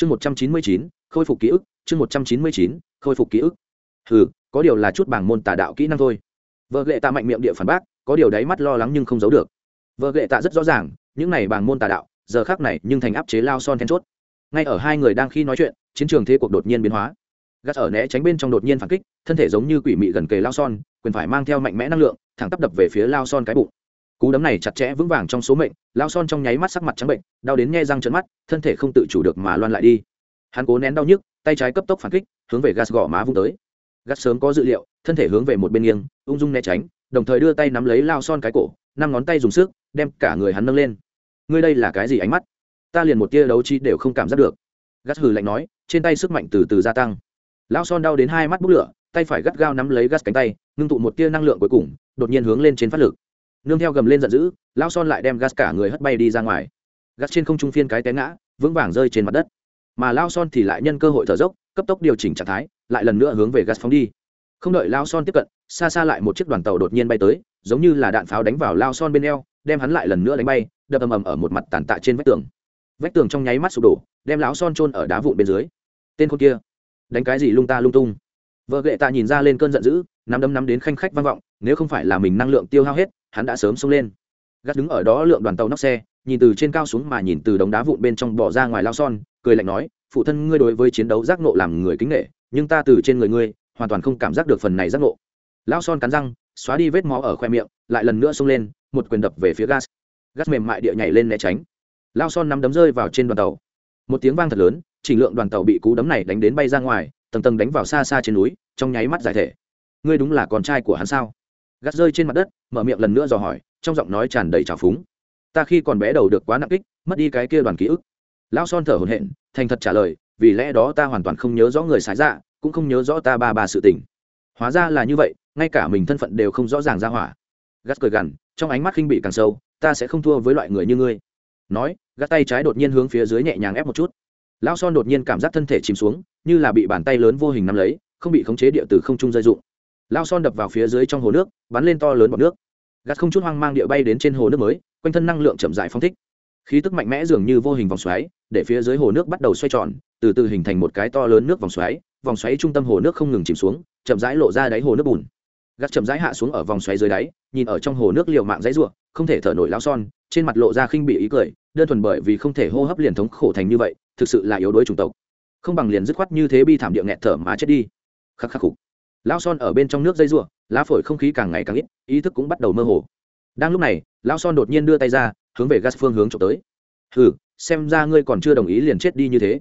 chương một trăm chín mươi chín, khôi phục ký ức, chương một trăm chín mươi chín, khôi phục ký ức. Ừ có điều là chút bảng môn tà đạo kỹ năng thôi. Vợ lệ tạ mạnh miệng địa phản bác, có điều đáy mắt lo lắng nhưng không giấu được. Vợ lệ tạ rất rõ ràng, những này bảng môn tà đạo, giờ khác này nhưng thành áp chế lao son then chốt. Ngay ở hai người đang khi nói chuyện, chiến trường thế cuộc đột nhiên biến hóa. Gắt ở né tránh bên trong đột nhiên phản kích, thân thể giống như quỷ mị gần kề lao son, quyền phải mang theo mạnh mẽ năng lượng, thẳng tắp đập về phía lao son cái bụng cú đấm này chặt chẽ vững vàng trong số mệnh lao son trong nháy mắt sắc mặt trắng bệnh, đau đến nghe răng trấn mắt, thân thể không tự chủ được mà loan lại đi. Hắn cố nén đau nhức, tay trái cấp tốc phản kích, hướng về gas gõ má vung tới. Gas sớm có dự liệu, thân thể hướng về một bên nghiêng, ung dung né tránh, đồng thời đưa tay nắm lấy lao son cái cổ, năm ngón tay dùng sức, đem cả người hắn nâng lên. Ngươi đây là cái gì ánh mắt? Ta liền một tia đấu chi đều không cảm giác được. Gas hừ lạnh nói, trên tay sức mạnh từ từ gia tăng. Lao son đau đến hai mắt bút lửa, tay phải gắt gao nắm lấy gas cánh tay, ngưng tụ một tia năng lượng cuối cùng, đột nhiên hướng lên trên phát lực nương theo gầm lên giận dữ lao son lại đem gas cả người hất bay đi ra ngoài. Gas trên không trung phiên cái té ngã, vững vàng rơi trên mặt đất. Mà lao son thì lại nhân cơ hội thở dốc, cấp tốc điều chỉnh trạng thái, lại lần nữa hướng về gas phóng đi. Không đợi lao son tiếp cận, xa xa lại một chiếc đoàn tàu đột nhiên bay tới, giống như là đạn pháo đánh vào lao son bên eo, đem hắn lại lần nữa đánh bay, đập ầm ầm ở một mặt tàn tạ trên vách tường. Vách tường trong nháy mắt sụp đổ, đem lão son trôn ở đá vụn bên dưới. Tên con kia, đánh cái gì lung ta lung tung. Vợ ghệ tạ nhìn ra lên cơn giận dữ, nắm đấm nắm đến khanh khách vang vọng, nếu không phải là mình năng lượng tiêu hao hết hắn đã sớm xông lên. Gắt đứng ở đó lượng đoàn tàu nóc xe, nhìn từ trên cao xuống mà nhìn từ đống đá vụn bên trong bỏ ra ngoài lao son, cười lạnh nói, phụ thân ngươi đối với chiến đấu giác nộ làm người kính nghệ nhưng ta từ trên người ngươi, hoàn toàn không cảm giác được phần này giác nộ lao son cắn răng, xóa đi vết máu ở khoe miệng, lại lần nữa xông lên, một quyền đập về phía gas gas mềm mại địa nhảy lên né tránh. Lao son nắm đấm rơi vào trên đoàn tàu. Một tiếng vang thật lớn, chỉnh lượng đoàn tàu bị cú đấm này đánh đến bay ra ngoài, tầng tầng đánh vào xa xa trên núi, trong nháy mắt giải thể. Ngươi đúng là con trai của hắn sao? Gắt rơi trên mặt đất, mở miệng lần nữa dò hỏi, trong giọng nói tràn đầy trào phúng. Ta khi còn bé đầu được quá nặng kích, mất đi cái kia đoàn ký ức. Lão son thở hồn hện thành thật trả lời, vì lẽ đó ta hoàn toàn không nhớ rõ người sái dạ cũng không nhớ rõ ta ba ba sự tình. Hóa ra là như vậy, ngay cả mình thân phận đều không rõ ràng ra hỏa. Gắt cười gằn, trong ánh mắt khinh bị càng sâu, ta sẽ không thua với loại người như ngươi. Nói, gắt tay trái đột nhiên hướng phía dưới nhẹ nhàng ép một chút. Lão son đột nhiên cảm giác thân thể chìm xuống, như là bị bàn tay lớn vô hình nắm lấy, không bị khống chế địa từ không trung rơi dụng lao son đập vào phía dưới trong hồ nước, bắn lên to lớn bọt nước. Gạt không chút hoang mang địa bay đến trên hồ nước mới, quanh thân năng lượng chậm dại phong thích. Khí tức mạnh mẽ dường như vô hình vòng xoáy, để phía dưới hồ nước bắt đầu xoay tròn, từ từ hình thành một cái to lớn nước vòng xoáy vòng xoáy trung tâm hồ nước không ngừng chìm xuống, chậm rãi lộ ra đáy hồ nước bùn. Gắt chậm rãi hạ xuống ở vòng xoáy dưới đáy, nhìn ở trong hồ nước liều mạng dãy ruộng không thể thở nổi lao son, trên mặt lộ ra khinh bị ý cười, đơn thuần bởi vì không thể hô hấp liền thống khổ thành như vậy, thực sự là yếu đuối chủng tộc. Không bằng liền dứt khoát như thế bi thảm địa nghẹt thở mà chết đi. Khắc khắc khục lao son ở bên trong nước dây r u ộ lá phổi không khí càng ngày càng ít, ý thức cũng bắt đầu mơ hồ. Đang lúc này lao son đột nhiên đưa tay ra, hướng về gas phương hướng trộm tới. Hừ, xem ra ngươi còn chưa đồng ý liền chết đi như thế.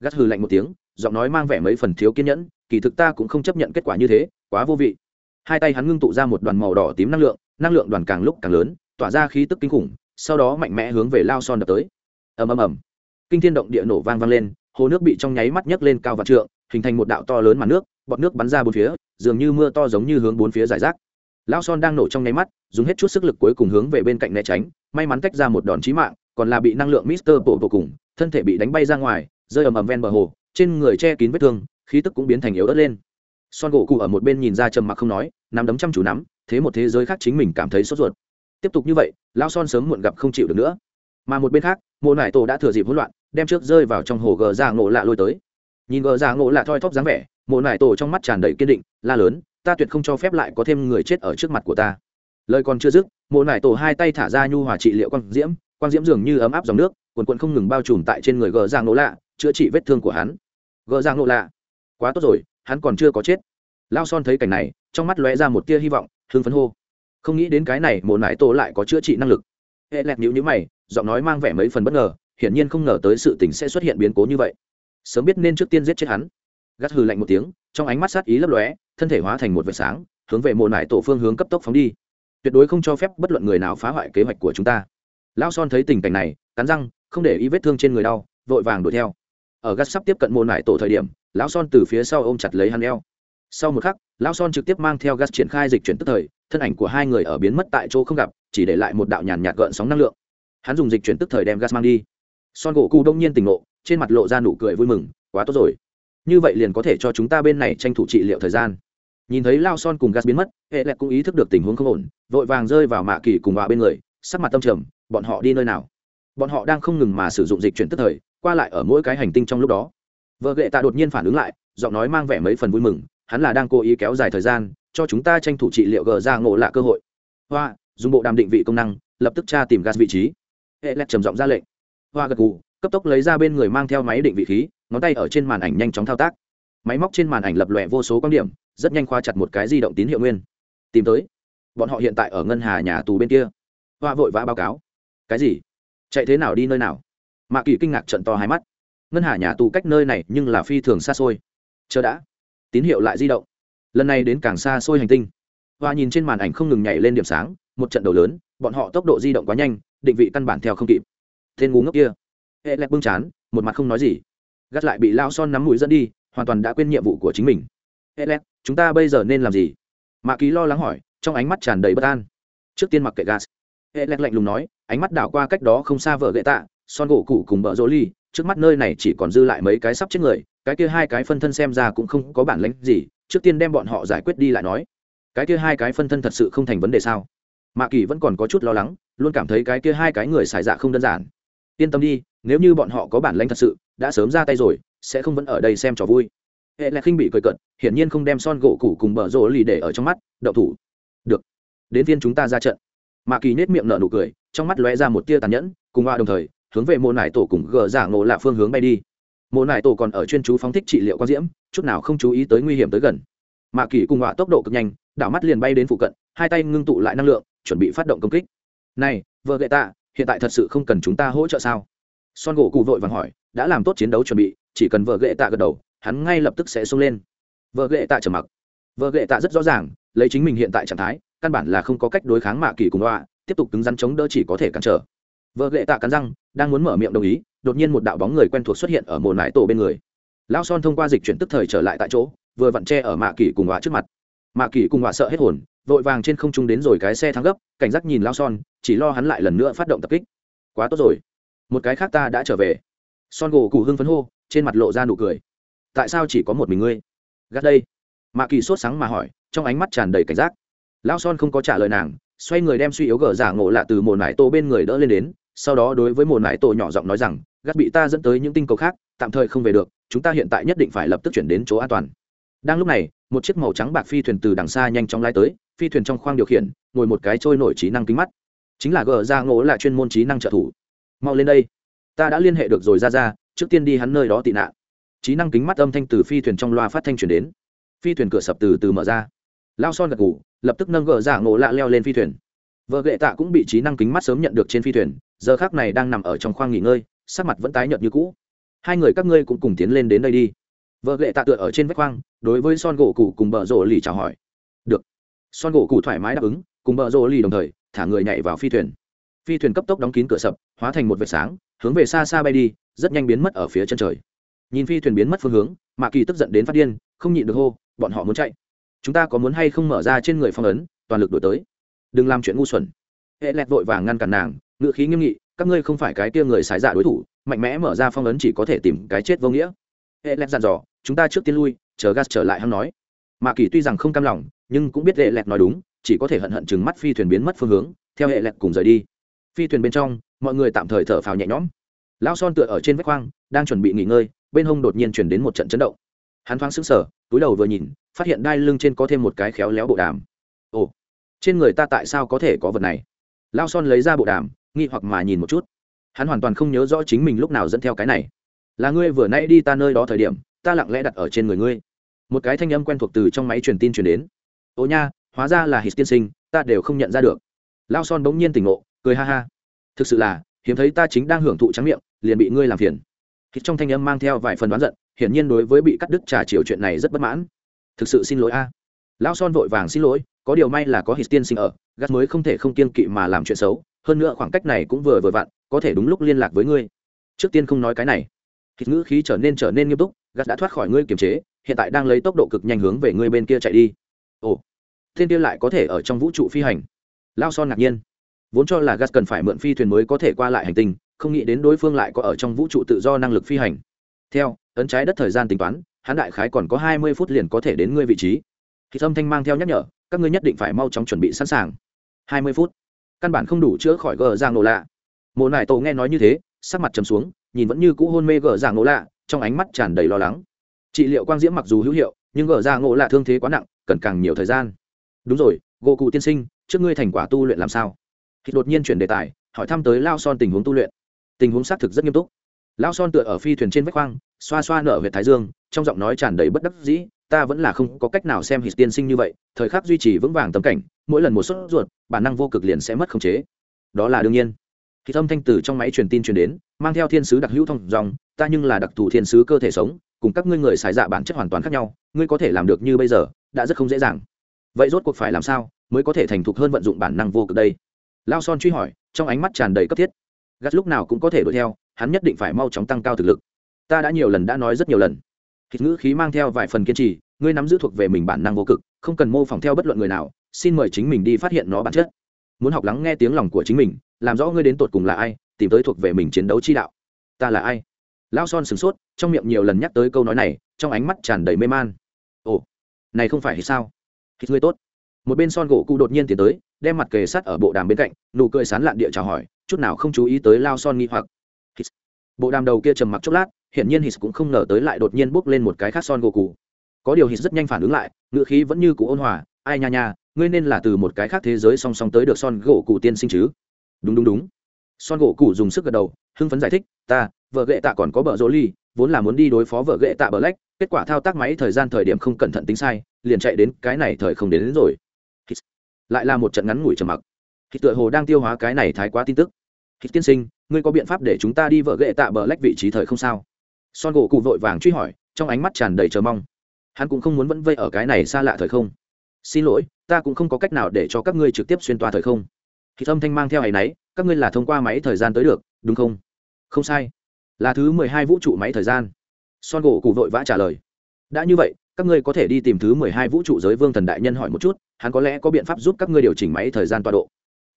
Gas hừ lạnh một tiếng, giọng nói mang vẻ mấy phần thiếu kiên nhẫn, kỳ thực ta cũng không chấp nhận kết quả như thế, quá vô vị. Hai tay hắn ngưng tụ ra một đoàn màu đỏ tím năng lượng năng lượng đoàn càng lúc càng lớn, tỏa ra khí tức kinh khủng, sau đó mạnh mẽ hướng về lao son đập tới. Ầm ầm ầm. Kinh thiên động địa nổ vang vang lên, hồ nước bị trong nháy mắt nhấc lên cao vạn trượng, hình thành một đạo to lớn màn nước bọt nước bắn ra bốn phía, dường như mưa to giống như hướng bốn phía giải rác. Lão son đang nổ trong nháy mắt, dùng hết chút sức lực cuối cùng hướng về bên cạnh né tránh, may mắn tách ra một đòn chí mạng, còn là bị năng lượng mister bộ vô cùng, thân thể bị đánh bay ra ngoài, rơi ầm ầm ven bờ hồ, trên người che kín vết thương, khí tức cũng biến thành yếu ớt lên. Son gỗ cụ ở một bên nhìn ra trầm mặc không nói, nắm đấm chăm chú nắm, thế một thế giới khác chính mình cảm thấy sốt ruột. Tiếp tục như vậy, lão son sớm muộn gặp không chịu được nữa. Mà một bên khác, mộ nải tổ đã thừa dịp hỗn loạn, đem trước rơi vào trong hồ gờ ra ngộ lạ lôi tới nhìn gờ ra ngộ lạ thoi thóp dáng vẻ, mộ nải tổ trong mắt tràn đầy kiên định, la lớn, ta tuyệt không cho phép lại có thêm người chết ở trước mặt của ta. Lời còn chưa dứt, mộ nải tổ hai tay thả ra nhu hòa trị liệu quang diễm quang diễm dường như ấm áp dòng nước quần quần không ngừng bao trùm tại trên người gờ giang nỗ lạ, chữa trị vết thương của hắn. Gờ giang nỗ lạ, quá tốt rồi, hắn còn chưa có chết. Lao son thấy cảnh này, trong mắt lóe ra một tia hy vọng, hưng phấn hô. Không nghĩ đến cái này, mộ nải tổ lại có chữa trị năng lực. Hệ lẹt nhữ nhữ mày, giọng nói mang vẻ mấy phần bất ngờ, hiển nhiên không ngờ tới sự tình sẽ xuất hiện biến cố như vậy sớm biết nên trước tiên giết chết hắn. Gắt hừ lạnh một tiếng, trong ánh mắt sát ý lấp lóe, thân thể hóa thành một vệt sáng, hướng về mộ nải tổ phương hướng cấp tốc phóng đi. Tuyệt đối không cho phép bất luận người nào phá hoại kế hoạch của chúng ta. Lão son thấy tình cảnh này, cắn răng, không để ý vết thương trên người đau, vội vàng đuổi theo. Ở gắt sắp tiếp cận mộ nải tổ thời điểm, lão son từ phía sau ôm chặt lấy hắn eo. Sau một khắc, lão son trực tiếp mang theo gắt triển khai dịch chuyển tức thời, thân ảnh của hai người ở biến mất tại chỗ không gặp, chỉ để lại một đạo nhàn nhạt gợn sóng năng lượng. Hắn dùng dịch chuyển tức thời đem gas mang đi. Son gỗ cụ đông nhiên tỉnh ngộ trên mặt lộ ra nụ cười vui mừng, quá tốt rồi. Như vậy liền có thể cho chúng ta bên này tranh thủ trị liệu thời gian. Nhìn thấy lao son cùng gas biến mất, hệ lẹt cũng ý thức được tình huống không ổn, vội vàng rơi vào mạ kỳ cùng hòa bên người, sắc mặt tâm trầm, bọn họ đi nơi nào? Bọn họ đang không ngừng mà sử dụng dịch chuyển tức thời, qua lại ở mỗi cái hành tinh trong lúc đó. Vợ gệ tạ đột nhiên phản ứng lại, giọng nói mang vẻ mấy phần vui mừng, hắn là đang cố ý kéo dài thời gian, cho chúng ta tranh thủ trị liệu gờ ra ngộ lạ cơ hội. Hoa dùng bộ đàm định vị công năng, lập tức tra tìm gas vị trí. Hệ lẹt trầm giọng ra lệnh. Hoa gật gù cấp tốc lấy ra bên người mang theo máy định vị khí, ngón tay ở trên màn ảnh nhanh chóng thao tác. Máy móc trên màn ảnh lập lòe vô số quan điểm, rất nhanh khoa chặt một cái di động tín hiệu nguyên. Tìm tới. Bọn họ hiện tại ở ngân hà nhà tù bên kia. Hoa vội vã báo cáo. Cái gì? Chạy thế nào đi nơi nào? Mạ kỳ kinh ngạc trận to hai mắt. Ngân hà nhà tù cách nơi này nhưng là phi thường xa xôi. Chờ đã. Tín hiệu lại di động. Lần này đến càng xa xôi hành tinh. Hoa nhìn trên màn ảnh không ngừng nhảy lên điểm sáng, một trận đầu lớn, bọn họ tốc độ di động quá nhanh, định vị căn bản theo không kịp. Tên ngu ngốc kia hệ lẹt bưng chán, một mặt không nói gì. Gắt lại bị lao son nắm mũi dẫn đi, hoàn toàn đã quên nhiệm vụ của chính mình. Hệ lẹt, chúng ta bây giờ nên làm gì? Mạ ký lo lắng hỏi, trong ánh mắt tràn đầy bất an. Trước tiên mặc kệ gas. Hệ lẹt lạnh lùng nói, ánh mắt đảo qua cách đó không xa vợ gậy tạ, son gỗ cụ cùng vợ rỗ ly, trước mắt nơi này chỉ còn dư lại mấy cái sắp chết người, cái kia hai cái phân thân xem ra cũng không có bản lãnh gì, trước tiên đem bọn họ giải quyết đi lại nói. Cái kia hai cái phân thân thật sự không thành vấn đề sao? Mạ kỳ vẫn còn có chút lo lắng, luôn cảm thấy cái kia hai cái người xài dạ không đơn giản yên tâm đi, nếu như bọn họ có bản lãnh thật sự, đã sớm ra tay rồi, sẽ không vẫn ở đây xem trò vui. Hệ lại khinh bị cười cận hiển nhiên không đem son gỗ củ cùng bờ rỗ lì để ở trong mắt đậu thủ. Được, đến viên chúng ta ra trận. Mạ kỳ nết miệng nở nụ cười, trong mắt lóe ra một tia tàn nhẫn, cùng hoa đồng thời, hướng về mộ nải tổ cùng gờ giả ngộ lạ phương hướng bay đi. Mộ nải tổ còn ở chuyên chú phóng thích trị liệu quang diễm, chút nào không chú ý tới nguy hiểm tới gần. Mạ kỳ cùng họa tốc độ cực nhanh, đảo mắt liền bay đến phụ cận, hai tay ngưng tụ lại năng lượng, chuẩn bị phát động công kích. Này, vợ gậy tạ hiện tại thật sự không cần chúng ta hỗ trợ sao? Son gỗ cụ vội vàng hỏi, đã làm tốt chiến đấu chuẩn bị, chỉ cần vợ gậy tạ gật đầu, hắn ngay lập tức sẽ xông lên. Vợ gậy tạ trầm mặc. Vợ gậy tạ rất rõ ràng, lấy chính mình hiện tại trạng thái, căn bản là không có cách đối kháng mạ kỳ cùng họa tiếp tục cứng rắn chống đỡ chỉ có thể cản trở. Vợ gậy tạ cắn răng, đang muốn mở miệng đồng ý, đột nhiên một đạo bóng người quen thuộc xuất hiện ở một nải tổ bên người. Lão son thông qua dịch chuyển tức thời trở lại tại chỗ, vừa vặn tre ở mạ kỳ cùng họa trước mặt. Mạ kỳ cùng họa sợ hết hồn, vội vàng trên không trung đến rồi cái xe thắng gấp, cảnh giác nhìn lao son chỉ lo hắn lại lần nữa phát động tập kích. Quá tốt rồi. Một cái khác ta đã trở về. Son gỗ cụ hưng phấn hô, trên mặt lộ ra nụ cười. Tại sao chỉ có một mình ngươi? Gắt đây. Mạ kỳ sốt sáng mà hỏi, trong ánh mắt tràn đầy cảnh giác. Lao son không có trả lời nàng, xoay người đem suy yếu gở giả ngộ lạ từ một nải tô bên người đỡ lên đến, sau đó đối với một nải tô nhỏ giọng nói rằng, gắt bị ta dẫn tới những tinh cầu khác, tạm thời không về được, chúng ta hiện tại nhất định phải lập tức chuyển đến chỗ an toàn. Đang lúc này, một chiếc màu trắng bạc phi thuyền từ đằng xa nhanh chóng lái tới, phi thuyền trong khoang điều khiển, ngồi một cái trôi nổi trí năng kính mắt chính là gờ ra ngỗ là chuyên môn trí năng trợ thủ. Mau lên đây. Ta đã liên hệ được rồi, ra ra, trước tiên đi hắn nơi đó tị nạn. Trí năng kính mắt âm thanh từ phi thuyền trong loa phát thanh chuyển đến. Phi thuyền cửa sập từ từ mở ra. Lao son gật ngủ lập tức nâng gờ ra Ngỗ lạ leo lên phi thuyền. Vợ gệ tạ cũng bị trí năng kính mắt sớm nhận được trên phi thuyền, giờ khác này đang nằm ở trong khoang nghỉ ngơi, sắc mặt vẫn tái nhợt như cũ. Hai người các ngươi cũng cùng tiến lên đến đây đi. Vợ gệ tạ tựa ở trên vách khoang, đối với son gỗ cụ cùng bờ rổ lì chào hỏi. Được. Son gỗ cụ thoải mái đáp ứng, cùng bờ rổ lì đồng thời thả người nhảy vào phi thuyền. Phi thuyền cấp tốc đóng kín cửa sập, hóa thành một vệt sáng, hướng về xa xa bay đi, rất nhanh biến mất ở phía chân trời. Nhìn phi thuyền biến mất phương hướng, mạ kỳ tức giận đến phát điên, không nhịn được hô, bọn họ muốn chạy. Chúng ta có muốn hay không mở ra trên người phong ấn, toàn lực đổi tới. Đừng làm chuyện ngu xuẩn. Hệ lẹt vội vàng ngăn cản nàng, ngựa khí nghiêm nghị, các ngươi không phải cái kia người sái giả dạ đối thủ, mạnh mẽ mở ra phong ấn chỉ có thể tìm cái chết vô nghĩa. Hệ lẹt dặn dò, chúng ta trước tiên lui, chờ gas trở lại hắn nói. Mạ kỳ tuy rằng không cam lòng, nhưng cũng biết hệ lẹt nói đúng chỉ có thể hận hận chừng mắt phi thuyền biến mất phương hướng, theo hệ lẹt cùng rời đi. Phi thuyền bên trong, mọi người tạm thời thở phào nhẹ nhõm. Lão son tựa ở trên vách khoang, đang chuẩn bị nghỉ ngơi, bên hông đột nhiên chuyển đến một trận chấn động. Hắn thoáng sững sờ, túi đầu vừa nhìn, phát hiện đai lưng trên có thêm một cái khéo léo bộ đàm. Ồ, trên người ta tại sao có thể có vật này? Lao son lấy ra bộ đàm, nghi hoặc mà nhìn một chút. Hắn hoàn toàn không nhớ rõ chính mình lúc nào dẫn theo cái này. Là ngươi vừa nãy đi ta nơi đó thời điểm, ta lặng lẽ đặt ở trên người ngươi. Một cái thanh âm quen thuộc từ trong máy truyền tin truyền đến. Ô nha hóa ra là hít tiên sinh, ta đều không nhận ra được. Lao son bỗng nhiên tỉnh ngộ, cười ha ha. Thực sự là, hiếm thấy ta chính đang hưởng thụ trắng miệng, liền bị ngươi làm phiền. Hít trong thanh âm mang theo vài phần đoán giận, hiển nhiên đối với bị cắt đứt trà chiều chuyện này rất bất mãn. Thực sự xin lỗi a. Lão son vội vàng xin lỗi, có điều may là có hít tiên sinh ở, gắt mới không thể không kiên kỵ mà làm chuyện xấu, hơn nữa khoảng cách này cũng vừa vừa vặn, có thể đúng lúc liên lạc với ngươi. Trước tiên không nói cái này. Hít ngữ khí trở nên trở nên nghiêm túc, gắt đã thoát khỏi ngươi kiềm chế, hiện tại đang lấy tốc độ cực nhanh hướng về ngươi bên kia chạy đi. Ồ thiên kia lại có thể ở trong vũ trụ phi hành. Lao son ngạc nhiên. Vốn cho là gas cần phải mượn phi thuyền mới có thể qua lại hành tinh, không nghĩ đến đối phương lại có ở trong vũ trụ tự do năng lực phi hành. Theo, ấn trái đất thời gian tính toán, hắn đại khái còn có hai mươi phút liền có thể đến ngươi vị trí. Thì âm thanh mang theo nhắc nhở, các ngươi nhất định phải mau chóng chuẩn bị sẵn sàng. hai mươi phút. Căn bản không đủ chữa khỏi gờ giang nổ lạ. Mộ nải tổ nghe nói như thế, sắc mặt trầm xuống, nhìn vẫn như cũ hôn mê gờ giang nổ lạ, trong ánh mắt tràn đầy lo lắng. Trị liệu quang diễm mặc dù hữu hiệu, nhưng gờ giang nổ lạ thương thế quá nặng, cần càng nhiều thời gian đúng rồi, gỗ cụ tiên sinh, trước ngươi thành quả tu luyện làm sao? Thì đột nhiên chuyển đề tài, hỏi thăm tới lao son tình huống tu luyện. Tình huống xác thực rất nghiêm túc. Lao son tựa ở phi thuyền trên vách khoang, xoa xoa nở huyện thái dương, trong giọng nói tràn đầy bất đắc dĩ, ta vẫn là không có cách nào xem hít tiên sinh như vậy, thời khắc duy trì vững vàng tấm cảnh, mỗi lần một sốt ruột, bản năng vô cực liền sẽ mất khống chế. Đó là đương nhiên. Khi âm thanh từ trong máy truyền tin truyền đến, mang theo thiên sứ đặc hữu thông dòng, ta nhưng là đặc thù thiên sứ cơ thể sống, cùng các ngươi người xài dạ bản chất hoàn toàn khác nhau, ngươi có thể làm được như bây giờ, đã rất không dễ dàng vậy rốt cuộc phải làm sao mới có thể thành thục hơn vận dụng bản năng vô cực đây? Lao son truy hỏi, trong ánh mắt tràn đầy cấp thiết. Gắt lúc nào cũng có thể đuổi theo, hắn nhất định phải mau chóng tăng cao thực lực. Ta đã nhiều lần đã nói rất nhiều lần. Thịt ngữ khí mang theo vài phần kiên trì, ngươi nắm giữ thuộc về mình bản năng vô cực, không cần mô phỏng theo bất luận người nào, xin mời chính mình đi phát hiện nó bản chất. Muốn học lắng nghe tiếng lòng của chính mình, làm rõ ngươi đến tột cùng là ai, tìm tới thuộc về mình chiến đấu chi đạo. Ta là ai? Lao son sửng sốt, trong miệng nhiều lần nhắc tới câu nói này, trong ánh mắt tràn đầy mê man. Ồ, này không phải thì sao? Thì ngươi tốt. Một bên son gỗ cụ đột nhiên tiến tới, đem mặt kề sát ở bộ đàm bên cạnh, nụ cười sán lạn địa chào hỏi, chút nào không chú ý tới lao son nghi hoặc. Bộ đàm đầu kia trầm mặc chốc lát, hiển nhiên hít cũng không ngờ tới lại đột nhiên bốc lên một cái khác son gỗ cụ. Có điều hít rất nhanh phản ứng lại ngựa khí vẫn như cụ ôn hòa, ai nha nha, ngươi nên là từ một cái khác thế giới song song tới được son gỗ cụ tiên sinh chứ? Đúng đúng đúng. Son gỗ cụ dùng sức gật đầu, hưng phấn giải thích, ta, vợ ghệ tạ còn có bờ rỗ ly vốn là muốn đi đối phó vợ ghệ tạ bờ lách kết quả thao tác máy thời gian thời điểm không cẩn thận tính sai liền chạy đến cái này thời không đến, đến rồi. Lại là một trận ngắn ngủi trầm mặc. Thì tựa hồ đang tiêu hóa cái này thái quá tin tức. Thì tiên sinh ngươi có biện pháp để chúng ta đi vợ ghệ tạ bờ lách vị trí thời không sao? Son gỗ cụ vội vàng truy hỏi trong ánh mắt tràn đầy chờ mong. Hắn cũng không muốn vẫn vây ở cái này xa lạ thời không. Xin lỗi ta cũng không có cách nào để cho các ngươi trực tiếp xuyên toa thời không. Thì âm thanh mang theo ấ y n ấ y các ngươi là thông qua máy thời gian tới được đúng không? Không sai là thứ mười hai vũ trụ máy thời gian. Son gỗ cụ vội vã trả lời. Đã như vậy, các ngươi có thể đi tìm thứ mười hai vũ trụ giới vương thần đại nhân hỏi một chút, hắn có lẽ có biện pháp giúp các ngươi điều chỉnh máy thời gian tọa độ.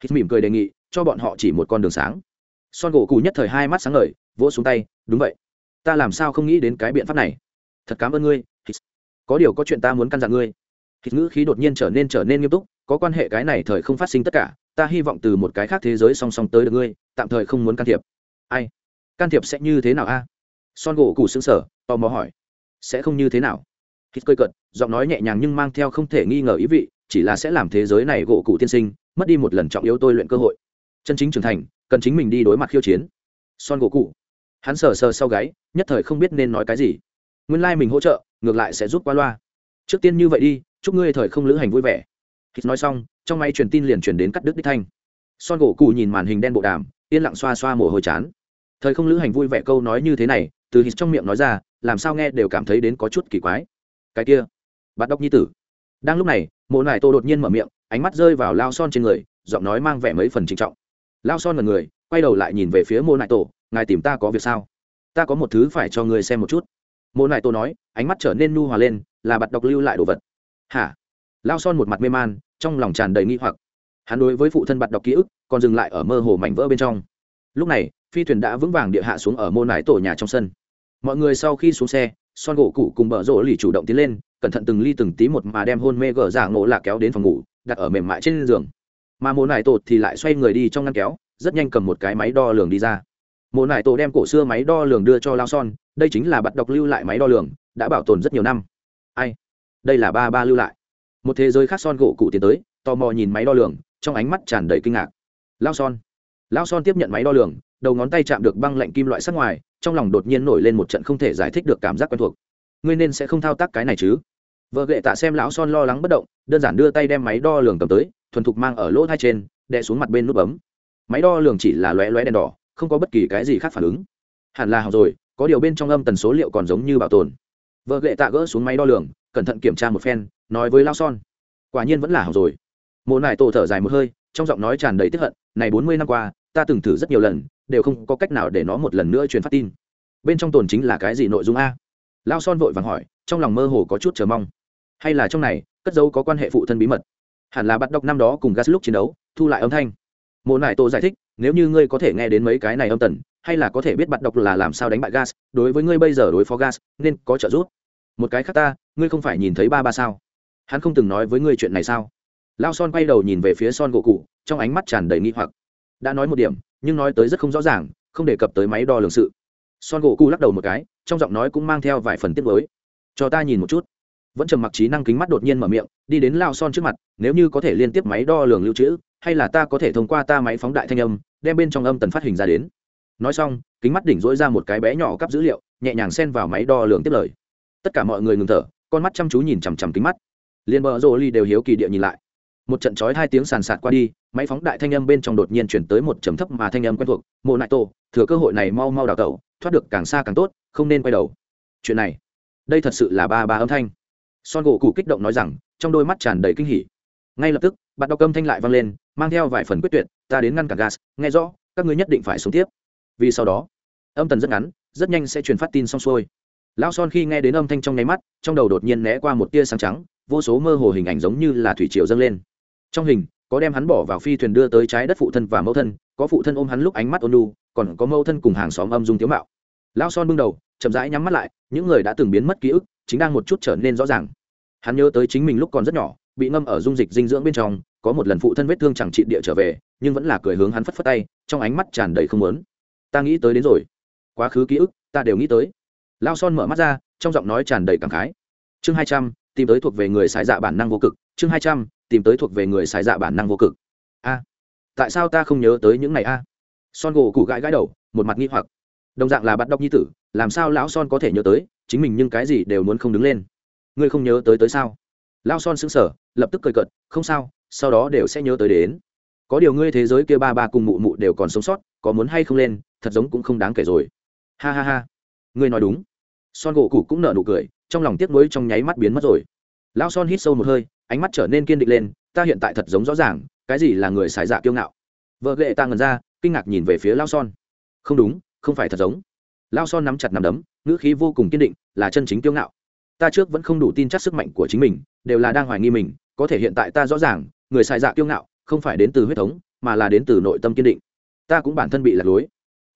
Hít mỉm cười đề nghị, cho bọn họ chỉ một con đường sáng. Son gỗ cụ nhất thời hai mắt sáng ngời, vỗ xuống tay, đúng vậy. Ta làm sao không nghĩ đến cái biện pháp này? Thật cảm ơn ngươi có điều có chuyện ta muốn căn dặn ngươi. Hít ngữ khí đột nhiên trở nên trở nên nghiêm túc, có quan hệ cái này thời không phát sinh tất cả, ta hy vọng từ một cái khác thế giới song song tới được ngươi, tạm thời không muốn can thiệp. Ai? Can thiệp sẽ như thế nào a? Son gỗ cụ xứng sở tò mò hỏi. Sẽ không như thế nào? Hít cơi cận giọng nói nhẹ nhàng nhưng mang theo không thể nghi ngờ ý vị, chỉ là sẽ làm thế giới này gỗ cụ tiên sinh, mất đi một lần trọng yếu tôi luyện cơ hội. Chân chính trưởng thành, cần chính mình đi đối mặt khiêu chiến. Son gỗ cụ hắn sờ sờ sau gáy, nhất thời không biết nên nói cái gì. Nguyên lai、like、mình hỗ trợ, ngược lại sẽ rút qua loa. Trước tiên như vậy đi, chúc ngươi thời không lữ hành vui vẻ. Hít nói xong, trong máy truyền tin liền truyền đến cắt đứt đích thanh. Son gỗ cụ nhìn màn hình đen bộ đàm, yên lặng xoa xoa mồ hôi chán thời không lữ hành vui vẻ câu nói như thế này, từ hít trong miệng nói ra, làm sao nghe đều cảm thấy đến có chút kỳ quái. Cái kia, bắt đọc nhi tử. Đang lúc này, mộ nải tô đột nhiên mở miệng, ánh mắt rơi vào lao son trên người, giọng nói mang vẻ mấy phần trinh trọng. Lao son là người, quay đầu lại nhìn về phía mộ nải tổ ngài tìm ta có việc sao? Ta có một thứ phải cho người xem một chút. Mộ nải tô nói, ánh mắt trở nên nu hòa lên, là bắt đọc lưu lại đồ vật. Hả? Lao son một mặt mê man, trong lòng tràn đầy nghi hoặc. Hắn đối với phụ thân bắt đọc ký ức, còn dừng lại ở mơ hồ mảnh vỡ bên trong. Lúc này phi thuyền đã vững vàng địa hạ xuống ở môn nải tổ nhà trong sân. Mọi người sau khi xuống xe, son gỗ cụ cùng bờ rỗ lì chủ động tiến lên, cẩn thận từng ly từng tí một mà đem hôn mê gở giả ngộ lạc kéo đến phòng ngủ, đặt ở mềm mại trên giường. Mà mô nải tổ thì lại xoay người đi trong ngăn kéo, rất nhanh cầm một cái máy đo lường đi ra. Mô nải tổ đem cổ xưa máy đo lường đưa cho lao son, đây chính là bắt độc lưu lại máy đo lường, đã bảo tồn rất nhiều năm. Ai? Đây là ba ba lưu lại. Một thế giới khác son gỗ cụ tiến tới, tò mò nhìn máy đo lường, trong ánh mắt tràn đầy kinh ngạc. Lao son. Lao son tiếp nhận máy đo lường đầu ngón tay chạm được băng lạnh kim loại sắc ngoài, trong lòng đột nhiên nổi lên một trận không thể giải thích được cảm giác quen thuộc. Ngươi nên sẽ không thao tác cái này chứ? Vợ ghệ tạ xem lão son lo lắng bất động, đơn giản đưa tay đem máy đo lường cầm tới, thuần thục mang ở lỗ tai trên, đè xuống mặt bên nút bấm. Máy đo lường chỉ là lóe lóe đèn đỏ, không có bất kỳ cái gì khác phản ứng. Hẳn là học rồi, có điều bên trong âm tần số liệu còn giống như bảo tồn. Vợ ghệ tạ gỡ xuống máy đo lường, cẩn thận kiểm tra một phen, nói với lao son. Quả nhiên vẫn là học rồi. Mộ nải tổ thở dài một hơi, trong giọng nói tràn đầy tức hận, này bốn mươi năm qua ta từng thử rất nhiều lần, đều không có cách nào để nó một lần nữa truyền phát tin. Bên trong tồn chính là cái gì nội dung a? Lao son vội vàng hỏi, trong lòng mơ hồ có chút chờ mong. Hay là trong này, cất dấu có quan hệ phụ thân bí mật? Hẳn là bắt đọc năm đó cùng gas lúc chiến đấu, thu lại âm thanh. Mộ nải tổ giải thích, nếu như ngươi có thể nghe đến mấy cái này âm tần, hay là có thể biết bắt đọc là làm sao đánh bại gas, đối với ngươi bây giờ đối phó gas, nên có trợ giúp. Một cái khác ta, ngươi không phải nhìn thấy ba ba sao? Hắn không từng nói với ngươi chuyện này sao? Lao son quay đầu nhìn về phía son gỗ cụ, trong ánh mắt tràn đầy nghi hoặc đã nói một điểm, nhưng nói tới rất không rõ ràng, không đề cập tới máy đo lường sự. Son gỗ cụ lắc đầu một cái, trong giọng nói cũng mang theo vài phần tiết mới cho ta nhìn một chút. Vẫn trầm mặc trí năng kính mắt đột nhiên mở miệng, đi đến lao son trước mặt, nếu như có thể liên tiếp máy đo lường lưu trữ, hay là ta có thể thông qua ta máy phóng đại thanh âm, đem bên trong âm tần phát hình ra đến. Nói xong, kính mắt đỉnh dỗi ra một cái bé nhỏ cắp dữ liệu, nhẹ nhàng xen vào máy đo lường tiếp lời. Tất cả mọi người ngừng thở, con mắt chăm chú nhìn chằm chằm kính mắt. Liền bờ rô ly đều hiếu kỳ địa nhìn lại một trận chói hai tiếng sàn sạt qua đi, máy phóng đại thanh âm bên trong đột nhiên chuyển tới một trầm thấp mà thanh âm quen thuộc, mộ nại tổ, thừa cơ hội này mau mau đào tẩu, thoát được càng xa càng tốt, không nên quay đầu. Chuyện này, đây thật sự là ba ba âm thanh. Son gỗ cụ kích động nói rằng, trong đôi mắt tràn đầy kinh hỉ. Ngay lập tức bạn đọc âm thanh lại vang lên, mang theo vài phần quyết tuyệt, ta đến ngăn cản gas, nghe rõ, các ngươi nhất định phải sống tiếp. Vì sau đó, âm tần rất ngắn, rất nhanh sẽ truyền phát tin xong xuôi. Lão son khi nghe đến âm thanh trong nháy mắt, trong đầu đột nhiên né qua một tia sáng trắng, vô số mơ hồ hình ảnh giống như là thủy triều dâng lên trong hình, có đem hắn bỏ vào phi thuyền đưa tới trái đất phụ thân và mẫu thân, có phụ thân ôm hắn lúc ánh mắt ôn lu còn có mẫu thân cùng hàng xóm âm dung tiếu mạo. Lao son bưng đầu, chậm rãi nhắm mắt lại, những người đã từng biến mất ký ức, chính đang một chút trở nên rõ ràng. Hắn nhớ tới chính mình lúc còn rất nhỏ, bị ngâm ở dung dịch dinh dưỡng bên trong, có một lần phụ thân vết thương chẳng trị địa trở về, nhưng vẫn là cười hướng hắn phất phất tay, trong ánh mắt tràn đầy không lớn ta nghĩ tới đến rồi. Quá khứ ký ức, ta đều nghĩ tới. Lao son mở mắt ra, trong giọng nói tràn đầy cảm khái. Chương hai trăm, tìm tới thuộc về người xài dạ bản năng vô cực. Chương hai trăm tìm tới thuộc về người xài dạ bản năng vô cực. A tại sao ta không nhớ tới những này a? Son gỗ cụ gãi gãi đầu một mặt nghi hoặc. Đồng dạng là bắt đọc nhi tử làm sao lão son có thể nhớ tới chính mình nhưng cái gì đều muốn không đứng lên. Ngươi không nhớ tới tới sao? Lão son sững sờ, lập tức cười cợt không sao sau đó đều sẽ nhớ tới đến. Có điều ngươi thế giới kia ba ba cùng mụ mụ đều còn sống sót có muốn hay không lên thật giống cũng không đáng kể rồi. Ha ha ha. Ngươi nói đúng. Son gỗ cụ cũng nở nụ cười trong lòng tiếc nuối trong nháy mắt biến mất rồi. Lão son hít sâu một hơi ánh mắt trở nên kiên định lên, ta hiện tại thật giống rõ ràng, cái gì là người xài dạ kiêu ngạo. Vợ ghệ ta ngần ra, kinh ngạc nhìn về phía lao son. Không đúng, không phải thật giống. Lao son nắm chặt nắm đấm, ngữ khí vô cùng kiên định, là chân chính kiêu ngạo. Ta trước vẫn không đủ tin chắc sức mạnh của chính mình, đều là đang hoài nghi mình, có thể hiện tại ta rõ ràng, người xài dạ kiêu ngạo không phải đến từ huyết thống, mà là đến từ nội tâm kiên định. Ta cũng bản thân bị lạc lối.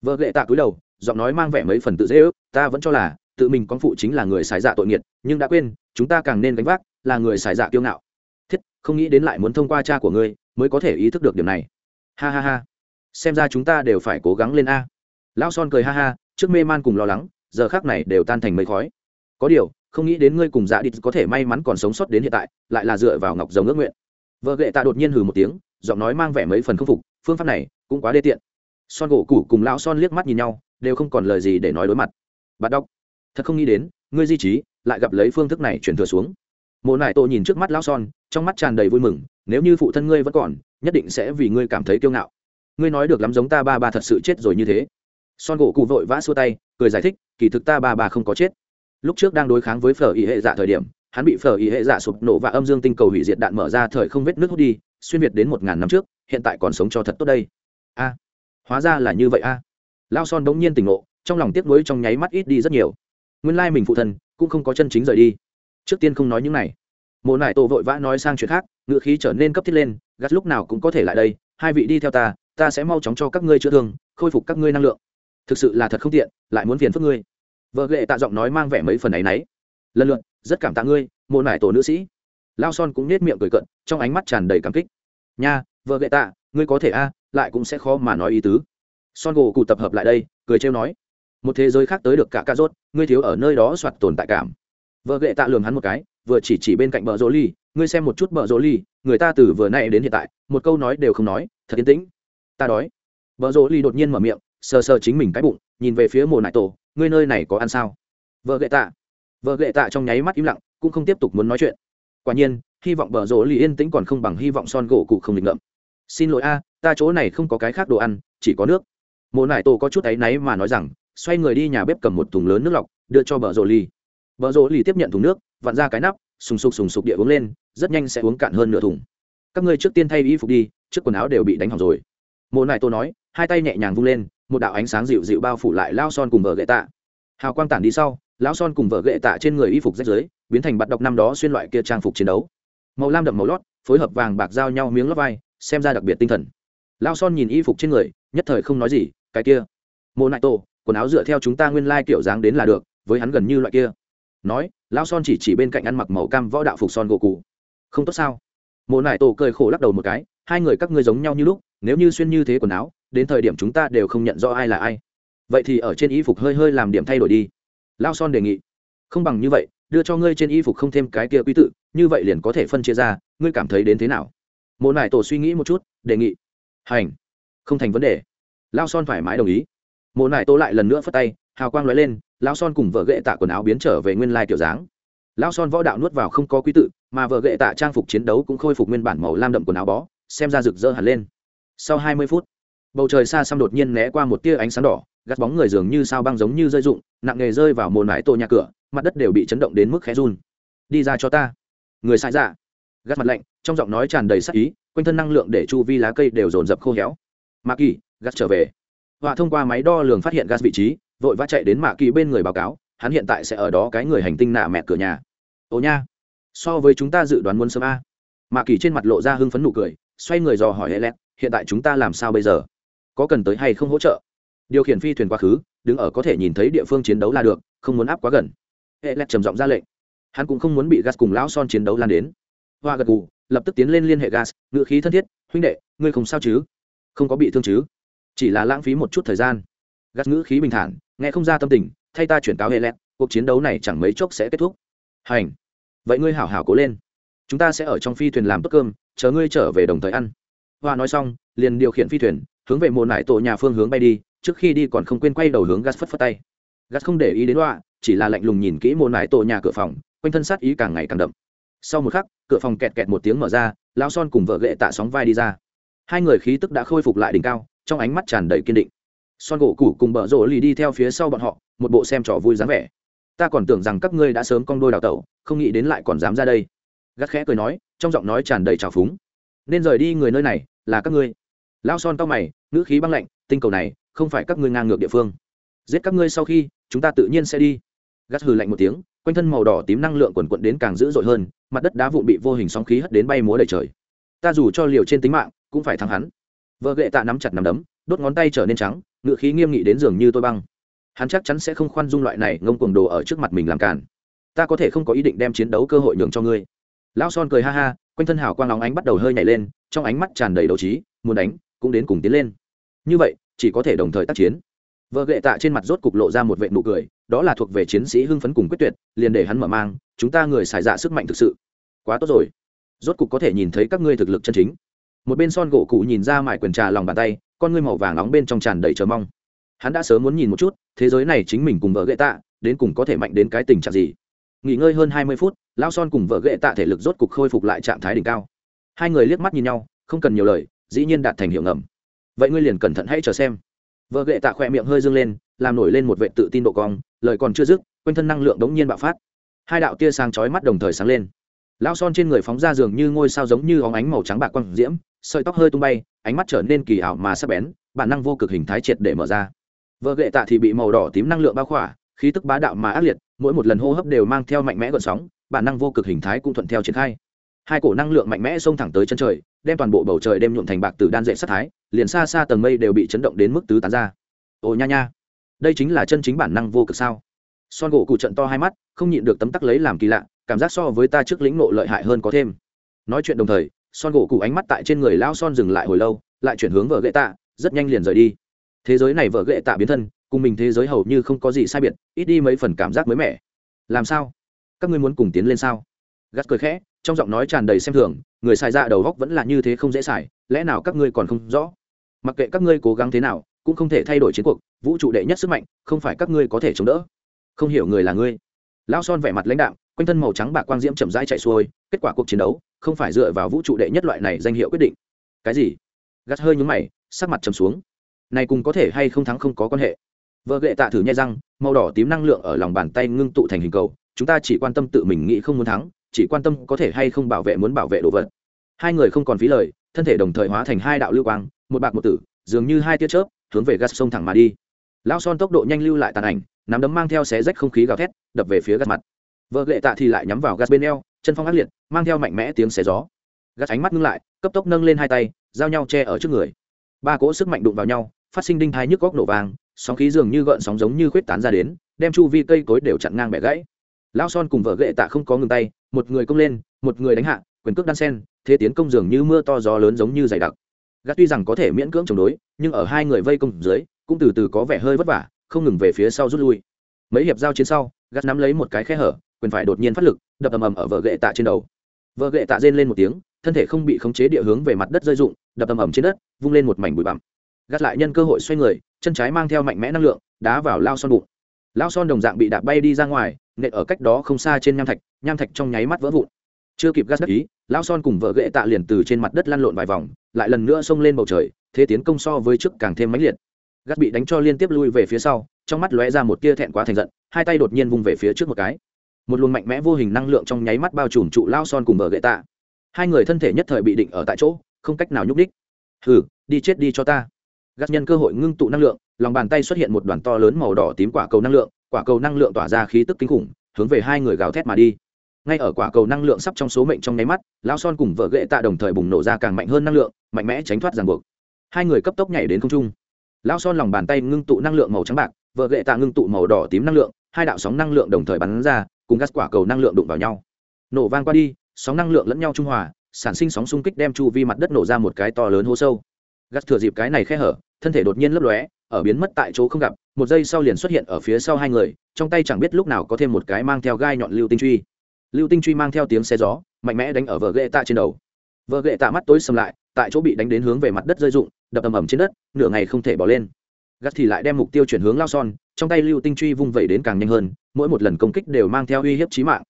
Vợ ghệ tạ cúi đầu, giọng nói mang vẻ mấy phần tự dễ ước, ta vẫn cho là, tự mình con phụ chính là người xài dạ tội nghiệt, nhưng đã quên, chúng ta càng nên gánh vác là người xài dạ kiêu ngạo không nghĩ đến lại muốn thông qua cha của ngươi, mới có thể ý thức được điểm này. Ha ha ha. Xem ra chúng ta đều phải cố gắng lên a. Lão son cười ha ha, trước mê man cùng lo lắng, giờ khác này đều tan thành mây khói. Có điều, không nghĩ đến ngươi cùng dạ đít có thể may mắn còn sống sót đến hiện tại, lại là dựa vào ngọc dầu ước nguyện. Vợ ghệ tạ đột nhiên hừ một tiếng, giọng nói mang vẻ mấy phần khâm phục, phương pháp này cũng quá đê tiện. Son gỗ củ cùng lão son liếc mắt nhìn nhau, đều không còn lời gì để nói đối mặt. Bạn đọc thật không nghĩ đến, ngươi di trí, lại gặp lấy phương thức này chuyển thừa xuống mộ nại tổ nhìn trước mắt lão son, trong mắt tràn đầy vui mừng, nếu như phụ thân ngươi vẫn còn, nhất định sẽ vì ngươi cảm thấy kiêu ngạo. Ngươi nói được lắm giống ta ba ba thật sự chết rồi như thế. Son gỗ cụ vội vã xua tay, cười giải thích, kỳ thực ta ba ba không có chết. Lúc trước đang đối kháng với phở ý hệ dạ thời điểm, hắn bị phở ý hệ dạ sụp nổ và âm dương tinh cầu hủy diệt đạn mở ra thời không vết nước hút đi, xuyên việt đến một ngàn năm trước, hiện tại còn sống cho thật tốt đây. A, hóa ra là như vậy a. Lao son bỗng nhiên tỉnh ngộ, trong lòng tiếc nuối trong nháy mắt ít đi rất nhiều. Nguyên lai mình phụ thân cũng không có chân chính rời đi trước tiên không nói những này. Mộ nại tổ vội vã nói sang chuyện khác, ngựa khí trở nên cấp thiết lên, gắt lúc nào cũng có thể lại đây, hai vị đi theo ta ta sẽ mau chóng cho các ngươi chữa thương, khôi phục các ngươi năng lượng. Thực sự là thật không tiện, lại muốn phiền phức ngươi. Vợ ghệ tạ giọng nói mang vẻ mấy phần ấ y n ấ y lần lượt, rất cảm tạ ngươi, mộ nải tổ nữ sĩ. Lao son cũng nết miệng cười cận trong ánh mắt tràn đầy cảm kích. Nha, vợ ghệ tạ, ngươi có thể a, lại cũng sẽ khó mà nói ý tứ. Son gỗ cụ tập hợp lại đây, cười trêu nói. Một thế giới khác tới được cả ca rốt, ngươi thiếu ở nơi đó soạt tồn tại cảm vợ gệ tạ lường hắn một cái, vừa chỉ chỉ bên cạnh bờ rỗ ly, ngươi xem một chút bờ rỗ ly, người ta từ vừa nay đến hiện tại, một câu nói đều không nói, thật yên tĩnh. Ta đói. Bờ rỗ ly đột nhiên mở miệng, sờ sờ chính mình cái bụng, nhìn về phía mồ nại tổ, ngươi nơi này có ăn sao? Vợ gệ tạ. Vợ gệ tạ trong nháy mắt im lặng, cũng không tiếp tục muốn nói chuyện. Quả nhiên, hy vọng bờ rỗ ly yên tĩnh còn không bằng hy vọng son gỗ cụ không định ngậm xin lỗi a, ta chỗ này không có cái khác đồ ăn, chỉ có nước. Mồ nại tổ có chút áy náy mà nói rằng, xoay người đi nhà bếp cầm một thùng lớn nước lọc, đưa cho bờ rỗ ly vợ rỗ lì tiếp nhận thùng nước vặn ra cái nắp sùng sục sùng sục địa uống lên rất nhanh sẽ uống cạn hơn nửa thùng. Các ngươi trước tiên thay y phục đi trước quần áo đều bị đánh hỏng rồi. Mộ nại Tô nói hai tay nhẹ nhàng vung lên một đạo ánh sáng dịu dịu bao phủ lại lao son cùng vợ gậy tạ. Hào quang tản đi sau lão son cùng vợ gậy tạ trên người y phục rách dưới biến thành bạt độc năm đó xuyên loại kia trang phục chiến đấu. Màu lam đậm màu lót phối hợp vàng bạc giao nhau miếng lót vai xem ra đặc biệt tinh thần. Lao son nhìn y phục trên người nhất thời không nói gì cái kia. Mộ nại Tô, quần áo dựa theo chúng ta nguyên lai kiểu dáng đến là được với hắn gần như loại kia nói lao son chỉ chỉ bên cạnh ăn mặc màu cam võ đạo phục son gỗ cụ không tốt sao? Mộ nại tổ cười khổ lắc đầu một cái, hai người các ngươi giống nhau như lúc, nếu như xuyên như thế quần áo, đến thời điểm chúng ta đều không nhận rõ ai là ai. Vậy thì ở trên y phục hơi hơi làm điểm thay đổi đi. Lao son đề nghị. Không bằng như vậy, đưa cho ngươi trên y phục không thêm cái kia quý tự, như vậy liền có thể phân chia ra, ngươi cảm thấy đến thế nào? Mộ nải tổ suy nghĩ một chút, đề nghị. Hành, không thành vấn đề. Lao son thoải mái đồng ý. Mộ nải tổ lại lần nữa phất tay hào quang lóe lên, lão son cùng vợ ghệ tạ quần áo biến trở về nguyên lai kiểu dáng. Lão son võ đạo nuốt vào không có quý tự, mà vợ ghệ tạ trang phục chiến đấu cũng khôi phục nguyên bản màu lam đậm quần áo bó, xem ra rực rỡ hẳn lên. Sau hai mươi phút, bầu trời xa xăm đột nhiên né qua một tia ánh sáng đỏ, gắt bóng người dường như sao băng giống như rơi rụng, nặng nghề rơi vào mồn mái tổ nhà cửa, mặt đất đều bị chấn động đến mức khẽ run. Đi ra cho ta. Người sai ra gắt mặt lạnh, trong giọng nói tràn đầy sắc ý, quanh thân năng lượng để chu vi lá cây đều dồn dập khô héo. Ma kỳ, gắt trở về. Họa thông qua máy đo lường phát hiện gas vị trí vội vã chạy đến mạ kỳ bên người báo cáo, hắn hiện tại sẽ ở đó cái người hành tinh nạ mẹ cửa nhà. Ồ nha, so với chúng ta dự đoán muốn sớm a. Mạ kỳ trên mặt lộ ra hưng phấn nụ cười, xoay người dò hỏi hệ lẹt hiện tại chúng ta làm sao bây giờ? Có cần tới hay không hỗ trợ? Điều khiển phi thuyền quá khứ, đứng ở có thể nhìn thấy địa phương chiến đấu là được, không muốn áp quá gần. Hệ lẹt trầm giọng ra lệnh. Hắn cũng không muốn bị gas cùng lão son chiến đấu lan đến. Hoa gật gù, lập tức tiến lên liên hệ gas ngự khí thân thiết, huynh đệ, ngươi không sao chứ? Không có bị thương chứ. Chỉ là lãng phí một chút thời gian. Gắt ngữ khí bình thản, nghe không ra tâm tình, thay ta chuyển cáo hệ lẹt. cuộc chiến đấu này chẳng mấy chốc sẽ kết thúc. Hành. Vậy ngươi hảo hảo cố lên. Chúng ta sẽ ở trong phi thuyền làm tốt cơm, chờ ngươi trở về đồng thời ăn. Hoa nói xong, liền điều khiển phi thuyền, hướng về mồ nải tổ nhà phương hướng bay đi, trước khi đi còn không quên quay đầu hướng gas phất phất tay. Gas không để ý đến hoa, chỉ là lạnh lùng nhìn kỹ mồ nải tổ nhà cửa phòng, quanh thân sát ý càng ngày càng đậm. Sau một khắc, cửa phòng kẹt kẹt một tiếng mở ra, lão son cùng vợ ghệ tạ sóng vai đi ra. Hai người khí tức đã khôi phục lại đỉnh cao, trong ánh mắt tràn đầy kiên định son gỗ củ cùng bợ rỗ lì đi theo phía sau bọn họ, một bộ xem trò vui dáng vẻ. Ta còn tưởng rằng các ngươi đã sớm cong đôi đào tẩu, không nghĩ đến lại còn dám ra đây. Gắt khẽ cười nói, trong giọng nói tràn đầy trào phúng. Nên rời đi người nơi này, là các ngươi. Lao son tao mày, ngữ khí băng lạnh, tinh cầu này, không phải các ngươi ngang ngược địa phương. Giết các ngươi sau khi, chúng ta tự nhiên sẽ đi. Gắt hừ lạnh một tiếng, quanh thân màu đỏ tím năng lượng quần quận đến càng dữ dội hơn, mặt đất đá vụn bị vô hình sóng khí hất đến bay múa đầy trời. Ta dù cho liều trên tính mạng, cũng phải thắng hắn. Vợ gệ tạ nắm chặt nắm đấm, đốt ngón tay trở nên trắng ngự khí nghiêm nghị đến dường như tôi băng. Hắn chắc chắn sẽ không khoan dung loại này ngông cuồng đồ ở trước mặt mình làm cản ta có thể không có ý định đem chiến đấu cơ hội nhường cho ngươi. Lão son cười ha ha, quanh thân hào quang lóng ánh bắt đầu hơi nhảy lên, trong ánh mắt tràn đầy đấu trí, muốn đánh, cũng đến cùng tiến lên. Như vậy, chỉ có thể đồng thời tác chiến. Vợ gệ tạ trên mặt rốt cục lộ ra một vệ nụ cười, đó là thuộc về chiến sĩ hưng phấn cùng quyết tuyệt, liền để hắn mở mang, chúng ta người xài dạ sức mạnh thực sự. Quá tốt rồi. Rốt cục có thể nhìn thấy các ngươi thực lực chân chính. Một bên son gỗ cụ nhìn ra mải quyền trà lòng bàn tay con ngươi màu vàng nóng bên trong tràn đầy chờ mong. Hắn đã sớm muốn nhìn một chút, thế giới này chính mình cùng vợ gệ tạ, đến cùng có thể mạnh đến cái tình trạng gì. Nghỉ ngơi hơn hai mươi phút lao son cùng vợ ghệ tạ thể lực rốt cục khôi phục lại trạng thái đỉnh cao. Hai người liếc mắt nhìn nhau, không cần nhiều lời, dĩ nhiên đạt thành hiệu ngầm. Vậy ngươi liền cẩn thận hãy chờ xem. Vợ ghệ tạ khỏe miệng hơi dâng lên, làm nổi lên một vệ tự tin độ cong, lời còn chưa dứt, quanh thân năng lượng đống nhiên bạo phát. Hai đạo tia sáng chói mắt đồng thời sáng lên. Lao son trên người phóng ra dường như ngôi sao giống như óng ánh màu trắng bạc quang diễm, sợi tóc hơi tung bay ánh mắt trở nên kỳ ảo mà sắc bén, bản năng vô cực hình thái triệt để mở ra. Vợ ghệ tạ thì bị màu đỏ tím năng lượng bao khỏa, khí tức bá đạo mà ác liệt, mỗi một lần hô hấp đều mang theo mạnh mẽ gợn sóng, bản năng vô cực hình thái cũng thuận theo triển khai. Hai cổ năng lượng mạnh mẽ xông thẳng tới chân trời, đem toàn bộ bầu trời đem nhuộm thành bạc từ đan dệ sát thái, liền xa xa tầng mây đều bị chấn động đến mức tứ tán ra. Ồ nha nha, đây chính là chân chính bản năng vô cực sao? Son gỗ cụ trận to hai mắt, không nhịn được tấm tắc lấy làm kỳ lạ, cảm giác so với ta trước lĩnh nộ lợi hại hơn có thêm. Nói chuyện đồng thời son gỗ cụ ánh mắt tại trên người lao son dừng lại hồi lâu, lại chuyển hướng vợ gậy tạ, rất nhanh liền rời đi. Thế giới này vợ gậy tạ biến thân, cùng mình thế giới hầu như không có gì sai biệt, ít đi mấy phần cảm giác mới mẻ. Làm sao? Các ngươi muốn cùng tiến lên sao? Gắt cười khẽ, trong giọng nói tràn đầy xem thường, người xài ra dạ đầu góc vẫn là như thế không dễ xài, lẽ nào các ngươi còn không rõ? Mặc kệ các ngươi cố gắng thế nào, cũng không thể thay đổi chiến cuộc, vũ trụ đệ nhất sức mạnh, không phải các ngươi có thể chống đỡ. Không hiểu người là ngươi. Lão son vẻ mặt lãnh đạo quanh thân màu trắng bạc quang diễm chậm rãi chạy xuôi, kết quả cuộc chiến đấu không phải dựa vào vũ trụ đệ nhất loại này danh hiệu quyết định. Cái gì? Gắt hơi nhúng mày, sắc mặt trầm xuống. Này cùng có thể hay không thắng không có quan hệ. Vợ gệ tạ thử nhai răng, màu đỏ tím năng lượng ở lòng bàn tay ngưng tụ thành hình cầu, chúng ta chỉ quan tâm tự mình nghĩ không muốn thắng, chỉ quan tâm có thể hay không bảo vệ muốn bảo vệ đồ vật. Hai người không còn phí lời, thân thể đồng thời hóa thành hai đạo lưu quang, một bạc một tử, dường như hai tia chớp, hướng về gas sông thẳng mà đi. Lão son tốc độ nhanh lưu lại tàn ảnh, nắm đấm mang theo xé rách không khí gào thét, đập về phía gas mặt vợ lệ tạ thì lại nhắm vào gas bên eo, chân phong ác liệt, mang theo mạnh mẽ tiếng xé gió. Gas ánh mắt ngưng lại, cấp tốc nâng lên hai tay, giao nhau che ở trước người. Ba cỗ sức mạnh đụng vào nhau, phát sinh đinh thai nhức góc nổ vàng sóng khí dường như gợn sóng giống như khuyết tán ra đến, đem chu vi cây cối đều chặn ngang bẻ gãy. Lão son cùng vợ gệ tạ không có ngừng tay, một người công lên, một người đánh hạ, quyền cước đan sen, thế tiến công dường như mưa to gió lớn giống như dày đặc. Gắt tuy rằng có thể miễn cưỡng chống đối, nhưng ở hai người vây công dưới, cũng từ từ có vẻ hơi vất vả, không ngừng về phía sau rút lui. Mấy hiệp giao chiến sau gắt nắm lấy một cái khe hở quyền phải đột nhiên phát lực, đập ầm ầm ở vợ gậy tạ trên đầu. Vợ gậy tạ rên lên một tiếng, thân thể không bị khống chế địa hướng về mặt đất rơi rụng, đập ầm ầm trên đất, vung lên một mảnh bụi bặm. Gắt lại nhân cơ hội xoay người, chân trái mang theo mạnh mẽ năng lượng, đá vào lao son bụng. Lao son đồng dạng bị đạp bay đi ra ngoài, nện ở cách đó không xa trên nham thạch nham thạch trong nháy mắt vỡ vụn. Chưa kịp gắt đắc ý, lao son cùng vợ gậy tạ liền từ trên mặt đất lăn lộn vài vòng, lại lần nữa xông lên bầu trời, thế tiến công so với trước càng thêm mãnh liệt. Gắt bị đánh cho liên tiếp lui về phía sau, trong mắt lóe ra một tia thẹn quá thành giận, hai tay đột nhiên vung về phía trước một cái một luồng mạnh mẽ vô hình năng lượng trong nháy mắt bao trùm trụ lao son cùng vợ gậy tạ. Hai người thân thể nhất thời bị định ở tại chỗ, không cách nào nhúc đích hừ, đi chết đi cho ta. Gắt nhân cơ hội ngưng tụ năng lượng, lòng bàn tay xuất hiện một đoàn to lớn màu đỏ tím quả cầu năng lượng, quả cầu năng lượng tỏa ra khí tức kinh khủng, hướng về hai người gào thét mà đi. Ngay ở quả cầu năng lượng sắp trong số mệnh trong nháy mắt, lao son cùng vợ gậy tạ đồng thời bùng nổ ra càng mạnh hơn năng lượng, mạnh mẽ tránh thoát ràng buộc. Hai người cấp tốc nhảy đến không trung. Lao son lòng bàn tay ngưng tụ năng lượng màu trắng bạc, vợ gậy tạ ngưng tụ màu đỏ tím năng lượng, hai đạo sóng năng lượng đồng thời bắn ra cùng gắt quả cầu năng lượng đụng vào nhau. Nổ vang qua đi, sóng năng lượng lẫn nhau trung hòa, sản sinh sóng xung kích đem chu vi mặt đất nổ ra một cái to lớn hố sâu. Gắt thừa dịp cái này khe hở, thân thể đột nhiên lấp lóe, ở biến mất tại chỗ không gặp, một giây sau liền xuất hiện ở phía sau hai người, trong tay chẳng biết lúc nào có thêm một cái mang theo gai nhọn lưu tinh truy. Lưu tinh truy mang theo tiếng xe gió, mạnh mẽ đánh ở vợ ghệ tạ trên đầu. Vợ ghệ tạ mắt tối sầm lại, tại chỗ bị đánh đến hướng về mặt đất rơi rụng, đập ầm ầm trên đất, nửa ngày không thể bỏ lên. Gắt thì lại đem mục tiêu chuyển hướng lao son, trong tay lưu tinh truy vung vẩy đến càng nhanh hơn mỗi một lần công kích đều mang theo uy hiếp chí mạng.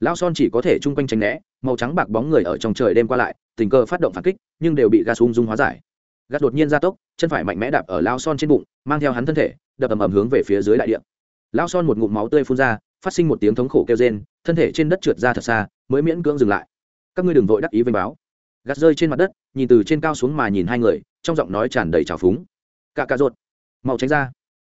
Lão son chỉ có thể chung quanh tránh né, màu trắng bạc bóng người ở trong trời đêm qua lại, tình cờ phát động phản kích, nhưng đều bị gas ung dung hóa giải. Gắt đột nhiên ra tốc, chân phải mạnh mẽ đạp ở Lão son trên bụng, mang theo hắn thân thể, đập ầm ầm hướng về phía dưới đại địa. Lão son một ngụm máu tươi phun ra, phát sinh một tiếng thống khổ kêu rên, thân thể trên đất trượt ra thật xa, mới miễn cưỡng dừng lại. Các ngươi đừng vội đắc ý vênh báo. Gạt rơi trên mặt đất, nhìn từ trên cao xuống mà nhìn hai người, trong giọng nói tràn đầy trào phúng. Cạ cạ rột, mau tránh ra.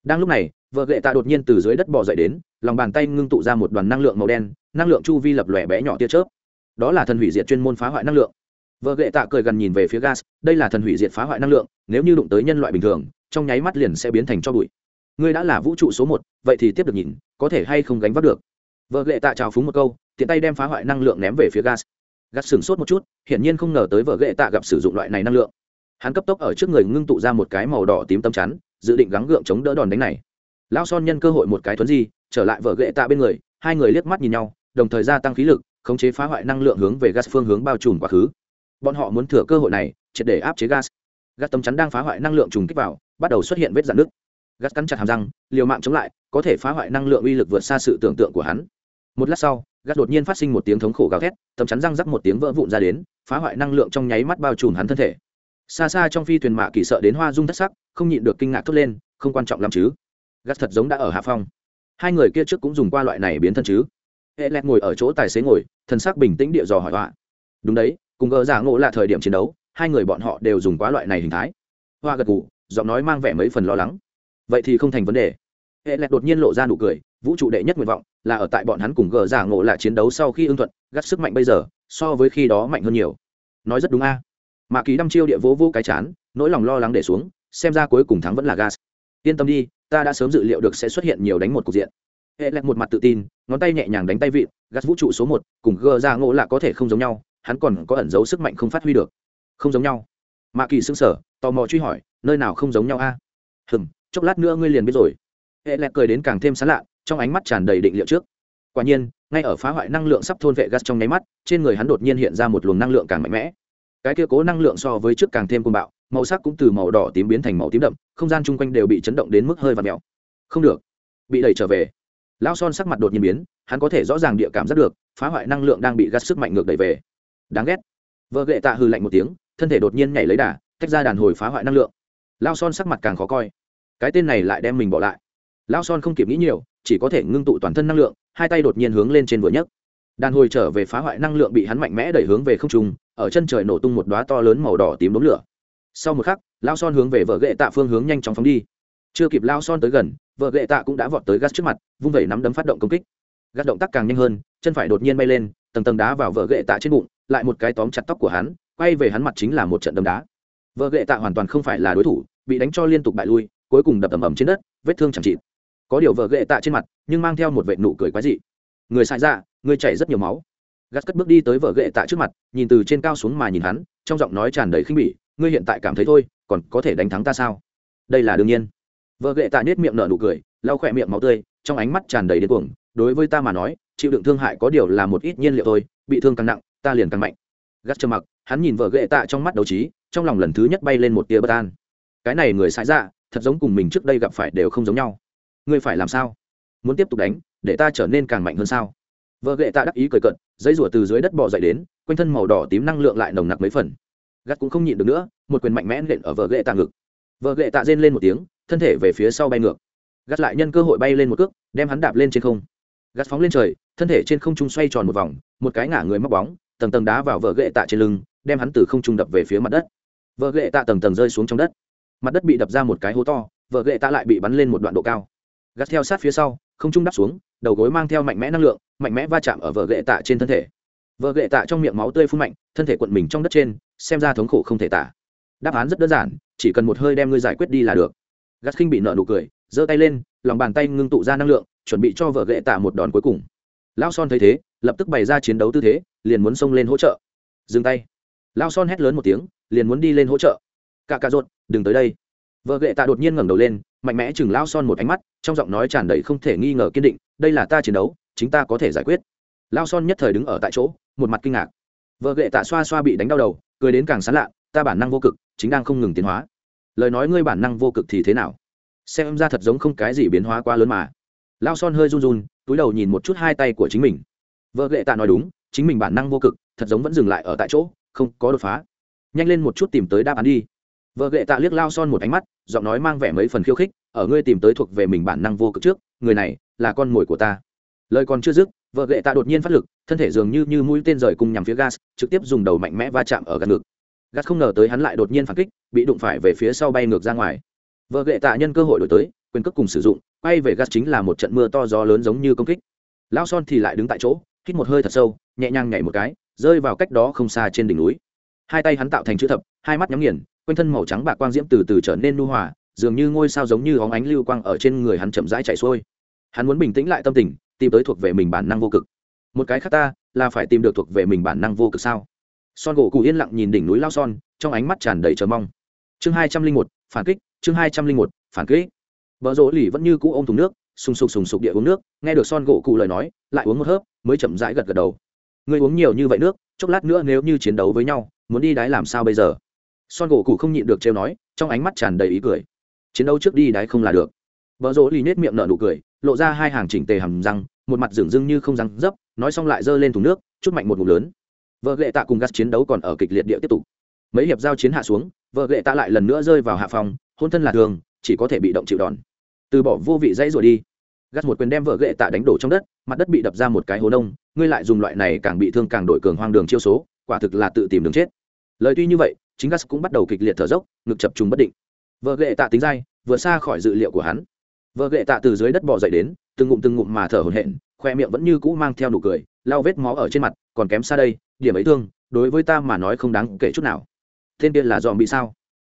Đang lúc này vợ gậy tạ đột nhiên từ dưới đất bò dậy đến, lòng bàn tay ngưng tụ ra một đoàn năng lượng màu đen, năng lượng chu vi lập lòe bé nhỏ tia chớp. Đó là thần hủy diệt chuyên môn phá hoại năng lượng. Vợ gậy tạ cười gần nhìn về phía gas, đây là thần hủy diệt phá hoại năng lượng, nếu như đụng tới nhân loại bình thường, trong nháy mắt liền sẽ biến thành cho bụi. Ngươi đã là vũ trụ số một, vậy thì tiếp được nhìn, có thể hay không gánh vác được? Vợ gậy tạ trào phúng một câu, tiện tay đem phá hoại năng lượng ném về phía gas. Gas sửng sốt một chút, hiển nhiên không ngờ tới vợ gậy tạ gặp sử dụng loại này năng lượng. Hắn cấp tốc ở trước người ngưng tụ ra một cái màu đỏ tím tâm chắn, dự định gắng gượng chống đỡ đòn đánh này lão son nhân cơ hội một cái thuấn di, trở lại vợ ghệ tạ bên người, hai người liếc mắt nhìn nhau, đồng thời gia tăng khí lực, khống chế phá hoại năng lượng hướng về gas phương hướng bao trùm quá khứ. Bọn họ muốn thừa cơ hội này, triệt để áp chế gas. Gas tấm chắn đang phá hoại năng lượng trùng kích vào, bắt đầu xuất hiện vết dạn nước gas cắn chặt hàm răng, liều mạng chống lại, có thể phá hoại năng lượng uy lực vượt xa sự tưởng tượng của hắn. Một lát sau, gas đột nhiên phát sinh một tiếng thống khổ gào thét, tấm chắn răng rắc một tiếng vỡ vụn ra đến, phá hoại năng lượng trong nháy mắt bao trùm hắn thân thể. Xa xa trong phi thuyền mạ kỳ sợ đến hoa dung thất sắc, không nhịn được kinh ngạc thốt lên, không quan trọng lắm chứ gắt thật giống đã ở hạ phong. Hai người kia trước cũng dùng qua loại này biến thân chứ. Hệ lẹt ngồi ở chỗ tài xế ngồi thân xác bình tĩnh địa dò hỏi họa. Đúng đấy, cùng gỡ giả ngộ là thời điểm chiến đấu, hai người bọn họ đều dùng quá loại này hình thái. Hoa gật gù, giọng nói mang vẻ mấy phần lo lắng. Vậy thì không thành vấn đề. Hệ lẹt đột nhiên lộ ra nụ cười, vũ trụ đệ nhất nguyện vọng là ở tại bọn hắn cùng gờ giả ngộ là chiến đấu sau khi ưng thuận, gắt sức mạnh bây giờ, so với khi đó mạnh hơn nhiều. Nói rất đúng a. À. mạ kỳ đăm chiêu địa vỗ vô cái chán, nỗi lòng lo lắng để xuống, xem ra cuối cùng thắng vẫn là gas. Yên tâm đi ta đã sớm dự liệu được sẽ xuất hiện nhiều đánh một cục diện. Hệ lẹt một mặt tự tin, ngón tay nhẹ nhàng đánh tay vịt Gắt vũ trụ số một, cùng gờ ra ngộ là có thể không giống nhau, hắn còn có ẩn dấu sức mạnh không phát huy được. Không giống nhau. Mạ kỳ xứng sở tò mò truy hỏi, nơi nào không giống nhau a? À? hừng chốc lát nữa ngươi liền biết rồi. Hệ lẹt cười đến càng thêm sán lạ, trong ánh mắt tràn đầy định liệu trước. Quả nhiên, ngay ở phá hoại năng lượng sắp thôn vệ gas trong nháy mắt, trên người hắn đột nhiên hiện ra một luồng năng lượng càng mạnh mẽ. Cái kia cố năng lượng so với trước càng thêm côn bạo màu sắc cũng từ màu đỏ tím biến thành màu tím đậm, không gian chung quanh đều bị chấn động đến mức hơi và mèo. Không được. Bị đẩy trở về. Lão son sắc mặt đột nhiên biến, hắn có thể rõ ràng địa cảm giác được, phá hoại năng lượng đang bị gắt sức mạnh ngược đẩy về. Đáng ghét. Vợ gệ tạ hư lạnh một tiếng, thân thể đột nhiên nhảy lấy đà, tách ra đàn hồi phá hoại năng lượng. Lao son sắc mặt càng khó coi. Cái tên này lại đem mình bỏ lại. Lao son không kịp nghĩ nhiều, chỉ có thể ngưng tụ toàn thân năng lượng, hai tay đột nhiên hướng lên trên vừa nhấc. Đàn hồi trở về phá hoại năng lượng bị hắn mạnh mẽ đẩy hướng về không trung, ở chân trời nổ tung một đoá to lớn màu đỏ tím đốm lửa sau một khắc, lao son hướng về vợ ghệ tạ phương hướng nhanh chóng phóng đi. Chưa kịp lao son tới gần, vợ ghệ tạ cũng đã vọt tới gắt trước mặt, vung vẩy nắm đấm phát động công kích. Gắt động tác càng nhanh hơn, chân phải đột nhiên bay lên, tầng tầng đá vào vợ ghệ tạ trên bụng, lại một cái tóm chặt tóc của hắn, quay về hắn mặt chính là một trận đấm đá. Vợ ghệ tạ hoàn toàn không phải là đối thủ, bị đánh cho liên tục bại lui, cuối cùng đập ầm ầm trên đất, vết thương chẳng chịt. Có điều vợ ghệ tạ trên mặt, nhưng mang theo một vệ nụ cười quái dị. Người sai ra người chảy rất nhiều máu. Gắt cất bước đi tới vợ ghệ tạ trước mặt, nhìn từ trên cao xuống mà nhìn hắn, trong giọng nói tràn đầy khinh bỉ ngươi hiện tại cảm thấy thôi, còn có thể đánh thắng ta sao? Đây là đương nhiên. Vợ gệ tạ nết miệng nở nụ cười, lau khỏe miệng máu tươi, trong ánh mắt tràn đầy điên cuồng. Đối với ta mà nói, chịu đựng thương hại có điều là một ít nhiên liệu thôi, bị thương càng nặng, ta liền càng mạnh. Gắt trơ mặc, hắn nhìn vợ ghệ tạ trong mắt đấu trí, trong lòng lần thứ nhất bay lên một tia bất an. Cái này người sai dạ thật giống cùng mình trước đây gặp phải đều không giống nhau. Ngươi phải làm sao? Muốn tiếp tục đánh, để ta trở nên càng mạnh hơn sao? Vợ ghệ tạ đắc ý cười cận dây rủa từ dưới đất bò dậy đến, quanh thân màu đỏ tím năng lượng lại nồng nặc mấy phần gắt cũng không nhịn được nữa, một quyền mạnh mẽ nện ở vợ ghệ tạ ngực. Vợ ghệ tạ rên lên một tiếng, thân thể về phía sau bay ngược. Gắt lại nhân cơ hội bay lên một cước, đem hắn đạp lên trên không. Gắt phóng lên trời, thân thể trên không trung xoay tròn một vòng, một cái ngả người móc bóng, tầng tầng đá vào vợ ghệ tạ trên lưng, đem hắn từ không trung đập về phía mặt đất. Vợ ghệ tạ tầng tầng rơi xuống trong đất. Mặt đất bị đập ra một cái hố to vợ ghệ tạ lại bị bắn lên một đoạn độ cao. Gắt theo sát phía sau, không trung đắp xuống, đầu gối mang theo mạnh mẽ năng lượng, mạnh mẽ va chạm ở vợ ghệ tạ trên thân thể. Vợ ghệ tạ trong miệng máu tươi phun mạnh, thân thể quận mình trong đất trên xem ra thống khổ không thể tả. Đáp án rất đơn giản, chỉ cần một hơi đem ngươi giải quyết đi là được. Gắt khinh bị nợ nụ cười, giơ tay lên, lòng bàn tay ngưng tụ ra năng lượng, chuẩn bị cho vợ ghệ tạ một đòn cuối cùng. Lao son thấy thế, lập tức bày ra chiến đấu tư thế, liền muốn xông lên hỗ trợ. Dừng tay. Lao son hét lớn một tiếng, liền muốn đi lên hỗ trợ. Cả cà rột, đừng tới đây. Vợ ghệ tạ đột nhiên ngẩng đầu lên, mạnh mẽ chừng lao son một ánh mắt, trong giọng nói tràn đầy không thể nghi ngờ kiên định, đây là ta chiến đấu, chính ta có thể giải quyết. Lao son nhất thời đứng ở tại chỗ, một mặt kinh ngạc. Vợ ghệ tạ xoa xoa bị đánh đau đầu cười đến càng sán lạ, ta bản năng vô cực, chính đang không ngừng tiến hóa. Lời nói ngươi bản năng vô cực thì thế nào? Xem ra thật giống không cái gì biến hóa quá lớn mà. Lao son hơi run run, túi đầu nhìn một chút hai tay của chính mình. Vợ ghệ tạ nói đúng, chính mình bản năng vô cực, thật giống vẫn dừng lại ở tại chỗ, không có đột phá. Nhanh lên một chút tìm tới đáp án đi. Vợ ghệ tạ liếc lao son một ánh mắt, giọng nói mang vẻ mấy phần khiêu khích, ở ngươi tìm tới thuộc về mình bản năng vô cực trước, người này là con mồi của ta. Lời còn chưa dứt vợ ghệ tạ đột nhiên phát lực, thân thể dường như như mũi tên rời cùng nhằm phía gas, trực tiếp dùng đầu mạnh mẽ va chạm ở gần ngực. Gas không ngờ tới hắn lại đột nhiên phản kích, bị đụng phải về phía sau bay ngược ra ngoài. Vợ ghệ tạ nhân cơ hội đổi tới, quyền cước cùng sử dụng, quay về gas chính là một trận mưa to gió lớn giống như công kích. Lao son thì lại đứng tại chỗ, hít một hơi thật sâu, nhẹ nhàng nhảy một cái, rơi vào cách đó không xa trên đỉnh núi. Hai tay hắn tạo thành chữ thập, hai mắt nhắm nghiền, quanh thân màu trắng bạc quang diễm từ từ trở nên nu hòa, dường như ngôi sao giống như óng ánh lưu quang ở trên người hắn chậm rãi chạy xuôi. Hắn muốn bình tĩnh lại tâm tình tìm tới thuộc về mình bản năng vô cực. Một cái khác ta, là phải tìm được thuộc về mình bản năng vô cực sao? Son gỗ cụ yên lặng nhìn đỉnh núi lao son, trong ánh mắt tràn đầy chờ mong. Chương hai trăm linh một, phản kích, chương hai trăm linh một, phản kích. Vợ rỗ lì vẫn như cũ ôm thùng nước, sùng sục sùng sục địa uống nước, nghe được son gỗ cụ lời nói, lại uống một hớp, mới chậm rãi gật gật đầu. Người uống nhiều như vậy nước, chốc lát nữa nếu như chiến đấu với nhau, muốn đi đái làm sao bây giờ? Son gỗ cụ không nhịn được trêu nói, trong ánh mắt tràn đầy ý cười. Chiến đấu trước đi đái không là được. Vợ rỗ lì nết miệng nở nụ cười lộ ra hai hàng chỉnh tề hầm răng, một mặt dửng dưng như không răng dấp, nói xong lại giơ lên thùng nước, chút mạnh một ngụm lớn. Vợ gệ tạ cùng gắt chiến đấu còn ở kịch liệt địa tiếp tục. Mấy hiệp giao chiến hạ xuống, vợ gệ tạ lại lần nữa rơi vào hạ phòng, hôn thân là thường, chỉ có thể bị động chịu đòn. Từ bỏ vô vị dãy rồi đi. Gắt một quyền đem vợ gệ tạ đánh đổ trong đất, mặt đất bị đập ra một cái hố nông, ngươi lại dùng loại này càng bị thương càng đổi cường hoang đường chiêu số, quả thực là tự tìm đường chết. Lời tuy như vậy, chính gas cũng bắt đầu kịch liệt thở dốc, ngực chập trùng bất định. Vợ ghệ tạ tính dai, vừa xa khỏi dự liệu của hắn vợ gệ tạ từ dưới đất bỏ dậy đến, từng ngụm từng ngụm mà thở hổn hển, khoe miệng vẫn như cũ mang theo nụ cười lao vết máu ở trên mặt, còn kém xa đây, điểm ấy thương, đối với ta mà nói không đáng kể chút nào. Tên kia là dòm bị sao?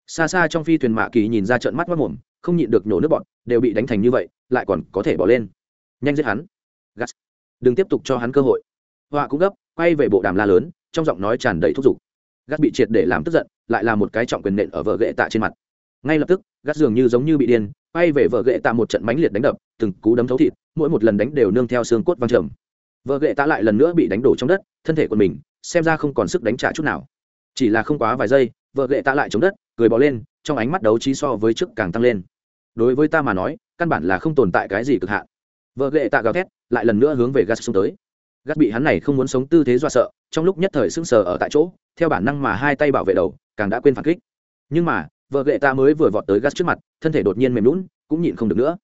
Xa xa trong phi thuyền mạ kỳ nhìn ra trận mắt mất mồm, không nhịn được nhổ nước bọn, đều bị đánh thành như vậy, lại còn có thể bỏ lên. Nhanh giết hắn. Gas đừng tiếp tục cho hắn cơ hội. Họa cũng gấp, quay về bộ đàm la lớn, trong giọng nói tràn đầy thúc giục. Gas bị triệt để làm tức giận, lại là một cái trọng quyền nện ở vợ ghệ tạ trên mặt ngay lập tức, gắt dường như giống như bị điên bay về vợ ghệ tạ một trận mãnh liệt đánh đập, từng cú đấm thấu thịt, mỗi một lần đánh đều nương theo xương cốt văng trầm. Vợ ghệ tạ lại lần nữa bị đánh đổ trong đất, thân thể của mình, xem ra không còn sức đánh trả chút nào. Chỉ là không quá vài giây, vợ ghệ tạ lại chống đất, cười bỏ lên, trong ánh mắt đấu trí so với trước càng tăng lên. Đối với ta mà nói, căn bản là không tồn tại cái gì cực hạn. Vợ ghệ tạ gào thét, lại lần nữa hướng về gas xuống tới. Gas bị hắn này không muốn sống tư thế do sợ, trong lúc nhất thời sững sờ ở tại chỗ, theo bản năng mà hai tay bảo vệ đầu, càng đã quên phản kích. Nhưng mà vợ gệ tạ mới vừa vọt tới gắt trước mặt, thân thể đột nhiên mềm lún cũng nhịn không được nữa.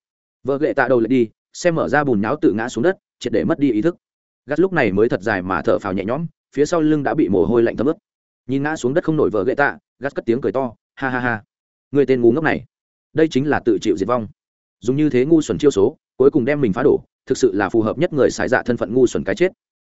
Vợ gệ tạ đầu lại đi, xem mở ra bùn nháo tự ngã xuống đất, triệt để mất đi ý thức. Gắt lúc này mới thật dài mà thở phào nhẹ nhõm, phía sau lưng đã bị mồ hôi lạnh thấm ướt. Nhìn ngã xuống đất không nổi vợ gậy tạ, gắt cất tiếng cười to, ha ha ha. Người tên ngu ngốc này, đây chính là tự chịu diệt vong. Dùng như thế ngu xuẩn chiêu số, cuối cùng đem mình phá đổ, thực sự là phù hợp nhất người xài dạ thân phận ngu xuẩn cái chết.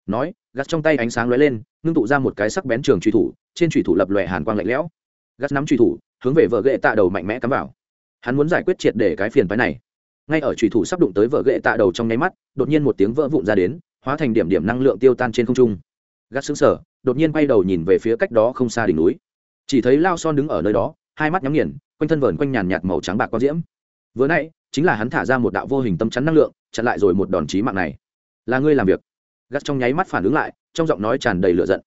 Nói, gắt trong tay ánh sáng lóe lên, ngưng tụ ra một cái sắc bén trường truy thủ, trên truy thủ lập lòe hàn quang lạnh lẽo gắt nắm truy thủ, hướng về vợ ghệ tạ đầu mạnh mẽ cắm vào. Hắn muốn giải quyết triệt để cái phiền phái này. Ngay ở truy thủ sắp đụng tới vợ ghệ tạ đầu trong nháy mắt, đột nhiên một tiếng vỡ vụn ra đến, hóa thành điểm điểm năng lượng tiêu tan trên không trung. Gắt xứng sở đột nhiên quay đầu nhìn về phía cách đó không xa đỉnh núi. Chỉ thấy lao son đứng ở nơi đó, hai mắt nhắm nghiền, quanh thân vờn quanh nhàn nhạt màu trắng bạc quang diễm. Vừa nãy, chính là hắn thả ra một đạo vô hình tâm chắn năng lượng, chặn lại rồi một đòn chí mạng này. Là ngươi làm việc. Gắt trong nháy mắt phản ứng lại, trong giọng nói tràn đầy lửa giận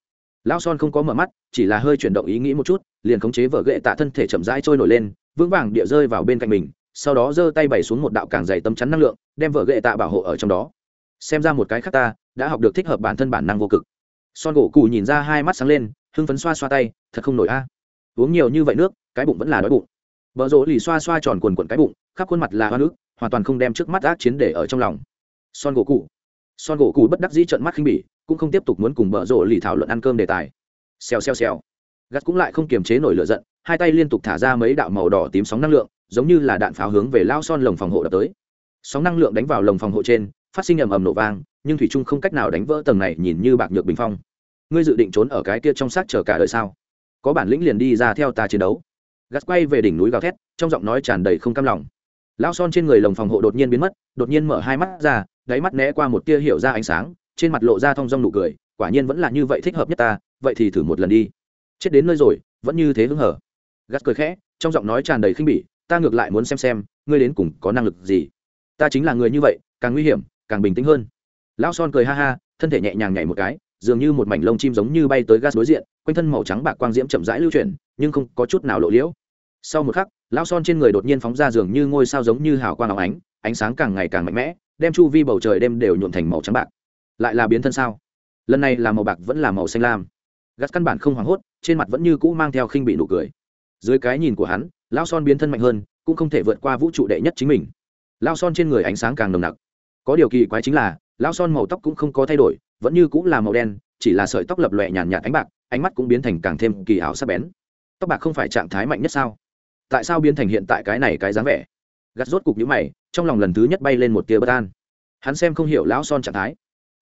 lão son không có mở mắt, chỉ là hơi chuyển động ý nghĩ một chút, liền khống chế vợ gậy tạ thân thể chậm rãi trôi nổi lên, vững vàng địa rơi vào bên cạnh mình, sau đó giơ tay bày xuống một đạo càng dày tấm chắn năng lượng, đem vợ gậy tạ bảo hộ ở trong đó. Xem ra một cái khác ta, đã học được thích hợp bản thân bản năng vô cực. Son gỗ cụ nhìn ra hai mắt sáng lên, hưng phấn xoa xoa tay, thật không nổi a. Uống nhiều như vậy nước, cái bụng vẫn là đói bụng. Vợ rỗ lì xoa xoa tròn quần quần cái bụng, khắp khuôn mặt là hoa nước, hoàn toàn không đem trước mắt ác chiến để ở trong lòng. Son gỗ cụ son gỗ cụ bất đắc dĩ trợn mắt khinh bỉ cũng không tiếp tục muốn cùng bợ rộ lì thảo luận ăn cơm đề tài. Xèo xèo xèo. Gắt cũng lại không kiềm chế nổi lửa giận, hai tay liên tục thả ra mấy đạo màu đỏ tím sóng năng lượng, giống như là đạn pháo hướng về lao son lồng phòng hộ đập tới. Sóng năng lượng đánh vào lồng phòng hộ trên, phát sinh ầm ầm nổ vang, nhưng thủy trung không cách nào đánh vỡ tầng này nhìn như bạc nhược bình phong. Ngươi dự định trốn ở cái kia trong xác chờ cả đời sao? Có bản lĩnh liền đi ra theo ta chiến đấu. Gắt quay về đỉnh núi gào thét, trong giọng nói tràn đầy không cam lòng. Lao son trên người lồng phòng hộ đột nhiên biến mất, đột nhiên mở hai mắt ra, đáy mắt né qua một tia hiểu ra ánh sáng trên mặt lộ ra thong dong nụ cười, quả nhiên vẫn là như vậy thích hợp nhất ta, vậy thì thử một lần đi. Chết đến nơi rồi, vẫn như thế hứng hở. Gắt cười khẽ, trong giọng nói tràn đầy khinh bỉ, ta ngược lại muốn xem xem, ngươi đến cùng có năng lực gì. Ta chính là người như vậy, càng nguy hiểm, càng bình tĩnh hơn. Lão son cười ha ha, thân thể nhẹ nhàng nhảy một cái, dường như một mảnh lông chim giống như bay tới gas đối diện, quanh thân màu trắng bạc quang diễm chậm rãi lưu chuyển, nhưng không có chút nào lộ liễu. Sau một khắc, lão son trên người đột nhiên phóng ra dường như ngôi sao giống như hào quang óng ánh ánh sáng càng ngày càng mạnh mẽ, đem chu vi bầu trời đêm đều nhuộn thành màu trắng bạc lại là biến thân sao? Lần này là màu bạc vẫn là màu xanh lam. Gắt căn bản không hoảng hốt, trên mặt vẫn như cũ mang theo khinh bị nụ cười. Dưới cái nhìn của hắn, lão son biến thân mạnh hơn, cũng không thể vượt qua vũ trụ đệ nhất chính mình. Lao son trên người ánh sáng càng nồng nặc. Có điều kỳ quái chính là lao son màu tóc cũng không có thay đổi, vẫn như cũng là màu đen, chỉ là sợi tóc lập lòe nhàn nhạt ánh bạc, ánh mắt cũng biến thành càng thêm kỳ ảo sắc bén. Tóc bạc không phải trạng thái mạnh nhất sao? Tại sao biến thành hiện tại cái này cái dáng vẻ? Gắt rốt cục nhũ mày, trong lòng lần thứ nhất bay lên một tia bất an. Hắn xem không hiểu lão son trạng thái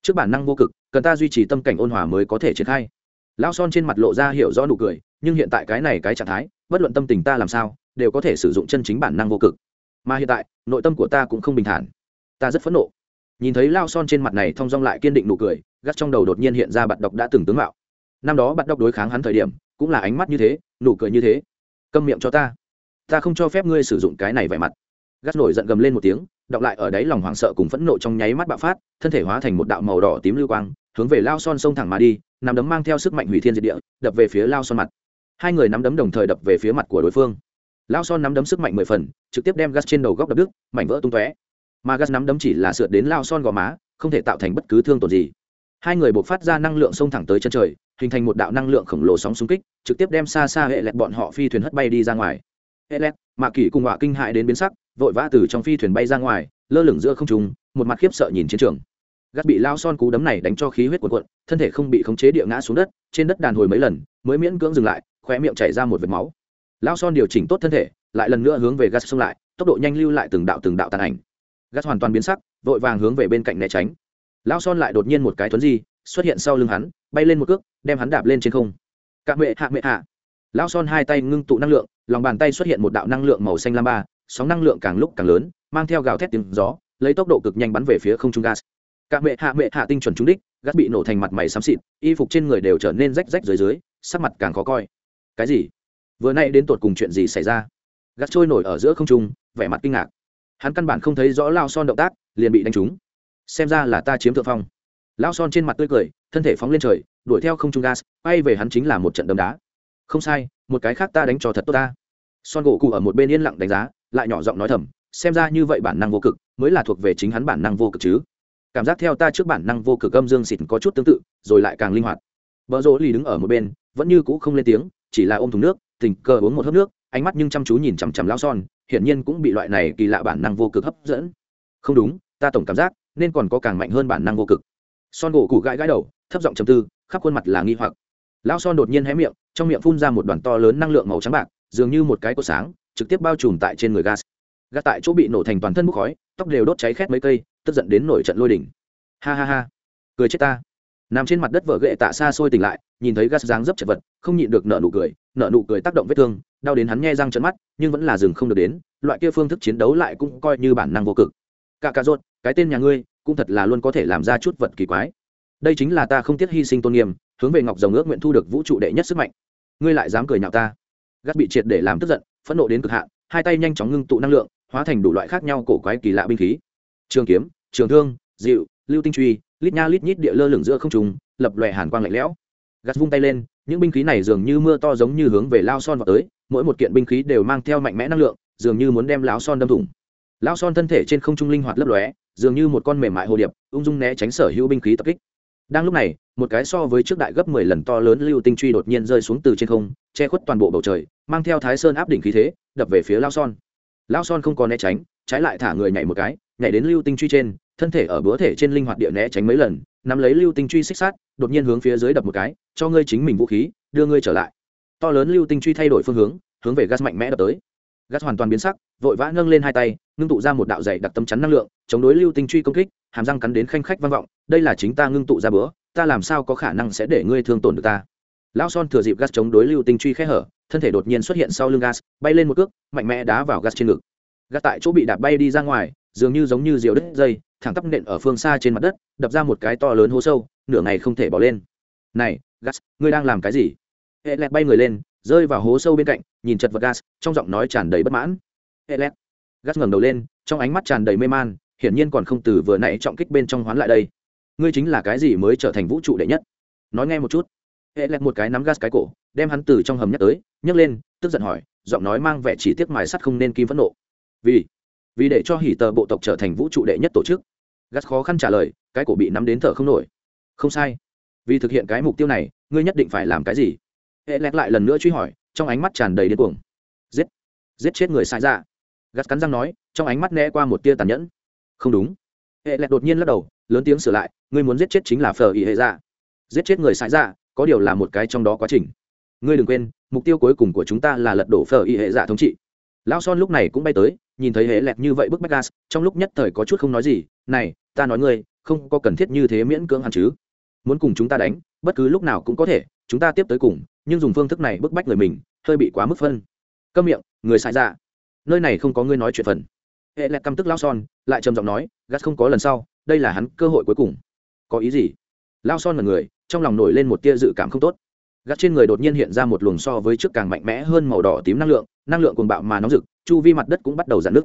trước bản năng vô cực, cần ta duy trì tâm cảnh ôn hòa mới có thể triển khai. Lão son trên mặt lộ ra hiểu rõ nụ cười, nhưng hiện tại cái này cái trạng thái, bất luận tâm tình ta làm sao, đều có thể sử dụng chân chính bản năng vô cực. Mà hiện tại, nội tâm của ta cũng không bình thản. Ta rất phẫn nộ. Nhìn thấy lao son trên mặt này thong dong lại kiên định nụ cười, gắt trong đầu đột nhiên hiện ra bạn đọc đã từng tướng mạo. Năm đó bạn đọc đối kháng hắn thời điểm, cũng là ánh mắt như thế, nụ cười như thế. Câm miệng cho ta. Ta không cho phép ngươi sử dụng cái này vẻ mặt. Gắt nổi giận gầm lên một tiếng đọng lại ở đáy lòng hoảng sợ cùng phẫn nộ trong nháy mắt bạo phát, thân thể hóa thành một đạo màu đỏ tím lưu quang, hướng về lao son sông thẳng mà đi, nắm đấm mang theo sức mạnh hủy thiên diệt địa, đập về phía lao son mặt. Hai người nắm đấm đồng thời đập về phía mặt của đối phương. Lao son nắm đấm sức mạnh mười phần, trực tiếp đem gas trên đầu góc đập đứt, mảnh vỡ tung tóe. Mà gas nắm đấm chỉ là sượt đến lao son gò má, không thể tạo thành bất cứ thương tổn gì. Hai người buộc phát ra năng lượng xông thẳng tới chân trời, hình thành một đạo năng lượng khổng lồ sóng xung kích, trực tiếp đem xa xa hệ lẹt bọn họ phi thuyền hất bay đi ra ngoài. Hệ lẹt, mạ kỷ cùng họa kinh hại đến biến sắc vội vã từ trong phi thuyền bay ra ngoài, lơ lửng giữa không trùng một mặt khiếp sợ nhìn chiến trường. Gắt bị lao son cú đấm này đánh cho khí huyết cuộn cuộn, thân thể không bị khống chế địa ngã xuống đất, trên đất đàn hồi mấy lần, mới miễn cưỡng dừng lại, khóe miệng chảy ra một vệt máu. Lao son điều chỉnh tốt thân thể, lại lần nữa hướng về gắt xông lại, tốc độ nhanh lưu lại từng đạo từng đạo tàn ảnh. Gắt hoàn toàn biến sắc, vội vàng hướng về bên cạnh né tránh. Lao son lại đột nhiên một cái thuấn di, xuất hiện sau lưng hắn, bay lên một cước, đem hắn đạp lên trên không. C mệ hạ mệ hạ. Lao son hai tay ngưng tụ năng lượng, lòng bàn tay xuất hiện một đạo năng lượng màu xanh lam ba sóng năng lượng càng lúc càng lớn, mang theo gào thét tiếng gió, lấy tốc độ cực nhanh bắn về phía không trung gas. C mẹ hạ mẹ hạ tinh chuẩn trúng đích, gas bị nổ thành mặt mày xám xịt, y phục trên người đều trở nên rách rách dưới dưới, sắc mặt càng khó coi. Cái gì? Vừa nay đến tột cùng chuyện gì xảy ra? Gas trôi nổi ở giữa không trung, vẻ mặt kinh ngạc. Hắn căn bản không thấy rõ lao son động tác, liền bị đánh trúng. Xem ra là ta chiếm thượng phong. Lao son trên mặt tươi cười, thân thể phóng lên trời, đuổi theo không trung gas bay về hắn chính là một trận đấm đá. Không sai, một cái khác ta đánh cho thật tốt ta. Son gỗ cụ ở một bên yên lặng đánh giá lại nhỏ giọng nói thầm, xem ra như vậy bản năng vô cực mới là thuộc về chính hắn bản năng vô cực chứ. Cảm giác theo ta trước bản năng vô cực âm dương xịt có chút tương tự, rồi lại càng linh hoạt. Vợ rỗ lì đứng ở một bên, vẫn như cũ không lên tiếng, chỉ là ôm thùng nước, tình cờ uống một hớp nước, ánh mắt nhưng chăm chú nhìn chằm chằm lao son, hiển nhiên cũng bị loại này kỳ lạ bản năng vô cực hấp dẫn. Không đúng, ta tổng cảm giác nên còn có càng mạnh hơn bản năng vô cực. Son gỗ củ gãi gãi đầu, thấp giọng chầm tư, khắp khuôn mặt là nghi hoặc. Lao son đột nhiên hé miệng, trong miệng phun ra một đoàn to lớn năng lượng màu trắng bạc, dường như một cái cột sáng trực tiếp bao trùm tại trên người gas. Gas tại chỗ bị nổ thành toàn thân bốc khói, tóc đều đốt cháy khét mấy cây, tức giận đến nổi trận lôi đỉnh. Ha ha ha. Cười chết ta. Nằm trên mặt đất vợ gệ tạ xa xôi tỉnh lại, nhìn thấy gas dáng dấp chật vật, không nhịn được nợ nụ cười nợ nụ cười tác động vết thương, đau đến hắn nghe răng trận mắt, nhưng vẫn là dừng không được đến, loại kia phương thức chiến đấu lại cũng coi như bản năng vô cực. Cả cà rốt, cái tên nhà ngươi, cũng thật là luôn có thể làm ra chút vật kỳ quái. Đây chính là ta không tiếc hy sinh tôn nghiêm, hướng về ngọc rồng ước nguyện thu được vũ trụ đệ nhất sức mạnh. Ngươi lại dám cười nhạo ta gắt bị triệt để làm tức giận, phẫn nộ đến cực hạn, hai tay nhanh chóng ngưng tụ năng lượng, hóa thành đủ loại khác nhau cổ quái kỳ lạ binh khí. Trường kiếm, trường thương dịu lưu tinh truy, lít nha lít nhít địa lơ lửng giữa không trùng lập lòe hàn quang lạnh lẽo. Gạt vung tay lên, những binh khí này dường như mưa to giống như hướng về lao son vào tới, mỗi một kiện binh khí đều mang theo mạnh mẽ năng lượng, dường như muốn đem lão son đâm thủng. Lão son thân thể trên không trung linh hoạt lấp lóe, dường như một con mềm mại hồ điệp, ung dung né tránh sở hữu binh khí tập kích. Đang lúc này một cái so với trước đại gấp mười lần to lớn lưu tinh truy đột nhiên rơi xuống từ trên không, che khuất toàn bộ bầu trời, mang theo thái sơn áp đỉnh khí thế, đập về phía lao son. Lao son không có né tránh, trái lại thả người nhảy một cái, nhảy đến lưu tinh truy trên, thân thể ở búa thể trên linh hoạt địa né tránh mấy lần, nắm lấy lưu tinh truy xích sát đột nhiên hướng phía dưới đập một cái, cho ngươi chính mình vũ khí, đưa ngươi trở lại. To lớn lưu tinh truy thay đổi phương hướng hướng về gas mạnh mẽ đập tới. Gas hoàn toàn biến sắc, vội vã nâng lên hai tay, ngưng tụ ra một đạo dày đặc tâm chắn năng lượng, chống đối lưu tinh truy công kích, hàm răng cắn đến khanh khách vang vọng, đây là chính ta ngưng tụ ra bữa ta làm sao có khả năng sẽ để ngươi thương tổn được ta? Lão son thừa dịp gas chống đối lưu tinh truy khẽ hở, thân thể đột nhiên xuất hiện sau lưng gas, bay lên một cước, mạnh mẽ đá vào gas trên ngực. Gas tại chỗ bị đạp bay đi ra ngoài, dường như giống như diều đứt dây, thẳng tắp nện ở phương xa trên mặt đất, đập ra một cái to lớn hố sâu, nửa ngày không thể bỏ lên. Này, gas, ngươi đang làm cái gì? Hệ lẹt bay người lên, rơi vào hố sâu bên cạnh, nhìn chật vật gas, trong giọng nói tràn đầy bất mãn. Hệ lẹt. Gas ngẩng đầu lên, trong ánh mắt tràn đầy mê man, hiển nhiên còn không từ vừa nãy trọng kích bên trong hoán lại đây ngươi chính là cái gì mới trở thành vũ trụ đệ nhất? Nói nghe một chút. Hệ lẹt một cái nắm gas cái cổ, đem hắn từ trong hầm nhắc tới, nhấc lên, tức giận hỏi, giọng nói mang vẻ chỉ tiếc mài sắt không nên kim phẫn nộ. Vì vì để cho hỉ tờ bộ tộc trở thành vũ trụ đệ nhất tổ chức. Gas khó khăn trả lời, cái cổ bị nắm đến thở không nổi. Không sai. Vì thực hiện cái mục tiêu này, ngươi nhất định phải làm cái gì? Hệ lẹt lại lần nữa truy hỏi, trong ánh mắt tràn đầy điên cuồng. Giết. Giết chết người sai dạ. ra gắt cắn răng nói, trong ánh mắt né qua một tia tàn nhẫn. Không đúng hệ lẹt đột nhiên lắc đầu lớn tiếng sửa lại ngươi muốn giết chết chính là phờ ý hệ Dạ, giết chết người sai Dạ, có điều là một cái trong đó quá trình. Ngươi đừng quên mục tiêu cuối cùng của chúng ta là lật đổ phờ ý hệ dạ thống trị. Lão son lúc này cũng bay tới nhìn thấy hệ lẹt như vậy bức bách gas trong lúc nhất thời có chút không nói gì này ta nói ngươi không có cần thiết như thế miễn cưỡng hẳn chứ. Muốn cùng chúng ta đánh bất cứ lúc nào cũng có thể chúng ta tiếp tới cùng nhưng dùng phương thức này bức bách người mình hơi bị quá mức phân. Câm miệng người sai Dạ, nơi này không có ngươi nói chuyện phần hệ lẹt căm tức lao son, lại trầm giọng nói, Gắt không có lần sau, đây là hắn cơ hội cuối cùng. Có ý gì? Lao son là người, trong lòng nổi lên một tia dự cảm không tốt. Gắt trên người đột nhiên hiện ra một luồng so với trước càng mạnh mẽ hơn màu đỏ tím năng lượng năng lượng cuồng bạo mà nóng rực, chu vi mặt đất cũng bắt đầu giãn nước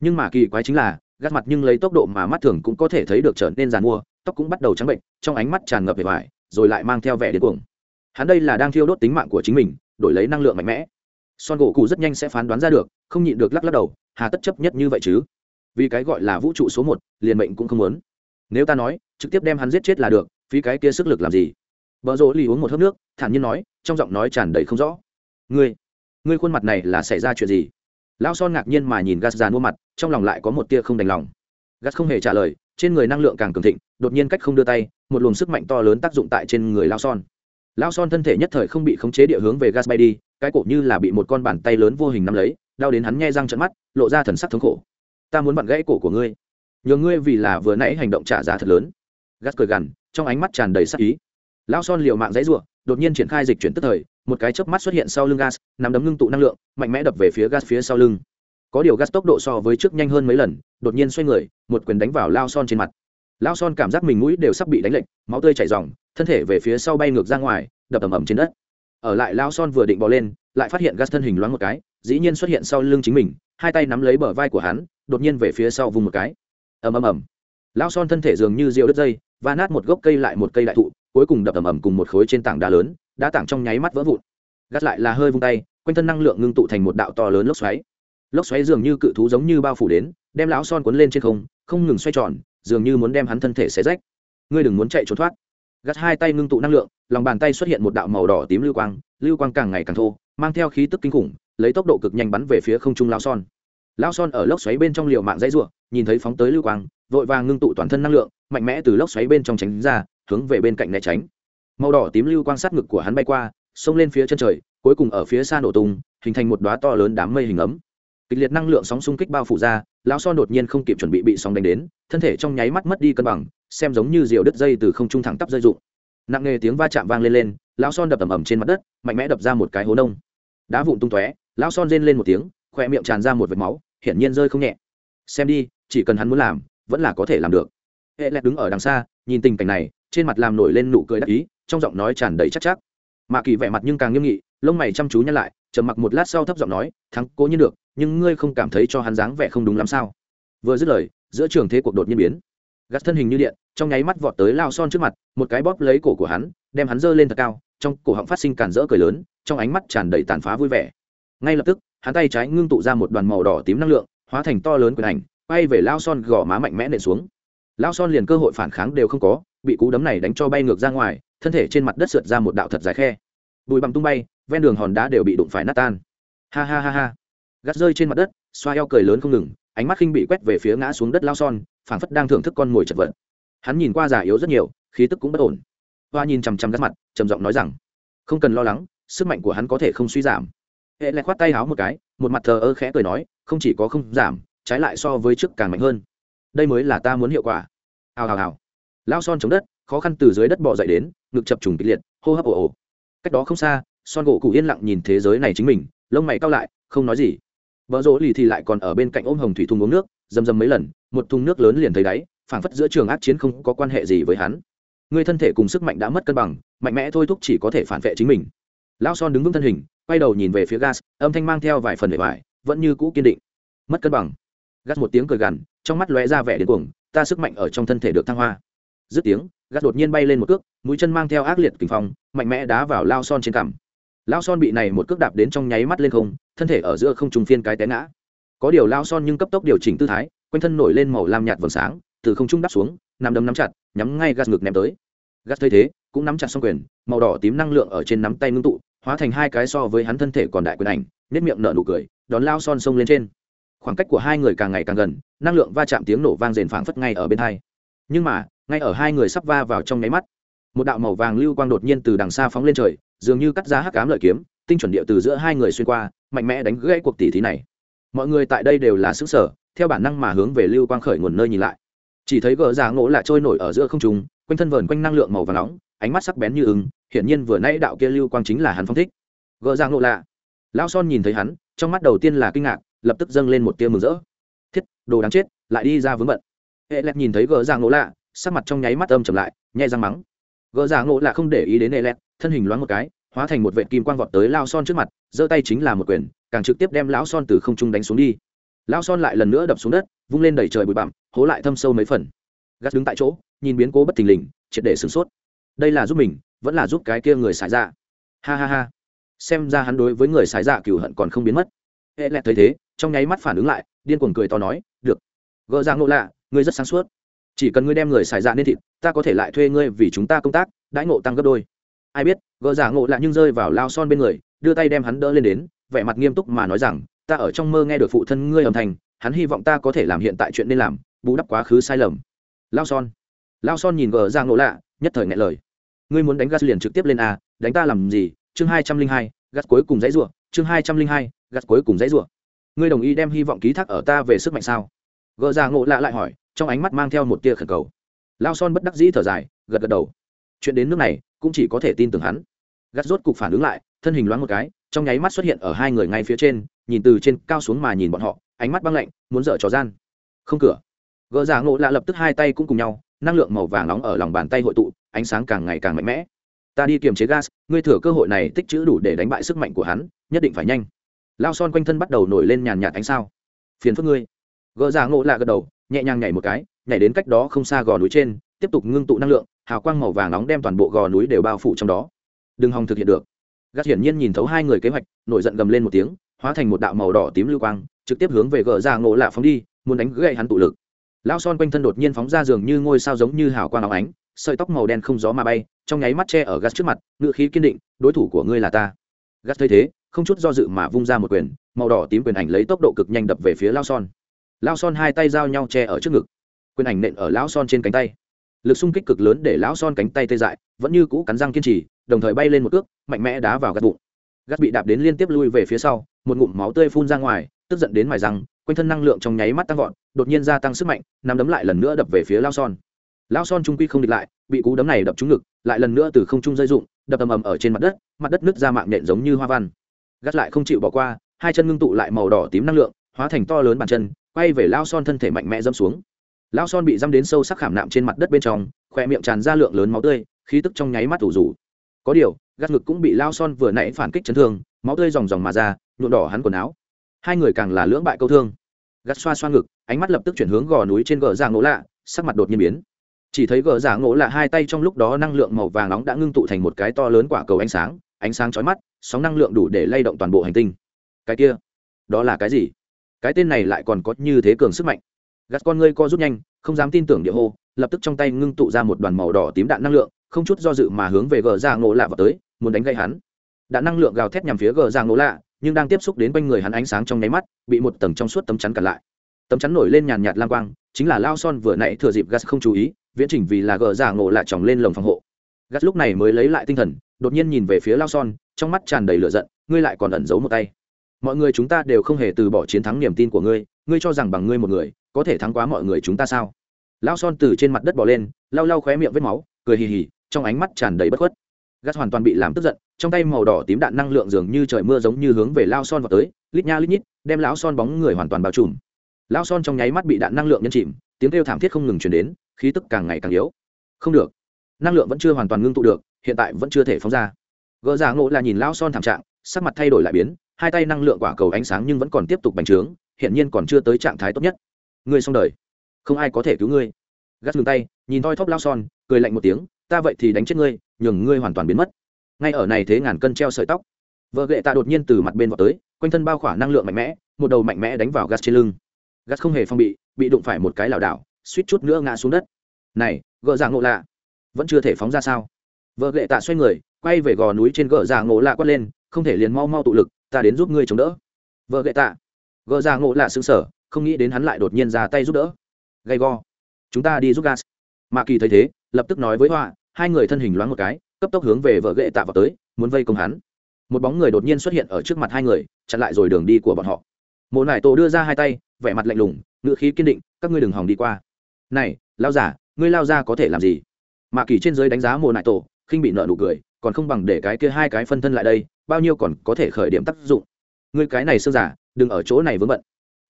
nhưng mà kỳ quái chính là, gắt mặt nhưng lấy tốc độ mà mắt thường cũng có thể thấy được trở nên giàn mua, tóc cũng bắt đầu trắng bệnh, trong ánh mắt tràn ngập vẻ vải, rồi lại mang theo vẻ điên cuồng. Hắn đây là đang thiêu đốt tính mạng của chính mình, đổi lấy năng lượng mạnh mẽ. Son gỗ cụ rất nhanh sẽ phán đoán ra được, không nhịn được lắc lắc đầu hà tất chấp nhất như vậy chứ? Vì cái gọi là vũ trụ số một, liền mệnh cũng không muốn. Nếu ta nói, trực tiếp đem hắn giết chết là được, phí cái kia sức lực làm gì? Vợ rỗ lì uống một hớp nước, thản nhiên nói, trong giọng nói tràn đầy không rõ. Ngươi ngươi khuôn mặt này là xảy ra chuyện gì? Lão son ngạc nhiên mà nhìn gas già mua mặt, trong lòng lại có một tia không đành lòng. Gas không hề trả lời, trên người năng lượng càng cường thịnh, đột nhiên cách không đưa tay, một luồng sức mạnh to lớn tác dụng tại trên người lao son. Lao son thân thể nhất thời không bị khống chế địa hướng về gas bay đi, cái cổ như là bị một con bàn tay lớn vô hình nắm lấy đau đến hắn nghe răng trận mắt, lộ ra thần sắc thống khổ. Ta muốn bạn gãy cổ của ngươi. Nhờ ngươi vì là vừa nãy hành động trả giá thật lớn. Gas cười gằn, trong ánh mắt tràn đầy sắc ý. Lao son liều mạng dãy ruộng đột nhiên triển khai dịch chuyển tức thời, một cái chớp mắt xuất hiện sau lưng gas, nắm đấm ngưng tụ năng lượng, mạnh mẽ đập về phía gas phía sau lưng. Có điều gas tốc độ so với trước nhanh hơn mấy lần, đột nhiên xoay người, một quyền đánh vào lao son trên mặt. Lao son cảm giác mình mũi đều sắp bị đánh lệnh máu tươi chảy r thân thể về phía sau bay ngược ra ngoài, đập ầm ầm trên đất. Ở lại lao son vừa định bò lên lại phát hiện gas thân hình loáng một cái, dĩ nhiên xuất hiện sau lưng chính mình, hai tay nắm lấy bờ vai của hắn, đột nhiên về phía sau vùng một cái. Ầm ầm ầm. Lao son thân thể dường như rượu đất dây và nát một gốc cây lại một cây đại thụ, cuối cùng đập ầm ầm cùng một khối trên tảng đá lớn, đá tảng trong nháy mắt vỡ vụn. Gắt lại là hơi vung tay, quanh thân năng lượng ngưng tụ thành một đạo to lớn lốc xoáy. Lốc xoáy dường như cự thú giống như bao phủ đến, đem lão son cuốn lên trên không không ngừng xoay tròn, dường như muốn đem hắn thân thể xé rách. Ngươi đừng muốn chạy trốn thoát. Gắt hai tay ngưng tụ năng lượng, lòng bàn tay xuất hiện một đạo màu đỏ tím lưu quang lưu quang càng ngày càng thô mang theo khí tức kinh khủng, lấy tốc độ cực nhanh bắn về phía không trung lão son. Lão son ở lốc xoáy bên trong liều mạng dãy ruộng nhìn thấy phóng tới lưu quang, vội vàng ngưng tụ toàn thân năng lượng, mạnh mẽ từ lốc xoáy bên trong tránh ra, hướng về bên cạnh né tránh. Màu đỏ tím lưu quang sát ngực của hắn bay qua, xông lên phía chân trời, cuối cùng ở phía xa nổ tung, hình thành một đóa to lớn đám mây hình ấm. Kịch liệt năng lượng sóng xung kích bao phủ ra lão son đột nhiên không kịp chuẩn bị bị sóng đánh đến, thân thể trong nháy mắt mất đi cân bằng, xem giống như diều đứt dây từ không trung thẳng tắp rơi dụng nặng nề tiếng va chạm vang lên lên, lão son đập ầm ầm trên mặt đất, mạnh mẽ đập ra một cái hố nông. Đá vụn tung tóe, lão son rên lên một tiếng khỏe miệng tràn ra một vệt máu, hiển nhiên rơi không nhẹ. Xem đi, chỉ cần hắn muốn làm, vẫn là có thể làm được. Hệ lẹt đứng ở đằng xa, nhìn tình cảnh này, trên mặt làm nổi lên nụ cười đắc ý, trong giọng nói tràn đầy chắc chắc. Mạ kỳ vẻ mặt nhưng càng nghiêm nghị, lông mày chăm chú nhăn lại, trầm mặc một lát sau thấp giọng nói, thắng, cố nhiên được, nhưng ngươi không cảm thấy cho hắn dáng vẻ không đúng lắm sao? Vừa dứt lời, giữa trường thế cuộc đột nhiên biến gắt thân hình như điện, trong nháy mắt vọt tới lao son trước mặt, một cái bóp lấy cổ của hắn, đem hắn giơ lên thật cao, trong cổ họng phát sinh cản rỡ cười lớn, trong ánh mắt tràn đầy tàn phá vui vẻ. Ngay lập tức, hắn tay trái ngưng tụ ra một đoàn màu đỏ tím năng lượng, hóa thành to lớn quyền ảnh, bay về lao son gõ má mạnh mẽ nện xuống. Lao son liền cơ hội phản kháng đều không có, bị cú đấm này đánh cho bay ngược ra ngoài, thân thể trên mặt đất sượt ra một đạo thật dài khe. Bụi bằng tung bay, ven đường hòn đá đều bị đụng phải nát tan. Ha ha ha ha. Gắt rơi trên mặt đất, xoa eo cười lớn không ngừng, ánh mắt khinh bị quét về phía ngã xuống đất lao son phảng phất đang thưởng thức con mồi chật vật. Hắn nhìn qua già yếu rất nhiều, khí tức cũng bất ổn. Hoa nhìn chằm chằm gắt mặt, trầm giọng nói rằng, không cần lo lắng, sức mạnh của hắn có thể không suy giảm. Hệ lại khoát tay háo một cái, một mặt thờ ơ khẽ cười nói, không chỉ có không giảm, trái lại so với trước càng mạnh hơn. Đây mới là ta muốn hiệu quả. Hào hào hào. Lao son chống đất, khó khăn từ dưới đất bò dậy đến, ngực chập trùng kịch liệt, hô hấp ồ ồ. Cách đó không xa, son gỗ cụ yên lặng nhìn thế giới này chính mình, lông mày cao lại, không nói gì. Vợ rỗ lì thì lại còn ở bên cạnh ôm hồng thủy thùng uống nước dầm dầm mấy lần một thùng nước lớn liền thấy đáy, phảng phất giữa trường ác chiến không có quan hệ gì với hắn. Người thân thể cùng sức mạnh đã mất cân bằng, mạnh mẽ thôi thúc chỉ có thể phản vệ chính mình. Lao son đứng vững thân hình, quay đầu nhìn về phía gas, âm thanh mang theo vài phần để vải vẫn như cũ kiên định. Mất cân bằng. Gas một tiếng cười gằn, trong mắt lóe ra vẻ đến cuồng, ta sức mạnh ở trong thân thể được thăng hoa. Dứt tiếng, gas đột nhiên bay lên một cước, mũi chân mang theo ác liệt kinh phong, mạnh mẽ đá vào lao son trên cằm. Lao son bị này một cước đạp đến trong nháy mắt lên không, thân thể ở giữa không trùng phiên cái té ngã. Có điều lao son nhưng cấp tốc điều chỉnh tư thái quanh thân nổi lên màu lam nhạt vầng sáng, từ không trung đắp xuống nằm đấm nắm chặt, nhắm ngay gạt ngực ném tới. Gắt thay thế, cũng nắm chặt xong quyền, màu đỏ tím năng lượng ở trên nắm tay ngưng tụ, hóa thành hai cái so với hắn thân thể còn đại quyền ảnh nếp miệng nở nụ cười, đón lao son sông lên trên. Khoảng cách của hai người càng ngày càng gần, năng lượng va chạm tiếng nổ vang rền phảng phất ngay ở bên hai. Nhưng mà, ngay ở hai người sắp va vào trong nháy mắt, một đạo màu vàng lưu quang đột nhiên từ đằng xa phóng lên trời, dường như cắt giá hắc cám lợi kiếm, tinh chuẩn địa từ giữa hai người xuyên qua, mạnh mẽ đánh gãy cuộc tỷ thí này. Mọi người tại đây đều là xứ sở theo bản năng mà hướng về lưu quang khởi nguồn nơi nhìn lại. Chỉ thấy gờ giả ngỗ lạ trôi nổi ở giữa không trung, quanh thân vờn quanh năng lượng màu vàng nóng, ánh mắt sắc bén như ưng, hiển nhiên vừa nãy đạo kia lưu quang chính là hắn phong thích. Gờ giả ngỗ lạ. Lão son nhìn thấy hắn, trong mắt đầu tiên là kinh ngạc, lập tức dâng lên một tia mừng rỡ. Thiết, đồ đáng chết, lại đi ra vướng bận. Hệ lẹt nhìn thấy gờ giả ngỗ lạ, sắc mặt trong nháy mắt âm trầm lại, nhẹ răng mắng. Gờ giả ngỗ lạ không để ý đến hệ lẹt, thân hình loáng một cái, hóa thành một vệ kim quang vọt tới lao son trước mặt, giơ tay chính là một quyền, càng trực tiếp đem lão son từ không trung đánh xuống đi lão son lại lần nữa đập xuống đất, vung lên đẩy trời bụi bặm, hố lại thâm sâu mấy phần. Gắt đứng tại chỗ, nhìn biến cố bất thình lình, triệt để sửng sốt. Đây là giúp mình, vẫn là giúp cái kia người xài dạ. Ha ha ha. Xem ra hắn đối với người xài dạ cừu hận còn không biến mất. Hệ lẹt thấy thế, trong nháy mắt phản ứng lại, điên cuồng cười to nói, được. Gỡ ra ngộ lạ, ngươi rất sáng suốt. Chỉ cần ngươi đem người xài dạ nên thịt, ta có thể lại thuê ngươi vì chúng ta công tác, đãi ngộ tăng gấp đôi. Ai biết gỡ giả ngộ lạ nhưng rơi vào lao son bên người, đưa tay đem hắn đỡ lên đến, vẻ mặt nghiêm túc mà nói rằng ta ở trong mơ nghe được phụ thân ngươi âm thanh, hắn hy vọng ta có thể làm hiện tại chuyện nên làm, bù đắp quá khứ sai lầm. Lao son. Lao son nhìn gờ ra ngộ lạ, nhất thời ngại lời. Ngươi muốn đánh gas liền trực tiếp lên a, đánh ta làm gì? Chương hai trăm linh hai gas cuối cùng dãy rủa. Chương hai trăm linh hai gas cuối cùng dãy rủa. Ngươi đồng ý đem hy vọng ký thác ở ta về sức mạnh sao? Gờ ra ngộ lạ lại hỏi, trong ánh mắt mang theo một tia khẩn cầu. Lao son bất đắc dĩ thở dài, gật gật đầu. Chuyện đến nước này, cũng chỉ có thể tin tưởng hắn. Gắt rốt cục phản ứng lại, thân hình loáng một cái, trong nháy mắt xuất hiện ở hai người ngay phía trên nhìn từ trên cao xuống mà nhìn bọn họ, ánh mắt băng lạnh, muốn dở trò gian. Không cửa. Gỡ giả ngộ lạ lập tức hai tay cũng cùng nhau, năng lượng màu vàng nóng ở lòng bàn tay hội tụ, ánh sáng càng ngày càng mạnh mẽ. Ta đi kiềm chế gas, ngươi thừa cơ hội này tích chữ đủ để đánh bại sức mạnh của hắn, nhất định phải nhanh. Lao son quanh thân bắt đầu nổi lên nhàn nhạt ánh sao. Phiền phức ngươi. Gỡ giả ngộ lạ gật đầu, nhẹ nhàng nhảy một cái, nhảy đến cách đó không xa gò núi trên, tiếp tục ngưng tụ năng lượng, hào quang màu vàng nóng đem toàn bộ gò núi đều bao phủ trong đó. Đừng hòng thực hiện được. Gắt hiển nhiên nhìn thấu hai người kế hoạch, nổi giận gầm lên một tiếng hóa thành một đạo màu đỏ tím lưu quang, trực tiếp hướng về gờ ra ngộ lạ phóng đi, muốn đánh gậy hắn tụ lực. Lão son quanh thân đột nhiên phóng ra giường như ngôi sao giống như hào quang áo ánh, sợi tóc màu đen không gió mà bay, trong nháy mắt che ở gắt trước mặt ngự khí kiên định, đối thủ của ngươi là ta. Gắt thấy thế, không chút do dự mà vung ra một quyền, màu đỏ tím quyền ảnh lấy tốc độ cực nhanh đập về phía lao son. Lao son hai tay giao nhau che ở trước ngực, quyền ảnh nện ở lão son trên cánh tay. Lực xung kích cực lớn để lão son cánh tay tê dại, vẫn như cũ cắn răng kiên trì, đồng thời bay lên một cước, mạnh mẽ đá vào gắt bụng gắt bị đạp đến liên tiếp lui về phía sau, một ngụm máu tươi phun ra ngoài, tức giận đến mài răng, quanh thân năng lượng trong nháy mắt tăng vọt, đột nhiên gia tăng sức mạnh, nắm đấm lại lần nữa đập về phía lao son. Lao son trung quy không địch lại, bị cú đấm này đập trúng ngực, lại lần nữa từ không trung dây dụng đập ầm ầm ở trên mặt đất mặt đất nứt ra mạng nện giống như hoa văn. Gắt lại không chịu bỏ qua, hai chân ngưng tụ lại màu đỏ tím năng lượng, hóa thành to lớn bàn chân, quay về lao son thân thể mạnh mẽ dâm xuống. Lao son bị dăm đến sâu sắc khảm nạm trên mặt đất bên trong, khoe miệng tràn ra lượng lớn máu tươi, khí tức trong nháy mắt ủ rủ có điều gắt ngực cũng bị lao son vừa nãy phản kích chấn thương, máu tươi ròng ròng mà ra, nhuộm đỏ hắn quần áo. Hai người càng là lưỡng bại câu thương. Gắt xoa xoa ngực, ánh mắt lập tức chuyển hướng gò núi trên gờ giang ngỗ lạ, sắc mặt đột nhiên biến. Chỉ thấy gờ giang ngỗ lạ hai tay trong lúc đó năng lượng màu vàng nóng đã ngưng tụ thành một cái to lớn quả cầu ánh sáng ánh sáng chói mắt, sóng năng lượng đủ để lay động toàn bộ hành tinh. Cái kia, đó là cái gì? Cái tên này lại còn có như thế cường sức mạnh. Gắt con ngươi co rút nhanh, không dám tin tưởng địa hô, lập tức trong tay ngưng tụ ra một đoàn màu đỏ tím đạn năng lượng không chút do dự mà hướng về gờ ra ngộ lạ vào tới, muốn đánh gây hắn. Đã năng lượng gào thét nhằm phía gờ ra ngộ lạ, nhưng đang tiếp xúc đến quanh người hắn ánh sáng trong nháy mắt, bị một tầng trong suốt tấm chắn cản lại. Tấm chắn nổi lên nhàn nhạt lang quang, chính là lao son vừa nãy thừa dịp gas không chú ý, viễn trình vì là gờ ra ngộ lạ tròng lên lồng phòng hộ. Gas lúc này mới lấy lại tinh thần, đột nhiên nhìn về phía lao son, trong mắt tràn đầy lửa giận, ngươi lại còn ẩn giấu một tay. Mọi người chúng ta đều không hề từ bỏ chiến thắng niềm tin của ngươi ngươi cho rằng bằng ngươi một người, có thể thắng quá mọi người chúng ta sao? Lao son từ trên mặt đất bỏ lên, lau lau khóe miệng vết máu, cười hì hì trong ánh mắt tràn đầy bất khuất. Gắt hoàn toàn bị làm tức giận, trong tay màu đỏ tím đạn năng lượng dường như trời mưa giống như hướng về lao son vào tới, lít nha lít nhít, đem lão son bóng người hoàn toàn bao trùm. Lão son trong nháy mắt bị đạn năng lượng nhân chìm, tiếng kêu thảm thiết không ngừng chuyển đến, khí tức càng ngày càng yếu. Không được, năng lượng vẫn chưa hoàn toàn ngưng tụ được, hiện tại vẫn chưa thể phóng ra. Gỡ giả ngộ là nhìn lão son thảm trạng, sắc mặt thay đổi lại biến, hai tay năng lượng quả cầu ánh sáng nhưng vẫn còn tiếp tục bành trướng hiện nhiên còn chưa tới trạng thái tốt nhất. Ngươi xong đời, không ai có thể cứu ngươi. Gắt ngừng tay, nhìn thoi thóp lao son, cười lạnh một tiếng ta vậy thì đánh chết ngươi, nhường ngươi hoàn toàn biến mất. Ngay ở này thế ngàn cân treo sợi tóc, vợ gệ tạ đột nhiên từ mặt bên vào tới, quanh thân bao khỏa năng lượng mạnh mẽ, một đầu mạnh mẽ đánh vào gas trên lưng. Gas không hề phong bị bị đụng phải một cái lảo đảo, suýt chút nữa ngã xuống đất. Này, gỡ dạng ngộ lạ, vẫn chưa thể phóng ra sao? Vợ gệ tạ xoay người, quay về gò núi trên gỡ dạng ngộ lạ quát lên, không thể liền mau mau tụ lực, ta đến giúp ngươi chống đỡ. Vợ gệ tạ, gỡ dạng ngộ lạ xứng sở không nghĩ đến hắn lại đột nhiên ra tay giúp đỡ. Gay go, chúng ta đi giúp gas. Mạ kỳ thấy thế, lập tức nói với họa hai người thân hình loáng một cái, cấp tốc hướng về vợ ghệ tạ vào tới, muốn vây công hắn. Một bóng người đột nhiên xuất hiện ở trước mặt hai người, chặn lại rồi đường đi của bọn họ. Mộ nải tổ đưa ra hai tay, vẻ mặt lạnh lùng ngựa khí kiên định, các ngươi đừng hòng đi qua. Này lao giả ngươi lao ra có thể làm gì? Mạ kỳ trên giới đánh giá mộ nải tổ, khinh bị nợ nụ cười, còn không bằng để cái kia hai cái phân thân lại đây, bao nhiêu còn có thể khởi điểm tác dụng. Ngươi cái này sơ giả đừng ở chỗ này vướng bận.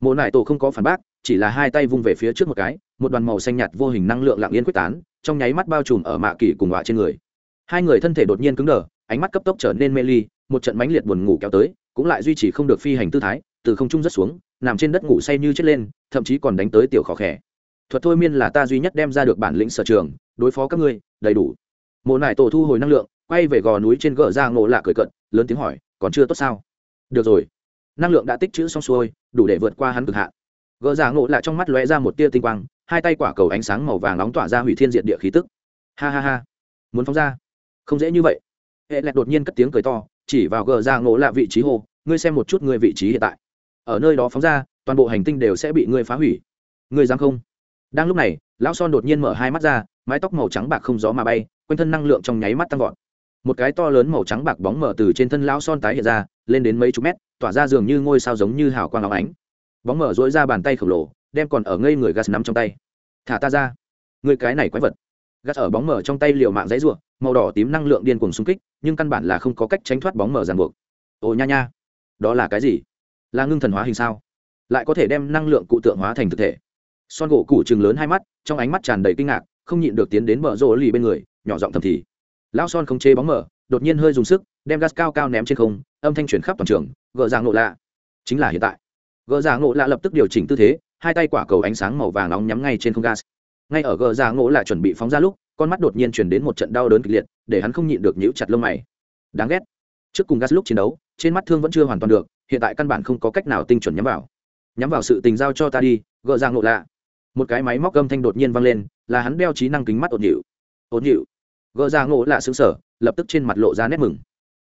Mộ nải tổ không có phản bác chỉ là hai tay vung về phía trước một cái, một đoàn màu xanh nhạt vô hình năng lượng lạng yên quyết tán, trong nháy mắt bao trùm ở mạ kỳ cùng họa trên người. Hai người thân thể đột nhiên cứng đờ, ánh mắt cấp tốc trở nên mê ly, một trận mãnh liệt buồn ngủ kéo tới, cũng lại duy trì không được phi hành tư thái, từ không trung rất xuống, nằm trên đất ngủ say như chết lên, thậm chí còn đánh tới tiểu khó khẽ thuật thôi miên là ta duy nhất đem ra được bản lĩnh sở trường, đối phó các ngươi, đầy đủ. Mộ nải tổ thu hồi năng lượng, quay về gò núi trên gờ ra ngộ lạ cười cận lớn tiếng hỏi, còn chưa tốt sao? Được rồi. Năng lượng đã tích trữ xong xuôi, đủ để vượt qua hắn cực hạn gỡ ra ngộ lạ trong mắt lóe ra một tia tinh quang, hai tay quả cầu ánh sáng màu vàng nóng tỏa ra hủy thiên diện địa khí tức. Ha ha ha. Muốn phóng ra. Không dễ như vậy. Hệ lẹt đột nhiên cất tiếng cười to, chỉ vào gờ ra ngộ lạ vị trí hồ ngươi xem một chút ngươi vị trí hiện tại. Ở nơi đó phóng ra, toàn bộ hành tinh đều sẽ bị ngươi phá hủy. Ngươi dám không? Đang lúc này, lão son đột nhiên mở hai mắt ra, mái tóc màu trắng bạc không gió mà bay, quanh thân năng lượng trong nháy mắt tăng vọt. Một cái to lớn màu trắng bạc bóng mở từ trên thân lão son tái hiện ra, lên đến mấy chục mét, tỏa ra dường như ngôi sao giống như hào quang áo ánh bóng mở dỗi ra bàn tay khổng lồ, đem còn ở ngây người gas nắm trong tay. Thả ta ra. Người cái này quái vật. Gas ở bóng mở trong tay liều mạng dãy ruộng màu đỏ tím năng lượng điên cuồng xung kích, nhưng căn bản là không có cách tránh thoát bóng mở ràng buộc. Ồ nha nha, đó là cái gì? Là ngưng thần hóa hình sao? Lại có thể đem năng lượng cụ tượng hóa thành thực thể? Son gỗ củ chừng lớn hai mắt, trong ánh mắt tràn đầy kinh ngạc, không nhịn được tiến đến mở rộ lì bên người, nhỏ giọng thầm thì. Lão son không chế bóng mở, đột nhiên hơi dùng sức, đem gas cao cao ném trên không, âm thanh chuyển khắp toàn trường, gỡ ràng nộ lạ. Chính là hiện tại gờ giả ngộ lạ lập tức điều chỉnh tư thế, hai tay quả cầu ánh sáng màu vàng nóng nhắm ngay trên không gas. Ngay ở gờ giả ngộ lạ chuẩn bị phóng ra lúc, con mắt đột nhiên chuyển đến một trận đau đớn kịch liệt, để hắn không nhịn được nhíu chặt lông mày. Đáng ghét. Trước cùng gas lúc chiến đấu, trên mắt thương vẫn chưa hoàn toàn được, hiện tại căn bản không có cách nào tinh chuẩn nhắm vào. Nhắm vào sự tình giao cho ta đi, gờ ra ngộ lạ. Một cái máy móc âm thanh đột nhiên vang lên, là hắn đeo trí năng kính mắt ổn nhịu ổn nhịu gờ ra ngộ lạ xứng sở lập tức trên mặt lộ ra nét mừng.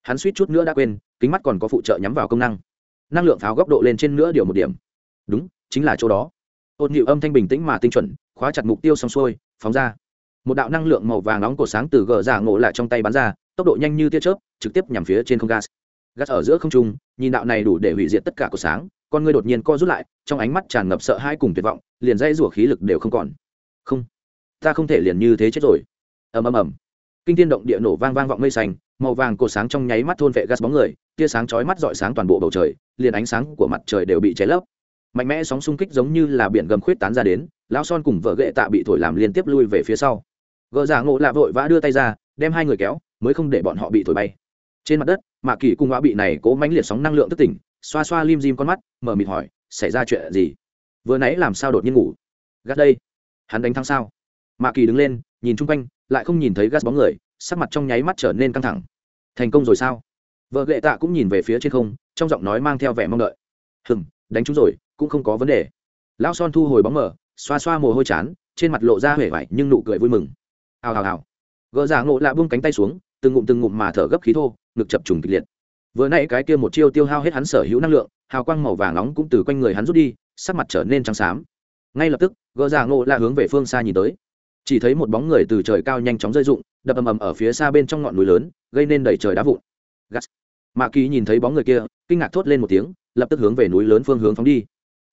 Hắn suýt chút nữa đã quên, kính mắt còn có phụ trợ nhắm vào công năng năng lượng pháo góc độ lên trên nữa điều một điểm. Đúng, chính là chỗ đó. Ôn nhịu âm thanh bình tĩnh mà tinh chuẩn, khóa chặt mục tiêu xong xuôi, phóng ra. Một đạo năng lượng màu vàng nóng cổ sáng từ gờ giả ngộ lại trong tay bắn ra, tốc độ nhanh như tia chớp, trực tiếp nhằm phía trên không gas. Gas ở giữa không trung, nhìn đạo này đủ để hủy diệt tất cả cổ sáng, con người đột nhiên co rút lại, trong ánh mắt tràn ngập sợ hãi cùng tuyệt vọng, liền dây rủa khí lực đều không còn. Không, ta không thể liền như thế chết rồi. Ầm ầm ầm. Kinh thiên động địa nổ vang vang vọng mây xanh, màu vàng cổ sáng trong nháy mắt thôn vệ gas bóng người, tia sáng chói mắt dọi sáng toàn bộ bầu trời liền ánh sáng của mặt trời đều bị cháy lấp. Mạnh mẽ sóng xung kích giống như là biển gầm khuyết tán ra đến, lão son cùng vợ ghệ tạ bị thổi làm liên tiếp lui về phía sau. Gỡ giả ngộ lạ vội vã đưa tay ra, đem hai người kéo, mới không để bọn họ bị thổi bay. Trên mặt đất, mạ kỳ cung ngã bị này cố mánh liệt sóng năng lượng tức tỉnh, xoa xoa lim dim con mắt, mở mịt hỏi, xảy ra chuyện gì? Vừa nãy làm sao đột nhiên ngủ? Gắt đây, hắn đánh thắng sao? Mạ kỳ đứng lên, nhìn chung quanh, lại không nhìn thấy gas bóng người, sắc mặt trong nháy mắt trở nên căng thẳng. Thành công rồi sao? Vợ gệ tạ cũng nhìn về phía trên không trong giọng nói mang theo vẻ mong đợi. Hừm, đánh chúng rồi, cũng không có vấn đề. Lão son thu hồi bóng mở xoa xoa mồ hôi chán, trên mặt lộ ra hể vải nhưng nụ cười vui mừng. Hào hào hào. Gỡ giả ngộ lạ buông cánh tay xuống, từng ngụm từng ngụm mà thở gấp khí thô, ngực chập trùng kịch liệt. Vừa nãy cái kia một chiêu tiêu hao hết hắn sở hữu năng lượng, hào quang màu vàng nóng cũng từ quanh người hắn rút đi, sắc mặt trở nên trắng xám. Ngay lập tức, gỡ giả ngộ lạ hướng về phương xa nhìn tới. Chỉ thấy một bóng người từ trời cao nhanh chóng rơi rụng, đập ầm ầm ở phía xa bên trong ngọn núi lớn, gây nên đầy trời đá vụn. Gas mạ kỳ nhìn thấy bóng người kia, kinh ngạc thốt lên một tiếng, lập tức hướng về núi lớn phương hướng phóng đi.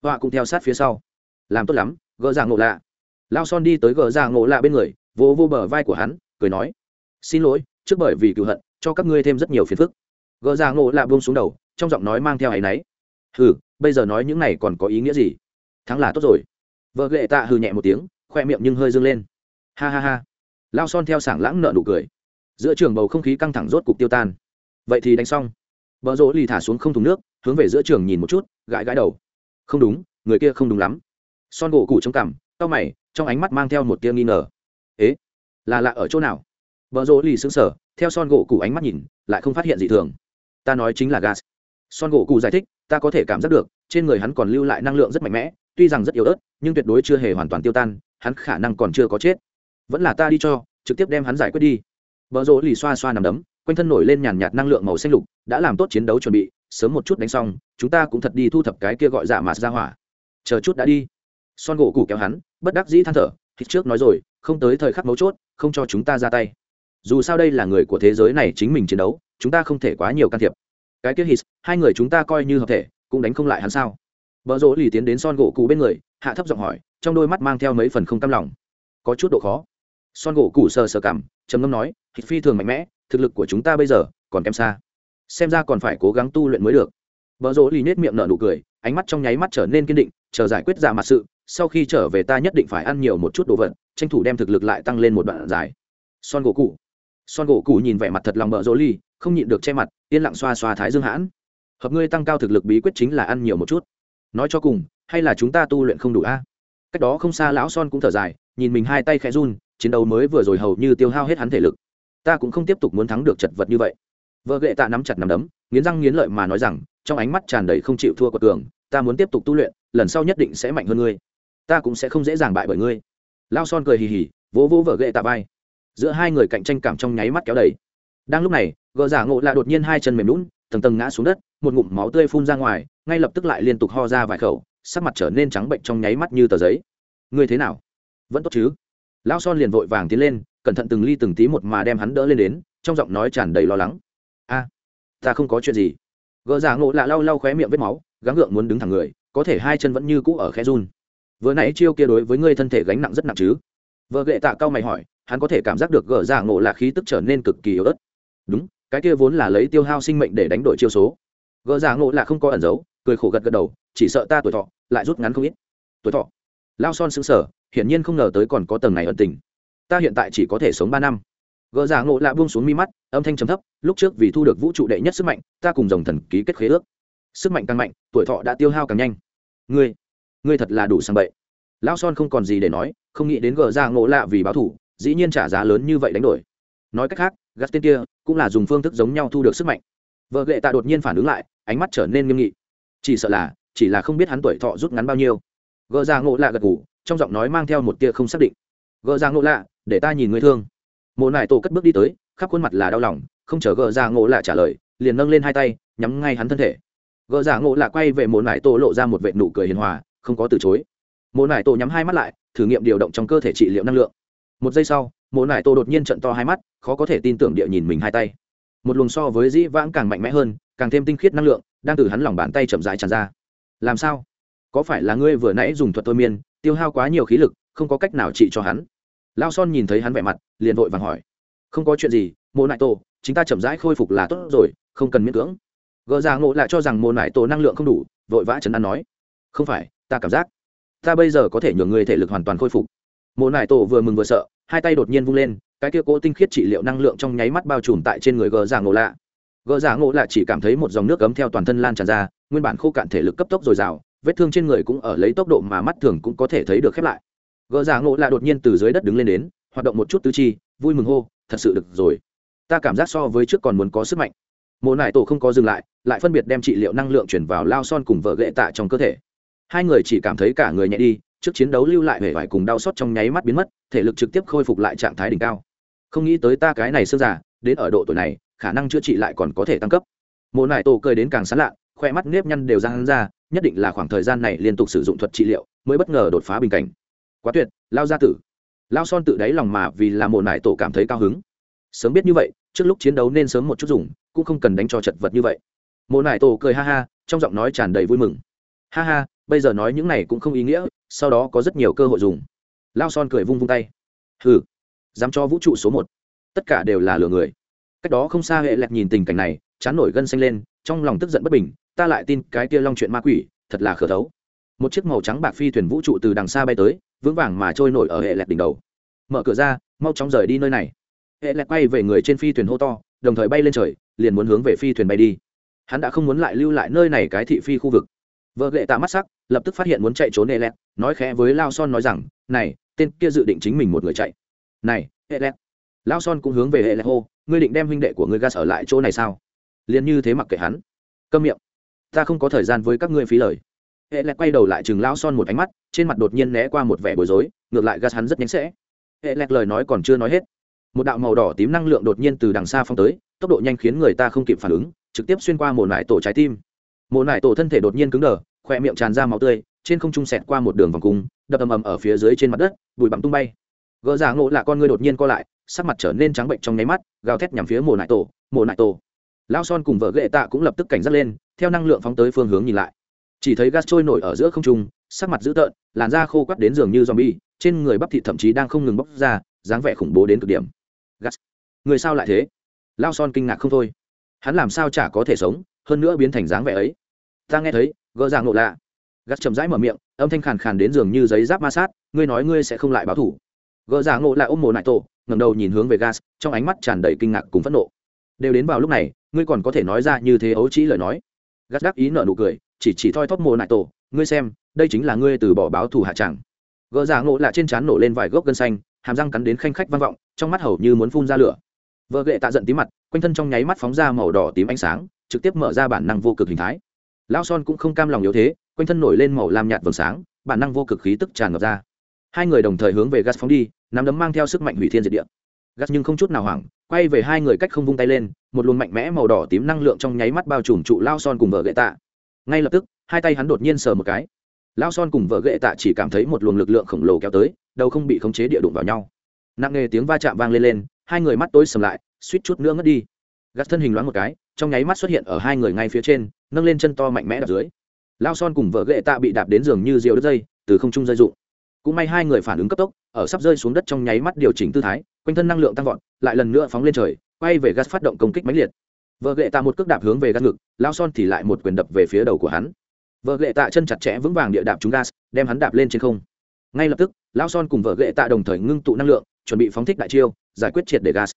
Họa cũng theo sát phía sau. Làm tốt lắm, gỡ ra ngộ lạ. Lao son đi tới gỡ ra ngộ lạ bên người vô vô bờ vai của hắn, cười nói, xin lỗi, trước bởi vì cựu hận, cho các ngươi thêm rất nhiều phiền phức. Gỡ ra ngộ lạ buông xuống đầu, trong giọng nói mang theo áy náy, hừ, bây giờ nói những này còn có ý nghĩa gì? Thắng là tốt rồi. Vợ lệ tạ hừ nhẹ một tiếng, khoe miệng nhưng hơi dâng lên. Ha ha ha. Lao son theo sảng lãng nợ nụ cười. Giữa trường bầu không khí căng thẳng rốt cục tiêu tan vậy thì đánh xong. Vợ rỗ lì thả xuống không thùng nước, hướng về giữa trường nhìn một chút, gãi gãi đầu. Không đúng, người kia không đúng lắm. Son gỗ cụ trong cằm tao mày, trong ánh mắt mang theo một tia nghi ngờ. Ế, là lạ ở chỗ nào? Vợ rỗ lì xứng sở theo son gỗ cụ ánh mắt nhìn, lại không phát hiện gì thường. Ta nói chính là gas. Son gỗ cụ giải thích, ta có thể cảm giác được, trên người hắn còn lưu lại năng lượng rất mạnh mẽ, tuy rằng rất yếu ớt, nhưng tuyệt đối chưa hề hoàn toàn tiêu tan, hắn khả năng còn chưa có chết. Vẫn là ta đi cho, trực tiếp đem hắn giải quyết đi. Vợ rỗ lì xoa xoa nằm đấm quanh thân nổi lên nhàn nhạt năng lượng màu xanh lục, đã làm tốt chiến đấu chuẩn bị, sớm một chút đánh xong, chúng ta cũng thật đi thu thập cái kia gọi giả mạt ra hỏa. Chờ chút đã đi. Son gỗ củ kéo hắn, bất đắc dĩ than thở thịt trước nói rồi, không tới thời khắc mấu chốt, không cho chúng ta ra tay. Dù sao đây là người của thế giới này chính mình chiến đấu, chúng ta không thể quá nhiều can thiệp. Cái kia hít hai người chúng ta coi như hợp thể, cũng đánh không lại hắn sao? Vợ rỗ lì tiến đến son gỗ cụ bên người, hạ thấp giọng hỏi, trong đôi mắt mang theo mấy phần không cam lòng. Có chút độ khó. Son gỗ cụ sờ sờ cảm, trầm ngâm nói hít phi thường mạnh mẽ thực lực của chúng ta bây giờ còn kém xa. Xem ra còn phải cố gắng tu luyện mới được. Vợ rỗ lì nết miệng nở nụ cười, ánh mắt trong nháy mắt trở nên kiên định, chờ giải quyết giả mặt sự, sau khi trở về ta nhất định phải ăn nhiều một chút đồ vật, tranh thủ đem thực lực lại tăng lên một đoạn dài. Son gỗ cụ. Son gỗ cụ nhìn vẻ mặt thật lòng vợ rỗ lì, không nhịn được che mặt, yên lặng xoa xoa thái dương hãn. Hợp ngươi tăng cao thực lực bí quyết chính là ăn nhiều một chút. Nói cho cùng, hay là chúng ta tu luyện không đủ a? Cách đó không xa lão son cũng thở dài, nhìn mình hai tay khẽ run, chiến đấu mới vừa rồi hầu như tiêu hao hết hắn thể lực ta cũng không tiếp tục muốn thắng được chật vật như vậy. Vợ gệ tạ nắm chặt nắm đấm, nghiến răng nghiến lợi mà nói rằng, trong ánh mắt tràn đầy không chịu thua của cường ta muốn tiếp tục tu luyện, lần sau nhất định sẽ mạnh hơn ngươi. Ta cũng sẽ không dễ dàng bại bởi ngươi. Lao son cười hì hì, vỗ vỗ vợ gệ tạ vai. Giữa hai người cạnh tranh cảm trong nháy mắt kéo đầy. Đang lúc này, gờ giả ngộ lạ đột nhiên hai chân mềm lún tầng tầng ngã xuống đất, một ngụm máu tươi phun ra ngoài, ngay lập tức lại liên tục ho ra vài khẩu, sắc mặt trở nên trắng bệnh trong nháy mắt như tờ giấy. Ngươi thế nào? Vẫn tốt chứ? Lão son liền vội vàng tiến lên cẩn thận từng ly từng tí một mà đem hắn đỡ lên đến, trong giọng nói tràn đầy lo lắng. A, ta không có chuyện gì. Gỡ giả ngộ lạ lau lau khóe miệng vết máu, gắng gượng muốn đứng thẳng người, có thể hai chân vẫn như cũ ở khe run. Vừa nãy chiêu kia đối với ngươi thân thể gánh nặng rất nặng chứ? Vợ gệ tạ cao mày hỏi, hắn có thể cảm giác được gỡ giả ngộ lạ khí tức trở nên cực kỳ yếu ớt. Đúng, cái kia vốn là lấy tiêu hao sinh mệnh để đánh đổi chiêu số. Gỡ giả ngộ lạ không có ẩn giấu, cười khổ gật gật đầu, chỉ sợ ta tuổi thọ lại rút ngắn không ít. Tuổi thọ? Lao son xứng sở hiển nhiên không ngờ tới còn có tầng này ẩn tình ta hiện tại chỉ có thể sống ba năm. Gỡ giả ngộ lạ buông xuống mi mắt, âm thanh trầm thấp, lúc trước vì thu được vũ trụ đệ nhất sức mạnh, ta cùng dòng thần ký kết khế ước. Sức mạnh càng mạnh, tuổi thọ đã tiêu hao càng nhanh. Ngươi ngươi thật là đủ sang bậy. Lão son không còn gì để nói, không nghĩ đến gỡ giả ngộ lạ vì báo thủ, dĩ nhiên trả giá lớn như vậy đánh đổi. Nói cách khác, gắt tên kia cũng là dùng phương thức giống nhau thu được sức mạnh. Vợ gệ tạ đột nhiên phản ứng lại, ánh mắt trở nên nghiêm nghị. Chỉ sợ là, chỉ là không biết hắn tuổi thọ rút ngắn bao nhiêu. Gỡ ra ngộ lạ gật ngủ trong giọng nói mang theo một tia không xác định. Gỡ ra ngộ lạ để ta nhìn người thương. Mộ Nại tổ cất bước đi tới, khắp khuôn mặt là đau lòng, không chờ gờ ra dạ ngộ lạ trả lời, liền nâng lên hai tay, nhắm ngay hắn thân thể. Gờ ra dạ ngộ lạ quay về mộ Nại tổ lộ ra một vệ nụ cười hiền hòa, không có từ chối. Mộ Nại tổ nhắm hai mắt lại, thử nghiệm điều động trong cơ thể trị liệu năng lượng. Một giây sau, mộ Nại tổ đột nhiên trận to hai mắt, khó có thể tin tưởng địa nhìn mình hai tay. Một luồng so với dĩ vãng càng mạnh mẽ hơn, càng thêm tinh khiết năng lượng, đang từ hắn lòng bàn tay chậm rãi tràn ra. Làm sao? Có phải là ngươi vừa nãy dùng thuật thôi miên, tiêu hao quá nhiều khí lực, không có cách nào trị cho hắn? Lao son nhìn thấy hắn vẻ mặt, liền vội vàng hỏi. Không có chuyện gì mô nại tổ chúng ta chậm rãi khôi phục là tốt rồi, không cần miễn cưỡng. Gỡ ra ngộ lại cho rằng mô nại tổ năng lượng không đủ, vội vã chấn an nói. Không phải, ta cảm giác, ta bây giờ có thể nhường người thể lực hoàn toàn khôi phục. Mô nại tổ vừa mừng vừa sợ, hai tay đột nhiên vung lên, cái kia cố tinh khiết trị liệu năng lượng trong nháy mắt bao trùm tại trên người gờ giang ngộ lạ Gờ giả ngộ Lạ chỉ cảm thấy một dòng nước ấm theo toàn thân lan tràn ra, nguyên bản khô cạn thể lực cấp tốc dồi dào, vết thương trên người cũng ở lấy tốc độ mà mắt thường cũng có thể thấy được khép lại gỡ giả ngộ lạ đột nhiên từ dưới đất đứng lên đến, hoạt động một chút tứ chi, vui mừng hô, thật sự được rồi. Ta cảm giác so với trước còn muốn có sức mạnh. Mộ nải tổ không có dừng lại lại phân biệt đem trị liệu năng lượng chuyển vào lao son cùng vợ ghệ tạ trong cơ thể. Hai người chỉ cảm thấy cả người nhẹ đi, trước chiến đấu lưu lại hề vải cùng đau xót trong nháy mắt biến mất, thể lực trực tiếp khôi phục lại trạng thái đỉnh cao. Không nghĩ tới ta cái này sơ giả đến ở độ tuổi này, khả năng chữa trị lại còn có thể tăng cấp. Mộ nải tổ cười đến càng sán lạ khoe mắt nếp nhăn đều ra hắn ra, nhất định là khoảng thời gian này liên tục sử dụng thuật trị liệu, mới bất ngờ đột phá bình cảnh quá tuyệt, lao gia tử. Lao son tự đáy lòng mà vì là mộ nải tổ cảm thấy cao hứng. Sớm biết như vậy, trước lúc chiến đấu nên sớm một chút dùng, cũng không cần đánh cho chật vật như vậy. Mộ nải tổ cười ha ha, trong giọng nói tràn đầy vui mừng. Ha ha, bây giờ nói những này cũng không ý nghĩa, sau đó có rất nhiều cơ hội dùng. Lao son cười vung vung tay. Hừ, dám cho vũ trụ số một. Tất cả đều là lừa người. Cách đó không xa hệ lẹt nhìn tình cảnh này, chán nổi gân xanh lên, trong lòng tức giận bất bình, ta lại tin cái kia long chuyện ma quỷ, thật là khờ thấu. Một chiếc màu trắng bạc phi thuyền vũ trụ từ đằng xa bay tới vững vàng mà trôi nổi ở hệ lẹt đỉnh đầu. Mở cửa ra, mau chóng rời đi nơi này. Hệ lẹt quay về người trên phi thuyền hô to, đồng thời bay lên trời, liền muốn hướng về phi thuyền bay đi. Hắn đã không muốn lại lưu lại nơi này cái thị phi khu vực. Vợ lệ tạ mắt sắc, lập tức phát hiện muốn chạy trốn hệ lẹt, nói khẽ với lao son nói rằng, này, tên kia dự định chính mình một người chạy. Này, hệ lẹt. Lao son cũng hướng về hệ lẹt hô, ngươi định đem huynh đệ của ngươi gas ở lại chỗ này sao? Liền như thế mặc kệ hắn. Câm miệng. Ta không có thời gian với các ngươi phí lời hệ lẹt quay đầu lại chừng lao son một ánh mắt, trên mặt đột nhiên né qua một vẻ bối rối, ngược lại gas hắn rất nhánh sẽ. Hệ lẹt lời nói còn chưa nói hết, một đạo màu đỏ tím năng lượng đột nhiên từ đằng xa phong tới, tốc độ nhanh khiến người ta không kịp phản ứng, trực tiếp xuyên qua một nải tổ trái tim. Một nải tổ thân thể đột nhiên cứng đờ khỏe miệng tràn ra máu tươi, trên không trung sẹt qua một đường vòng cung, đập ầm ầm ở phía dưới trên mặt đất, bụi bặm tung bay. Gỡ giả ngộ là con người đột nhiên co lại, sắc mặt trở nên trắng bệnh trong nháy mắt, gào thét nhằm phía mồ nại tổ, mồ nại tổ. Lao son cùng vợ ghệ tạ cũng lập tức cảnh giác lên, theo năng lượng phóng tới phương hướng nhìn lại chỉ thấy gas trôi nổi ở giữa không trung, sắc mặt dữ tợn, làn da khô quắt đến giường như zombie, trên người bắp thịt thậm chí đang không ngừng bóc ra, dáng vẻ khủng bố đến cực điểm. Gas. Người sao lại thế? Lao son kinh ngạc không thôi. Hắn làm sao chả có thể sống, hơn nữa biến thành dáng vẻ ấy. Ta nghe thấy, gỡ ra ngộ lạ. Gas chậm rãi mở miệng, âm thanh khàn khàn đến giường như giấy giáp ma sát, ngươi nói ngươi sẽ không lại báo thủ. Gỡ ra ngộ lạ ôm mồ nại tổ, ngẩng đầu nhìn hướng về gas, trong ánh mắt tràn đầy kinh ngạc cùng phẫn nộ. Đều đến vào lúc này, ngươi còn có thể nói ra như thế ấu trĩ lời nói. Gas đắc ý nợ nụ cười chỉ chỉ thoi thóp mồ nại tổ, ngươi xem, đây chính là ngươi từ bỏ báo thù hạ tràng gỡ giả ngộ lạ trên trán nổ lên vài gốc gân xanh, hàm răng cắn đến khanh khách vang vọng, trong mắt hầu như muốn phun ra lửa. Vợ gệ tạ giận tí mặt, quanh thân trong nháy mắt phóng ra màu đỏ tím ánh sáng, trực tiếp mở ra bản năng vô cực hình thái. Lao son cũng không cam lòng yếu thế, quanh thân nổi lên màu lam nhạt vầng sáng, bản năng vô cực khí tức tràn ngập ra. Hai người đồng thời hướng về gas phóng đi, nắm đấm mang theo sức mạnh hủy thiên diệt địa. Gas nhưng không chút nào hoảng, quay về hai người cách không vung tay lên, một luồng mạnh mẽ màu đỏ tím năng lượng trong nháy mắt bao trùm trụ lao son cùng vợ gệ tạ ngay lập tức, hai tay hắn đột nhiên sờ một cái. Lao son cùng vợ ghệ tạ chỉ cảm thấy một luồng lực lượng khổng lồ kéo tới, đầu không bị khống chế địa đụng vào nhau. Nặng nề tiếng va chạm vang lên lên, hai người mắt tối sầm lại, suýt chút nữa ngất đi. Gắt thân hình loáng một cái, trong nháy mắt xuất hiện ở hai người ngay phía trên, nâng lên chân to mạnh mẽ đạp dưới. Lao son cùng vợ ghệ tạ bị đạp đến giường như diều đứt dây, từ không trung rơi rụng. Cũng may hai người phản ứng cấp tốc, ở sắp rơi xuống đất trong nháy mắt điều chỉnh tư thái, quanh thân năng lượng tăng vọt, lại lần nữa phóng lên trời, quay về gắt phát động công kích mãnh liệt vợ gệ tạ một cước đạp hướng về gắt ngực lao son thì lại một quyền đập về phía đầu của hắn. Vợ gệ tạ chân chặt chẽ vững vàng địa đạp trúng gas, đem hắn đạp lên trên không. Ngay lập tức lao son cùng vợ gệ tạ đồng thời ngưng tụ năng lượng, chuẩn bị phóng thích đại chiêu, giải quyết triệt để gas.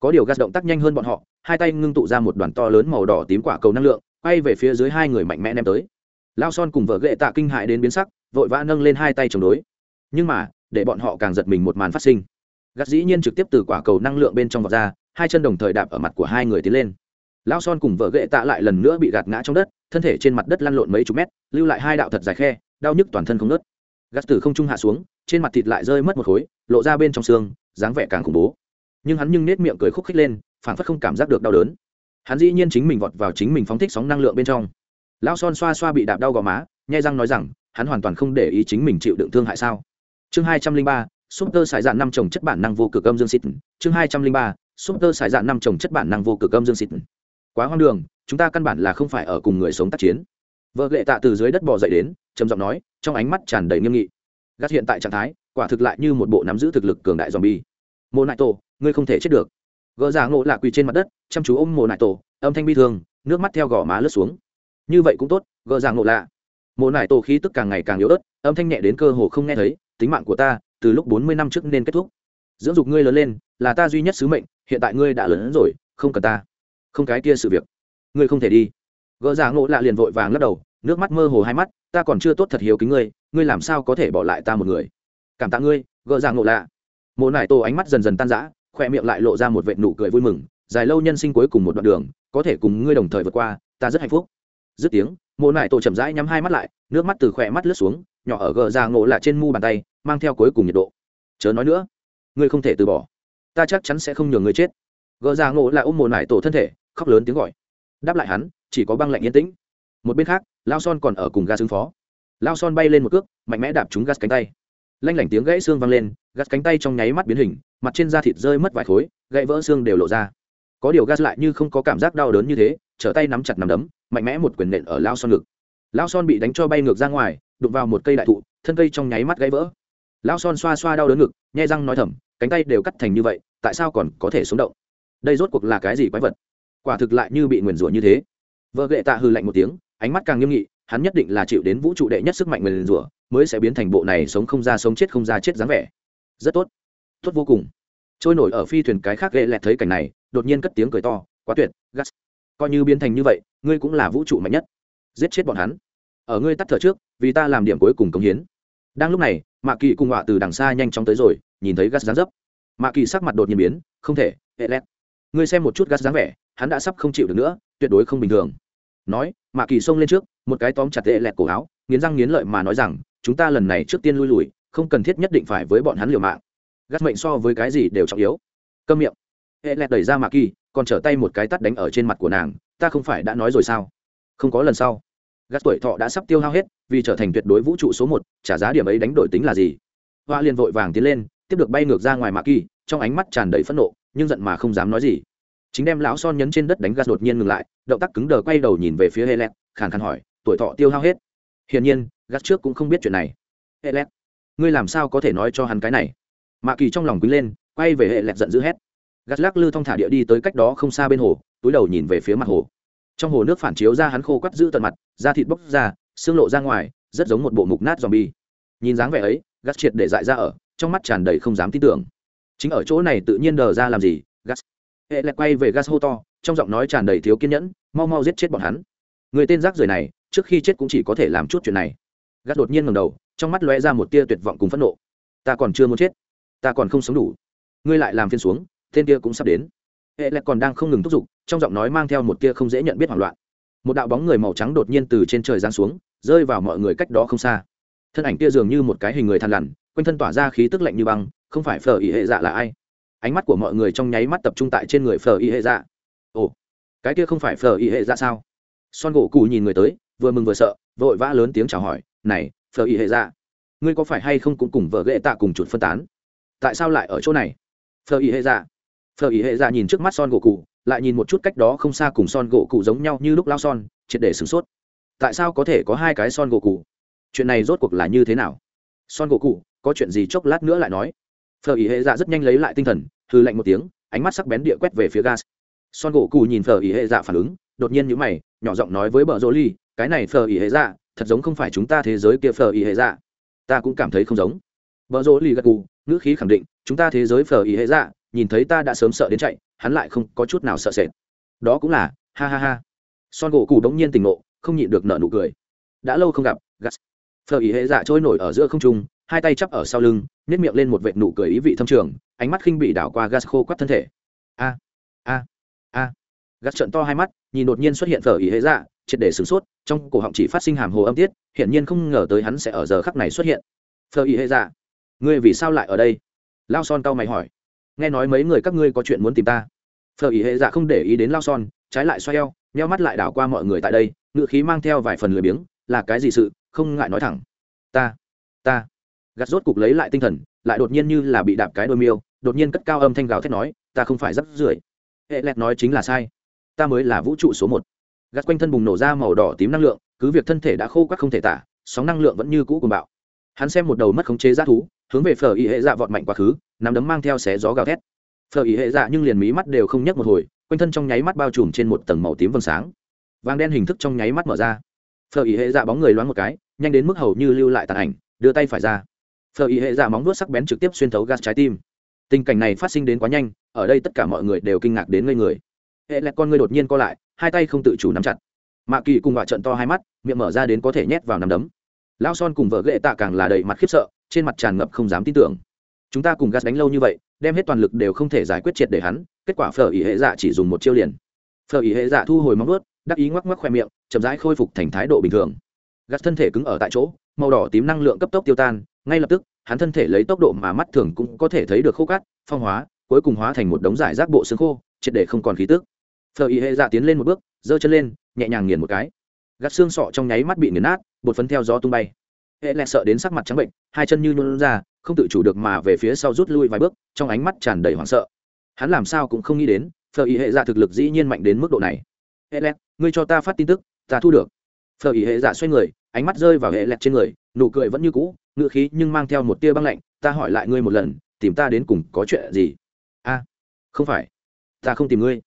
Có điều gas động tác nhanh hơn bọn họ, hai tay ngưng tụ ra một đoàn to lớn màu đỏ tím quả cầu năng lượng, quay về phía dưới hai người mạnh mẽ ném tới. Lao son cùng vợ ghệ tạ kinh hại đến biến sắc, vội vã nâng lên hai tay chống đối. Nhưng mà, để bọn họ càng giật mình một màn phát sinh. Gắt dĩ nhiên trực tiếp từ quả cầu năng lượng bên trong vọt ra, hai chân đồng thời đạp ở mặt của hai người tiến lên lao son cùng vợ ghệ tạ lại lần nữa bị gạt ngã trong đất, thân thể trên mặt đất lăn lộn mấy chục mét, lưu lại hai đạo thật dài khe, đau nhức toàn thân không nớt gắt từ không trung hạ xuống, trên mặt thịt lại rơi mất một khối, lộ ra bên trong xương, dáng vẻ càng khủng bố. Nhưng hắn nhưng nết miệng cười khúc khích lên phản phất không cảm giác được đau đớn. Hắn dĩ nhiên chính mình vọt vào chính mình phóng thích sóng năng lượng bên trong. Lão son xoa xoa bị đạp đau gò má, nhai răng nói rằng, hắn hoàn toàn không để ý chính mình chịu đựng thương hại sao. Chương hai trăm linh ba súp tơ xài dạn năm trồng chất bản năng vô cực âm dương xịt. Chương hai trăm linh ba súp tơ xài dạn năm trồng chất bản năng vô cực âm dương xịt quá hoang đường, chúng ta căn bản là không phải ở cùng người sống tác chiến. Vợ lệ tạ từ dưới đất bò dậy đến, trầm giọng nói, trong ánh mắt tràn đầy nghiêm nghị. Gắt hiện tại trạng thái, quả thực lại như một bộ nắm giữ thực lực cường đại zombie. Mồ nại tổ, ngươi không thể chết được. Gỡ giả ngộ lạ quỳ trên mặt đất, chăm chú ôm mồ nại tổ, âm thanh bi thương, nước mắt theo gò má lướt xuống. Như vậy cũng tốt, gỡ giả ngộ lạ. Mồ nại tổ khí tức càng ngày càng yếu ớt, âm thanh nhẹ đến cơ hồ không nghe thấy, tính mạng của ta, từ lúc bốn mươi năm trước nên kết thúc. Dưỡng dục ngươi lớn lên, là ta duy nhất sứ mệnh, hiện tại ngươi đã lớn rồi, không cần ta không cái kia sự việc. Ngươi không thể đi. Gỡ giả ngộ lạ liền vội vàng lắc đầu, nước mắt mơ hồ hai mắt, ta còn chưa tốt thật hiếu kính ngươi ngươi làm sao có thể bỏ lại ta một người? Cảm tạ ngươi, gỡ giả ngộ lạ. Mộ nải tổ ánh mắt dần dần tan rã khoe miệng lại lộ ra một vệt nụ cười vui mừng, dài lâu nhân sinh cuối cùng một đoạn đường, có thể cùng ngươi đồng thời vượt qua, ta rất hạnh phúc. Dứt tiếng, mộ nải tổ chậm rãi nhắm hai mắt lại, nước mắt từ khỏe mắt lướt xuống, nhỏ ở gờ ra ngộ lạ trên mu bàn tay, mang theo cuối cùng nhiệt độ. Chớ nói nữa, ngươi không thể từ bỏ. Ta chắc chắn sẽ không nhường ngươi chết. Gờ ra ngộ lạ ôm mộ nải tổ thân thể khóc lớn tiếng gọi. Đáp lại hắn, chỉ có băng lạnh yên tĩnh. Một bên khác, lao son còn ở cùng gas ứng phó. Lao son bay lên một cước, mạnh mẽ đạp trúng gas cánh tay. Lanh lảnh tiếng gãy xương vang lên, gas cánh tay trong nháy mắt biến hình, mặt trên da thịt rơi mất vài khối, gãy vỡ xương đều lộ ra. Có điều gas lại như không có cảm giác đau đớn như thế, trở tay nắm chặt nắm đấm, mạnh mẽ một quyền nện ở lao son ngực. Lao son bị đánh cho bay ngược ra ngoài, đụng vào một cây đại thụ, thân cây trong nháy mắt gãy vỡ. Lao son xoa xoa đau đớn ngực, nhai răng nói thầm, cánh tay đều cắt thành như vậy, tại sao còn có thể sống động? Đây rốt cuộc là cái gì quái vật? Quả thực lại như bị nguyền rủa như thế. Vợ ghệ tạ hư lạnh một tiếng, ánh mắt càng nghiêm nghị, hắn nhất định là chịu đến vũ trụ đệ nhất sức mạnh nguyền rủa, mới sẽ biến thành bộ này sống không ra sống chết không ra chết dáng vẻ. Rất tốt. Tốt vô cùng. Trôi nổi ở phi thuyền cái khác ghệ lẹt thấy cảnh này, đột nhiên cất tiếng cười to, quá tuyệt gas coi như biến thành như vậy, ngươi cũng là vũ trụ mạnh nhất. Giết chết bọn hắn. Ở ngươi tắt thở trước, vì ta làm điểm cuối cùng cống hiến. Đang lúc này, mạ kỳ cùng họa từ đằng xa nhanh chóng tới rồi, nhìn thấy gas dán dấp. Mạ kỳ sắc mặt đột nhiên biến, không thể hệ lẹt ngươi xem một chút gắt dáng vẻ, hắn đã sắp không chịu được nữa, tuyệt đối không bình thường. Nói, mạ kỳ xông lên trước, một cái tóm chặt tệ lẹt cổ áo, nghiến răng nghiến lợi mà nói rằng, chúng ta lần này trước tiên lui lùi, không cần thiết nhất định phải với bọn hắn liều mạng. Gắt mệnh so với cái gì đều trọng yếu. Câm miệng. Hệ lẹt đẩy ra mạ kỳ, còn trở tay một cái tắt đánh ở trên mặt của nàng, ta không phải đã nói rồi sao? Không có lần sau. Gắt tuổi thọ đã sắp tiêu hao hết, vì trở thành tuyệt đối vũ trụ số một, trả giá điểm ấy đánh đổi tính là gì? Hoa liền vội vàng tiến lên, tiếp được bay ngược ra ngoài mạ kỳ, trong ánh mắt tràn đầy phẫn nộ nhưng giận mà không dám nói gì. Chính đem lão son nhấn trên đất đánh gas đột nhiên ngừng lại, động tác cứng đờ quay đầu nhìn về phía helet khàn khàn hỏi, tuổi thọ tiêu hao hết? Hiển nhiên gas trước cũng không biết chuyện này. Helet ngươi làm sao có thể nói cho hắn cái này? Mạ kỳ trong lòng quý lên, quay về hệ lẹt giận dữ hét. Gas lắc lư thong thả địa đi tới cách đó không xa bên hồ, túi đầu nhìn về phía mặt hồ. Trong hồ nước phản chiếu ra hắn khô quắt giữ tận mặt, da thịt bốc ra, xương lộ ra ngoài, rất giống một bộ mục nát dòm bi nhìn dáng vẻ ấy gas triệt để dại ra ở, trong mắt tràn đầy không dám tin tưởng chính ở chỗ này tự nhiên đờ ra làm gì, gas. Hệ lại quay về gas hô to, trong giọng nói tràn đầy thiếu kiên nhẫn, mau mau giết chết bọn hắn. Người tên rác rưởi này, trước khi chết cũng chỉ có thể làm chút chuyện này. Gas đột nhiên ngầm đầu, trong mắt lóe ra một tia tuyệt vọng cùng phẫn nộ. Ta còn chưa muốn chết, ta còn không sống đủ. Ngươi lại làm phiên xuống, tên kia cũng sắp đến. Hệ lại còn đang không ngừng thúc giục, trong giọng nói mang theo một tia không dễ nhận biết hoảng loạn. Một đạo bóng người màu trắng đột nhiên từ trên trời giáng xuống, rơi vào mọi người cách đó không xa. Thân ảnh kia dường như một cái hình người thằn lằn, quanh thân tỏa ra khí tức lạnh như băng không phải phở ý hệ dạ là ai? Ánh mắt của mọi người trong nháy mắt tập trung tại trên người phở ý hệ dạ. Ồ, cái kia không phải phở ý hệ dạ sao? Son gỗ cụ nhìn người tới, vừa mừng vừa sợ, vội vã lớn tiếng chào hỏi, này phở ý hệ dạ ngươi có phải hay không cũng cùng vợ ghệ tạ cùng chuột phân tán? Tại sao lại ở chỗ này? Phở ý hệ dạ. Phở ý hệ dạ nhìn trước mắt son gỗ cụ lại nhìn một chút cách đó không xa cùng son gỗ cụ giống nhau như lúc lao son, triệt để sửng sốt. Tại sao có thể có hai cái son gỗ cụ chuyện này rốt cuộc là như thế nào? Son gỗ cụ có chuyện gì chốc lát nữa lại nói phở ý hệ dạ rất nhanh lấy lại tinh thần hư lạnh một tiếng ánh mắt sắc bén địa quét về phía gas. Son gỗ cụ nhìn phở ý hệ dạ phản ứng đột nhiên nhíu mày nhỏ giọng nói với bờ rô ly cái này phở ý hệ dạ thật giống không phải chúng ta thế giới kia phở ý hệ dạ. Ta cũng cảm thấy không giống. Bờ rô ly gật cù, ngữ khí khẳng định chúng ta thế giới phở ý hệ dạ nhìn thấy ta đã sớm sợ đến chạy hắn lại không có chút nào sợ sệt. Đó cũng là ha ha ha. Son gỗ cụ đống nhiên tỉnh ngộ không nhịn được nợ nụ cười. Đã lâu không gặp gas. Phở ý hệ dạ trôi nổi ở giữa không trung hai tay chắp ở sau lưng nhét miệng lên một vệt nụ cười ý vị thâm trường, ánh mắt khinh bị đảo qua gas khô quắt thân thể. A a a. Gas trận to hai mắt, nhìn đột nhiên xuất hiện thở ý hễ dạ triệt để sửng sốt, trong cổ họng chỉ phát sinh hàm hồ âm tiết, hiển nhiên không ngờ tới hắn sẽ ở giờ khắc này xuất hiện. Thở ý hễ dạ ngươi vì sao lại ở đây? Lao son cau mày hỏi. Nghe nói mấy người các ngươi có chuyện muốn tìm ta. Thở ý hễ dạ không để ý đến lao son, trái lại xoay eo, nheo mắt lại đảo qua mọi người tại đây, ngựa khí mang theo vài phần lười biếng, là cái gì sự, không ngại nói thẳng. Ta ta gạt rốt cục lấy lại tinh thần, lại đột nhiên như là bị đạp cái đôi miêu, đột nhiên cất cao âm thanh gào thét nói, ta không phải rắp rưởi. Hệ lẹt nói chính là sai. Ta mới là vũ trụ số một. Gạt quanh thân bùng nổ ra màu đỏ tím năng lượng, cứ việc thân thể đã khô quắc không thể tả, sóng năng lượng vẫn như cũ cuồng bạo. Hắn xem một đầu mất khống chế g thú, hướng về phở ý hệ dạ vọt mạnh quá khứ, nắm đấm mang theo xé gió gào thét. Phở ý hệ dạ nhưng liền mí mắt đều không nhấc một hồi, quanh thân trong nháy mắt bao trùm trên một tầng màu tím vầng sáng. Vàng đen hình thức trong nháy mắt mở ra. Phở ý hệ dạ bóng người loáng một cái, nhanh đến mức hầu như lưu lại tàn ảnh, đưa tay phải ra phờ ý hệ dạ móng vuốt sắc bén trực tiếp xuyên thấu gas trái tim. Tình cảnh này phát sinh đến quá nhanh, ở đây tất cả mọi người đều kinh ngạc đến ngây người. Hệ lẹt con ngươi đột nhiên co lại, hai tay không tự chủ nắm chặt. Mạ kỳ cùng vợ trận to hai mắt, miệng mở ra đến có thể nhét vào nắm đấm. Lao son cùng vợ ghệ tạ càng là đầy mặt khiếp sợ, trên mặt tràn ngập không dám tin tưởng. Chúng ta cùng gas đánh lâu như vậy, đem hết toàn lực đều không thể giải quyết triệt để hắn, kết quả phở ý hệ dạ chỉ dùng một chiêu liền. Phở ý hệ dạ thu hồi móng ướt đắc ý ngoắc ngoắc khoe miệng, chậm rãi khôi phục thành thái độ bình thường. Gas thân thể cứng ở tại chỗ, màu đỏ tím năng lượng cấp tốc tiêu tan ngay lập tức, hắn thân thể lấy tốc độ mà mắt thường cũng có thể thấy được khô cát, phong hóa, cuối cùng hóa thành một đống giải rác bộ xương khô, triệt để không còn khí tức. Phở Y hệ dạ tiến lên một bước, giơ chân lên, nhẹ nhàng nghiền một cái. Gắt xương sọ trong nháy mắt bị nghiền nát, bột phấn theo gió tung bay. Hệ lẹ sợ đến sắc mặt trắng bệnh, hai chân như luôn ra, không tự chủ được mà về phía sau rút lui vài bước, trong ánh mắt tràn đầy hoảng sợ. Hắn làm sao cũng không nghĩ đến phờ Y hệ dạ thực lực dĩ nhiên mạnh đến mức độ này. Hệ lẹ ngươi cho ta phát tin tức, ta thu được. Phờ Y hệ dạ xoay người, ánh mắt rơi vào hệ lẹ trên người, nụ cười vẫn như cũ ngự khí nhưng mang theo một tia băng lạnh, ta hỏi lại ngươi một lần, tìm ta đến cùng có chuyện gì? A, không phải, ta không tìm ngươi.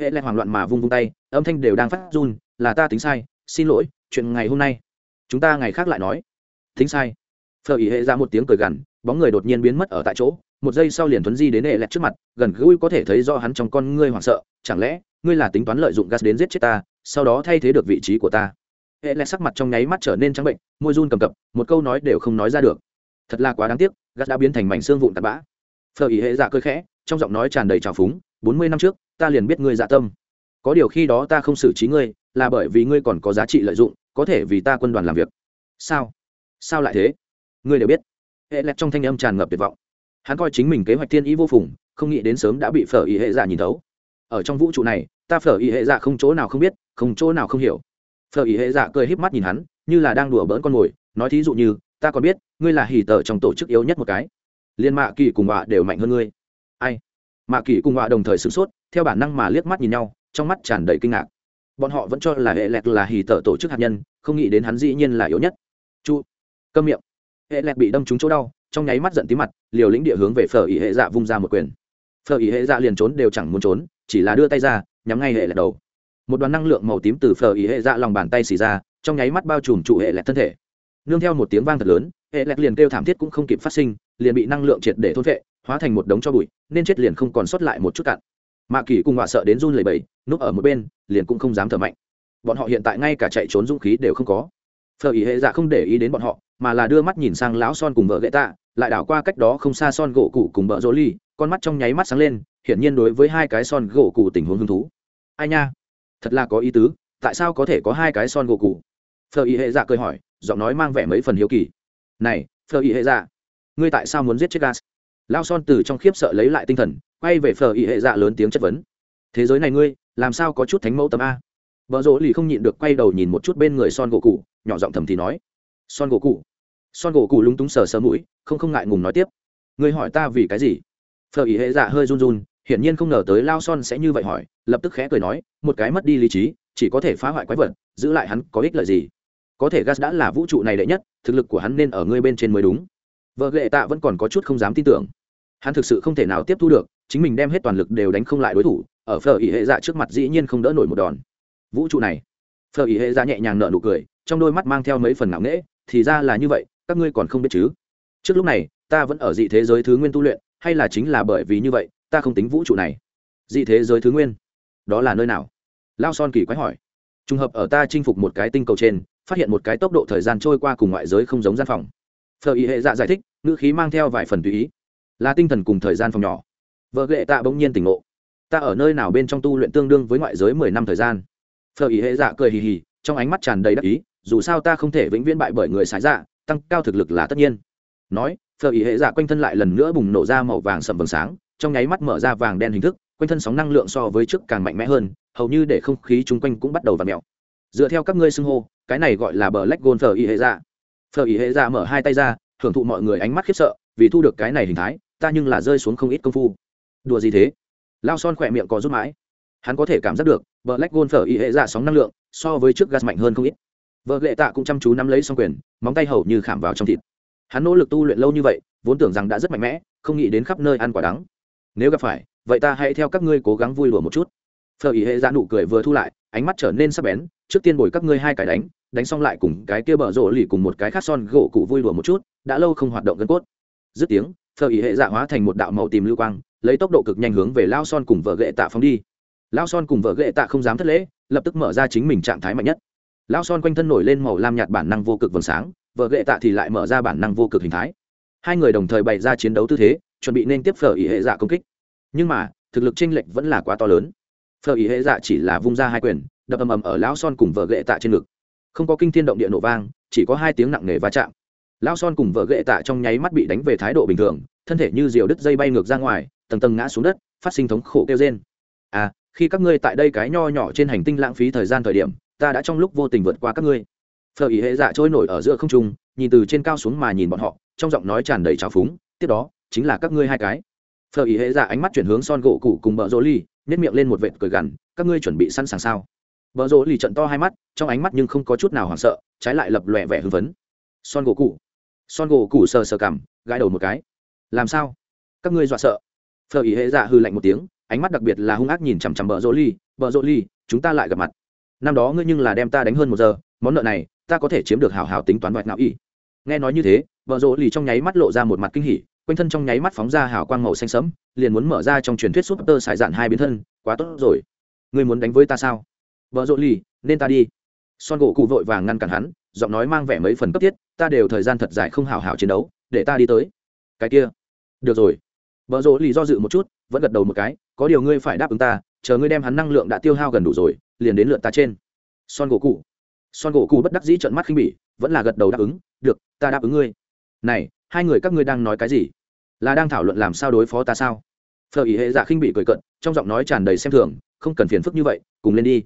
Hệ lại hoảng loạn mà vung vung tay, âm thanh đều đang phát run, là ta tính sai, xin lỗi, chuyện ngày hôm nay. Chúng ta ngày khác lại nói. Tính sai. Phờ ý hệ ra một tiếng cười gằn, bóng người đột nhiên biến mất ở tại chỗ, một giây sau liền thuấn di đến hệ lẹt trước mặt, gần gũi có thể thấy do hắn trong con ngươi hoảng sợ, chẳng lẽ, ngươi là tính toán lợi dụng gas đến giết chết ta, sau đó thay thế được vị trí của ta? Hệ lẹt sắc mặt trong nháy mắt trở nên trắng bệnh, môi run cầm cập, một câu nói đều không nói ra được. Thật là quá đáng tiếc, gắt đã biến thành mảnh xương vụn tạt bã. Phờ ý hệ dạ cơ khẽ, trong giọng nói tràn đầy trào phúng, bốn mươi năm trước, ta liền biết ngươi dạ tâm. Có điều khi đó ta không xử trí ngươi, là bởi vì ngươi còn có giá trị lợi dụng, có thể vì ta quân đoàn làm việc. Sao? Sao lại thế? Ngươi đều biết. Hệ lẹt trong thanh âm tràn ngập tuyệt vọng. Hắn coi chính mình kế hoạch thiên ý vô phùng, không nghĩ đến sớm đã bị phở ý hệ dạ nhìn thấu. Ở trong vũ trụ này, ta phở ý hệ dạ không chỗ nào không biết, không chỗ nào không hiểu phở ý hệ dạ cười híp mắt nhìn hắn, như là đang đùa bỡn con mồi, nói thí dụ như, ta còn biết, ngươi là hì tờ trong tổ chức yếu nhất một cái. Liên mạ kỳ cùng họa đều mạnh hơn ngươi. Ai? Mạ kỳ cùng họa đồng thời sửng sốt, theo bản năng mà liếc mắt nhìn nhau, trong mắt tràn đầy kinh ngạc. Bọn họ vẫn cho là hệ lẹt là hì tờ tổ chức hạt nhân, không nghĩ đến hắn dĩ nhiên là yếu nhất. Chu. Câm miệng. Hệ lẹt bị đâm trúng chỗ đau, trong nháy mắt giận tí mặt, liều lĩnh địa hướng về phở ý hệ dạ vung ra một quyền. Phở ý hệ dạ liền trốn đều chẳng muốn trốn, chỉ là đưa tay ra, nhắm ngay hệ lẹt đầu một đoàn năng lượng màu tím từ phở ý hệ dạ lòng bàn tay xì ra, trong nháy mắt bao trùm trụ hệ lẹt thân thể. Nương theo một tiếng vang thật lớn, hệ lẹt liền kêu thảm thiết cũng không kịp phát sinh, liền bị năng lượng triệt để thôn vệ hóa thành một đống cho bụi, nên chết liền không còn sót lại một chút cạn mạ kỳ cùng họa sợ đến run lẩy bẩy, núp ở một bên, liền cũng không dám thở mạnh. Bọn họ hiện tại ngay cả chạy trốn dũng khí đều không có. Phở ý hệ dạ không để ý đến bọn họ, mà là đưa mắt nhìn sang lão son cùng vợ gậy tạ, lại đảo qua cách đó không xa son gỗ cụ cùng vợ rỗ ly con mắt trong nháy mắt sáng lên, hiển nhiên đối với hai cái son gỗ cụ tình huống hứng thú. Ai nha? Thật là có ý tứ, tại sao có thể có hai cái son gỗ cụ phở ý hệ dạ cười hỏi, giọng nói mang vẻ mấy phần hiếu kỳ. Này, phở ý hệ dạ ngươi tại sao muốn giết chết gas? Lao son từ trong khiếp sợ lấy lại tinh thần, quay về phở ý hệ dạ lớn tiếng chất vấn. Thế giới này ngươi, làm sao có chút thánh mẫu tầm a? Vợ rỗ lì không nhịn được quay đầu nhìn một chút bên người son gỗ cụ nhỏ giọng thầm thì nói. Son gỗ cụ son gỗ cụ lúng túng sờ sờ mũi, không không ngại ngùng nói tiếp. Ngươi hỏi ta vì cái gì? Phở ý hệ dạ hơi run run hiển nhiên không ngờ tới lao son sẽ như vậy hỏi, lập tức khẽ cười nói, một cái mất đi lý trí, chỉ có thể phá hoại quái vật, giữ lại hắn có ích lợi gì? Có thể gas đã là vũ trụ này đệ nhất, thực lực của hắn nên ở ngươi bên trên mới đúng. Vợ ghệ tạ vẫn còn có chút không dám tin tưởng. Hắn thực sự không thể nào tiếp thu được, chính mình đem hết toàn lực đều đánh không lại đối thủ, ở phở ý hệ dạ trước mặt dĩ nhiên không đỡ nổi một đòn. Vũ trụ này. Phở ý hệ dạ nhẹ nhàng nở nụ cười, trong đôi mắt mang theo mấy phần ngạo nghễ, thì ra là như vậy, các ngươi còn không biết chứ? Trước lúc này, ta vẫn ở dị thế giới thứ nguyên tu luyện, hay là chính là bởi vì như vậy ta không tính vũ trụ này. Dị thế giới thứ nguyên, đó là nơi nào? Lao son kỳ quái hỏi. Trùng hợp ở ta chinh phục một cái tinh cầu trên, phát hiện một cái tốc độ thời gian trôi qua cùng ngoại giới không giống gian phòng. Phờ ý hệ dạ giải thích, ngữ khí mang theo vài phần tùy ý. Là tinh thần cùng thời gian phòng nhỏ. Vợ ghệ tạ bỗng nhiên tỉnh ngộ. Ta ở nơi nào bên trong tu luyện tương đương với ngoại giới mười năm thời gian? Phờ ý hệ dạ cười hì hì, trong ánh mắt tràn đầy đắc ý, dù sao ta không thể vĩnh viễn bại bởi người sái dạ tăng cao thực lực là tất nhiên. Nói phờ ý hệ dạ quanh thân lại lần nữa bùng nổ ra màu vàng sầm vầng sáng trong nháy mắt mở ra vàng đen hình thức, quanh thân sóng năng lượng so với trước càng mạnh mẽ hơn, hầu như để không khí chung quanh cũng bắt đầu v ặ mẹo dựa theo các ngươi xưng hô, cái này gọi là bờ lách gôn phở y hệ ra phở y hệ ra mở hai tay ra, hưởng thụ mọi người ánh mắt khiếp sợ, vì thu được cái này hình thái, ta nhưng là rơi xuống không ít công phu. Đùa gì thế? Lao son khỏe miệng có rút mãi. Hắn có thể cảm giác được, bờ lách gôn phở y hệ ra sóng năng lượng so với trước gas mạnh hơn không ít. Vợ lệ tạ cũng chăm chú nắm lấy xong quyền, móng tay hầu như khảm vào trong thịt. Hắn nỗ lực tu luyện lâu như vậy, vốn tưởng rằng đã rất mạnh mẽ, không nghĩ đến khắp nơi ăn quả đắng nếu gặp phải, vậy ta hãy theo các ngươi cố gắng vui đùa một chút. Phờ ý hệ ra nụ cười vừa thu lại, ánh mắt trở nên sắc bén, trước tiên bồi các ngươi hai cái đánh đánh xong lại cùng cái kia bở rộ lì cùng một cái khác son gỗ cụ vui đùa một chút, đã lâu không hoạt động gân cốt. Dứt tiếng phờ ý hệ dạ hóa thành một đạo màu tìm lưu quang, lấy tốc độ cực nhanh hướng về lao son cùng vợ gệ tạ phóng đi. Lão son cùng vợ gệ tạ không dám thất lễ, lập tức mở ra chính mình trạng thái mạnh nhất. Lão son quanh thân nổi lên màu lam nhạt bản năng vô cực vầng sáng, vợ gệ tạ thì lại mở ra bản năng vô cực hình thái. Hai người đồng thời bày ra chiến đấu tư thế chuẩn bị nên tiếp phở ý hệ dạ công kích. Nhưng mà, thực lực chênh lệch vẫn là quá to lớn. Phở ý hệ dạ chỉ là vung ra hai quyền, đập ầm ầm ở lão son cùng vợ ghệ tạ trên ngực. Không có kinh thiên động địa nổ vang, chỉ có hai tiếng nặng nề va chạm. Lão son cùng vợ ghệ tạ trong nháy mắt bị đánh về thái độ bình thường, thân thể như diều đứt dây bay ngược ra ngoài, tầng tầng ngã xuống đất, phát sinh thống khổ kêu trên à khi các ngươi tại đây cái nho nhỏ trên hành tinh lãng phí thời gian thời điểm, ta đã trong lúc vô tình vượt qua các ngươi. Phở ý hệ dạ trôi nổi ở giữa không trung, nhìn từ trên cao xuống mà nhìn bọn họ, trong giọng nói tràn đầy trào phúng, tiếp đó chính là các ngươi hai cái. Phở ý hệ dạ ánh mắt chuyển hướng son gỗ cụ cùng bờ rô ly nhét miệng lên một vệt cười gằn, các ngươi chuẩn bị sẵn sàng sao? Bờ rô ly trận to hai mắt, trong ánh mắt nhưng không có chút nào hoảng sợ, trái lại lập lòe vẻ hưng phấn. Son gỗ cụ son gỗ cụ sờ sờ cằm, gãi đầu một cái. Làm sao? Các ngươi dọa sợ. Phở ý hệ dạ hư lạnh một tiếng, ánh mắt đặc biệt là hung ác nhìn chằm chằm bờ rô ly bờ rô ly chúng ta lại gặp mặt. Năm đó ngươi nhưng là đem ta đánh hơn một giờ, món nợ này, ta có thể chiếm được hảo hảo tính toán vạch não y. Nghe nói như thế vợ rỗ lì trong nháy mắt lộ ra một mặt kinh hỉ quanh thân trong nháy mắt phóng ra hào quang màu xanh sẫm, liền muốn mở ra trong truyền thuyết súp tơ sải dạn hai biến thân, quá tốt rồi. Ngươi muốn đánh với ta sao? Vợ rỗ lì, nên ta đi. Son gỗ cụ vội vàng ngăn cản hắn, giọng nói mang vẻ mấy phần cấp thiết, ta đều thời gian thật dài không hào hào chiến đấu, để ta đi tới. Cái kia. Được rồi. Vợ rộ lì do dự một chút, vẫn gật đầu một cái, có điều ngươi phải đáp ứng ta, chờ ngươi đem hắn năng lượng đã tiêu hao gần đủ rồi, liền đến lượt ta trên. Son gỗ cụ son gỗ cụ bất đắc dĩ trận mắt khinh bỉ, vẫn là gật đầu đáp ứng, được, ta đáp ứng ngươi. Này, hai người các ngươi đang nói cái gì? Là đang thảo luận làm sao đối phó ta sao? Phở ý hệ dạ khinh bị cười cận trong giọng nói tràn đầy xem thường, không cần phiền phức như vậy, cùng lên đi.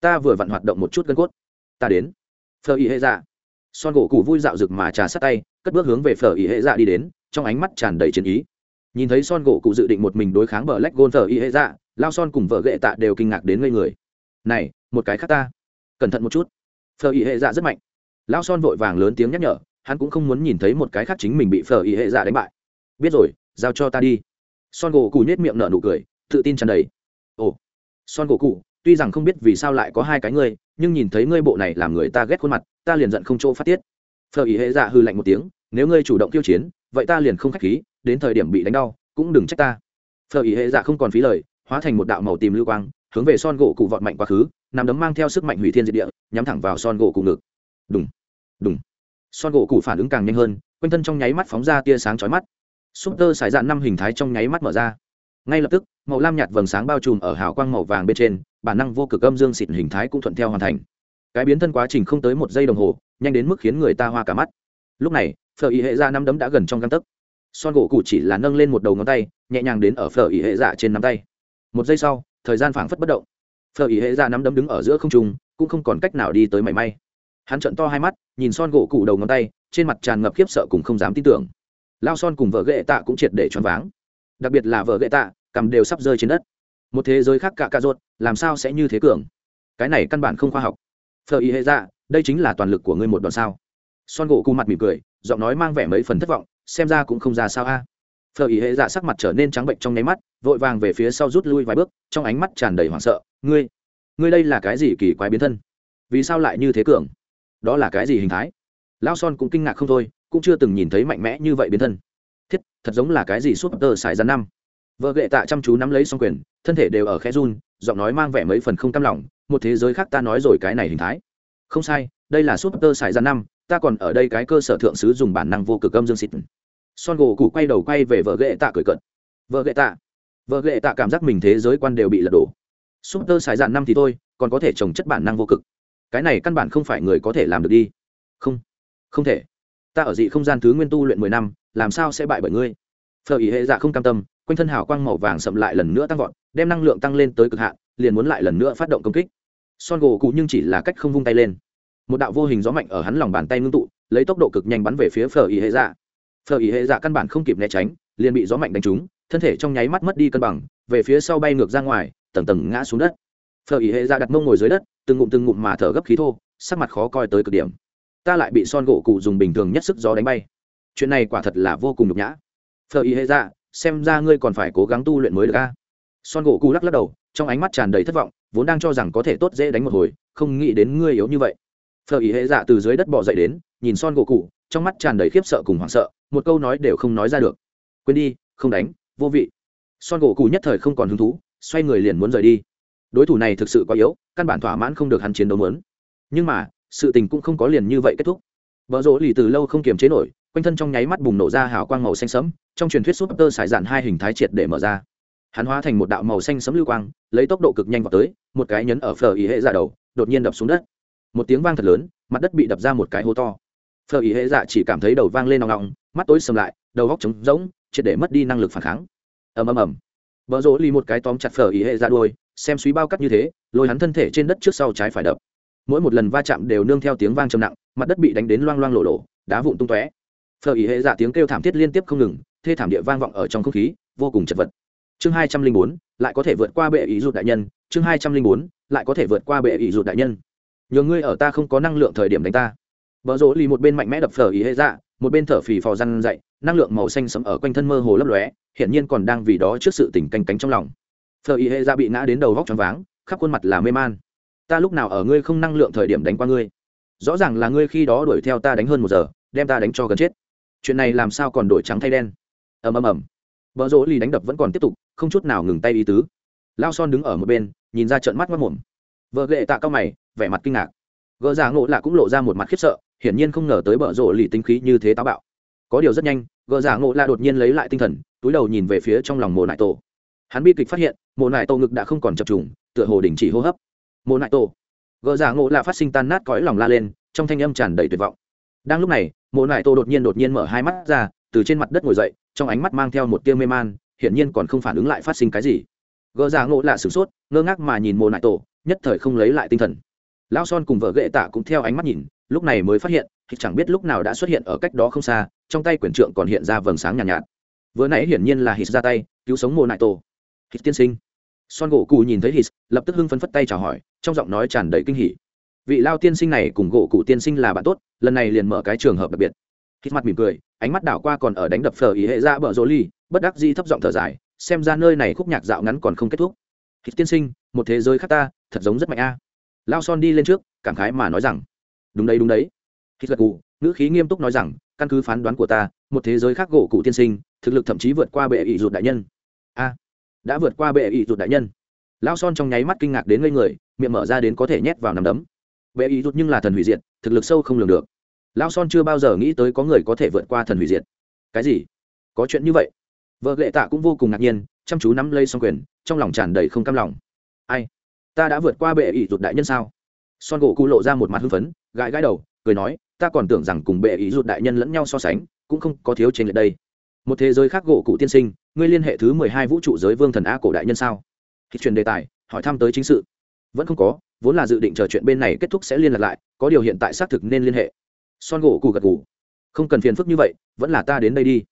Ta vừa vặn hoạt động một chút gân cốt. Ta đến. Phở ý hệ dạ. Son gỗ cụ vui dạo rực mà trà sát tay, cất bước hướng về phở ý hệ dạ đi đến, trong ánh mắt tràn đầy chiến ý. Nhìn thấy son gỗ cụ dự định một mình đối kháng bờ lách gôn phở ý hệ dạ lao son cùng vợ ghệ tạ đều kinh ngạc đến ngây người. Này, một cái khác ta. Cẩn thận một chút. Phở ý hệ dạ rất mạnh. Lao son vội vàng lớn tiếng nhắc nhở, hắn cũng không muốn nhìn thấy một cái khác chính mình bị phở ý hệ dạ đánh bại biết rồi, giao cho ta đi. Son gỗ cụ nhét miệng nở nụ cười, tự tin tràn đầy. Ồ, son gỗ cụ tuy rằng không biết vì sao lại có hai cái ngươi, nhưng nhìn thấy ngươi bộ này làm người ta ghét khuôn mặt, ta liền giận không chỗ phát tiết. Phở ý hệ dạ hư lạnh một tiếng, nếu ngươi chủ động tiêu chiến, vậy ta liền không khách khí, đến thời điểm bị đánh đau, cũng đừng trách ta. Phở ý hệ dạ không còn phí lời, hóa thành một đạo màu tìm lưu quang, hướng về son gỗ cụ vọt mạnh quá khứ, nằm đấm mang theo sức mạnh hủy thiên diệt địa, nhắm thẳng vào son gỗ cụ ngực. Đúng đúng son gỗ cụ phản ứng càng nhanh hơn, quanh thân trong nháy mắt phóng ra tia sáng chói mắt súp tơ xài dạn năm hình thái trong nháy mắt mở ra. Ngay lập tức, màu lam nhạt vầng sáng bao trùm ở hào quang màu vàng bên trên, bản năng vô cực âm dương xịt hình thái cũng thuận theo hoàn thành. Cái biến thân quá trình không tới một giây đồng hồ, nhanh đến mức khiến người ta hoa cả mắt. Lúc này, phở ý hệ dạ ra năm đấm đã gần trong găng tấc. Son gỗ cụ chỉ là nâng lên một đầu ngón tay, nhẹ nhàng đến ở phở ý hệ dạ trên nắm tay. Một giây sau, thời gian phảng phất bất động. Phở ý hệ dạ nắm đấm đứng ở giữa không trung, cũng không còn cách nào đi tới mảy may. Hắn trận to hai mắt, nhìn son gỗ cụ đầu ngón tay, trên mặt tràn ngập khiếp sợ cùng không dám tin tưởng lao son cùng vợ ghệ tạ cũng triệt để choáng váng. Đặc biệt là vợ ghệ tạ, cầm đều sắp rơi trên đất. Một thế giới khác cả cà rốt làm sao sẽ như thế cường? Cái này căn bản không khoa học. Phờ y hệ dạ đây chính là toàn lực của ngươi một đoạn sao? Son gỗ cù mặt mỉm cười, giọng nói mang vẻ mấy phần thất vọng, xem ra cũng không ra sao a. À. phờ y hệ dạ sắc mặt trở nên trắng bệnh trong nháy mắt, vội vàng về phía sau rút lui vài bước, trong ánh mắt tràn đầy hoảng sợ, ngươi ngươi đây là cái gì kỳ quái biến thân? Vì sao lại như thế cường? Đó là cái gì hình thái? Lão son cũng kinh ngạc không thôi cũng chưa từng nhìn thấy mạnh mẽ như vậy biến thân. Thiết, thật giống là cái gì suốt tờ xài ra năm. Vợ gệ tạ chăm chú nắm lấy xong quyền, thân thể đều ở khe run, giọng nói mang vẻ mấy phần không cam lòng, một thế giới khác ta nói rồi cái này hình thái. Không sai, đây là suốt tơ xài ra năm, ta còn ở đây cái cơ sở thượng sứ dùng bản năng vô cực âm dương xịt. Son gỗ cụ quay đầu quay về vợ gệ tạ cười cận vợ gệ tạ, vợ gệ tạ cảm giác mình thế giới quan đều bị lật đổ. Suốt tơ xài dạn năm thì thôi, còn có thể trồng chất bản năng vô cực. Cái này căn bản không phải người có thể làm được đi. Không không thể ta ở dị không gian thứ nguyên tu luyện mười năm, làm sao sẽ bại bởi ngươi? Phở ý hệ dạ không cam tâm, quanh thân hào quang màu vàng sậm lại lần nữa tăng vọt, đem năng lượng tăng lên tới cực hạn, liền muốn lại lần nữa phát động công kích. Son gỗ cụ nhưng chỉ là cách không vung tay lên. Một đạo vô hình gió mạnh ở hắn lòng bàn tay ngưng tụ, lấy tốc độ cực nhanh bắn về phía phở ý hệ dạ. Phở ý hệ dạ căn bản không kịp né tránh, liền bị gió mạnh đánh trúng, thân thể trong nháy mắt mất đi cân bằng, về phía sau bay ngược ra ngoài, tầng tầng ngã xuống đất. Phở ý hệ dạ đặt mông ngồi dưới đất, từng ngụm từng ngụm mà thở gấp khí thô, sắc mặt khó coi tới cực điểm ta lại bị son gỗ cụ dùng bình thường nhất sức gió đánh bay. Chuyện này quả thật là vô cùng nhục nhã. Phờ y hệ ra xem ra ngươi còn phải cố gắng tu luyện mới được a. Son gỗ cụ lắc lắc đầu, trong ánh mắt tràn đầy thất vọng, vốn đang cho rằng có thể tốt dễ đánh một hồi, không nghĩ đến ngươi yếu như vậy. Phờ y hệ dạ từ dưới đất bỏ dậy đến, nhìn son gỗ cụ, trong mắt tràn đầy khiếp sợ cùng hoảng sợ, một câu nói đều không nói ra được. Quên đi, không đánh, vô vị. Son gỗ cụ nhất thời không còn hứng thú, xoay người liền muốn rời đi. Đối thủ này thực sự quá yếu, căn bản thỏa mãn không được hắn chiến đấu lớn nhưng mà sự tình cũng không có liền như vậy kết thúc. Vợ rỗ lì từ lâu không kiềm chế nổi, quanh thân trong nháy mắt bùng nổ ra hào quang màu xanh sẫm, trong truyền thuyết súp tơ sải dạn hai hình thái triệt để mở ra. Hắn hóa thành một đạo màu xanh sẫm lưu quang, lấy tốc độ cực nhanh vào tới, một cái nhấn ở phở ý hệ dạ đầu, đột nhiên đập xuống đất. Một tiếng vang thật lớn, mặt đất bị đập ra một cái hố to. Phở ý hệ dạ chỉ cảm thấy đầu vang lên nòng nòng, mắt tối sầm lại, đầu góc trống rỗng, triệt để mất đi năng lực phản kháng. Ầm ầm ầm. Vợ rỗ lì một cái tóm chặt phở ý hệ dạ đuôi, xem suý bao cắt như thế, lôi hắn thân thể trên đất trước sau trái phải đập mỗi một lần va chạm đều nương theo tiếng vang trầm nặng, mặt đất bị đánh đến loang loang lộ lộ đá vụn tung tóe. Phở ý hệ giả tiếng kêu thảm thiết liên tiếp không ngừng, thê thảm địa vang vọng ở trong không khí, vô cùng chật vật. Chương hai trăm linh bốn, lại có thể vượt qua bệ ý rụt đại nhân. Chương hai trăm linh bốn, lại có thể vượt qua bệ ý rụt đại nhân. Nhờ ngươi ở ta không có năng lượng thời điểm đánh ta. Vợ rỗ lì một bên mạnh mẽ đập phở ý hệ dạ một bên thở phì phò răn dậy, năng lượng màu xanh sẫm ở quanh thân mơ hồ lấp lóe, hiển nhiên còn đang vì đó trước sự tỉnh canh cánh trong lòng. Phở ý hệ dạ bị ngã đến đầu vóc choáng váng, khắp khuôn mặt là mê man ta lúc nào ở ngươi không năng lượng thời điểm đánh qua ngươi? Rõ ràng là ngươi khi đó đuổi theo ta đánh hơn một giờ, đem ta đánh cho gần chết. Chuyện này làm sao còn đổi trắng thay đen? Ầm ầm ầm. Vợ rỗ lì đánh đập vẫn còn tiếp tục, không chút nào ngừng tay ý tứ. Lao son đứng ở một bên, nhìn ra trận mắt mất mồm. Vợ ghệ tạ cao mày, vẻ mặt kinh ngạc. Gỡ giả ngộ lạ cũng lộ ra một mặt khiếp sợ, hiển nhiên không ngờ tới bợ rộ lì tinh khí như thế táo bạo. Có điều rất nhanh, gỡ giả ngộ lạ đột nhiên lấy lại tinh thần, túi đầu nhìn về phía trong lòng mồ nại tổ. Hắn bi kịch phát hiện mồ nại tổ ngực đã không còn chập trùng, tựa hồ đình chỉ hô hấp. Mô nại tổ. Gờ giả ngộ lạ phát sinh tan nát cõi lòng la lên trong thanh âm tràn đầy tuyệt vọng. Đang lúc này Mô nại tổ đột nhiên đột nhiên mở hai mắt ra từ trên mặt đất ngồi dậy trong ánh mắt mang theo một tia mê man hiển nhiên còn không phản ứng lại phát sinh cái gì. Gờ giả ngộ lạ sửng sốt ngơ ngác mà nhìn Mô nại tổ nhất thời không lấy lại tinh thần. Lão son cùng vợ ghệ tạ cũng theo ánh mắt nhìn lúc này mới phát hiện thì chẳng biết lúc nào đã xuất hiện ở cách đó không xa trong tay quyển trượng còn hiện ra vầng sáng nhàn nhạt, nhạt. Vừa nãy hiển nhiên là hít ra tay cứu sống mồ nại tổ. Hít tiên sinh. Son gỗ cụ nhìn thấy hít lập tức hưng phấn phất tay chào hỏi trong giọng nói tràn đầy kinh hỉ. Vị lao tiên sinh này cùng gỗ cụ tiên sinh là bạn tốt, lần này liền mở cái trường hợp đặc biệt. Hít mặt mỉm cười, ánh mắt đảo qua còn ở đánh đập phở ý hệ ra bờ rỗ ly bất đắc di thấp giọng thở dài, xem ra nơi này khúc nhạc dạo ngắn còn không kết thúc. Hít tiên sinh, một thế giới khác ta, thật giống rất mạnh a. Lao son đi lên trước, cảm khái mà nói rằng, đúng đấy đúng đấy. Hít gật cụ ngữ khí nghiêm túc nói rằng, căn cứ phán đoán của ta, một thế giới khác gỗ cụ tiên sinh, thực lực thậm chí vượt qua bệ ỷ rụt đại nhân. A, đã vượt qua bệ ỷ rụt đại nhân lao son trong nháy mắt kinh ngạc đến ngây người, miệng mở ra đến có thể nhét vào nằm đấm. Bệ ý rút nhưng là thần hủy diệt, thực lực sâu không lường được. Lao son chưa bao giờ nghĩ tới có người có thể vượt qua thần hủy diệt. Cái gì? Có chuyện như vậy? Vợ lệ tạ cũng vô cùng ngạc nhiên, chăm chú nắm lây xong quyền, trong lòng tràn đầy không cam lòng. Ai? Ta đã vượt qua bệ ỷ rụt đại nhân sao? Son gỗ cụ lộ ra một mặt hưng phấn, gãi gãi đầu, cười nói, ta còn tưởng rằng cùng bệ ỷ rụt đại nhân lẫn nhau so sánh, cũng không có thiếu trên lệ đây. Một thế giới khác gỗ cụ tiên sinh, ngươi liên hệ thứ mười hai vũ trụ giới vương thần a cổ đại nhân sao? Thì truyền đề tài, hỏi thăm tới chính sự. Vẫn không có, vốn là dự định chờ chuyện bên này kết thúc sẽ liên lạc lại, có điều hiện tại xác thực nên liên hệ. Son gỗ cù gật gù. Không cần phiền phức như vậy, vẫn là ta đến đây đi.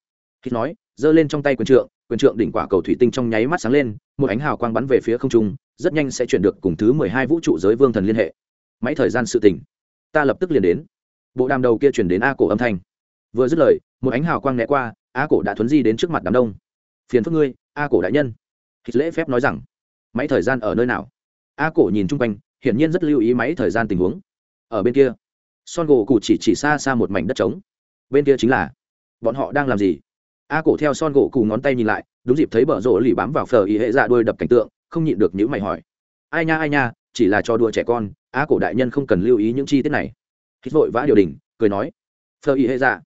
Khi nói, giơ lên trong tay quyền trượng quyền trượng đỉnh quả cầu thủy tinh trong nháy mắt sáng lên, một ánh hào quang bắn về phía không trung, rất nhanh sẽ chuyển được cùng thứ mười hai vũ trụ giới vương thần liên hệ. Máy thời gian sự tình. Ta lập tức liền đến. Bộ đàm đầu kia chuyển đến a cổ âm thanh. Vừa dứt lời, một ánh hào quang né qua, a cổ đã thuấn di đến trước mặt đám đông. Phiền phức ngươi, a cổ đại nhân. Hít lễ phép nói rằng máy thời gian ở nơi nào? A cổ nhìn chung quanh, hiển nhiên rất lưu ý máy thời gian tình huống. Ở bên kia, son gỗ cụ chỉ chỉ xa xa một mảnh đất trống. Bên kia chính là, bọn họ đang làm gì? A cổ theo son gỗ cụ ngón tay nhìn lại, đúng dịp thấy bờ rộ lì bám vào phờ ý hệ dạ đuôi đập cảnh tượng, không nhịn được những mày hỏi. Ai nha ai nha, chỉ là cho đùa trẻ con, a cổ đại nhân không cần lưu ý những chi tiết này. Hít vội vã điều đình, cười nói. Phờ ý hệ dạ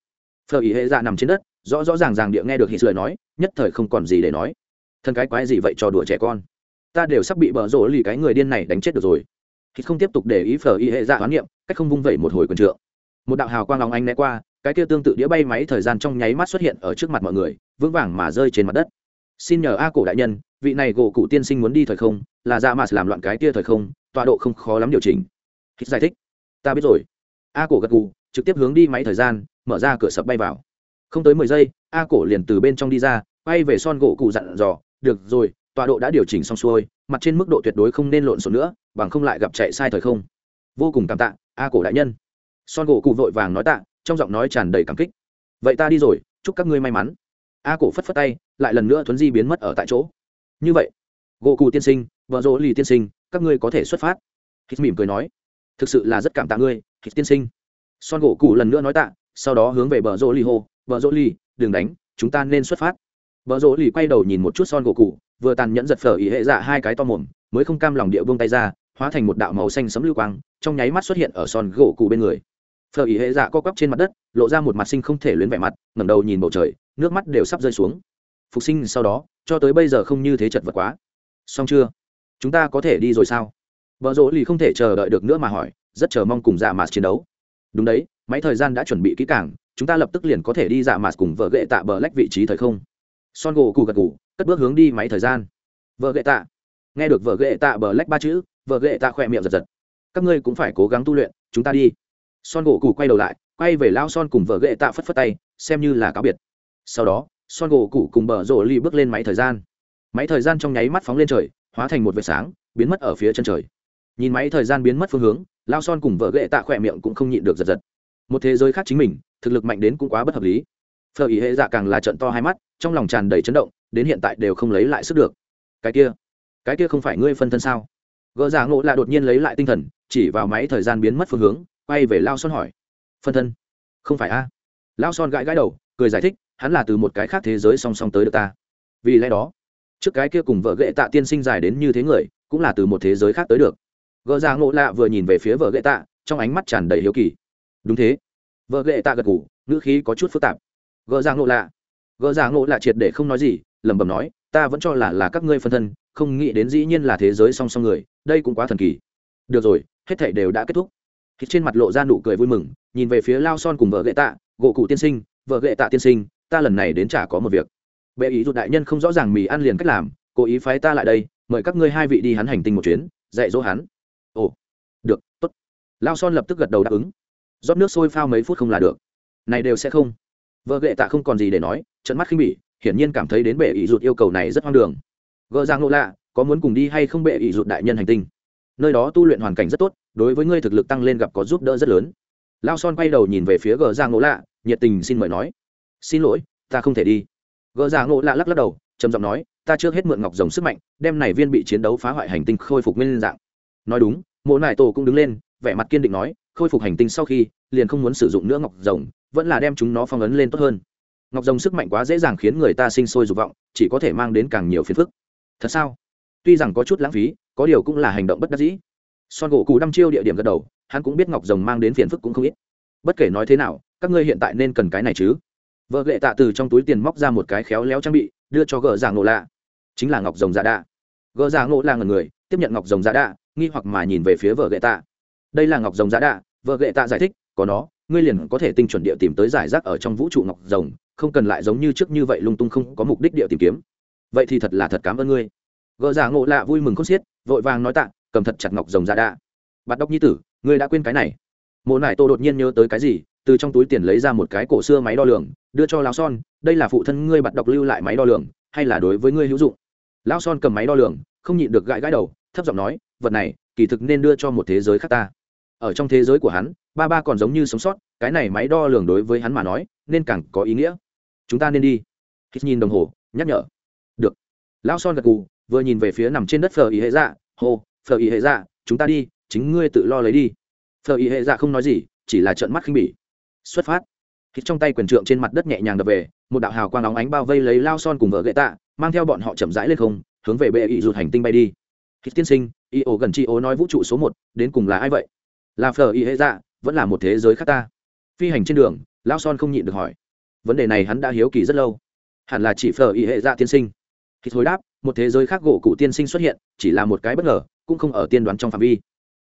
phờ ý hệ dạ nằm trên đất, rõ rõ ràng ràng địa nghe được hít lời nói, nhất thời không còn gì để nói. Thân cái quái gì vậy cho đùa trẻ con? Ta đều sắp bị bờ rỗ lì cái người điên này đánh chết được rồi. Khi không tiếp tục để ý phở y hệ dạ hoán niệm, cách không vung vẩy một hồi quần trượng. Một đạo hào quang lòng anh né qua, cái kia tương tự đĩa bay máy thời gian trong nháy mắt xuất hiện ở trước mặt mọi người, vững vàng mà rơi trên mặt đất. Xin nhờ a cổ đại nhân, vị này gỗ cụ tiên sinh muốn đi thời không, là ra mà làm loạn cái kia thời không, tọa độ không khó lắm điều chỉnh. Khi giải thích. Ta biết rồi. A cổ gật gù, trực tiếp hướng đi máy thời gian, mở ra cửa sập bay vào. Không tới mười giây, a cổ liền từ bên trong đi ra bay về son gỗ cụ dặn dò, được rồi tọa độ đã điều chỉnh xong xuôi, mặt trên mức độ tuyệt đối không nên lộn xộn nữa, bằng không lại gặp chạy sai thời không. Vô cùng cảm tạ, a cổ đại nhân. Son gỗ cụ vội vàng nói tạ, trong giọng nói tràn đầy cảm kích. Vậy ta đi rồi, chúc các ngươi may mắn. A cổ phất phất tay, lại lần nữa thuấn di biến mất ở tại chỗ. Như vậy, gỗ cụ tiên sinh, vợ rỗ lì tiên sinh, các ngươi có thể xuất phát. Hít mỉm cười nói, thực sự là rất cảm tạ ngươi, hít tiên sinh. Son gỗ cụ lần nữa nói tạ, sau đó hướng về bờ rỗ lì hô, bờ rỗ lì, đừng đánh, chúng ta nên xuất phát. Bờ rỗ lì quay đầu nhìn một chút son gỗ cụ vừa tàn nhẫn giật phở ý hệ dạ hai cái to mồm, mới không cam lòng địa buông tay ra, hóa thành một đạo màu xanh sấm lưu quang, trong nháy mắt xuất hiện ở son gỗ cụ bên người. Phở ý hệ dạ co quắp trên mặt đất, lộ ra một mặt sinh không thể luyến vẻ mặt, ngẩng đầu nhìn bầu trời, nước mắt đều sắp rơi xuống. Phục sinh sau đó, cho tới bây giờ không như thế chật vật quá. Xong chưa? Chúng ta có thể đi rồi sao? Vợ rỗ lì không thể chờ đợi được nữa mà hỏi, rất chờ mong cùng dạ mạt chiến đấu. Đúng đấy, máy thời gian đã chuẩn bị kỹ càng, chúng ta lập tức liền có thể đi dạ mạt cùng vợ gệ tạ bờ lách vị trí thời không son gỗ cụ gật cụ cất bước hướng đi máy thời gian. Vợ gậy tạ. Nghe được vợ gậy tạ bờ lách ba chữ, vợ gậy tạ khỏe miệng giật giật. Các ngươi cũng phải cố gắng tu luyện, chúng ta đi. Son gỗ cụ quay đầu lại, quay về lao son cùng vợ gậy tạ phất phất tay, xem như là cáo biệt. Sau đó, son gỗ cụ cùng bờ rổ ly bước lên máy thời gian. Máy thời gian trong nháy mắt phóng lên trời, hóa thành một vệt sáng, biến mất ở phía chân trời. Nhìn máy thời gian biến mất phương hướng lao son cùng vợ ghệ tạ khỏe miệng cũng không nhịn được giật giật. Một thế giới khác chính mình, thực lực mạnh đến cũng quá bất hợp lý phở ý hệ dạ càng là trận to hai mắt, trong lòng tràn đầy chấn động, đến hiện tại đều không lấy lại sức được. Cái kia cái kia không phải ngươi phân thân sao? Gỡ giả ngộ là đột nhiên lấy lại tinh thần, chỉ vào máy thời gian biến mất phương hướng, quay về lao son hỏi. Phân thân? Không phải a? Lao son gãi gãi đầu, cười giải thích, hắn là từ một cái khác thế giới song song tới được ta. Vì lẽ đó, trước cái kia cùng vợ ghệ tạ tiên sinh dài đến như thế người, cũng là từ một thế giới khác tới được. Gỡ ra ngộ lạ vừa nhìn về phía vợ ghệ tạ, trong ánh mắt tràn đầy hiếu kỳ. Đúng thế. Vợ ghệ tạ gật ngủ ngữ khí có chút phức tạp gỡ ra ngộ lạ. Gỡ ra ngộ lạ triệt để không nói gì, lẩm bẩm nói, ta vẫn cho là là các ngươi phân thân, không nghĩ đến dĩ nhiên là thế giới song song người, đây cũng quá thần kỳ. Được rồi, hết thảy đều đã kết thúc. Khi trên mặt lộ ra nụ cười vui mừng, nhìn về phía lao son cùng vợ gậy tạ, gỗ cụ tiên sinh, vợ gậy tạ tiên sinh, ta lần này đến chả có một việc. Bệ ý rụt đại nhân không rõ ràng mì ăn liền cách làm, cố ý phái ta lại đây, mời các ngươi hai vị đi hắn hành tinh một chuyến, dạy dỗ hắn. Ồ, được, tốt. lao son lập tức gật đầu đáp ứng. Rót nước sôi phao mấy phút không là được. Này đều sẽ không vợ ghệ tạ không còn gì để nói trận mắt khinh bỉ, hiển nhiên cảm thấy đến bệ ý rụt yêu cầu này rất hoang đường. Gợ giang lộ lạ, có muốn cùng đi hay không bệ ý rụt đại nhân hành tinh? Nơi đó tu luyện hoàn cảnh rất tốt, đối với ngươi thực lực tăng lên gặp có giúp đỡ rất lớn. Lao son quay đầu nhìn về phía gờ giang ngộ lạ, nhiệt tình xin mời nói. Xin lỗi, ta không thể đi. Gờ giang ngộ lạ lắc lắc đầu, trầm giọng nói, ta trước hết mượn ngọc rồng sức mạnh, đem này viên bị chiến đấu phá hoại hành tinh khôi phục nguyên dạng. Nói đúng, mộ nải tổ cũng đứng lên, vẻ mặt kiên định nói, khôi phục hành tinh sau khi, liền không muốn sử dụng nữa ngọc rồng vẫn là đem chúng nó phong ấn lên tốt hơn. Ngọc rồng sức mạnh quá dễ dàng khiến người ta sinh sôi dục vọng, chỉ có thể mang đến càng nhiều phiền phức. Thật sao? Tuy rằng có chút lãng phí, có điều cũng là hành động bất đắc dĩ. Son gỗ cù đăm chiêu địa điểm gật đầu, hắn cũng biết ngọc rồng mang đến phiền phức cũng không ít. Bất kể nói thế nào, các ngươi hiện tại nên cần cái này chứ? Vợ gệ tạ từ trong túi tiền móc ra một cái khéo léo trang bị, đưa cho gờ giảng nộ lạ. Chính là ngọc rồng giả đạ. Gờ giảng nộ là người, tiếp nhận ngọc rồng giả đạ, nghi hoặc mà nhìn về phía vợ gệ tạ. Đây là ngọc rồng giả đạ, vợ gệ tạ giải thích có nó, ngươi liền có thể tinh chuẩn địa tìm tới giải rác ở trong vũ trụ ngọc rồng, không cần lại giống như trước như vậy lung tung không có mục đích địa tìm kiếm. Vậy thì thật là thật cảm ơn ngươi. Gỡ giả dạ ngộ lạ vui mừng khôn xiết, vội vàng nói tạ, cầm thật chặt ngọc rồng giả đạ. Bắt đốc nhi tử, ngươi đã quên cái này. Mộ nải tô đột nhiên nhớ tới cái gì, từ trong túi tiền lấy ra một cái cổ xưa máy đo lường, đưa cho lão son, đây là phụ thân ngươi bắt đọc lưu lại máy đo lường, hay là đối với ngươi hữu dụng? Lão son cầm máy đo lường, không nhịn được gãi gãi đầu, thấp giọng nói, vật này, kỳ thực nên đưa cho một thế giới khác ta ở trong thế giới của hắn, ba ba còn giống như sống sót, cái này máy đo lường đối với hắn mà nói, nên càng có ý nghĩa. Chúng ta nên đi. Hít nhìn đồng hồ, nhắc nhở. Được. Lão son gật gù, vừa nhìn về phía nằm trên đất phờ ý hệ dạ hô phờ ý hệ dạ chúng ta đi, chính ngươi tự lo lấy đi. Phờ ý hệ dạ không nói gì, chỉ là trợn mắt khinh bỉ. Xuất phát. Hít trong tay quyền trượng trên mặt đất nhẹ nhàng đập về, một đạo hào quang óng ánh bao vây lấy lao son cùng vợ gậy tạ, mang theo bọn họ chậm rãi lên không, hướng về bệ ý rụt hành tinh bay đi. Hít tiên sinh, y ổ gần chị ố nói vũ trụ số một, đến cùng là ai vậy? Là phở y hệ dạ vẫn là một thế giới khác ta. Phi hành trên đường lao son không nhịn được hỏi. Vấn đề này hắn đã hiếu kỳ rất lâu. Hẳn là chỉ phở y hệ dạ tiên sinh. Thì hồi đáp, một thế giới khác gỗ cụ tiên sinh xuất hiện, chỉ là một cái bất ngờ, cũng không ở tiên đoán trong phạm vi.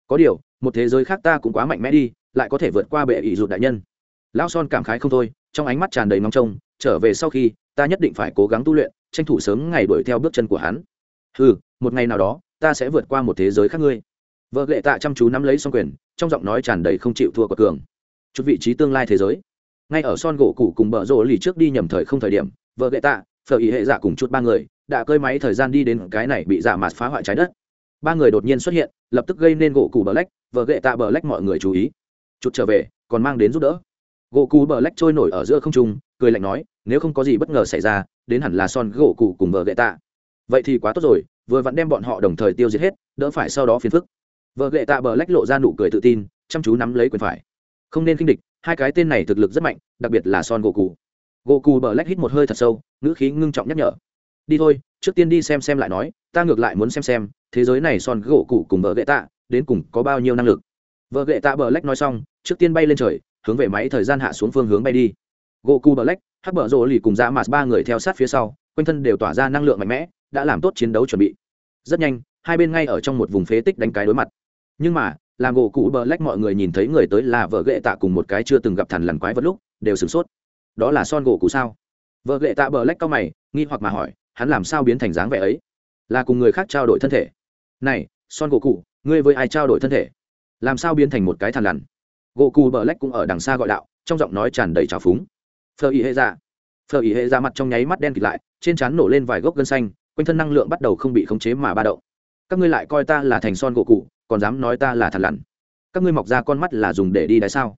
Có điều, một thế giới khác ta cũng quá mạnh mẽ đi, lại có thể vượt qua bệ ỷ rụt đại nhân. Lão son cảm khái không thôi, trong ánh mắt tràn đầy nóng trông, trở về sau khi, ta nhất định phải cố gắng tu luyện, tranh thủ sớm ngày đuổi theo bước chân của hắn. Ừ một ngày nào đó, ta sẽ vượt qua một thế giới khác ngươi vợ lệ tạ chăm chú nắm lấy xong quyền, trong giọng nói tràn đầy không chịu thua của cường. Chút vị trí tương lai thế giới. Ngay ở son gỗ cụ cùng bờ rộ lì trước đi nhầm thời không thời điểm, vợ lệ tạ, phở ý hệ dạ cùng chút ba người đã cơi máy thời gian đi đến cái này bị dạ mạt phá hoại trái đất. Ba người đột nhiên xuất hiện, lập tức gây nên gỗ cụ bờ lách, vợ lệ tạ bờ lách mọi người chú ý. Chút trở về, còn mang đến giúp đỡ. Gỗ cụ bờ lách trôi nổi ở giữa không trung, cười lạnh nói, nếu không có gì bất ngờ xảy ra, đến hẳn là son gỗ cụ cùng vợ lệ tạ. Vậy thì quá tốt rồi, vừa vặn đem bọn họ đồng thời tiêu diệt hết, đỡ phải sau đó phiền phức vợ gậy tạ bờ lách lộ ra nụ cười tự tin, chăm chú nắm lấy quyền phải. Không nên kinh địch, hai cái tên này thực lực rất mạnh, đặc biệt là son gỗ cụ gỗ cụ bờ lách hít một hơi thật sâu, ngữ khí ngưng trọng nhắc nhở. Đi thôi, trước tiên đi xem xem lại nói, ta ngược lại muốn xem xem, thế giới này son gỗ cụ cùng vợ gậy tạ đến cùng có bao nhiêu năng lực. Vợ gậy tạ bờ lách nói xong, trước tiên bay lên trời, hướng về máy thời gian hạ xuống phương hướng bay đi. Gỗ cụ bờ lách hắc bờ rỗ lì cùng ra mạt ba người theo sát phía sau, quanh thân đều tỏa ra năng lượng mạnh mẽ, đã làm tốt chiến đấu chuẩn bị. Rất nhanh, hai bên ngay ở trong một vùng phế tích đánh cái đối mặt nhưng mà, làm gỗ cụ bờ lách mọi người nhìn thấy người tới là vợ ghệ tạ cùng một cái chưa từng gặp thằn lằn quái vật lúc, đều sửng sốt. Đó là son gỗ cụ sao? Vợ ghệ tạ bờ lách cao mày, nghi hoặc mà hỏi, hắn làm sao biến thành dáng vẻ ấy? Là cùng người khác trao đổi thân thể. Này, son gỗ cụ ngươi với ai trao đổi thân thể? Làm sao biến thành một cái thằn lằn? Gỗ cụ bờ lách cũng ở đằng xa gọi đạo, trong giọng nói tràn đầy trào phúng. Phờ ý hệ ra phờ ý hệ ra mặt trong nháy mắt đen kịt lại, trên trán nổ lên vài gốc gân xanh, quanh thân năng lượng bắt đầu không bị khống chế mà ba động. Các ngươi lại coi ta là thành son gỗ cụ còn dám nói ta là thằn lằn. Các ngươi mọc ra con mắt là dùng để đi đáy sao?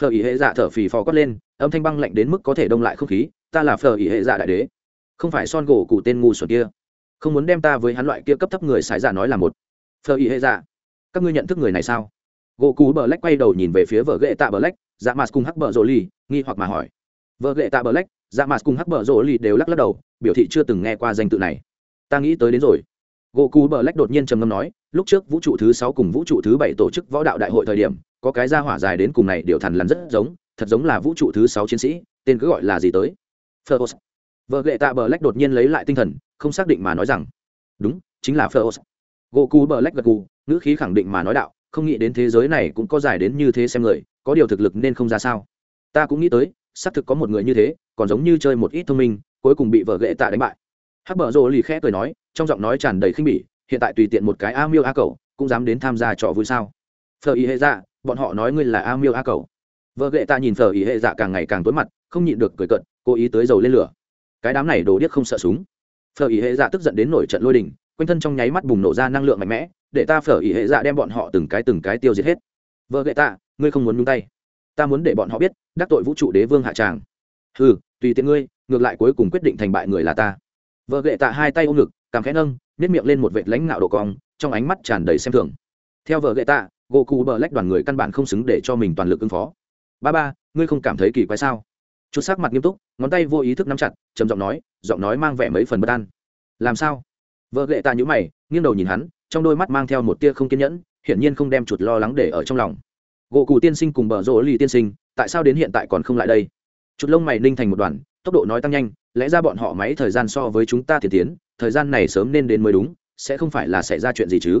Phờ ý hệ dạ thở phì phò quát lên, âm thanh băng lạnh đến mức có thể đông lại không khí, ta là phờ ý hệ dạ đại đế. Không phải son gỗ cụ tên ngu xuẩn kia. Không muốn đem ta với hắn loại kia cấp thấp người sải dạ nói là một. Phờ ý hệ dạ các ngươi nhận thức người này sao? Gỗ cụ bờ lách quay đầu nhìn về phía vợ ghệ tạ bờ lách dạ mạt cùng hắc bờ rồ ly nghi hoặc mà hỏi. Vợ ghệ tạ bờ lách dạ mạt cùng hắc bờ rồ ly đều lắc lắc đầu, biểu thị chưa từng nghe qua danh tự này. Ta nghĩ tới đến rồi gỗ cụ bờ lách đột nhiên trầm ngâm nói, lúc trước vũ trụ thứ sáu cùng vũ trụ thứ bảy tổ chức võ đạo đại hội thời điểm, có cái ra hỏa dài đến cùng này điều thằn lằn rất giống, thật giống là vũ trụ thứ sáu chiến sĩ, tên cứ gọi là gì tới Phlos. vợ ghệ tạ bờ lách đột nhiên lấy lại tinh thần, không xác định mà nói rằng, đúng, chính là Phlos. gỗ cụ bờ lách gật gù, ngữ khí khẳng định mà nói đạo, không nghĩ đến thế giới này cũng có dài đến như thế xem người, có điều thực lực nên không ra sao ta cũng nghĩ tới, xác thực có một người như thế, còn giống như chơi một ít thông minh, cuối cùng bị vợ ghệ tạ đánh bại hắc bờ rồ lì khẽ cười nói, trong giọng nói tràn đầy khinh bỉ, hiện tại tùy tiện một cái a miêu a cầu cũng dám đến tham gia trò vui sao? Phở ý hệ dạ bọn họ nói ngươi là a miêu a cầu vợ gệ tạ nhìn phở ý hệ dạ càng ngày càng tối mặt, không nhịn được cười cận cố ý tới dầu lên lửa. Cái đám này đồ điếc không sợ súng. Phở ý hệ dạ tức giận đến nổi trận lôi đình, quanh thân trong nháy mắt bùng nổ ra năng lượng mạnh mẽ, để ta phở ý hệ dạ đem bọn họ từng cái từng cái tiêu diệt hết. Vợ gệ tạ ngươi không muốn nhung tay. Ta muốn để bọn họ biết, đắc tội vũ trụ đế vương hạ tràng. Ừ tùy tiện ngươi, ngược lại cuối cùng quyết định thành bại người là ta vợ ghệ tạ hai tay ôm ngực cảm khẽ nâng nếp miệng lên một vệt lãnh ngạo độ cong, trong ánh mắt tràn đầy xem thường. Theo vợ ghệ tạ, gỗ cụ bờ lách đoàn người căn bản không xứng để cho mình toàn lực ứng phó. Ba ba, ngươi không cảm thấy kỳ quái sao? Chút sắc mặt nghiêm túc, ngón tay vô ý thức nắm chặt, trầm giọng nói giọng nói mang vẻ mấy phần bất an. Làm sao? Vợ ghệ tạ nhữ mày, nghiêng đầu nhìn hắn, trong đôi mắt mang theo một tia không kiên nhẫn, hiển nhiên không đem chuột lo lắng để ở trong lòng. Gỗ cụ tiên sinh cùng bờ rỗ lì tiên sinh, tại sao đến hiện tại còn không lại đây? Chuột lông mày ninh thành một đoàn tốc độ nói tăng nhanh, lẽ ra bọn họ máy thời gian so với chúng ta thiệt tiến, thời gian này sớm nên đến mới đúng, sẽ không phải là xảy ra chuyện gì chứ?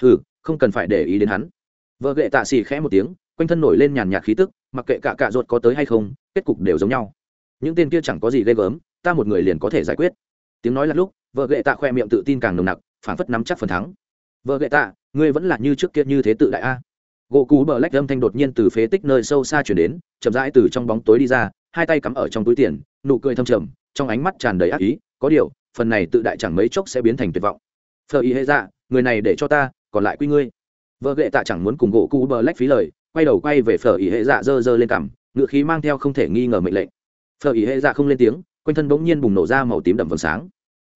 Ừ không cần phải để ý đến hắn. Vợ gệ tạ xì khẽ một tiếng, quanh thân nổi lên nhàn nhạt khí tức, mặc kệ cả cạ ruột có tới hay không, kết cục đều giống nhau. Những tên kia chẳng có gì ghê gớm, ta một người liền có thể giải quyết. Tiếng nói là lúc, vợ gệ tạ khoe miệng tự tin càng nồng nặc phản phất nắm chắc phần thắng. Vợ gệ tạ, ngươi vẫn là như trước kia như thế tự đại a. Gỗ cú bờ lách âm thanh đột nhiên từ phế tích nơi sâu xa chuyển đến, chậm rãi từ trong bóng tối đi ra, hai tay cắm ở trong túi tiền nụ cười thâm trầm, trong ánh mắt tràn đầy ác ý, có điều, phần này tự đại chẳng mấy chốc sẽ biến thành tuyệt vọng. Phờ ý hệ dạ người này để cho ta, còn lại quy ngươi. Vợ ghệ tạ chẳng muốn cùng gỗ cú bờ lách phí lời, quay đầu quay về phở ý hệ dạ dơ dơ lên cằm, ngựa khí mang theo không thể nghi ngờ mệnh lệnh. Phở ý hệ dạ không lên tiếng, quanh thân bỗng nhiên bùng nổ ra màu tím đậm vầng sáng.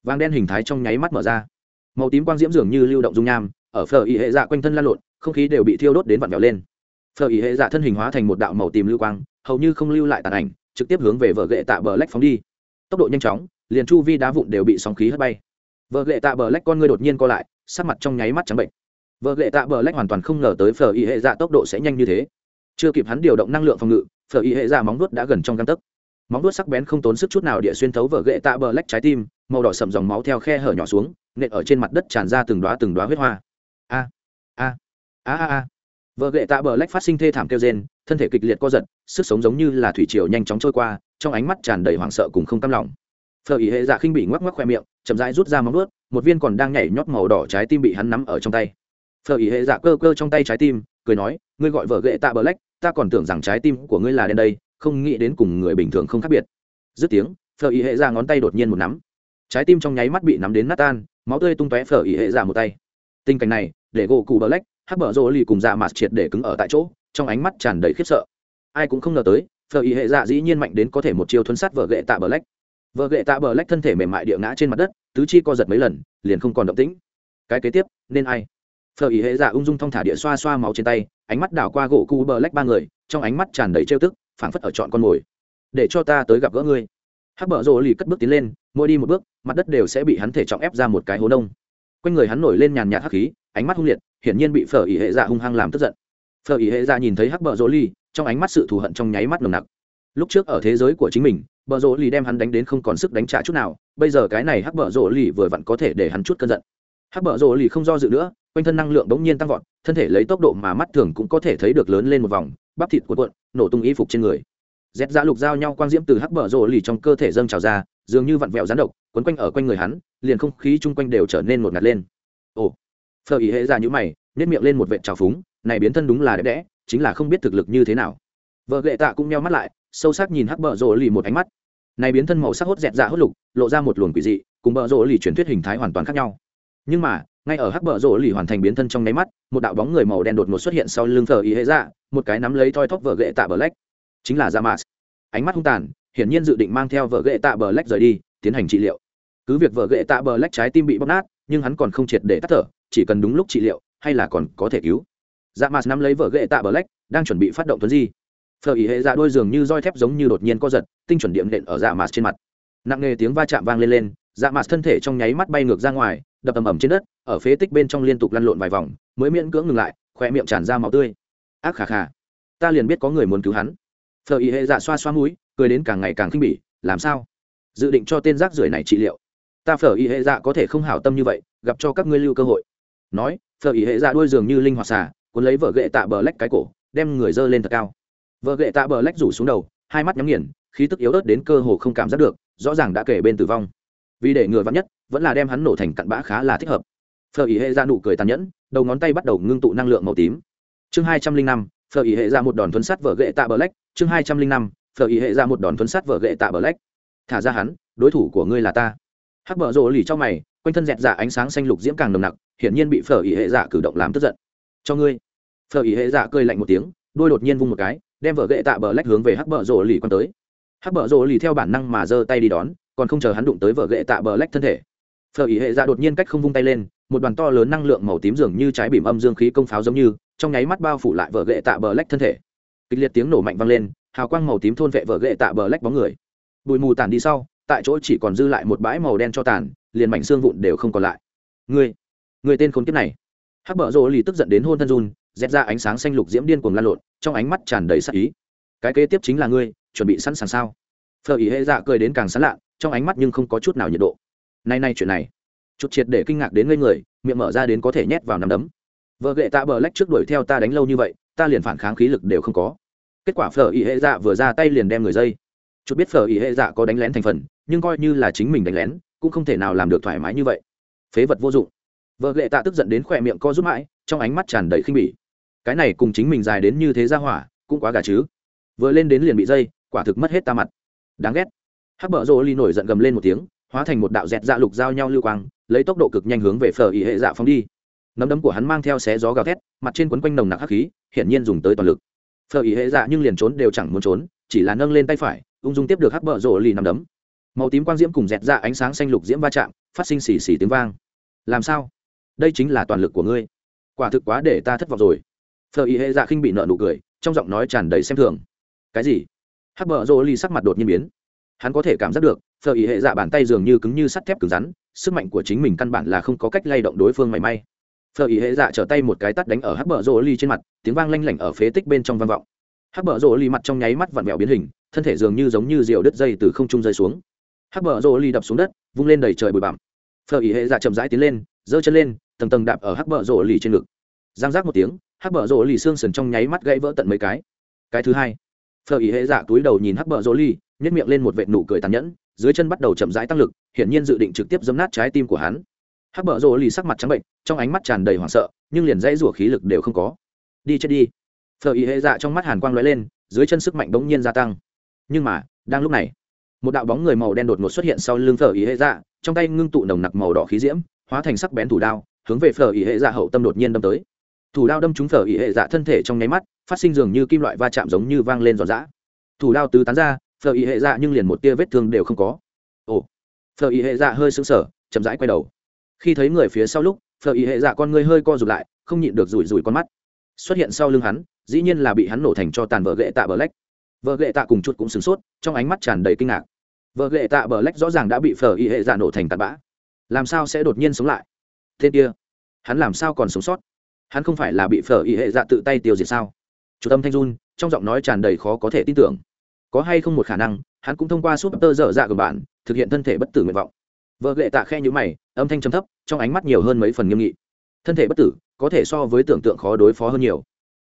Vàng đen hình thái trong nháy mắt mở ra. Màu tím quang diễm dường như lưu động dung nham, ở phở ý hệ dạ quanh thân lan lộn, không khí đều bị thiêu đốt đến vặn vẹo lên. Phở ý hệ dạ thân hình hóa thành một đạo màu tím lưu quang, hầu như không lưu lại tàn ảnh trực tiếp hướng về vợ gệ tạ bờ lách phóng đi. Tốc độ nhanh chóng, liền chu vi đá vụn đều bị sóng khí hất bay. Vợ gệ tạ bờ lách con ngươi đột nhiên co lại, sắc mặt trong nháy mắt trắng bệnh. Vợ gệ tạ bờ lách hoàn toàn không ngờ tới phở y hệ dạ tốc độ sẽ nhanh như thế. Chưa kịp hắn điều động năng lượng phòng ngự, phở y hệ dạ móng đuốt đã gần trong găng tấc. Móng đuốt sắc bén không tốn sức chút nào địa xuyên thấu vợ gệ tạ bờ lách trái tim, màu đỏ sầm dòng máu theo khe hở nhỏ xuống, nện ở trên mặt đất tràn ra từng đoá từng đoá huyết hoa. A a a a a. Vợ gệ tạ bờ lách phát sinh thê thảm kêu rên thân thể kịch liệt co giật, sức sống giống như là thủy triều nhanh chóng trôi qua, trong ánh mắt tràn đầy hoảng sợ cùng không cam lòng. Phở ý hệ dạ khinh bị ngoắc ngoắc khoe miệng, chậm rãi rút ra móng ướt một viên còn đang nhảy nhót màu đỏ trái tim bị hắn nắm ở trong tay. Phở ý hệ dạ cơ cơ trong tay trái tim, cười nói, ngươi gọi vợ gệ tạ bờ lách, ta còn tưởng rằng trái tim của ngươi là đen đây, không nghĩ đến cùng người bình thường không khác biệt. Dứt tiếng, phở ý hệ dạ ngón tay đột nhiên một nắm. Trái tim trong nháy mắt bị nắm đến nát tan, máu tươi tung tóe phở ý hệ dạ một tay. Tình cảnh này, để gỗ cụ bờ lách, hắc bờ rô lì cùng dạ mạt triệt để cứng ở tại chỗ trong ánh mắt tràn đầy khiếp sợ. Ai cũng không ngờ tới, phở ý hệ dạ dĩ nhiên mạnh đến có thể một chiêu thuấn sát vợ gệ tạ bờ lách. Vợ gệ tạ bờ lách thân thể mềm mại địa ngã trên mặt đất, tứ chi co giật mấy lần, liền không còn động tĩnh. Cái kế tiếp, nên ai? Phở ý hệ dạ ung dung thong thả địa xoa xoa máu trên tay, ánh mắt đảo qua gỗ cu bờ lách ba người, trong ánh mắt tràn đầy trêu tức, phảng phất ở chọn con mồi. Để cho ta tới gặp gỡ ngươi. Hắc bờ rồ lì cất bước tiến lên, mỗi đi một bước, mặt đất đều sẽ bị hắn thể trọng ép ra một cái hố nông. Quanh người hắn nổi lên nhàn nhạt hắc khí, ánh mắt hung liệt, hiển nhiên bị phở ỉ hệ dạ hung hăng làm tức giận phở Ý hệ dạ nhìn thấy hắc bờ rỗ ly trong ánh mắt sự thù hận trong nháy mắt nồng nặc. Lúc trước ở thế giới của chính mình bờ rỗ ly đem hắn đánh đến không còn sức đánh trả chút nào, bây giờ cái này hắc bờ rỗ ly vừa vặn có thể để hắn chút cơn giận. Hắc bờ rỗ ly không do dự nữa, quanh thân năng lượng bỗng nhiên tăng vọt, thân thể lấy tốc độ mà mắt thường cũng có thể thấy được lớn lên một vòng, bắp thịt cuộn cuộn, nổ tung y phục trên người. Dẹt ra lục giao nhau quang diễm từ hắc bờ rỗ ly trong cơ thể dâng trào ra, dường như vặn vẹo rán độc, quấn quanh ở quanh người hắn, liền không khí chung quanh đều trở nên một ngạt lên. Ồ phờ ý hệ ra nhíu mày nếp miệng lên một vệt trào phúng này biến thân đúng là đẹp đẽ, chính là không biết thực lực như thế nào. Vợ ghệ tạ cũng meo mắt lại, sâu sắc nhìn hắc bờ rỗ lì một ánh mắt. Này biến thân màu sắc hốt dẹt dạ hốt lục, lộ ra một luồng quỷ dị, cùng bờ rỗ lì chuyển thuyết hình thái hoàn toàn khác nhau. Nhưng mà, ngay ở hắc bờ rỗ lì hoàn thành biến thân trong nháy mắt, một đạo bóng người màu đen đột ngột xuất hiện sau lưng thờ ý hệ dạ một cái nắm lấy thoi thóp vợ ghệ tạ bờ lách. Chính là ra mạt ánh mắt hung tàn, hiển nhiên dự định mang theo vợ ghệ tạ bờ lách rời đi, tiến hành trị liệu. Cứ việc vợ ghệ tạ bờ lách trái tim bị bóc nát, nhưng hắn còn không triệt để tắt thở, chỉ cần đúng lúc trị liệu, hay là còn có thể cứu dạ mạt nắm lấy vợ ghệ tạ bờ lách đang chuẩn bị phát động tuấn di. Phở ý hệ dạ đôi giường như roi thép giống như đột nhiên co giật, tinh chuẩn điểm nện ở dạ mạt trên mặt. Nặng nghề tiếng va chạm vang lên lên dạ mạt thân thể trong nháy mắt bay ngược ra ngoài, đập ầm ầm trên đất, ở phế tích bên trong liên tục lăn lộn vài vòng, mới miễn cưỡng ngừng lại khoe miệng tràn ra máu tươi. Ác khà khà, ta liền biết có người muốn cứu hắn. Phở ý hệ dạ xoa xoa mũi, cười đến càng ngày càng khinh bỉ, làm sao? Dự định cho tên rác rưởi này trị liệu. Ta phở ý hệ dạ có thể không hảo tâm như vậy, gặp cho các ngươi lưu cơ hội. Nói, phở ý hệ dạ đuôi dường như linh hoạt xà cuốn lấy vợ gậy tạ bờ lách cái cổ, đem người dơ lên thật cao. Vợ gậy tạ bờ lách rủ xuống đầu, hai mắt nhắm nghiền, khí tức yếu ớt đến cơ hồ không cảm giác được, rõ ràng đã kể bên tử vong. Vì để ngừa vắn nhất, vẫn là đem hắn nổ thành cặn bã khá là thích hợp. Phở ý hệ ra nụ cười tàn nhẫn, đầu ngón tay bắt đầu ngưng tụ năng lượng màu tím. Chương hai trăm linh năm, phở ý hệ ra một đòn thuấn sắt vợ gậy tạ bờ lách. Chương hai trăm linh năm, phở ý hệ ra một đòn thuấn sắt vợ gậy tạ bờ lách. Thả ra hắn, đối thủ của ngươi là ta. Hắc bờ rộ lì cho mày, quanh thân dẹt dạ ánh sáng xanh lục diễm càng nồng nặc, hiển nhiên bị phở ý hệ dạ cử động làm tức giận cho ngươi. Phở ý hệ dạ cười lạnh một tiếng, đôi đột nhiên vung một cái, đem vợ gậy tạ bờ lách hướng về hắc bờ rổ lì quan tới. Hắc bờ rổ lì theo bản năng mà giơ tay đi đón, còn không chờ hắn đụng tới vợ gậy tạ bờ lách thân thể. Phở ý hệ dạ đột nhiên cách không vung tay lên, một đoàn to lớn năng lượng màu tím dường như trái bìm âm dương khí công pháo giống như, trong nháy mắt bao phủ lại vợ gậy tạ bờ lách thân thể. Kịch liệt tiếng nổ mạnh vang lên, hào quang màu tím thôn vệ vợ gậy tạ bờ lách bóng người. Bụi mù tàn đi sau, tại chỗ chỉ còn dư lại một bãi màu đen cho tàn, liền mảnh xương vụn đều không còn lại. Người người tên khốn kiếp này hắc bờ Rô lì tức giận đến hôn thân run rét ra ánh sáng xanh lục diễm điên cuồng lan lộn, trong ánh mắt tràn đầy sắc ý. Cái kế tiếp chính là ngươi, chuẩn bị sẵn sàng sao? Phở ý hệ dạ cười đến càng sán lạ, trong ánh mắt nhưng không có chút nào nhiệt độ. Nay nay chuyện này. Chút triệt để kinh ngạc đến ngây người, miệng mở ra đến có thể nhét vào nắm đấm. Vợ gệ tạ bờ lách trước đuổi theo ta đánh lâu như vậy, ta liền phản kháng khí lực đều không có. Kết quả phở ý hệ dạ vừa ra tay liền đem người dây. Chút biết phở ý hệ dạ có đánh lén thành phần, nhưng coi như là chính mình đánh lén, cũng không thể nào làm được thoải mái như vậy. Phế vật vô dụng vợ lệ tạ tức giận đến khỏe miệng co rút mãi, trong ánh mắt tràn đầy khinh bỉ. Cái này cùng chính mình dài đến như thế ra hỏa, cũng quá gà chứ. Vừa lên đến liền bị dây, quả thực mất hết ta mặt. Đáng ghét. Hắc bờ rô ly nổi giận gầm lên một tiếng, hóa thành một đạo dẹt dạ lục giao nhau lưu quang, lấy tốc độ cực nhanh hướng về phở ý hệ dạ phóng đi. Nấm đấm của hắn mang theo xé gió gào thét, mặt trên quấn quanh nồng nặc hắc khí, hiển nhiên dùng tới toàn lực. Phở ý hệ dạ nhưng liền trốn đều chẳng muốn trốn, chỉ là nâng lên tay phải, ung dung tiếp được hắc bờ rô ly nằm đấm. Màu tím quang diễm cùng dẹt dạ ánh sáng xanh lục diễm va chạm, phát sinh xì xì tiếng vang. Làm sao? Đây chính là toàn lực của ngươi. Quả thực quá để ta thất vọng rồi. Phờ ý hệ dạ khinh bị nợ nụ cười, trong giọng nói tràn đầy xem thường. Cái gì? Hắc bờ rô ly sắc mặt đột nhiên biến. Hắn có thể cảm giác được phờ ý hệ dạ bàn tay dường như cứng như sắt thép cứng rắn, sức mạnh của chính mình căn bản là không có cách lay động đối phương mảy may. Phờ ý hệ dạ trở tay một cái tắt đánh ở hắc bờ rô ly trên mặt, tiếng vang lanh lảnh ở phế tích bên trong vang vọng. Hắc bờ rô ly mặt trong nháy mắt vặn vẹo biến hình, thân thể dường như giống như rượu đứt dây từ không trung rơi xuống. Hắc bờ rô ly đập xuống đất, vung lên đầy trời bụi bặm. Phờ ý hệ dạ chậm rãi tiến lên, giơ chân lên tầng tầng đạp ở hắc bờ rô lì trên ngực. Giang giác một tiếng, hắc bờ rô lì xương sần trong nháy mắt gãy vỡ tận mấy cái. Cái thứ hai, phờ ý hệ dạ túi đầu nhìn hắc bờ rô lì nhét miệng lên một vệt nụ cười tàn nhẫn, dưới chân bắt đầu chậm rãi tăng lực, hiển nhiên dự định trực tiếp dấm nát trái tim của hắn. Hắc bờ rô lì sắc mặt trắng bệnh, trong ánh mắt tràn đầy hoảng sợ, nhưng liền dãy rủa khí lực đều không có. Đi chết đi. Phờ ý hệ dạ trong mắt hàn quang lóe lên, dưới chân sức mạnh bỗng nhiên gia tăng. Nhưng mà, đang lúc này, một đạo bóng người màu đen đột ngột xuất hiện sau lưng phở ý hệ dạ trong tay ngưng tụ nồng nặc màu đỏ khí diễm, hóa thành sắc bén thủ đao hướng về phở ỉ hệ dạ hậu tâm đột nhiên đâm tới. Thủ đao đâm trúng phở ỉ hệ dạ thân thể trong nháy mắt, phát sinh dường như kim loại va chạm giống như vang lên giòn giã. Thủ đao tứ tán ra, phở ỉ hệ dạ nhưng liền một tia vết thương đều không có. Ồ, phở ỉ hệ dạ hơi sững sờ, chậm rãi quay đầu. Khi thấy người phía sau lúc, phở ỉ hệ dạ con người hơi co rụt lại, không nhịn được rủi rủi con mắt. Xuất hiện sau lưng hắn, dĩ nhiên là bị hắn nổ thành cho tàn vợ gậy tạ bờ lách. Vợ gậy tạ cùng chút cũng sửng sốt, trong ánh mắt tràn đầy kinh ngạc. Vợ gậy tạ bờ lách rõ ràng đã bị phở y hệ dạ nổ thành tạt bã. Làm sao sẽ đột nhiên sống lại? Tên kia. Hắn làm sao còn sống sót? Hắn không phải là bị phở y hệ dạ tự tay tiêu diệt sao? Chủ tâm thanh dun trong giọng nói tràn đầy khó có thể tin tưởng. Có hay không một khả năng, hắn cũng thông qua súp tơ dở dạ của bạn, thực hiện thân thể bất tử nguyện vọng. Vợ lệ tạ khe nhữ mày, âm thanh trầm thấp, trong ánh mắt nhiều hơn mấy phần nghiêm nghị. Thân thể bất tử, có thể so với tưởng tượng khó đối phó hơn nhiều.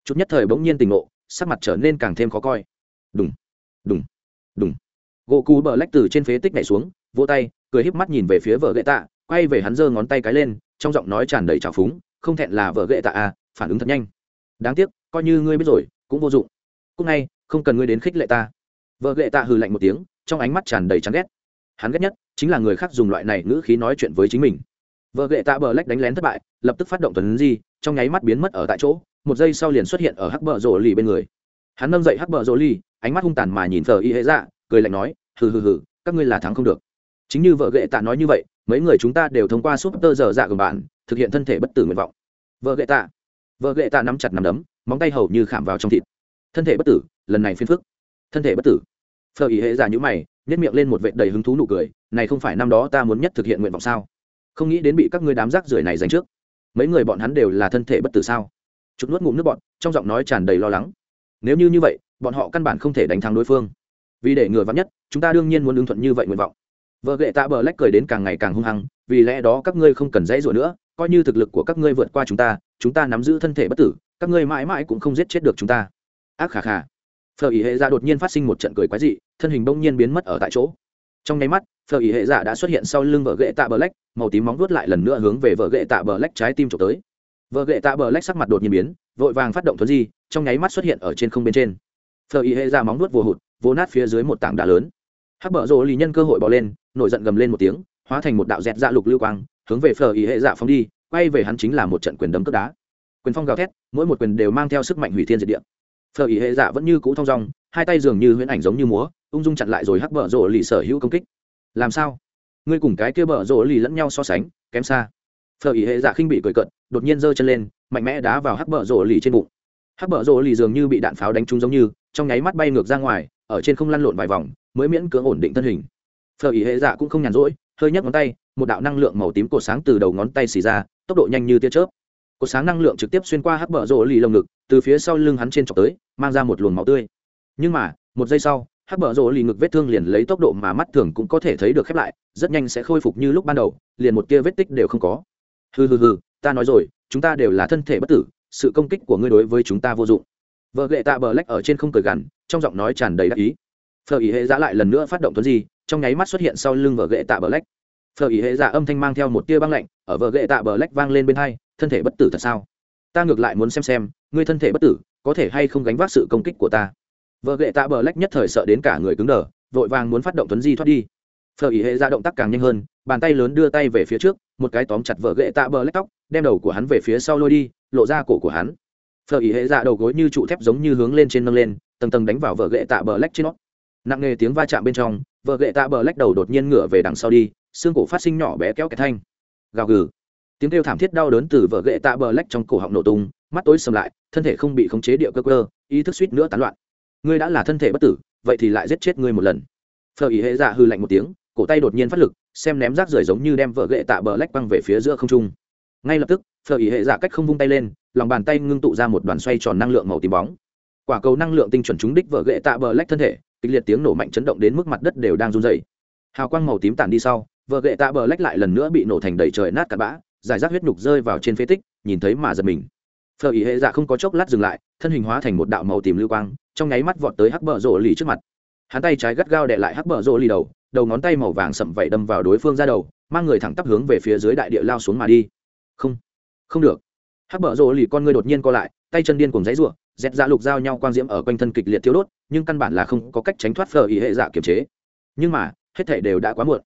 Chút nhất thời bỗng nhiên tình ngộ, sắc mặt trở nên càng thêm khó coi. Đúng đúng đúng gỗ cú bờ lách từ trên phế tích này xuống, vỗ tay, cười híp mắt nhìn về phía vợ gậy tạ, quay về hắn giơ ngón tay cái lên trong giọng nói tràn đầy trào phúng, không thẹn là vợ gậy tạ à phản ứng thật nhanh. Đáng tiếc, coi như ngươi biết rồi, cũng vô dụng. Cúc ngay, không cần ngươi đến khích lệ ta. Vợ gậy tạ hừ lạnh một tiếng, trong ánh mắt tràn đầy chán ghét. Hắn ghét nhất chính là người khác dùng loại này ngữ khí nói chuyện với chính mình. Vợ gậy tạ bờ lách đánh lén thất bại, lập tức phát động tuần di, trong nháy mắt biến mất ở tại chỗ, một giây sau liền xuất hiện ở hắc bờ rổ lì bên người. Hắn nâng dậy hắc bờ rổ lì, ánh mắt hung tàn mà nhìn thờ y hệ dạ cười lạnh nói, hừ hừ hừ, các ngươi là thắng không được. Chính như vợ gậy tạ nói như vậy mấy người chúng ta đều thông qua súp tơ dở dạ của bạn, thực hiện thân thể bất tử nguyện vọng. Vợ gậy tạ. Vợ gậy tạ nắm chặt nắm đấm, móng tay hầu như khảm vào trong thịt. Thân thể bất tử, lần này phiên phức. Thân thể bất tử. Phờ ý hệ giả như mày nhét miệng lên một vệ đầy hứng thú nụ cười, này không phải năm đó ta muốn nhất thực hiện nguyện vọng sao? Không nghĩ đến bị các ngươi đám rác rưởi này giành trước. Mấy người bọn hắn đều là thân thể bất tử sao? Chúng nuốt ngụm nước bọn trong giọng nói tràn đầy lo lắng. Nếu như như vậy, bọn họ căn bản không thể đánh thắng đối phương. Vì để ngừa vắn nhất, chúng ta đương nhiên muốn ứng thuận như vậy nguyện vọng vợ ghệ tạ bờ lách cười đến càng ngày càng hung hăng, vì lẽ đó các ngươi không cần dãy rủa nữa, coi như thực lực của các ngươi vượt qua chúng ta chúng ta nắm giữ thân thể bất tử, các ngươi mãi mãi cũng không giết chết được chúng ta. Ác khà khà. Phở ý hệ dạ đột nhiên phát sinh một trận cười quái dị, thân hình bỗng nhiên biến mất ở tại chỗ. Trong nháy mắt, phở ý hệ dạ đã xuất hiện sau lưng vợ ghệ tạ bờ lách, màu tím móng vuốt lại lần nữa hướng về vợ ghệ tạ bờ lách trái tim trộm tới. Vợ ghệ tạ bờ lách sắc mặt đột nhiên biến, vội vàng phát động thuấn di, trong nháy mắt xuất hiện ở trên không bên trên. Phở ý hệ dạ móng vuốt vồ hụt, vồ nát phía dưới một tảng đá lớn hắc bờ rồ lì nhân cơ hội bỏ lên, nổi giận gầm lên một tiếng, hóa thành một đạo dẹt dạ lục lưu quang, hướng về phở ý hệ dạ phóng đi, quay về hắn chính là một trận quyền đấm cướp đá. Quyền phong gào thét, mỗi một quyền đều mang theo sức mạnh hủy thiên diệt địa. Phở ý hệ dạ vẫn như cũ thong dong, hai tay dường như huyễn ảnh giống như múa, ung dung chặn lại rồi hắc bờ rồ lì sở hữu công kích. Làm sao? Ngươi cùng cái kia bờ rồ lì lẫn nhau so sánh, kém xa. Phở ý hệ dạ khinh bị cười cận đột nhiên giơ chân lên, mạnh mẽ đá vào hắc bờ rồ lì trên bụng. Hắc bờ rồ lì dường như bị đạn pháo đánh trúng giống như, trong nháy mắt bay ngược ra ngoài, ở trên không lăn lộn vài vòng mới miễn cưỡng ổn định thân hình. Phở ý hệ dạ cũng không nhàn rỗi, hơi nhấc ngón tay, một đạo năng lượng màu tím cột sáng từ đầu ngón tay xì ra, tốc độ nhanh như tia chớp. Cột sáng năng lượng trực tiếp xuyên qua hắc bờ rỗ lì lồng ngực, từ phía sau lưng hắn trên trọc tới, mang ra một luồng máu tươi. Nhưng mà, một giây sau, hắc bờ rỗ lì ngực vết thương liền lấy tốc độ mà mắt thường cũng có thể thấy được khép lại, rất nhanh sẽ khôi phục như lúc ban đầu, liền một tia vết tích đều không có. Hừ hừ hừ, ta nói rồi, chúng ta đều là thân thể bất tử, sự công kích của ngươi đối với chúng ta vô dụng. Vợ lệ tạ bờ lách ở trên không cười gằn, trong giọng nói tràn đầy đắc ý phở ý hệ giả lại lần nữa phát động tuấn di, trong nháy mắt xuất hiện sau lưng vợ gệ tạ bờ lách. Phở ý hệ giả âm thanh mang theo một tia băng lạnh, ở vợ gệ tạ bờ lách vang lên bên hai, thân thể bất tử thật sao? Ta ngược lại muốn xem xem, ngươi thân thể bất tử, có thể hay không gánh vác sự công kích của ta? Vợ gệ tạ bờ lách nhất thời sợ đến cả người cứng đờ, vội vàng muốn phát động tuấn di thoát đi. Phở ý hệ ra động tác càng nhanh hơn, bàn tay lớn đưa tay về phía trước, một cái tóm chặt vợ gệ tạ bờ lách tóc, đem đầu của hắn về phía sau lôi đi, lộ ra cổ của hắn. Phở ý hệ ra đầu gối như trụ thép giống như hướng lên trên nâng lên, tầng tầng đánh vào vợ gệ tạ bờ lách trên nó nặng nề tiếng va chạm bên trong, vợ gậy tạ bờ lách đầu đột nhiên ngửa về đằng sau đi, xương cổ phát sinh nhỏ bé kéo cái thanh. Gào gừ. Tiếng kêu thảm thiết đau đớn từ vợ gậy tạ bờ lách trong cổ họng nổ tung, mắt tối sầm lại, thân thể không bị khống chế địa cơ cơ, ý thức suýt nữa tán loạn. Ngươi đã là thân thể bất tử, vậy thì lại giết chết ngươi một lần. Phờ ý hệ dạ hư lạnh một tiếng, cổ tay đột nhiên phát lực, xem ném rác rưởi giống như đem vợ gậy tạ bờ lách băng về phía giữa không trung. Ngay lập tức, phờ ý hệ dạ cách không vung tay lên, lòng bàn tay ngưng tụ ra một đoàn xoay tròn năng lượng màu tím bóng. Quả cầu năng lượng tinh chuẩn trúng đích vợ gậy tạ bờ lách thân thể kịch liệt tiếng nổ mạnh chấn động đến mức mặt đất đều đang run dày hào quang màu tím tản đi sau, vợ gậy tạ bờ lách lại lần nữa bị nổ thành đầy trời nát cặn bã, giải rác huyết nhục rơi vào trên phế tích, nhìn thấy mà giật mình. Phờ ý hệ dạ không có chốc lát dừng lại, thân hình hóa thành một đạo màu tím lưu quang, trong nháy mắt vọt tới hắc bờ rộ lì trước mặt. Hắn tay trái gắt gao đệ lại hắc bờ rộ lì đầu đầu ngón tay màu vàng sậm vẩy đâm vào đối phương ra đầu, mang người thẳng tắp hướng về phía dưới đại địa lao xuống mà đi. Không không được. Hắc bờ rộ lì con người đột nhiên co lại, tay chân điên cùng giấy ruộng dẹt dạ lục giao nhau quang diễm ở quanh thân kịch liệt thiếu đốt, nhưng căn bản là không có cách tránh thoát phở ý hệ dạ kiềm chế. Nhưng mà, hết thể đều đã quá muộn.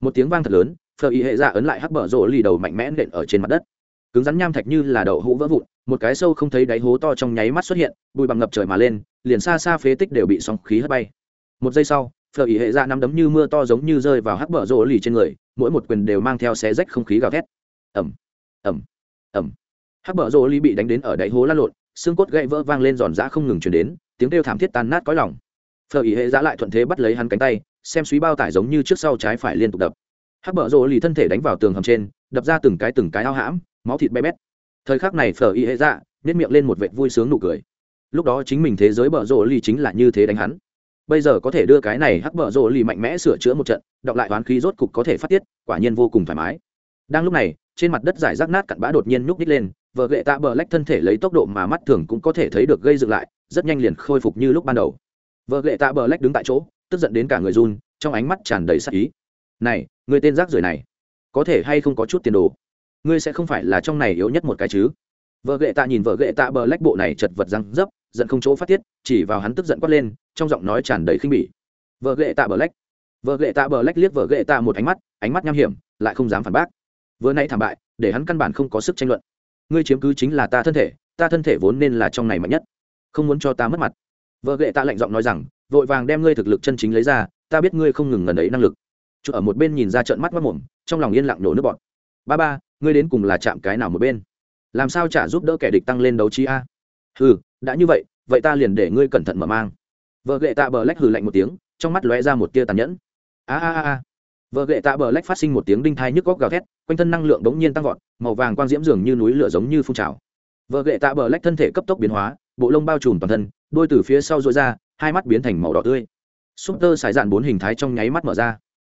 Một tiếng vang thật lớn, phở ý hệ dạ ấn lại hắc bờ rộ lì đầu mạnh mẽ nện ở trên mặt đất. Cứng rắn nham thạch như là đậu hũ vỡ vụn, một cái sâu không thấy đáy hố to trong nháy mắt xuất hiện, bụi bằng ngập trời mà lên, liền xa xa phế tích đều bị sóng khí hất bay. Một giây sau, phở ý hệ dạ nắm đấm như mưa to giống như rơi vào hắc bờ rộ lì trên người, mỗi một quyền đều mang theo xé rách không khí gào thét. Ẩm ẩm ẩm hắc bờ rộ lì bị đánh đến ở đáy hố lăn lộn xương cốt gãy vỡ vang lên giòn giã không ngừng chuyển đến, tiếng kêu thảm thiết tan nát cõi lòng. Phở ý hệ giã lại thuận thế bắt lấy hắn cánh tay, xem suý bao tải giống như trước sau trái phải liên tục đập. Hắc bờ rộ lì thân thể đánh vào tường hầm trên, đập ra từng cái từng cái ao hãm, máu thịt bé bét. Thời khắc này phở ý hệ dạ nhét miệng lên một vệt vui sướng nụ cười. Lúc đó chính mình thế giới bở rộ lì chính là như thế đánh hắn. Bây giờ có thể đưa cái này hắc bở rộ lì mạnh mẽ sửa chữa một trận, đọc lại oán khí rốt cục có thể phát tiết, quả nhiên vô cùng thoải mái. Đang lúc này, trên mặt đất giải rác nát cặn bã đột nhiên nhúc nít lên vợ gệ tạ bờ lách thân thể lấy tốc độ mà mắt thường cũng có thể thấy được gây dựng lại, rất nhanh liền khôi phục như lúc ban đầu. Vợ gệ tạ bờ lách đứng tại chỗ, tức giận đến cả người run, trong ánh mắt tràn đầy sắc ý. Này, người tên rác rưởi này, có thể hay không có chút tiền đồ? Ngươi sẽ không phải là trong này yếu nhất một cái chứ? Vợ gệ tạ nhìn vợ gệ tạ bờ lách bộ này chật vật răng dấp, giận không chỗ phát tiết, chỉ vào hắn tức giận quát lên, trong giọng nói tràn đầy khinh bỉ. Vợ gệ tạ bờ lách. Vợ gệ tạ bờ lách liếc vợ gệ tạ một ánh mắt ánh mắt nham hiểm, lại không dám phản bác. Vừa nãy thảm bại, để hắn căn bản không có sức tranh luận ngươi chiếm cứ chính là ta thân thể, ta thân thể vốn nên là trong này mạnh nhất. Không muốn cho ta mất mặt. Vợ gệ tạ lạnh giọng nói rằng, vội vàng đem ngươi thực lực chân chính lấy ra, ta biết ngươi không ngừng ngần ấy năng lực. Chút ở một bên nhìn ra trận mắt mất mồm, trong lòng yên lặng nổ nước bọt. Ba ba, ngươi đến cùng là chạm cái nào một bên? Làm sao trả giúp đỡ kẻ địch tăng lên đấu trí a? Ừ đã như vậy vậy ta liền để ngươi cẩn thận mở mang. Vợ gệ tạ bờ lách hừ lạnh một tiếng, trong mắt lóe ra một tia tàn nhẫn. A a a vợ gậy tạ bờ lách phát sinh một tiếng đinh thai nhức góc gào thét, quanh thân năng lượng đống nhiên tăng vọt, màu vàng quang diễm dường như núi lửa giống như phun trào. Vợ gậy tạ bờ lách thân thể cấp tốc biến hóa, bộ lông bao trùm toàn thân, đôi từ phía sau rối ra, hai mắt biến thành màu đỏ tươi. Súp tơ xài dạn bốn hình thái trong nháy mắt mở ra.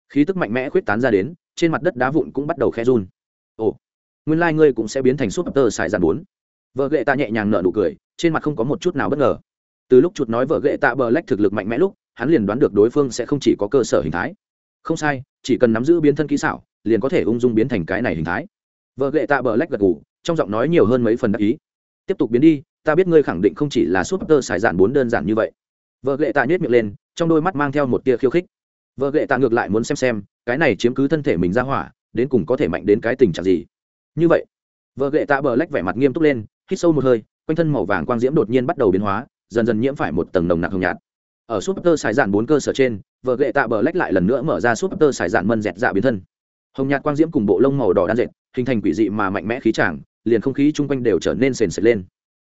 Khí tức mạnh mẽ khuyết tán ra đến, trên mặt đất đá vụn cũng bắt đầu khe run. Ồ, nguyên lai、like、ngươi cũng sẽ biến thành súp tơ xài dạn bốn. Vợ gậy tạ nhẹ nhàng nở nụ cười, trên mặt không có một chút nào bất ngờ. Từ lúc chuột nói vợ gậy tạ bờ lách thực lực mạnh mẽ lúc, hắn liền đoán được đối phương sẽ không chỉ có cơ sở hình thái không sai, chỉ cần nắm giữ biến thân kỹ xảo, liền có thể ung dung biến thành cái này hình thái. Vợ gệ tạ bờ lách gật ngủ trong giọng nói nhiều hơn mấy phần đắc ý. Tiếp tục biến đi, ta biết ngươi khẳng định không chỉ là súp tơ xài dạn bốn đơn giản như vậy. Vợ gệ tạ nhét miệng lên, trong đôi mắt mang theo một tia khiêu khích. Vợ gệ tạ ngược lại muốn xem xem, cái này chiếm cứ thân thể mình ra hỏa, đến cùng có thể mạnh đến cái tình trạng gì. Như vậy, vợ gệ tạ bờ lách vẻ mặt nghiêm túc lên, hít sâu một hơi, quanh thân màu vàng quang diễm đột nhiên bắt đầu biến hóa, dần dần nhiễm phải một tầng nồng nặc hồng nhạt ở super tơ xài dạn bốn cơ sở trên vợ ghệ tạ bờ lách lại lần nữa mở ra super tơ xài dạn mân dẹt dạ biến thân. Hồng nhạt quang diễm cùng bộ lông màu đỏ đan dệt, hình thành quỷ dị mà mạnh mẽ khí tràng, liền không khí chung quanh đều trở nên sền sệt lên.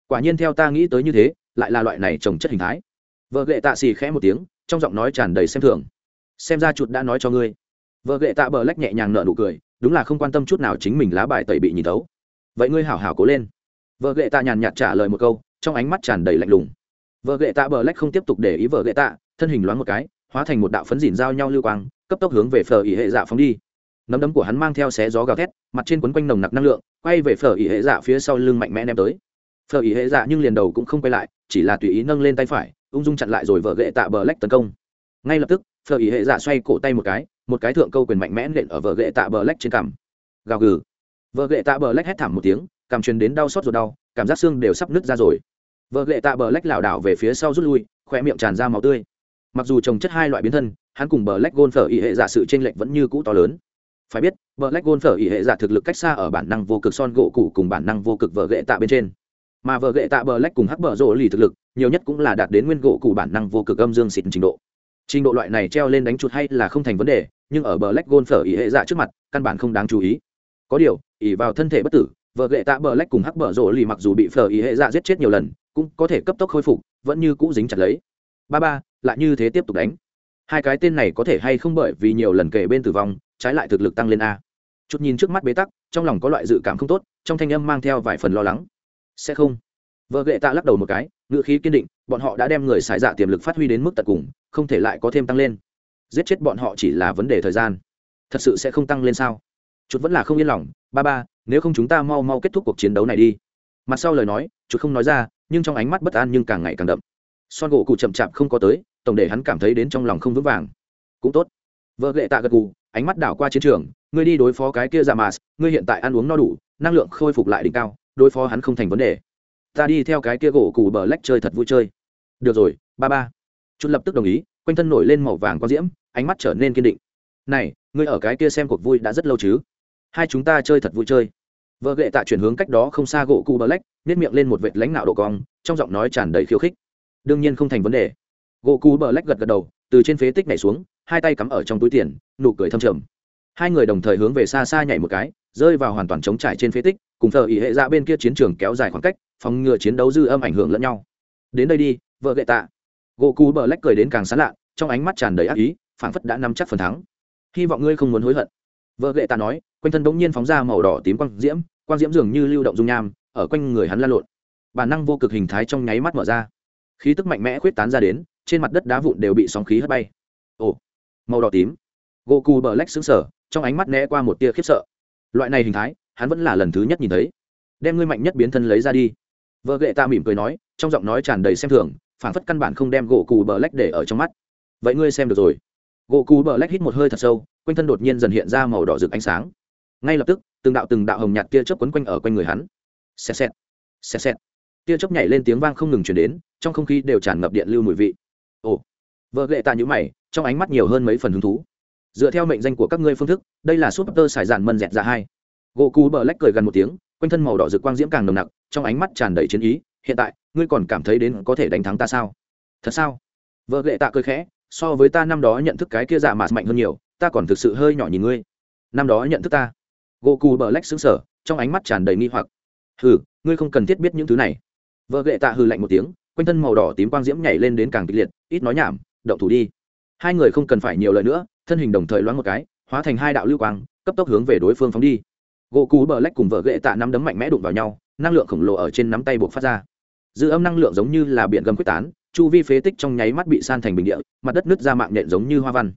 Quả nhiên theo ta nghĩ tới như thế, lại là loại này trồng chất hình thái. Vợ ghệ tạ xì khẽ một tiếng, trong giọng nói tràn đầy xem thường. Xem ra chuột đã nói cho ngươi. Vợ ghệ tạ bờ lách nhẹ nhàng nở nụ cười, đúng là không quan tâm chút nào chính mình lá bài tẩy bị nhìn thấu. Vậy ngươi hảo hảo cố lên. Vợ ghệ tạ nhàn nhạt trả lời một câu, trong ánh mắt tràn đầy lạnh lùng vợ gậy tạ bờ lách không tiếp tục để ý vợ gậy tạ, thân hình loáng một cái, hóa thành một đạo phấn dìn giao nhau lưu quang, cấp tốc hướng về phở ỉ hệ dạ phóng đi. Nấm đấm của hắn mang theo xé gió gào thét, mặt trên quấn quanh nồng nặc năng lượng, quay về phở ỉ hệ dạ phía sau lưng mạnh mẽ ném tới. Phở ỉ hệ dạ nhưng liền đầu cũng không quay lại, chỉ là tùy ý nâng lên tay phải, ung dung chặn lại rồi vợ gậy tạ bờ lách tấn công. Ngay lập tức, phở ỉ hệ dạ xoay cổ tay một cái một cái thượng câu quyền mạnh mẽ nện ở vợ gậy tạ bờ lách trên cằm. Gào gừ. Vợ gậy tạ bờ lách hét thảm một tiếng, cảm truyền đến đau xót ruột đau, cảm giác xương đều sắp nứt ra rồi vợ lệ tạ bờ lách lảo đảo về phía sau rút lui khoe miệng tràn ra máu tươi. Mặc dù trồng chất hai loại biến thân, hắn cùng bờ lách gôn phở ý hệ giả sự tranh lệch vẫn như cũ to lớn. Phải biết, bờ lách gôn phở ý hệ giả thực lực cách xa ở bản năng vô cực son gỗ cũ cùng bản năng vô cực vợ gệ tạ bên trên. Mà vợ gệ tạ bờ lách cùng hắc bờ rỗ lì thực lực, nhiều nhất cũng là đạt đến nguyên gỗ cũ bản năng vô cực âm dương xịt trình độ. Trình độ loại này treo lên đánh chuột hay là không thành vấn đề, nhưng ở bờ lách gôn phở ý hệ giả trước mặt, căn bản không đáng chú ý. Có điều ỉ vào thân thể bất tử, vợ gệ tạ bờ lách cùng hắc bờ rỗ lì mặc dù bị phở ý hệ giả giết chết nhiều lần cũng có thể cấp tốc khôi phục, vẫn như cũ dính chặt lấy. Ba ba, lại như thế tiếp tục đánh. Hai cái tên này có thể hay không bởi vì nhiều lần kể bên tử vong, trái lại thực lực tăng lên a. Chút nhìn trước mắt bế tắc, trong lòng có loại dự cảm không tốt, trong thanh âm mang theo vài phần lo lắng. Sẽ không. Vợ gệ tạ lắc đầu một cái ngựa khí kiên định, bọn họ đã đem người xài dạ tiềm lực phát huy đến mức tận cùng, không thể lại có thêm tăng lên. Giết chết bọn họ chỉ là vấn đề thời gian. Thật sự sẽ không tăng lên sao? Chút vẫn là không yên lòng, ba ba, nếu không chúng ta mau mau kết thúc cuộc chiến đấu này đi. Mặt sau lời nói, chút không nói ra nhưng trong ánh mắt bất an nhưng càng ngày càng đậm. Son gỗ cụ chậm chạp không có tới, tổng để hắn cảm thấy đến trong lòng không vững vàng. Cũng tốt. Vợ gệ tạ gật cụ ánh mắt đảo qua chiến trường, ngươi đi đối phó cái kia ra mà ngươi hiện tại ăn uống no đủ, năng lượng khôi phục lại đỉnh cao, đối phó hắn không thành vấn đề. Ta đi theo cái kia gỗ cụ bờ lách chơi thật vui chơi. Được rồi, ba ba. Chút lập tức đồng ý, quanh thân nổi lên màu vàng có diễm, ánh mắt trở nên kiên định. Này, ngươi ở cái kia xem cuộc vui đã rất lâu chứ? Hai chúng ta chơi thật vui chơi vợ gệ tạ chuyển hướng cách đó không xa gỗ cụ bờ lách nếp miệng lên một vệt lãnh nạo độ cong, trong giọng nói tràn đầy khiêu khích. Đương nhiên không thành vấn đề. Gỗ cụ bờ lách gật gật đầu, từ trên phế tích nhảy xuống, hai tay cắm ở trong túi tiền, nụ cười thâm trầm. Hai người đồng thời hướng về xa xa nhảy một cái, rơi vào hoàn toàn trống trải trên phế tích, cùng thờ ỉ hệ ra bên kia chiến trường kéo dài khoảng cách, phòng ngừa chiến đấu dư âm ảnh hưởng lẫn nhau. Đến đây đi, vợ gệ tạ. Gỗ cụ bờ lách cười đến càng sán lạ, trong ánh mắt tràn đầy ác ý, phảng phất đã nắm chắc phần thắng. Hy vọng ngươi không muốn hối hận vợ gệ tạ nói, quanh thân bỗng nhiên phóng ra màu đỏ tím quang diễm quang diễm dường như lưu động dung nham, ở quanh người hắn lan lộn. Bản năng vô cực hình thái trong nháy mắt mở ra. Khí tức mạnh mẽ khuyết tán ra đến, trên mặt đất đá vụn đều bị sóng khí hất bay. Ồ, màu đỏ tím. Goku cù bờ lách xứng sở trong ánh mắt né qua một tia khiếp sợ. Loại này hình thái, hắn vẫn là lần thứ nhất nhìn thấy. Đem ngươi mạnh nhất biến thân lấy ra đi. Vợ gệ ta mỉm cười nói, trong giọng nói tràn đầy xem thường phản phất căn bản không đem gỗ cù bờ lách để ở trong mắt. Vậy ngươi xem được rồi gỗ cù bờ lách hít một hơi thật sâu, quanh thân đột nhiên dần hiện ra màu đỏ rực ánh sáng. Ngay lập tức, từng đạo từng đạo hồng nhạt tia chớp quấn quanh ở quanh người hắn. Xẹt xẹt xẹt xẹt. Tia chớp nhảy lên tiếng vang không ngừng chuyển đến, trong không khí đều tràn ngập điện lưu mùi vị. Ồ, vợ lệ tạ nhữ mày, trong ánh mắt nhiều hơn mấy phần hứng thú. Dựa theo mệnh danh của các ngươi phương thức, đây là súp tơ sải dạn mân dẹt ra hai. Gỗ cù bờ lách cười gần một tiếng, quanh thân màu đỏ rực quang diễm càng nồng nặc, trong ánh mắt tràn đầy chiến ý. Hiện tại, ngươi còn cảm thấy đến có thể đánh thắng ta sao? Thật sao? Vợ lệ tạ cười khẽ so với ta năm đó nhận thức cái kia dạ mạt mạnh hơn nhiều, ta còn thực sự hơi nhỏ nhìn ngươi. Năm đó nhận thức ta. Gỗ cù bờ lách xứng sở trong ánh mắt tràn đầy nghi hoặc. Hừ, ngươi không cần thiết biết những thứ này. Vợ gệ tạ hừ lạnh một tiếng, quanh thân màu đỏ tím quang diễm nhảy lên đến càng kịch liệt, ít nói nhảm, động thủ đi. Hai người không cần phải nhiều lời nữa, thân hình đồng thời loáng một cái, hóa thành hai đạo lưu quang, cấp tốc hướng về đối phương phóng đi. Gỗ cú bờ lách cùng vợ gệ tạ nắm đấm mạnh mẽ đụng vào nhau, năng lượng khổng lồ ở trên nắm tay buộc phát ra. Dư âm năng lượng giống như là biển gầm quyết tán chu vi phế tích trong nháy mắt bị san thành bình địa, mặt đất nứt ra mạng nhện giống như hoa văn.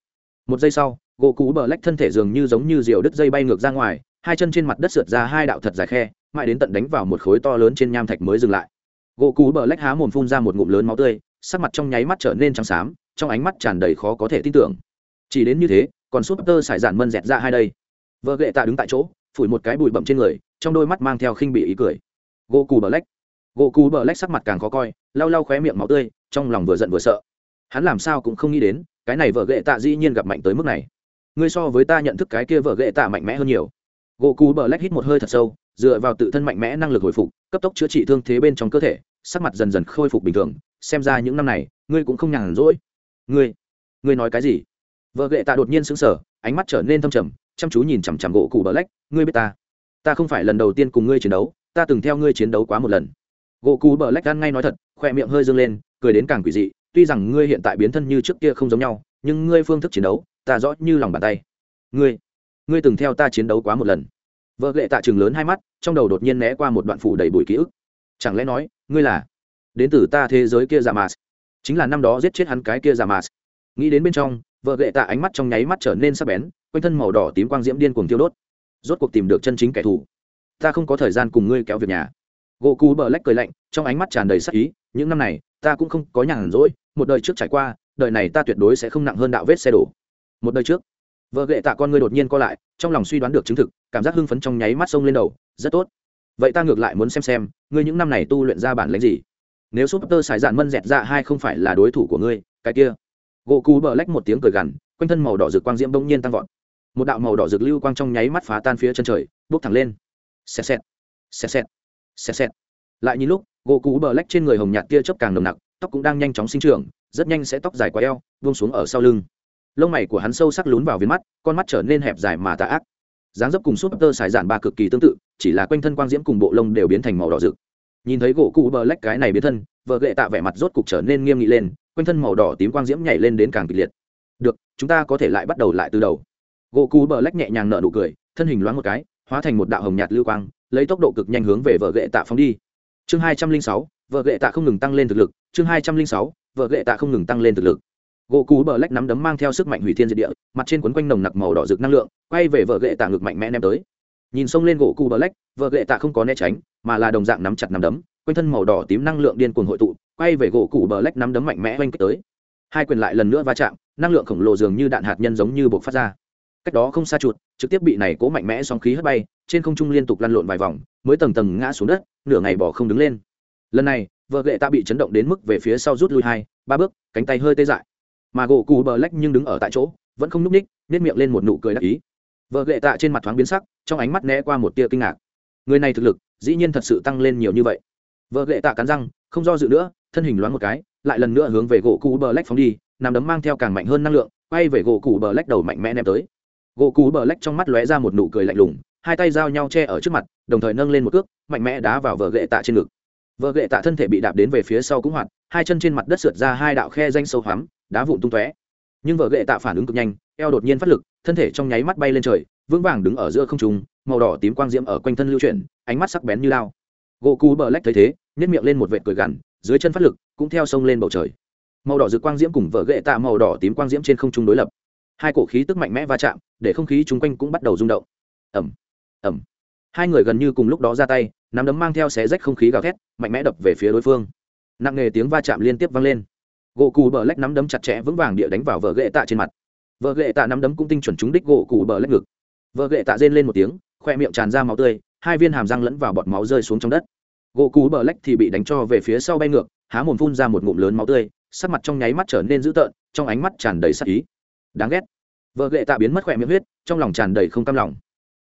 Một giây sau, gỗ cú bờ lách thân thể dường như giống như diều đứt dây bay ngược ra ngoài, hai chân trên mặt đất sượt ra hai đạo thật dài khe, mãi đến tận đánh vào một khối to lớn trên nham thạch mới dừng lại. Gỗ cú bờ lách há mồm phun ra một ngụm lớn máu tươi, sắc mặt trong nháy mắt trở nên trắng xám, trong ánh mắt tràn đầy khó có thể tin tưởng. Chỉ đến như thế, còn súp tơ sải giản mân dẹt ra hai đây. Vợ gệ tạ đứng tại chỗ, phủi một cái bụi bậm trên người, trong đôi mắt mang theo khinh bị ý cười. Gỗ cù bờ lách gỗ cù bờ lách sắc mặt càng khó coi, lau lau khóe miệng máu tươi, trong lòng vừa giận vừa sợ. Hắn làm sao cũng không nghĩ đến, cái này vợ ghệ tạ dĩ nhiên gặp mạnh tới mức này. Ngươi so với ta nhận thức cái kia vợ ghệ tạ mạnh mẽ hơn nhiều. Gỗ cù bờ lách hít một hơi thật sâu, dựa vào tự thân mạnh mẽ năng lực hồi phục, cấp tốc chữa trị thương thế bên trong cơ thể, sắc mặt dần dần khôi phục bình thường. Xem ra những năm này, ngươi cũng không nhàn rỗi. Ngươi ngươi nói cái gì? Vợ ghệ tạ đột nhiên sững sờ, ánh mắt trở nên thâm trầm, chăm chú nhìn chằm chằm gỗ cù bờ lách. Ngươi biết ta ta không phải lần đầu tiên cùng ngươi chiến đấu, ta từng theo ngươi chiến đấu quá một lần gỗ cù bờ lách gan ngay nói thật, khoe miệng hơi dâng lên, cười đến càng quỷ dị, tuy rằng ngươi hiện tại biến thân như trước kia không giống nhau, nhưng ngươi phương thức chiến đấu, ta rõ như lòng bàn tay. Ngươi ngươi từng theo ta chiến đấu quá một lần. Vợ lệ tạ trường lớn hai mắt, trong đầu đột nhiên né qua một đoạn phủ đầy bụi ký ức. Chẳng lẽ nói, ngươi là đến từ ta thế giới kia giả mạt? Chính là năm đó giết chết hắn cái kia giả mạt. Nghĩ đến bên trong, vợ lệ tạ ánh mắt trong nháy mắt trở nên sắc bén, quanh thân màu đỏ tím quang diễm điên cuồng tiêu đốt. Rốt cuộc tìm được chân chính kẻ thù. Ta không có thời gian cùng ngươi kéo việc nhà gỗ cù bờ lách cười lạnh, trong ánh mắt tràn đầy sắc ý, những năm này, ta cũng không có nhàn rỗi, một đời trước trải qua, đời này ta tuyệt đối sẽ không nặng hơn đạo vết xe đổ. Một đời trước, vợ gệ tạ con ngươi đột nhiên co lại, trong lòng suy đoán được chứng thực, cảm giác hưng phấn trong nháy mắt sông lên đầu, rất tốt. Vậy ta ngược lại muốn xem xem, ngươi những năm này tu luyện ra bản lãnh gì? Nếu súp tơ xài dạn mân dẹt ra hai không phải là đối thủ của ngươi, cái kia. Gỗ cù bờ lách một tiếng cười gằn, quanh thân màu đỏ rực quang diễm bỗng nhiên tăng vọt. Một đạo màu đỏ rực lưu quang trong nháy mắt phá tan phía chân trời, bốc thẳng lên. Xẹt xẹt xẹt xẹt xẹt xẹt. Lại nhìn lúc, gỗ cũ bờ lách trên người hồng nhạt tia chớp càng nồng nặc, tóc cũng đang nhanh chóng sinh trưởng, rất nhanh sẽ tóc dài quá eo, buông xuống ở sau lưng. Lông mày của hắn sâu sắc lún vào viên mắt, con mắt trở nên hẹp dài mà tà ác. Dáng dấp cùng súp tơ xài giản ba cực kỳ tương tự, chỉ là quanh thân quang diễm cùng bộ lông đều biến thành màu đỏ rực. Nhìn thấy gỗ cụ bờ lách cái này biến thân, vợ gệ tạ vẻ mặt rốt cục trở nên nghiêm nghị lên, quanh thân màu đỏ tím quang diễm nhảy lên đến càng kịch liệt. Được, chúng ta có thể lại bắt đầu lại từ đầu. Gỗ cụ bờ lách nhẹ nhàng nở nụ cười, thân hình loáng một cái, hóa thành một đạo hồng nhạt lưu quang lấy tốc độ cực nhanh hướng về vợ gệ tạ phóng đi. Chương hai trăm linh sáu vợ gệ tạ không ngừng tăng lên thực lực. Chương hai trăm linh sáu vợ gệ tạ không ngừng tăng lên thực lực. Gỗ cú bờ lách nắm đấm mang theo sức mạnh hủy thiên diệt địa, mặt trên quấn quanh nồng nặc màu đỏ rực năng lượng, quay về vợ gệ tạ ngực mạnh mẽ ném tới. Nhìn xông lên gỗ cú bờ lách vợ gệ tạ không có né tránh, mà là đồng dạng nắm chặt nắm đấm, quanh thân màu đỏ tím năng lượng điên cuồng hội tụ, quay về gỗ cú bờ lách nắm đấm mạnh mẽ oanh kích tới. Hai quyền lại lần nữa va chạm, năng lượng khổng lồ dường như đạn hạt nhân giống như buộc phát ra cách đó không xa chuột, trực tiếp bị này cố mạnh mẽ song khí hất bay, trên không trung liên tục lăn lộn vài vòng, mới tầng tầng ngã xuống đất, nửa ngày bỏ không đứng lên. Lần này, vợ lệ ta bị chấn động đến mức về phía sau rút lui hai, ba bước, cánh tay hơi tê dại. Mà gỗ cù bờ lách nhưng đứng ở tại chỗ, vẫn không núp ních, nếp miệng lên một nụ cười đắc ý. Vợ lệ tạ trên mặt thoáng biến sắc, trong ánh mắt né qua một tia kinh ngạc. Người này thực lực, dĩ nhiên thật sự tăng lên nhiều như vậy. Vợ lệ tạ cắn răng, không do dự nữa, thân hình loáng một cái, lại lần nữa hướng về gỗ cù bờ lách phóng đi, nằm đấm mang theo càng mạnh hơn năng lượng, quay về gỗ cù bờ lách đầu mạnh mẽ ném tới gỗ cú bờ lách trong mắt lóe ra một nụ cười lạnh lùng, hai tay giao nhau che ở trước mặt, đồng thời nâng lên một cước, mạnh mẽ đá vào vợ gệ tạ trên ngực. Vợ gệ tạ thân thể bị đạp đến về phía sau cũng hoạt, hai chân trên mặt đất sượt ra hai đạo khe danh sâu hoắm, đá vụn tung tóe. Nhưng vợ gệ tạ phản ứng cực nhanh, eo đột nhiên phát lực, thân thể trong nháy mắt bay lên trời, vững vàng đứng ở giữa không trung, màu đỏ tím quang diễm ở quanh thân lưu chuyển, ánh mắt sắc bén như lao. Gỗ cú bờ lách thấy thế nhét miệng lên một vệt cười gằn, dưới chân phát lực cũng theo sông lên bầu trời. Màu đỏ rực quang diễm cùng vợ gậy tạ màu đỏ tím quang diễm trên không trung đối lập hai cổ khí tức mạnh mẽ va chạm, để không khí chung quanh cũng bắt đầu rung động. Ẩm ẩm hai người gần như cùng lúc đó ra tay, nắm đấm mang theo xé rách không khí gào thét, mạnh mẽ đập về phía đối phương. Nặng nề tiếng va chạm liên tiếp vang lên. Gỗ cù bờ lách nắm đấm chặt chẽ vững vàng địa đánh vào vợ ghệ tạ trên mặt. Vợ ghệ tạ nắm đấm cũng tinh chuẩn trúng đích gỗ cù bờ lách ngực. Vợ ghệ tạ rên lên một tiếng, khoe miệng tràn ra máu tươi, hai viên hàm răng lẫn vào bọt máu rơi xuống trong đất. Gỗ cù bờ lách thì bị đánh cho về phía sau bay ngược, há mồm phun ra một ngụm lớn máu tươi, sắc mặt trong nháy mắt trở nên dữ tợn, trong ánh mắt tràn đầy sắc ý đáng ghét. Vợ lệ tạ biến mất khỏe miệng huyết, trong lòng tràn đầy không cam lòng.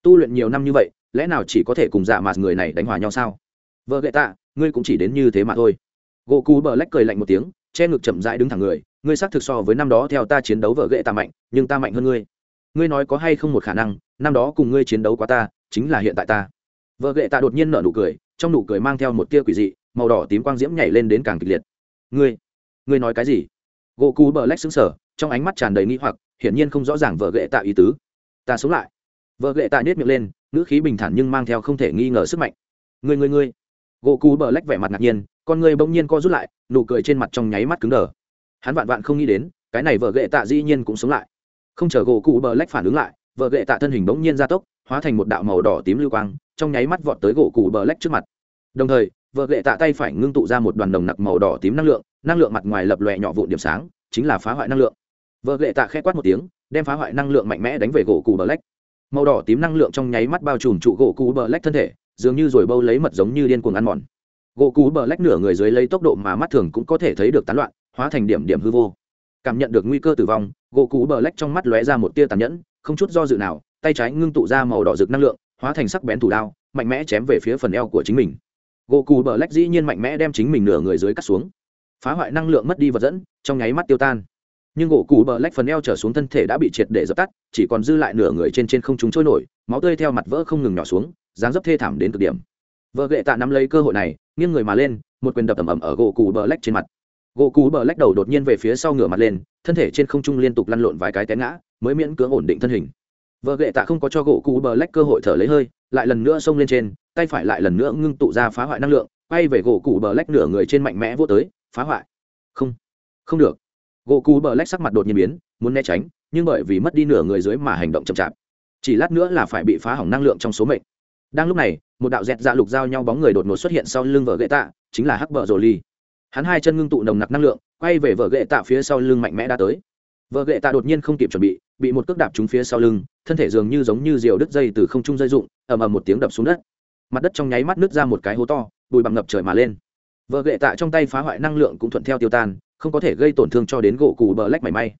Tu luyện nhiều năm như vậy, lẽ nào chỉ có thể cùng dạ mà người này đánh hòa nhau sao? Vợ lệ tạ, ngươi cũng chỉ đến như thế mà thôi. Gỗ cú bờ lách cười lạnh một tiếng, che ngực chậm rãi đứng thẳng người, ngươi xác thực so với năm đó theo ta chiến đấu vợ lệ tạ mạnh, nhưng ta mạnh hơn ngươi. Ngươi nói có hay không một khả năng, năm đó cùng ngươi chiến đấu quá ta, chính là hiện tại ta. Vợ lệ tạ đột nhiên nở nụ cười, trong nụ cười mang theo một tia quỷ dị, màu đỏ tím quang diễm nhảy lên đến càng kịch liệt. Ngươi ngươi nói cái gì? Gỗ cú bờ lách xứng sở trong ánh mắt tràn đầy nghi hoặc, hiển nhiên không rõ ràng vợ ghệ tạ ý tứ. Ta sống lại. Vợ ghệ tạ nhét miệng lên, ngữ khí bình thản nhưng mang theo không thể nghi ngờ sức mạnh. Ngươi ngươi ngươi. Gỗ cú bờ lách vẻ mặt ngạc nhiên, con người bỗng nhiên co rút lại, nụ cười trên mặt trong nháy mắt cứng đờ. Hắn vạn vạn không nghĩ đến, cái này vợ ghệ tạ dĩ nhiên cũng sống lại. Không chờ gỗ cú bờ lách phản ứng lại, vợ ghệ tạ thân hình bỗng nhiên gia tốc, hóa thành một đạo màu đỏ tím lưu quang, trong nháy mắt vọt tới gỗ cù bờ lách trước mặt. Đồng thời, vợ ghệ tạ tay phải ngưng tụ ra một đoàn đồng nặc màu đỏ tím năng lượng năng lượng mặt ngoài lập lòe nhỏ vụn điểm sáng, chính là phá hoại năng lượng vợ gậy tạ khẽ quát một tiếng, đem phá hoại năng lượng mạnh mẽ đánh về gỗ cù bờ lách. Màu đỏ tím năng lượng trong nháy mắt bao trùm trụ gỗ cù bờ lách thân thể, dường như rồi bâu lấy mật giống như điên cuồng ăn mòn. Gỗ cù bờ lách nửa người dưới lấy tốc độ mà mắt thường cũng có thể thấy được tán loạn, hóa thành điểm điểm hư vô. Cảm nhận được nguy cơ tử vong, gỗ cù bờ lách trong mắt lóe ra một tia tàn nhẫn, không chút do dự nào, tay trái ngưng tụ ra màu đỏ rực năng lượng, hóa thành sắc bén thủ đao, mạnh mẽ chém về phía phần eo của chính mình. Gỗ cù bờ lách dĩ nhiên mạnh mẽ đem chính mình nửa người dưới cắt xuống. Phá hoại năng lượng mất đi vật dẫn, trong nháy mắt tiêu tan nhưng gỗ cụ bờ lách phần eo trở xuống thân thể đã bị triệt để dập tắt, chỉ còn dư lại nửa người trên trên không chúng trôi nổi, máu tươi theo mặt vỡ không ngừng nhỏ xuống, dáng dấp thê thảm đến cực điểm. Vợ gệ tạ nắm lấy cơ hội này, nghiêng người mà lên, một quyền đập ầm ầm ở gỗ cụ bờ lách trên mặt. Gỗ cụ bờ lách đầu đột nhiên về phía sau ngửa mặt lên, thân thể trên không trung liên tục lăn lộn vài cái té ngã, mới miễn cưỡng ổn định thân hình. Vợ gệ tạ không có cho gỗ cụ bờ lách cơ hội thở lấy hơi, lại lần nữa xông lên trên, tay phải lại lần nữa ngưng tụ ra phá hoại năng lượng, quay về gỗ cụ bờ lách nửa người trên mạnh mẽ vô tới, phá hoại? Không không được gỗ cù bờ lách sắc mặt đột nhiên biến, muốn né tránh, nhưng bởi vì mất đi nửa người dưới mà hành động chậm chạp. Chỉ lát nữa là phải bị phá hỏng năng lượng trong số mệnh. Đang lúc này, một đạo dẹt dạ lục giao nhau bóng người đột ngột xuất hiện sau lưng vợ gậy tạ, chính là hắc vợ rồ ly. Hắn hai chân ngưng tụ nồng nặc năng lượng, quay về vợ gậy tạ phía sau lưng mạnh mẽ đã tới. Vợ gậy tạ đột nhiên không kịp chuẩn bị bị một cước đạp trúng phía sau lưng, thân thể dường như giống như diều đứt dây từ không trung dây rụng, ầm ầm một tiếng đập xuống đất. Mặt đất trong nháy mắt nứt ra một cái hố to, bụi bằng ngập trời mà lên. Vợ gậy tạ trong tay phá hoại năng lượng cũng thuận theo tiêu tan không có thể gây tổn thương cho đến gỗ cù bờ lách mảy may.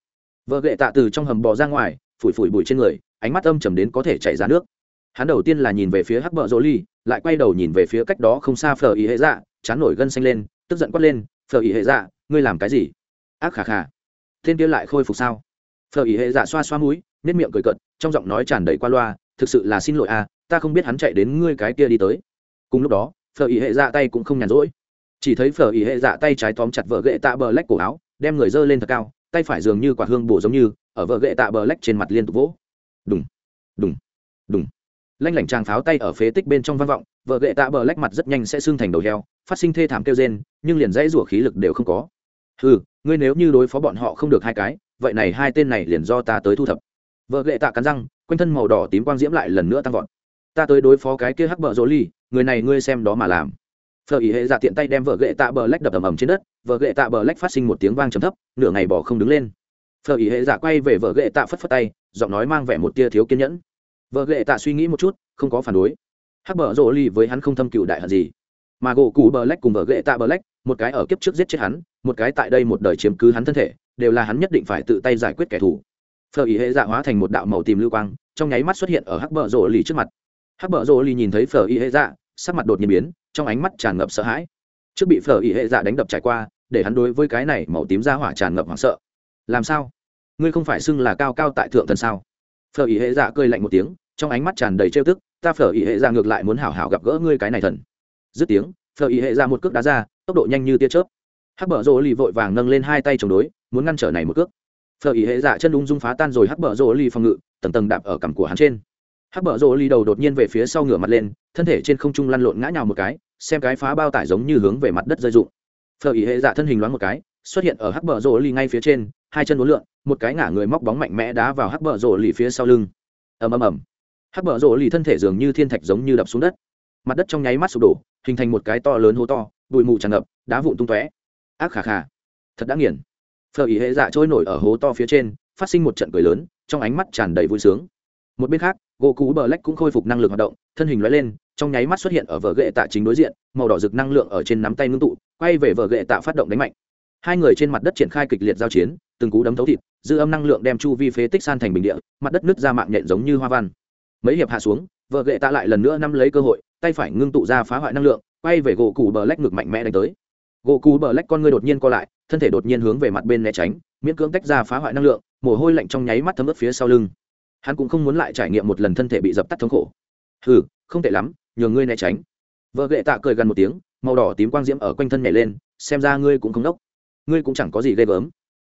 Vợ gậy tạ từ trong hầm bò ra ngoài, phủi phủi bụi trên người, ánh mắt âm trầm đến có thể chảy ra nước. Hắn đầu tiên là nhìn về phía hắc bờ rô ly, lại quay đầu nhìn về phía cách đó không xa phở ý hệ dạ chán nổi gân xanh lên, tức giận quát lên, phở ý hệ dạ ngươi làm cái gì? Ác khà khà. Tên kia lại khôi phục sao? Phở ý hệ dạ xoa xoa mũi nếp miệng cười cận trong giọng nói tràn đầy qua loa, thực sự là xin lỗi à ta không biết hắn chạy đến ngươi cái kia đi tới. Cùng lúc đó, phở ý hệ dạ tay cũng không nhàn rỗi chỉ thấy phở ý hệ dạ tay trái tóm chặt vợ gậy tạ bờ lách cổ áo, đem người dơ lên thật cao, tay phải dường như quả hương bổ giống như, ở vợ gậy tạ bờ lách trên mặt liên tục vỗ. Đùng đùng đùng. Lanh lảnh tràng pháo tay ở phế tích bên trong vang vọng, vợ gậy tạ bờ lách mặt rất nhanh sẽ xương thành đầu heo, phát sinh thê thảm kêu rên, nhưng liền dãy rủa khí lực đều không có. Ừ ngươi nếu như đối phó bọn họ không được hai cái, vậy này hai tên này liền do ta tới thu thập. Vợ gậy tạ cắn răng, quanh thân màu đỏ tím quang diễm lại lần nữa tăng vọt. Ta tới đối phó cái kia hắc bờ rỗ ly người này ngươi xem đó mà làm phờ ý hệ dạ tiện tay đem vợ gậy tạ bờ lách đập ầm ầm trên đất vợ gậy tạ bờ lách phát sinh một tiếng vang trầm thấp, nửa ngày bỏ không đứng lên. Phờ ý hệ dạ quay về vợ gậy tạ phất phất tay, giọng nói mang vẻ một tia thiếu kiên nhẫn. Vợ gậy tạ suy nghĩ một chút, không có phản đối. Hắc bờ rộ ly với hắn không thâm cựu đại hận gì. Mà gỗ cù bờ lách cùng vợ gậy tạ bờ lách, một cái ở kiếp trước giết chết hắn, một cái tại đây một đời chiếm cứ hắn thân thể, đều là hắn nhất định phải tự tay giải quyết kẻ thù. Phờ ý hệ dạ hóa thành một đạo màu tìm lưu quang, trong nháy mắt xuất hiện ở hắc bờ rộ ly trước mặt. Hắc bờ rộ ly nhìn thấy phờ ý hệ dạ sắc mặt đột nhiên biến, trong ánh mắt tràn ngập sợ hãi. Trước bị phở ỉ hệ dạ đánh đập trải qua, để hắn đối với cái này màu tím ra hỏa tràn ngập hoảng sợ. Làm sao? Ngươi không phải xưng là cao cao tại thượng thần sao? Phở ỉ hệ dạ cười lạnh một tiếng, trong ánh mắt tràn đầy trêu tức, ta phở ỉ hệ dạ ngược lại muốn hảo hảo gặp gỡ ngươi cái này thần. Dứt tiếng, phở ỉ hệ dạ một cước đá ra, tốc độ nhanh như tia chớp. Hắc bở rỗ lì vội vàng nâng lên hai tay chống đối, muốn ngăn trở này một cước. Phở ỉ hệ dạ chân ung dung phá tan rồi hắc bở rỗ lì phòng ngự, tầng tầng đạp ở cằm của hắn trên. Hắc bở rỗ lì đầu đột nhiên về phía sau ngửa mặt lên thân thể trên không trung lăn lộn ngã nhào một cái, xem cái phá bao tải giống như hướng về mặt đất rơi rụng. Phở ý hệ dạ thân hình loáng một cái, xuất hiện ở hắc bờ rổ lì ngay phía trên, hai chân uốn lượn, một cái ngả người móc bóng mạnh mẽ đá vào hắc bờ rổ lì phía sau lưng. Ầm ầm ầm. Hắc bờ rổ lì thân thể dường như thiên thạch giống như đập xuống đất. Mặt đất trong nháy mắt sụp đổ, hình thành một cái to lớn hố to, bụi mù tràn ngập, đá vụn tung tóe. Ác khà khà. Thật đã nghiền. Phở ý hệ dạ trôi nổi ở hố to phía trên, phát sinh một trận cười lớn, trong ánh mắt tràn đầy vui sướng. Một bên khác gỗ cú bờ lách cũng khôi phục năng lực hoạt động, thân hình loại lên trong nháy mắt xuất hiện ở vở ghệ tạ chính đối diện, màu đỏ rực năng lượng ở trên nắm tay ngưng tụ, quay về vở ghệ tạ phát động đánh mạnh. Hai người trên mặt đất triển khai kịch liệt giao chiến, từng cú đấm thấu thịt, dư âm năng lượng đem chu vi phế tích san thành bình địa, mặt đất nứt ra mạng nhện giống như hoa văn. Mấy hiệp hạ xuống vợ ghệ tạ lại lần nữa nắm lấy cơ hội, tay phải ngưng tụ ra phá hoại năng lượng, quay về gỗ cù bờ lách ngực mạnh mẽ đánh tới. Gỗ cù bờ lách con người đột nhiên co lại, thân thể đột nhiên hướng về mặt bên né tránh, miễn cưỡng tách ra phá hoại năng lượng, mồ hôi lạnh trong nháy mắt thấm ướt phía sau lưng. Hắn cũng không muốn lại trải nghiệm một lần thân thể bị dập tắt thống khổ. Ừ không tệ lắm nhờ ngươi né tránh. Vợ ghệ tạ cười gần một tiếng, màu đỏ tím quang diễm ở quanh thân nhảy lên, xem ra ngươi cũng không đốc. Ngươi cũng chẳng có gì ghê gớm.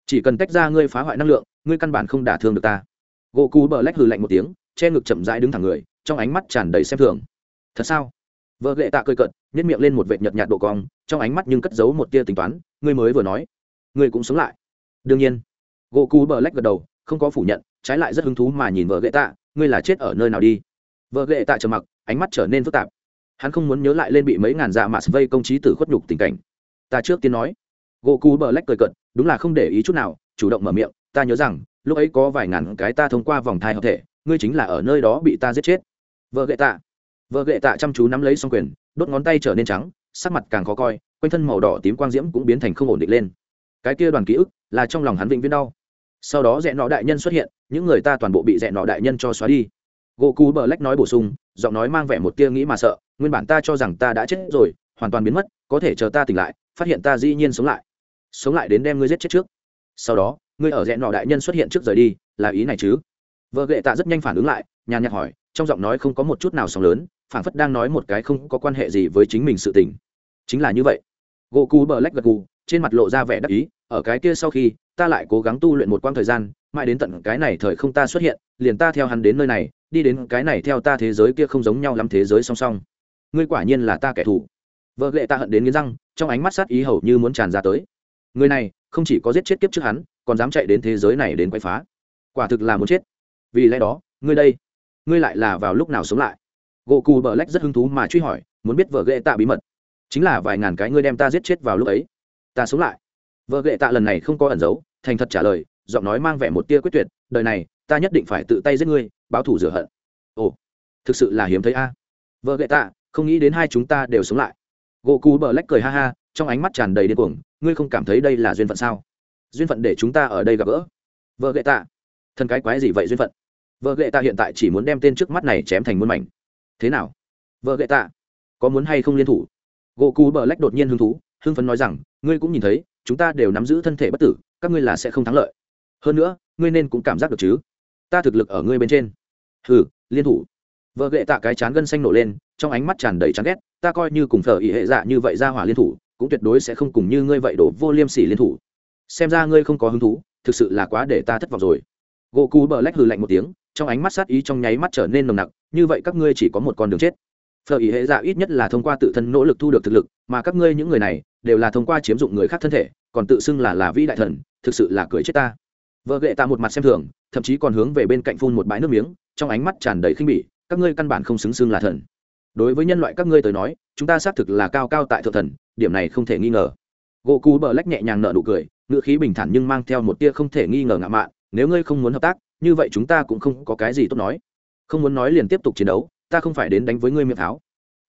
Chỉ cần tách ra ngươi phá hoại năng lượng, ngươi căn bản không đả thương được ta. Gỗ cú bờ lách hừ lạnh một tiếng, che ngực chậm rãi đứng thẳng người, trong ánh mắt tràn đầy xem thường. Thật sao? Vợ ghệ tạ cười cận nhét miệng lên một vệt nhợt nhạt độ cong, trong ánh mắt nhưng cất giấu một tia tính toán, ngươi mới vừa nói, ngươi cũng sống lại. Đương nhiên. Gỗ cú bờ lách gật đầu, không có phủ nhận, trái lại rất hứng thú mà nhìn vợ ghệ tạ, ngươi là chết ở nơi nào đi? Vợ ghệ tạ trầm mặc, ánh mắt trở nên phức tạp. Hắn không muốn nhớ lại lên bị mấy ngàn dạ mạt vây công trí tử khuất nhục tình cảnh. Ta trước tiên nói. Gỗ cú bờ lách cười cận đúng là không để ý chút nào, chủ động mở miệng, ta nhớ rằng, lúc ấy có vài ngàn cái ta thông qua vòng thai hợp thể, ngươi chính là ở nơi đó bị ta giết chết. Vợ gậy tạ. Vợ gậy tạ chăm chú nắm lấy xong quyền, đốt ngón tay trở nên trắng, sắc mặt càng khó coi, quanh thân màu đỏ tím quang diễm cũng biến thành không ổn định lên. Cái kia đoàn ký ức là trong lòng hắn vĩnh viễn đau. Sau đó rẽ nọ đại nhân xuất hiện, những người ta toàn bộ bị rẽ nọ đại nhân cho xóa đi gỗ cú bờ lách nói bổ sung, giọng nói mang vẻ một tia nghĩ mà sợ, nguyên bản ta cho rằng ta đã chết rồi, hoàn toàn biến mất, có thể chờ ta tỉnh lại, phát hiện ta dĩ nhiên sống lại. Sống lại đến đem ngươi giết chết trước. Sau đó, ngươi ở rẽ nọ đại nhân xuất hiện trước rời đi, là ý này chứ? Vợ gệ tạ rất nhanh phản ứng lại, nhàn nhạt hỏi, trong giọng nói không có một chút nào sóng lớn, phảng phất đang nói một cái không có quan hệ gì với chính mình sự tình. Chính là như vậy. Gỗ cú bờ lách gật gù, trên mặt lộ ra vẻ đắc ý, ở cái kia sau khi, ta lại cố gắng tu luyện một quãng thời gian, mãi đến tận cái này thời không ta xuất hiện, liền ta theo hắn đến nơi này đi đến cái này theo ta thế giới kia không giống nhau lắm thế giới song song. Ngươi quả nhiên là ta kẻ thù. Vợ lệ ta hận đến nghiến răng, trong ánh mắt sát ý hầu như muốn tràn ra tới. Người này, không chỉ có giết chết kiếp trước hắn, còn dám chạy đến thế giới này đến quay phá. Quả thực là muốn chết. Vì lẽ đó, ngươi đây, ngươi lại là vào lúc nào sống lại? Gỗ cù bờ lách rất hứng thú mà truy hỏi, muốn biết vợ ghệ tạ bí mật. Chính là vài ngàn cái ngươi đem ta giết chết vào lúc ấy, ta sống lại. Vợ ghệ tạ lần này không có ẩn giấu, thành thật trả lời, giọng nói mang vẻ một tia quyết tuyệt, đời này ta nhất định phải tự tay giết ngươi, báo thủ rửa hận. Ồ, thực sự là hiếm thấy a. Vợ ghệ tạ, không nghĩ đến hai chúng ta đều sống lại. Gỗ cù bờ lách cười ha ha, trong ánh mắt tràn đầy điên cuồng, ngươi không cảm thấy đây là duyên phận sao? Duyên phận để chúng ta ở đây gặp gỡ. Vợ ghệ tạ thân cái quái gì vậy duyên phận? Vợ ghệ tạ hiện tại chỉ muốn đem tên trước mắt này chém thành muôn mảnh. Thế nào? Vợ ghệ tạ, có muốn hay không liên thủ? Gỗ cù bờ lách đột nhiên hứng thú, hưng phấn nói rằng, ngươi cũng nhìn thấy, chúng ta đều nắm giữ thân thể bất tử, các ngươi là sẽ không thắng lợi. Hơn nữa, ngươi nên cũng cảm giác được chứ? Ta thực lực ở ngươi bên trên. Hừ, liên thủ. Vợ ghệ tạ cái chán gân xanh nổ lên, trong ánh mắt tràn đầy chán ghét, ta coi như cùng phở ỉ hệ dạ như vậy ra hỏa liên thủ, cũng tuyệt đối sẽ không cùng như ngươi vậy đổ vô liêm sỉ liên thủ. Xem ra ngươi không có hứng thú, thực sự là quá để ta thất vọng rồi. Gỗ cú bờ lách hừ lạnh một tiếng, trong ánh mắt sát ý trong nháy mắt trở nên nồng nặc, như vậy các ngươi chỉ có một con đường chết. Phở ý hệ dạ ít nhất là thông qua tự thân nỗ lực thu được thực lực, mà các ngươi những người này, đều là thông qua chiếm dụng người khác thân thể, còn tự xưng là là vĩ đại thần, thực sự là cười chết ta vợ Gệ tạ một mặt xem thường, thậm chí còn hướng về bên cạnh phun một bãi nước miếng, trong ánh mắt tràn đầy khinh bỉ, các ngươi căn bản không xứng xưng là thần. Đối với nhân loại các ngươi tới nói, chúng ta xác thực là cao cao tại thượng thần, điểm này không thể nghi ngờ. Gỗ cú bờ lách nhẹ nhàng nợ nụ cười, ngữ khí bình thản nhưng mang theo một tia không thể nghi ngờ ngạo mạn, nếu ngươi không muốn hợp tác, như vậy chúng ta cũng không có cái gì tốt nói. Không muốn nói liền tiếp tục chiến đấu, ta không phải đến đánh với ngươi miệng tháo.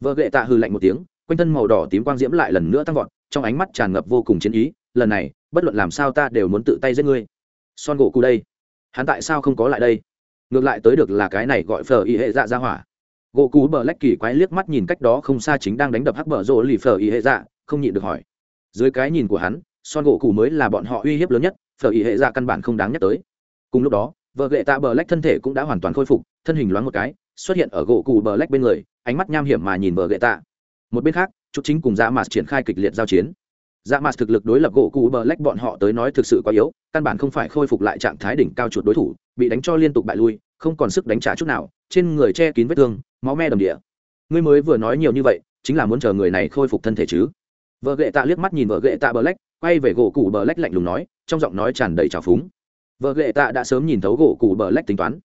Vợ gệ tạ hư lạnh một tiếng, quanh thân màu đỏ tím quang diễm lại lần nữa tăng vọt, trong ánh mắt tràn ngập vô cùng chiến ý, lần này, bất luận làm sao ta đều muốn tự tay giết ngươi son gỗ cụ đây. Hắn tại sao không có lại đây? Ngược lại tới được là cái này gọi phở y hệ dạ ra hỏa. Gỗ cú bờ lách kỳ quái liếc mắt nhìn cách đó không xa chính đang đánh đập hắc bờ rỗ lì phở y hệ dạ không nhịn được hỏi. Dưới cái nhìn của hắn, son gỗ cụ mới là bọn họ uy hiếp lớn nhất, phở y hệ dạ căn bản không đáng nhắc tới. Cùng lúc đó, vợ gệ tạ bờ lách thân thể cũng đã hoàn toàn khôi phục, thân hình loáng một cái, xuất hiện ở gỗ cụ bờ lách bên người, ánh mắt nham hiểm mà nhìn vợ gệ tạ. Một bên khác chút chính cùng dạ mạt triển khai kịch liệt giao chiến dạ mạt thực lực đối lập gỗ cụ bờ lách bọn họ tới nói thực sự quá yếu, căn bản không phải khôi phục lại trạng thái đỉnh cao chuột đối thủ, bị đánh cho liên tục bại lui, không còn sức đánh trả chút nào, trên người che kín vết thương, máu me đầm địa. Ngươi mới vừa nói nhiều như vậy, chính là muốn chờ người này khôi phục thân thể chứ? Vợ ghệ tạ liếc mắt nhìn vợ ghệ tạ bờ lách quay về gỗ cụ bờ lách lạnh lùng nói, trong giọng nói tràn đầy trào phúng. Vợ ghệ tạ đã sớm nhìn thấu gỗ cụ bờ lách tính toán.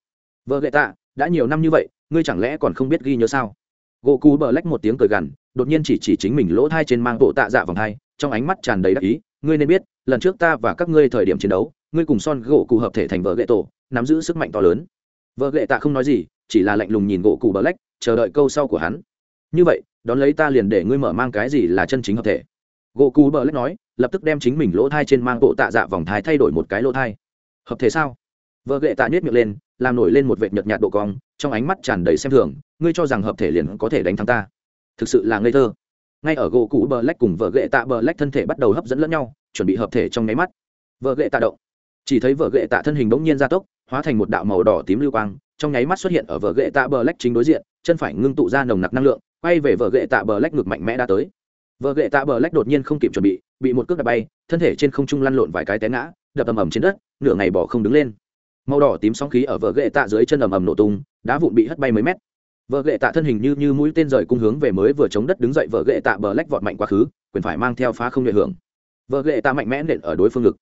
Vợ ghệ tạ, đã nhiều năm như vậy, ngươi chẳng lẽ còn không biết ghi nhớ sao? Gỗ cụ bờ lách một tiếng cười gằn, đột nhiên chỉ chỉ chính mình lỗ thai trên mang bộ tạ dạ vòng thai trong ánh mắt tràn đầy đắc ý, ngươi nên biết, lần trước ta và các ngươi thời điểm chiến đấu, ngươi cùng son gỗ cụ hợp thể thành vợ gậy tổ, nắm giữ sức mạnh to lớn. Vợ gậy tạ không nói gì, chỉ là lạnh lùng nhìn gỗ cụ bờ lách, chờ đợi câu sau của hắn. Như vậy, đón lấy ta liền để ngươi mở mang cái gì là chân chính hợp thể. Gỗ cụ bờ lách nói, lập tức đem chính mình lỗ thai trên mang bộ tạ dạ vòng thai thay đổi một cái lỗ thai. Hợp thể sao? Vợ gậy tạ nhét miệng lên, làm nổi lên một vệt nhợt nhạt độ cong, trong ánh mắt tràn đầy xem thường, ngươi cho rằng hợp thể liền có thể đánh thắng ta. Thực sự là ngây thơ ngay ở gỗ cũ bờ lách cùng vợ ghệ tạ bờ lách thân thể bắt đầu hấp dẫn lẫn nhau, chuẩn bị hợp thể trong nháy mắt. Vợ ghệ tạ động. Chỉ thấy vợ ghệ tạ thân hình bỗng nhiên gia tốc, hóa thành một đạo màu đỏ tím lưu quang, trong nháy mắt xuất hiện ở vợ ghệ tạ bờ lách chính đối diện, chân phải ngưng tụ ra nồng nặc năng lượng, quay về vợ ghệ tạ bờ lách ngực mạnh mẽ đã tới. Vợ ghệ tạ bờ lách đột nhiên không kịp chuẩn bị bị một cước đập bay, thân thể trên không trung lăn lộn vài cái té ngã, đập ầm ầm trên đất, nửa ngày bỏ không đứng lên. Màu đỏ tím sóng khí ở vợ ghệ tạ dưới chân ầm ầm nổ tung, đá vụn bị hất bay mấy mét vợ ghệ tạ thân hình như như mũi tên rời cung hướng về mới vừa chống đất đứng dậy, vợ ghệ tạ bờ lách vọt mạnh quá khứ, quyền phải mang theo phá không nhẹ hưởng. Vợ ghệ tạ mạnh mẽ nện ở đối phương ngực.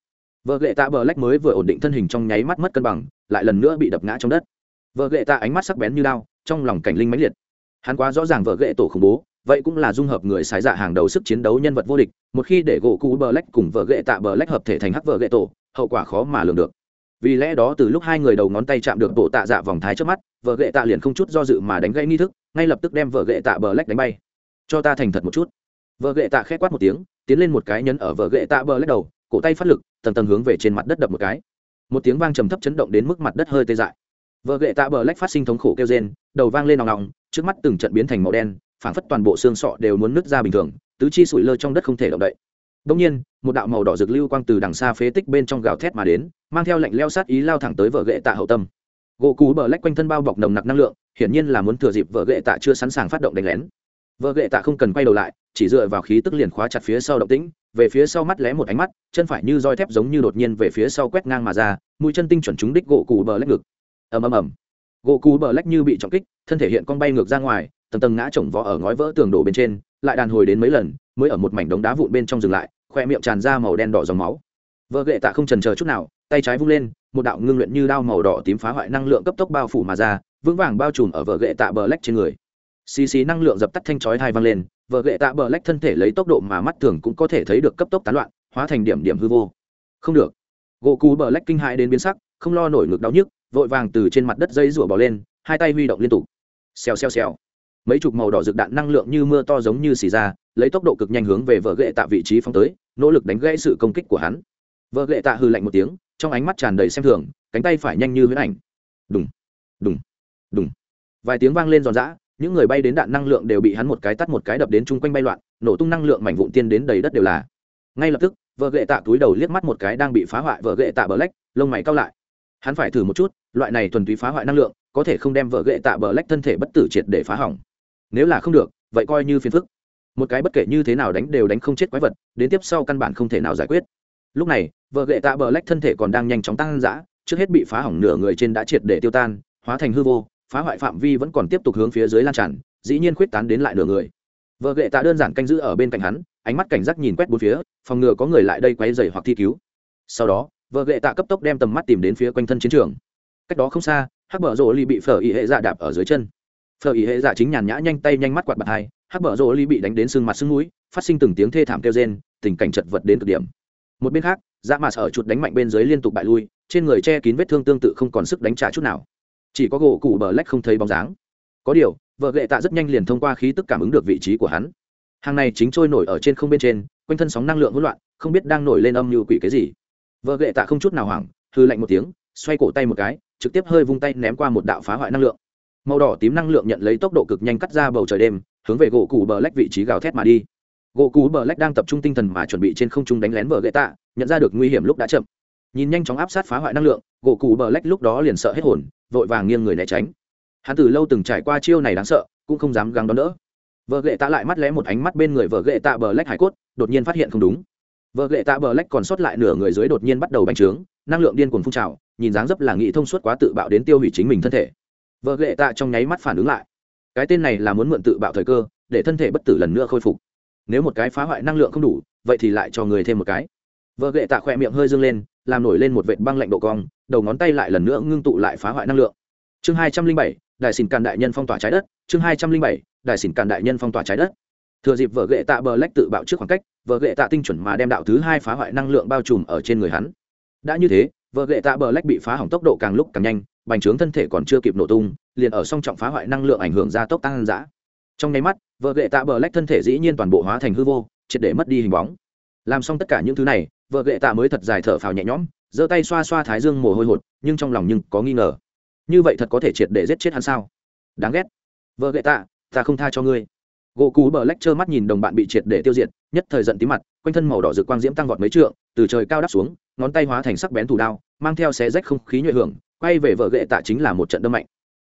Vợ ghệ tạ bờ lách mới vừa ổn định thân hình trong nháy mắt mất cân bằng, lại lần nữa bị đập ngã trong đất. Vợ ghệ tạ ánh mắt sắc bén như đao, trong lòng cảnh linh mãnh liệt. Hắn quá rõ ràng vợ ghệ tổ khủng bố, vậy cũng là dung hợp người xài dạ hàng đầu sức chiến đấu nhân vật vô địch, một khi để gỗ cũ bờ lách cùng vợ ghệ tạ bờ lách hợp thể thành hắc vợ ghệ tổ, hậu quả khó mà lường được. Vì lẽ đó từ lúc hai người đầu ngón tay chạm được bộ tạ dạ vòng thái trước mắt vợ ghệ tạ liền không chút do dự mà đánh gây nghi thức ngay lập tức đem vợ ghệ tạ bờ lách đánh bay. Cho ta thành thật một chút. Vợ ghệ tạ khét quát một tiếng tiến lên một cái nhấn ở vợ ghệ tạ bờ lách đầu cổ tay phát lực tầng tầng hướng về trên mặt đất đập một cái. Một tiếng vang trầm thấp chấn động đến mức mặt đất hơi tê dại. Vợ ghệ tạ bờ lách phát sinh thống khổ kêu rên đầu vang lên nòng nòng trước mắt từng trận biến thành màu đen phảng phất toàn bộ xương sọ đều muốn nứt ra bình thường tứ chi sủi lơ trong đất không thể động đậy. Đông nhiên, một đạo màu đỏ rực lưu quang từ đằng xa phế tích bên trong gào thét mà đến, mang theo lệnh leo sát ý lao thẳng tới vợ ghệ tạ hậu tâm. Gỗ cú bờ lách quanh thân bao bọc nồng nặc năng lượng, hiển nhiên là muốn thừa dịp vợ gệ tạ chưa sẵn sàng phát động đánh lén. Vợ gệ tạ không cần quay đầu lại, chỉ dựa vào khí tức liền khóa chặt phía sau động tĩnh, về phía sau mắt lé một ánh mắt, chân phải như roi thép giống như đột nhiên về phía sau quét ngang mà ra, mũi chân tinh chuẩn trúng đích gỗ cù bờ lách ngực. Ầm ầm ầm. Gỗ cù bờ lách như bị trọng kích, thân thể hiện cong bay ngược ra ngoài, tầng tầng ngã chồng vó ở ngói vỡ tường đổ bên trên, lại đàn hồi đến mấy lần, mới ở một mảnh đống đá vụn bên trong dừng lại, khoe miệng tràn ra màu đen đỏ dòng máu vợ gệ tạ không trần chờ chút nào tay trái vung lên một đạo ngưng luyện như đao màu đỏ tím phá hoại năng lượng cấp tốc bao phủ mà ra, vững vàng bao trùm ở vợ gậy tạ bờ lách trên người. Xì xì năng lượng dập tắt thanh chói hai vang lên vợ gậy tạ bờ lách thân thể lấy tốc độ mà mắt thường cũng có thể thấy được cấp tốc tán loạn, hóa thành điểm điểm hư vô. Không được. Gỗ cú bờ lách kinh hãi đến biến sắc, không lo nổi ngực đau nhức, vội vàng từ trên mặt đất dây rủa bỏ lên, hai tay huy động liên tục. Xèo xèo xèo. Mấy chục màu đỏ rực đạn năng lượng như mưa to giống như xì ra, lấy tốc độ cực nhanh hướng về vợ gậy tạ vị trí phóng tới, nỗ lực đánh gãy sự công kích của hắn. Vợ gậy tạ hư lạnh một tiếng trong ánh mắt tràn đầy xem thường, cánh tay phải nhanh như huyễn ảnh. Đùng đùng đùng. Vài tiếng vang lên giòn giã, những người bay đến đạn năng lượng đều bị hắn một cái tắt một cái đập đến chung quanh bay loạn, nổ tung năng lượng mảnh vụn tiên đến đầy đất đều là. Ngay lập tức, vợ gệ tạ túi đầu liếc mắt một cái đang bị phá hoại vợ gệ tạ bờ lách, lông mày cao lại. Hắn phải thử một chút, loại này thuần túy phá hoại năng lượng, có thể không đem vợ gệ tạ bờ lách thân thể bất tử triệt để phá hỏng. Nếu là không được, vậy coi như phiền phức. Một cái bất kể như thế nào đánh đều đánh không chết quái vật, đến tiếp sau căn bản không thể nào giải quyết. Lúc này vợ gậy tạ bờ lách thân thể còn đang nhanh chóng tăng dã, trước hết bị phá hỏng nửa người trên đã triệt để tiêu tan, hóa thành hư vô, phá hoại phạm vi vẫn còn tiếp tục hướng phía dưới lan tràn, dĩ nhiên khuyết tán đến lại nửa người. Vợ gậy tạ đơn giản canh giữ ở bên cạnh hắn, ánh mắt cảnh giác nhìn quét bốn phía, phòng ngừa có người lại đây quay dày hoặc thi cứu. Sau đó, vợ gậy tạ cấp tốc đem tầm mắt tìm đến phía quanh thân chiến trường. Cách đó không xa, hắc bờ rỗ ly bị phở ý hệ dạ đạp ở dưới chân. Phở ý hệ dạ chính nhàn nhã nhanh tay nhanh mắt quạt bạt hai, hắc bờ rỗ ly bị đánh đến sưng mặt sưng mũi, phát sinh từng tiếng thê thảm kêu rên, tình cảnh chật vật đến cực điểm một bên khác dạ Mạt ở chuột đánh mạnh bên dưới liên tục bại lui, trên người che kín vết thương tương tự không còn sức đánh trả chút nào. Chỉ có gỗ cụ bờ lách không thấy bóng dáng. Có điều, vợ gệ tạ rất nhanh liền thông qua khí tức cảm ứng được vị trí của hắn. Hàng này chính trôi nổi ở trên không bên trên, quanh thân sóng năng lượng hỗn loạn, không biết đang nổi lên âm như quỷ cái gì. Vợ gệ tạ không chút nào hoảng hư lạnh một tiếng, xoay cổ tay một cái, trực tiếp hơi vung tay ném qua một đạo phá hoại năng lượng. Màu đỏ tím năng lượng nhận lấy tốc độ cực nhanh cắt ra bầu trời đêm, hướng về gỗ cụ bờ lách vị trí gào thét mà đi gỗ cú bờ lách đang tập trung tinh thần mà chuẩn bị trên không trung đánh lén vợ gậy tạ, nhận ra được nguy hiểm lúc đã chậm. Nhìn nhanh chóng áp sát phá hoại năng lượng, gỗ cú bờ lách lúc đó liền sợ hết hồn, vội vàng nghiêng người né tránh. Hắn từ lâu từng trải qua chiêu này đáng sợ, cũng không dám gắng đón đỡ. Vợ gậy tạ lại mắt lé một ánh mắt bên người vợ gậy tạ bờ lách hải cốt, đột nhiên phát hiện không đúng. Vợ gậy tạ bờ lách còn sót lại nửa người dưới đột nhiên bắt đầu bành trướng, năng lượng điên cuồng phun trào, nhìn dáng dấp là nghĩ thông suốt quá tự bạo đến tiêu hủy chính mình thân thể. Vợ ghệ tạ trong nháy mắt phản ứng lại. Cái tên này là muốn mượn tự bạo thời cơ, để thân thể bất tử lần nữa khôi phục nếu một cái phá hoại năng lượng không đủ, vậy thì lại cho người thêm một cái. Vợ ghệ tạ khỏe miệng hơi dâng lên, làm nổi lên một vệt băng lạnh độ cong, đầu ngón tay lại lần nữa ngưng tụ lại phá hoại năng lượng. Chương hai trăm linh bảy, đại xỉn càn đại nhân phong tỏa trái đất. Chương hai trăm linh bảy, đại xỉn càn đại nhân phong tỏa trái đất. Thừa dịp vợ ghệ tạ bờ lách tự bạo trước khoảng cách, vợ ghệ tạ tinh chuẩn mà đem đạo thứ hai phá hoại năng lượng bao trùm ở trên người hắn. Đã như thế, vợ ghệ tạ bờ lách bị phá hỏng tốc độ càng lúc càng nhanh, bành trướng thân thể còn chưa kịp nổ tung, liền ở song trọng phá hoại năng lượng ảnh hưởng ra tốc tăng giã trong nháy mắt, vợ ghệ tạ bờ lách thân thể dĩ nhiên toàn bộ hóa thành hư vô, triệt để mất đi hình bóng. Làm xong tất cả những thứ này, vợ ghệ tạ mới thật dài thở phào nhẹ nhõm, giơ tay xoa xoa thái dương mồ hôi hột, nhưng trong lòng nhưng có nghi ngờ. Như vậy thật có thể triệt để giết chết hắn sao? Đáng ghét. Vợ ghệ tạ, ta không tha cho ngươi. Gỗ cú bờ lách trơ mắt nhìn đồng bạn bị triệt để tiêu diệt, nhất thời giận tí mặt, quanh thân màu đỏ rực quang diễm tăng vọt mấy trượng, từ trời cao đắp xuống, ngón tay hóa thành sắc bén thủ đao, mang theo xé rách không khí nhuệ hưởng, quay về vợ ghệ tạ chính là một trận đâm mạnh.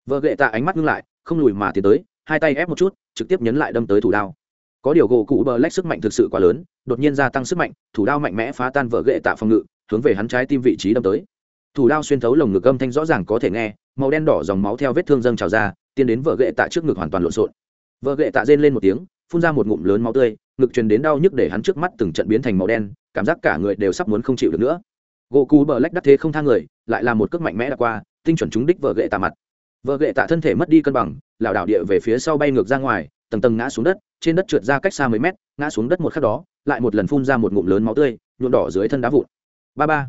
Vợ ghệ tạ ánh mắt ngưng lại, không lùi mà tiến tới hai tay ép một chút, trực tiếp nhấn lại đâm tới thủ đao. Có điều gỗ cụ bờ lách sức mạnh thực sự quá lớn, đột nhiên gia tăng sức mạnh, thủ đao mạnh mẽ phá tan vỡ gậy tạ phòng ngự, hướng về hắn trái tim vị trí đâm tới. Thủ đao xuyên thấu lồng ngực âm thanh rõ ràng có thể nghe, màu đen đỏ dòng máu theo vết thương dâng trào ra, tiến đến vợ gậy tạ trước ngực hoàn toàn lộn xộn. Vợ gậy tạ rên lên một tiếng, phun ra một ngụm lớn máu tươi, ngực truyền đến đau nhức để hắn trước mắt từng trận biến thành màu đen, cảm giác cả người đều sắp muốn không chịu được nữa. Gỗ cú bờ lách đắc thế không thang người, lại là một cước mạnh mẽ đã qua, tinh chuẩn trúng đích vợ gậy tạ mặt vợ ghệ tạ thân thể mất đi cân bằng, lảo đảo địa về phía sau bay ngược ra ngoài, tầng tầng ngã xuống đất, trên đất trượt ra cách xa mấy mét, ngã xuống đất một khắc đó, lại một lần phun ra một ngụm lớn máu tươi, nhuộm đỏ dưới thân đá vụn. Ba ba.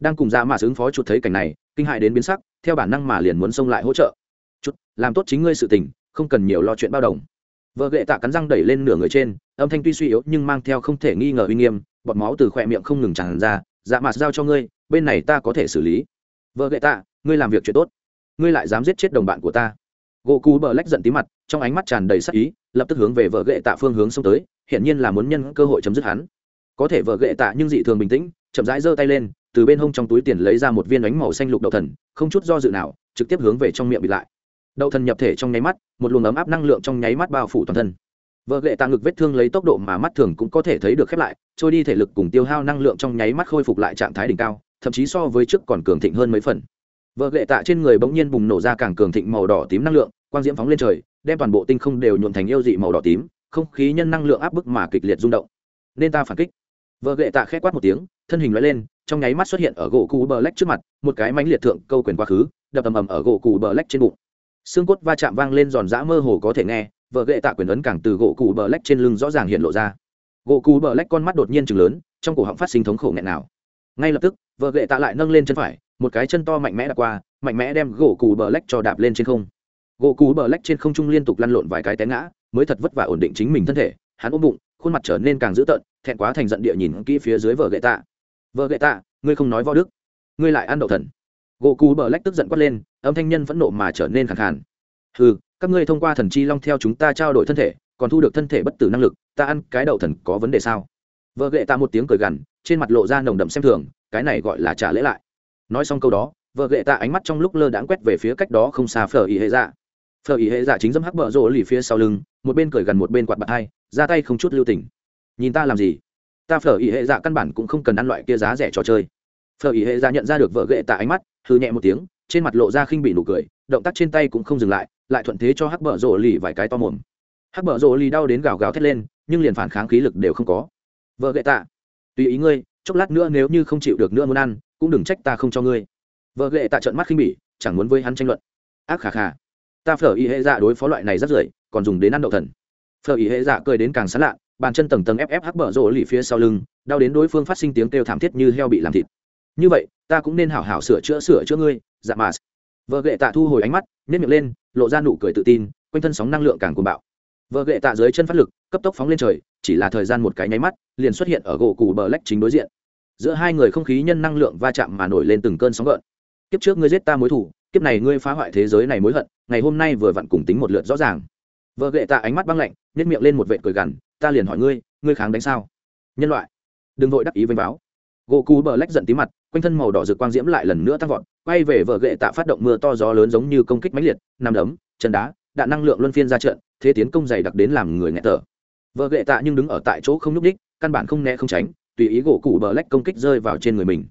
Đang cùng dạ ra mà xứng phó chuột thấy cảnh này, kinh hại đến biến sắc, theo bản năng mà liền muốn xông lại hỗ trợ. Chút làm tốt chính ngươi sự tình, không cần nhiều lo chuyện bao đồng. Vợ ghệ tạ cắn răng đẩy lên nửa người trên, âm thanh tuy suy yếu nhưng mang theo không thể nghi ngờ uy nghiêm, bọt máu từ khỏe miệng không ngừng tràn ra dạ mặt giao cho ngươi, bên này ta có thể xử lý. Vợ ghệ tạ, ngươi làm việc chuyện tốt ngươi lại dám giết chết đồng bạn của ta. Gỗ cú bờ lách giận tí mặt, trong ánh mắt tràn đầy sắc ý, lập tức hướng về vợ gệ tạ phương hướng xông tới, hiển nhiên là muốn nhân cơ hội chấm dứt hắn. Có thể vợ gệ tạ nhưng dị thường bình tĩnh, chậm rãi giơ tay lên, từ bên hông trong túi tiền lấy ra một viên ánh màu xanh lục đậu thần, không chút do dự nào, trực tiếp hướng về trong miệng bị lại. Đậu thần nhập thể trong nháy mắt, một luồng ấm áp năng lượng trong nháy mắt bao phủ toàn thân. Vợ gệ tạ ngực vết thương lấy tốc độ mà mắt thường cũng có thể thấy được khép lại, trôi đi thể lực cùng tiêu hao năng lượng trong nháy mắt khôi phục lại trạng thái đỉnh cao, thậm chí so với trước còn cường thịnh hơn mấy phần vợ ghệ tạ trên người bỗng nhiên bùng nổ ra càng cường thịnh màu đỏ tím năng lượng, quang diễm phóng lên trời, đem toàn bộ tinh không đều nhuộn thành yêu dị màu đỏ tím, không khí nhân năng lượng áp bức mà kịch liệt rung động. Nên ta phản kích. Vợ ghệ tạ khẽ quát một tiếng, thân hình loại lên, trong nháy mắt xuất hiện ở gỗ cụ bờ lách trước mặt, một cái mánh liệt thượng câu quyền quá khứ, đập ầm ầm ở gỗ cụ bờ lách trên bụng. Xương cốt va chạm vang lên giòn giã mơ hồ có thể nghe, vợ ghệ tạ quyền ấn càng từ gỗ cụ bờ lách trên lưng rõ ràng hiện lộ ra. Gỗ cụ bờ lách con mắt đột nhiên chừng lớn, trong cổ họng phát sinh thống khổ nghẹn nào. Ngay lập tức, vợ ghệ tạ lại nâng lên chân phải một cái chân to mạnh mẽ đã qua, mạnh mẽ đem gỗ cù bờ lách cho đạp lên trên không. Gỗ cù bờ lách trên không trung liên tục lăn lộn vài cái té ngã, mới thật vất vả ổn định chính mình thân thể, hắn ôm bụng, khuôn mặt trở nên càng dữ tợn, thẹn quá thành giận địa nhìn kỹ phía dưới vợ gậy tạ. Vợ gậy tạ, ngươi không nói võ đức, ngươi lại ăn đậu thần. Gỗ cù bờ lách tức giận quát lên, âm thanh nhân phẫn nộ mà trở nên khẳng khàn. Ừ các ngươi thông qua thần chi long theo chúng ta trao đổi thân thể, còn thu được thân thể bất tử năng lực, ta ăn cái đậu thần có vấn đề sao? Vợ gậy tạ một tiếng cười gằn, trên mặt lộ ra nồng đậm xem thường, cái này gọi là trả lễ lại nói xong câu đó, vợ ghệ tạ ánh mắt trong lúc lơ đãng quét về phía cách đó không xa phở ý hệ dạ. Phở ý hệ dạ chính dâm hắc bờ rỗ lì phía sau lưng, một bên cười gần một bên quạt bạc hai, ra tay không chút lưu tình. Nhìn ta làm gì? Ta phở ý hệ dạ căn bản cũng không cần ăn loại kia giá rẻ trò chơi. Phở ý hệ dạ nhận ra được vợ ghệ tạ ánh mắt hư nhẹ một tiếng, trên mặt lộ ra khinh bị nụ cười, động tác trên tay cũng không dừng lại lại thuận thế cho hắc bờ rỗ lì vài cái to mồm. Hắc bờ rỗ lì đau đến gào gào thét lên, nhưng liền phản kháng khí lực đều không có. Vợ ghệ tạ, tùy ý ngươi chốc lát nữa nếu như không chịu được nữa muốn ăn, cũng đừng trách ta không cho ngươi. Vợ ghệ tạ trận mắt khinh bỉ, chẳng muốn với hắn tranh luận. Ác khà khà. Ta phở y hệ dạ đối phó loại này rất rưởi còn dùng đến ăn đậu thần. Phở y hệ dạ cười đến càng sán lạ, bàn chân tầng tầng ép ép hắc bở rộ lì phía sau lưng, đau đến đối phương phát sinh tiếng kêu thảm thiết như heo bị làm thịt. Như vậy, ta cũng nên hảo hảo sửa chữa sửa chữa ngươi dạ mà. Vợ ghệ tạ thu hồi ánh mắt nếp miệng lên, lộ ra nụ cười tự tin, quanh thân sóng năng lượng càng cuồng bạo. Vợ ghệ tạ dưới chân phát lực, cấp tốc phóng lên trời chỉ là thời gian một cái nháy mắt, liền xuất hiện ở gỗ cù bờ lách chính đối diện. Giữa hai người không khí nhân năng lượng va chạm mà nổi lên từng cơn sóng gợn. Kiếp trước ngươi giết ta mối thủ kiếp này ngươi phá hoại thế giới này mối hận, ngày hôm nay vừa vặn cùng tính một lượt rõ ràng. Vợ ghệ tạ ánh mắt băng lạnh nhét miệng lên một vệ cười gằn, ta liền hỏi ngươi ngươi kháng đánh sao? Nhân loại, đừng vội đắc ý vênh báo gỗ cù bờ lách giận tí mặt, quanh thân màu đỏ rực quang diễm lại lần nữa tăng vọt, quay về vợ ghệ tạ phát động mưa to gió lớn giống như công kích mãnh liệt, nằm đấm, chân đá, đạn năng lượng luân phiên ra trận, thế tiến công dày đặc đến làm người nghẹt thở vợ ghệ tạ nhưng đứng ở tại chỗ không nhúc đích căn bản không né không tránh, tùy ý gỗ cụ bờ lách công kích rơi vào trên người mình.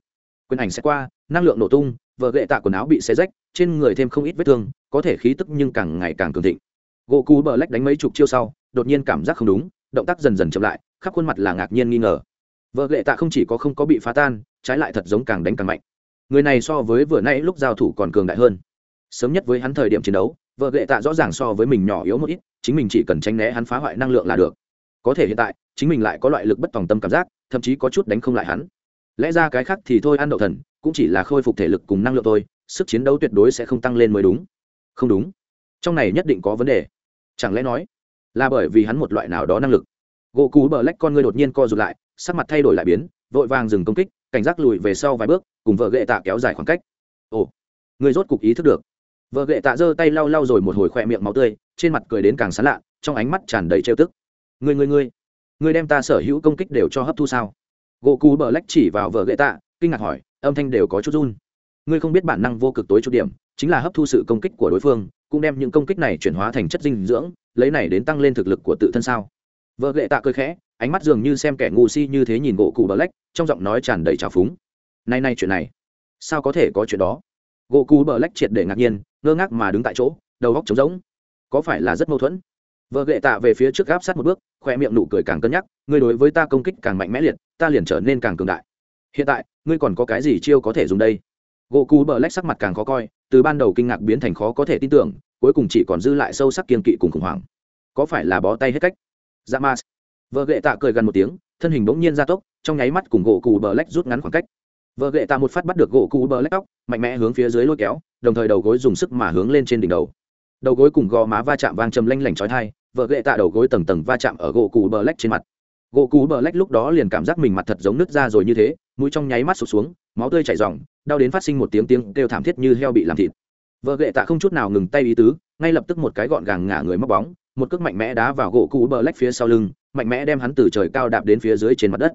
Quyền ảnh sẽ qua, năng lượng nổ tung, vợ gệ tạ quần áo bị xé rách, trên người thêm không ít vết thương, có thể khí tức nhưng càng ngày càng cường thịnh. Gỗ cụ bờ lách đánh mấy chục chiêu sau, đột nhiên cảm giác không đúng, động tác dần dần chậm lại, khắp khuôn mặt là ngạc nhiên nghi ngờ. Vợ gệ tạ không chỉ có không có bị phá tan, trái lại thật giống càng đánh càng mạnh. Người này so với vừa nãy lúc giao thủ còn cường đại hơn. Sớm nhất với hắn thời điểm chiến đấu, vợ gệ tạ rõ ràng so với mình nhỏ yếu một ít, chính mình chỉ cần tránh né hắn phá hoại năng lượng là được có thể hiện tại, chính mình lại có loại lực bất tòng tâm cảm giác, thậm chí có chút đánh không lại hắn. Lẽ ra cái khác thì thôi, ăn đậu thần, cũng chỉ là khôi phục thể lực cùng năng lượng thôi, sức chiến đấu tuyệt đối sẽ không tăng lên mới đúng. Không đúng. Trong này nhất định có vấn đề. Chẳng lẽ nói là bởi vì hắn một loại nào đó năng lực? Gỗ cú bờ lách con ngươi đột nhiên co rụt lại, sắc mặt thay đổi lại biến, vội vàng dừng công kích, cảnh giác lùi về sau vài bước, cùng vợ gệ tạ kéo dài khoảng cách. Ồ, người rốt cục ý thức được. Vợ gệ tạ giơ tay lau lau rồi một hồi khoe miệng máu tươi, trên mặt cười đến càng sán lạ, trong ánh mắt tràn đầy trêu tức người người người người đem ta sở hữu công kích đều cho hấp thu sao? Gỗ cù bờ lách chỉ vào vợ gậy tạ, kinh ngạc hỏi, âm thanh đều có chút run. Ngươi không biết bản năng vô cực tối chút điểm, chính là hấp thu sự công kích của đối phương, cũng đem những công kích này chuyển hóa thành chất dinh dưỡng, lấy này đến tăng lên thực lực của tự thân sao? Vợ gậy tạ cười khẽ, ánh mắt dường như xem kẻ ngu si như thế nhìn gỗ cụ bờ lách, trong giọng nói tràn đầy trào phúng. Nay nay chuyện này, sao có thể có chuyện đó? Gỗ cụ bờ lách triệt để ngạc nhiên, ngơ ngác mà đứng tại chỗ, đầu góc trống rỗng. Có phải là rất mâu thuẫn? Vợ gệ tạ về phía trước gáp sát một bước khoe miệng nụ cười càng cân nhắc, ngươi đối với ta công kích càng mạnh mẽ liệt, ta liền trở nên càng cường đại. Hiện tại, ngươi còn có cái gì chiêu có thể dùng đây? Gỗ cú bờ lách sắc mặt càng khó coi, từ ban đầu kinh ngạc biến thành khó có thể tin tưởng, cuối cùng chỉ còn dư lại sâu sắc kiên kỵ cùng khủng hoảng. Có phải là bó tay hết cách? Dạ ma vợ gệ tạ cười gần một tiếng, thân hình bỗng nhiên ra tốc, trong nháy mắt cùng gỗ cù bờ lách rút ngắn khoảng cách. Vợ gệ tạ một phát bắt được gỗ cù bờ lách tóc, mạnh mẽ hướng phía dưới lôi kéo, đồng thời đầu gối dùng sức mà hướng lên trên đỉnh đầu. Đầu gối cùng gò má va chạm vang trầm lanh lảnh trói thai vợ ghệ tạ đầu gối tầng tầng va chạm ở gỗ cù bờ lách trên mặt. Gỗ cù bờ lách lúc đó liền cảm giác mình mặt thật giống nứt ra rồi như thế, mũi trong nháy mắt sụt xuống, máu tươi chảy r đau đến phát sinh một tiếng tiếng kêu thảm thiết như heo bị làm thịt. Vợ ghệ tạ không chút nào ngừng tay ý tứ, ngay lập tức một cái gọn gàng ngả người móc bóng, một cước mạnh mẽ đá vào gỗ cù bờ lách phía sau lưng, mạnh mẽ đem hắn từ trời cao đạp đến phía dưới trên mặt đất.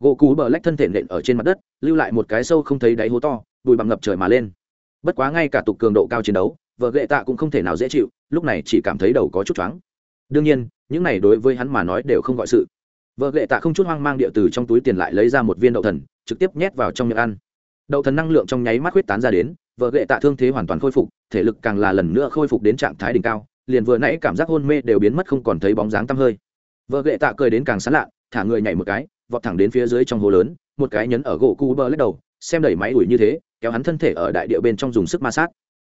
Gỗ cù bờ lách thân thể nện ở trên mặt đất, lưu lại một cái sâu không thấy đáy hố to, bụi bặm ngập trời mà lên. Bất quá ngay cả tục cường độ cao chiến đấu, vợ ghệ tạ cũng không thể nào dễ chịu, lúc này chỉ cảm thấy đầu có chút choáng đương nhiên, những này đối với hắn mà nói đều không gọi sự. Vợ lệ tạ không chút hoang mang địa từ trong túi tiền lại lấy ra một viên đậu thần, trực tiếp nhét vào trong miệng ăn. Đậu thần năng lượng trong nháy mắt huyết tán ra đến, vợ lệ tạ thương thế hoàn toàn khôi phục, thể lực càng là lần nữa khôi phục đến trạng thái đỉnh cao, liền vừa nãy cảm giác hôn mê đều biến mất không còn thấy bóng dáng tăm hơi. Vợ lệ tạ cười đến càng sán lạ, thả người nhảy một cái, vọt thẳng đến phía dưới trong hồ lớn, một cái nhấn ở gỗ cu bơ lết đầu, xem đẩy máy ủi như thế, kéo hắn thân thể ở đại địa bên trong dùng sức ma sát.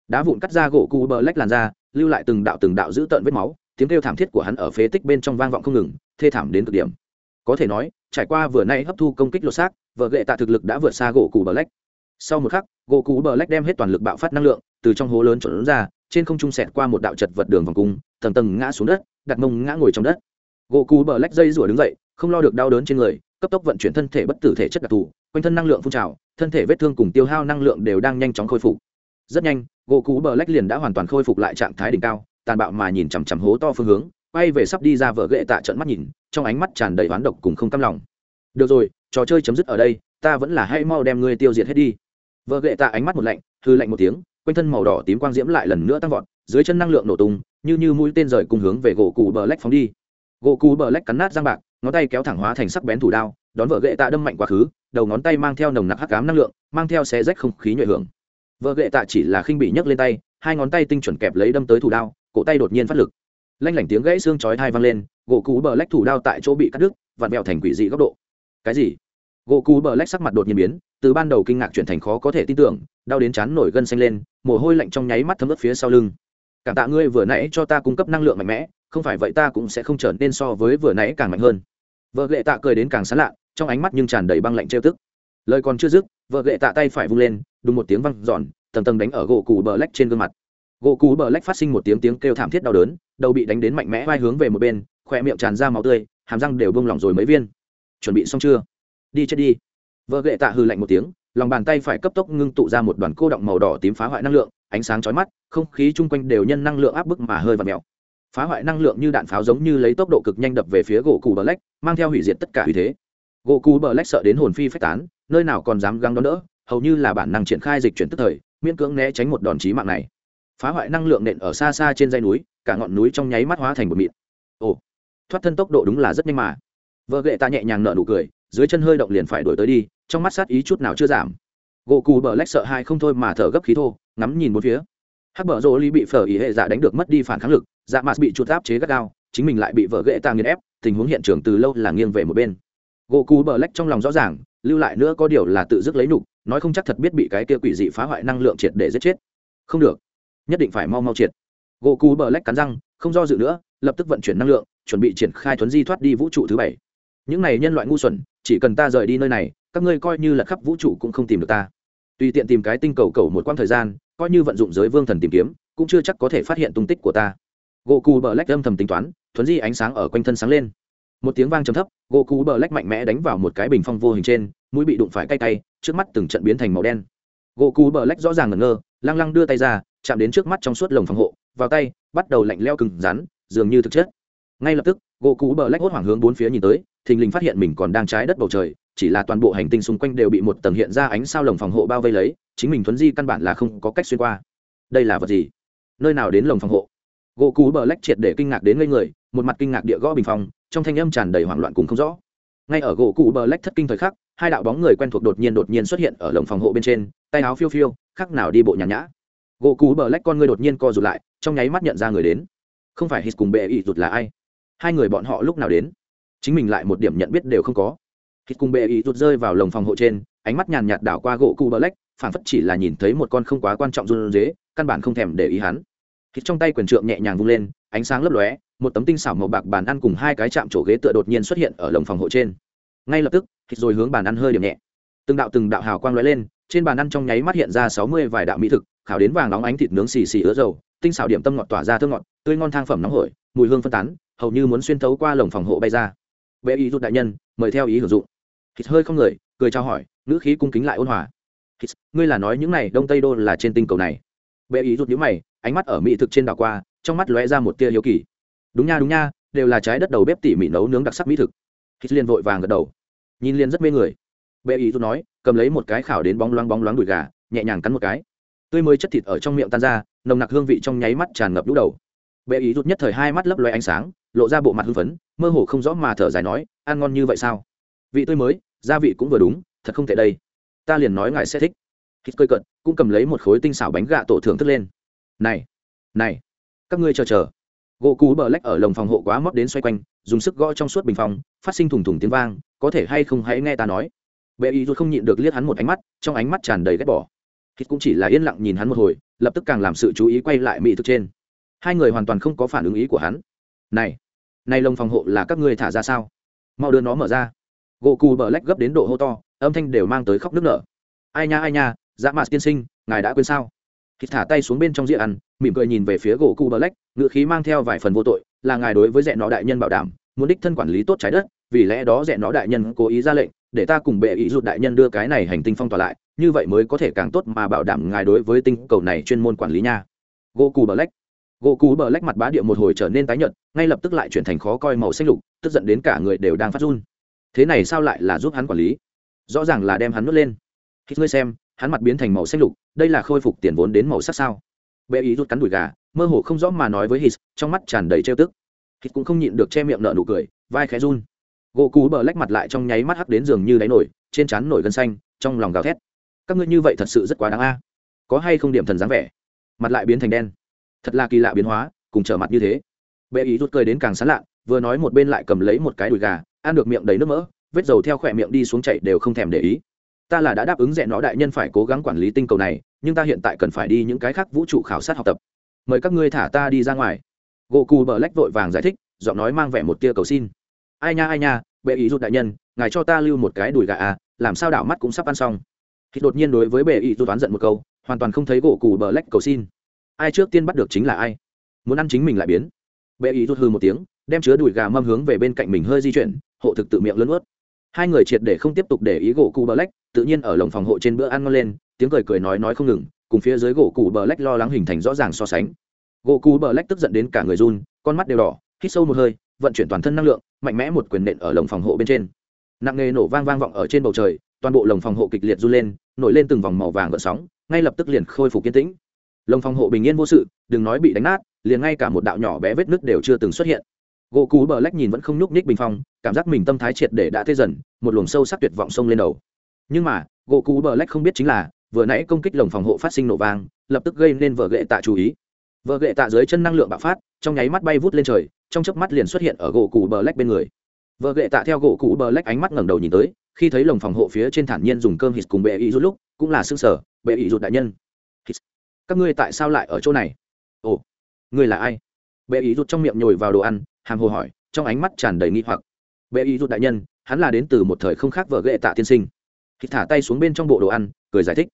Đá vụn cắt ra gỗ cu bơ lách làn ra, lưu lại từng đạo từng đạo giữ tợn vết máu tiếng kêu thảm thiết của hắn ở phế tích bên trong vang vọng không ngừng, thê thảm đến cực điểm. Có thể nói, trải qua vừa nay hấp thu công kích lột xác, vợ gệ tạ thực lực đã vượt xa gỗ cù bờ lách sau một khắc, gỗ cù bờ lách đem hết toàn lực bạo phát năng lượng, từ trong hố lớn trộn ra, trên không trung sẹt qua một đạo chật vật đường vòng cung, tầng tầng ngã xuống đất, đặt mông ngã ngồi trong đất. Gỗ cù bờ lách dây rủa đứng dậy, không lo được đau đớn trên người, cấp tốc vận chuyển thân thể bất tử thể chất đặc thù, quanh thân năng lượng phun trào, thân thể vết thương cùng tiêu hao năng lượng đều đang nhanh chóng khôi phục. Rất nhanh, gỗ cú bờ lách liền đã hoàn toàn khôi phục lại trạng thái đỉnh cao tàn bạo mà nhìn chằm chằm hố to phương hướng, quay về sắp đi ra vợ ghệ tạ trận mắt nhìn, trong ánh mắt tràn đầy oán độc cùng không cam lòng. Được rồi, trò chơi chấm dứt ở đây, ta vẫn là hay mau đem ngươi tiêu diệt hết đi. Vợ ghệ tạ ánh mắt một lạnh hư lạnh một tiếng, quanh thân màu đỏ tím quang diễm lại lần nữa tăng vọt, dưới chân năng lượng nổ tung, như như mũi tên rời cùng hướng về gỗ cù bờ lách phóng đi. Gỗ cù bờ lách cắn nát răng bạc, ngón tay kéo thẳng hóa thành sắc bén thủ đao, đón vợ ghệ tạ đâm mạnh quá khứ, đầu ngón tay mang theo nồng nặc hắc ám năng lượng, mang theo xé rách không khí nhuệ hưởng. Vợ ghệ tạ chỉ là khinh bị nhấc lên tay, hai ngón tay tinh chuẩn kẹp lấy đâm tới thủ đao cổ tay đột nhiên phát lực. Lanh lảnh tiếng gãy xương chói thai vang lên, gỗ cú bờ lách thủ đao tại chỗ bị cắt đứt, vặn vẹo thành quỷ dị góc độ. Cái gì? Gỗ cú bờ lách sắc mặt đột nhiên biến, từ ban đầu kinh ngạc chuyển thành khó có thể tin tưởng, đau đến chán nổi gân xanh lên, mồ hôi lạnh trong nháy mắt thấm ướt phía sau lưng. Cảm tạ ngươi vừa nãy cho ta cung cấp năng lượng mạnh mẽ, không phải vậy ta cũng sẽ không trở nên so với vừa nãy càng mạnh hơn. Vợ lệ tạ cười đến càng sán lạ trong ánh mắt nhưng tràn đầy băng lạnh trêu tức. Lời còn chưa dứt, vợ lệ tạ tay phải vung lên, đùng một tiếng văng giòn tầng tầng đánh ở gỗ cù bờ lách trên gương mặt gỗ cú bờ lách phát sinh một tiếng tiếng kêu thảm thiết đau đớn, đầu bị đánh đến mạnh mẽ, vai hướng về một bên khoe miệng tràn ra máu tươi, hàm răng đều bông lỏng rồi mấy viên. Chuẩn bị xong chưa? Đi chết đi. Vợ gệ tạ hư lạnh một tiếng, lòng bàn tay phải cấp tốc ngưng tụ ra một đoàn cô động màu đỏ tím phá hoại năng lượng, ánh sáng chói mắt, không khí chung quanh đều nhân năng lượng áp bức mà hơi và mèo. Phá hoại năng lượng như đạn pháo giống như lấy tốc độ cực nhanh đập về phía gỗ cù bờ lách, mang theo hủy diệt tất cả hủy thế. Gỗ cù bờ lách sợ đến hồn phi phách tán, nơi nào còn dám găng đón đỡ, hầu như là bản năng triển khai dịch chuyển tức thời, miễn cưỡng né tránh một đòn chí mạng này phá hoại năng lượng nện ở xa xa trên dây núi, cả ngọn núi trong nháy mắt hóa thành một mịn. Ồ, thoát thân tốc độ đúng là rất nhanh mà. Vợ ghệ ta nhẹ nhàng nở nụ cười, dưới chân hơi động liền phải đổi tới đi, trong mắt sát ý chút nào chưa giảm. Gỗ cù bờ lách sợ hai không thôi mà thở gấp khí thô, ngắm nhìn một phía. Hắc bờ rô ly bị phở ý hệ dạ đánh được mất đi phản kháng lực dạ mạt bị chuột áp chế gắt gao, chính mình lại bị vợ ghệ ta nghiền ép, tình huống hiện trường từ lâu là nghiêng về một bên. Gỗ cù bờ lách trong lòng rõ ràng, lưu lại nữa có điều là tự dứt lấy nục, nói không chắc thật biết bị cái kia quỷ dị phá hoại năng lượng triệt để giết chết. Không được nhất định phải mau mau triệt. Gỗ cù bờ lách cắn răng, không do dự nữa, lập tức vận chuyển năng lượng, chuẩn bị triển khai thuấn di thoát đi vũ trụ thứ bảy. Những này nhân loại ngu xuẩn, chỉ cần ta rời đi nơi này, các ngươi coi như là khắp vũ trụ cũng không tìm được ta. Tùy tiện tìm cái tinh cầu cầu một quãng thời gian, coi như vận dụng giới vương thần tìm kiếm, cũng chưa chắc có thể phát hiện tung tích của ta. Gỗ cù bờ lách âm thầm tính toán, thuấn di ánh sáng ở quanh thân sáng lên. Một tiếng vang trầm thấp gỗ cù bờ lách mạnh mẽ đánh vào một cái bình phong vô hình trên, mũi bị đụng phải cay cay, trước mắt từng trận biến thành màu đen. Gỗ cù bờ lách rõ ràng ngẩn ngơ, lăng lăng đưa tay ra chạm đến trước mắt trong suốt lồng phòng hộ, vào tay, bắt đầu lạnh leo cừng rắn, dường như thực chất. Ngay lập tức gỗ cũ bờ lách hốt hoảng hướng bốn phía nhìn tới, thình lình phát hiện mình còn đang trái đất bầu trời, chỉ là toàn bộ hành tinh xung quanh đều bị một tầng hiện ra ánh sao lồng phòng hộ bao vây lấy, chính mình thuấn di căn bản là không có cách xuyên qua. Đây là vật gì? Nơi nào đến lồng phòng hộ? Gỗ cũ bờ lách triệt để kinh ngạc đến ngây người, một mặt kinh ngạc địa gõ bình phong trong thanh âm tràn đầy hoảng loạn cùng không rõ. Ngay ở gỗ cũ bờ lách thất kinh thời khắc, hai đạo bóng người quen thuộc đột nhiên đột nhiên xuất hiện ở lồng phòng hộ bên trên, tay áo phiêu phiêu, khắc nào đi bộ nhàn nhã gỗ cú bờ lách con ngươi đột nhiên co rụt lại, trong nháy mắt nhận ra người đến. Không phải hít cùng bệ ý rụt là ai? Hai người bọn họ lúc nào đến? Chính mình lại một điểm nhận biết đều không có. Hít cùng bệ ý rụt rơi vào lồng phòng hộ trên, ánh mắt nhàn nhạt đảo qua gỗ cú bờ lách phản phất chỉ là nhìn thấy một con không quá quan trọng run dế căn bản không thèm để ý hắn. Hít trong tay quyền trượng nhẹ nhàng vung lên, ánh sáng lấp lóe, một tấm tinh xảo màu bạc bàn ăn cùng hai cái chạm chỗ ghế tựa đột nhiên xuất hiện ở lồng phòng hộ trên. Ngay lập tức hít rồi hướng bàn ăn hơi điểm nhẹ. Từng đạo từng đạo hào quang lóe lên, trên bàn ăn trong nháy mắt hiện ra sáu mươi vài đạo mỹ thực khảo đến vàng nóng ánh thịt nướng xì xì ứa dầu, tinh xảo điểm tâm ngọt tỏa ra thơm ngọt, tươi ngon thang phẩm nóng hổi, mùi hương phân tán, hầu như muốn xuyên thấu qua lồng phòng hộ bay ra. Vệ ý rút đại nhân, mời theo ý hưởng dụng. Hít hơi không người, cười trao hỏi, ngữ khí cung kính lại ôn hòa. Hít, ngươi là nói những này đông tây đô là trên tinh cầu này. Vệ ý rút nhíu mày, ánh mắt ở mỹ thực trên đảo qua, trong mắt lóe ra một tia hiếu kỳ. Đúng nha đúng nha, đều là trái đất đầu bếp tỉ mỉ nấu nướng đặc sắc mỹ thực. Hít liền vội vàng gật đầu. Nhìn liền rất mê người. Bệ ý rút nói, cầm lấy một cái khảo đến bóng loáng bóng loáng đùi gà, nhẹ nhàng cắn một cái tươi mới chất thịt ở trong miệng tan ra, nồng nặc hương vị trong nháy mắt tràn ngập lũ đầu. Bệ ý rút nhất thời hai mắt lấp loe ánh sáng, lộ ra bộ mặt hưng phấn, mơ hồ không rõ mà thở dài nói, ăn ngon như vậy sao? Vị tươi mới, gia vị cũng vừa đúng, thật không thể đây. Ta liền nói ngài sẽ thích. Hít cơi cận cũng cầm lấy một khối tinh xảo bánh gà tổ thưởng thức lên. Này này, các ngươi chờ chờ. Gỗ cú bờ lách ở lồng phòng hộ quá móp đến xoay quanh, dùng sức gõ trong suốt bình phòng phát sinh thủng thủng tiếng vang, có thể hay không hãy nghe ta nói. Bệ ý rút không nhịn được liếc hắn một ánh mắt, trong ánh mắt tràn đầy ghét bỏ hít cũng chỉ là yên lặng nhìn hắn một hồi, lập tức càng làm sự chú ý quay lại mỹ thực trên. Hai người hoàn toàn không có phản ứng ý của hắn. Này này lồng phòng hộ là các ngươi thả ra sao? Mau đưa nó mở ra. Gỗ cù bờ lách gấp đến độ hô to, âm thanh đều mang tới khóc nước nở. Ai nha ai nha dã mạt tiên sinh, ngài đã quên sao? Hít thả tay xuống bên trong dĩa ăn, mỉm cười nhìn về phía gỗ cù bờ lách ngựa khí mang theo vài phần vô tội, là ngài đối với dẹn nó đại nhân bảo đảm, muốn đích thân quản lý tốt trái đất, vì lẽ đó dẹn nó đại nhân cố ý ra lệnh để ta cùng bệ ý rụt đại nhân đưa cái này hành tinh phong tỏa lại, như vậy mới có thể càng tốt mà bảo đảm ngài đối với tinh cầu này chuyên môn quản lý nha. Goku bờ lách. Goku bờ lách mặt bá địa một hồi trở nên tái nhợt, ngay lập tức lại chuyển thành khó coi màu xanh lục, tức giận đến cả người đều đang phát run. Thế này sao lại là giúp hắn quản lý? Rõ ràng là đem hắn nuốt lên. Khi ngươi xem, hắn mặt biến thành màu xanh lục, đây là khôi phục tiền vốn đến màu sắc sao? Bệ ý rút cắn đùi gà, mơ hồ không rõ mà nói với hít trong mắt tràn đầy trêu tức. Hít cũng không nhịn được che miệng nợ nụ cười, vai khẽ run gỗ cú bờ lách mặt lại trong nháy mắt hắc đến giường như đáy nổi, trên trán nổi gân xanh, trong lòng gào thét. Các ngươi như vậy thật sự rất quá đáng a. Có hay không điểm thần dáng vẻ? Mặt lại biến thành đen. Thật là kỳ lạ biến hóa, cùng trở mặt như thế. Bệ ý rút cười đến càng sán lạ, vừa nói một bên lại cầm lấy một cái đùi gà, ăn được miệng đầy nước mỡ, vết dầu theo khỏe miệng đi xuống chảy đều không thèm để ý. Ta là đã đáp ứng rẽ nó đại nhân phải cố gắng quản lý tinh cầu này, nhưng ta hiện tại cần phải đi những cái khác vũ trụ khảo sát học tập. Mời các ngươi thả ta đi ra ngoài. Gỗ cù bờ lách vội vàng giải thích, giọng nói mang vẻ một tia cầu xin ai nha ai nha, bệ ý rút đại nhân, ngài cho ta lưu một cái đùi gà à làm sao đảo mắt cũng sắp ăn xong. Thì đột nhiên đối với bệ ý rút oán giận một câu, hoàn toàn không thấy gỗ cù bờ lách cầu xin. Ai trước tiên bắt được chính là ai? Muốn ăn chính mình lại biến. Bệ ý rút hư một tiếng, đem chứa đùi gà mâm hướng về bên cạnh mình hơi di chuyển, hộ thực tự miệng lớn ướt hai người triệt để không tiếp tục để ý gỗ cù bờ lách, tự nhiên ở lồng phòng hộ trên bữa ăn ngon lên, tiếng cười cười nói nói không ngừng, cùng phía dưới gỗ cù bờ lách lo lắng hình thành rõ ràng so sánh. Gỗ cù bờ lách tức giận đến cả người run, con mắt đều đỏ, hít sâu một hơi vận chuyển toàn thân năng lượng, mạnh mẽ một quyền nện ở lồng phòng hộ bên trên. Nặng nghề nổ vang vang vọng ở trên bầu trời, toàn bộ lồng phòng hộ kịch liệt run lên, nổi lên từng vòng màu vàng gợn sóng, ngay lập tức liền khôi phục kiên tĩnh. Lồng phòng hộ bình yên vô sự, đừng nói bị đánh nát, liền ngay cả một đạo nhỏ bé vết nứt đều chưa từng xuất hiện. Gỗ cú bờ lách nhìn vẫn không nhúc nhích bình phong, cảm giác mình tâm thái triệt để đã tê dần, một luồng sâu sắc tuyệt vọng sông lên đầu. Nhưng mà, gỗ cú bờ lách không biết chính là, vừa nãy công kích lồng phòng hộ phát sinh nổ vang, lập tức gây nên vở gậy tạ chú ý vợ gệ tạ dưới chân năng lượng bạo phát, trong nháy mắt bay vút lên trời, trong chớp mắt liền xuất hiện ở gỗ cụ bờ lách bên người. Vợ gệ tạ theo gỗ cụ bờ lách ánh mắt ngẩng đầu nhìn tới, khi thấy lồng phòng hộ phía trên thản nhiên dùng cơm hít cùng bệ ý rút lúc, cũng là xương sở bệ ý rút đại nhân. Hít. các ngươi tại sao lại ở chỗ này? Ồ, ngươi là ai? Bệ ý rút trong miệng nhồi vào đồ ăn, hàm hồ hỏi, trong ánh mắt tràn đầy nghi hoặc. Bệ ý rút đại nhân, hắn là đến từ một thời không khác vợ gậy tạ tiên sinh. Hít thả tay xuống bên trong bộ đồ ăn, cười giải thích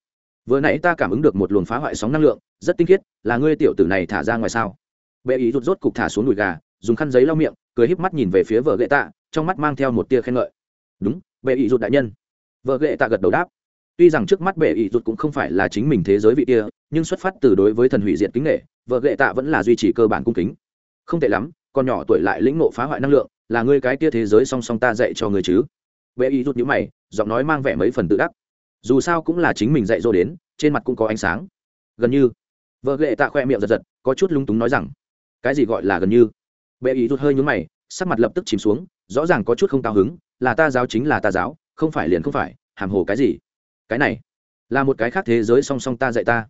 vừa nãy ta cảm ứng được một luồng phá hoại sóng năng lượng, rất tinh khiết, là ngươi tiểu tử này thả ra ngoài sao? Bệ ý rụt rốt cục thả xuống đùi gà, dùng khăn giấy lau miệng, cười híp mắt nhìn về phía vợ gậy tạ, trong mắt mang theo một tia khen ngợi. Đúng, bệ ý rụt đại nhân. Vợ gậy tạ gật đầu đáp. Tuy rằng trước mắt bệ ý rụt cũng không phải là chính mình thế giới vị kia, nhưng xuất phát từ đối với thần hủy diệt kính nghệ vợ gậy tạ vẫn là duy trì cơ bản cung kính. Không tệ lắm, con nhỏ tuổi lại lĩnh nộ phá hoại năng lượng, là ngươi cái tia thế giới song song ta dạy cho ngươi chứ. Bệ ý rụt nhữ mày, giọng nói mang vẻ mấy phần tự đắc dù sao cũng là chính mình dạy dỗ đến, trên mặt cũng có ánh sáng. Gần như. Vợ ghệ tạ khoe miệng giật giật, có chút lung túng nói rằng, cái gì gọi là gần như? Bệ ý rút hơi nhúng mày, sắc mặt lập tức chìm xuống, rõ ràng có chút không cao hứng, là ta giáo chính là ta giáo, không phải liền không phải, hàm hồ cái gì? Cái này, là một cái khác thế giới song song ta dạy ta.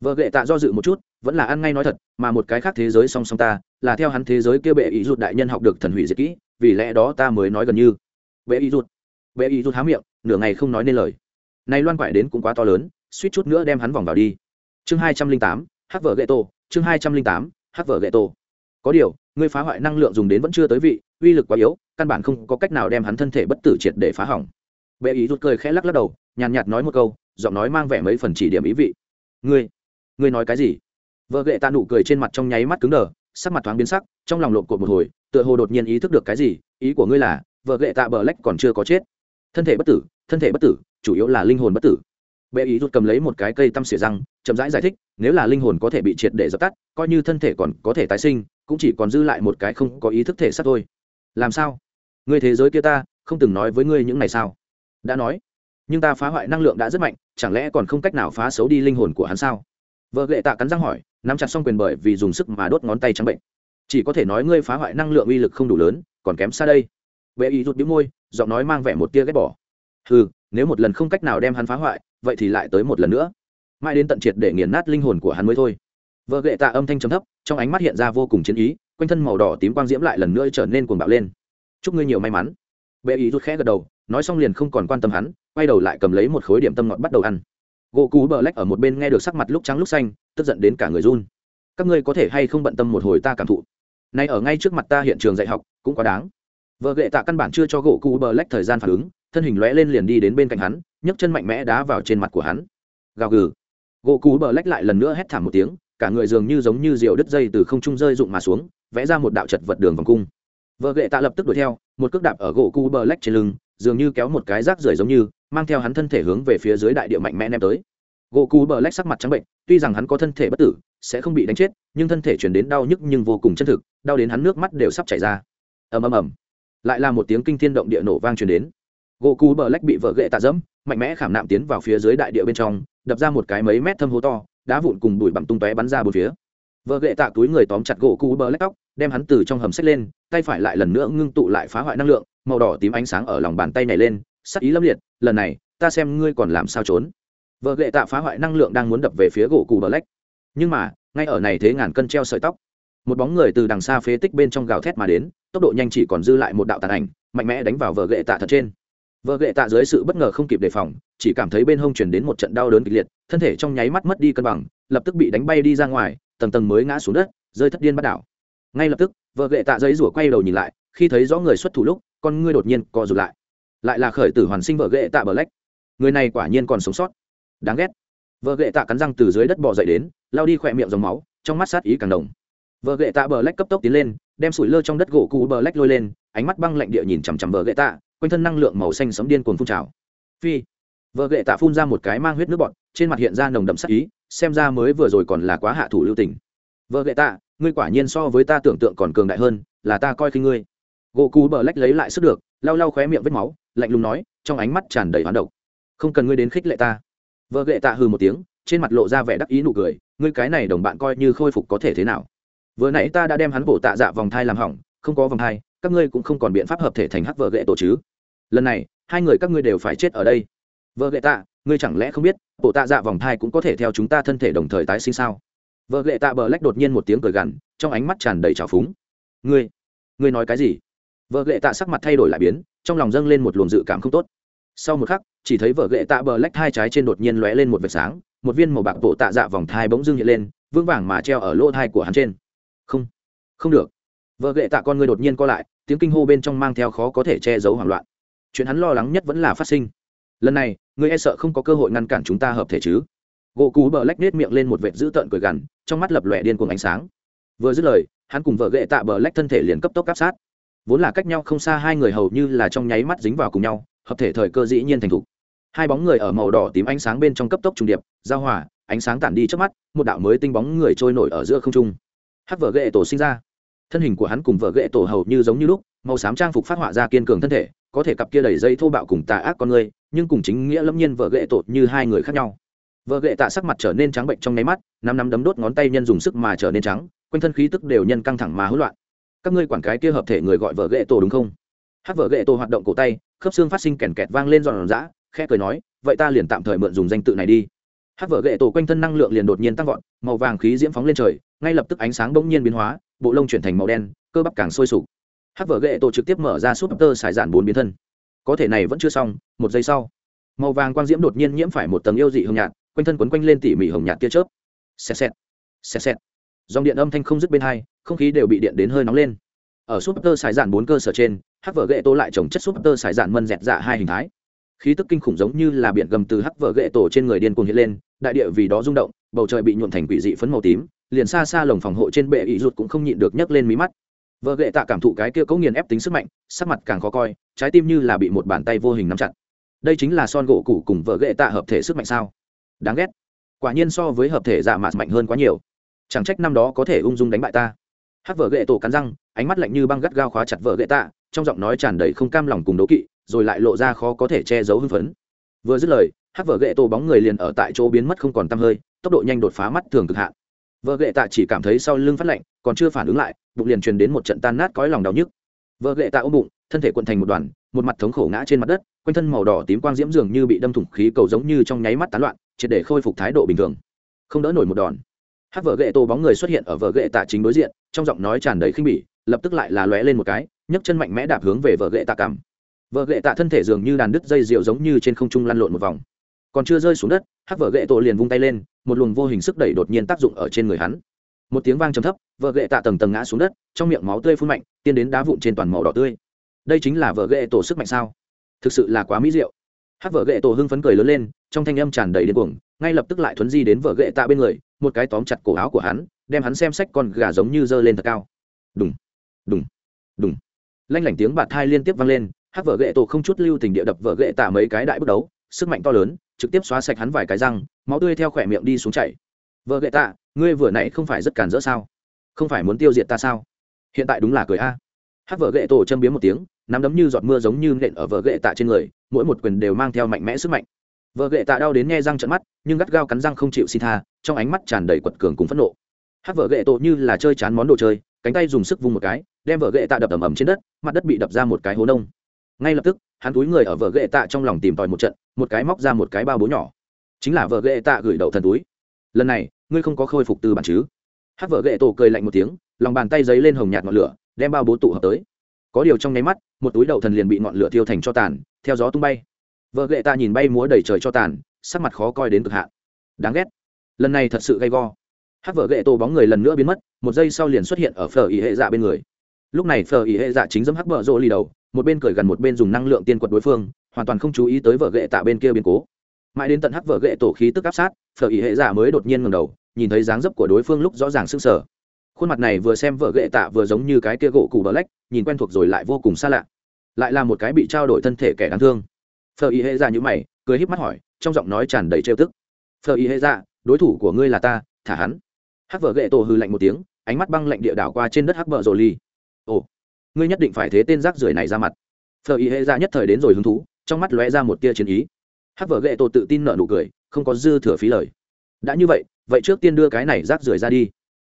Vợ ghệ tạ do dự một chút, vẫn là ăn ngay nói thật, mà một cái khác thế giới song song ta, là theo hắn thế giới kia bệ ý rút đại nhân học được thần hủy diệt kỹ, vì lẽ đó ta mới nói gần như. Bệ ý rút bệ ý rút há miệng, nửa ngày không nói nên lời này loan quải đến cũng quá to lớn, suýt chút nữa đem hắn vòng vào đi chương hai trăm linh tám hát vợ ghệ tổ. chương hai trăm linh tám hát vợ ghệ tổ. có điều ngươi phá hoại năng lượng dùng đến vẫn chưa tới vị, uy lực quá yếu, căn bản không có cách nào đem hắn thân thể bất tử triệt để phá hỏng bệ ý rút cười khẽ lắc lắc đầu, nhàn nhạt nói một câu, giọng nói mang vẻ mấy phần chỉ điểm ý vị ngươi ngươi nói cái gì vợ ghệ tạ nụ cười trên mặt trong nháy mắt cứng đờ, sắc mặt thoáng biến sắc, trong lòng lộn cột một hồi, tựa hồ đột nhiên ý thức được cái gì, ý của ngươi là, vợ ghệ tạ bờ lách còn chưa có chết thân thể bất tử, thân thể bất tử, chủ yếu là linh hồn bất tử. Bệ ý rút cầm lấy một cái cây tăm xỉa răng, chậm rãi giải thích, nếu là linh hồn có thể bị triệt để dập tắt, coi như thân thể còn có thể tái sinh, cũng chỉ còn dư lại một cái không có ý thức thể xác thôi. Làm sao? Ngươi thế giới kia ta, không từng nói với ngươi những này sao? Đã nói. Nhưng ta phá hoại năng lượng đã rất mạnh, chẳng lẽ còn không cách nào phá xấu đi linh hồn của hắn sao? Vợ lệ tạ cắn răng hỏi, nắm chặt xong quyền bởi vì dùng sức mà đốt ngón tay trắng bệnh. Chỉ có thể nói ngươi phá hoại năng lượng uy lực không đủ lớn, còn kém xa đây. Vệ ý rút đĩu môi giọng nói mang vẻ một tia ghét bỏ. Ừ nếu một lần không cách nào đem hắn phá hoại, vậy thì lại tới một lần nữa. Mãi đến tận triệt để nghiền nát linh hồn của hắn mới thôi. Vợ gệ tạ âm thanh trầm thấp, trong ánh mắt hiện ra vô cùng chiến ý, quanh thân màu đỏ tím quang diễm lại lần nữa trở nên cuồng bạo lên. Chúc ngươi nhiều may mắn. Bệ ý rút khẽ gật đầu, nói xong liền không còn quan tâm hắn, quay đầu lại cầm lấy một khối điểm tâm ngọt bắt đầu ăn. Gỗ cú bờ lách ở một bên nghe được sắc mặt lúc trắng lúc xanh, tức giận đến cả người run. Các ngươi có thể hay không bận tâm một hồi ta cảm thụ? Nay ở ngay trước mặt ta hiện trường dạy học, cũng quá đáng vợ gệ tạ căn bản chưa cho gỗ cú bờ lách thời gian phản ứng, thân hình lóe lên liền đi đến bên cạnh hắn, nhấc chân mạnh mẽ đá vào trên mặt của hắn. Gào gừ. Gỗ cú bờ lách lại lần nữa hét thảm một tiếng, cả người dường như giống như diều đứt dây từ không trung rơi rụng mà xuống, vẽ ra một đạo chật vật đường vòng cung. Vợ gệ tạ lập tức đuổi theo, một cước đạp ở gỗ cú bờ lách trên lưng, dường như kéo một cái rác rưởi giống như, mang theo hắn thân thể hướng về phía dưới đại địa mạnh mẽ ném tới. Gỗ cú bờ lách sắc mặt trắng bệnh, tuy rằng hắn có thân thể bất tử, sẽ không bị đánh chết, nhưng thân thể chuyển đến đau nhức nhưng vô cùng chân thực, đau đến hắn nước mắt đều sắp chảy ra. Ầm ầm ầm lại là một tiếng kinh thiên động địa nổ vang truyền đến. Gỗ cú bờ lách bị vợ gậy tạ dẫm, mạnh mẽ khảm nạm tiến vào phía dưới đại địa bên trong, đập ra một cái mấy mét thâm hố to, đá vụn cùng bụi bặm tung tóe bắn ra bốn phía. Vợ gậy tạ túi người tóm chặt gỗ cú bờ lách tóc, đem hắn từ trong hầm xách lên, tay phải lại lần nữa ngưng tụ lại phá hoại năng lượng, màu đỏ tím ánh sáng ở lòng bàn tay này lên, sắc ý lâm liệt, lần này, ta xem ngươi còn làm sao trốn. Vợ gậy tạ phá hoại năng lượng đang muốn đập về phía gỗ cù bờ lách. Nhưng mà, ngay ở này thế ngàn cân treo sợi tóc một bóng người từ đằng xa phế tích bên trong gào thét mà đến, tốc độ nhanh chỉ còn dư lại một đạo tàn ảnh, mạnh mẽ đánh vào vợ gậy tạ thật trên. Vợ gậy tạ dưới sự bất ngờ không kịp đề phòng, chỉ cảm thấy bên hông chuyển đến một trận đau đớn kịch liệt, thân thể trong nháy mắt mất đi cân bằng, lập tức bị đánh bay đi ra ngoài, tầng tầng mới ngã xuống đất, rơi thất điên bắt đảo. Ngay lập tức vợ gậy tạ giấy rủa quay đầu nhìn lại, khi thấy rõ người xuất thủ lúc, con ngươi đột nhiên co rụt lại. Lại là khởi tử hoàn sinh vợ gậy tạ bờ lách người này quả nhiên còn sống sót. Đáng ghét. Vợ gậy tạ cắn răng từ dưới đất bỏ dậy đến lao đi khỏe miệng dòng máu, trong mắt sát ý càng đồng vợ gậy tạ bờ lách cấp tốc tiến lên, đem sủi lơ trong đất gỗ cụ bờ lách lôi lên, ánh mắt băng lạnh địa nhìn chằm chằm vợ gậy tạ, quanh thân năng lượng màu xanh sấm điên cuồng phun trào. Phi. Vợ gậy tạ phun ra một cái mang huyết nước bọt, trên mặt hiện ra nồng đậm sắc ý, xem ra mới vừa rồi còn là quá hạ thủ lưu tình. Vợ gậy tạ, ngươi quả nhiên so với ta tưởng tượng còn cường đại hơn, là ta coi khi ngươi. Gỗ cụ bờ lách lấy lại sức được, lau lau khóe miệng vết máu, lạnh lùng nói, trong ánh mắt tràn đầy hoán độc. Không cần ngươi đến khích lệ ta. Vợ ghệ tạ hừ một tiếng, trên mặt lộ ra vẻ đắc ý nụ cười, ngươi cái này đồng bạn coi như khôi phục có thể thế nào? Vừa nãy ta đã đem hắn bổ tạ dạ vòng thai làm hỏng, không có vòng thai, các ngươi cũng không còn biện pháp hợp thể thành hắc vợ gệ tổ chứ. Lần này, hai người các ngươi đều phải chết ở đây. Vợ gệ tạ, ngươi chẳng lẽ không biết bộ tạ dạ vòng thai cũng có thể theo chúng ta thân thể đồng thời tái sinh sao? Vợ gệ tạ bờ lách đột nhiên một tiếng cười gằn, trong ánh mắt tràn đầy trào phúng. Ngươi ngươi nói cái gì? Vợ gệ tạ sắc mặt thay đổi lại biến, trong lòng dâng lên một luồng dự cảm không tốt. Sau một khắc, chỉ thấy vợ gệ tạ bờ lách hai trái trên đột nhiên lóe lên một vệt sáng, một viên màu bạc bộ tạ dạ vòng thai bỗng dưng hiện lên, vững vàng mà treo ở lỗ thai của hắn trên không. Không được. Vợ gệ tạ con người đột nhiên co lại, tiếng kinh hô bên trong mang theo khó có thể che giấu hoảng loạn. Chuyện hắn lo lắng nhất vẫn là phát sinh. Lần này, người e sợ không có cơ hội ngăn cản chúng ta hợp thể chứ? Gỗ cú bờ lách nết miệng lên một vệt dữ tợn cười gằn, trong mắt lập lòe điên cuồng ánh sáng. Vừa dứt lời, hắn cùng vợ gệ tạ bờ lách thân thể liền cấp tốc áp sát. Vốn là cách nhau không xa hai người hầu như là trong nháy mắt dính vào cùng nhau, hợp thể thời cơ dĩ nhiên thành thục. Hai bóng người ở màu đỏ tím ánh sáng bên trong cấp tốc trùng điệp, giao hòa, ánh sáng tản đi trước mắt, một đạo mới tinh bóng người trôi nổi ở giữa không trung hắc vợ ghệ tổ sinh ra. Thân hình của hắn cùng vợ ghệ tổ hầu như giống như lúc, màu xám trang phục phát họa ra kiên cường thân thể, có thể cặp kia đầy dây thô bạo cùng tà ác con người, nhưng cùng chính nghĩa lâm nhiên vợ ghệ tổ như hai người khác nhau. Vợ ghệ tạ sắc mặt trở nên trắng bệnh trong nháy mắt, năm năm đấm đốt ngón tay nhân dùng sức mà trở nên trắng, quanh thân khí tức đều nhân căng thẳng mà hỗn loạn. Các ngươi quản cái kia hợp thể người gọi vợ ghệ tổ đúng không? Hát vợ ghệ tổ hoạt động cổ tay, khớp xương phát sinh kèn kẹt vang lên giòn giã, khẽ cười nói, vậy ta liền tạm thời mượn dùng danh tự này đi. Hát vợ ghệ tổ quanh thân năng lượng liền đột nhiên tăng vọt, màu vàng khí diễm phóng lên trời ngay lập tức ánh sáng bỗng nhiên biến hóa, bộ lông chuyển thành màu đen, cơ bắp càng sôi sục. Hát Vở ghệ tổ trực tiếp mở ra súp tơ xài dạn bốn biến thân. Có thể này vẫn chưa xong, một giây sau, màu vàng quang diễm đột nhiên nhiễm phải một tầng yêu dị hồng nhạt, quanh thân quấn quanh lên tỉ mỉ hồng nhạt tia chớp. Xẹt xẹt xẹt xẹt. Dòng điện âm thanh không dứt bên hai, không khí đều bị điện đến hơi nóng lên. Ở súp tơ xài dạn bốn cơ sở trên hắc Vở ghệ tổ lại trồng chất súp tơ xài dạn mân dẹt dạ hai hình thái. Khí tức kinh khủng giống như là biển gầm từ hắc Vở ghệ tổ trên người điên cuồng hiện lên, đại địa vì đó rung động, bầu trời bị nhuộn thành quỷ dị phấn màu tím liền xa xa lồng phòng hộ trên bệ ý rụt cũng không nhịn được nhấc lên mí mắt. Vợ ghệ tạ cảm thụ cái kia cấu nghiền ép tính sức mạnh, sắc mặt càng khó coi, trái tim như là bị một bàn tay vô hình nắm chặt. Đây chính là son gỗ cũ cùng vợ ghệ tạ hợp thể sức mạnh sao? Đáng ghét. Quả nhiên so với hợp thể dạ mạt mạnh hơn quá nhiều. Chẳng trách năm đó có thể ung dung đánh bại ta. Hát vợ ghệ tổ cắn răng, ánh mắt lạnh như băng gắt gao khóa chặt vợ ghệ tạ, trong giọng nói tràn đầy không cam lòng cùng đố kỵ, rồi lại lộ ra khó có thể che giấu hưng phấn. Vừa dứt lời hát vợ ghệ tổ bóng người liền ở tại chỗ biến mất không còn tăm hơi, tốc độ nhanh đột phá mắt thường cực hạn vợ ghệ tạ chỉ cảm thấy sau lưng phát lạnh, còn chưa phản ứng lại, bụng liền truyền đến một trận tan nát cõi lòng đau nhức. Vợ ghệ tạ ôm bụng, thân thể quận thành một đoàn, một mặt thống khổ ngã trên mặt đất, quanh thân màu đỏ tím quang diễm dường như bị đâm thủng khí cầu giống như trong nháy mắt tán loạn, triệt để khôi phục thái độ bình thường. Không đỡ nổi một đòn. Hát vợ ghệ tô bóng người xuất hiện ở vợ ghệ tạ chính đối diện, trong giọng nói tràn đầy khinh bỉ, lập tức lại là lóe lên một cái, nhấc chân mạnh mẽ đạp hướng về vợ ghệ tạ cằm. Vợ ghệ tạ thân thể dường như đàn đứt dây rượu giống như trên không trung lăn lộn một vòng còn chưa rơi xuống đất, hắc vợ gậy tổ liền vung tay lên, một luồng vô hình sức đẩy đột nhiên tác dụng ở trên người hắn. Một tiếng vang trầm thấp, vợ gậy tạ tầng tầng ngã xuống đất, trong miệng máu tươi phun mạnh, tiên đến đá vụn trên toàn màu đỏ tươi. Đây chính là vợ gậy tổ sức mạnh sao? Thực sự là quá mỹ diệu. Hắc vợ gậy tổ hưng phấn cười lớn lên, trong thanh âm tràn đầy điên cuồng, ngay lập tức lại thuấn di đến vợ gậy tạ bên người, một cái tóm chặt cổ áo của hắn, đem hắn xem sách con gà giống như dơ lên thật cao. Đùng đùng đùng. Lanh lảnh tiếng bạt thai liên tiếp vang lên, hắc vợ gậy tổ không chút lưu tình địa đập vợ gậy tạ mấy cái đại bước đấu, sức mạnh to lớn trực tiếp xóa sạch hắn vài cái răng, máu tươi theo khỏe miệng đi xuống chảy. Vợ ghệ tạ, ngươi vừa nãy không phải rất cản rỡ sao? Không phải muốn tiêu diệt ta sao? Hiện tại đúng là cười a. Hát vợ ghệ tổ châm biếm một tiếng, nắm đấm như giọt mưa giống như nện ở vợ ghệ tạ trên người, mỗi một quyền đều mang theo mạnh mẽ sức mạnh. Vợ ghệ tạ đau đến nghe răng trận mắt, nhưng gắt gao cắn răng không chịu xin tha, trong ánh mắt tràn đầy quật cường cùng phẫn nộ. Hát vợ ghệ tổ như là chơi chán món đồ chơi, cánh tay dùng sức vung một cái, đem vợ ghệ tạ đập ầm ầm trên đất, mặt đất bị đập ra một cái hố nông ngay lập tức, hắn túi người ở vợ ghệ tạ trong lòng tìm tòi một trận, một cái móc ra một cái bao bố nhỏ. Chính là vợ ghệ tạ gửi đậu thần túi. Lần này, ngươi không có khôi phục từ bản chứ? Hát vợ ghệ tổ cười lạnh một tiếng, lòng bàn tay giấy lên hồng nhạt ngọn lửa, đem bao bố tụ hợp tới. Có điều trong nháy mắt, một túi đậu thần liền bị ngọn lửa thiêu thành cho tàn, theo gió tung bay. Vợ ghệ tạ nhìn bay múa đầy trời cho tàn, sắc mặt khó coi đến cực hạn. Đáng ghét. Lần này thật sự gay go. Hát vợ ghệ tổ bóng người lần nữa biến mất, một giây sau liền xuất hiện ở phở ý hệ dạ bên người lúc này phờ ý hệ dạ chính dẫm hắc vợ rỗ lì đầu, một bên cười gần một bên dùng năng lượng tiên quật đối phương, hoàn toàn không chú ý tới vợ ghệ tạ bên kia biến cố. Mãi đến tận hắc vợ ghệ tổ khí tức áp sát, phở ý hệ dạ mới đột nhiên ngầm đầu, nhìn thấy dáng dấp của đối phương lúc rõ ràng sưng sở khuôn mặt này vừa xem vợ ghệ tạ vừa giống như cái kia gỗ củ bờ lách nhìn quen thuộc rồi lại vô cùng xa lạ. Lại là một cái bị trao đổi thân thể kẻ đáng thương. Phở ý hệ dạ như mày, cười híp mắt hỏi, trong giọng nói tràn đầy trêu tức. Phở ý hệ dạ đối thủ của ngươi là ta, thả hắn. Hắc vợ ghệ tổ hư lạnh một tiếng, ánh mắt băng lạnh địa đảo qua trên đất hắc vợ rồ ly ồ, ngươi nhất định phải thế tên rác rưởi này ra mặt. Phở ý hệ ra nhất thời đến rồi hứng thú, trong mắt lóe ra một tia chiến ý. Hắc vở ghệ tổ tự tin nở nụ cười, không có dư thừa phí lời. Đã như vậy vậy trước tiên đưa cái này rác rưởi ra đi.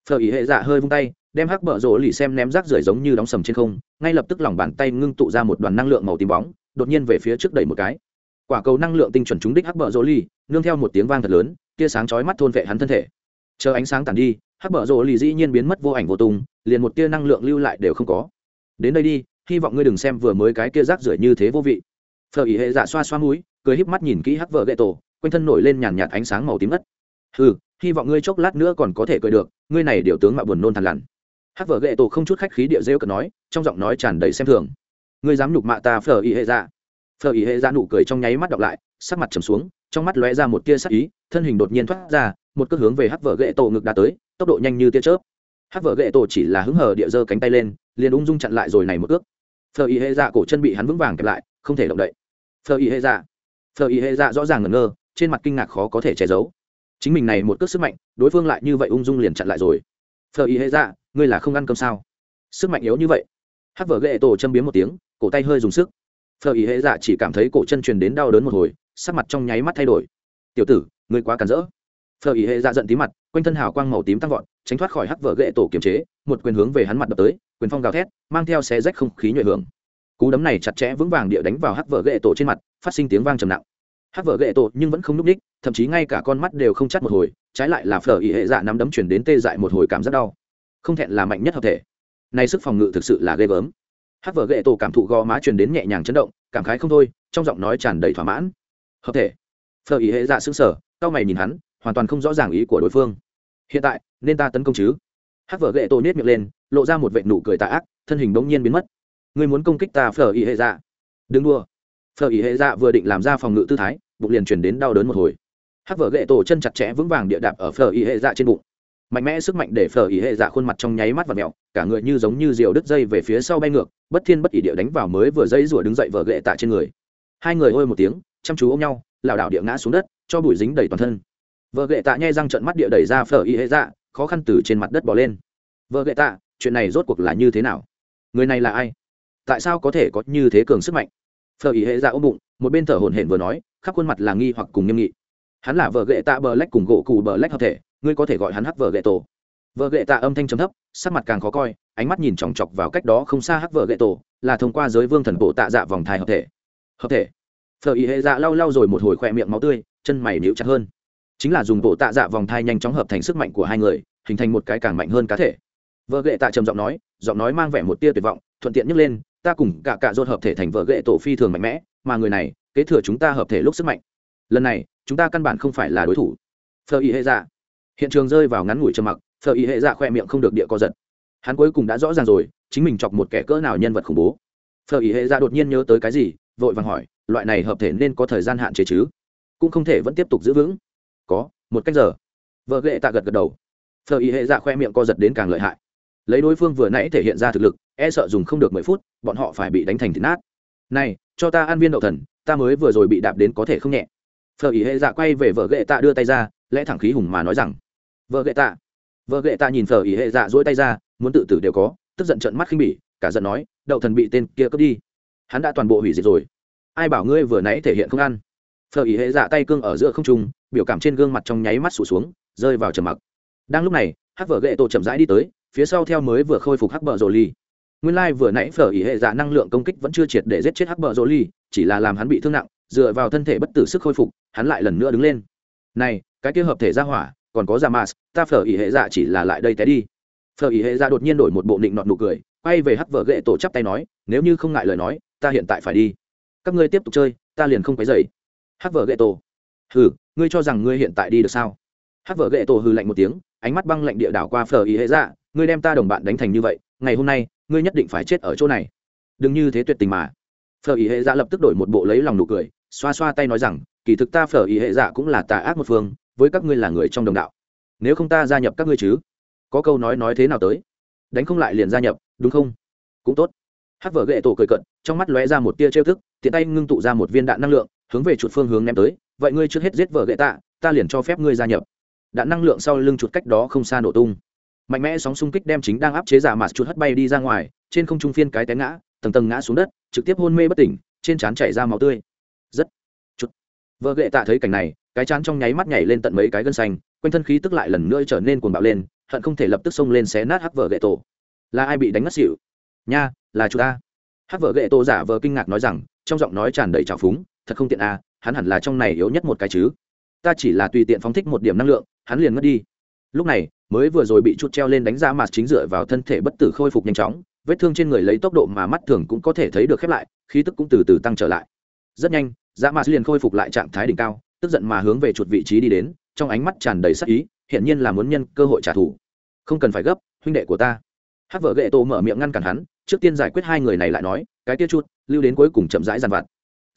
Phở ý hệ dạ hơi vung tay, đem hắc bờ rỗ lì xem ném rác rưởi giống như đóng sầm trên không, ngay lập tức lòng bàn tay ngưng tụ ra một đoàn năng lượng màu tím bóng, đột nhiên về phía trước đẩy một cái. Quả cầu năng lượng tinh chuẩn trúng đích hắc bờ rỗ lì, nương theo một tiếng vang thật lớn, tia sáng chói mắt thôn vệ hắn thân thể. Chờ ánh sáng tàn đi hắc bở rồ lì dĩ nhiên biến mất vô ảnh vô tung, liền một tia năng lượng lưu lại đều không có. Đến đây đi, hy vọng ngươi đừng xem vừa mới cái kia rác rưởi như thế vô vị. Phở ý hệ dạ xoa xoa mũi, cười híp mắt nhìn kỹ hắc vợ gậy tổ, quanh thân nổi lên nhàn nhạt ánh sáng màu tím đất ừ hy vọng ngươi chốc lát nữa còn có thể cười được, ngươi này điều tướng mạo buồn nôn thằn lằn. Hắc vợ gậy tổ không chút khách khí địa rêu cợt nói, trong giọng nói tràn đầy xem thường. Ngươi dám nhục mạ ta phở ý hệ dạ. Phở ý hệ dạ nụ cười trong nháy mắt đọc lại, sắc mặt trầm xuống, trong mắt lóe ra một tia sắc ý, thân hình đột nhiên thoát ra một cước hướng về hắc vợ gậy tổ ngực đã tới, tốc độ nhanh như tia chớp. Hắc vợ gậy tổ chỉ là hứng hờ địa giơ cánh tay lên, liền ung dung chặn lại rồi này một cước. phờ y hệ dạ cổ chân bị hắn vững vàng kẹp lại, không thể động đậy. Phờ y hệ dạ. Phờ y hệ dạ rõ ràng ngẩn ngơ, trên mặt kinh ngạc khó có thể che giấu. Chính mình này một cước sức mạnh, đối phương lại như vậy ung dung liền chặn lại rồi. Phờ y hệ dạ ngươi là không ăn cơm sao? Sức mạnh yếu như vậy. Hắc vợ ghệ tổ châm biếm một tiếng, cổ tay hơi dùng sức. Phờ y hệ dạ chỉ cảm thấy cổ chân truyền đến đau đớn một hồi, sắc mặt trong nháy mắt thay đổi. Tiểu tử, ngươi quá cản rỡ. Phở ý hệ dạ giận tí mặt, quanh thân hào quang màu tím tăng vọt, tránh thoát khỏi hắc vở gậy tổ kiềm chế, một quyền hướng về hắn mặt đập tới, quyền phong gào thét, mang theo xé rách không khí nhuệ hưởng. Cú đấm này chặt chẽ vững vàng địa đánh vào hắc vở gậy tổ trên mặt, phát sinh tiếng vang trầm nặng. Hắc vở gậy tổ nhưng vẫn không núp ních thậm chí ngay cả con mắt đều không chắt một hồi, trái lại là phở ý hệ dạ nắm đấm chuyển đến tê dại một hồi cảm rất đau. Không thẹn là mạnh nhất hợp thể. Nay sức phòng ngự thực sự là ghê gớm. Hắc vở gậy tổ cảm thụ gò má truyền đến nhẹ nhàng chấn động, cảm khái không thôi, trong giọng nói tràn đầy thỏa mãn. Hợp thể. Phở ý hệ dạ xứng sở cao mày nhìn hắn hoàn toàn không rõ ràng ý của đối phương. Hiện tại, nên ta tấn công chứ? Hắc vợ ghệ tổ nết miệng lên, lộ ra một vệ nụ cười tà ác, thân hình bỗng nhiên biến mất. Ngươi muốn công kích ta, phở ý hệ dạ? Đừng đua phở ý hệ dạ vừa định làm ra phòng ngự tư thái, bụng liền chuyển đến đau đớn một hồi. Hắc vợ ghệ tổ chân chặt chẽ vững vàng địa đạp ở phở ý hệ dạ trên bụng. Mạnh mẽ sức mạnh để phở ý hệ dạ khuôn mặt trong nháy mắt và mẹo cả người như giống như diều đứt dây về phía sau bay ngược, bất thiên bất ỉ địa đánh vào mới vừa dây rủa đứng dậy vợ ghệ tạ trên người. Hai người ôi một tiếng, chăm chú ôm nhau, lảo đảo địa ngã xuống đất, cho bụi dính đầy toàn thân vợ gậy tạ nhai răng trận mắt địa đẩy ra phở y hệ dạ khó khăn từ trên mặt đất bỏ lên. Vợ gậy tạ, chuyện này rốt cuộc là như thế nào? Người này là ai? Tại sao có thể có như thế cường sức mạnh? Phở y hệ dạ ôm bụng, một bên thở hổn hển vừa nói, khắp khuôn mặt là nghi hoặc cùng nghiêm nghị. Hắn là vợ gậy tạ bờ lách cùng gỗ cù bờ lách hợp thể, ngươi có thể gọi hắn hắc vợ gậy tổ. Vợ gậy tạ âm thanh trầm thấp, sắc mặt càng khó coi, ánh mắt nhìn chòng chọc vào cách đó không xa hắc vợ gậy tổ, là thông qua giới vương thần bộ tạ dạ vòng thai hợp thể. Hợp thể. Phở y hệ dạ lau lau rồi một hồi khỏe miệng máu tươi, chân mày níu chặt hơn chính là dùng bộ tạ dạ vòng thai nhanh chóng hợp thành sức mạnh của hai người, hình thành một cái càng mạnh hơn cá thể. Vợ ghệ tạ trầm giọng nói giọng nói mang vẻ một tia tuyệt vọng, thuận tiện nhấc lên, ta cùng cả cả dốt hợp thể thành vợ ghệ tổ phi thường mạnh mẽ, mà người này, kế thừa chúng ta hợp thể lúc sức mạnh. Lần này, chúng ta căn bản không phải là đối thủ. Phờ ý hệ dạ. Hiện trường rơi vào ngắn ngủi trầm mặc phờ ý hệ dạ khoe miệng không được địa co giật. Hắn cuối cùng đã rõ ràng rồi, chính mình chọc một kẻ cỡ nào nhân vật khủng bố. Phờ ý hệ dạ đột nhiên nhớ tới cái gì, vội vàng hỏi, loại này hợp thể nên có thời gian hạn chế chứ? Cũng không thể vẫn tiếp tục giữ vững có, một cách giờ. Vợ ghệ tạ gật gật đầu. Phờ y hệ dạ khoe miệng co giật đến càng lợi hại. Lấy đối phương vừa nãy thể hiện ra thực lực e sợ dùng không được mười phút, bọn họ phải bị đánh thành thịt nát. Này, cho ta ăn viên đậu thần, ta mới vừa rồi bị đạp đến có thể không nhẹ. Phờ y hệ dạ quay về vợ ghệ tạ đưa tay ra, lẽ thẳng khí hùng mà nói rằng, vợ ghệ tạ. Vợ ghệ tạ nhìn phờ y hệ dạ dỗi tay ra, muốn tự tử đều có, tức giận trận mắt khinh bỉ, cả giận nói, đậu thần bị tên kia cướp đi. Hắn đã toàn bộ hủy diệt rồi. Ai bảo ngươi vừa nãy thể hiện không ăn? Phờ ý hệ dạ tay cương ở giữa không trung, biểu cảm trên gương mặt trong nháy mắt sụt xuống, rơi vào trầm mặc. Đang lúc này, hắc vợ ghệ tổ chậm rãi đi tới, phía sau theo mới vừa khôi phục hắc bờ rồ ly nguyên lai vừa nãy phở ý hệ dạ năng lượng công kích vẫn chưa triệt để giết chết hắc bờ rồ ly chỉ là làm hắn bị thương nặng, dựa vào thân thể bất tử sức khôi phục, hắn lại lần nữa đứng lên. Này, cái kia hợp thể ra hỏa, còn có ra mas ta phở ý hệ dạ chỉ là lại đây té đi. Phở ý hệ dạ đột nhiên đổi một bộ nịnh nọt nụ cười, quay về hắc vợ ghệ tổ chắp tay nói, nếu như không ngại lời nói, ta hiện tại phải đi. Các ngươi tiếp tục chơi, ta liền không phải dậy hắc vợ ghệ tổ. Hừ, ngươi cho rằng ngươi hiện tại đi được sao? Hắc vợ ghệ tổ hừ lạnh một tiếng, ánh mắt băng lạnh địa đảo qua phở ý hệ dạ ngươi đem ta đồng bạn đánh thành như vậy, ngày hôm nay, ngươi nhất định phải chết ở chỗ này. Đừng như thế tuyệt tình mà. Phở ý hệ dạ lập tức đổi một bộ lấy lòng nụ cười, xoa xoa tay nói rằng, kỳ thực ta phở ý hệ dạ cũng là tà ác một phương, với các ngươi là người trong đồng đạo. Nếu không ta gia nhập các ngươi chứ? Có câu nói nói thế nào tới? Đánh không lại liền gia nhập, đúng không? Cũng tốt. Hắc Vở ghệ tổ cười cận trong mắt lóe ra một tia trêu thức, tiện tay ngưng tụ ra một viên đạn năng lượng hướng về chuột phương hướng ném tới, vậy ngươi trước hết giết vợ gậy tạ, ta liền cho phép ngươi gia nhập. Đạn năng lượng sau lưng chuột cách đó không xa nổ tung. Mạnh mẽ sóng xung kích đem chính đang áp chế giả mạt chuột hất bay đi ra ngoài, trên không trung phiên cái té ngã, tầng tầng ngã xuống đất, trực tiếp hôn mê bất tỉnh, trên trán chảy ra máu tươi. Rất chút vợ ghệ tạ thấy cảnh này, cái chán trong nháy mắt nhảy lên tận mấy cái gân xanh, quanh thân khí tức lại lần nữa trở nên cuồng bạo lên, hận không thể lập tức xông lên xé nát hắc vợ ghệ tổ. Là ai bị đánh ngất xỉu? Nha, là chúng ta. Hắc vợ ghệ tổ giả vờ kinh ngạc nói rằng, trong giọng nói tràn đầy trào phúng thật không tiện à hắn hẳn là trong này yếu nhất một cái chứ. Ta chỉ là tùy tiện phóng thích một điểm năng lượng, hắn liền mất đi. Lúc này, mới vừa rồi bị chút treo lên đánh ra mặt chính dựa vào thân thể bất tử khôi phục nhanh chóng, vết thương trên người lấy tốc độ mà mắt thường cũng có thể thấy được khép lại, khí tức cũng từ từ tăng trở lại. Rất nhanh dã mạt liền khôi phục lại trạng thái đỉnh cao, tức giận mà hướng về chuột vị trí đi đến, trong ánh mắt tràn đầy sắc ý hiện nhiên là muốn nhân cơ hội trả thù. Không cần phải gấp, huynh đệ của ta. Hắc vợ ghệ tổ mở miệng ngăn cản hắn, trước tiên giải quyết hai người này lại nói, cái tiết chút lưu đến cuối cùng chậm rãi dàn vặt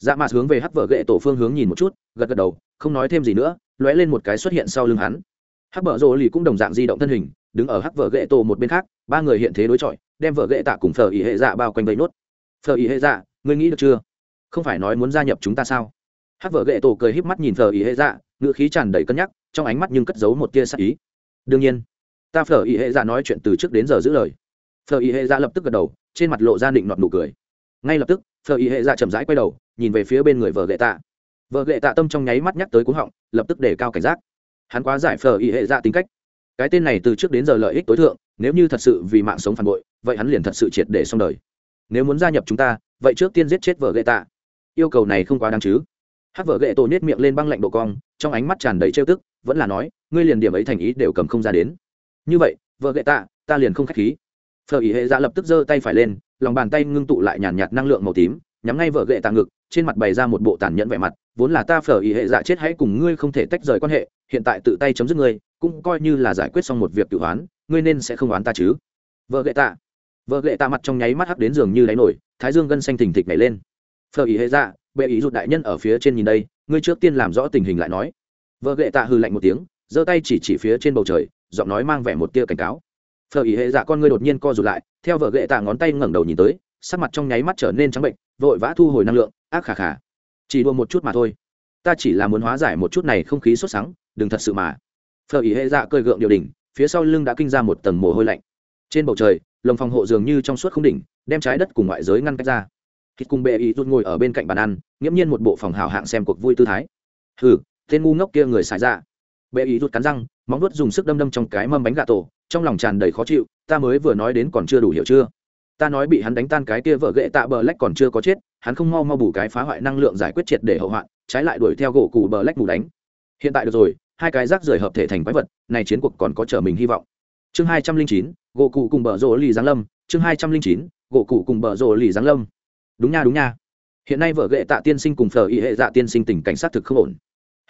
dạ mạt hướng về hắc vợ Gậy tổ phương hướng nhìn một chút, gật gật đầu, không nói thêm gì nữa, lóe lên một cái xuất hiện sau lưng hắn. Hắc vợ rồ lì cũng đồng dạng di động thân hình, đứng ở hắc vợ Gậy tổ một bên khác, ba người hiện thế đối chọi, đem vợ Gậy tạ cùng phở ý hệ dạ bao quanh vây nốt. Phở ý hệ dạ ngươi nghĩ được chưa? Không phải nói muốn gia nhập chúng ta sao? Hắc vợ Gậy tổ cười híp mắt nhìn phở ý hệ dạ ngựa khí tràn đầy cân nhắc, trong ánh mắt nhưng cất giấu một tia sắc ý. Đương nhiên, ta phở ý hệ dạ nói chuyện từ trước đến giờ giữ lời. Phở ý hệ dạ lập tức gật đầu, trên mặt lộ ra định nọt nụ cười. Ngay lập tức, phở ý hệ dạ chậm rãi quay đầu nhìn về phía bên người vợ gệ tạ. Vợ gệ tạ tâm trong nháy mắt nhắc tới cú họng, lập tức để cao cảnh giác. Hắn quá giải phở ý hệ dạ tính cách. Cái tên này từ trước đến giờ lợi ích tối thượng, nếu như thật sự vì mạng sống phản bội, vậy hắn liền thật sự triệt để xong đời. Nếu muốn gia nhập chúng ta, vậy trước tiên giết chết vợ gệ tạ. Yêu cầu này không quá đáng chứ. Hát vợ gệ tổ nhét miệng lên băng lạnh độ cong, trong ánh mắt tràn đầy trêu tức, vẫn là nói, ngươi liền điểm ấy thành ý đều cầm không ra đến. Như vậy, vợ gệ tạ, ta liền không k h á c h khí. Phở ý hệ dạ lập tức giơ tay phải lên, lòng bàn tay ngưng tụ lại nhàn nhạt năng lượng màu tím nhắm ngay vợ ghệ tạ ngực, trên mặt bày ra một bộ tàn nhẫn vẻ mặt, vốn là ta phở ý hệ dạ chết hãy cùng ngươi không thể tách rời quan hệ, hiện tại tự tay chấm dứt ngươi, cũng coi như là giải quyết xong một việc tự oán, ngươi nên sẽ không oán ta chứ. Vợ ghệ tạ. Vợ ghệ tạ mặt trong nháy mắt hắc đến giường như đáy nổi, thái dương gân xanh thình thịch nhảy lên. Phở ý hệ dạ bệ ý rụt đại nhân ở phía trên nhìn đây, ngươi trước tiên làm rõ tình hình lại nói. Vợ ghệ tạ hư lạnh một tiếng, giơ tay chỉ chỉ phía trên bầu trời, giọng nói mang vẻ một tia cảnh cáo. Phở ý hệ dạ con ngươi đột nhiên co rụt lại, theo vợ ghệ tạ ngón tay ngẩng đầu nhìn tới, sắc mặt trong nháy mắt trở nên trắng bệnh vội vã thu hồi năng lượng, ác khả khả chỉ đua một chút mà thôi. Ta chỉ là muốn hóa giải một chút này không khí sốt sắng, đừng thật sự mà. Phở ý hệ dạ cơi gượng điều đỉnh, phía sau lưng đã kinh ra một tầng mồ hôi lạnh. Trên bầu trời, lồng phòng hộ dường như trong suốt không đỉnh, đem trái đất cùng ngoại giới ngăn cách ra. Khi cùng bệ ý rút ngồi ở bên cạnh bàn ăn, nghiễm nhiên một bộ phòng hào hạng xem cuộc vui tư thái. Hừ, tên ngu ngốc kia người xài ra bệ ý rút cắn răng, móng nuốt dùng sức đâm đâm trong cái mâm bánh gà tổ, trong lòng tràn đầy khó chịu, ta mới vừa nói đến còn chưa đủ hiểu chưa? Ta nói bị hắn đánh tan cái kia vợ gậy tạ bờ lách còn chưa có chết, hắn không mau mau bù cái phá hoại năng lượng giải quyết triệt để hậu hoạn, trái lại đuổi theo gỗ cụ bờ lách bù đánh. Hiện tại được rồi, hai cái rác rời hợp thể thành quái vật, này chiến cuộc còn có trở mình hy vọng. Chương hai trăm linh chín, gỗ cụ cùng bờ rộ lì giáng lâm. Chương hai trăm linh chín, gỗ cụ cùng bờ rồ lì giáng lâm. Đúng nha đúng nha. Hiện nay vợ ghệ tạ tiên sinh cùng phở y hệ dạ tiên sinh tình cảnh sát thực không ổn.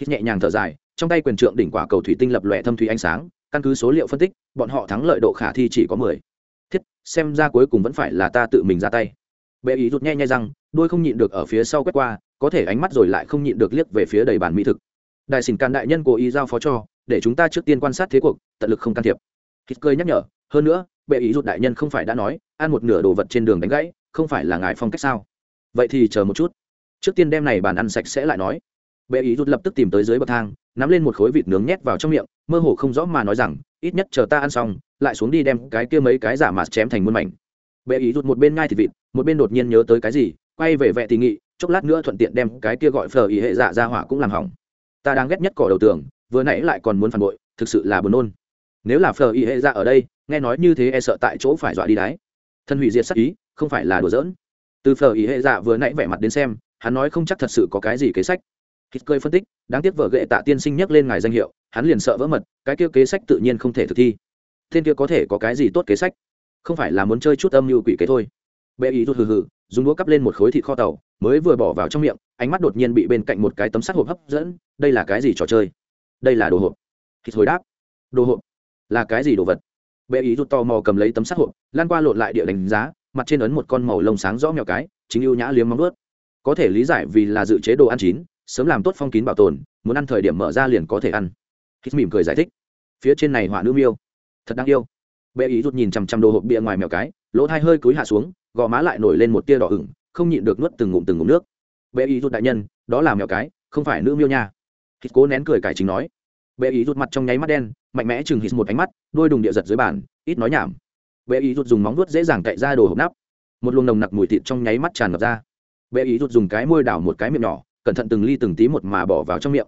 Hít nhẹ nhàng thở dài, trong tay quyền trượng đỉnh quả cầu thủy tinh lập lòe thâm thủy ánh sáng, căn cứ số liệu phân tích, bọn họ thắng lợi độ khả thi chỉ có mười thiết, xem ra cuối cùng vẫn phải là ta tự mình ra tay. Bệ ý rụt nhẹ nhẹ rằng đôi không nhịn được ở phía sau quét qua, có thể ánh mắt rồi lại không nhịn được liếc về phía đầy bàn mỹ thực. Đại xỉn can đại nhân cố ý giao phó cho, để chúng ta trước tiên quan sát thế cuộc, tận lực không can thiệp. Hít cười nhắc nhở, hơn nữa, bệ ý rụt đại nhân không phải đã nói, ăn một nửa đồ vật trên đường đánh gãy, không phải là ngài phong cách sao? Vậy thì chờ một chút. Trước tiên đem này bàn ăn sạch sẽ lại nói. Bệ ý rút lập tức tìm tới dưới bậc thang, nắm lên một khối vịt nướng nhét vào trong miệng, mơ hồ không rõ mà nói rằng, ít nhất chờ ta ăn xong lại xuống đi đem cái kia mấy cái giả mạt chém thành muôn mảnh. Bệ ý rút một bên ngai thịt vịt, một bên đột nhiên nhớ tới cái gì, quay về vệ thì nghị, chốc lát nữa thuận tiện đem cái kia gọi phờ ý hệ dạ ra hỏa cũng làm hỏng. Ta đang ghét nhất cỏ đầu tường, vừa nãy lại còn muốn phản bội, thực sự là buồn nôn. Nếu là phờ ý hệ dạ ở đây, nghe nói như thế e sợ tại chỗ phải dọa đi đáy thân hủy diệt sắc ý, không phải là đùa giỡn. Từ phở ý hệ dạ vừa nãy vẻ mặt đến xem, hắn nói không chắc thật sự có cái gì kế sách. Hít cười phân tích, đáng tiếc vợ ghệ tạ tiên sinh nhắc lên ngài danh hiệu, hắn liền sợ vỡ mật, cái kia kế sách tự nhiên không thể thực thi tên kia có thể có cái gì tốt kế sách? Không phải là muốn chơi chút âm mưu quỷ kế thôi. Bệ ý rút hừ hừ, dùng đũa cắp lên một khối thịt kho tàu, mới vừa bỏ vào trong miệng, ánh mắt đột nhiên bị bên cạnh một cái tấm sắt hộp hấp dẫn, đây là cái gì trò chơi? Đây là đồ hộp. Thịt hồi đáp. Đồ hộp? Là cái gì đồ vật? Bệ ý rút tò mò cầm lấy tấm sắt hộp, lan qua lộn lại địa đánh giá, mặt trên ấn một con màu lông sáng rõ mèo cái, chính ưu nhã liếm móng ướt có thể lý giải vì là dự chế đồ ăn chín, sớm làm tốt phong kín bảo tồn, muốn ăn thời điểm mở ra liền có thể ăn. Hít mỉm cười giải thích. Phía trên này họa nữ miêu thật đáng yêu. Bệ ý rút nhìn chằm chằm đồ hộp bia ngoài mèo cái, lỗ thai hơi cúi hạ xuống, gò má lại nổi lên một tia đỏ ửng, không nhịn được nuốt từng ngụm từng ngụm nước. Bệ ý rút đại nhân, đó là mèo cái, không phải nữ miêu nha. Hít cố nén cười cải chính nói. Bệ ý rút mặt trong nháy mắt đen, mạnh mẽ chừng hít một ánh mắt, đôi đùng địa giật dưới bàn, ít nói nhảm. Bệ ý rút dùng móng vuốt dễ dàng cậy ra đồ hộp nắp. Một luồng nồng nặc mùi thịt trong nháy mắt tràn ngập ra. Bệ ý rút dùng cái môi đảo một cái miệng nhỏ, cẩn thận từng ly từng tí một mà bỏ vào trong miệng.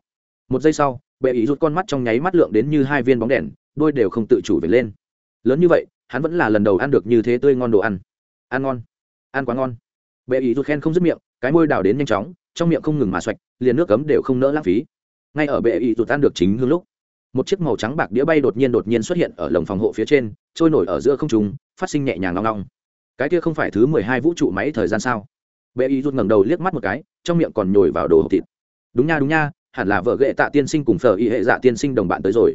Một giây sau, bệ ý rút con mắt trong nháy mắt lượng đến như hai viên bóng đèn đôi đều không tự chủ về lên. Lớn như vậy, hắn vẫn là lần đầu ăn được như thế tươi ngon đồ ăn. Ăn ngon. Ăn quá ngon. Bệ ý rút khen không dứt miệng, cái môi đào đến nhanh chóng, trong miệng không ngừng mà xoạch, liền nước cấm đều không nỡ lãng phí. Ngay ở bệ ý rụt ăn được chính hương lúc, một chiếc màu trắng bạc đĩa bay đột nhiên đột nhiên xuất hiện ở lồng phòng hộ phía trên, trôi nổi ở giữa không trung, phát sinh nhẹ nhàng ngong ngong. Cái kia không phải thứ mười hai vũ trụ máy thời gian sao? Bệ ý rút ngẩng đầu liếc mắt một cái, trong miệng còn nhồi vào đồ hộp thịt. Đúng nha đúng nha, hẳn là vợ ghệ tạ tiên sinh cùng phở y hệ dạ tiên sinh đồng bạn tới rồi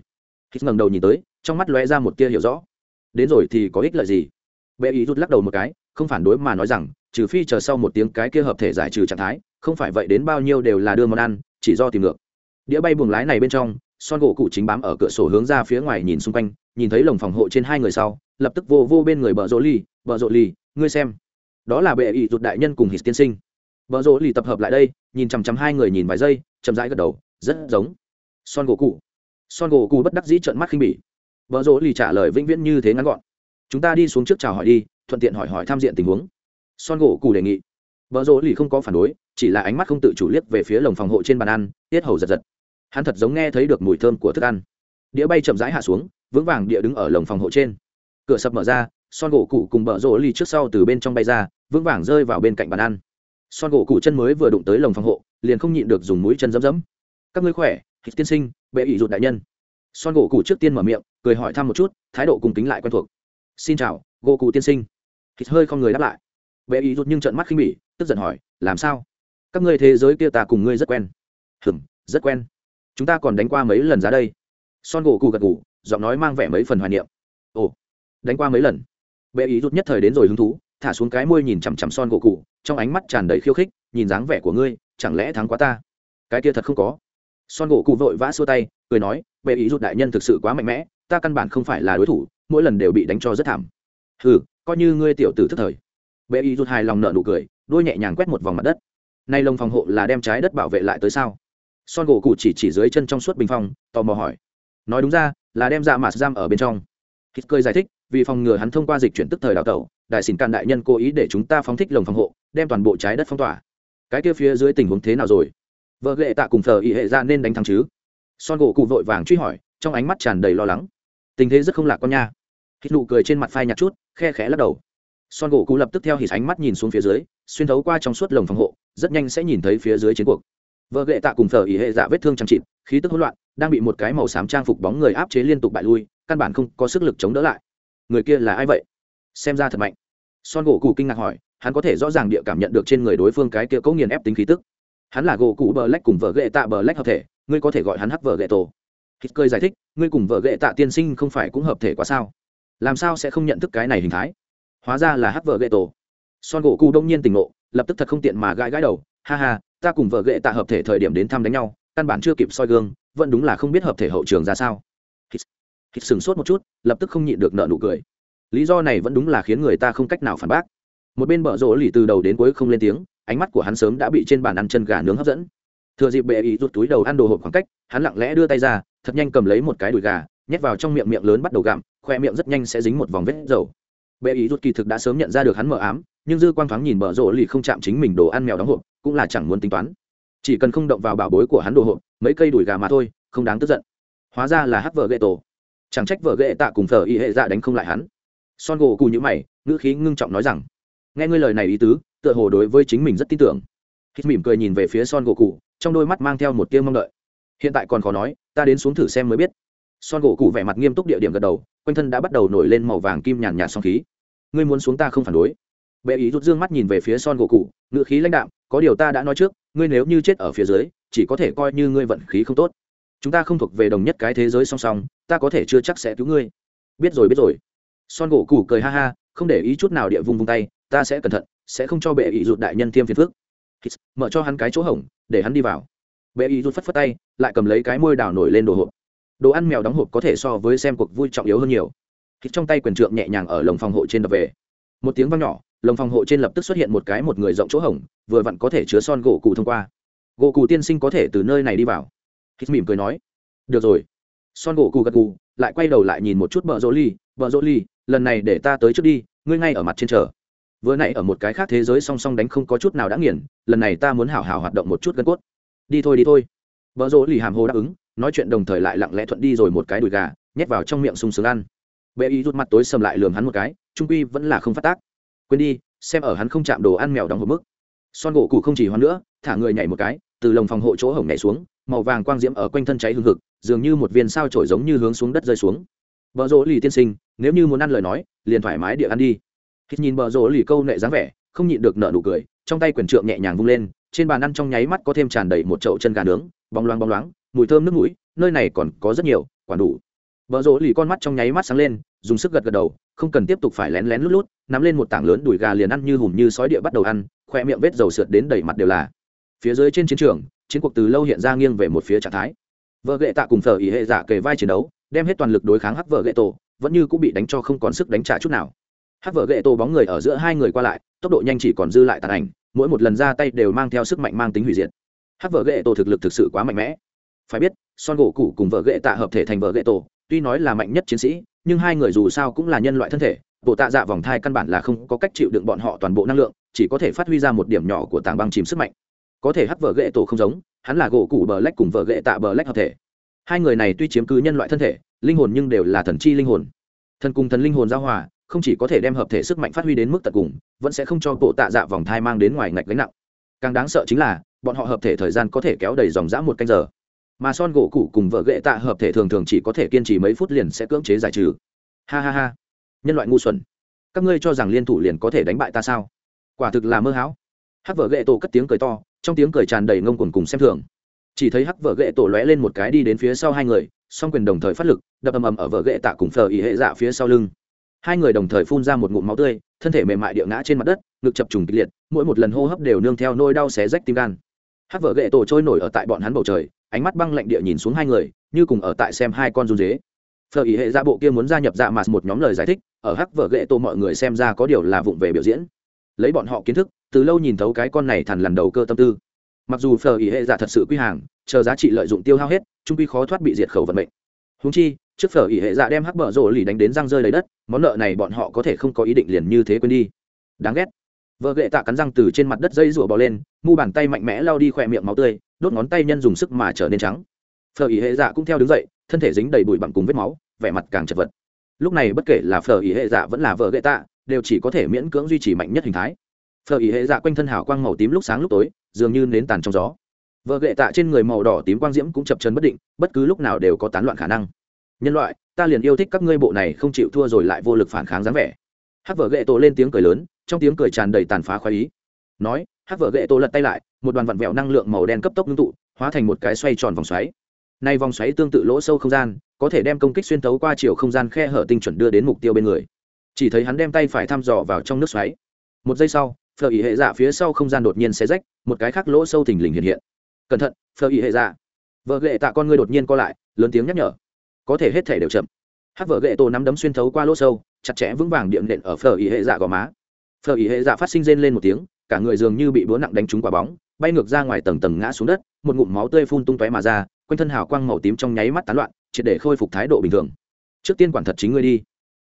hít ngẩng đầu nhìn tới, trong mắt lóe ra một tia hiểu rõ. Đến rồi thì có ích lợi gì? Bệ ý rút lắc đầu một cái, không phản đối mà nói rằng, trừ phi chờ sau một tiếng cái kia hợp thể giải trừ trạng thái, không phải vậy đến bao nhiêu đều là đưa món ăn, chỉ do tìm ngược. Đĩa bay buồng lái này bên trong, son gỗ cụ chính bám ở cửa sổ hướng ra phía ngoài nhìn xung quanh, nhìn thấy lồng phòng hộ trên hai người sau, lập tức vô vô bên người bờ rỗ ly bờ rỗ ly ngươi xem. Đó là bệ ý rụt đại nhân cùng hít tiên sinh. Bờ rỗ ly tập hợp lại đây, nhìn chằm chằm hai người nhìn vài giây, chậm rãi gật đầu, rất giống. Son gỗ cụ son gỗ cụ bất đắc dĩ trợn mắt khinh bỉ. Vợ rỗ lì trả lời vĩnh viễn như thế ngắn gọn. Chúng ta đi xuống trước chào hỏi đi, thuận tiện hỏi hỏi tham diện tình huống. Son gỗ cụ đề nghị. Vợ rỗ lì không có phản đối, chỉ là ánh mắt không tự chủ liếc về phía lồng phòng hộ trên bàn ăn, tiết hầu giật giật. Hắn thật giống nghe thấy được mùi thơm của thức ăn. Đĩa bay chậm rãi hạ xuống, vững vàng địa đứng ở lồng phòng hộ trên. Cửa sập mở ra, son gỗ cụ cùng bờ rỗ lì trước sau từ bên trong bay ra, vững vàng rơi vào bên cạnh bàn ăn. Son gỗ cụ chân mới vừa đụng tới lồng phòng hộ, liền không nhịn được dùng mũi chân dấm dấm các ngươi khỏe? Hít tiên sinh, bệ ỷ rụt đại nhân. Son gỗ cụ trước tiên mở miệng, cười hỏi thăm một chút, thái độ cùng kính lại quen thuộc. Xin chào, gỗ cụ tiên sinh. Hít hơi không người đáp lại. Bệ ỷ rụt nhưng trợn mắt khinh bỉ, tức giận hỏi, làm sao? Các ngươi thế giới kia ta cùng ngươi rất quen. Hừm rất quen. Chúng ta còn đánh qua mấy lần ra đây? Son gỗ cụ gật gù, giọng nói mang vẻ mấy phần hoài niệm. Ồ, đánh qua mấy lần? Bệ ý rút nhất thời đến rồi hứng thú, thả xuống cái môi nhìn chằm chằm son gỗ cụ trong ánh mắt tràn đầy khiêu khích, nhìn dáng vẻ của ngươi, chẳng lẽ thắng quá ta? Cái kia thật không có son gỗ cụ vội vã xua tay, cười nói, bệ ý rút đại nhân thực sự quá mạnh mẽ, ta căn bản không phải là đối thủ, mỗi lần đều bị đánh cho rất thảm. Ừ coi như ngươi tiểu tử thức thời. Bệ ý rút hài lòng nợ nụ cười, đôi nhẹ nhàng quét một vòng mặt đất. Nay lồng phòng hộ là đem trái đất bảo vệ lại tới sao? Son gỗ cụ chỉ chỉ dưới chân trong suốt bình phong, tò mò hỏi. Nói đúng ra, là đem dạ ra mà giam ở bên trong. Hít cười giải thích, vì phòng ngừa hắn thông qua dịch chuyển tức thời đào tẩu, đại xin can đại nhân cố ý để chúng ta phóng thích lồng phòng hộ, đem toàn bộ trái đất phong tỏa. Cái kia phía dưới tình huống thế nào rồi? Vợ lệ tạ cùng thờ ý hệ ra nên đánh thắng chứ? Son gỗ cụ vội vàng truy hỏi, trong ánh mắt tràn đầy lo lắng. Tình thế rất không lạc con nha. Hít nụ cười trên mặt phai nhạt chút, khe khẽ lắc đầu. Son gỗ cụ lập tức theo hít ánh mắt nhìn xuống phía dưới, xuyên thấu qua trong suốt lồng phòng hộ, rất nhanh sẽ nhìn thấy phía dưới chiến cuộc. Vợ lệ tạ cùng thờ ý hệ dạ vết thương chăm chịt, khí tức hỗn loạn, đang bị một cái màu xám trang phục bóng người áp chế liên tục bại lui, căn bản không có sức lực chống đỡ lại. Người kia là ai vậy? Xem ra thật mạnh. Son gỗ cụ kinh ngạc hỏi, hắn có thể rõ ràng địa cảm nhận được trên người đối phương cái kia cấu nghiền ép tính khí tức hắn là gỗ cụ bờ lách cùng vợ ghệ tạ bờ lách hợp thể ngươi có thể gọi hắn hắc vợ ghệ tổ. Hít cười giải thích ngươi cùng vợ ghệ tạ tiên sinh không phải cũng hợp thể quá sao? Làm sao sẽ không nhận thức cái này hình thái? Hóa ra là hắc vợ ghệ tổ. Son gỗ cụ đông nhiên tỉnh ngộ lập tức thật không tiện mà gãi gãi đầu ha ha ta cùng vợ ghệ tạ hợp thể thời điểm đến thăm đánh nhau căn bản chưa kịp soi gương vẫn đúng là không biết hợp thể hậu trường ra sao. Hít, hít sừng sốt một chút lập tức không nhịn được nợ nụ cười. Lý do này vẫn đúng là khiến người ta không cách nào phản bác. Một bên bợ rỗ lì từ đầu đến cuối không lên tiếng ánh mắt của hắn sớm đã bị trên bàn ăn chân gà nướng hấp dẫn. Thừa dịp bệ ý rút túi đầu ăn đồ hộp khoảng cách, hắn lặng lẽ đưa tay ra, thật nhanh cầm lấy một cái đùi gà, nhét vào trong miệng miệng lớn bắt đầu gặm, khoe miệng rất nhanh sẽ dính một vòng vết dầu. Bệ ý rút kỳ thực đã sớm nhận ra được hắn mờ ám, nhưng dư quang thoáng nhìn bở rộ lì không chạm chính mình đồ ăn mèo đóng hộp, cũng là chẳng muốn tính toán. Chỉ cần không động vào bảo bối của hắn đồ hộp, mấy cây đùi gà mà thôi, không đáng tức giận. Hóa ra là hát vợ ghệ tổ. Chẳng trách vợ ghệ tạ cùng thờ y hệ dạ đánh không lại hắn. Son gỗ cù nhữ mày, ngữ khí ngưng trọng nói rằng, nghe ngươi lời này ý tứ tựa hồ đối với chính mình rất tin tưởng. Hít mỉm cười nhìn về phía son gỗ cụ trong đôi mắt mang theo một tiêu mong đợi. Hiện tại còn khó nói, ta đến xuống thử xem mới biết. Son gỗ cụ vẻ mặt nghiêm túc địa điểm gật đầu, quanh thân đã bắt đầu nổi lên màu vàng kim nhàn nhạt song khí. Ngươi muốn xuống ta không phản đối. Bệ ý rút dương mắt nhìn về phía son gỗ cụ ngự khí lãnh đạm, có điều ta đã nói trước, ngươi nếu như chết ở phía dưới, chỉ có thể coi như ngươi vận khí không tốt. Chúng ta không thuộc về đồng nhất cái thế giới song song, ta có thể chưa chắc sẽ cứu ngươi. Biết rồi biết rồi. Son gỗ cụ cười ha ha, không để ý chút nào địa vung vung tay, ta sẽ cẩn thận sẽ không cho bệ ý rụt đại nhân tiêm phiền phước. Mở cho hắn cái chỗ hổng, để hắn đi vào. Bệ ý rụt phất phất tay, lại cầm lấy cái môi đào nổi lên đồ hộp. Đồ ăn mèo đóng hộp có thể so với xem cuộc vui trọng yếu hơn nhiều. Thịt trong tay quyền trượng nhẹ nhàng ở lồng phòng hộ trên đập về. Một tiếng vang nhỏ, lồng phòng hộ trên lập tức xuất hiện một cái một người rộng chỗ hổng, vừa vặn có thể chứa son gỗ cụ thông qua. Gỗ cụ tiên sinh có thể từ nơi này đi vào. Hít mỉm cười nói, được rồi. Son gỗ cụ gật cụ lại quay đầu lại nhìn một chút bờ rỗ ly. Bờ rỗ ly, lần này để ta tới trước đi, ngươi ngay ở mặt trên chờ vừa nãy ở một cái khác thế giới song song đánh không có chút nào đã nghiền, lần này ta muốn hảo hảo hoạt động một chút gân cốt. Đi thôi đi thôi. Vợ rỗ lì hàm hồ đáp ứng, nói chuyện đồng thời lại lặng lẽ thuận đi rồi một cái đùi gà, nhét vào trong miệng sung sướng ăn. Bệ y rút mặt tối sầm lại lườm hắn một cái, trung quy vẫn là không phát tác. Quên đi, xem ở hắn không chạm đồ ăn mèo đóng hộp mức. Son gỗ cụ không chỉ hoan nữa, thả người nhảy một cái, từ lồng phòng hộ chỗ hổng nhảy xuống, màu vàng quang diễm ở quanh thân cháy hương hực, dường như một viên sao trổi giống như hướng xuống đất rơi xuống. Vợ rỗ lì tiên sinh, nếu như muốn ăn lời nói, liền thoải mái địa ăn đi hít nhìn bờ rỗ lì câu nệ dáng vẻ, không nhịn được nợ nụ cười, trong tay quyền trượng nhẹ nhàng vung lên, trên bàn ăn trong nháy mắt có thêm tràn đầy một chậu chân gà nướng, bóng loáng bóng loáng, mùi thơm nước mũi, nơi này còn có rất nhiều quản đủ. Vợ rỗ lì con mắt trong nháy mắt sáng lên, dùng sức gật gật đầu, không cần tiếp tục phải lén lén lút lút, nắm lên một tảng lớn đùi gà liền ăn như hùm như sói địa bắt đầu ăn, khoe miệng vết dầu sượt đến đầy mặt đều là. Phía dưới trên chiến trường, chiến cuộc từ lâu hiện ra nghiêng về một phía trạng thái. Vợ gệ tạ cùng thờ ý hệ giả kề vai chiến đấu, đem hết toàn lực đối kháng hắc vợ gệ tổ, vẫn như cũng bị đánh cho không còn sức đánh trả chút nào. Hát vợ ghệ tổ bóng người ở giữa hai người qua lại, tốc độ nhanh chỉ còn dư lại tàn ảnh, mỗi một lần ra tay đều mang theo sức mạnh mang tính hủy diệt. Hát vợ ghệ tổ thực lực thực sự quá mạnh mẽ. Phải biết, son gỗ cụ cùng vợ ghệ tạ hợp thể thành vợ ghệ tổ, tuy nói là mạnh nhất chiến sĩ, nhưng hai người dù sao cũng là nhân loại thân thể bộ tạ dạ vòng thai căn bản là không có cách chịu đựng bọn họ toàn bộ năng lượng, chỉ có thể phát huy ra một điểm nhỏ của tảng băng chìm sức mạnh. Có thể hát vợ ghệ tổ không giống, hắn là gỗ cụ bờ lách cùng vợ ghệ tạ bờ lách hợp thể. Hai người này tuy chiếm cứ nhân loại thân thể, linh hồn nhưng đều là thần chi linh hồn. Thần cùng thần linh hồn giao hòa không chỉ có thể đem hợp thể sức mạnh phát huy đến mức tận cùng, vẫn sẽ không cho bộ tạ dạ vòng thai mang đến ngoài ngạch gánh nặng. Càng đáng sợ chính là, bọn họ hợp thể thời gian có thể kéo đầy dòng dã một canh giờ. Mà son gỗ cụ cùng vợ ghệ tạ hợp thể thường thường chỉ có thể kiên trì mấy phút liền sẽ cưỡng chế giải trừ. Ha ha ha. Nhân loại ngu xuẩn. Các ngươi cho rằng liên thủ liền có thể đánh bại ta sao? Quả thực là mơ hão. Hắc vợ ghệ tổ cất tiếng cười to, trong tiếng cười tràn đầy ngông cuồng cùng xem thường. Chỉ thấy hắc vợ ghệ tổ lóe lên một cái đi đến phía sau hai người, song quyền đồng thời phát lực, đập ầm ầm ở vợ ghệ tạ cùng phờ ý hệ dạ phía sau lưng hai người đồng thời phun ra một ngụm máu tươi, thân thể mềm mại địa ngã trên mặt đất, ngực chập trùng kịch liệt, mỗi một lần hô hấp đều nương theo nôi đau xé rách tim gan. Hát vợ gậy tổ trôi nổi ở tại bọn hắn bầu trời, ánh mắt băng lạnh địa nhìn xuống hai người, như cùng ở tại xem hai con run dế phở ý hệ ra bộ kia muốn gia nhập dạ mạt một nhóm lời giải thích, ở hắc vợ ghệ tổ mọi người xem ra có điều là vụng về biểu diễn. Lấy bọn họ kiến thức, từ lâu nhìn thấu cái con này thằn lần đầu cơ tâm tư. Mặc dù phở ý hệ giả thật sự quy hàng, chờ giá trị lợi dụng tiêu hao hết, trung quy khó thoát bị diệt khẩu vận mệnh. Húng chi trước phở ỉ hệ dạ đem hắc bờ rổ lì đánh đến răng rơi lấy đất, món nợ này bọn họ có thể không có ý định liền như thế quên đi. Đáng ghét. Vợ ghệ tạ cắn răng từ trên mặt đất dây rủa bò lên, mu bàn tay mạnh mẽ lao đi khỏe miệng máu tươi, đốt ngón tay nhân dùng sức mà trở nên trắng. Phở ỉ hệ dạ cũng theo đứng dậy, thân thể dính đầy bụi bặm cùng vết máu, vẻ mặt càng chật vật. Lúc này bất kể là phở ỉ hệ dạ vẫn là vợ ghệ tạ, đều chỉ có thể miễn cưỡng duy trì mạnh nhất hình thái. Phở ỉ hệ dạ quanh thân hào quang màu tím lúc sáng lúc tối, dường như nến tàn trong gió. Vợ ghệ tạ trên người màu đỏ tím quang diễm cũng chập chân bất định, bất cứ lúc nào đều có tán loạn khả năng nhân loại, ta liền yêu thích các ngươi bộ này không chịu thua rồi lại vô lực phản kháng dáng vẻ. Hắc vợ ghệ tổ lên tiếng cười lớn, trong tiếng cười tràn đầy tàn phá khoái ý. Nói, hắc vợ ghệ tổ lật tay lại, một đoàn vặn vẹo năng lượng màu đen cấp tốc ngưng tụ, hóa thành một cái xoay tròn vòng xoáy. Nay vòng xoáy tương tự lỗ sâu không gian, có thể đem công kích xuyên tấu qua chiều không gian khe hở tinh chuẩn đưa đến mục tiêu bên người. Chỉ thấy hắn đem tay phải thăm dò vào trong nước xoáy. Một giây sau, phở ý hệ dạ phía sau không gian đột nhiên xé rách, một cái khác lỗ sâu thình lình hiện hiện. Cẩn thận, phở ý hệ dạ. Vợ ghệ tạ con ngươi đột nhiên co lại, lớn tiếng nhắc nhở có thể hết thể đều chậm. Hát vợ gậy tổ nắm đấm xuyên thấu qua lỗ sâu, chặt chẽ vững vàng điện nện ở phở ý hệ dạ gò má. Phở ý hệ dạ phát sinh rên lên một tiếng, cả người dường như bị búa nặng đánh trúng quả bóng, bay ngược ra ngoài tầng tầng ngã xuống đất, một ngụm máu tươi phun tung tóe mà ra, quanh thân hào quang màu tím trong nháy mắt tán loạn, triệt để khôi phục thái độ bình thường. Trước tiên quản thật chính ngươi đi.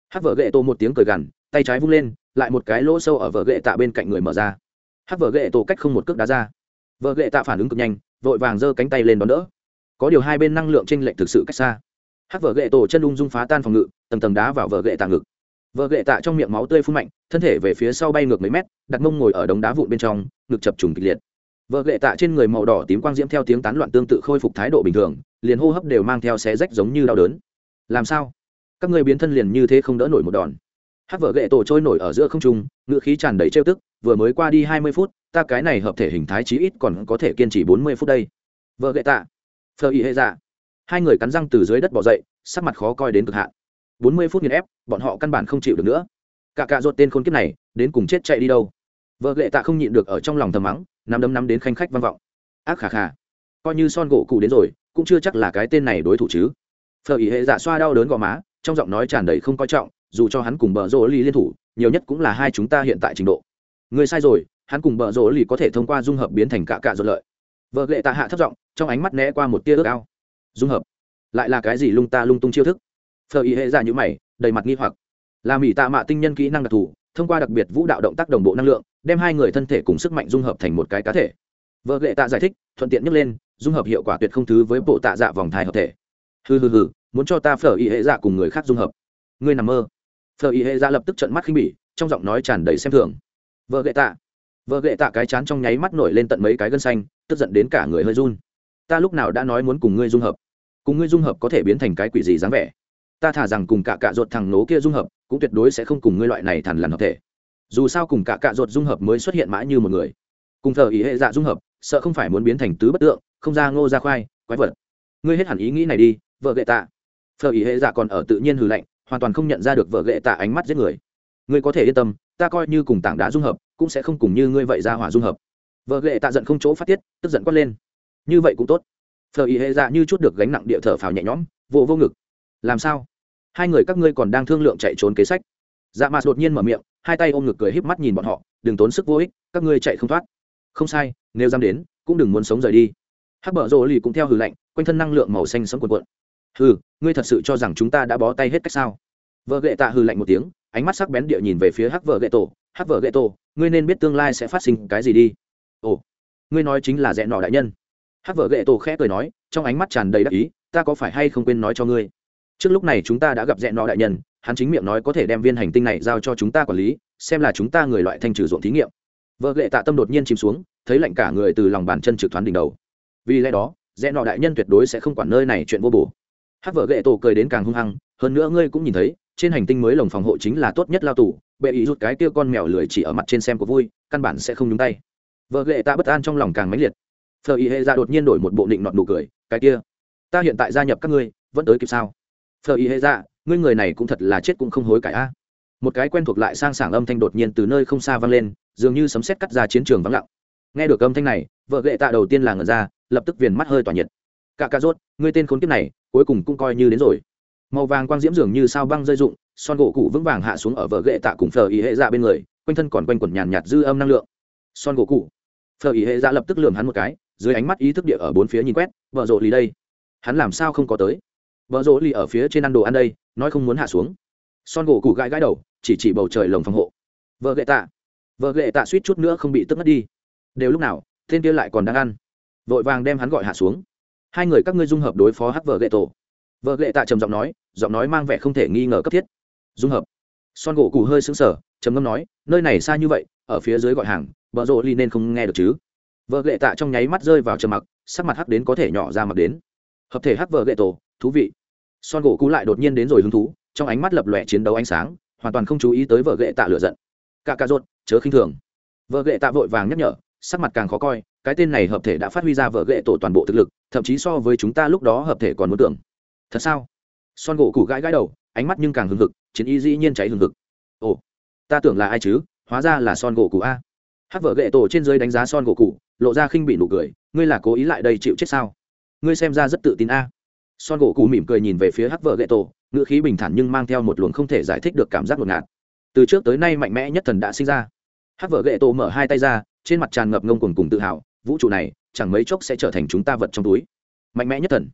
Hát vợ gậy tổ một tiếng cười gằn, tay trái vung lên, lại một cái lỗ sâu ở vợ gậy tạ bên cạnh người mở ra. Hát vợ gậy tổ cách không một cước đá ra. Vợ gậy tạ phản ứng cực nhanh, vội vàng giơ cánh tay lên đón đỡ. Có điều hai bên năng lượng tranh lệch thực sự cách xa. Hát vợ gậy tổ chân ung dung phá tan phòng ngự, tầng tầng đá vào vợ gậy tạ ngực. Vợ gậy tạ trong miệng máu tươi phun mạnh, thân thể về phía sau bay ngược mấy mét, đặt mông ngồi ở đống đá vụn bên trong, ngực chập trùng kịch liệt. Vợ gậy tạ trên người màu đỏ tím quang diễm theo tiếng tán loạn tương tự khôi phục thái độ bình thường, liền hô hấp đều mang theo xé rách giống như đau đớn. Làm sao? Các người biến thân liền như thế không đỡ nổi một đòn. Hát vợ gậy tổ trôi nổi ở giữa không trung, ngựa khí tràn đầy trêu tức, vừa mới qua đi hai mươi phút, ta cái này hợp thể hình thái chí ít còn có thể kiên trì bốn mươi phút đây. Vợ gậy tạ. Phờ ý hệ dạ hai người cắn răng từ dưới đất bỏ dậy, sắc mặt khó coi đến cực hạn. Bốn mươi phút nghiền ép, bọn họ căn bản không chịu được nữa. Cả cạ ruột tên khôn kiếp này, đến cùng chết chạy đi đâu? Vợ lệ tạ không nhịn được ở trong lòng thầm mắng, nắm đấm nắm đến khanh khách vang vọng. Ác khà khà. Coi như son gỗ cụ đến rồi, cũng chưa chắc là cái tên này đối thủ chứ. Phở ý hệ dạ xoa đau đớn gò má, trong giọng nói tràn đầy không coi trọng, dù cho hắn cùng bờ rỗ ly liên thủ, nhiều nhất cũng là hai chúng ta hiện tại trình độ. Người sai rồi, hắn cùng bờ rỗ ly có thể thông qua dung hợp biến thành cả cạ ruột lợi. Vợ lệ tạ hạ thấp giọng, trong ánh mắt né qua một tia ước ao dung hợp. Lại là cái gì lung ta lung tung chiêu thức? Phờ ý hệ ra như mày, đầy mặt nghi hoặc. Là mỹ tạ mạ tinh nhân kỹ năng đặc thù, thông qua đặc biệt vũ đạo động tác đồng bộ năng lượng, đem hai người thân thể cùng sức mạnh dung hợp thành một cái cá thể. Vợ lệ tạ giải thích, thuận tiện nhắc lên, dung hợp hiệu quả tuyệt không thứ với bộ tạ dạ vòng thai hợp thể. Hừ hừ hừ, muốn cho ta phở y hệ dạ cùng người khác dung hợp. Ngươi nằm mơ. Phở y hệ dạ lập tức trận mắt khinh bỉ, trong giọng nói tràn đầy xem thường. Vợ lệ tạ. Vợ lệ tạ cái chán trong nháy mắt nổi lên tận mấy cái gân xanh, tức giận đến cả người hơi run. Ta lúc nào đã nói muốn cùng ngươi dung hợp? Cùng ngươi dung hợp có thể biến thành cái quỷ gì dáng vẻ. Ta thả rằng cùng cả cạ ruột thằng nố kia dung hợp, cũng tuyệt đối sẽ không cùng ngươi loại này thằn lằn hợp thể. Dù sao cùng cả cạ ruột dung hợp mới xuất hiện mãi như một người. Cùng thờ ý hệ dạ dung hợp, sợ không phải muốn biến thành tứ bất tượng, không ra ngô ra khoai, quái vật. Ngươi hết hẳn ý nghĩ này đi, vợ gệ tạ. Thờ ý hệ dạ còn ở tự nhiên hư lạnh, hoàn toàn không nhận ra được vợ gệ tạ ánh mắt giết người. Ngươi có thể yên tâm, ta coi như cùng tảng đá dung hợp, cũng sẽ không cùng như ngươi vậy ra hỏa dung hợp. Vợ gệ tạ giận không chỗ phát tiết, tức giận quát lên. Như vậy cũng tốt thờ ý hệ dạ như chút được gánh nặng địa thở phào nhẹ nhõm vô vô ngực. Làm sao? Hai người các ngươi còn đang thương lượng chạy trốn kế sách. Dạ mà đột nhiên mở miệng, hai tay ôm ngực cười híp mắt nhìn bọn họ, đừng tốn sức vô ích, các ngươi chạy không thoát. Không sai, nếu dám đến, cũng đừng muốn sống rời đi. Hắc bờ rỗ lì cũng theo hừ lạnh quanh thân năng lượng màu xanh sẫm cuộn cuộn. Hừ, ngươi thật sự cho rằng chúng ta đã bó tay hết cách sao? Vợ gệ tạ hừ lạnh một tiếng, ánh mắt sắc bén địa nhìn về phía hắc vợ gệ tổ. Hắc vợ gệ tổ, ngươi nên biết tương lai sẽ phát sinh cái gì đi. Ồ, ngươi nói chính là rẽ nọ đại nhân. Hát vợ gệ tổ khẽ cười nói, trong ánh mắt tràn đầy đắc ý, ta có phải hay không quên nói cho ngươi? Trước lúc này chúng ta đã gặp dẹn nọ đại nhân, hắn chính miệng nói có thể đem viên hành tinh này giao cho chúng ta quản lý, xem là chúng ta người loại thanh trừ ruộng thí nghiệm. Vợ gệ tạ tâm đột nhiên chìm xuống, thấy lạnh cả người từ lòng bàn chân trực thoáng đỉnh đầu. Vì lẽ đó, rẽ nọ đại nhân tuyệt đối sẽ không quản nơi này chuyện vô bổ. Hát vợ gệ tổ cười đến càng hung hăng, hơn nữa ngươi cũng nhìn thấy, trên hành tinh mới lồng phòng hộ chính là tốt nhất lao tù, bệ ý rút cái kia con mèo lười chỉ ở mặt trên xem có vui, căn bản sẽ không nhúng tay. Vợ gệ tạ bất an trong lòng càng mãnh liệt phờ y hệ ra đột nhiên đổi một bộ định nọt nụ cười, cái kia, ta hiện tại gia nhập các ngươi, vẫn tới kịp sao? Phờ y hệ ra ngươi người này cũng thật là chết cũng không hối cải a. Một cái quen thuộc lại sang sảng âm thanh đột nhiên từ nơi không xa vang lên, dường như sấm sét cắt ra chiến trường vắng lặng. Nghe được âm thanh này, vợ lệ tạ đầu tiên là ngẩn ra, lập tức viền mắt hơi tỏa nhiệt. Cả cà rốt, ngươi tên khốn kiếp này, cuối cùng cũng coi như đến rồi. Màu vàng quang diễm dường như sao băng rơi rụng, son gỗ cụ vững vàng hạ xuống ở vợ gệ tạ cùng phờ ý hệ dạ bên người, quanh thân còn quanh quẩn nhàn nhạt dư âm năng lượng. Son gỗ cụ. Phờ ý hệ dạ lập tức lườm hắn một cái dưới ánh mắt ý thức địa ở bốn phía nhìn quét, vợ rộ lì đây. Hắn làm sao không có tới? Vợ rộ lì ở phía trên ăn đồ ăn đây, nói không muốn hạ xuống. Son gỗ cụ gãi gãi đầu, chỉ chỉ bầu trời lồng phòng hộ. Vợ gệ tạ. Vợ gệ tạ suýt chút nữa không bị tức mất đi. Đều lúc nào, tên kia lại còn đang ăn. Vội vàng đem hắn gọi hạ xuống. Hai người các ngươi dung hợp đối phó hắc vợ gệ tổ. Vợ gệ tạ trầm giọng nói giọng nói mang vẻ không thể nghi ngờ cấp thiết. Dung hợp. Son gỗ cụ hơi xứng sở trầm ngâm nói, nơi này xa như vậy, ở phía dưới gọi hàng, vợ rộ ly nên không nghe được chứ? Vợ lệ tạ trong nháy mắt rơi vào trầm mặc, sắc mặt hắc đến có thể nhỏ ra mặc đến. Hợp thể hắc vợ lệ tổ, thú vị. Son gỗ cũ lại đột nhiên đến rồi hứng thú, trong ánh mắt lập lòe chiến đấu ánh sáng, hoàn toàn không chú ý tới vợ lệ tạ lựa giận. Cả cà rốt, chớ khinh thường. Vợ lệ tạ vội vàng nhắc nhở, sắc mặt càng khó coi, cái tên này hợp thể đã phát huy ra vợ lệ tổ toàn bộ thực lực, thậm chí so với chúng ta lúc đó hợp thể còn muốn tưởng. Thật sao? Son gỗ cũ gãi gãi đầu, ánh mắt nhưng càng hừng hực, chiến y dĩ nhiên cháy hừng hực. Ồ, ta tưởng là ai chứ? Hóa ra là son gỗ cũ a hát vợ gệ tổ trên dưới đánh giá son gỗ cụ, lộ ra khinh bị nụ cười, ngươi là cố ý lại đây chịu chết sao? Ngươi xem ra rất tự tin a. Son gỗ cụ mỉm cười nhìn về phía hát vợ gệ tổ, ngữ khí bình thản nhưng mang theo một luồng không thể giải thích được cảm giác ngột ngạt. Từ trước tới nay mạnh mẽ nhất thần đã sinh ra. Hát vợ gệ tổ mở hai tay ra, trên mặt tràn ngập ngông cuồng cùng tự hào, vũ trụ này, chẳng mấy chốc sẽ trở thành chúng ta vật trong túi. Mạnh mẽ nhất thần.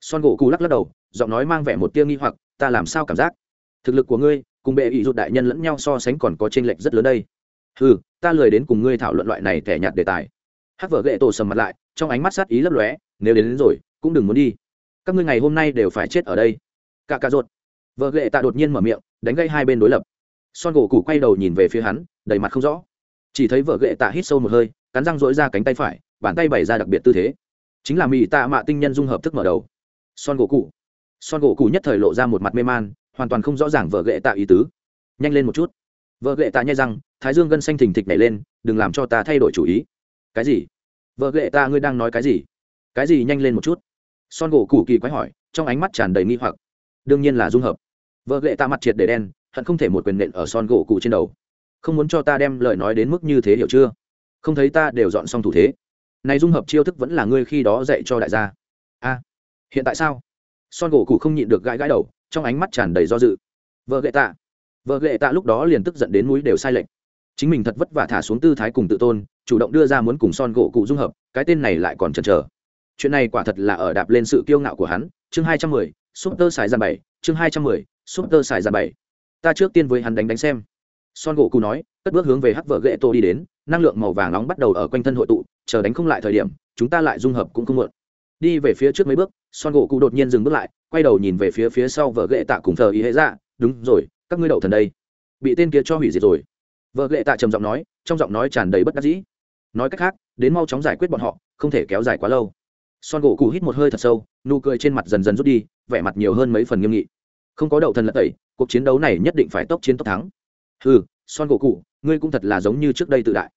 Son gỗ cụ lắc lắc đầu, giọng nói mang vẻ một tia nghi hoặc, ta làm sao cảm giác? Thực lực của ngươi, cùng bệ ý rụt đại nhân lẫn nhau so sánh còn có tranh lệch rất lớn đây ừ ta lười đến cùng ngươi thảo luận loại này thẻ nhạt đề tài. Hát vợ ghệ tổ sầm mặt lại trong ánh mắt sát ý lấp lóe nếu đến, đến rồi cũng đừng muốn đi. Các ngươi ngày hôm nay đều phải chết ở đây. Cả cà rột vợ ghệ tạ đột nhiên mở miệng đánh gây hai bên đối lập. Son gỗ cụ quay đầu nhìn về phía hắn đầy mặt không rõ. Chỉ thấy vợ ghệ tạ hít sâu một hơi cắn răng rỗi ra cánh tay phải bàn tay bày ra đặc biệt tư thế. Chính là mỹ tạ mạ tinh nhân dung hợp thức mở đầu. Son gỗ cụ son gỗ cụ nhất thời lộ ra một mặt mê man hoàn toàn không rõ ràng vợ ghệ tạ ý tứ. Nhanh lên một chút. Vợ ghệ tạ nhai răng thái dương gân xanh thình thịch nhảy lên đừng làm cho ta thay đổi chủ ý. Cái gì? Vợ ghệ ta, ngươi đang nói cái gì? Cái gì nhanh lên một chút. Son gỗ củ kỳ quái hỏi trong ánh mắt tràn đầy nghi hoặc. Đương nhiên là dung hợp. Vợ ghệ ta mặt triệt để đen hận không thể một quyền nện ở son gỗ cụ trên đầu. Không muốn cho ta đem lời nói đến mức như thế hiểu chưa? Không thấy ta đều dọn xong thủ thế. Này dung hợp chiêu thức vẫn là ngươi khi đó dạy cho đại gia. A hiện tại sao? Son gỗ cụ không nhịn được gãi gãi đầu trong ánh mắt tràn đầy do dự. Vợ ghệ tạ vợ ghệ tạ lúc đó liền tức giận đến núi đều sai lệch chính mình thật vất vả thả xuống tư thái cùng tự tôn, chủ động đưa ra muốn cùng son gỗ cụ dung hợp, cái tên này lại còn chần chờ. Chuyện này quả thật là ở đạp lên sự kiêu ngạo của hắn. Chương hai trăm mười súp tơ xài ra bảy, chương hai trăm mười súp tơ xài ra bảy. Ta trước tiên với hắn đánh đánh xem. Son gỗ cụ nói, cất bước hướng về hắc vợ ghệ tô đi đến, năng lượng màu vàng nóng bắt đầu ở quanh thân hội tụ, chờ đánh không lại thời điểm, chúng ta lại dung hợp cũng không muộn. Đi về phía trước mấy bước, son gỗ cụ đột nhiên dừng bước lại, quay đầu nhìn về phía phía sau vợ ghệ tạ cùng thờ ý hệ dạ. Đúng rồi, các ngươi đậu thần đây. Bị tên kia cho hủy diệt rồi vợ lệ tạ trầm giọng nói, trong giọng nói tràn đầy bất đắc dĩ. Nói cách khác, đến mau chóng giải quyết bọn họ, không thể kéo dài quá lâu. Son gỗ cụ hít một hơi thật sâu, nụ cười trên mặt dần dần rút đi, vẻ mặt nhiều hơn mấy phần nghiêm nghị. Không có đậu thần lật tẩy, cuộc chiến đấu này nhất định phải tốc chiến tốc thắng. Ừ son gỗ cụ, ngươi cũng thật là giống như trước đây tự đại.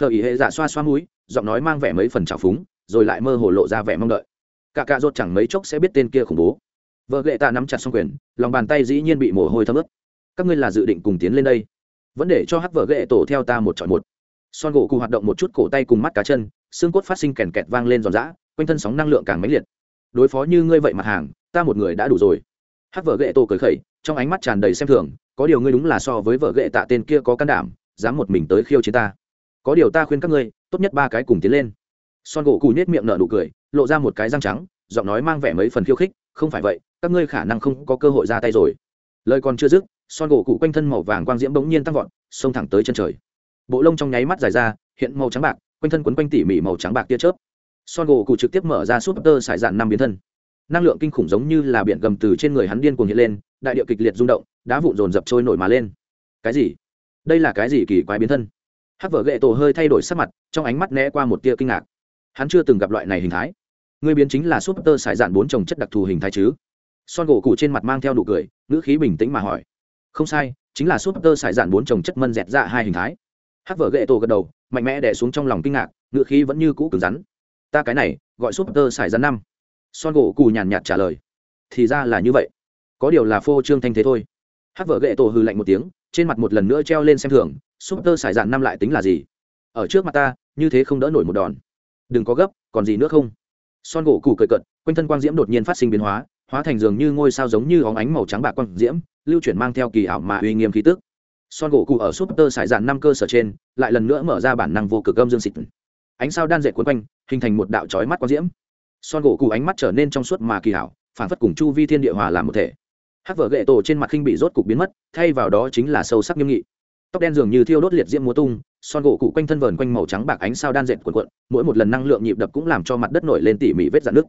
Phở ý hệ dạ xoa xoa mũi, giọng nói mang vẻ mấy phần trào phúng, rồi lại mơ hồ lộ ra vẻ mong đợi. Cả cạ rốt chẳng mấy chốc sẽ biết tên kia khủng bố. Vợ ghệ tạ nắm chặt xong quyền, lòng bàn tay dĩ nhiên bị mồ hôi thấm ướt. Các ngươi là dự định cùng tiến lên đây? Vẫn để cho hắc vợ ghệ tổ theo ta một chọn một. Son gỗ cụ hoạt động một chút cổ tay cùng mắt cá chân, xương cốt phát sinh kèn kẹt vang lên giòn giã, quanh thân sóng năng lượng càng mãnh liệt. Đối phó như ngươi vậy mặt hàng, ta một người đã đủ rồi. Hắc vợ ghệ tổ cười khẩy, trong ánh mắt tràn đầy xem thường, có điều ngươi đúng là so với vợ ghệ tạ tên kia có can đảm, dám một mình tới khiêu chiến ta. Có điều ta khuyên các ngươi, tốt nhất ba cái cùng tiến lên. Son gỗ cụ nhếch miệng nở nụ cười, lộ ra một cái răng trắng, giọng nói mang vẻ mấy phần khiêu khích, không phải vậy, các ngươi khả năng không có cơ hội ra tay rồi. Lời còn chưa dứt son gỗ cụ quanh thân màu vàng quang diễm bỗng nhiên tăng vọt, xông thẳng tới chân trời. Bộ lông trong nháy mắt dài ra, hiện màu trắng bạc, quanh thân quấn quanh tỉ mỉ màu trắng bạc tia chớp. Son gỗ cụ trực tiếp mở ra súp tơ sải dạn năm biến thân. Năng lượng kinh khủng giống như là biển gầm từ trên người hắn điên cuồng hiện lên, đại điệu kịch liệt rung động, đá vụn dồn dập trôi nổi mà lên. Cái gì? Đây là cái gì kỳ quái biến thân? Hắc vở ghệ tổ hơi thay đổi sắc mặt, trong ánh mắt né qua một tia kinh ngạc. Hắn chưa từng gặp loại này hình thái. Người biến chính là súp tơ sải dạn bốn trồng chất đặc thù hình thái chứ? Son gỗ cụ trên mặt mang theo nụ cười, ngữ khí bình tĩnh mà hỏi không sai, chính là súp tơ sải dạn bốn trồng chất mân dẹt ra hai hình thái. Hát vợ ghệ tổ gật đầu, mạnh mẽ đẻ xuống trong lòng kinh ngạc, ngựa khí vẫn như cũ cứng rắn. Ta cái này, gọi súp tơ sải dạn năm. Son gỗ cù nhàn nhạt trả lời. Thì ra là như vậy. Có điều là phô trương thanh thế thôi. Hát vợ ghệ tổ hư lạnh một tiếng, trên mặt một lần nữa treo lên xem thường súp tơ sải dạn năm lại tính là gì? Ở trước mặt ta, như thế không đỡ nổi một đòn. Đừng có gấp, còn gì nữa không? Son gỗ cù cười cận quanh thân quang diễm đột nhiên phát sinh biến hóa hóa thành dường như ngôi sao giống như óng ánh màu trắng bạc quang diễm, lưu chuyển mang theo kỳ ảo mà uy nghiêm khí tức. Son gỗ cụ ở súp tơ sải dạn năm cơ sở trên, lại lần nữa mở ra bản năng vô cực âm dương xịt. Ánh sao đan dệt quấn quanh, hình thành một đạo trói mắt quang diễm. Son gỗ cụ ánh mắt trở nên trong suốt mà kỳ ảo phản phất cùng chu vi thiên địa hòa làm một thể. Hắc vở gậy tổ trên mặt khinh bị rốt cục biến mất, thay vào đó chính là sâu sắc nghiêm nghị. Tóc đen dường như thiêu đốt liệt diễm múa tung, son gỗ cụ quanh thân vờn quanh màu trắng bạc ánh sao đan dệt quần quận mỗi một lần năng lượng nhịp đập cũng làm cho mặt đất nổi lên tỉ mỉ vết dạn nước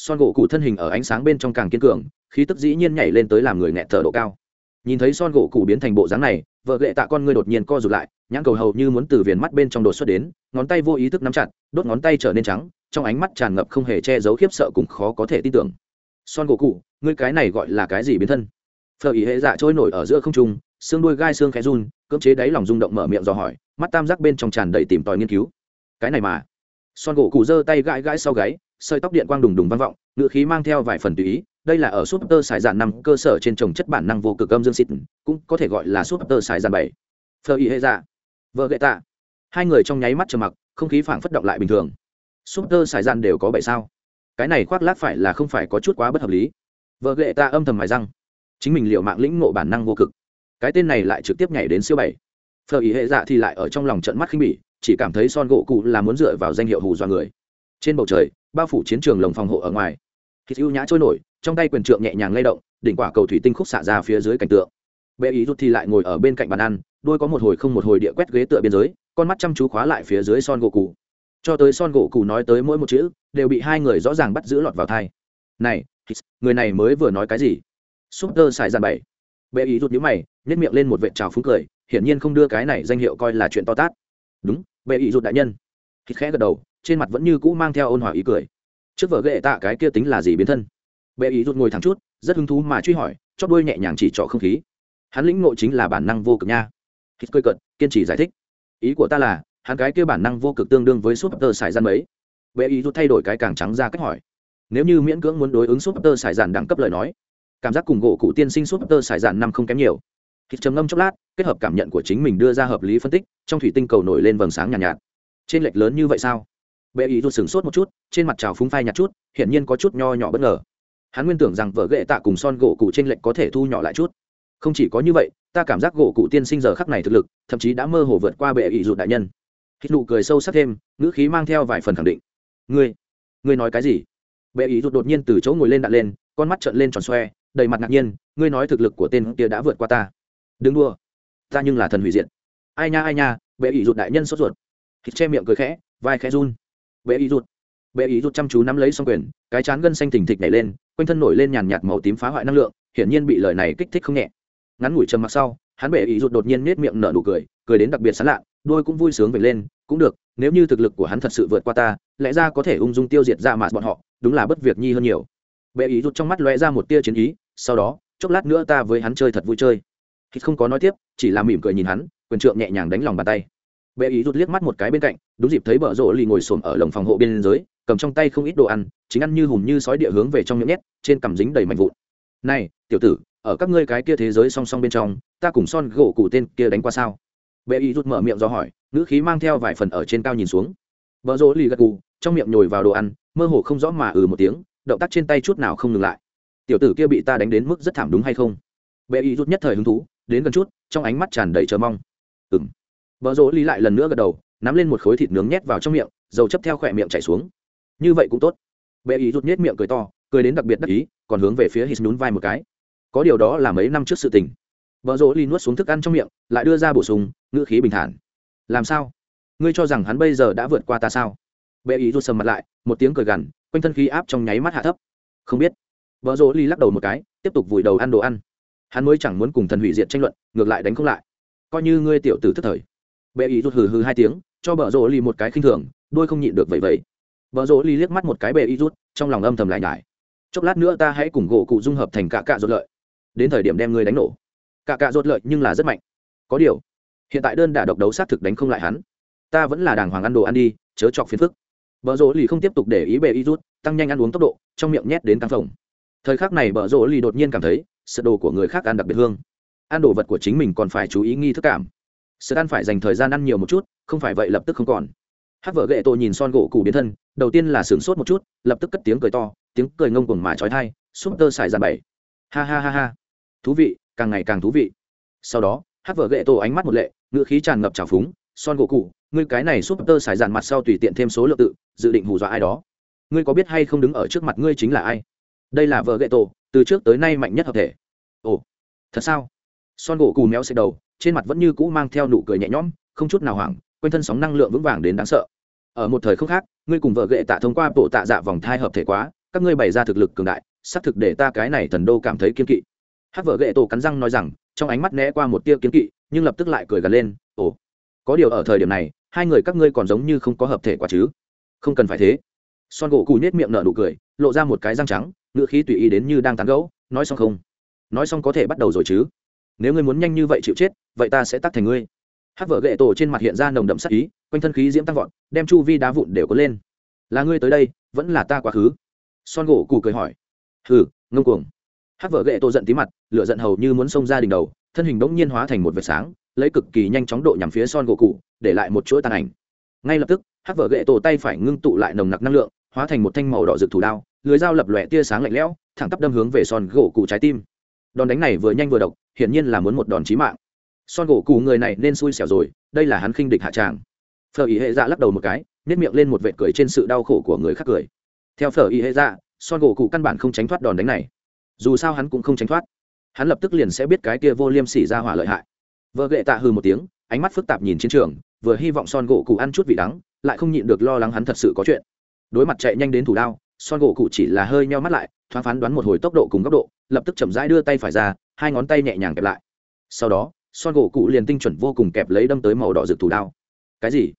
son gỗ cụ thân hình ở ánh sáng bên trong càng kiên cường, khí tức dĩ nhiên nhảy lên tới làm người nghẹt thở độ cao. Nhìn thấy son gỗ cụ biến thành bộ dáng này, vợ gậy tạ con ngươi đột nhiên co rụt lại, nhãn cầu hầu như muốn từ viền mắt bên trong đột xuất đến, ngón tay vô ý thức nắm chặt, đốt ngón tay trở nên trắng, trong ánh mắt tràn ngập không hề che giấu khiếp sợ cùng khó có thể tin tưởng. Son gỗ cụ, ngươi cái này gọi là cái gì biến thân? Phở ý hệ dạ trôi nổi ở giữa không trung, xương đuôi gai xương khẽ run, cưỡng chế đáy lòng rung động mở miệng dò hỏi, mắt tam giác bên trong tràn đầy tìm tòi nghiên cứu. Cái này mà. Son gỗ cụ giơ tay gãi gãi sau gáy sợi tóc điện quang đùng đùng vang vọng ngự khí mang theo vài phần tùy ý, đây là ở súp tơ sải dạn năm cơ sở trên trồng chất bản năng vô cực âm dương xịt, cũng có thể gọi là súp tơ sải dạn bảy. Phờ ý hệ dạ vợ gậy tạ. Hai người trong nháy mắt trầm mặc, không khí phảng phất động lại bình thường. Súp tơ dạn đều có bảy sao? Cái này khoác lác phải là không phải có chút quá bất hợp lý. Vợ gậy tạ âm thầm mài răng. Chính mình liệu mạng lĩnh ngộ bản năng vô cực. Cái tên này lại trực tiếp nhảy đến siêu bảy. Phờ ý hệ dạ thì lại ở trong lòng trận mắt khinh bỉ, chỉ cảm thấy son gỗ cụ là muốn dựa vào danh hiệu hù dọa người trên bầu trời, bao phủ chiến trường lồng phòng hộ ở ngoài. Thịt ưu nhã trôi nổi, trong tay quyền trượng nhẹ nhàng lay động, đỉnh quả cầu thủy tinh khúc xả ra phía dưới cảnh tượng. Bệ ý rút thì lại ngồi ở bên cạnh bàn ăn, đôi có một hồi không một hồi địa quét ghế tựa biên giới, con mắt chăm chú khóa lại phía dưới son gỗ cụ cho tới son gỗ cụ nói tới mỗi một chữ, đều bị hai người rõ ràng bắt giữ lọt vào thai. Này người này mới vừa nói cái gì? Súp tơ xài dàn bảy bệ ý rút nhíu mày nhét miệng lên một vệ trào phúng cười, hiển nhiên không đưa cái này danh hiệu coi là chuyện to tát. Đúng, bệ ý rút đại nhân. Thịt khẽ gật đầu trên mặt vẫn như cũ mang theo ôn hòa ý cười. Trước vợ ghệ tạ cái kia tính là gì biến thân? Bệ ý rụt ngồi thẳng chút rất hứng thú mà truy hỏi chót đuôi nhẹ nhàng chỉ trọ không khí. Hắn lĩnh ngộ chính là bản năng vô cực nha. Hít cơi cận kiên trì giải thích. Ý của ta là hắn cái kia bản năng vô cực tương đương với súp tơ xài gian mấy. Bệ ý rút thay đổi cái càng trắng ra cách hỏi. Nếu như miễn cưỡng muốn đối ứng súp tơ xài dàn đẳng cấp lời nói cảm giác cùng gỗ cụ tiên sinh súp tơ xài dàn năm không kém nhiều. Hít trầm ngâm chốc lát kết hợp cảm nhận của chính mình đưa ra hợp lý phân tích trong thủy tinh cầu nổi lên vầng sáng nhàn nhạt, nhạt. Trên lệch lớn như vậy sao? Bệ ý rút sửng sốt một chút, trên mặt trào phúng phai nhạt chút, hiển nhiên có chút nho nhỏ bất ngờ. Hắn nguyên tưởng rằng vợ ghệ tạ cùng son gỗ cụ trên lệch có thể thu nhỏ lại chút. Không chỉ có như vậy, ta cảm giác gỗ cụ tiên sinh giờ khắc này thực lực, thậm chí đã mơ hồ vượt qua bệ ý rụt đại nhân. Hít nụ cười sâu sắc thêm, ngữ khí mang theo vài phần khẳng định. Ngươi ngươi nói cái gì? Bệ ý rụt đột nhiên từ chỗ ngồi lên đặt lên, con mắt trợn lên tròn xoe, đầy mặt ngạc nhiên, ngươi nói thực lực của tên kia đã vượt qua ta. Đứng đua ta nhưng là thần hủy diệt. Ai nha ai nha bệ ý rụt đại nhân sốt ruột. Hít che miệng cười khẽ, vai khẽ run bệ ý rụt. Bệ ý rụt chăm chú nắm lấy xong quyền, cái chán gân xanh thình thịch nhảy lên, quanh thân nổi lên nhàn nhạt màu tím phá hoại năng lượng, hiển nhiên bị lời này kích thích không nhẹ. Ngắn ngủi trầm mặc sau, hắn bệ ý rụt đột nhiên nết miệng nở nụ cười cười đến đặc biệt sán lạ, đôi cũng vui sướng về lên, cũng được, nếu như thực lực của hắn thật sự vượt qua ta, lẽ ra có thể ung dung tiêu diệt ra mà bọn họ, đúng là bất việc nhi hơn nhiều. Bệ ý rụt trong mắt lóe ra một tia chiến ý, sau đó, chốc lát nữa ta với hắn chơi thật vui chơi. Hít không có nói tiếp, chỉ là mỉm cười nhìn hắn, quyền trượng nhẹ nhàng đánh lòng bàn tay bệ ý rút liếc mắt một cái bên cạnh, đúng dịp thấy bờ rộ lì ngồi xổm ở lồng phòng hộ bên dưới, cầm trong tay không ít đồ ăn, chính ăn như hùm như sói địa hướng về trong miệng nhét, trên cằm dính đầy mạnh vụn. Này, tiểu tử, ở các ngươi cái kia thế giới song song bên trong, ta cùng son gỗ cụ tên kia đánh qua sao? Bệ ý rút mở miệng do hỏi, ngữ khí mang theo vài phần ở trên cao nhìn xuống. Bờ rộ lì gật cụ trong miệng nhồi vào đồ ăn, mơ hồ không rõ mà ừ một tiếng, động tác trên tay chút nào không ngừng lại. Tiểu tử kia bị ta đánh đến mức rất thảm đúng hay không? Bệ ý rút nhất thời hứng thú, đến gần chút, trong ánh mắt tràn đầy chờ mong. Ừng vợ rỗ lý lại lần nữa gật đầu, nắm lên một khối thịt nướng nhét vào trong miệng, dầu chấp theo khỏe miệng chảy xuống. Như vậy cũng tốt. Bệ ý rút nhét miệng cười to, cười đến đặc biệt đắc ý, còn hướng về phía hít nhún vai một cái. Có điều đó là mấy năm trước sự tình. Vợ rỗ lý nuốt xuống thức ăn trong miệng, lại đưa ra bổ sung, ngữ khí bình thản. Làm sao? Ngươi cho rằng hắn bây giờ đã vượt qua ta sao? Bệ ý rút sầm mặt lại, một tiếng cười gằn, quanh thân khí áp trong nháy mắt hạ thấp. Không biết. Vợ rỗ ly lắc đầu một cái, tiếp tục vùi đầu ăn đồ ăn. Hắn mới chẳng muốn cùng thần hủy diệt tranh luận, ngược lại đánh không lại. Coi như ngươi tiểu tử thất thời bệ ý rút hừ hừ hai tiếng, cho bờ rỗ lì một cái khinh thường, đôi không nhịn được vậy vậy Bờ rỗ lì liếc mắt một cái bệ ý rút trong lòng âm thầm lại nhải. Chốc lát nữa ta hãy cùng gỗ cụ dung hợp thành cả cạ rốt lợi. Đến thời điểm đem người đánh nổ. Cả cạ rốt lợi nhưng là rất mạnh. Có điều, hiện tại đơn đả độc đấu xác thực đánh không lại hắn. Ta vẫn là đàng hoàng ăn đồ ăn đi, chớ chọc phiền phức. Bờ rỗ lì không tiếp tục để ý bệ ý rút tăng nhanh ăn uống tốc độ, trong miệng nhét đến căng phòng thời khắc này bờ rỗ lì đột nhiên cảm thấy, sự đồ của người khác ăn đặc biệt hương. Ăn đồ vật của chính mình còn phải chú ý nghi thức cảm sơ tan phải dành thời gian ăn nhiều một chút, không phải vậy lập tức không còn. Hát vợ gậy tôi nhìn son gỗ cụ biến thân, đầu tiên là sửng sốt một chút, lập tức cất tiếng cười to, tiếng cười ngông cuồng mà trói thai, súp tơ xài dàn bảy ha ha ha ha. Thú vị, càng ngày càng thú vị. Sau đó hát vợ gậy tổ ánh mắt một lệ, ngựa khí tràn ngập trào phúng, son gỗ cụ ngươi cái này súp tơ xài dàn mặt sau tùy tiện thêm số lượng tự, dự định hù dọa ai đó. Ngươi có biết hay không đứng ở trước mặt ngươi chính là ai? Đây là vợ gậy tổ, từ trước tới nay mạnh nhất hợp thể. Ồ, thật sao? Son gỗ cù méo xệ đầu trên mặt vẫn như cũ mang theo nụ cười nhẹ nhõm, không chút nào hoảng, quanh thân sóng năng lượng vững vàng đến đáng sợ. Ở một thời không khác, ngươi cùng vợ ghệ tạ thông qua bộ tạ dạ vòng thai hợp thể quá, các ngươi bày ra thực lực cường đại, xác thực để ta cái này thần đô cảm thấy kiên kỵ. Hát vợ ghệ tổ cắn răng nói rằng, trong ánh mắt né qua một tia kiên kỵ, nhưng lập tức lại cười gần lên, ồ, có điều ở thời điểm này, hai người các ngươi còn giống như không có hợp thể quá chứ. Không cần phải thế. Son gỗ cù nết miệng nở nụ cười, lộ ra một cái răng trắng ngựa khí tùy ý đến như đang tán gẫu, nói xong không? Nói xong có thể bắt đầu rồi chứ? Nếu ngươi muốn nhanh như vậy chịu chết, vậy ta sẽ tắt thành ngươi. Hát vợ ghệ tổ trên mặt hiện ra nồng đậm sắc ý, quanh thân khí diễm tăng vọt, đem chu vi đá vụn đều có lên. Là ngươi tới đây, vẫn là ta quá khứ? Son gỗ cù cười hỏi. Hừ, ngông cuồng. Hát vợ ghệ tổ giận tí mặt, lửa giận hầu như muốn xông ra đỉnh đầu, thân hình bỗng nhiên hóa thành một vệt sáng, lấy cực kỳ nhanh chóng độ nhằm phía son gỗ cụ để lại một chuỗi tàn ảnh. Ngay lập tức hát vợ ghệ tổ tay phải ngưng tụ lại nồng nặc năng lượng, hóa thành một thanh màu đỏ rực thủ đao, lưới dao lập lòe tia sáng lạnh lẽo, thẳng tắp đâm hướng về son gỗ cụ trái tim đòn đánh này vừa nhanh vừa độc, hiển nhiên là muốn một đòn chí mạng. Son gỗ cụ người này nên xui xẻo rồi, đây là hắn khinh địch hạ tràng. Phở ý hệ dạ lắc đầu một cái nếp miệng lên một vệt cười trên sự đau khổ của người khác cười. Theo phở ý hệ dạ son gỗ cụ căn bản không tránh thoát đòn đánh này. Dù sao hắn cũng không tránh thoát. Hắn lập tức liền sẽ biết cái kia vô liêm sỉ ra hỏa lợi hại. Vợ gệ tạ hư một tiếng, ánh mắt phức tạp nhìn chiến trường, vừa hy vọng son gỗ cụ ăn chút vị đắng, lại không nhịn được lo lắng hắn thật sự có chuyện. Đối mặt chạy nhanh đến thủ đao, son gỗ cụ chỉ là hơi nheo mắt lại, thoáng phán đoán một hồi tốc độ cùng góc độ lập tức chậm rãi đưa tay phải ra, hai ngón tay nhẹ nhàng kẹp lại. Sau đó, son gỗ cụ liền tinh chuẩn vô cùng kẹp lấy đâm tới màu đỏ rực thủ đao. Cái gì?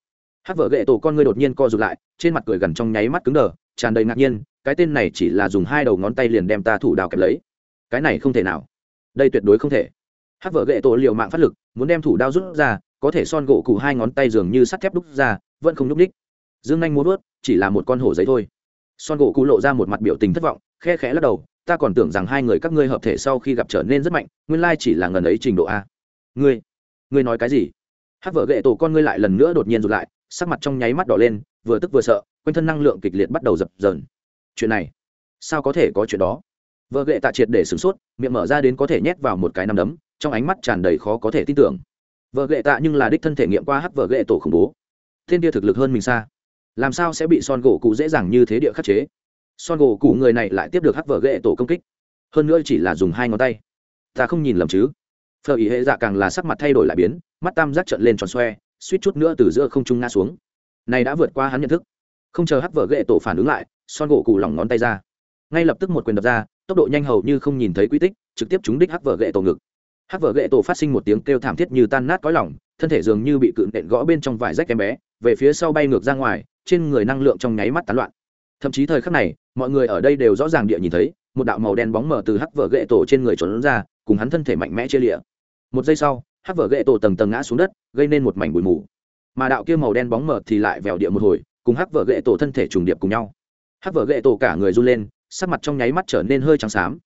Hát vợ gệ tổ con ngươi đột nhiên co rụt lại, trên mặt cười gần trong nháy mắt cứng đờ, tràn đầy ngạc nhiên, cái tên này chỉ là dùng hai đầu ngón tay liền đem ta thủ đao kẹp lấy. Cái này không thể nào. Đây tuyệt đối không thể. Hát vợ gệ tổ liều mạng phát lực, muốn đem thủ đao rút ra, có thể son gỗ cụ hai ngón tay dường như sắt thép đúc ra, vẫn không n ú c ních dương anh muốn vớt chỉ là một con hổ giấy thôi. Son gỗ cụ lộ ra một mặt biểu tình thất vọng, khe khẽ lắc đầu ta còn tưởng rằng hai người các ngươi hợp thể sau khi gặp trở nên rất mạnh, nguyên lai chỉ là ngần ấy trình độ a. Ngươi ngươi nói cái gì? Hát vợ gệ tổ con ngươi lại lần nữa đột nhiên rụt lại, sắc mặt trong nháy mắt đỏ lên, vừa tức vừa sợ, quanh thân năng lượng kịch liệt bắt đầu dập dờn. Chuyện này, sao có thể có chuyện đó? Vợ gệ tạ triệt để sửng sốt, miệng mở ra đến có thể nhét vào một cái nắm đấm, trong ánh mắt tràn đầy khó có thể tin tưởng. Vợ gệ tạ nhưng là đích thân thể nghiệm qua hắc vợ gệ tổ khủng bố. Thiên địa thực lực hơn mình xa. Làm sao sẽ bị son gỗ cụ dễ dàng như thế địa khắc chế? Son gỗ cụ người này lại tiếp được hắc vợ ghệ tổ công kích. Hơn nữa chỉ là dùng hai ngón tay. Ta không nhìn lầm chứ? Phở ý hệ dạ càng là sắc mặt thay đổi lại biến, mắt tam giác trận lên tròn xoe, suýt chút nữa từ giữa không trung ngã xuống. Này đã vượt qua hắn nhận thức. Không chờ hắc vợ ghệ tổ phản ứng lại, son gỗ cụ lỏng ngón tay ra. Ngay lập tức một quyền đập ra, tốc độ nhanh hầu như không nhìn thấy quy tích, trực tiếp trúng đích hắc vợ ghệ tổ ngực. Hắc vợ ghệ tổ phát sinh một tiếng kêu thảm thiết như tan nát cõi lỏng thân thể dường như bị cự nện gõ bên trong vải rách em bé, về phía sau bay ngược ra ngoài, trên người năng lượng trong nháy mắt tán loạn thậm chí thời khắc này, mọi người ở đây đều rõ ràng địa nhìn thấy, một đạo màu đen bóng mờ từ hắc vở gậy tổ trên người trốn ra, cùng hắn thân thể mạnh mẽ chia lịa một giây sau, hắc vở gậy tổ tầng tầng ngã xuống đất, gây nên một mảnh bụi mù. Mà đạo kia màu đen bóng mờ thì lại vèo địa một hồi, cùng hắc vở gậy tổ thân thể trùng điệp cùng nhau. Hắc vở gậy tổ cả người run lên, sắc mặt trong nháy mắt trở nên hơi trắng xám.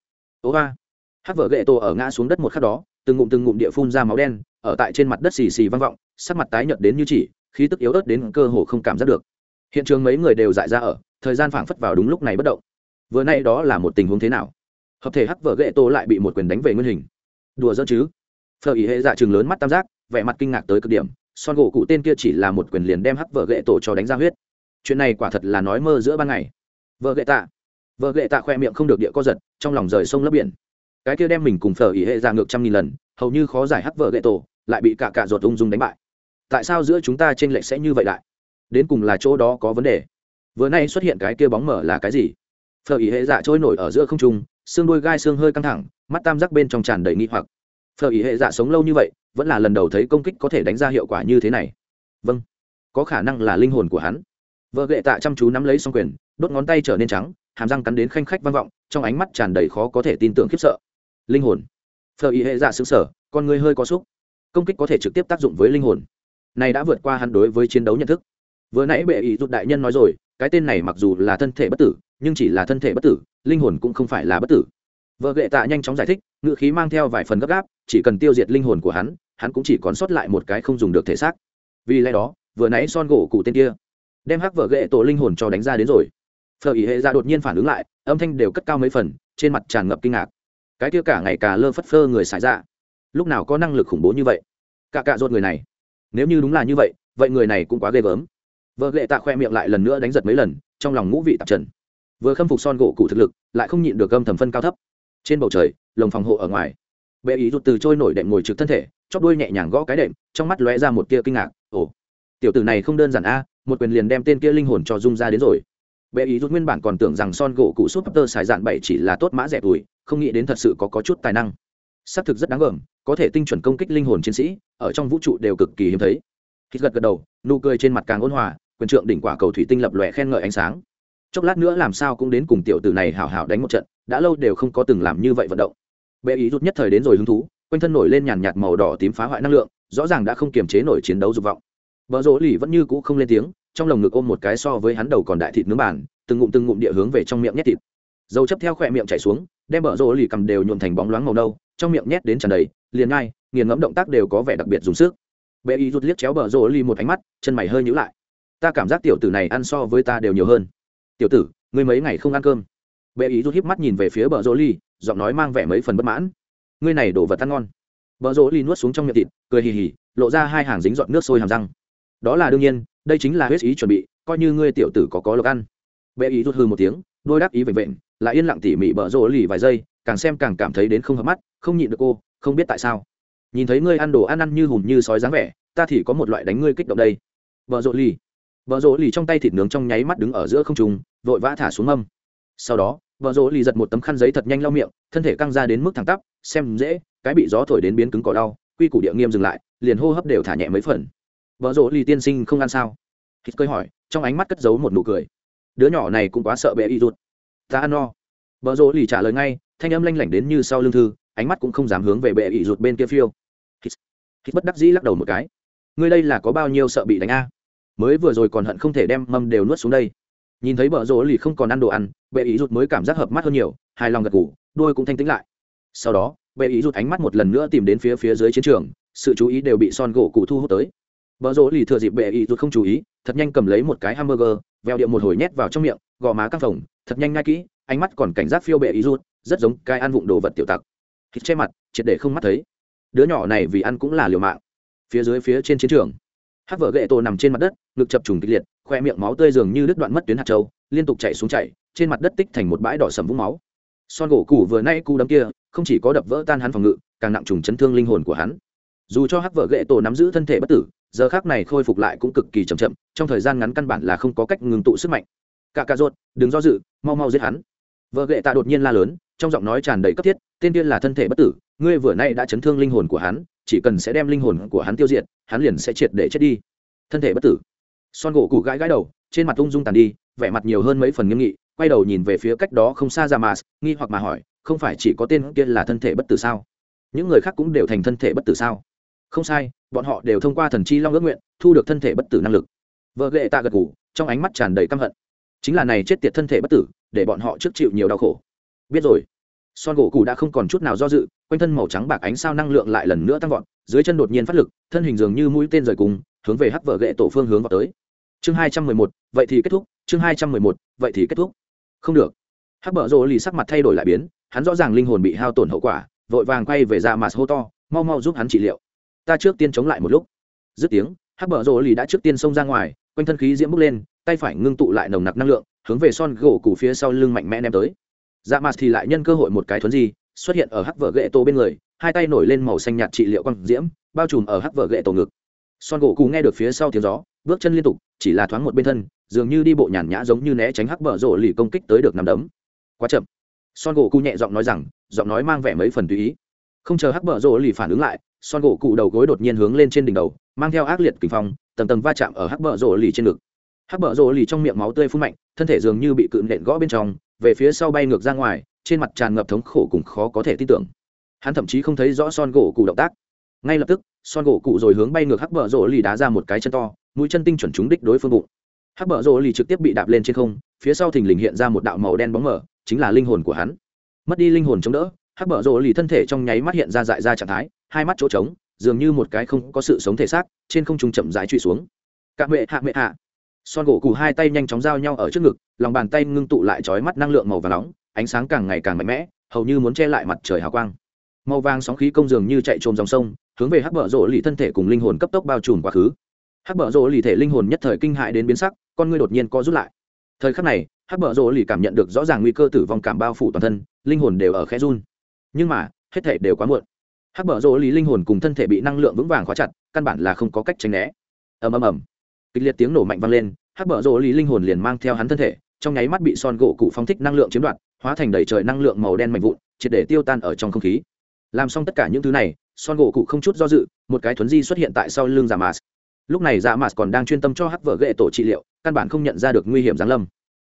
Ố ba hắc vở gậy tổ ở ngã xuống đất một khắc đó, từng ngụm từng ngụm địa phun ra máu đen, ở tại trên mặt đất xì xì vang vọng, sắc mặt tái nhợt đến như chỉ, khí tức yếu ớt đến cơ hồ không cảm giác được. Hiện trường mấy người đều dại ra ở thời gian phảng phất vào đúng lúc này bất động. Vừa nay đó là một tình huống thế nào? Hợp thể hắc vợ ghệ tô lại bị một quyền đánh về nguyên hình. Đùa dỡ chứ? Phở ý hệ dạ chừng lớn mắt tam giác, vẻ mặt kinh ngạc tới cực điểm, son gỗ cụ tên kia chỉ là một quyền liền đem hắc vợ ghệ tổ cho đánh ra huyết. Chuyện này quả thật là nói mơ giữa ban ngày. Vợ ghệ tạ. Vợ ghệ tạ khoe miệng không được địa co giật, trong lòng rời sông lấp biển. Cái kia đem mình cùng phở ý hệ dạ ngược trăm nghìn lần, hầu như khó giải hắc vợ ghệ tổ lại bị cả cả ruột ung dung đánh bại. Tại sao giữa chúng ta t r ê n lệch sẽ như vậy lại? đến cùng là chỗ đó có vấn đề? Vừa nay xuất hiện cái kia bóng mở là cái gì? Phở ý hệ dạ trôi nổi ở giữa không trung, xương đôi gai xương hơi căng thẳng, mắt tam giác bên trong tràn đầy nghi hoặc. Phở ý hệ dạ sống lâu như vậy, vẫn là lần đầu thấy công kích có thể đánh ra hiệu quả như thế này. Vâng có khả năng là linh hồn của hắn. Vợ gệ tạ chăm chú nắm lấy xong quyền, đốt ngón tay trở nên trắng, hàm răng cắn đến khanh khách vang vọng, trong ánh mắt tràn đầy khó có thể tin tưởng khiếp sợ. Linh hồn. Phở ý hệ dạ xứng sở con người hơi có xúc. Công kích có thể trực tiếp tác dụng với linh hồn. Này đã vượt qua hắn đối với chiến đấu nhận thức. Vừa nãy bệ ý rút đại nhân nói rồi cái tên này mặc dù là thân thể bất tử, nhưng chỉ là thân thể bất tử, linh hồn cũng không phải là bất tử. Vợ gệ tạ nhanh chóng giải thích ngự khí mang theo vài phần gấp gáp, chỉ cần tiêu diệt linh hồn của hắn hắn cũng chỉ còn sót lại một cái không dùng được thể xác. Vì lẽ đó, vừa nãy son gỗ cụ tên kia đem hắc vợ gệ tổ linh hồn cho đánh ra đến rồi. Phở ý hệ ra đột nhiên phản ứng lại, âm thanh đều cất cao mấy phần, trên mặt tràn ngập kinh ngạc. Cái kia cả ngày cả lơ phất phơ người xài ra dạ, lúc nào có năng lực khủng bố như vậy? Cả cạ rột người này, nếu như đúng là như vậy vậy người này cũng quá ghê gớm vợ lệ tạ khoe miệng lại lần nữa đánh giật mấy lần trong lòng ngũ vị tạp trần. Vừa khâm phục son gỗ cụ thực lực lại không nhịn được gâm thầm phân cao thấp. Trên bầu trời lồng phòng hộ ở ngoài. Bệ ý rụt từ trôi nổi đệm ngồi trực thân thể chóp đuôi nhẹ nhàng gõ cái đệm trong mắt lóe ra một tia kinh ngạc. Ồ tiểu tử này không đơn giản a một quyền liền đem tên kia linh hồn cho dung ra đến rồi. Bệ ý rút nguyên bản còn tưởng rằng son gỗ cụ súp tơ xài dạn bảy chỉ là tốt mã rẻ tuổi không nghĩ đến thật sự có, có chút tài năng. Xác thực rất đáng gờm có thể tinh chuẩn công kích linh hồn chiến sĩ ở trong vũ trụ đều cực kỳ hiếm thấy khi gật gật đầu, nụ cười trên mặt càng ôn hòa, quyền trượng đỉnh quả cầu thủy tinh lập lòe khen ngợi ánh sáng. Chốc lát nữa làm sao cũng đến cùng tiểu tử này hảo hảo đánh một trận, đã lâu đều không có từng làm như vậy vận động. Bệ ý rút nhất thời đến rồi hứng thú, quanh thân nổi lên nhàn nhạt màu đỏ tím phá hoại năng lượng, rõ ràng đã không kiềm chế nổi chiến đấu dục vọng. Vợ rỗ lì vẫn như cũ không lên tiếng, trong lồng ngực ôm một cái so với hắn đầu còn đại thịt nướng bàn, từng ngụm từng ngụm địa hướng về trong miệng nhét thịt. Dầu chấp theo khỏe miệng chảy xuống, đem bờ rỗ lì cầm đều nhuộm thành bóng loáng màu nâu, trong miệng nhét đến tràn đầy, liền ngay, nghiền ngẫm động tác đều có vẻ đặc biệt dùng sức bệ ý rút liếc chéo bờ rô ly một ánh mắt, chân mày hơi nhữ lại. Ta cảm giác tiểu tử này ăn so với ta đều nhiều hơn. Tiểu tử, ngươi mấy ngày không ăn cơm? Bệ ý rút hiếp mắt nhìn về phía bờ rô ly giọng nói mang vẻ mấy phần bất mãn. Ngươi này đổ vật ăn ngon. Bờ rô ly nuốt xuống trong miệng thịt, cười hì hì, lộ ra hai hàng dính giọt nước sôi hàm răng. Đó là đương nhiên, đây chính là huyết ý chuẩn bị, coi như ngươi tiểu tử có có lộc ăn. Bệ ý rút hư một tiếng, đôi đắc ý vệnh vệnh lại yên lặng tỉ mỉ bờ rô ly vài giây, càng xem càng cảm thấy đến không hợp mắt, không nhịn được cô, không biết tại sao nhìn thấy ngươi ăn đồ ăn ăn như hùm như sói dáng vẻ, ta thì có một loại đánh ngươi kích động đây. Vợ rỗ lì. Vợ rỗ lì trong tay thịt nướng trong nháy mắt đứng ở giữa không trùng vội vã thả xuống mâm. Sau đó, vợ rỗ lì giật một tấm khăn giấy thật nhanh lau miệng, thân thể căng ra đến mức thẳng tắp, xem dễ, cái bị gió thổi đến biến cứng cỏ đau, quy củ địa nghiêm dừng lại, liền hô hấp đều thả nhẹ mấy phần. Vợ rỗ lì tiên sinh không ăn sao? Hít cơi hỏi, trong ánh mắt cất giấu một nụ cười. Đứa nhỏ này cũng quá sợ bệ y rụt. Ta ăn no. Vợ rỗ lì trả lời ngay, thanh âm lanh lảnh đến như sau lưng thư, ánh mắt cũng không dám hướng về bệ y rụt bên kia phiêu hít, bất đắc dĩ lắc đầu một cái. Ngươi đây là có bao nhiêu sợ bị đánh a? Mới vừa rồi còn hận không thể đem mâm đều nuốt xuống đây. Nhìn thấy bờ rỗ lì không còn ăn đồ ăn bệ ý rụt mới cảm giác hợp mắt hơn nhiều hài lòng gật ngủ đôi cũng thanh tĩnh lại. Sau đó bệ ý rụt ánh mắt một lần nữa tìm đến phía phía dưới chiến trường sự chú ý đều bị son gỗ cụ thu hút tới. Bờ rỗ lì thừa dịp bệ ý rụt không chú ý thật nhanh cầm lấy một cái hamburger veo điệu một hồi nhét vào trong miệng gò má căng phồng thật nhanh ngay kỹ ánh mắt còn cảnh giác phiêu bệ ý rụt rất giống cái ăn vụng đồ vật tiểu tặc. Thịt che mặt triệt để không mắt thấy đứa nhỏ này vì ăn cũng là liều mạng. Phía dưới phía trên chiến trường, hắc vợ gậy tổ nằm trên mặt đất, ngực chập trùng kịch liệt, khoe miệng máu tươi dường như đứt đoạn mất tuyến hạt châu, liên tục chạy xuống chạy trên mặt đất tích thành một bãi đỏ sầm vũng máu. Son gỗ củ vừa nay cú đấm kia, không chỉ có đập vỡ tan hắn phòng ngự, càng nặng trùng chấn thương linh hồn của hắn. Dù cho hắc vợ gậy tổ nắm giữ thân thể bất tử, giờ khác này khôi phục lại cũng cực kỳ chậm chậm, trong thời gian ngắn căn bản là không có cách ngừng tụ sức mạnh. Cả cà rốt, đừng do dự, mau mau giết hắn. Vợ gậy tạ đột nhiên la lớn, trong giọng nói tràn đầy cấp thiết tên tiên là thân thể bất tử, ngươi vừa nay đã chấn thương linh hồn của hắn, chỉ cần sẽ đem linh hồn của hắn tiêu diệt, hắn liền sẽ triệt để chết đi. Thân thể bất tử. Son gỗ cụ gãi gãi đầu, trên mặt ung dung tàn đi, vẻ mặt nhiều hơn mấy phần nghiêm nghị, quay đầu nhìn về phía cách đó không xa dạ ra mà nghi hoặc mà hỏi, không phải chỉ có tên kia là thân thể bất tử sao? Những người khác cũng đều thành thân thể bất tử sao? Không sai, bọn họ đều thông qua thần chi long ước nguyện, thu được thân thể bất tử năng lực. Vợ ghệ tạ gật ngủ trong ánh mắt tràn đầy căm hận. Chính là này chết tiệt thân thể bất tử, để bọn họ trước chịu nhiều đau khổ. Biết rồi son gỗ cụ đã không còn chút nào do dự, quanh thân màu trắng bạc ánh sao năng lượng lại lần nữa tăng vọt, dưới chân đột nhiên phát lực, thân hình dường như mũi tên rời cùng, hướng về hắc vợ ghệ tổ phương hướng vào tới. Chương hai trăm mười một, vậy thì kết thúc, chương hai trăm mười một, vậy thì kết thúc. Không được. Hắc bờ rỗ lì sắc mặt thay đổi lại biến, hắn rõ ràng linh hồn bị hao tổn hậu quả, vội vàng quay về dạ ra mà hô to, mau mau giúp hắn trị liệu. Ta trước tiên chống lại một lúc. Dứt tiếng, hắc bờ rỗ lì đã trước tiên xông ra ngoài, quanh thân khí diễm bốc lên, tay phải ngưng tụ lại nồng nặc năng lượng, hướng về son gỗ củ phía sau lưng mạnh mẽ ném tới dạ mặt thì lại nhân cơ hội một cái thuấn di, xuất hiện ở hắc vợ ghệ tô bên người, hai tay nổi lên màu xanh nhạt trị liệu quang diễm, bao trùm ở hắc vợ ghệ tổ ngực. Son gỗ cù nghe được phía sau tiếng gió, bước chân liên tục, chỉ là thoáng một bên thân, dường như đi bộ nhàn nhã giống như né tránh hắc vở rộ lì công kích tới được nằm đấm. Quá chậm. Son gỗ cụ nhẹ giọng nói rằng, giọng nói mang vẻ mấy phần tùy ý. Không chờ hắc vở rộ lì phản ứng lại, son gỗ cụ đầu gối đột nhiên hướng lên trên đỉnh đầu, mang theo ác liệt kinh phong, tầng tầng va chạm ở hắc vở rộ lì trên ngực. Hắc vở rộ lì trong miệng máu tươi phun mạnh, thân thể dường như bị cự nện gõ bên trong về phía sau bay ngược ra ngoài, trên mặt tràn ngập thống khổ cùng khó có thể tin tưởng. Hắn thậm chí không thấy rõ son gỗ cụ động tác. Ngay lập tức, son gỗ cụ rồi hướng bay ngược hắc bờ rỗ lì đá ra một cái chân to, mũi chân tinh chuẩn trúng đích đối phương bụng. Hắc bờ rỗ lì trực tiếp bị đạp lên trên không, phía sau thình lình hiện ra một đạo màu đen bóng mờ, chính là linh hồn của hắn. Mất đi linh hồn chống đỡ, hắc bờ rỗ lì thân thể trong nháy mắt hiện ra dại ra trạng thái, hai mắt chỗ trống, dường như một cái không có sự sống thể xác, trên không trung chậm rãi trụy xuống. Cạm mệ hạ mệ hạ son gỗ cụ hai tay nhanh chóng giao nhau ở trước ngực, lòng bàn tay ngưng tụ lại trói mắt năng lượng màu vàng nóng, ánh sáng càng ngày càng mạnh mẽ, hầu như muốn che lại mặt trời hào quang. Màu vàng sóng khí công dường như chạy trồm dòng sông, hướng về hắc bờ Rỗ lì thân thể cùng linh hồn cấp tốc bao trùm quá khứ. Hắc bờ Rỗ lì thể linh hồn nhất thời kinh hại đến biến sắc, con ngươi đột nhiên co rút lại. Thời khắc này, hắc bờ Rỗ lì cảm nhận được rõ ràng nguy cơ tử vong cảm bao phủ toàn thân, linh hồn đều ở khe run. Nhưng mà, hết thể đều quá muộn. Hắc bờ Rỗ lì linh hồn cùng thân thể bị năng lượng vững vàng khóa chặt, căn bản là không có cách tránh né. Ầm ầm ầm kịch liệt tiếng nổ mạnh vang lên, hắc bờ rộ Lý linh hồn liền mang theo hắn thân thể, trong nháy mắt bị son gỗ cụ phóng thích năng lượng chiếm đoạt, hóa thành đầy trời năng lượng màu đen mạnh vụn, triệt để tiêu tan ở trong không khí. Làm xong tất cả những thứ này, son gỗ cụ không chút do dự, một cái thuấn di xuất hiện tại sau lưng giả mạt. Lúc này giả mạt còn đang chuyên tâm cho hắc vợ ghệ tổ trị liệu, căn bản không nhận ra được nguy hiểm giáng lâm.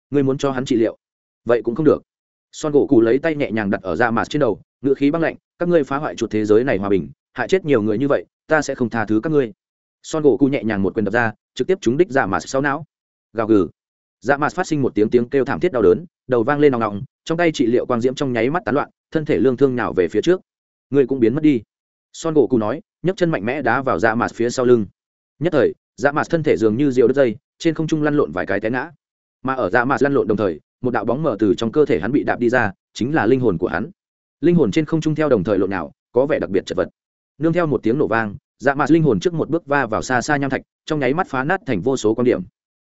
Ngươi muốn cho hắn trị liệu? Vậy cũng không được. Son gỗ cụ lấy tay nhẹ nhàng đặt ở giả mạt trên đầu ngự khí băng lạnh, các ngươi phá hoại chuột thế giới này hòa bình, hại chết nhiều người như vậy, ta sẽ không tha thứ các ngươi. Son gỗ cụ nhẹ nhàng một quyền đập ra trực tiếp trúng đích giả mạt sau não. Gào gừ. Dạ mạt phát sinh một tiếng tiếng kêu thảm thiết đau đớn, đầu vang lên nòng nòng, trong tay trị liệu quang diễm trong nháy mắt tán loạn, thân thể lương thương nào về phía trước. Người cũng biến mất đi. Son gỗ cụ nói, nhấc chân mạnh mẽ đá vào dạ mạt phía sau lưng. Nhất thời dạ mạt thân thể dường như rượu đất dây, trên không trung lăn lộn vài cái té ngã. Mà ở dạ mạt lăn lộn đồng thời, một đạo bóng mở từ trong cơ thể hắn bị đạp đi ra, chính là linh hồn của hắn. Linh hồn trên không trung theo đồng thời lộn nào có vẻ đặc biệt chật vật. Nương theo một tiếng nổ vang dạ mạt linh hồn trước một bước va vào xa xa nham thạch trong nháy mắt phá nát thành vô số quan điểm.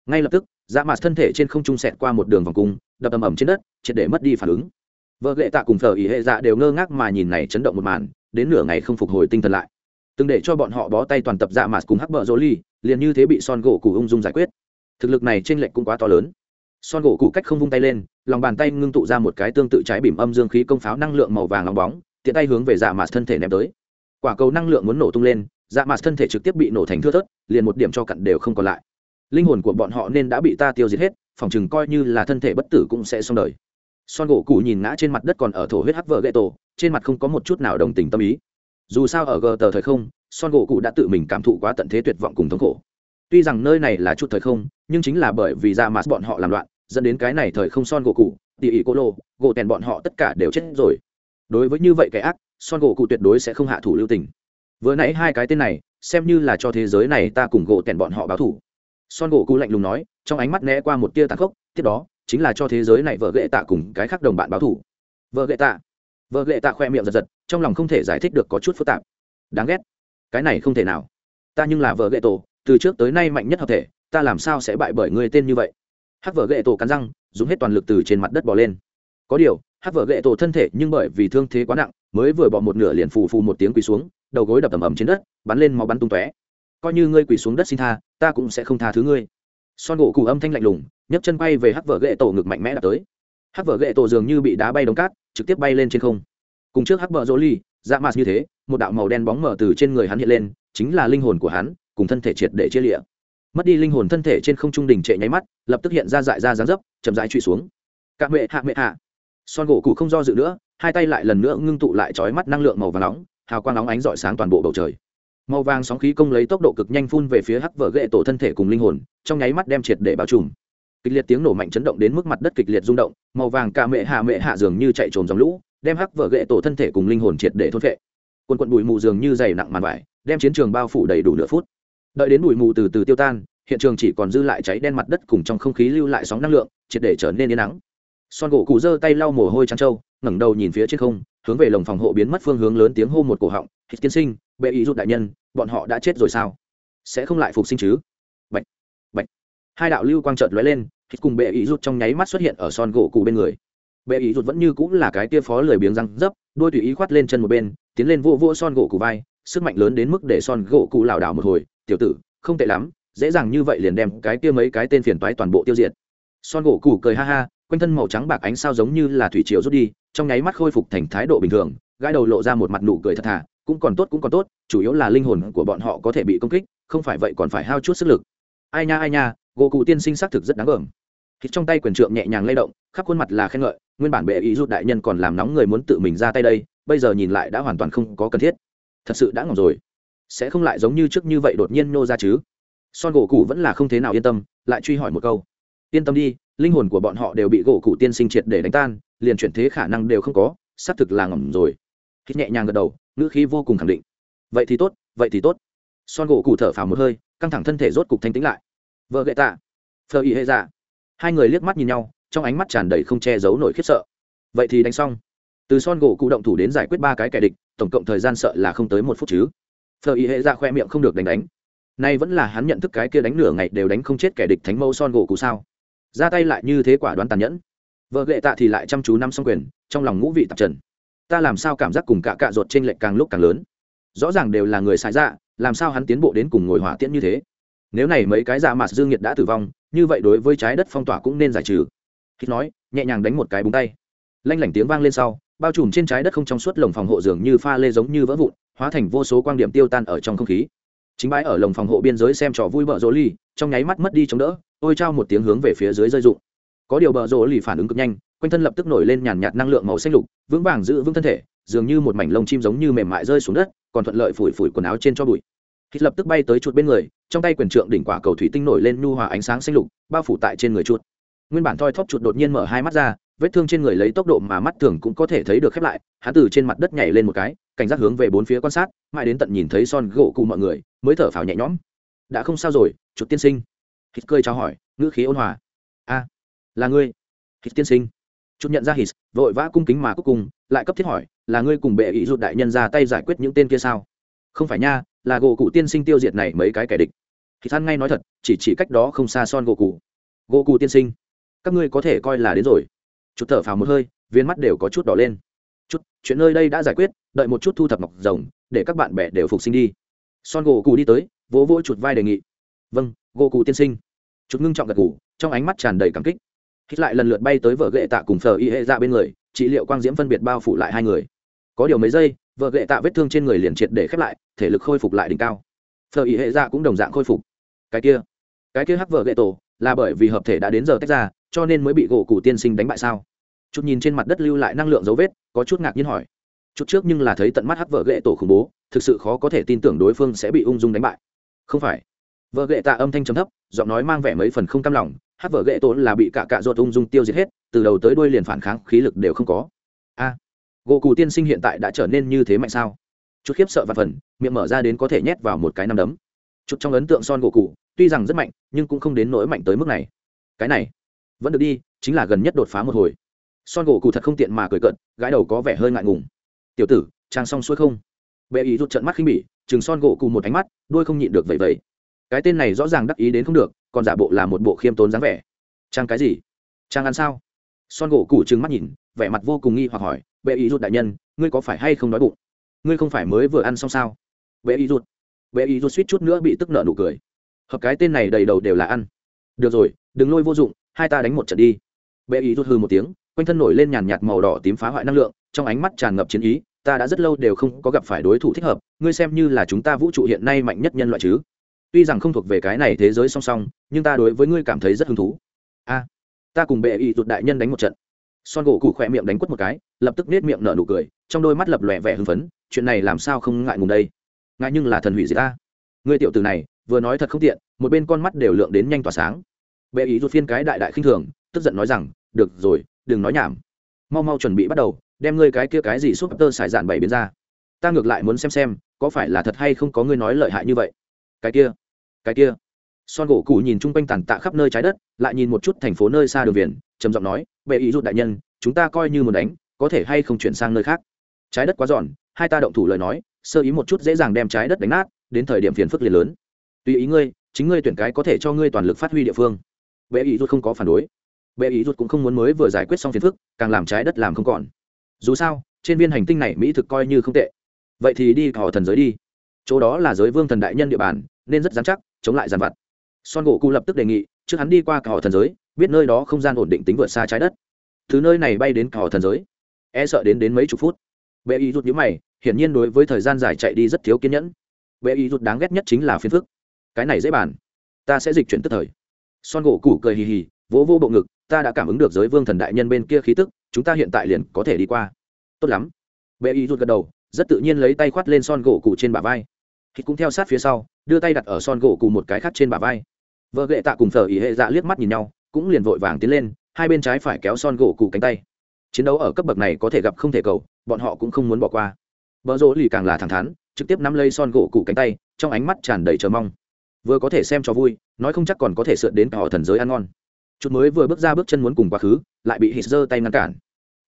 Ngay lập tức dạ mạt thân thể trên không trung sẹt qua một đường vòng cung, đập ầm ầm trên đất, triệt để mất đi phản ứng. Vợ lệ tạ cùng thờ ý hệ dạ đều ngơ ngác mà nhìn này chấn động một màn, đến nửa ngày không phục hồi tinh thần lại. Từng để cho bọn họ bó tay toàn tập dạ mạt cùng hắc bờ rô ly, liền như thế bị son gỗ cụ ung dung giải quyết. Thực lực này trên lệnh cũng quá to lớn. Son gỗ cụ cách không vung tay lên, lòng bàn tay ngưng tụ ra một cái tương tự trái bìm âm dương khí công pháo năng lượng màu vàng lòng bóng, tiện tay hướng về dạ mạt thân thể ném tới. Quả cầu năng lượng muốn nổ tung lên dạ mạt thân thể trực tiếp bị nổ thành thưa thớt, liền một điểm cho cặn đều không còn lại. Linh hồn của bọn họ nên đã bị ta tiêu diệt hết, phòng chừng coi như là thân thể bất tử cũng sẽ xong đời. Son gỗ cụ nhìn ngã trên mặt đất còn ở thổ huyết hắc vợ gậy tổ, trên mặt không có một chút nào đồng tình tâm ý. Dù sao ở gờ tờ thời không, son gỗ cụ đã tự mình cảm thụ quá tận thế tuyệt vọng cùng thống khổ. Tuy rằng nơi này là chút thời không, nhưng chính là bởi vì dạ ra mặt bọn họ làm loạn, dẫn đến cái này thời không son gỗ cụ tỉ ỉ cô lô, gỗ tèn bọn họ tất cả đều chết rồi. Đối với như vậy cái ác, son gỗ cụ tuyệt đối sẽ không hạ thủ lưu tình vừa nãy hai cái tên này, xem như là cho thế giới này ta cùng gỗ tèn bọn họ báo thủ. Son gỗ cụ lạnh lùng nói, trong ánh mắt né qua một tia tàn khốc, tiếp đó, chính là cho thế giới này vợ ghệ tạ cùng cái khác đồng bạn báo thủ. Vợ ghệ tạ. Vợ ghệ tạ khoe miệng giật giật, trong lòng không thể giải thích được có chút phức tạp. Đáng ghét. Cái này không thể nào. Ta nhưng là vợ ghệ tổ, từ trước tới nay mạnh nhất hợp thể, ta làm sao sẽ bại bởi người tên như vậy? Hắc vợ ghệ tổ cắn răng, dùng hết toàn lực từ trên mặt đất bỏ lên. Có điều, hắc vợ ghệ tổ thân thể nhưng bởi vì thương thế quá nặng, mới vừa bỏ một nửa liền phù phù một tiếng quỳ xuống đầu gối đập ầm ầm trên đất, bắn lên máu bắn tung tóe. Coi như ngươi quỳ xuống đất xin tha, ta cũng sẽ không tha thứ ngươi. Son gỗ cụ âm thanh lạnh lùng, nhấc chân bay về hắc vợ ghệ tổ ngực mạnh mẽ đạp tới. Hắc vợ ghệ tổ dường như bị đá bay đống cát, trực tiếp bay lên trên không. Cùng trước hắc vợ dỗ ly dạ mạt như thế, một đạo màu đen bóng mở từ trên người hắn hiện lên, chính là linh hồn của hắn, cùng thân thể triệt để chia lịa mất đi linh hồn thân thể trên không trung đỉnh trệ nháy mắt, lập tức hiện ra dại ra dáng dấp, chậm rãi truy xuống. Cạ mệ hạ mệ hạ. Son gỗ cụ không do dự nữa, hai tay lại lần nữa ngưng tụ lại trói mắt năng lượng màu vàng nóng hào quang nóng ánh rọi sáng toàn bộ bầu trời. Màu vàng sóng khí công lấy tốc độ cực nhanh phun về phía hắc vở ghệ tổ thân thể cùng linh hồn, trong nháy mắt đem triệt để bao trùm. Kịch liệt tiếng nổ mạnh chấn động đến mức mặt đất kịch liệt rung động, màu vàng cả mệ hạ mệ hạ dường như chạy trồm dòng lũ, đem hắc vở ghệ tổ thân thể cùng linh hồn triệt để thôn vệ quần quận bụi mù dường như dày nặng màn vải, đem chiến trường bao phủ đầy đủ nửa phút. Đợi đến bụi mù từ từ tiêu tan, hiện trường chỉ còn dư lại cháy đen mặt đất cùng trong không khí lưu lại sóng năng lượng, triệt để trở nên yên nắng. Son gỗ cụ giơ tay lau mồ hôi trắng trâu, ngẩng đầu nhìn phía trên không hướng về lồng phòng hộ biến mất phương hướng lớn tiếng hô một cổ họng hít tiên sinh bệ ý rút đại nhân bọn họ đã chết rồi sao? Sẽ không lại phục sinh chứ? Bạch, bạch. hai đạo lưu quang trợt lóe lên hít cùng bệ ý rút trong nháy mắt xuất hiện ở son gỗ cụ bên người. Bệ ý rút vẫn như cũng là cái tia phó lười biếng răng dấp đôi tùy ý khoát lên chân một bên tiến lên vô vô son gỗ cụ vai sức mạnh lớn đến mức để son gỗ cụ lảo đảo một hồi tiểu tử không tệ lắm dễ dàng như vậy liền đem cái kia mấy cái tên phiền toái toàn bộ tiêu diệt. Son gỗ cụ cười ha ha quanh thân màu trắng bạc ánh sao giống như là thủy triều rút đi trong nháy mắt khôi phục thành thái độ bình thường, gãi đầu lộ ra một mặt nụ cười thật thà, cũng còn tốt, cũng còn tốt, chủ yếu là linh hồn của bọn họ có thể bị công kích, không phải vậy còn phải hao chút sức lực. Ai nha ai nha, gỗ cụ tiên sinh xác thực rất đáng gờm. Thịt trong tay quyền trượng nhẹ nhàng lay động, khắp khuôn mặt là khen ngợi, nguyên bản bệ ý rút đại nhân còn làm nóng người muốn tự mình ra tay đây, bây giờ nhìn lại đã hoàn toàn không có cần thiết. Thật sự đã ngọc rồi. Sẽ không lại giống như trước như vậy đột nhiên nô ra chứ? Son gỗ cụ vẫn là không thế nào yên tâm, lại truy hỏi một câu. Yên tâm đi, linh hồn của bọn họ đều bị gỗ cụ tiên sinh triệt để đánh tan liền chuyển thế khả năng đều không có, xác thực là ngầm rồi. Hít nhẹ nhàng gật đầu, ngữ khí vô cùng khẳng định. Vậy thì tốt, vậy thì tốt. Son gỗ cụ thở phào một hơi, căng thẳng thân thể rốt cục thanh tĩnh lại. Vợ gậy tạ, phờ ý hệ dạ. Hai người liếc mắt nhìn nhau, trong ánh mắt tràn đầy không che giấu nổi khiếp sợ. Vậy thì đánh xong. Từ son gỗ cụ động thủ đến giải quyết ba cái kẻ địch, tổng cộng thời gian sợ là không tới một phút chứ. Phờ ý hệ dạ khoe miệng không được đánh đánh. Nay vẫn là hắn nhận thức cái kia đánh nửa ngày đều đánh không chết kẻ địch thánh mâu son gỗ cụ sao? Ra tay lại như thế quả đoán tàn nhẫn vợ gệ tạ thì lại chăm chú năm xong quyền, trong lòng ngũ vị tạp trần. Ta làm sao cảm giác cùng cả cạ ruột trên lệch càng lúc càng lớn? Rõ ràng đều là người xài dạ làm sao hắn tiến bộ đến cùng ngồi hỏa tiễn như thế? Nếu này mấy cái dạ mạt dương nhiệt đã tử vong, như vậy đối với trái đất phong tỏa cũng nên giải trừ. Khi nói, nhẹ nhàng đánh một cái búng tay. Lanh lảnh tiếng vang lên sau, bao trùm trên trái đất không trong suốt lồng phòng hộ dường như pha lê giống như vỡ vụn, hóa thành vô số quan điểm tiêu tan ở trong không khí. Chính bãi ở lồng phòng hộ biên giới xem trò vui bợ rỗ ly, trong nháy mắt mất đi chống đỡ, ôi trao một tiếng hướng về phía dưới rơi rụng có điều bờ rỗ lì phản ứng cực nhanh, quanh thân lập tức nổi lên nhàn nhạt năng lượng màu xanh lục, vững vàng giữ vững thân thể, dường như một mảnh lông chim giống như mềm mại rơi xuống đất, còn thuận lợi phủi phủi quần áo trên cho bụi. Hít lập tức bay tới chuột bên người, trong tay quyền trượng đỉnh quả cầu thủy tinh nổi lên nhu hòa ánh sáng xanh lục, bao phủ tại trên người chuột. Nguyên bản thoi thóp chuột đột nhiên mở hai mắt ra, vết thương trên người lấy tốc độ mà mắt thường cũng có thể thấy được khép lại, hắn từ trên mặt đất nhảy lên một cái, cảnh giác hướng về bốn phía quan sát, mãi đến tận nhìn thấy son gỗ cụ mọi người, mới thở phào nhẹ nhõm. Đã không sao rồi, chuột tiên sinh. Hít cười chào hỏi, ngữ khí ôn hòa là ngươi? Hít tiên sinh. Chút nhận ra hít, vội vã cung kính mà cuối cùng, lại cấp thiết hỏi, là ngươi cùng bệ ý rụt đại nhân ra tay giải quyết những tên kia sao? Không phải nha, là gỗ cụ tiên sinh tiêu diệt này mấy cái kẻ địch. Thì than ngay nói thật, chỉ chỉ cách đó không xa son gỗ cụ. Gỗ cụ tiên sinh, các ngươi có thể coi là đến rồi. Chút thở phào một hơi, viên mắt đều có chút đỏ lên. Chút, chuyện nơi đây đã giải quyết, đợi một chút thu thập ngọc rồng, để các bạn bè đều phục sinh đi. Son gỗ cụ đi tới, vỗ vỗ chuột vai đề nghị. Vâng gỗ cụ tiên sinh. Chút ngưng trọng gật gù, trong ánh mắt tràn đầy cảm kích hít lại lần lượt bay tới vợ gệ tạ cùng phờ y hệ ra dạ bên người, trị liệu quang diễm phân biệt bao phủ lại hai người. Có điều mấy giây vợ gệ tạ vết thương trên người liền triệt để khép lại, thể lực khôi phục lại đỉnh cao. Phờ y hệ ra dạ cũng đồng dạng khôi phục. Cái kia cái kia hắc vợ gệ tổ, là bởi vì hợp thể đã đến giờ tách ra, cho nên mới bị gỗ cụ tiên sinh đánh bại sao? Chút nhìn trên mặt đất lưu lại năng lượng dấu vết, có chút ngạc nhiên hỏi. Chút trước nhưng là thấy tận mắt hắc vợ gệ tổ khủng bố, thực sự khó có thể tin tưởng đối phương sẽ bị ung dung đánh bại. Không phải vợ gệ tạ âm thanh trầm thấp, giọng nói mang vẻ mấy phần không cam lòng, hát vợ gệ tốn là bị cả cạ ruột ung dung tiêu diệt hết, từ đầu tới đuôi liền phản kháng, khí lực đều không có. A, gỗ cù tiên sinh hiện tại đã trở nên như thế mạnh sao? Chút khiếp sợ và phần, miệng mở ra đến có thể nhét vào một cái nắm đấm. Chút trong ấn tượng son gỗ cụ tuy rằng rất mạnh, nhưng cũng không đến nỗi mạnh tới mức này. Cái này, vẫn được đi, chính là gần nhất đột phá một hồi. Son gỗ cụ thật không tiện mà cười cận gái đầu có vẻ hơi ngại ngùng. Tiểu tử, trang xong xuôi không? Bệ ý rút trận mắt khinh bỉ chừng son gỗ cụ một ánh mắt, đuôi không nhịn được vậy vậy cái tên này rõ ràng đắc ý đến không được, còn giả bộ là một bộ khiêm tốn dáng vẻ. Trang cái gì? Trang ăn sao? Son gỗ củ trừng mắt nhìn, vẻ mặt vô cùng nghi hoặc hỏi, bệ ý rụt đại nhân, ngươi có phải hay không đói bụng? Ngươi không phải mới vừa ăn xong sao? Bệ ý rụt. Bệ ý rụt suýt chút nữa bị tức nợ nụ cười. Hợp cái tên này đầy đầu đều là ăn. Được rồi, đừng lôi vô dụng, hai ta đánh một trận đi. Bệ ý rụt hư một tiếng, quanh thân nổi lên nhàn nhạt màu đỏ tím phá hoại năng lượng, trong ánh mắt tràn ngập chiến ý, ta đã rất lâu đều không có gặp phải đối thủ thích hợp, ngươi xem như là chúng ta vũ trụ hiện nay mạnh nhất nhân loại chứ tuy rằng không thuộc về cái này thế giới song song, nhưng ta đối với ngươi cảm thấy rất hứng thú. A, ta cùng bệ y rụt đại nhân đánh một trận. Son gỗ cụ khỏe miệng đánh quất một cái, lập tức nết miệng nở nụ cười, trong đôi mắt lập lòe vẻ hưng phấn, chuyện này làm sao không ngại ngùng đây? Ngại nhưng là thần hủy diệt ta. Ngươi tiểu từ này, vừa nói thật không tiện, một bên con mắt đều lượng đến nhanh tỏa sáng. Bệ ý rút phiên cái đại đại khinh thường, tức giận nói rằng, được rồi, đừng nói nhảm. Mau mau chuẩn bị bắt đầu, đem ngươi cái kia cái gì súp tơ xài dạn bảy biến ra. Ta ngược lại muốn xem xem, có phải là thật hay không có ngươi nói lợi hại như vậy. Cái kia cái kia. Son gỗ cụ nhìn chung quanh tàn tạ khắp nơi trái đất, lại nhìn một chút thành phố nơi xa đường viền trầm giọng nói, bệ ý rút đại nhân, chúng ta coi như muốn đánh, có thể hay không chuyển sang nơi khác? Trái đất quá giòn, hai ta động thủ lời nói, sơ ý một chút dễ dàng đem trái đất đánh nát, đến thời điểm phiền phức liền lớn. Tùy ý ngươi, chính ngươi tuyển cái có thể cho ngươi toàn lực phát huy địa phương. Bệ ý rút không có phản đối. Bệ ý rút cũng không muốn mới vừa giải quyết xong phiền phức, càng làm trái đất làm không còn. Dù sao, trên viên hành tinh này mỹ thực coi như không tệ. Vậy thì đi, họ thần giới đi. Chỗ đó là giới vương thần đại nhân địa bàn, nên rất dám chắc chống lại giàn vặt. Son gỗ cụ lập tức đề nghị, trước hắn đi qua cả họ thần giới, biết nơi đó không gian ổn định tính vượt xa trái đất. Thứ nơi này bay đến cả họ thần giới e sợ đến đến mấy chục phút. Bệ y rút nhíu mày, hiển nhiên đối với thời gian dài chạy đi rất thiếu kiên nhẫn. Bệ y rút đáng ghét nhất chính là phiền phức. Cái này dễ bàn. Ta sẽ dịch chuyển tức thời. Son gỗ cụ cười hì hì, vỗ vô bộ ngực, ta đã cảm ứng được giới vương thần đại nhân bên kia khí tức, chúng ta hiện tại liền có thể đi qua. Tốt lắm. Bệ y rút gật đầu, rất tự nhiên lấy tay khoát lên son gỗ cụ trên bả vai hít cũng theo sát phía sau, đưa tay đặt ở son gỗ cụ một cái khác trên bả vai. Vợ gệ tạ cùng thờ ý hệ dạ liếc mắt nhìn nhau, cũng liền vội vàng tiến lên, hai bên trái phải kéo son gỗ cụ cánh tay. Chiến đấu ở cấp bậc này có thể gặp không thể cầu, bọn họ cũng không muốn bỏ qua. Vợ rỗ lì càng là thẳng thắn, trực tiếp nắm lấy son gỗ cụ cánh tay, trong ánh mắt tràn đầy chờ mong. Vừa có thể xem cho vui, nói không chắc còn có thể sượt đến cả họ thần giới ăn ngon. Chút mới vừa bước ra bước chân muốn cùng quá khứ, lại bị hít giơ tay ngăn cản.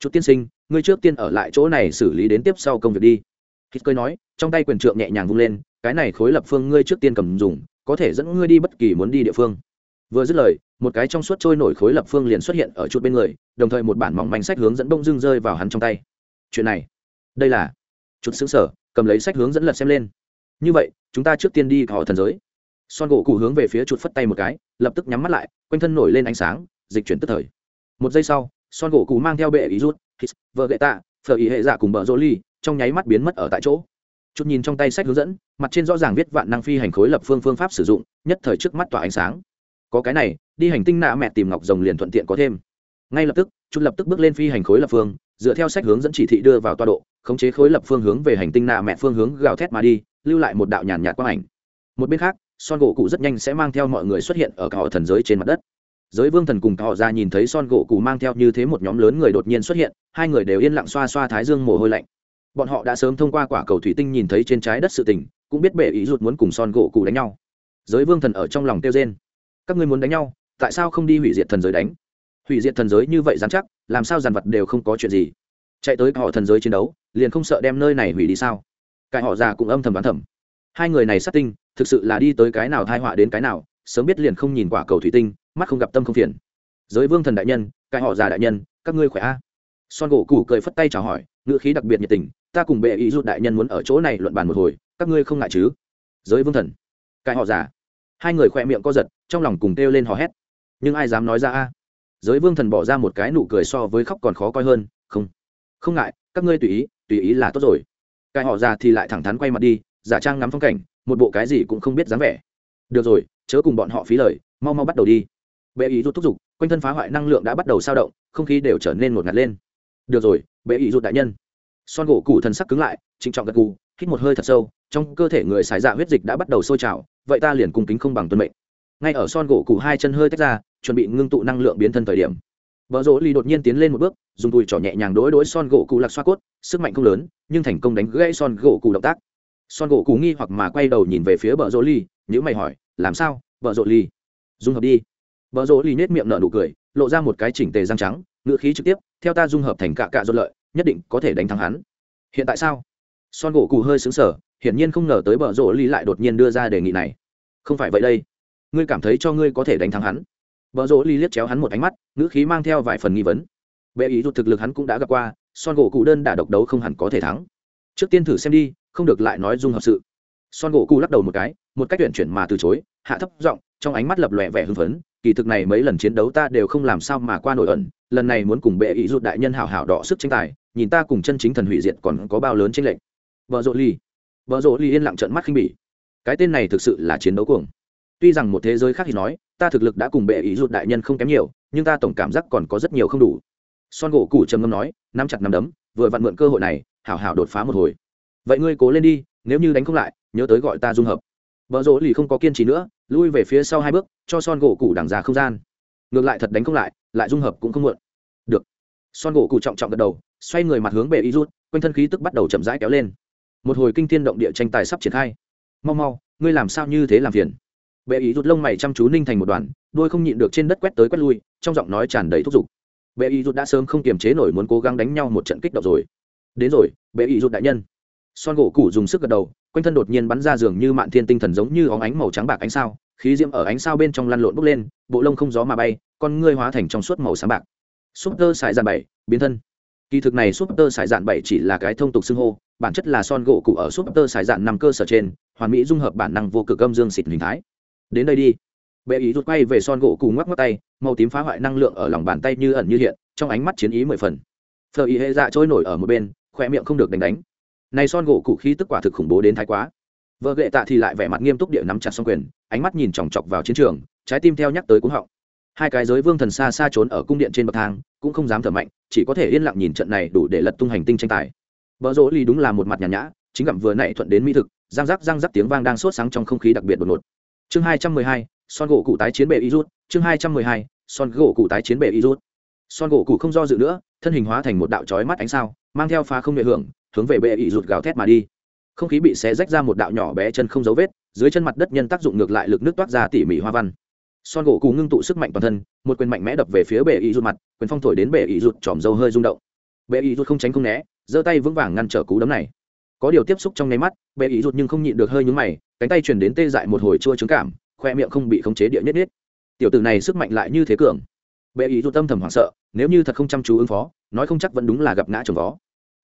Chút tiên sinh, ngươi trước tiên ở lại chỗ này xử lý đến tiếp sau công việc đi. Hít cười nói, trong tay quyền trượng nhẹ nhàng vung lên cái này khối lập phương ngươi trước tiên cầm dùng, có thể dẫn ngươi đi bất kỳ muốn đi địa phương. Vừa dứt lời, một cái trong suốt trôi nổi khối lập phương liền xuất hiện ở chút bên người, đồng thời một bản mỏng manh sách hướng dẫn bông dưng rơi vào hắn trong tay. Chuyện này, đây là chút xứng sở, cầm lấy sách hướng dẫn lật xem lên. Như vậy, chúng ta trước tiên đi họ thần giới. Son gỗ cụ hướng về phía chuột phất tay một cái, lập tức nhắm mắt lại, quanh thân nổi lên ánh sáng, dịch chuyển tức thời. Một giây sau, son gỗ cụ mang theo bệ ý rút, hít, vợ gậy tạ, phở ý hệ dạ cùng bờ rô ly, trong nháy mắt biến mất ở tại chỗ chút nhìn trong tay sách hướng dẫn, mặt trên rõ ràng viết vạn năng phi hành khối lập phương phương pháp sử dụng, nhất thời trước mắt tỏa ánh sáng. Có cái này, đi hành tinh nạ mẹ tìm ngọc rồng liền thuận tiện có thêm. Ngay lập tức, chút lập tức bước lên phi hành khối lập phương, dựa theo sách hướng dẫn chỉ thị đưa vào tọa độ, khống chế khối lập phương hướng về hành tinh nạ mẹ phương hướng gào thét mà đi, lưu lại một đạo nhàn nhạt quang ảnh. Một bên khác, son gỗ cụ rất nhanh sẽ mang theo mọi người xuất hiện ở cả họ thần giới trên mặt đất. Giới vương thần cùng họ ra nhìn thấy son gỗ cụ mang theo như thế một nhóm lớn người đột nhiên xuất hiện, hai người đều yên lặng xoa xoa thái dương mồ hôi lạnh bọn họ đã sớm thông qua quả cầu thủy tinh nhìn thấy trên trái đất sự tình, cũng biết bệ ý rụt muốn cùng son gỗ cụ đánh nhau. Giới vương thần ở trong lòng kêu trên các ngươi muốn đánh nhau, tại sao không đi hủy diệt thần giới đánh? Hủy diệt thần giới như vậy dám chắc, làm sao dàn vật đều không có chuyện gì? Chạy tới họ thần giới chiến đấu, liền không sợ đem nơi này hủy đi sao? Cái họ già cũng âm thầm đoán thầm. Hai người này sát tinh, thực sự là đi tới cái nào thai họa đến cái nào, sớm biết liền không nhìn quả cầu thủy tinh, mắt không gặp tâm không phiền. Giới vương thần đại nhân, cái họ già đại nhân, các ngươi khỏe a? Son gỗ cụ cười phất tay chào hỏi ngữ khí đặc biệt nhiệt tình, ta cùng bệ ý rút đại nhân muốn ở chỗ này luận bàn một hồi, các ngươi không ngại chứ? Giới vương thần, cái họ già hai người khoe miệng co giật, trong lòng cùng kêu lên hò hét. Nhưng ai dám nói ra a? Giới vương thần bỏ ra một cái nụ cười so với khóc còn khó coi hơn, không không ngại, các ngươi tùy ý tùy ý là tốt rồi. Cái họ già thì lại thẳng thắn quay mặt đi, giả trang ngắm phong cảnh, một bộ cái gì cũng không biết dáng vẻ. Được rồi, chớ cùng bọn họ phí lời, mau mau bắt đầu đi. Bệ ý rút thúc giục, quanh thân phá hoại năng lượng đã bắt đầu sao động, không khí đều trở nên một ngạt lên được rồi, bệ ý rụt đại nhân. Son gỗ củ thần sắc cứng lại, trịnh trọng gật cù hít một hơi thật sâu, trong cơ thể người xài dạ huyết dịch đã bắt đầu sôi trào, vậy ta liền cung kính không bằng tuân mệnh. Ngay ở son gỗ củ hai chân hơi tách ra, chuẩn bị ngưng tụ năng lượng biến thân thời điểm. Vợ rỗ ly đột nhiên tiến lên một bước, dùng đùi trỏ nhẹ nhàng đối đối son gỗ cụ lạc xoa cốt, sức mạnh không lớn, nhưng thành công đánh gãy son gỗ cụ động tác. Son gỗ cụ nghi hoặc mà quay đầu nhìn về phía vợ rỗ ly nhữ mày hỏi, làm sao, vợ rỗ ly? Dung hợp đi. Vợ rỗ ly nhét miệng nở nụ cười, lộ ra một cái chỉnh tề răng trắng, ngữ khí trực tiếp theo ta dung hợp thành cạ cạ dốt lợi, nhất định có thể đánh thắng hắn. Hiện tại sao? Son gỗ cụ hơi xứng sở hiển nhiên không ngờ tới bờ rỗ ly lại đột nhiên đưa ra đề nghị này. Không phải vậy đây. Ngươi cảm thấy cho ngươi có thể đánh thắng hắn. Bờ rỗ ly liếc chéo hắn một ánh mắt, ngữ khí mang theo vài phần nghi vấn. Bệ ý rút thực lực hắn cũng đã gặp qua, son gỗ cụ đơn đả độc đấu không hẳn có thể thắng. Trước tiên thử xem đi, không được lại nói dung hợp sự. Son gỗ cụ lắc đầu một cái, một cách tuyển chuyển mà từ chối, hạ thấp giọng, trong ánh mắt lập lòe vẻ hưng phấn kỳ thực này mấy lần chiến đấu ta đều không làm sao mà qua nổi ẩn. Lần này muốn cùng bệ ý rút đại nhân hảo hảo đọ sức tranh tài, nhìn ta cùng chân chính thần hủy diệt còn có bao lớn tranh lệch. Vợ rộ ly. Vợ rộ ly yên lặng trận mắt khinh bỉ. Cái tên này thực sự là chiến đấu cuồng. Tuy rằng một thế giới khác thì nói, ta thực lực đã cùng bệ ý rụt đại nhân không kém nhiều, nhưng ta tổng cảm giác còn có rất nhiều không đủ. Son gỗ củ trầm ngâm nói, nắm chặt nắm đấm, vừa vặn mượn cơ hội này, hảo hảo đột phá một hồi. Vậy ngươi cố lên đi, nếu như đánh không lại, nhớ tới gọi ta dung hợp vợ rỗ lì không có kiên trì nữa, lui về phía sau hai bước, cho son gỗ cụ đằng ra không gian. Ngược lại thật đánh không lại lại dung hợp cũng không muộn. Được. Son gỗ cụ trọng trọng gật đầu, xoay người mặt hướng bệ y rút, quanh thân khí tức bắt đầu chậm rãi kéo lên. Một hồi kinh thiên động địa tranh tài sắp triển khai. Mau mau, ngươi làm sao như thế làm phiền? Bệ y rút lông mày chăm chú ninh thành một đoàn đuôi không nhịn được trên đất quét tới quét lui, trong giọng nói tràn đầy thúc giục. Bệ y rút đã sớm không kiềm chế nổi muốn cố gắng đánh nhau một trận kích động rồi. Đến rồi, bệ y rút đại nhân son gỗ cụ dùng sức gật đầu, quanh thân đột nhiên bắn ra giường như mạn thiên tinh thần giống như óng ánh màu trắng bạc ánh sao, khí diễm ở ánh sao bên trong lăn lộn bốc lên, bộ lông không gió mà bay, con ngươi hóa thành trong suốt màu sáng bạc. Súp tơ sải dạn bảy, biến thân. Kỳ thực này súp tơ sải dạn bảy chỉ là cái thông tục xưng hô, bản chất là son gỗ cụ ở súp tơ sải dạn nằm cơ sở trên, hoàn mỹ dung hợp bản năng vô cực âm dương xịt hình thái. Đến đây đi. Bệ ý rút quay về son gỗ cụ ngoắc ngoắc tay, màu tím phá hoại năng lượng ở lòng bàn tay như ẩn như hiện, trong ánh mắt chiến ý mười phần. Phờ ý hệ dạ trôi nổi ở một bên khoe miệng không được đánh đánh này son gỗ cụ khí tức quả thực khủng bố đến thái quá. Vợ gệ tạ thì lại vẻ mặt nghiêm túc địa nắm chặt xong quyền, ánh mắt nhìn chòng chọc vào chiến trường, trái tim theo nhắc tới cúng họng. Hai cái giới vương thần xa xa trốn ở cung điện trên bậc thang, cũng không dám thở mạnh, chỉ có thể yên lặng nhìn trận này đủ để lật tung hành tinh tranh tài. Vợ rỗ ly đúng là một mặt nhàn nhã, chính gặm vừa nãy thuận đến mỹ thực, răng rắc răng rắc tiếng vang đang sốt sáng trong không khí đặc biệt đột ngột. Chương hai trăm mười hai, son gỗ cụ tái chiến bệ y rút, chương hai trăm mười hai, son gỗ cụ tái chiến bệ y rút. Son gỗ cụ không do dự nữa, thân hình hóa thành một đạo trói mắt ánh sao, mang theo phá không nghệ hưởng hướng về bệ y rụt gào thét mà đi. Không khí bị xé rách ra một đạo nhỏ bé chân không dấu vết, dưới chân mặt đất nhân tác dụng ngược lại lực nước toát ra tỉ mỉ hoa văn. Son gỗ cù ngưng tụ sức mạnh toàn thân, một quyền mạnh mẽ đập về phía bệ ý rụt mặt, quyền phong thổi đến bệ ý rụt tròm dâu hơi rung động. Bệ ý rụt không tránh không né, giơ tay vững vàng ngăn trở cú đấm này. Có điều tiếp xúc trong nháy mắt, bệ ý rụt nhưng không nhịn được hơi nhúng mày, cánh tay chuyển đến tê dại một hồi chua trứng cảm, khoe miệng không bị khống chế địa nhất nhất tiểu tử này sức mạnh lại như thế cường. Bệ ý rụt tâm thầm hoảng sợ, nếu như thật không chăm chú ứng phó, nói không chắc vẫn đúng là gặp ngã chồng vó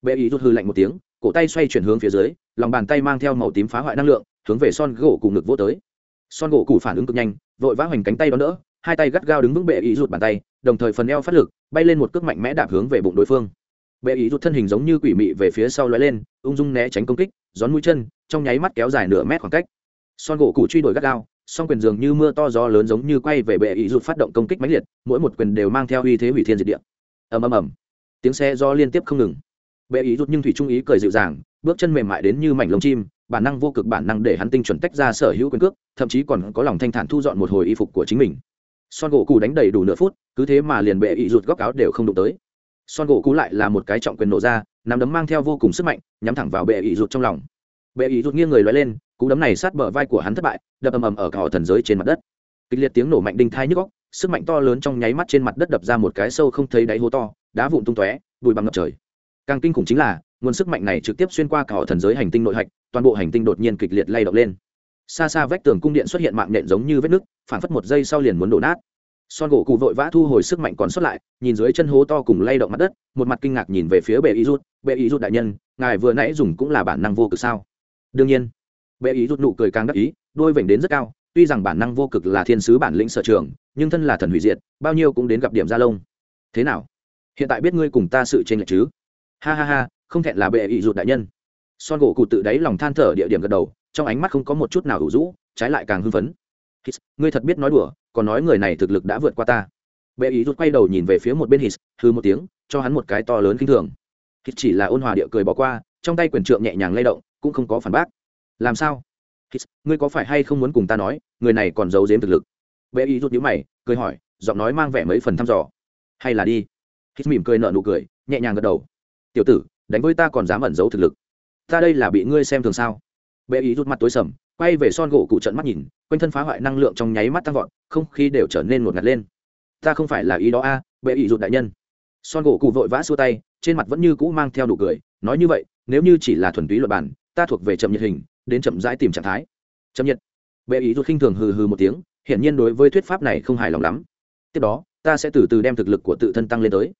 bệ ý rụt hư lạnh một tiếng, cổ tay xoay chuyển hướng phía dưới, lòng bàn tay mang theo màu tím phá hoại năng lượng, hướng về son gỗ cùng ngực vô tới. Son gỗ cụ phản ứng cực nhanh, vội vã hoành cánh tay đón đỡ, hai tay gắt gao đứng vững bệ ý rụt bàn tay, đồng thời phần eo phát lực, bay lên một cước mạnh mẽ đạp hướng về bụng đối phương. Bệ ý rụt thân hình giống như quỷ mị về phía sau lóe lên, ung dung né tránh công kích, gión mũi chân, trong nháy mắt kéo dài nửa mét khoảng cách. Son gỗ cụ truy đuổi gắt gao, song quyền dường như mưa to gió lớn giống như quay về bệ ý rụt phát động công kích mãnh liệt, mỗi một quyền đều mang theo uy thế hủy thiên diệt địa. Ầm ầm ầm. Tiếng xe do liên tiếp không ngừng bệ ý rút nhưng thủy trung ý cười dịu dàng, bước chân mềm mại đến như mảnh lông chim, bản năng vô cực bản năng để hắn tinh chuẩn tách ra sở hữu quyền cước, thậm chí còn có lòng thanh thản thu dọn một hồi y phục của chính mình. Son gỗ cù đánh đầy đủ nửa phút, cứ thế mà liền bệ ý rút góc áo đều không đụng tới. Son gỗ cú lại là một cái trọng quyền nổ ra, nắm đấm mang theo vô cùng sức mạnh, nhắm thẳng vào bệ ý rút trong lòng. Bệ ý rút nghiêng người loay lên, cú đấm này sát bờ vai của hắn thất bại, đập ầm ầm ở cả họ thần giới trên mặt đất. Kịch liệt tiếng nổ mạnh đinh thai nhức góc sức mạnh to lớn trong nháy mắt trên mặt đất đập ra một cái sâu không thấy đáy hố to, đá vụn tung tóe, bụi bằng ngập trời càng kinh khủng chính là, nguồn sức mạnh này trực tiếp xuyên qua cả họ thần giới hành tinh nội hạch, toàn bộ hành tinh đột nhiên kịch liệt lay động lên. Xa xa vách tường cung điện xuất hiện mạng nện giống như vết nứt phản phất một giây sau liền muốn đổ nát. Son gỗ cụ vội vã thu hồi sức mạnh còn sót lại, nhìn dưới chân hố to cùng lay động mặt đất, một mặt kinh ngạc nhìn về phía bệ ý rút. Bệ ý rút đại nhân, ngài vừa nãy dùng cũng là bản năng vô cực sao? Đương nhiên. Bệ ý rút nụ cười càng đắc ý, đôi vểnh đến rất cao, tuy rằng bản năng vô cực là thiên sứ bản lĩnh sở trường, nhưng thân là thần hủy diệt, bao nhiêu cũng đến gặp điểm gia lông. Thế nào? Hiện tại biết ngươi cùng ta sự tranh lệch chứ? Ha ha ha, không thẹn là bệ ý rút đại nhân. Son gỗ cụ tự đáy lòng than thở địa điểm gật đầu, trong ánh mắt không có một chút nào ủ rũ, trái lại càng hưng phấn. Hít ngươi thật biết nói đùa, còn nói người này thực lực đã vượt qua ta. Bệ ý rút quay đầu nhìn về phía một bên hít hư một tiếng, cho hắn một cái to lớn kinh thường. Hít chỉ là ôn hòa địa cười bỏ qua, trong tay quyền trượng nhẹ nhàng lay động, cũng không có phản bác. Làm sao? Hít ngươi có phải hay không muốn cùng ta nói, người này còn giấu giếm thực lực? Bệ ý rút nhíu mày, cười hỏi, giọng nói mang vẻ mấy phần thăm dò. Hay là đi. Hít mỉm cười nở nụ cười, nhẹ nhàng gật đầu tiểu tử đánh với ta còn dám ẩn giấu thực lực. Ta đây là bị ngươi xem thường sao? Bệ ý rút mặt tối sầm quay về son gỗ cụ trận mắt nhìn quanh thân phá hoại năng lượng trong nháy mắt tăng vọt không khí đều trở nên một ngạt lên. Ta không phải là ý đó a à, bệ ý rút đại nhân. Son gỗ cụ vội vã xua tay trên mặt vẫn như cũ mang theo đủ cười nói như vậy nếu như chỉ là thuần túy luật bản ta thuộc về chậm nhiệt hình đến chậm rãi tìm trạng thái. Chậm nhiệt. Bệ ý rút khinh thường hừ hừ một tiếng hiển nhiên đối với thuyết pháp này không hài lòng lắm. Tiếp đó ta sẽ từ từ đem thực lực của tự thân tăng lên tới.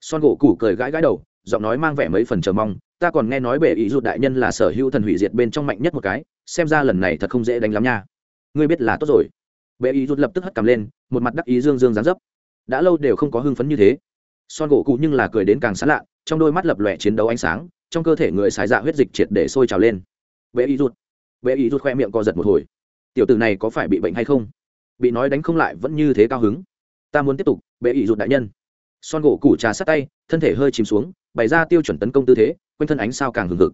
Son gỗ cụ cười gãi gãi đầu giọng nói mang vẻ mấy phần chờ mong, ta còn nghe nói bệ ý rụt đại nhân là sở hữu thần hủy diệt bên trong mạnh nhất một cái, xem ra lần này thật không dễ đánh lắm nha. Ngươi biết là tốt rồi. Bệ ý rụt lập tức hất cầm lên, một mặt đắc ý dương dương dán dấp. Đã lâu đều không có hưng phấn như thế. Son gỗ cụ nhưng là cười đến càng sán lạ, trong đôi mắt lập lòe chiến đấu ánh sáng, trong cơ thể người xài dạ huyết dịch triệt để sôi trào lên. Bệ ý rụt. Bệ ý rụt khoe miệng co giật một hồi. Tiểu tử này có phải bị bệnh hay không? Bị nói đánh không lại vẫn như thế cao hứng. Ta muốn tiếp tục bệ ý rụt đại nhân son gỗ củ trà sát tay, thân thể hơi chìm xuống, bày ra tiêu chuẩn tấn công tư thế, quanh thân ánh sao càng hừng hực.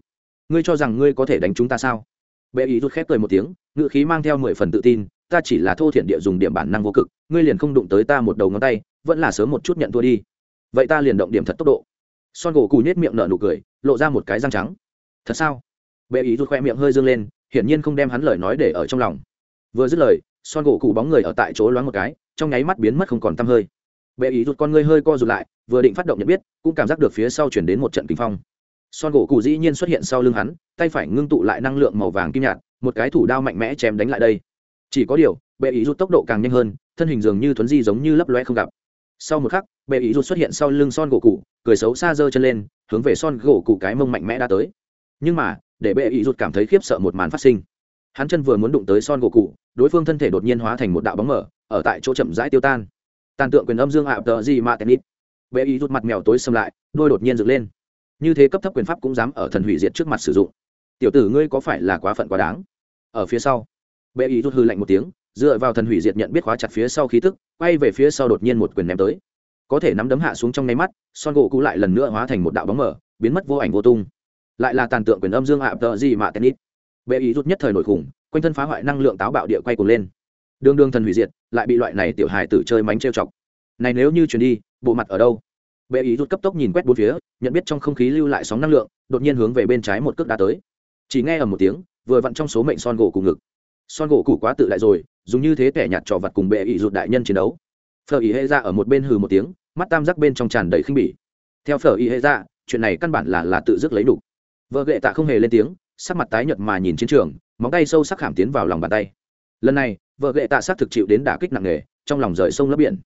Ngươi cho rằng ngươi có thể đánh chúng ta sao? Bệ ý rút khép cười một tiếng ngự khí mang theo mười phần tự tin, ta chỉ là thô thiện địa dùng điểm bản năng vô cực, ngươi liền không đụng tới ta một đầu ngón tay, vẫn là sớm một chút nhận thua đi. Vậy ta liền động điểm thật tốc độ. Son gỗ cù nhét miệng nở nụ cười, lộ ra một cái răng trắng. Thật sao? Bệ ý rút khoe miệng hơi dương lên, hiển nhiên không đem hắn lời nói để ở trong lòng. Vừa dứt lời, son gỗ cù bóng người ở tại chỗ loáng một cái, trong nháy mắt biến mất không còn tăm hơi bệ ý rụt con ngươi hơi co rụt lại, vừa định phát động nhận biết, cũng cảm giác được phía sau chuyển đến một trận kinh phong. Son gỗ cụ dĩ nhiên xuất hiện sau lưng hắn, tay phải ngưng tụ lại năng lượng màu vàng kim nhạt, một cái thủ đao mạnh mẽ chém đánh lại đây. Chỉ có điều, bệ ý rút tốc độ càng nhanh hơn, thân hình dường như thuấn di giống như lấp loe không gặp. Sau một khắc, bệ ý rút xuất hiện sau lưng son gỗ cụ, cười xấu xa giơ chân lên, hướng về son gỗ cụ cái mông mạnh mẽ đã tới. Nhưng mà, để bệ ý rút cảm thấy khiếp sợ một màn phát sinh. Hắn chân vừa muốn đụng tới son gỗ cụ, đối phương thân thể đột nhiên hóa thành một đạo bóng mở, ở tại chỗ chậm rãi tiêu tan tàn tượng quyền âm dương ạ tờ gì mà tennis bệ ý rút mặt mèo tối xâm lại, đôi đột nhiên dựng lên. Như thế cấp thấp quyền pháp cũng dám ở thần hủy diệt trước mặt sử dụng. Tiểu tử ngươi có phải là quá phận quá đáng? Ở phía sau, bệ ý rút hư lạnh một tiếng, dựa vào thần hủy diệt nhận biết khóa chặt phía sau khí tức, quay về phía sau đột nhiên một quyền ném tới. Có thể nắm đấm hạ xuống trong nháy mắt, son gỗ cũ lại lần nữa hóa thành một đạo bóng mở biến mất vô ảnh vô tung. Lại là tàn tượng quyền âm dương ạ tờ gì mà tennis bệ ý rút nhất thời nổi khủng, quanh thân phá hoại năng lượng táo bạo địa quay cuồng lên đương đương thần hủy diệt, lại bị loại này tiểu hài tử chơi mánh trêu chọc. Này nếu như chuyển đi, bộ mặt ở đâu? Bệ ý rút cấp tốc nhìn quét bốn phía, nhận biết trong không khí lưu lại sóng năng lượng, đột nhiên hướng về bên trái một cước đá tới. Chỉ nghe ở một tiếng, vừa vặn trong số mệnh son gỗ cùng ngực. Son gỗ cụ quá tự đại rồi, dùng như thế kẻ nhạt trò vặt cùng bệ ý rút đại nhân chiến đấu. Phở ý hệ ra dạ ở một bên hừ một tiếng, mắt tam giác bên trong tràn đầy khinh bỉ. Theo phở ý hệ ra dạ, chuyện này căn bản là là tự dứt lấy đủ. Vợ gệ tạ không hề lên tiếng, sắc mặt tái nhợt mà nhìn chiến trường, móng tay sâu sắc hàm tiến vào lòng bàn tay lần này, vợ gệ tạ xác thực chịu đến đả kích nặng nề, trong lòng rời sông lấp biển.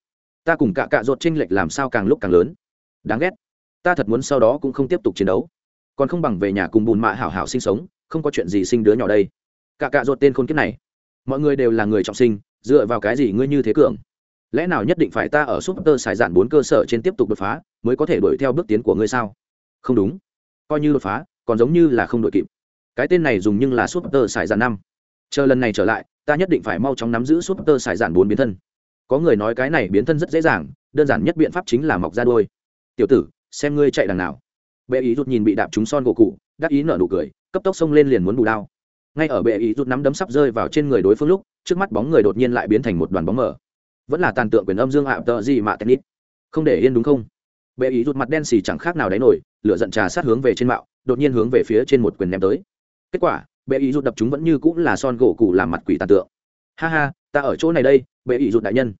Ta cùng cạ cạ ruột tranh lệch làm sao càng lúc càng lớn. Đáng ghét. Ta thật muốn sau đó cũng không tiếp tục chiến đấu. Còn không bằng về nhà cùng bùn mạ hảo hảo sinh sống, không có chuyện gì sinh đứa nhỏ đây. Cạ cạ ruột tên khôn kiếp này. Mọi người đều là người trọng sinh, dựa vào cái gì ngươi như thế cường? Lẽ nào nhất định phải ta ở súp tơ xài dạn bốn cơ sở trên tiếp tục đột phá, mới có thể đuổi theo bước tiến của ngươi sao? Không đúng. Coi như đột phá, còn giống như là không đội kịp. Cái tên này dùng nhưng là súp tơ xài dạn năm. Chờ lần này trở lại ta nhất định phải mau chóng nắm giữ súp tơ xài giản bốn biến thân. Có người nói cái này biến thân rất dễ dàng, đơn giản nhất biện pháp chính là mọc ra đôi tiểu tử, xem ngươi chạy đằng nào. Bệ ý rút nhìn bị đạp trúng son gỗ cụ, đắc ý nở nụ cười, cấp tốc xông lên liền muốn bù đao. Ngay ở bệ ý rút nắm đấm sắp rơi vào trên người đối phương lúc, trước mắt bóng người đột nhiên lại biến thành một đoàn bóng mờ. Vẫn là tàn tượng quyền âm dương ạ tợ gì mà tennis không để yên đúng không? Bệ ý rút mặt đen xì chẳng khác nào đáy nổi, lửa giận trà sát hướng về trên mạo, đột nhiên hướng về phía trên một quyền ném tới. Kết quả bệ ý rụt đập chúng vẫn như cũng là son gỗ cụ làm mặt quỷ tàn tượng. Ha ha, ta ở chỗ này đây, bệ ý rụt đại nhân.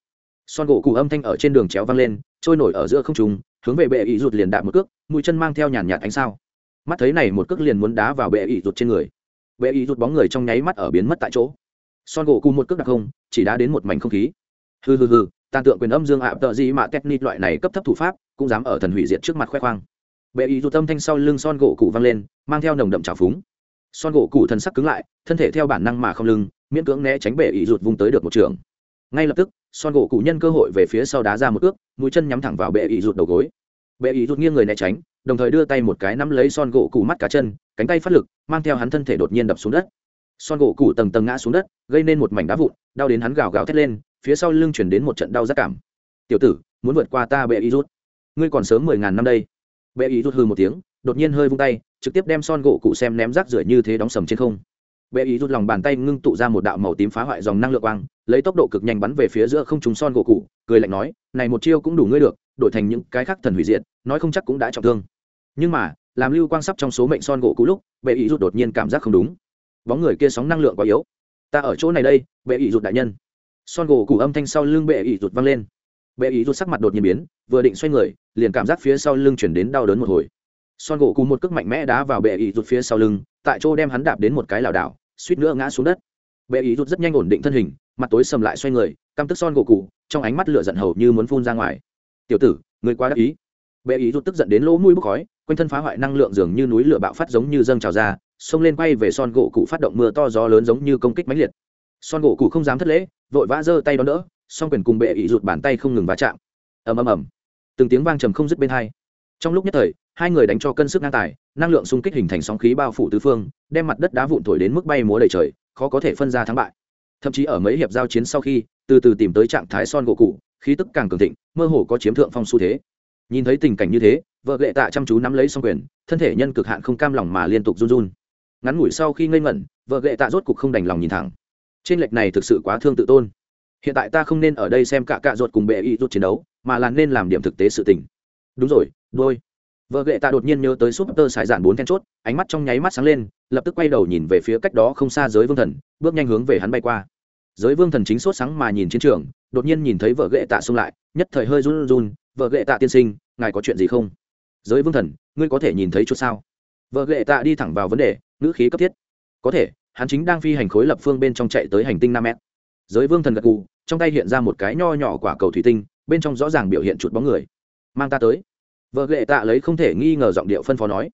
Son gỗ cụ âm thanh ở trên đường chéo vang lên, trôi nổi ở giữa không trùng hướng về bệ ý rụt liền đạp một cước, mũi chân mang theo nhàn nhạt ánh sao. Mắt thấy này một cước liền muốn đá vào bệ ý rụt trên người. Bệ ý rụt bóng người trong nháy mắt ở biến mất tại chỗ. Son gỗ cụ một cước đặc không, chỉ đá đến một mảnh không khí. Hừ hừ hừ, tàn tượng quyền âm dương ạ, tợ gì mà technique loại này cấp thấp thủ pháp, cũng dám ở thần hủy diệt trước mặt khoe khoang. Bệ ý rụt âm thanh sau lưng son gỗ cụ vang lên, mang theo nồng đậm trào phúng son gỗ cụ thần sắc cứng lại, thân thể theo bản năng mà không lưng, miễn cưỡng né tránh bệ ý rụt vung tới được một trường. Ngay lập tức, son gỗ cụ nhân cơ hội về phía sau đá ra một ước, mũi chân nhắm thẳng vào bệ ý rụt đầu gối. Bệ ý rụt nghiêng người né tránh, đồng thời đưa tay một cái nắm lấy son gỗ cụ mắt cá chân, cánh tay phát lực, mang theo hắn thân thể đột nhiên đập xuống đất. Son gỗ cụ tầng tầng ngã xuống đất, gây nên một mảnh đá vụn, đau đến hắn gào gào thét lên, phía sau lưng chuyển đến một trận đau giác cảm. Tiểu tử, muốn vượt qua ta bệ ý rút ngươi còn sớm mười ngàn năm đây. Bệ ý rút hư một tiếng, đột nhiên hơi vung tay trực tiếp đem son gỗ cụ xem ném rác rưởi như thế đóng sầm trên không. Bệ ý rút lòng bàn tay ngưng tụ ra một đạo màu tím phá hoại dòng năng lượng quang, lấy tốc độ cực nhanh bắn về phía giữa không trúng son gỗ cụ, cười lạnh nói, này một chiêu cũng đủ ngươi được, đổi thành những cái khác thần hủy diệt, nói không chắc cũng đã trọng thương. Nhưng mà, làm lưu quang sắp trong số mệnh son gỗ cụ lúc, bệ ý rút đột nhiên cảm giác không đúng. Bóng người kia sóng năng lượng quá yếu. Ta ở chỗ này đây, bệ ý rút đại nhân. Son gỗ cụ âm thanh sau lưng bệ ý rút văng lên. Bệ ý rút sắc mặt đột nhiên biến, vừa định xoay người, liền cảm giác phía sau lưng chuyển đến đau đớn một hồi son gỗ cụ một cước mạnh mẽ đá vào bệ ý rụt phía sau lưng, tại chỗ đem hắn đạp đến một cái lảo đảo, suýt nữa ngã xuống đất. Bệ ý rụt rất nhanh ổn định thân hình, mặt tối sầm lại xoay người, căm tức son gỗ cụ trong ánh mắt lửa giận hầu như muốn phun ra ngoài. Tiểu tử người quá đắc ý. Bệ ý rụt tức giận đến lỗ mũi bốc khói, quanh thân phá hoại năng lượng dường như núi lửa bạo phát giống như dâng trào ra, xông lên quay về son gỗ cụ phát động mưa to gió lớn giống như công kích mãnh liệt. Son gỗ cụ không dám thất lễ, vội vã giơ tay đón đỡ, song quyền cùng bệ ý rụt bàn tay không ngừng va chạm. Ầm ầm ầm. Từng tiếng vang trầm không dứt bên hai. Trong lúc nhất thời hai người đánh cho cân sức ngang tài, năng lượng xung kích hình thành sóng khí bao phủ tứ phương, đem mặt đất đá vụn thổi đến mức bay múa đầy trời, khó có thể phân ra thắng bại. Thậm chí ở mấy hiệp giao chiến sau khi, từ từ tìm tới trạng thái son gỗ cụ khí tức càng cường thịnh, mơ hồ có chiếm thượng phong xu thế. Nhìn thấy tình cảnh như thế, vợ lệ tạ chăm chú nắm lấy xong quyền, thân thể nhân cực hạn không cam lòng mà liên tục run run. Ngắn ngủi sau khi ngây ngẩn, vợ lệ tạ rốt cục không đành lòng nhìn thẳng. Trên lệch này thực sự quá thương tự tôn. Hiện tại ta không nên ở đây xem cả cạ ruột cùng bệ y rút chiến đấu, mà là nên làm điểm thực tế sự tình. Đúng rồi, đôi vợ gệ tạ đột nhiên nhớ tới súp tơ sải dạn bốn then chốt, ánh mắt trong nháy mắt sáng lên, lập tức quay đầu nhìn về phía cách đó không xa giới vương thần, bước nhanh hướng về hắn bay qua. Giới vương thần chính sốt sáng mà nhìn chiến trường, đột nhiên nhìn thấy vợ gệ tạ xông lại, nhất thời hơi run run, vợ gệ tạ tiên sinh, ngài có chuyện gì không? Giới vương thần, ngươi có thể nhìn thấy chút sao? Vợ gệ tạ đi thẳng vào vấn đề, ngữ khí cấp thiết. Có thể, hắn chính đang phi hành khối lập phương bên trong chạy tới hành tinh nam mét giới vương thần gật gù, trong tay hiện ra một cái nho nhỏ quả cầu thủy tinh, bên trong rõ ràng biểu hiện chuột bóng người. Mang ta tới vợ lệ tạ lấy không thể nghi ngờ giọng điệu phân phó nói,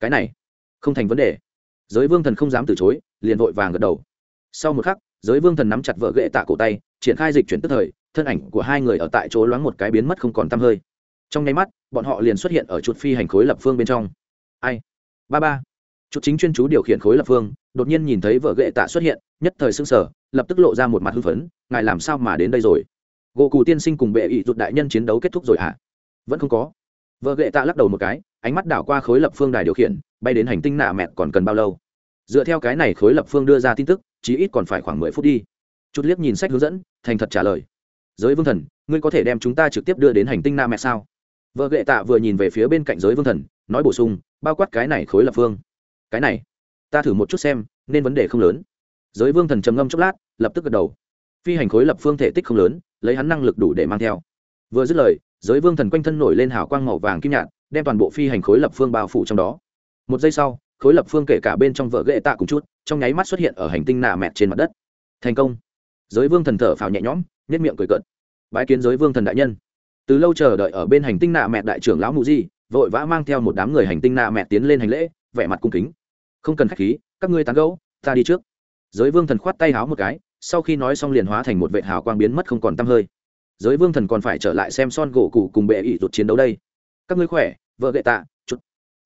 cái này, không thành vấn đề. Giới vương thần không dám từ chối, liền vội vàng gật đầu. Sau một khắc, giới vương thần nắm chặt vợ ghệ tạ cổ tay, triển khai dịch chuyển tức thời, thân ảnh của hai người ở tại chỗ loáng một cái biến mất không còn t hơi. Trong nháy mắt, bọn họ liền xuất hiện ở chuột phi hành khối lập phương bên trong. Ai? Ba ba. Chuột chính chuyên chú điều khiển khối lập phương, đột nhiên nhìn thấy vợ ghệ tạ xuất hiện, nhất thời sưng sở lập tức lộ ra một mặt hưng phấn, ngài làm sao mà đến đây rồi? Gỗ cù tiên sinh cùng bệ ị rụt đại nhân chiến đấu kết thúc rồi hả? À? vẫn không có vợ ghệ tạ lắc đầu một cái, ánh mắt đảo qua khối lập phương đài điều khiển, bay đến hành tinh nạ mẹt còn cần bao lâu? Dựa theo cái này khối lập phương đưa ra tin tức, chí ít còn phải khoảng mười phút đi. Chút liếc nhìn sách hướng dẫn, thành thật trả lời. Giới vương thần, ngươi có thể đem chúng ta trực tiếp đưa đến hành tinh na mẹt sao? Vợ gệ tạ vừa nhìn về phía bên cạnh giới vương thần, nói bổ sung, bao quát cái này khối lập phương. Cái này, ta thử một chút xem, nên vấn đề không lớn. Giới vương thần trầm ngâm chốc lát, lập tức gật đầu. Phi hành khối lập phương thể tích không lớn, lấy hắn năng lực đủ để mang theo. Vừa dứt lời giới vương thần quanh thân nổi lên hào quang màu vàng kim nhạt, đem toàn bộ phi hành khối lập phương bao phủ trong đó. Một giây sau, khối lập phương kể cả bên trong vợ ghệ tạ cùng chút, trong nháy mắt xuất hiện ở hành tinh nà mẹt trên mặt đất. Thành công. Giới vương thần thở phào nhẹ nhõm nhất miệng cười cợt. Bái kiến giới vương thần đại nhân. Từ lâu chờ đợi ở bên hành tinh nạ mẹt đại trưởng lão mù di, vội vã mang theo một đám người hành tinh nạ mẹt tiến lên hành lễ, vẻ mặt cung kính. Không cần khách khí, các ngươi tán gẫu, ta đi trước. Giới vương thần khoát tay háo một cái, sau khi nói xong liền hóa thành một vệ hào quang biến mất không còn t hơi giới vương thần còn phải trở lại xem son gỗ cụ cùng bệ ỷ rụt chiến đấu đây. Các ngươi khỏe, vợ gậy tạ chút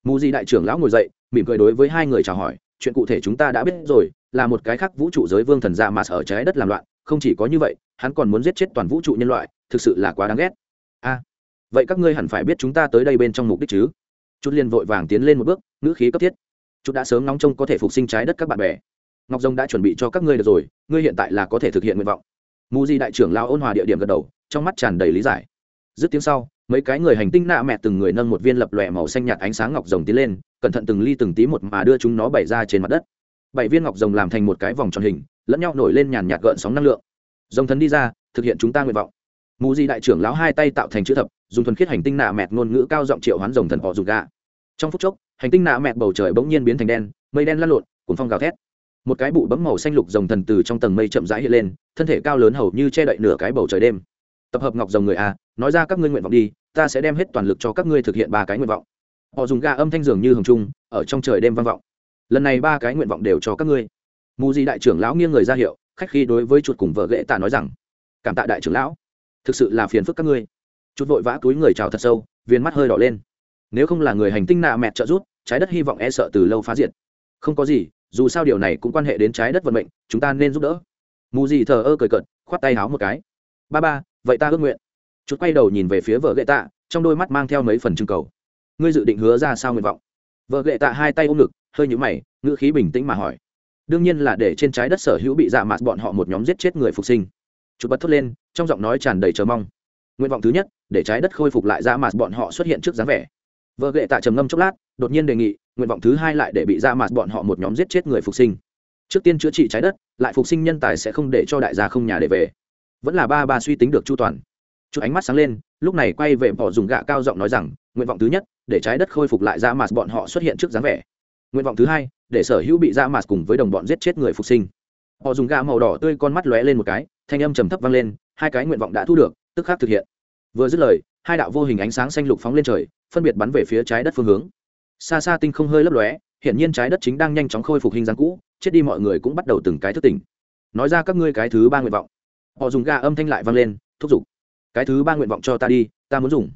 mù di đại trưởng lão ngồi dậy, mỉm cười đối với hai người chào hỏi, chuyện cụ thể chúng ta đã biết rồi, là một cái khác vũ trụ giới vương thần ra mà ở trái đất làm loạn, không chỉ có như vậy, hắn còn muốn giết chết toàn vũ trụ nhân loại, thực sự là quá đáng ghét. A, vậy các ngươi hẳn phải biết chúng ta tới đây bên trong mục đích chứ? Chút liền vội vàng tiến lên một bước, ngữ khí cấp thiết. Chút đã sớm nóng trông có thể phục sinh trái đất các bạn bè. Ngọc rồng đã chuẩn bị cho các ngươi được rồi, ngươi hiện tại là có thể thực hiện nguyện vọng. Mù di đại trưởng lao ôn hòa địa điểm gật đầu trong mắt tràn đầy lý giải. Dứt tiếng sau, mấy cái người hành tinh nạ mẹ từng người nâng một viên lập lòe màu xanh nhạt ánh sáng ngọc rồng tiến lên, cẩn thận từng ly từng tí một mà đưa chúng nó bày ra trên mặt đất. Bảy viên ngọc rồng làm thành một cái vòng tròn hình, lẫn nhau nổi lên nhàn nhạt gợn sóng năng lượng. Rồng thần đi ra, thực hiện chúng ta nguyện vọng. Mù di đại trưởng lão hai tay tạo thành chữ thập, dùng thuần khiết hành tinh nạ mẹt ngôn ngữ cao giọng triệu hoán rồng thần họ dùng gà trong phút chốc, hành tinh nạ mẹt bầu trời bỗng nhiên biến thành đen, mây đen lăn lộn cuốn phong gào thét. Một cái bụ bấm màu xanh lục rồng thần từ trong tầng mây chậm rãi hiện lên, thân thể cao lớn hầu như che đậy nửa cái bầu trời đêm tập hợp ngọc rồng người a, nói ra các ngươi nguyện vọng đi, ta sẽ đem hết toàn lực cho các ngươi thực hiện ba cái nguyện vọng. Họ dùng ga âm thanh dường như hồng trung, ở trong trời đêm vang vọng. Lần này ba cái nguyện vọng đều cho các ngươi. Mù di đại trưởng lão nghiêng người ra hiệu, khách khi đối với chuột cùng vợ ghệ tạ nói rằng, cảm tạ đại trưởng lão. Thực sự là phiền phức các ngươi. Chút vội vã túi người chào thật sâu, viên mắt hơi đỏ lên. Nếu không là người hành tinh nạ mẹt trợ giúp, trái đất hy vọng e sợ từ lâu phá diệt. Không có gì, dù sao điều này cũng quan hệ đến trái đất vận mệnh, chúng ta nên giúp đỡ. Mù gì thờ ơ cười cợt, khoát tay háo một cái. Ba ba vậy ta ước nguyện. Chút quay đầu nhìn về phía vợ gậy tạ, trong đôi mắt mang theo mấy phần trưng cầu. Ngươi dự định hứa ra sao nguyện vọng? Vợ gậy tạ hai tay ôm ngực, hơi nhũ mày, ngữ khí bình tĩnh mà hỏi. Đương nhiên là để trên trái đất sở hữu bị dạ mạt bọn họ một nhóm giết chết người phục sinh. Chút bật thốt lên, trong giọng nói tràn đầy chờ mong. Nguyện vọng thứ nhất, để trái đất khôi phục lại dạ mạt bọn họ xuất hiện trước dáng vẻ. Vợ gậy tạ trầm ngâm chốc lát, đột nhiên đề nghị, nguyện vọng thứ hai lại để bị dạ mạt bọn họ một nhóm giết chết người phục sinh. Trước tiên chữa trị trái đất, lại phục sinh nhân tài sẽ không để cho đại gia không nhà để về vẫn là ba ba suy tính được chu toàn. Chút ánh mắt sáng lên, lúc này quay về bỏ dùng gạ cao giọng nói rằng, nguyện vọng thứ nhất, để trái đất khôi phục lại ra mạt, bọn họ xuất hiện trước dáng vẻ. Nguyện vọng thứ hai, để sở hữu bị ra mạt cùng với đồng bọn giết chết người phục sinh. Họ dùng gạ màu đỏ tươi con mắt lóe lên một cái, thanh âm trầm thấp vang lên, hai cái nguyện vọng đã thu được, tức khắc thực hiện. Vừa dứt lời, hai đạo vô hình ánh sáng xanh lục phóng lên trời, phân biệt bắn về phía trái đất phương hướng. Xa xa tinh không hơi lấp lóe hiện nhiên trái đất chính đang nhanh chóng khôi phục hình dáng cũ, chết đi mọi người cũng bắt đầu từng cái thức tỉnh. Nói ra các ngươi cái thứ ba nguyện vọng họ dùng ga âm thanh lại vang lên thúc giục cái thứ ba nguyện vọng cho ta đi ta muốn dùng.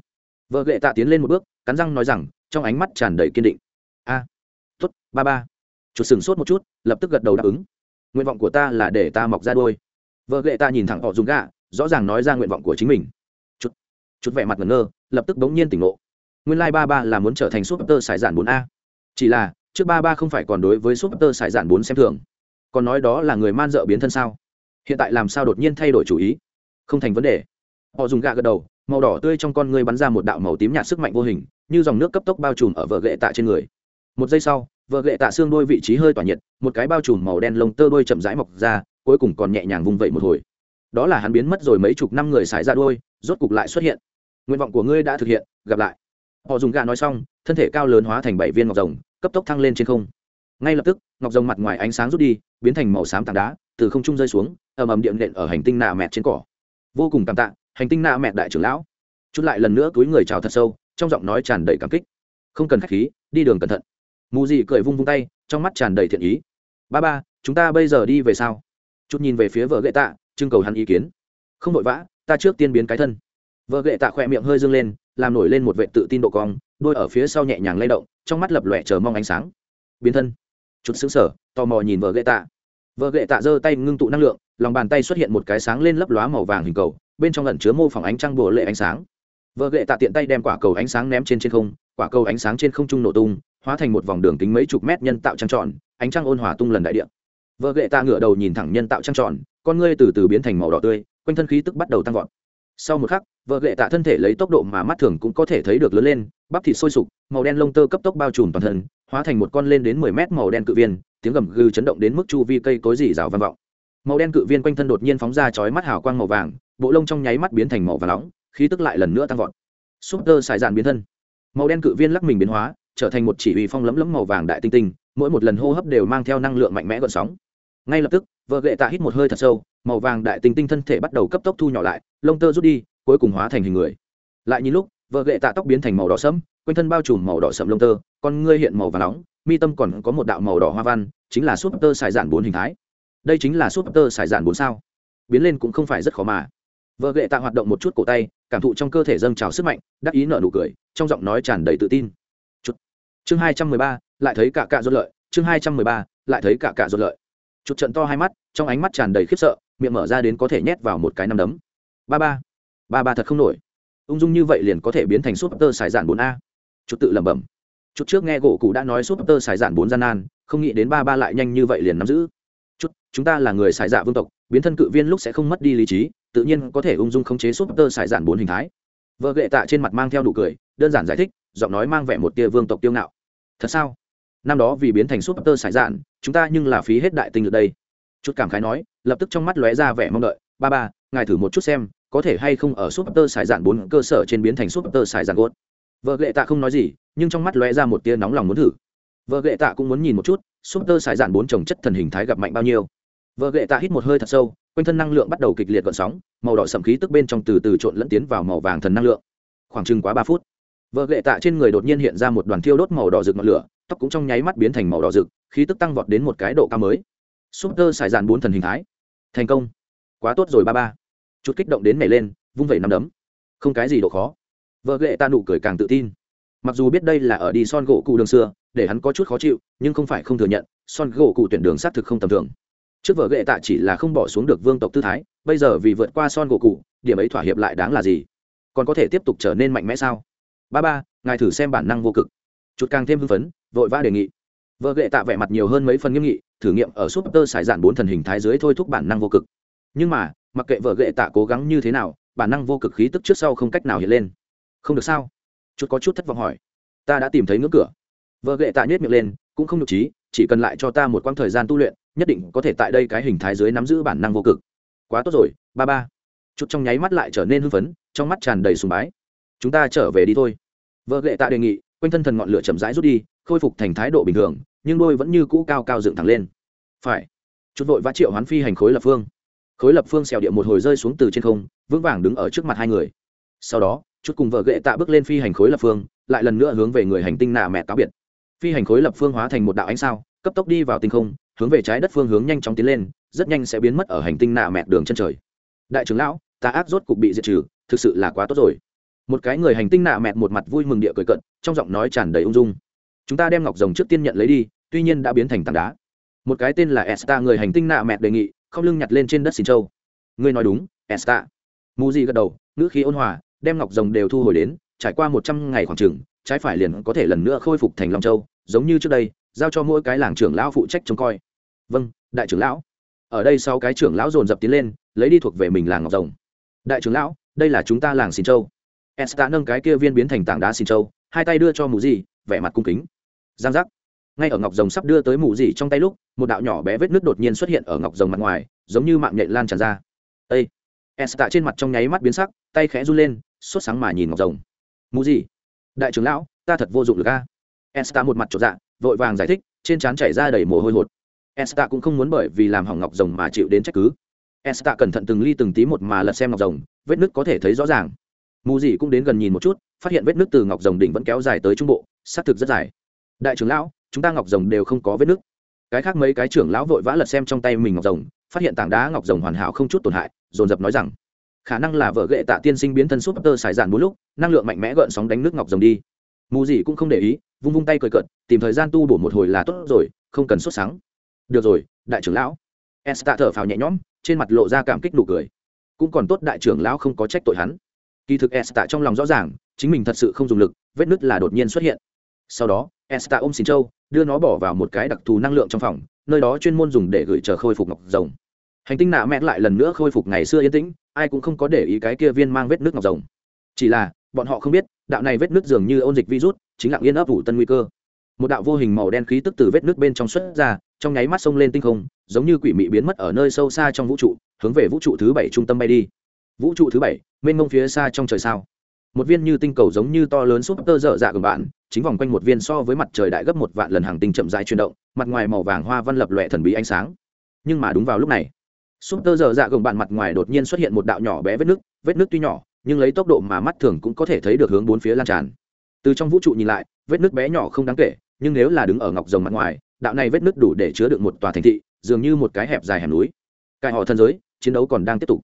Vợ ghệ tạ tiến lên một bước cắn răng nói rằng trong ánh mắt tràn đầy kiên định. A à, tốt ba ba. Chuột sừng sốt một chút lập tức gật đầu đáp ứng. Nguyện vọng của ta là để ta mọc ra đôi vợ ghệ ta nhìn thẳng họ dùng gạ rõ ràng nói ra nguyện vọng của chính mình. Chút chút vẻ mặt ngẩn ngơ lập tức bỗng nhiên tỉnh ngộ. Nguyên lai、like、ba ba là muốn trở thành súp tơ sải giản bốn a. Chỉ là trước ba ba không phải còn đối với súp tơ sải giản bốn xem thường. Còn nói đó là người man dợ biến thân sao? Hiện tại làm sao đột nhiên thay đổi chủ ý? Không thành vấn đề. Họ dùng gạ gật đầu, màu đỏ tươi trong con ngươi bắn ra một đạo màu tím nhạt sức mạnh vô hình, như dòng nước cấp tốc bao trùm ở vợ gậy tạ trên người. Một giây sau vợ gậy tạ xương đôi vị trí hơi tỏa nhiệt, một cái bao trùm màu đen lông tơ đôi chậm rãi mọc ra, cuối cùng còn nhẹ nhàng vung vẩy một hồi. Đó là hắn biến mất rồi mấy chục năm người xài ra đôi, rốt cục lại xuất hiện. Nguyện vọng của ngươi đã thực hiện, gặp lại. Họ dùng gà nói xong, thân thể cao lớn hóa thành bảy viên ngọc rồng, cấp tốc thăng lên trên không. Ngay lập tức, ngọc rồng mặt ngoài ánh sáng rút đi, biến thành màu xám tảng đá từ không trung rơi xuống, ầm ầm điện nện ở hành tinh nạ mẹt trên cỏ. Vô cùng cảm tạ, hành tinh nạ mẹt đại trưởng lão. Chút lại lần nữa túi người chào thật sâu, trong giọng nói tràn đầy cảm kích. Không cần khách khí, đi đường cẩn thận. Mù dị cười vung vung tay, trong mắt tràn đầy thiện ý. Ba ba, chúng ta bây giờ đi về sao? Chút nhìn về phía vợ gậy tạ, trưng cầu hắn ý kiến. Không vội vã, ta trước tiên biến cái thân. Vợ gậy tạ khỏe miệng hơi dâng lên, làm nổi lên một vệ tự tin độ cong, đôi ở phía sau nhẹ nhàng lay động, trong mắt lập lòe chờ mong ánh sáng. Biến thân. Chút xứng sở tò mò nhìn vợ gậy tạ vợ gậy tạ giơ tay ngưng tụ năng lượng, lòng bàn tay xuất hiện một cái sáng lên lấp lóa màu vàng hình cầu, bên trong ẩn chứa mô phỏng ánh trăng bồ lệ ánh sáng. Vợ gậy tạ tiện tay đem quả cầu ánh sáng ném trên trên không, quả cầu ánh sáng trên không trung nổ tung, hóa thành một vòng đường kính mấy chục mét nhân tạo trăng tròn, ánh trăng ôn hòa tung lần đại địa. Vợ gậy tạ ngửa đầu nhìn thẳng nhân tạo trăng tròn, con ngươi từ từ biến thành màu đỏ tươi, quanh thân khí tức bắt đầu tăng vọt. Sau một khắc, vợ gậy tạ thân thể lấy tốc độ mà mắt thường cũng có thể thấy được lớn lên, bắp thịt sôi sục, màu đen lông tơ cấp tốc bao trùm toàn thân, hóa thành một con lên đến mười mét màu đen cự viên tiếng gầm gừ chấn động đến mức chu vi cây cối rỉ rào vang vọng. Màu đen cự viên quanh thân đột nhiên phóng ra chói mắt hào quang màu vàng, bộ lông trong nháy mắt biến thành màu vàng nóng, khí tức lại lần nữa tăng vọt. Súp tơ xài dạn biến thân. Màu đen cự viên lắc mình biến hóa, trở thành một chỉ uy phong lấm lấm màu vàng đại tinh tinh, mỗi một lần hô hấp đều mang theo năng lượng mạnh mẽ gợn sóng. Ngay lập tức, vợ gậy tạ hít một hơi thật sâu, màu vàng đại tinh tinh thân thể bắt đầu cấp tốc thu nhỏ lại, lông tơ rút đi, cuối cùng hóa thành hình người. Lại nhìn lúc, vợ gậy tạ tóc biến thành màu đỏ sẫm, quanh thân bao trùm màu đỏ sẫm lông tơ, con ngươi hiện màu vàng nóng mi tâm còn có một đạo màu đỏ hoa văn, chính là súp tơ xài giản bốn hình thái. Đây chính là súp tơ xài giản bốn sao. Biến lên cũng không phải rất khó mà. Vợ ghệ tạ hoạt động một chút cổ tay, cảm thụ trong cơ thể dâng trào sức mạnh, đắc ý nợ nụ cười, trong giọng nói tràn đầy tự tin. Chút chương hai trăm mười ba, lại thấy cả cạ rốt lợi. Chương hai trăm mười ba, lại thấy cả cạ rốt lợi. Chụt trận to hai mắt, trong ánh mắt tràn đầy khiếp sợ, miệng mở ra đến có thể nhét vào một cái nắm đấm. Ba ba. Ba ba thật không nổi. Ung dung như vậy liền có thể biến thành súp tơ xài giản bốn a. Chụt tự lẩm bẩm chút trước nghe gỗ cụ đã nói súp tơ xài dạn bốn gian nan, không nghĩ đến ba ba lại nhanh như vậy liền nắm giữ. Chút, chúng ta là người xài dạ vương tộc, biến thân cự viên lúc sẽ không mất đi lý trí, tự nhiên có thể ung dung khống chế súp tơ xài dạn bốn hình thái. Vợ gệ tạ trên mặt mang theo đủ cười, đơn giản giải thích, giọng nói mang vẻ một tia vương tộc tiêu ngạo. Thật sao? Năm đó vì biến thành súp tơ xài dạn, chúng ta nhưng là phí hết đại tinh lực đây. Chút cảm khái nói, lập tức trong mắt lóe ra vẻ mong đợi, ba ba, ngài thử một chút xem, có thể hay không ở súp tơ xài dạn bốn cơ sở trên biến thành súp tơ xài dạn gốt vợ gệ tạ không nói gì nhưng trong mắt lóe ra một tia nóng lòng muốn thử. Vợ gệ tạ cũng muốn nhìn một chút, súp tơ xài dạn bốn trồng chất thần hình thái gặp mạnh bao nhiêu. Vợ gệ tạ hít một hơi thật sâu, quanh thân năng lượng bắt đầu kịch liệt gợn sóng, màu đỏ sậm khí tức bên trong từ từ trộn lẫn tiến vào màu vàng thần năng lượng. Khoảng chừng quá ba phút, vợ gệ tạ trên người đột nhiên hiện ra một đoàn thiêu đốt màu đỏ rực ngọn lửa, tóc cũng trong nháy mắt biến thành màu đỏ rực, khí tức tăng vọt đến một cái độ cao mới. Súp tơ xài dạn bốn thần hình thái. Thành công. Quá tốt rồi ba ba. Chút kích động đến nảy lên, vung vẩy nắm đấm. Không cái gì độ khó. Vợ ghệ ta nụ cười càng tự tin mặc dù biết đây là ở đi son gỗ cụ đường xưa, để hắn có chút khó chịu, nhưng không phải không thừa nhận, son gỗ cụ tuyển đường xác thực không tầm thường. Trước vợ ghệ tạ chỉ là không bỏ xuống được vương tộc tư thái, bây giờ vì vượt qua son gỗ cụ, điểm ấy thỏa hiệp lại đáng là gì? Còn có thể tiếp tục trở nên mạnh mẽ sao? Ba ba, ngài thử xem bản năng vô cực. Chút càng thêm hưng phấn, vội vã đề nghị. Vợ ghệ tạ vẻ mặt nhiều hơn mấy phần nghiêm nghị, thử nghiệm ở súp tơ sải dạn bốn thần hình thái dưới thôi thúc bản năng vô cực. Nhưng mà, mặc kệ vợ ghệ tạ cố gắng như thế nào, bản năng vô cực khí tức trước sau không cách nào hiện lên. Không được sao? Chút có chút thất vọng hỏi. Ta đã tìm thấy ngưỡng cửa. Vợ gệ tạ nhét miệng lên, cũng không nhục trí, chỉ cần lại cho ta một quãng thời gian tu luyện, nhất định có thể tại đây cái hình thái dưới nắm giữ bản năng vô cực. Quá tốt rồi, ba ba. Chút trong nháy mắt lại trở nên hưng phấn, trong mắt tràn đầy sùng bái. Chúng ta trở về đi thôi. Vợ gệ tạ đề nghị, quanh thân thần ngọn lửa chậm rãi rút đi, khôi phục thành thái độ bình thường, nhưng đôi vẫn như cũ cao cao dựng thẳng lên. Phải. Chút vội vã triệu hoán phi hành khối lập phương. Khối lập phương xèo địa một hồi rơi xuống từ trên không, vững vàng đứng ở trước mặt hai người. Sau đó chút cùng vợ ghệ tạ bước lên phi hành khối lập phương, lại lần nữa hướng về người hành tinh nạ mẹ cáo biệt. Phi hành khối lập phương hóa thành một đạo ánh sao, cấp tốc đi vào tinh không, hướng về trái đất phương hướng nhanh chóng tiến lên, rất nhanh sẽ biến mất ở hành tinh nạ mẹ đường chân trời. Đại trưởng lão, ta ác rốt cục bị diệt trừ, thực sự là quá tốt rồi. Một cái người hành tinh nạ mẹ một mặt vui mừng địa cười cận, trong giọng nói tràn đầy ung dung. Chúng ta đem ngọc rồng trước tiên nhận lấy đi, tuy nhiên đã biến thành tảng đá. Một cái tên là esta người hành tinh nạ mẹ đề nghị, không lưng nhặt lên trên đất xin châu. Ngươi nói đúng, esta. Mù di gật đầu, ngữ khí ôn hòa đem ngọc rồng đều thu hồi đến trải qua một trăm ngày khoảng trừng trái phải liền có thể lần nữa khôi phục thành long châu giống như trước đây giao cho mỗi cái làng trưởng lão phụ trách trông coi. Vâng đại trưởng lão. Ở đây sau cái trưởng lão dồn dập tiến lên lấy đi thuộc về mình làng ngọc rồng. Đại trưởng lão đây là chúng ta làng xin châu. Esta nâng cái kia viên biến thành tảng đá xin châu hai tay đưa cho mù dì, vẻ mặt cung kính. Giang giác. Ngay ở ngọc rồng sắp đưa tới mù dì trong tay lúc một đạo nhỏ bé vết nước đột nhiên xuất hiện ở ngọc rồng mặt ngoài giống như mạng nhện lan tràn ra. Ây esta trên mặt trong nháy mắt biến sắc tay khẽ run lên sốt sáng mà nhìn ngọc rồng. Mù gì? Đại trưởng lão, ta thật vô dụng lực a. Esta một mặt trộn dạ vội vàng giải thích, trên trán chảy ra đầy mồ hôi hột. Esta cũng không muốn bởi vì làm hỏng ngọc rồng mà chịu đến trách cứ. Esta cẩn thận từng ly từng tí một mà lật xem ngọc rồng, vết nứt có thể thấy rõ ràng. Mù gì cũng đến gần nhìn một chút, phát hiện vết nứt từ ngọc rồng đỉnh vẫn kéo dài tới trung bộ, xác thực rất dài. Đại trưởng lão, chúng ta ngọc rồng đều không có vết nứt. Cái khác mấy cái trưởng lão vội vã lật xem trong tay mình ngọc rồng, phát hiện tảng đá ngọc rồng hoàn hảo không chút tổn hại, dồn dập nói rằng khả năng là vợ ghệ tạ tiên sinh biến thân súp tơ xài dạn bốn lúc, năng lượng mạnh mẽ gợn sóng đánh nước ngọc rồng đi. Mù gì cũng không để ý, vung vung tay cười cợt, tìm thời gian tu bổ một hồi là tốt rồi, không cần sốt sáng. Được rồi, đại trưởng lão. S tạ thở phào nhẹ nhõm, trên mặt lộ ra cảm kích nụ cười. Cũng còn tốt đại trưởng lão không có trách tội hắn. Kỳ thực s tạ trong lòng rõ ràng, chính mình thật sự không dùng lực, vết nứt là đột nhiên xuất hiện. Sau đó s tạ ôm xin châu, đưa nó bỏ vào một cái đặc thù năng lượng trong phòng, nơi đó chuyên môn dùng để gửi chờ khôi phục ngọc rồng. Hành tinh nạ mẹ lại lần nữa khôi phục ngày xưa yên tĩnh ai cũng không có để ý cái kia viên mang vết nước ngọc rồng. Chỉ là, bọn họ không biết, đạo này vết nước dường như ôn dịch virus, chính lặng yên ấp ủ tân nguy cơ. Một đạo vô hình màu đen khí tức từ vết nước bên trong xuất ra, trong nháy mắt xông lên tinh không, giống như quỷ mị biến mất ở nơi sâu xa trong vũ trụ, hướng về vũ trụ thứ bảy trung tâm bay đi. Vũ trụ thứ bảy, mênh mông phía xa trong trời sao. Một viên như tinh cầu giống như to lớn súp tơ dở dạ gần bạn, chính vòng quanh một viên so với mặt trời đại gấp một vạn lần hàng tinh chậm dài chuyển động, mặt ngoài màu vàng hoa văn lập lòe thần bí ánh sáng. Nhưng mà đúng vào lúc này súp tơ dở dạ gồng bạn mặt ngoài đột nhiên xuất hiện một đạo nhỏ bé vết nước vết nước tuy nhỏ, nhưng lấy tốc độ mà mắt thường cũng có thể thấy được hướng bốn phía lan tràn. Từ trong vũ trụ nhìn lại, vết nước bé nhỏ không đáng kể, nhưng nếu là đứng ở ngọc rồng mặt ngoài, đạo này vết nước đủ để chứa được một tòa thành thị, dường như một cái hẹp dài hẻm núi. Cải họ thân giới, chiến đấu còn đang tiếp tục.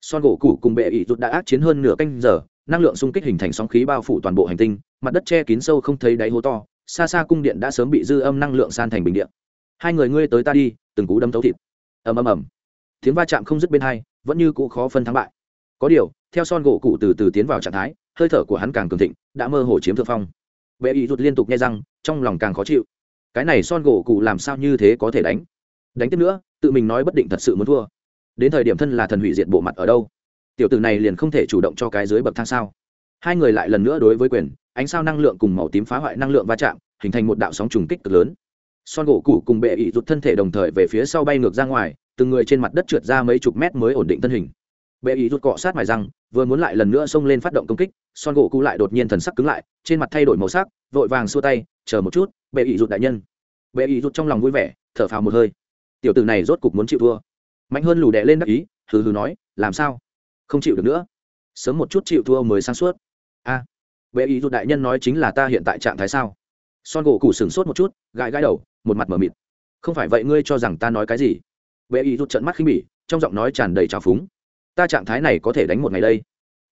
Son gỗ cũ cùng bệ ỷ rụt đã ác chiến hơn nửa canh giờ, năng lượng xung kích hình thành sóng khí bao phủ toàn bộ hành tinh, mặt đất che kín sâu không thấy đáy hố to, xa xa cung điện đã sớm bị dư âm năng lượng san thành bình điện hai người ngươi tới ta đi, từng cú đâm thấu thịt. Ầm ầm ầm tiếng va chạm không dứt bên hai, vẫn như cũ khó phân thắng bại. Có điều, theo son gỗ cụ từ từ tiến vào trạng thái, hơi thở của hắn càng cường thịnh, đã mơ hồ chiếm thượng phong. Bệ ý rụt liên tục nghe răng trong lòng càng khó chịu. Cái này son gỗ cụ làm sao như thế có thể đánh? Đánh tiếp nữa, tự mình nói bất định thật sự muốn thua. Đến thời điểm thân là thần hủy diệt bộ mặt ở đâu? Tiểu tử này liền không thể chủ động cho cái dưới bậc thang sao? Hai người lại lần nữa đối với quyền, ánh sao năng lượng cùng màu tím phá hoại năng lượng va chạm, hình thành một đạo sóng trùng kích cực lớn. Son gỗ cụ cùng bệ ị rụt thân thể đồng thời về phía sau bay ngược ra ngoài từng người trên mặt đất trượt ra mấy chục mét mới ổn định thân hình. Bệ ý rút cọ sát mài răng vừa muốn lại lần nữa xông lên phát động công kích son gỗ cụ lại đột nhiên thần sắc cứng lại trên mặt thay đổi màu sắc vội vàng xua tay chờ một chút bệ ý rút đại nhân. Bệ ý rút trong lòng vui vẻ thở phào một hơi. Tiểu tử này rốt cục muốn chịu thua. Mạnh hơn lù đẻ lên đắc ý hừ hừ nói làm sao? Không chịu được nữa. Sớm một chút chịu thua mới sáng suốt. A à, bệ ý rút đại nhân nói chính là ta hiện tại trạng thái sao? Son gỗ cụ sửng sốt một chút gãi gãi đầu một mặt m ở mịt. Không phải vậy ngươi cho rằng ta nói cái gì? Bệ ý rút trận mắt khinh bỉ, trong giọng nói tràn đầy trào phúng. Ta trạng thái này có thể đánh một ngày đây.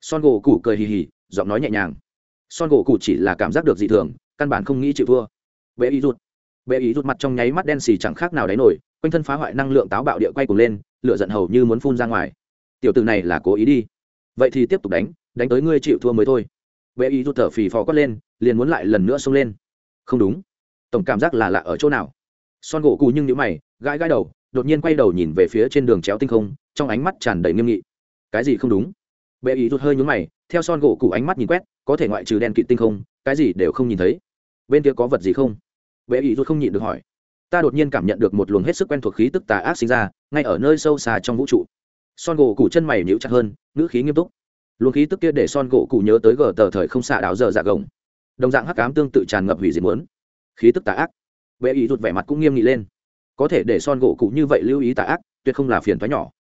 Son gỗ củ cười hì hì, giọng nói nhẹ nhàng. Son gỗ củ chỉ là cảm giác được dị thường, căn bản không nghĩ chịu thua. Bệ ý rút. Bệ ý rút mặt trong nháy mắt đen xì chẳng khác nào đáy nổi, quanh thân phá hoại năng lượng táo bạo địa quay cùng lên, lửa giận hầu như muốn phun ra ngoài. Tiểu tử này là cố ý đi. Vậy thì tiếp tục đánh đánh tới ngươi chịu thua mới thôi. Bệ ý rút thở phì phò quất lên, liền muốn lại lần nữa xông lên. Không đúng. Tổng cảm giác là lạ ở chỗ nào? Son gỗ cù nhưng nhữ mày, gãi gãi đầu đột nhiên quay đầu nhìn về phía trên đường chéo tinh không, trong ánh mắt tràn đầy nghiêm nghị. Cái gì không đúng? Bệ ý rút hơi nhún mày, theo son gỗ cụ ánh mắt nhìn quét, có thể ngoại trừ đen kịt tinh không, cái gì đều không nhìn thấy. Bên kia có vật gì không? Bệ ý rút không nhịn được hỏi. Ta đột nhiên cảm nhận được một luồng hết sức quen thuộc khí tức tà ác sinh ra, ngay ở nơi sâu xa trong vũ trụ. Son gỗ cụ chân mày nhíu chặt hơn, ngữ khí nghiêm túc. Luồng khí tức kia để son gỗ cụ nhớ tới gờ tờ thời không xạ đảo giờ dạ gồng. Đồng dạng hắc cám tương tự tràn ngập hủy diệt muốn. Khí tức tà ác. Bệ ý rút vẻ mặt cũng nghiêm nghị lên có thể để son gỗ cụ như vậy lưu ý tà ác, tuyệt không là phiền thoái nhỏ.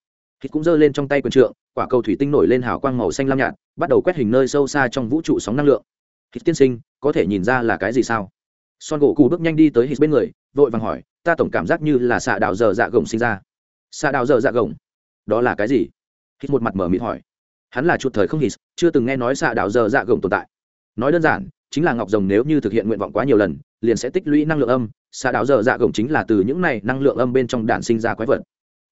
Hít cũng giơ lên trong tay quần trượng, quả cầu thủy tinh nổi lên hào quang màu xanh lam nhạt, bắt đầu quét hình nơi sâu xa trong vũ trụ sóng năng lượng. Hít tiên sinh, có thể nhìn ra là cái gì sao? Son gỗ cụ bước nhanh đi tới hít bên người, vội vàng hỏi, ta tổng cảm giác như là xạ đạo giờ dạ gồng sinh ra. Xạ đạo giờ dạ gồng? Đó là cái gì? Hít một mặt mở mịt hỏi. Hắn là chuột thời không hít, chưa từng nghe nói xạ đạo giờ dạ gồng tồn tại. Nói đơn giản chính là ngọc rồng nếu như thực hiện nguyện vọng quá nhiều lần, liền sẽ tích lũy năng lượng âm xạ đạo dở dạ gồng chính là từ những này năng lượng âm bên trong đạn sinh ra quái vật.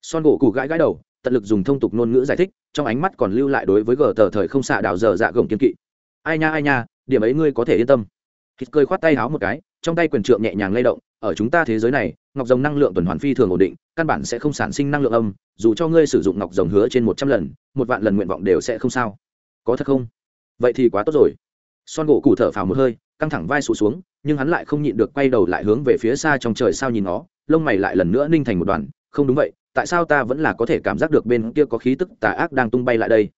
Son gỗ cụ gãi gãi đầu, tận lực dùng thông tục ngôn ngữ giải thích, trong ánh mắt còn lưu lại đối với gờ tờ thời không xạ đạo dở dạ gồng kiên kỵ. Ai nha ai nha, điểm ấy ngươi có thể yên tâm. Hít cười khoát tay háo một cái, trong tay quyền trượng nhẹ nhàng lay động, ở chúng ta thế giới này, ngọc rồng năng lượng tuần hoàn phi thường ổn định, căn bản sẽ không sản sinh năng lượng âm, dù cho ngươi sử dụng ngọc rồng hứa trên một trăm lần, một vạn lần nguyện vọng đều sẽ không sao. Có thật không? Vậy thì quá tốt rồi son gỗ cụ thở phào một hơi, căng thẳng vai sụt xuống, nhưng hắn lại không nhịn được quay đầu lại hướng về phía xa trong trời sao nhìn nó, lông mày lại lần nữa ninh thành một đoàn, không đúng vậy, tại sao ta vẫn là có thể cảm giác được bên kia có khí tức tà ác đang tung bay lại đây?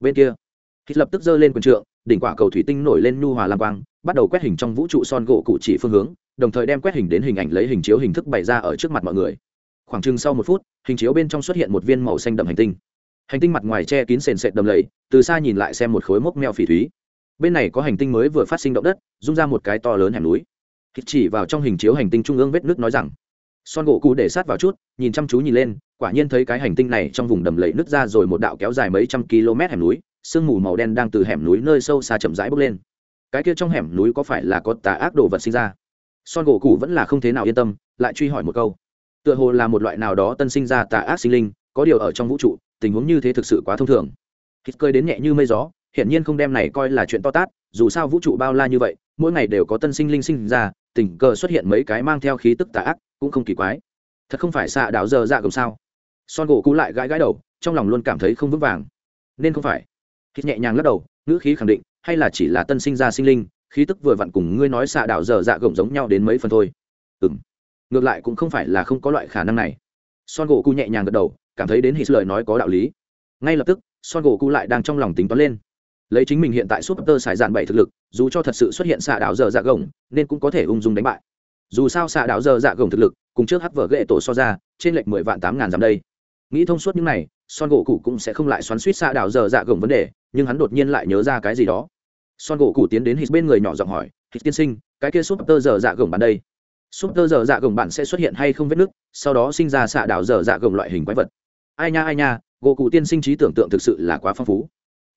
Bên kia khi lập tức giơ lên quần trượng, đỉnh quả cầu thủy tinh nổi lên nhu hòa lam quang, bắt đầu quét hình trong vũ trụ son gỗ cụ chỉ phương hướng, đồng thời đem quét hình đến hình ảnh lấy hình chiếu hình thức bày ra ở trước mặt mọi người. Khoảng chừng sau một phút, hình chiếu bên trong xuất hiện một viên màu xanh đậm hành tinh. Hành tinh mặt ngoài che kín sền sệt đầm lầy, từ xa nhìn lại xem một khối mốc meo phỉ thúy bên này có hành tinh mới vừa phát sinh động đất, rung ra một cái to lớn hẻm núi. Hít chỉ vào trong hình chiếu hành tinh trung ương vết nước nói rằng, son gỗ cụ để sát vào chút, nhìn chăm chú nhìn lên, quả nhiên thấy cái hành tinh này trong vùng đầm lầy nứt ra rồi một đạo kéo dài mấy trăm km hẻm núi, sương mù màu đen đang từ hẻm núi nơi sâu xa chậm rãi bốc lên. Cái kia trong hẻm núi có phải là có tà ác đồ vật sinh ra? Son gỗ cụ vẫn là không thế nào yên tâm, lại truy hỏi một câu. Tựa hồ là một loại nào đó tân sinh ra tà ác sinh linh, có điều ở trong vũ trụ, tình huống như thế thực sự quá thông thường. Hít cơi đến nhẹ như mây gió hiển nhiên không đem này coi là chuyện to tát, dù sao vũ trụ bao la như vậy, mỗi ngày đều có tân sinh linh sinh ra, tình cờ xuất hiện mấy cái mang theo khí tức tà ác, cũng không kỳ quái. Thật không phải xạ đạo giờ dạ gồng sao? Son gỗ cú lại gãi gãi đầu, trong lòng luôn cảm thấy không vững vàng. Nên không phải. Hít nhẹ nhàng lắc đầu, ngữ khí khẳng định, hay là chỉ là tân sinh ra sinh linh, khí tức vừa vặn cùng ngươi nói xạ đạo giờ dạ gồng giống nhau đến mấy phần thôi. Ừ m ngược lại cũng không phải là không có loại khả năng này. Son gỗ cụ nhẹ nhàng gật đầu, cảm thấy đến hít lời nói có đạo lý. Ngay lập tức, son gỗ cụ lại đang trong lòng tính toán lên lấy chính mình hiện tại súp tơ xài dạn bảy thực lực, dù cho thật sự xuất hiện xạ đảo giờ dạ gồng, nên cũng có thể ung dung đánh bại. Dù sao xạ đảo giờ dạ gồng thực lực, cùng trước hắc vở ghệ tổ so ra, trên lệch mười vạn tám ngàn dặm đây. Nghĩ thông suốt những này, son gỗ cụ cũng sẽ không lại xoắn suýt xạ đảo giờ dạ gồng vấn đề, nhưng hắn đột nhiên lại nhớ ra cái gì đó. Son gỗ cụ tiến đến hít bên người nhỏ giọng hỏi hít tiên sinh, cái kia súp tơ giờ dạ gồng bạn đây súp tơ giờ dạ gồng bạn sẽ xuất hiện hay không vết nứt, sau đó sinh ra xạ đảo giờ dạ gồng loại hình quái vật? Ai nha ai nha, gỗ cụ tiên sinh trí tưởng tượng thực sự là quá phong phú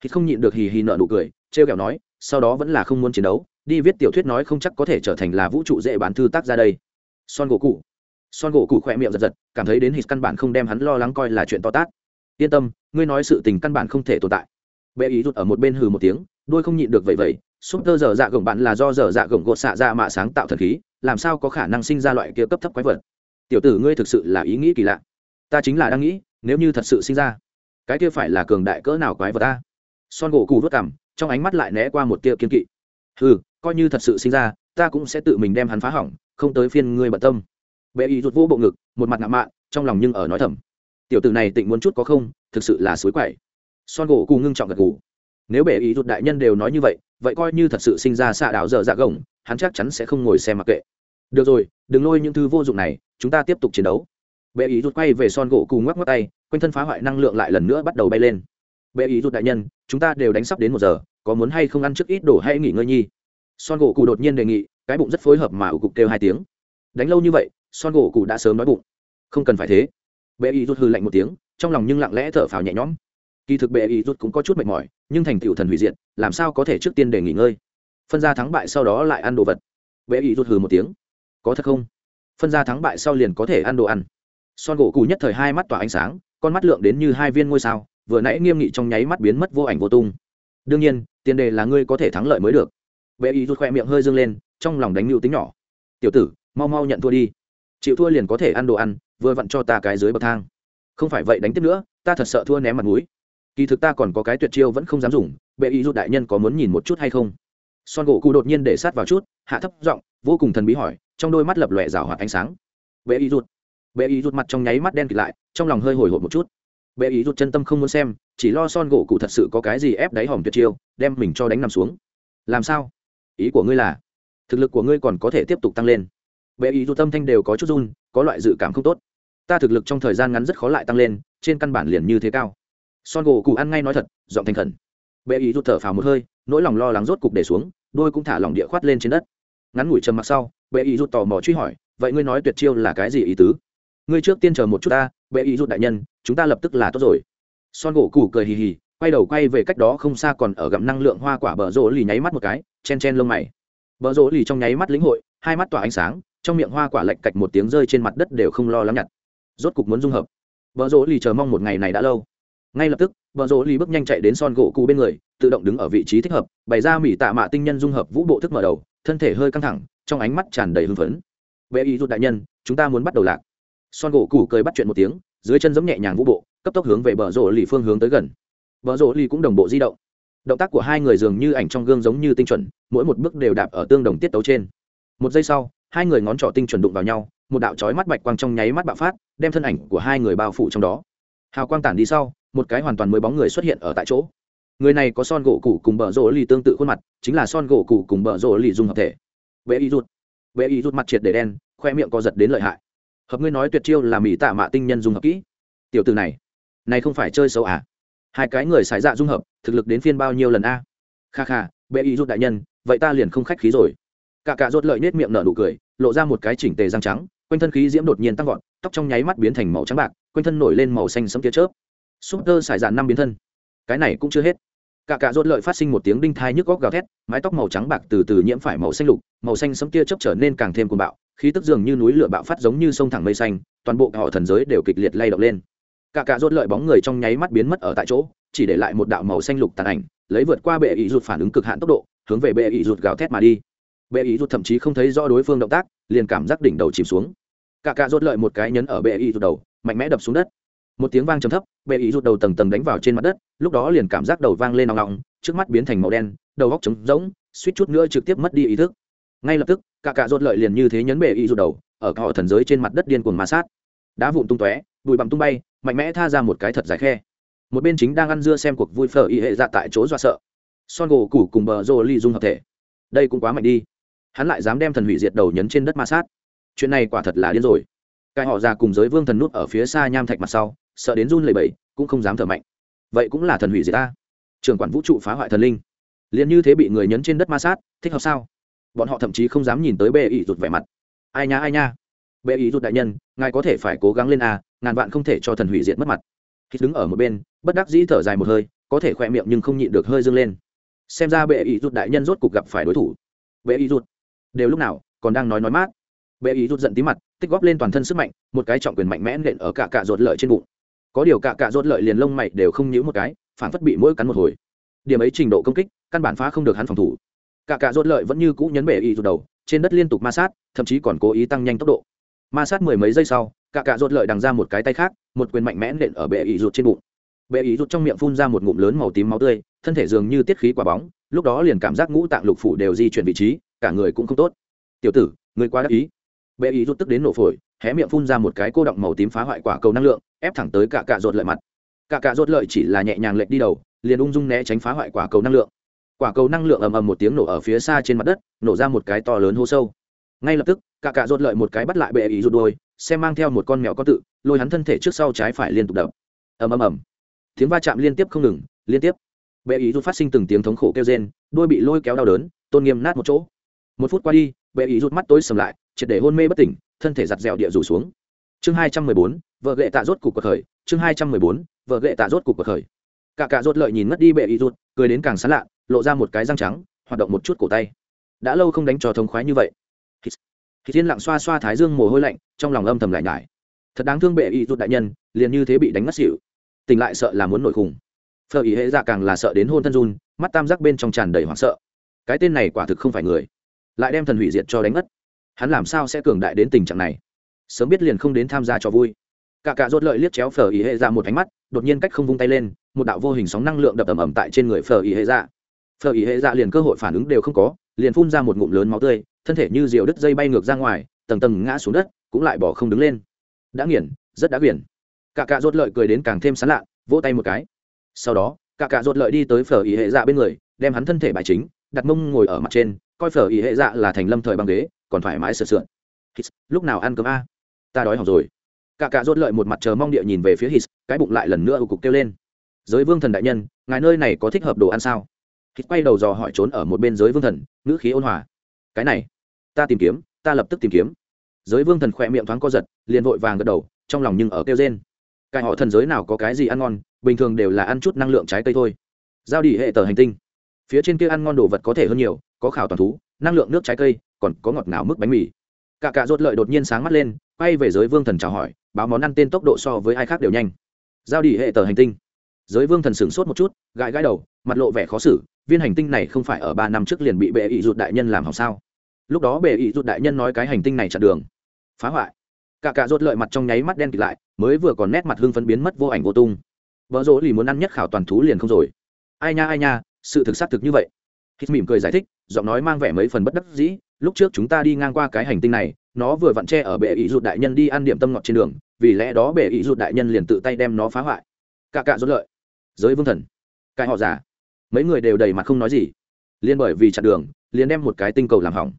thì không nhịn được hì hì nợ nụ cười, trêu kẹo nói, sau đó vẫn là không muốn chiến đấu, đi viết tiểu thuyết nói không chắc có thể trở thành là vũ trụ dễ bán thư tác ra đây. Son gỗ cụ son gỗ cụ khỏe miệng giật giật, cảm thấy đến hít căn bản không đem hắn lo lắng coi là chuyện to tát. Yên tâm, ngươi nói sự tình căn bản không thể tồn tại. Bệ ý rụt ở một bên hừ một tiếng, đôi không nhịn được vậy vậy súp tơ dở dạ gồng bạn là do dở dạ gồng gột xạ ra mạ sáng tạo thần khí, làm sao có khả năng sinh ra loại kia cấp thấp quái vật? Tiểu tử ngươi thực sự là ý nghĩ kỳ lạ. Ta chính là đang nghĩ, nếu như thật sự sinh ra, cái kia phải là cường đại cỡ nào quái vật ta? Son gỗ cù vớt cảm, trong ánh mắt lại né qua một tia kiên kỵ. Ừ coi như thật sự sinh ra, ta cũng sẽ tự mình đem hắn phá hỏng, không tới phiên ngươi bận tâm. Bệ ý rụt vô bộ ngực, một mặt ngạo mạn, trong lòng nhưng ở nói thầm. Tiểu tử này tịnh muốn chút có không, thực sự là suối quậy. Son gỗ cù ngưng trọng gật gù. Nếu bệ ý rụt đại nhân đều nói như vậy vậy coi như thật sự sinh ra xạ đảo dở dạ gồng, hắn chắc chắn sẽ không ngồi xem mặc kệ. Được rồi, đừng lôi những thứ vô dụng này, chúng ta tiếp tục chiến đấu. Bệ ý rút quay về son gỗ cù ngoắc ngoắc tay, quanh thân phá hoại năng lượng lại lần nữa bắt đầu bay lên bệ ý rút đại nhân, chúng ta đều đánh sắp đến một giờ, có muốn hay không ăn trước ít đồ hay nghỉ ngơi nhi? Son gỗ cụ đột nhiên đề nghị, cái bụng rất phối hợp mà ủ cục kêu hai tiếng. Đánh lâu như vậy, son gỗ cụ đã sớm nói bụng. Không cần phải thế. Bệ ý rút hư lạnh một tiếng, trong lòng nhưng lặng lẽ thở phào nhẹ nhõm. Kỳ thực bệ ý rút cũng có chút mệt mỏi, nhưng thành tựu thần hủy diệt, làm sao có thể trước tiên để nghỉ ngơi? Phân ra thắng bại sau đó lại ăn đồ vật. Bệ ý rút hư một tiếng. Có thật không? Phân ra thắng bại sau liền có thể ăn đồ ăn. Son gỗ cụ nhất thời hai mắt tỏa ánh sáng, con mắt lượng đến như hai viên ngôi sao vừa nãy nghiêm nghị trong nháy mắt biến mất vô ảnh vô tung. Đương nhiên, tiền đề là ngươi có thể thắng lợi mới được. Vệ ý rút khoe miệng hơi dâng lên, trong lòng đánh mưu tính nhỏ. Tiểu tử, mau mau nhận thua đi. Chịu thua liền có thể ăn đồ ăn, vừa vặn cho ta cái dưới bậc thang. Không phải vậy đánh tiếp nữa, ta thật sợ thua ném mặt mũi. Kỳ thực ta còn có cái tuyệt chiêu vẫn không dám dùng, bệ ý rút đại nhân có muốn nhìn một chút hay không? Son gỗ cụ đột nhiên để sát vào chút, hạ thấp giọng, vô cùng thần bí hỏi, trong đôi mắt lập lòe rào hoạt ánh sáng. Bệ ý rút bệ ý rút mặt trong nháy mắt đen kịt lại, trong lòng hơi hồi hộp một chút bệ ý rút chân tâm không muốn xem, chỉ lo son gỗ cụ thật sự có cái gì ép đáy hòm tuyệt chiêu, đem mình cho đánh nằm xuống. Làm sao? Ý của ngươi là, thực lực của ngươi còn có thể tiếp tục tăng lên. Bệ ý rút tâm thanh đều có chút run, có loại dự cảm không tốt. Ta thực lực trong thời gian ngắn rất khó lại tăng lên, trên căn bản liền như thế cao. Son gỗ cụ ăn ngay nói thật, giọng thành khẩn. Bệ ý rút thở phào một hơi, nỗi lòng lo lắng rốt cục để xuống, đôi cũng thả lòng địa khoát lên trên đất. Ngắn ngủi trầm mặc sau, bệ ý rút tò mò truy hỏi, vậy ngươi nói tuyệt chiêu là cái gì ý tứ? Ngươi trước tiên chờ một chút ta, bệ ý rút đại nhân, chúng ta lập tức là tốt rồi. Son gỗ cù cười hì hì, quay đầu quay về cách đó không xa còn ở gặm năng lượng hoa quả bờ rỗ lì nháy mắt một cái, chen chen lông mày. Bờ rỗ lì trong nháy mắt lĩnh hội, hai mắt tỏa ánh sáng, trong miệng hoa quả lạch cạch một tiếng rơi trên mặt đất đều không lo lắng nhặt. Rốt cục muốn dung hợp. Bờ rỗ lì chờ mong một ngày này đã lâu. Ngay lập tức, bờ rỗ lì bước nhanh chạy đến son gỗ cụ bên người, tự động đứng ở vị trí thích hợp, bày ra mỹ tạ mạ tinh nhân dung hợp vũ bộ thức mở đầu, thân thể hơi căng thẳng, trong ánh mắt tràn đầy hưng phấn. Vệ ý rút đại nhân, chúng ta muốn bắt đầu lạc son gỗ cù cười bắt chuyện một tiếng, dưới chân giấm nhẹ nhàng vũ bộ, cấp tốc hướng về bờ rổ lì phương hướng tới gần. Bờ rổ lì cũng đồng bộ di động. Động tác của hai người dường như ảnh trong gương giống như tinh chuẩn, mỗi một bước đều đạp ở tương đồng tiết tấu trên. Một giây sau, hai người ngón trỏ tinh chuẩn đụng vào nhau, một đạo chói mắt bạch quang trong nháy mắt bạo phát, đem thân ảnh của hai người bao phủ trong đó. Hào quang tản đi sau, một cái hoàn toàn mới bóng người xuất hiện ở tại chỗ. Người này có son gỗ cũ cùng bờ rỗ lì tương tự khuôn mặt, chính là son gỗ cũ cùng bờ rỗ lì dùng hợp thể. Vệ y rút vệ y rút mặt triệt để đen, khoe miệng co giật đến lợi hại hợp ngươi nói tuyệt chiêu là mỹ tạ mạ tinh nhân dùng hợp kỹ. Tiểu từ này này không phải chơi xấu à? Hai cái người xài dạ dung hợp, thực lực đến phiên bao nhiêu lần a? Kha kha, bệ y rút đại nhân, vậy ta liền không khách khí rồi. Cả cả rốt lợi nết miệng nở nụ cười, lộ ra một cái chỉnh tề răng trắng, quanh thân khí diễm đột nhiên tăng vọt, tóc trong nháy mắt biến thành màu trắng bạc, quanh thân nổi lên màu xanh sẫm tia chớp. Súp tơ xài dạn năm biến thân. Cái này cũng chưa hết cả cả rốt lợi phát sinh một tiếng đinh thai nhức góc gào thét, mái tóc màu trắng bạc từ từ nhiễm phải màu xanh lục, màu xanh sấm kia chớp trở nên càng thêm cuồng bạo, khí tức dường như núi lửa bạo phát giống như sông thẳng mây xanh, toàn bộ họ thần giới đều kịch liệt lay động lên. Cả cả rốt lợi bóng người trong nháy mắt biến mất ở tại chỗ, chỉ để lại một đạo màu xanh lục tàn ảnh, lấy vượt qua bệ ý rụt phản ứng cực hạn tốc độ, hướng về bệ ý rụt gào thét mà đi. Bệ ý rụt thậm chí không thấy rõ đối phương động tác, liền cảm giác đỉnh đầu chìm xuống. Cả cả rốt lợi một cái nhấn ở bệ ý rụt đầu, mạnh mẽ đập xuống đất một tiếng vang trầm thấp, bệ ý rụt đầu tầng tầng đánh vào trên mặt đất, lúc đó liền cảm giác đầu vang lên nòng nòng trước mắt biến thành màu đen, đầu góc trống rỗng, suýt chút nữa trực tiếp mất đi ý thức. Ngay lập tức, cả cả rốt lợi liền như thế nhấn bệ ý rụt đầu, ở họ thần giới trên mặt đất điên cuồng ma sát. Đá vụn tung tóe, bụi bặm tung bay, mạnh mẽ tha ra một cái thật dài khe. Một bên chính đang ăn dưa xem cuộc vui phở y hệ dạ tại chỗ do sợ. Son gỗ củ cùng bờ rô ly dung hợp thể. Đây cũng quá mạnh đi. Hắn lại dám đem thần hủy diệt đầu nhấn trên đất ma sát. Chuyện này quả thật là điên rồi. Cái họ già cùng giới vương thần nút ở phía xa nham thạch mặt sau sợ đến run lẩy bẩy, cũng không dám thở mạnh. Vậy cũng là thần hủy diệt ta. Trưởng quản vũ trụ phá hoại thần linh. Liền như thế bị người nhấn trên đất ma sát, thích hợp sao? Bọn họ thậm chí không dám nhìn tới bệ ý rụt vẻ mặt. Ai nha ai nha. Bệ ý rụt đại nhân, ngài có thể phải cố gắng lên a, ngàn vạn không thể cho thần hủy diệt mất mặt. Khi đứng ở một bên, bất đắc dĩ thở dài một hơi, có thể khỏe miệng nhưng không nhịn được hơi dâng lên. Xem ra bệ ý rút đại nhân rốt cục gặp phải đối thủ. Bệ ý rút đều lúc nào, còn đang nói nói mát. Bệ ý rút giận tí mặt, tích góp lên toàn thân sức mạnh, một cái trọng quyền mạnh mẽ nện ở cả cạ rột lợi trên bụng có điều cả cạ rốt lợi liền lông mày đều không nhíu một cái phản phất bị mỗi cắn một hồi. Điểm ấy trình độ công kích, căn bản phá không được hắn phòng thủ. Cả cạ rốt lợi vẫn như cũ nhấn bể y rụt đầu, trên đất liên tục ma sát, thậm chí còn cố ý tăng nhanh tốc độ. Ma sát mười mấy giây sau cả cạ rốt lợi đằng ra một cái tay khác, một quyền mạnh mẽ nện ở bệ y rụt trên bụng. Bệ y rụt trong miệng phun ra một ngụm lớn màu tím máu tươi, thân thể dường như tiết khí quả bóng, lúc đó liền cảm giác ngũ tạng lục phủ đều di chuyển vị trí, cả người cũng không tốt. Tiểu tử người quá đắc ý bệ ý rút tức đến nổ phổi, hé miệng phun ra một cái cô động màu tím phá hoại quả cầu năng lượng, ép thẳng tới cả cạ rột lợi mặt. Cả cạ rột lợi chỉ là nhẹ nhàng lệch đi đầu, liền ung dung né tránh phá hoại quả cầu năng lượng. Quả cầu năng lượng ầm ầm một tiếng nổ ở phía xa trên mặt đất, nổ ra một cái to lớn hô sâu. Ngay lập tức, cả cạ rột lợi một cái bắt lại bệ ý rút đôi, xem mang theo một con mèo có tự, lôi hắn thân thể trước sau trái phải liên tục đập. Ầm ầm ầm. Tiếng va chạm liên tiếp không ngừng, liên tiếp. Bệ ý rút phát sinh từng tiếng thống khổ kêu rên, đôi bị lôi kéo đau đớn, tôn nghiêm nát một chỗ. Một phút qua đi bệ ý rút mắt tối sầm lại triệt để hôn mê bất tỉnh, thân thể giặt dẻo địa rủ xuống. Chương hai trăm mười bốn, vợ gệ tạ rốt cục cuộc khởi. Chương hai trăm mười bốn, vợ gệ tạ rốt cục cuộc khởi. Cả cả rốt lợi nhìn mất đi bệ y rút cười đến càng sán lạ, lộ ra một cái răng trắng, hoạt động một chút cổ tay. Đã lâu không đánh trò thống khoái như vậy. Khi thiên lặng xoa xoa thái dương mồ hôi lạnh, trong lòng âm thầm lại nhải. Thật đáng thương bệ y rút đại nhân, liền như thế bị đánh mất xỉu. Tỉnh lại sợ là muốn nổi khủng phở ý hệ dạ càng là sợ đến hôn thân run, mắt tam giác bên trong tràn đầy hoảng sợ. Cái tên này quả thực không phải người. Lại đem thần hủy diệt cho đánh mất hắn làm sao sẽ cường đại đến tình trạng này? Sớm biết liền không đến tham gia cho vui. Cả cả rốt lợi liếc chéo phở ý hệ dạ một ánh mắt, đột nhiên cách không vung tay lên, một đạo vô hình sóng năng lượng đập ầm ầm tại trên người phở ý hệ dạ. Phở ý hệ dạ liền cơ hội phản ứng đều không có, liền phun ra một ngụm lớn máu tươi, thân thể như diều đứt dây bay ngược ra ngoài, tầng tầng ngã xuống đất, cũng lại bỏ không đứng lên. Đã nghiền, rất đã nghiền cả cạ rốt lợi cười đến càng thêm sán lạ, vỗ tay một cái. Sau đó, cả cạ rốt lợi đi tới phở ý hệ dạ bên người, đem hắn thân thể bài chính, đặt mông ngồi ở mặt trên, coi phở ý hệ dạ là thành lâm thời băng ghế còn thoải mái sượt sượn lúc nào ăn cơm a? Ta đói hỏng rồi. Cả cả rốt lợi một mặt chờ mong địa nhìn về phía hít, cái bụng lại lần nữa ưu cục kêu lên. Giới vương thần đại nhân, ngài nơi này có thích hợp đồ ăn sao? Hít quay đầu dò hỏi trốn ở một bên giới vương thần, ngữ khí ôn hòa. Cái này, ta tìm kiếm, ta lập tức tìm kiếm. Giới vương thần khỏe miệng thoáng co giật, liền vội vàng gật đầu, trong lòng nhưng ở kêu rên. Cái họ thần giới nào có cái gì ăn ngon, bình thường đều là ăn chút năng lượng trái cây thôi. Giao đi hệ tờ hành tinh. Phía trên kia ăn ngon đồ vật có thể hơn nhiều, có khảo toàn thú, năng lượng nước trái cây còn có ngọt ngào mức bánh mì. Cả cạ rốt lợi đột nhiên sáng mắt lên, quay về giới vương thần chào hỏi, báo món ăn tên tốc độ so với ai khác đều nhanh. Giao đi hệ tờ hành tinh. Giới vương thần sửng sốt một chút, gãi gãi đầu, mặt lộ vẻ khó xử, viên hành tinh này không phải ở ba năm trước liền bị bệ ị rụt đại nhân làm hỏng sao? Lúc đó bệ ị rụt đại nhân nói cái hành tinh này chặn đường. Phá hoại. Cả cạ rốt lợi mặt trong nháy mắt đen kịt lại, mới vừa còn nét mặt hưng phấn biến mất vô ảnh vô tung. Vợ rỗ lì muốn ăn nhất khảo toàn thú liền không rồi. Ai nha ai nha, sự thực xác thực như vậy. Hít mỉm cười giải thích giọng nói mang vẻ mấy phần bất đắc dĩ, lúc trước chúng ta đi ngang qua cái hành tinh này, nó vừa vặn tre ở bệ ý rụt đại nhân đi ăn điểm tâm ngọt trên đường, vì lẽ đó bệ ý rụt đại nhân liền tự tay đem nó phá hoại. Cả cạ rốt lợi. Giới vương thần. Cái họ giả mấy người đều đầy mặt không nói gì. Liên bởi vì chặn đường, liền đem một cái tinh cầu làm hỏng.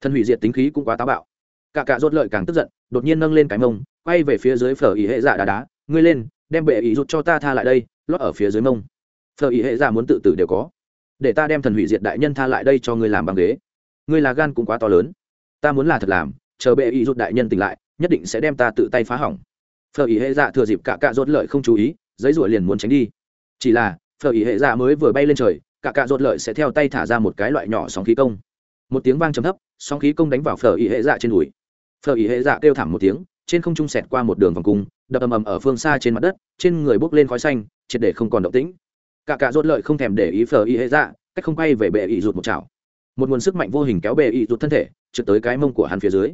Thân hủy diệt tính khí cũng quá táo bạo. Cả cạ rốt lợi càng tức giận, đột nhiên nâng lên cái mông, quay về phía dưới phở ý hệ giả đá đá. Ngươi lên, đem bệ ý rụt cho ta tha lại đây, lót ở phía dưới mông. Phở ý hệ giả muốn tự tử đều có để ta đem thần hủy diệt đại nhân tha lại đây cho ngươi làm bằng ghế. Ngươi là gan cũng quá to lớn. Ta muốn là thật làm, chờ bệ y rút đại nhân tỉnh lại, nhất định sẽ đem ta tự tay phá hỏng. Phở ý hệ dạ thừa dịp cả cạ rốt lợi không chú ý, giấy ruổi liền muốn tránh đi. Chỉ là, phở ý hệ dạ mới vừa bay lên trời, cả cạ rốt lợi sẽ theo tay thả ra một cái loại nhỏ sóng khí công. Một tiếng vang trầm thấp, sóng khí công đánh vào phở ý hệ dạ trên đùi. Phở ý hệ dạ kêu thảm một tiếng, trên không trung sẹt qua một đường vòng cung, đập ầm ầm ở phương xa trên mặt đất, trên người bốc lên khói xanh, triệt để không còn động tĩnh cả cạ rốt lợi không thèm để ý phở y hệ dạ cách không quay về bệ y rụt một chảo. Một nguồn sức mạnh vô hình kéo bệ y rụt thân thể, trượt tới cái mông của hắn phía dưới.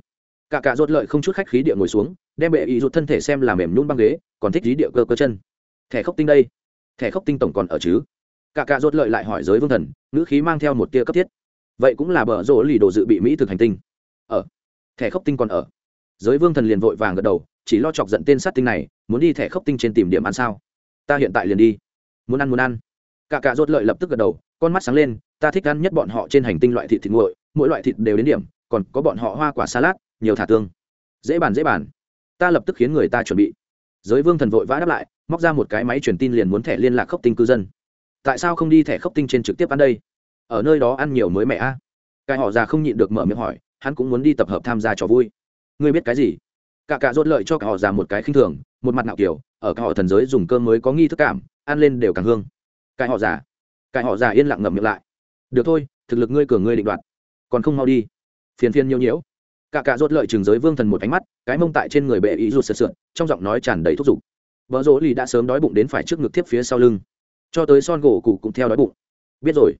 Cả cạ rốt lợi không chút khách khí địa ngồi xuống, đem bệ y rụt thân thể xem làm mềm nhún băng ghế, còn thích dí địa cơ cơ chân. Thẻ khốc tinh đây. Thẻ khốc tinh tổng còn ở chứ? Cả cạ rốt lợi lại hỏi giới vương thần, ngữ khí mang theo một tia cấp thiết. Vậy cũng là bờ rỗ lì đồ dự bị mỹ thực hành tinh. Ở. Thẻ khốc tinh còn ở. Giới vương thần liền vội vàng gật đầu, chỉ lo chọc giận tên sát tinh này, muốn đi thẻ khốc tinh trên tìm điểm ăn sao? Ta hiện tại liền đi. Muốn ăn muốn ăn cả cả rốt lợi lập tức gật đầu, con mắt sáng lên, ta thích ăn nhất bọn họ trên hành tinh loại thịt thịt nguội, mỗi loại thịt đều đến điểm, còn có bọn họ hoa quả salad, nhiều thả tương. Dễ bàn dễ bàn. Ta lập tức khiến người ta chuẩn bị. Giới vương thần vội vã đáp lại, móc ra một cái máy truyền tin liền muốn thẻ liên lạc khốc tinh cư dân. Tại sao không đi thẻ khốc tinh trên trực tiếp ăn đây? Ở nơi đó ăn nhiều mới mẹ a. À? cái họ già không nhịn được mở miệng hỏi, hắn cũng muốn đi tập hợp tham gia trò vui. Ngươi biết cái gì? Cả cả rốt lợi cho cả họ già một cái khinh thường, một mặt nạo kiểu, ở cả họ thần giới dùng cơm mới có nghi thức cảm, ăn lên đều càng hương cái họ già. Cái họ già yên lặng ngậm miệng lại. Được thôi, thực lực ngươi cường ngươi định đoạt. Còn không mau đi. Phiền phiền nhiều nhiễu. Cả cả rốt lợi trường giới vương thần một ánh mắt, cái mông tại trên người bệ ý ruột sượt sượt, trong giọng nói tràn đầy thúc giục. Vợ rỗ lì đã sớm đói bụng đến phải trước ngực tiếp phía sau lưng. Cho tới son gỗ cụ cũng theo đói bụng. Biết rồi.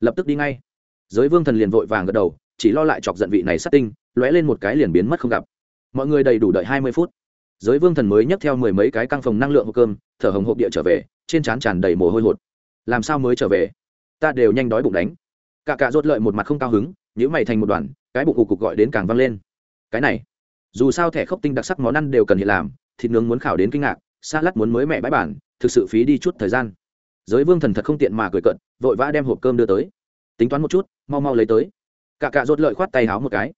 Lập tức đi ngay. Giới vương thần liền vội vàng gật đầu, chỉ lo lại chọc giận vị này sát tinh, lóe lên một cái liền biến mất không gặp. Mọi người đầy đủ đợi hai mươi phút. Giới vương thần mới nhấc theo mười mấy cái căng phòng năng lượng hộp cơm, thở hồng hộp địa trở về, trên trán tràn đầy mồ hôi hột làm sao mới trở về? Ta đều nhanh đói bụng đánh. Cả cả rốt lợi một mặt không cao hứng nhữ mày thành một đoàn, cái bụng cục cục gọi đến càng văng lên. Cái này, dù sao thẻ khốc tinh đặc sắc món ăn đều cần hiện làm, thịt nướng muốn khảo đến kinh ngạc xa lát muốn mới mẹ bãi bản, thực sự phí đi chút thời gian. Giới vương thần thật không tiện mà cười cận vội vã đem hộp cơm đưa tới. Tính toán một chút, mau mau lấy tới. Cả cạ rốt lợi khoát tay háo một cái.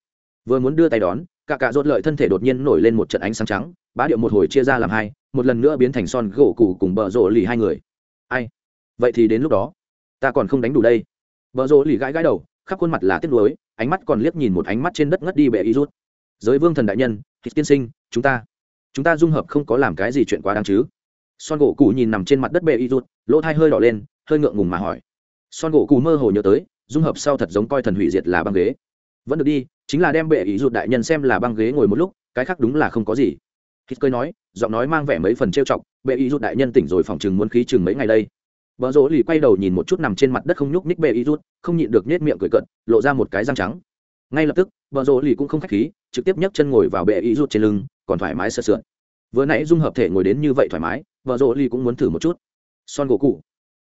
Vừa muốn đưa tay đón, cả cạ rốt lợi thân thể đột nhiên nổi lên một trận ánh sáng trắng, bá điệu một hồi chia ra làm hai, một lần nữa biến thành son gỗ củ cùng bờ rộ lì hai người. Ai? Vậy thì đến lúc đó, ta còn không đánh đủ đây. Bờ rỗ lì gãi gãi đầu, khắp khuôn mặt là tiếc nuối, ánh mắt còn liếc nhìn một ánh mắt trên đất ngất đi bệ y rút. Giới vương thần đại nhân, hít tiên sinh, chúng ta chúng ta dung hợp không có làm cái gì chuyện quá đáng chứ? Son gỗ cụ nhìn nằm trên mặt đất bệ y rút, lỗ thai hơi đỏ lên, hơi ngượng ngùng mà hỏi. Son gỗ cụ mơ hồ nhớ tới, dung hợp sau thật giống coi thần hủy diệt là băng ghế. Vẫn được đi, chính là đem bệ ý rụt đại nhân xem là băng ghế ngồi một lúc, cái khác đúng là không có gì. Hít cơi nói, giọng nói mang vẻ mấy phần trêu chọc, bệ ý rụt đại nhân tỉnh rồi phòng chừng muốn khí chừng mấy ngày đây vợ rỗ lì quay đầu nhìn một chút nằm trên mặt đất không nhúc ních bệ y rút, không nhịn được nết miệng cười cận lộ ra một cái răng trắng. Ngay lập tức vợ rỗ lì cũng không khách khí, trực tiếp nhấc chân ngồi vào bệ y rút trên lưng, còn thoải mái sợ sượn vừa nãy dung hợp thể ngồi đến như vậy thoải mái vợ rỗ lì cũng muốn thử một chút. Son gỗ cụ.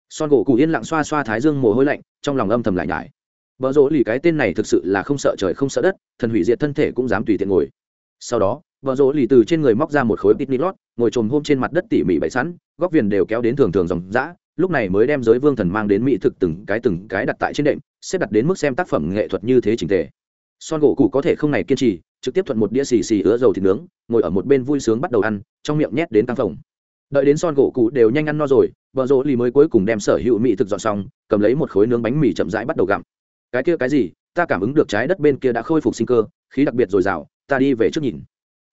Son gỗ cụ yên lặng xoa xoa thái dương mồ hôi lạnh, trong lòng âm thầm lại nhải. Vợ rỗ lì cái tên này thực sự là không sợ trời không sợ đất, thần hủy diệt thân thể cũng dám tùy tiện ngồi. Sau đó vợ rỗ lì từ trên người móc ra một khối picnic lót ngồi trồm hôm trên mặt đất tỉ mỉ bậy sẵn, góc viền đều kéo đến thường thường dòng dã lúc này mới đem giới vương thần mang đến mỹ thực từng cái từng cái đặt tại trên đệm, xếp đặt đến mức xem tác phẩm nghệ thuật như thế trình tề. Son gỗ cụ có thể không này kiên trì, trực tiếp thuận một đĩa xì xì ứa dầu thịt nướng, ngồi ở một bên vui sướng bắt đầu ăn, trong miệng nhét đến căng phòng đợi đến son gỗ cụ đều nhanh ăn no rồi, vợ rỗ lì mới cuối cùng đem sở hữu mỹ thực dọn xong, cầm lấy một khối nướng bánh mì chậm rãi bắt đầu gặm. Cái kia cái gì? Ta cảm ứng được trái đất bên kia đã khôi phục sinh cơ, khí đặc biệt dồi dào, ta đi về trước nhìn.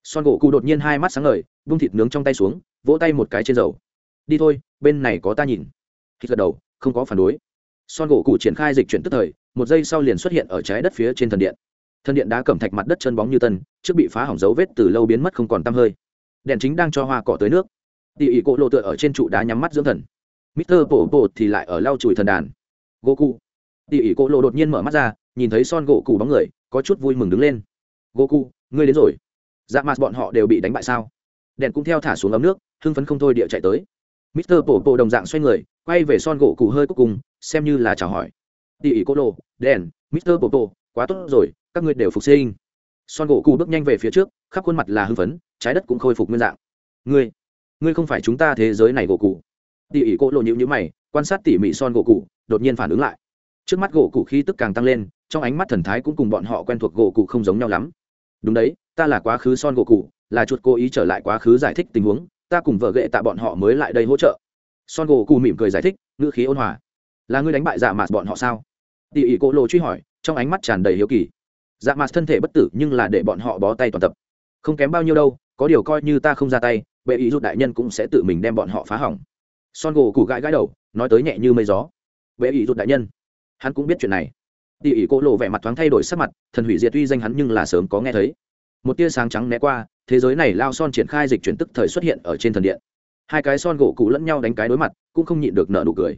Son gỗ cụ đột nhiên hai mắt sáng ngời, vung thịt nướng trong tay xuống, vỗ tay một cái trên dầu. Đi thôi, bên này có ta nhìn hít gật đầu, không có phản đối. Son gỗ cụ triển khai dịch chuyển tức thời, một giây sau liền xuất hiện ở trái đất phía trên thần điện. Thần điện đá cẩm thạch mặt đất chân bóng như tân, trước bị phá hỏng dấu vết từ lâu biến mất không còn tăm hơi. Đèn chính đang cho hoa cỏ tới nước. Tỉ ỉ cỗ lộ tựa ở trên trụ đá nhắm mắt dưỡng thần. Mister bộ bộ thì lại ở lau chùi thần đàn. Gỗ cụ. Tỉ ỉ cỗ lộ đột nhiên mở mắt ra, nhìn thấy son gỗ cụ bóng người, có chút vui mừng đứng lên. Gỗ cụ, ngươi đến rồi. Dạ mặt bọn họ đều bị đánh bại sao? Đèn cũng theo thả xuống ấm nước, hưng phấn không thôi địa chạy tới mister bộ bộ đồng dạng xoay người quay về son gỗ cụ hơi cuối cùng xem như là chào hỏi. Tỉ ỉ cỗ Đồ, đèn mister bộ bộ quá tốt rồi các ngươi đều phục sinh. Son gỗ cụ bước nhanh về phía trước khắp khuôn mặt là hưng phấn trái đất cũng khôi phục nguyên dạng. Ngươi ngươi không phải chúng ta thế giới này gỗ cụ tỉ ỉ cỗ lộ nhịu nhữ mày quan sát tỉ mỉ son gỗ cụ đột nhiên phản ứng lại. Trước mắt gỗ cụ khí tức càng tăng lên trong ánh mắt thần thái cũng cùng bọn họ quen thuộc gỗ cụ không giống nhau lắm. Đúng đấy ta là quá khứ son gỗ cụ là chuột cố ý trở lại quá khứ giải thích tình huống ta cùng vợ ghệ tạ bọn họ mới lại đây hỗ trợ. Son gỗ cụ mỉm cười giải thích, ngữ khí ôn hòa. Là ngươi đánh bại dạ mạt bọn họ sao? Tỉ ỉ cỗ lộ truy hỏi, trong ánh mắt tràn đầy hiếu kỳ. Dạ mạt thân thể bất tử nhưng là để bọn họ bó tay toàn tập. Không kém bao nhiêu đâu, có điều coi như ta không ra tay, bệ ý rút đại nhân cũng sẽ tự mình đem bọn họ phá hỏng. Son gỗ cụ gãi gãi đầu, nói tới nhẹ như mây gió. Bệ ý rút đại nhân. Hắn cũng biết chuyện này. Tỉ ỉ cô lộ vẻ mặt thoáng thay đổi sắc mặt, thần hủy diệt uy danh hắn nhưng là sớm có nghe thấy. Một tia sáng trắng né qua thế giới này lao son triển khai dịch chuyển tức thời xuất hiện ở trên thần điện. Hai cái son gỗ cụ lẫn nhau đánh cái đối mặt, cũng không nhịn được nợ nụ cười.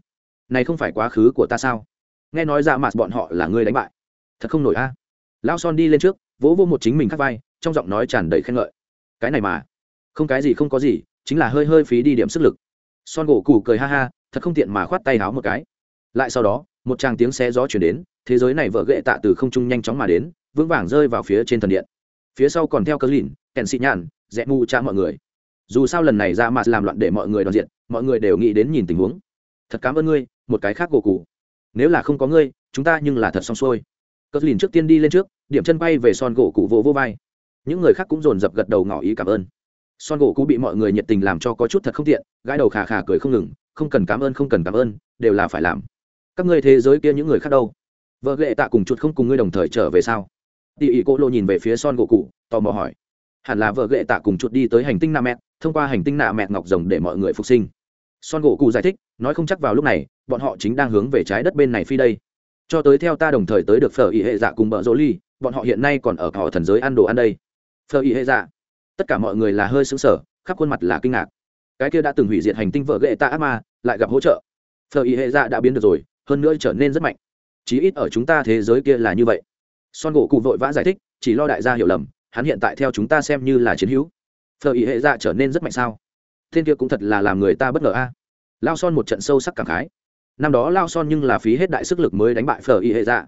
Này không phải quá khứ của ta sao? Nghe nói dạ ra mặt bọn họ là người đánh bại. Thật không nổi a. Lao son đi lên trước, vỗ vô một chính mình khắc vai, trong giọng nói tràn đầy khen ngợi. Cái này mà. Không cái gì không có gì, chính là hơi hơi phí đi điểm sức lực. Son gỗ cụ cười ha ha, thật không tiện mà khoát tay háo một cái. Lại sau đó, một tràng tiếng xe gió chuyển đến, thế giới này vợ ghệ tạ từ không trung nhanh chóng mà đến, vững vàng rơi vào phía trên thần điện. Phía sau còn theo cơ lìn kèn xị nhàn rẽ ngu cha mọi người. Dù sao lần này ra mặt làm loạn để mọi người đoàn diện, mọi người đều nghĩ đến nhìn tình huống. Thật cảm ơn ngươi, một cái khác gỗ cụ nếu là không có ngươi, chúng ta nhưng là thật xong xuôi. Cất lìn trước tiên đi lên trước, điểm chân bay về son gỗ cụ vô vô vai. Những người khác cũng dồn dập gật đầu ngỏ ý cảm ơn. Son gỗ cụ bị mọi người nhiệt tình làm cho có chút thật không tiện, gãi đầu khà khà cười không ngừng, không cần cảm ơn, không cần cảm ơn, đều là phải làm. Các ngươi thế giới kia những người khác đâu? Vợ lệ tạ cùng chuột không cùng ngươi đồng thời trở về sao? Tỉ ỉ cô lô nhìn về phía son gỗ cụ tò mò hỏi hẳn là vợ ghệ tạ cùng chuột đi tới hành tinh nạ mẹ thông qua hành tinh nạ mẹ ngọc rồng để mọi người phục sinh. Son gỗ cụ giải thích, nói không chắc vào lúc này, bọn họ chính đang hướng về trái đất bên này phi đây. Cho tới theo ta đồng thời tới được phở ý hệ dạ cùng bờ rỗ ly, bọn họ hiện nay còn ở họ thần giới ăn đồ ăn đây. Phở ý hệ dạ. Tất cả mọi người là hơi xứng sở khắp khuôn mặt là kinh ngạc. Cái kia đã từng hủy diệt hành tinh vợ ghệ tạ ác ma, lại gặp hỗ trợ. Phở ý hệ dạ đã biến được rồi, hơn nữa trở nên rất mạnh. Chí ít ở chúng ta thế giới kia là như vậy. Son gỗ cụ vội vã giải thích, chỉ lo đại gia hiểu lầm hắn hiện tại theo chúng ta xem như là chiến hữu. Phở ý hệ dạ trở nên rất mạnh sao? Thiên kia cũng thật là làm người ta bất ngờ a. Lao son một trận sâu sắc cảm khái. Năm đó lao son nhưng là phí hết đại sức lực mới đánh bại phở ý hệ dạ.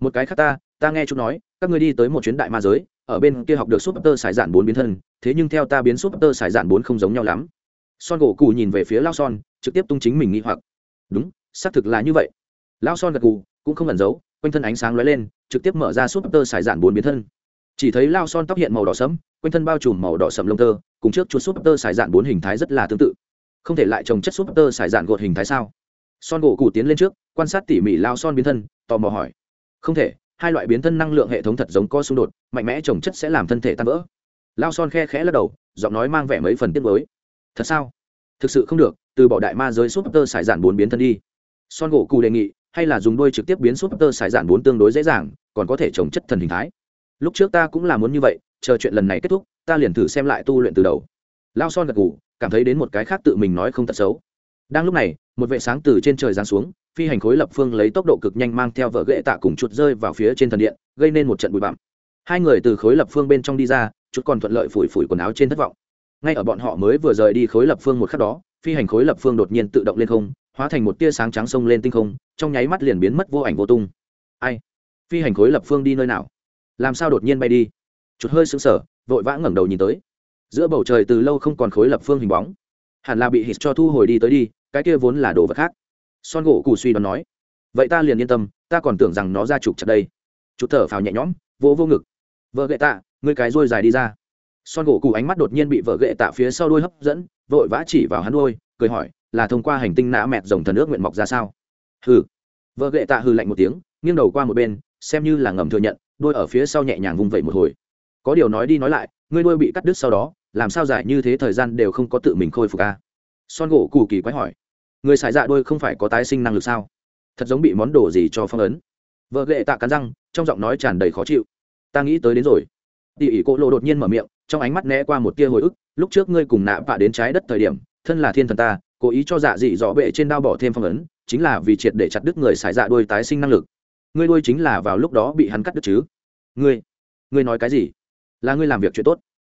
Một cái khác ta ta nghe chú nói các ngươi đi tới một chuyến đại ma giới ở bên kia học được súp tơ sải dạn bốn biến thân thế nhưng theo ta biến súp tơ sải dạn bốn không giống nhau lắm. Son gỗ cù nhìn về phía lao son trực tiếp tung chính mình nghĩ hoặc. Đúng xác thực là như vậy. Lao son gật cù, cũng không ẩn giấu quanh thân ánh sáng lóe lên trực tiếp mở ra súp tơ sải dạn bốn biến thân chỉ thấy lao son tóc hiện màu đỏ sẫm, quanh thân bao trùm màu đỏ sẫm lông tơ, cùng trước chuột súp tơ xài dạn bốn hình thái rất là tương tự. Không thể lại trồng chất súp tơ xài dạn gột hình thái sao? Son gỗ cụ tiến lên trước, quan sát tỉ mỉ lao son biến thân, tò mò hỏi. Không thể, hai loại biến thân năng lượng hệ thống thật giống có xung đột, mạnh mẽ trồng chất sẽ làm thân thể tan vỡ. Lao son khe khẽ lắc đầu, giọng nói mang vẻ mấy phần tiết mới thật sao? Thực sự không được, từ bỏ đại ma giới súp tơ xài dạn bốn biến thân đi. Son gỗ cụ đề nghị, hay là dùng đôi trực tiếp biến súp tơ xài dạn bốn tương đối dễ dàng, còn có thể trồng chất thần hình thái lúc trước ta cũng là muốn như vậy, chờ chuyện lần này kết thúc, ta liền thử xem lại tu luyện từ đầu. Lao son gật gù, cảm thấy đến một cái khác tự mình nói không tật xấu. Đang lúc này, một vệ sáng từ trên trời giáng xuống, phi hành khối lập phương lấy tốc độ cực nhanh mang theo vợ ghệ tạ cùng chuột rơi vào phía trên thần điện, gây nên một trận bụi bặm. Hai người từ khối lập phương bên trong đi ra chút còn thuận lợi phủi phủi quần áo trên thất vọng. Ngay ở bọn họ mới vừa rời đi khối lập phương một khắc đó, phi hành khối lập phương đột nhiên tự động lên không, hóa thành một tia sáng trắng sông lên tinh không, trong nháy mắt liền biến mất vô ảnh vô tung. Ai? Phi hành khối lập phương đi nơi nào? Làm sao đột nhiên bay đi? Chút hơi sững sờ, vội vã ngẩng đầu nhìn tới. Giữa bầu trời từ lâu không còn khối lập phương hình bóng. Hẳn là bị hít cho thu hồi đi tới đi, cái kia vốn là đồ vật khác. Son gỗ cù suy đoán nói, vậy ta liền yên tâm, ta còn tưởng rằng nó ra trục chặt đây. Chút thở phào nhẹ nhõm vỗ vô ngực. Vợ gậy tạ người cái đuôi dài đi ra. Son gỗ cù ánh mắt đột nhiên bị vợ gậy tạ phía sau đuôi hấp dẫn, vội vã chỉ vào hắn đuôi, cười hỏi, là thông qua hành tinh nã mẹt rồng thần ước nguyện mọc ra sao? Hừ. Vợ gậy tạ hừ lạnh một tiếng, nghiêng đầu qua một bên, xem như là ngầm thừa nhận đôi ở phía sau nhẹ nhàng vung vẩy một hồi. Có điều nói đi nói lại, ngươi đuôi bị cắt đứt sau đó, làm sao dài như thế thời gian đều không có tự mình khôi phục ca son gỗ cù kỳ quái hỏi. Người xài dạ đôi không phải có tái sinh năng lực sao? Thật giống bị món đồ gì cho phong ấn. Vợ ghệ tạ cắn răng, trong giọng nói tràn đầy khó chịu. Ta nghĩ tới đến rồi. Tỉ ỉ cô lộ đột nhiên mở miệng, trong ánh mắt né qua một tia hồi ức, lúc trước ngươi cùng nạ vạ đến trái đất thời điểm, thân là thiên thần ta, cố ý cho dạ dị dọ bệ trên đao bỏ thêm phong ấn, chính là vì triệt để chặt đứt người xài dạ đôi tái sinh năng lực. Ngươi đôi chính là vào lúc đó bị hắn cắt đứt chứ? Ngươi ngươi nói cái gì? Là ngươi làm việc chuyện tốt.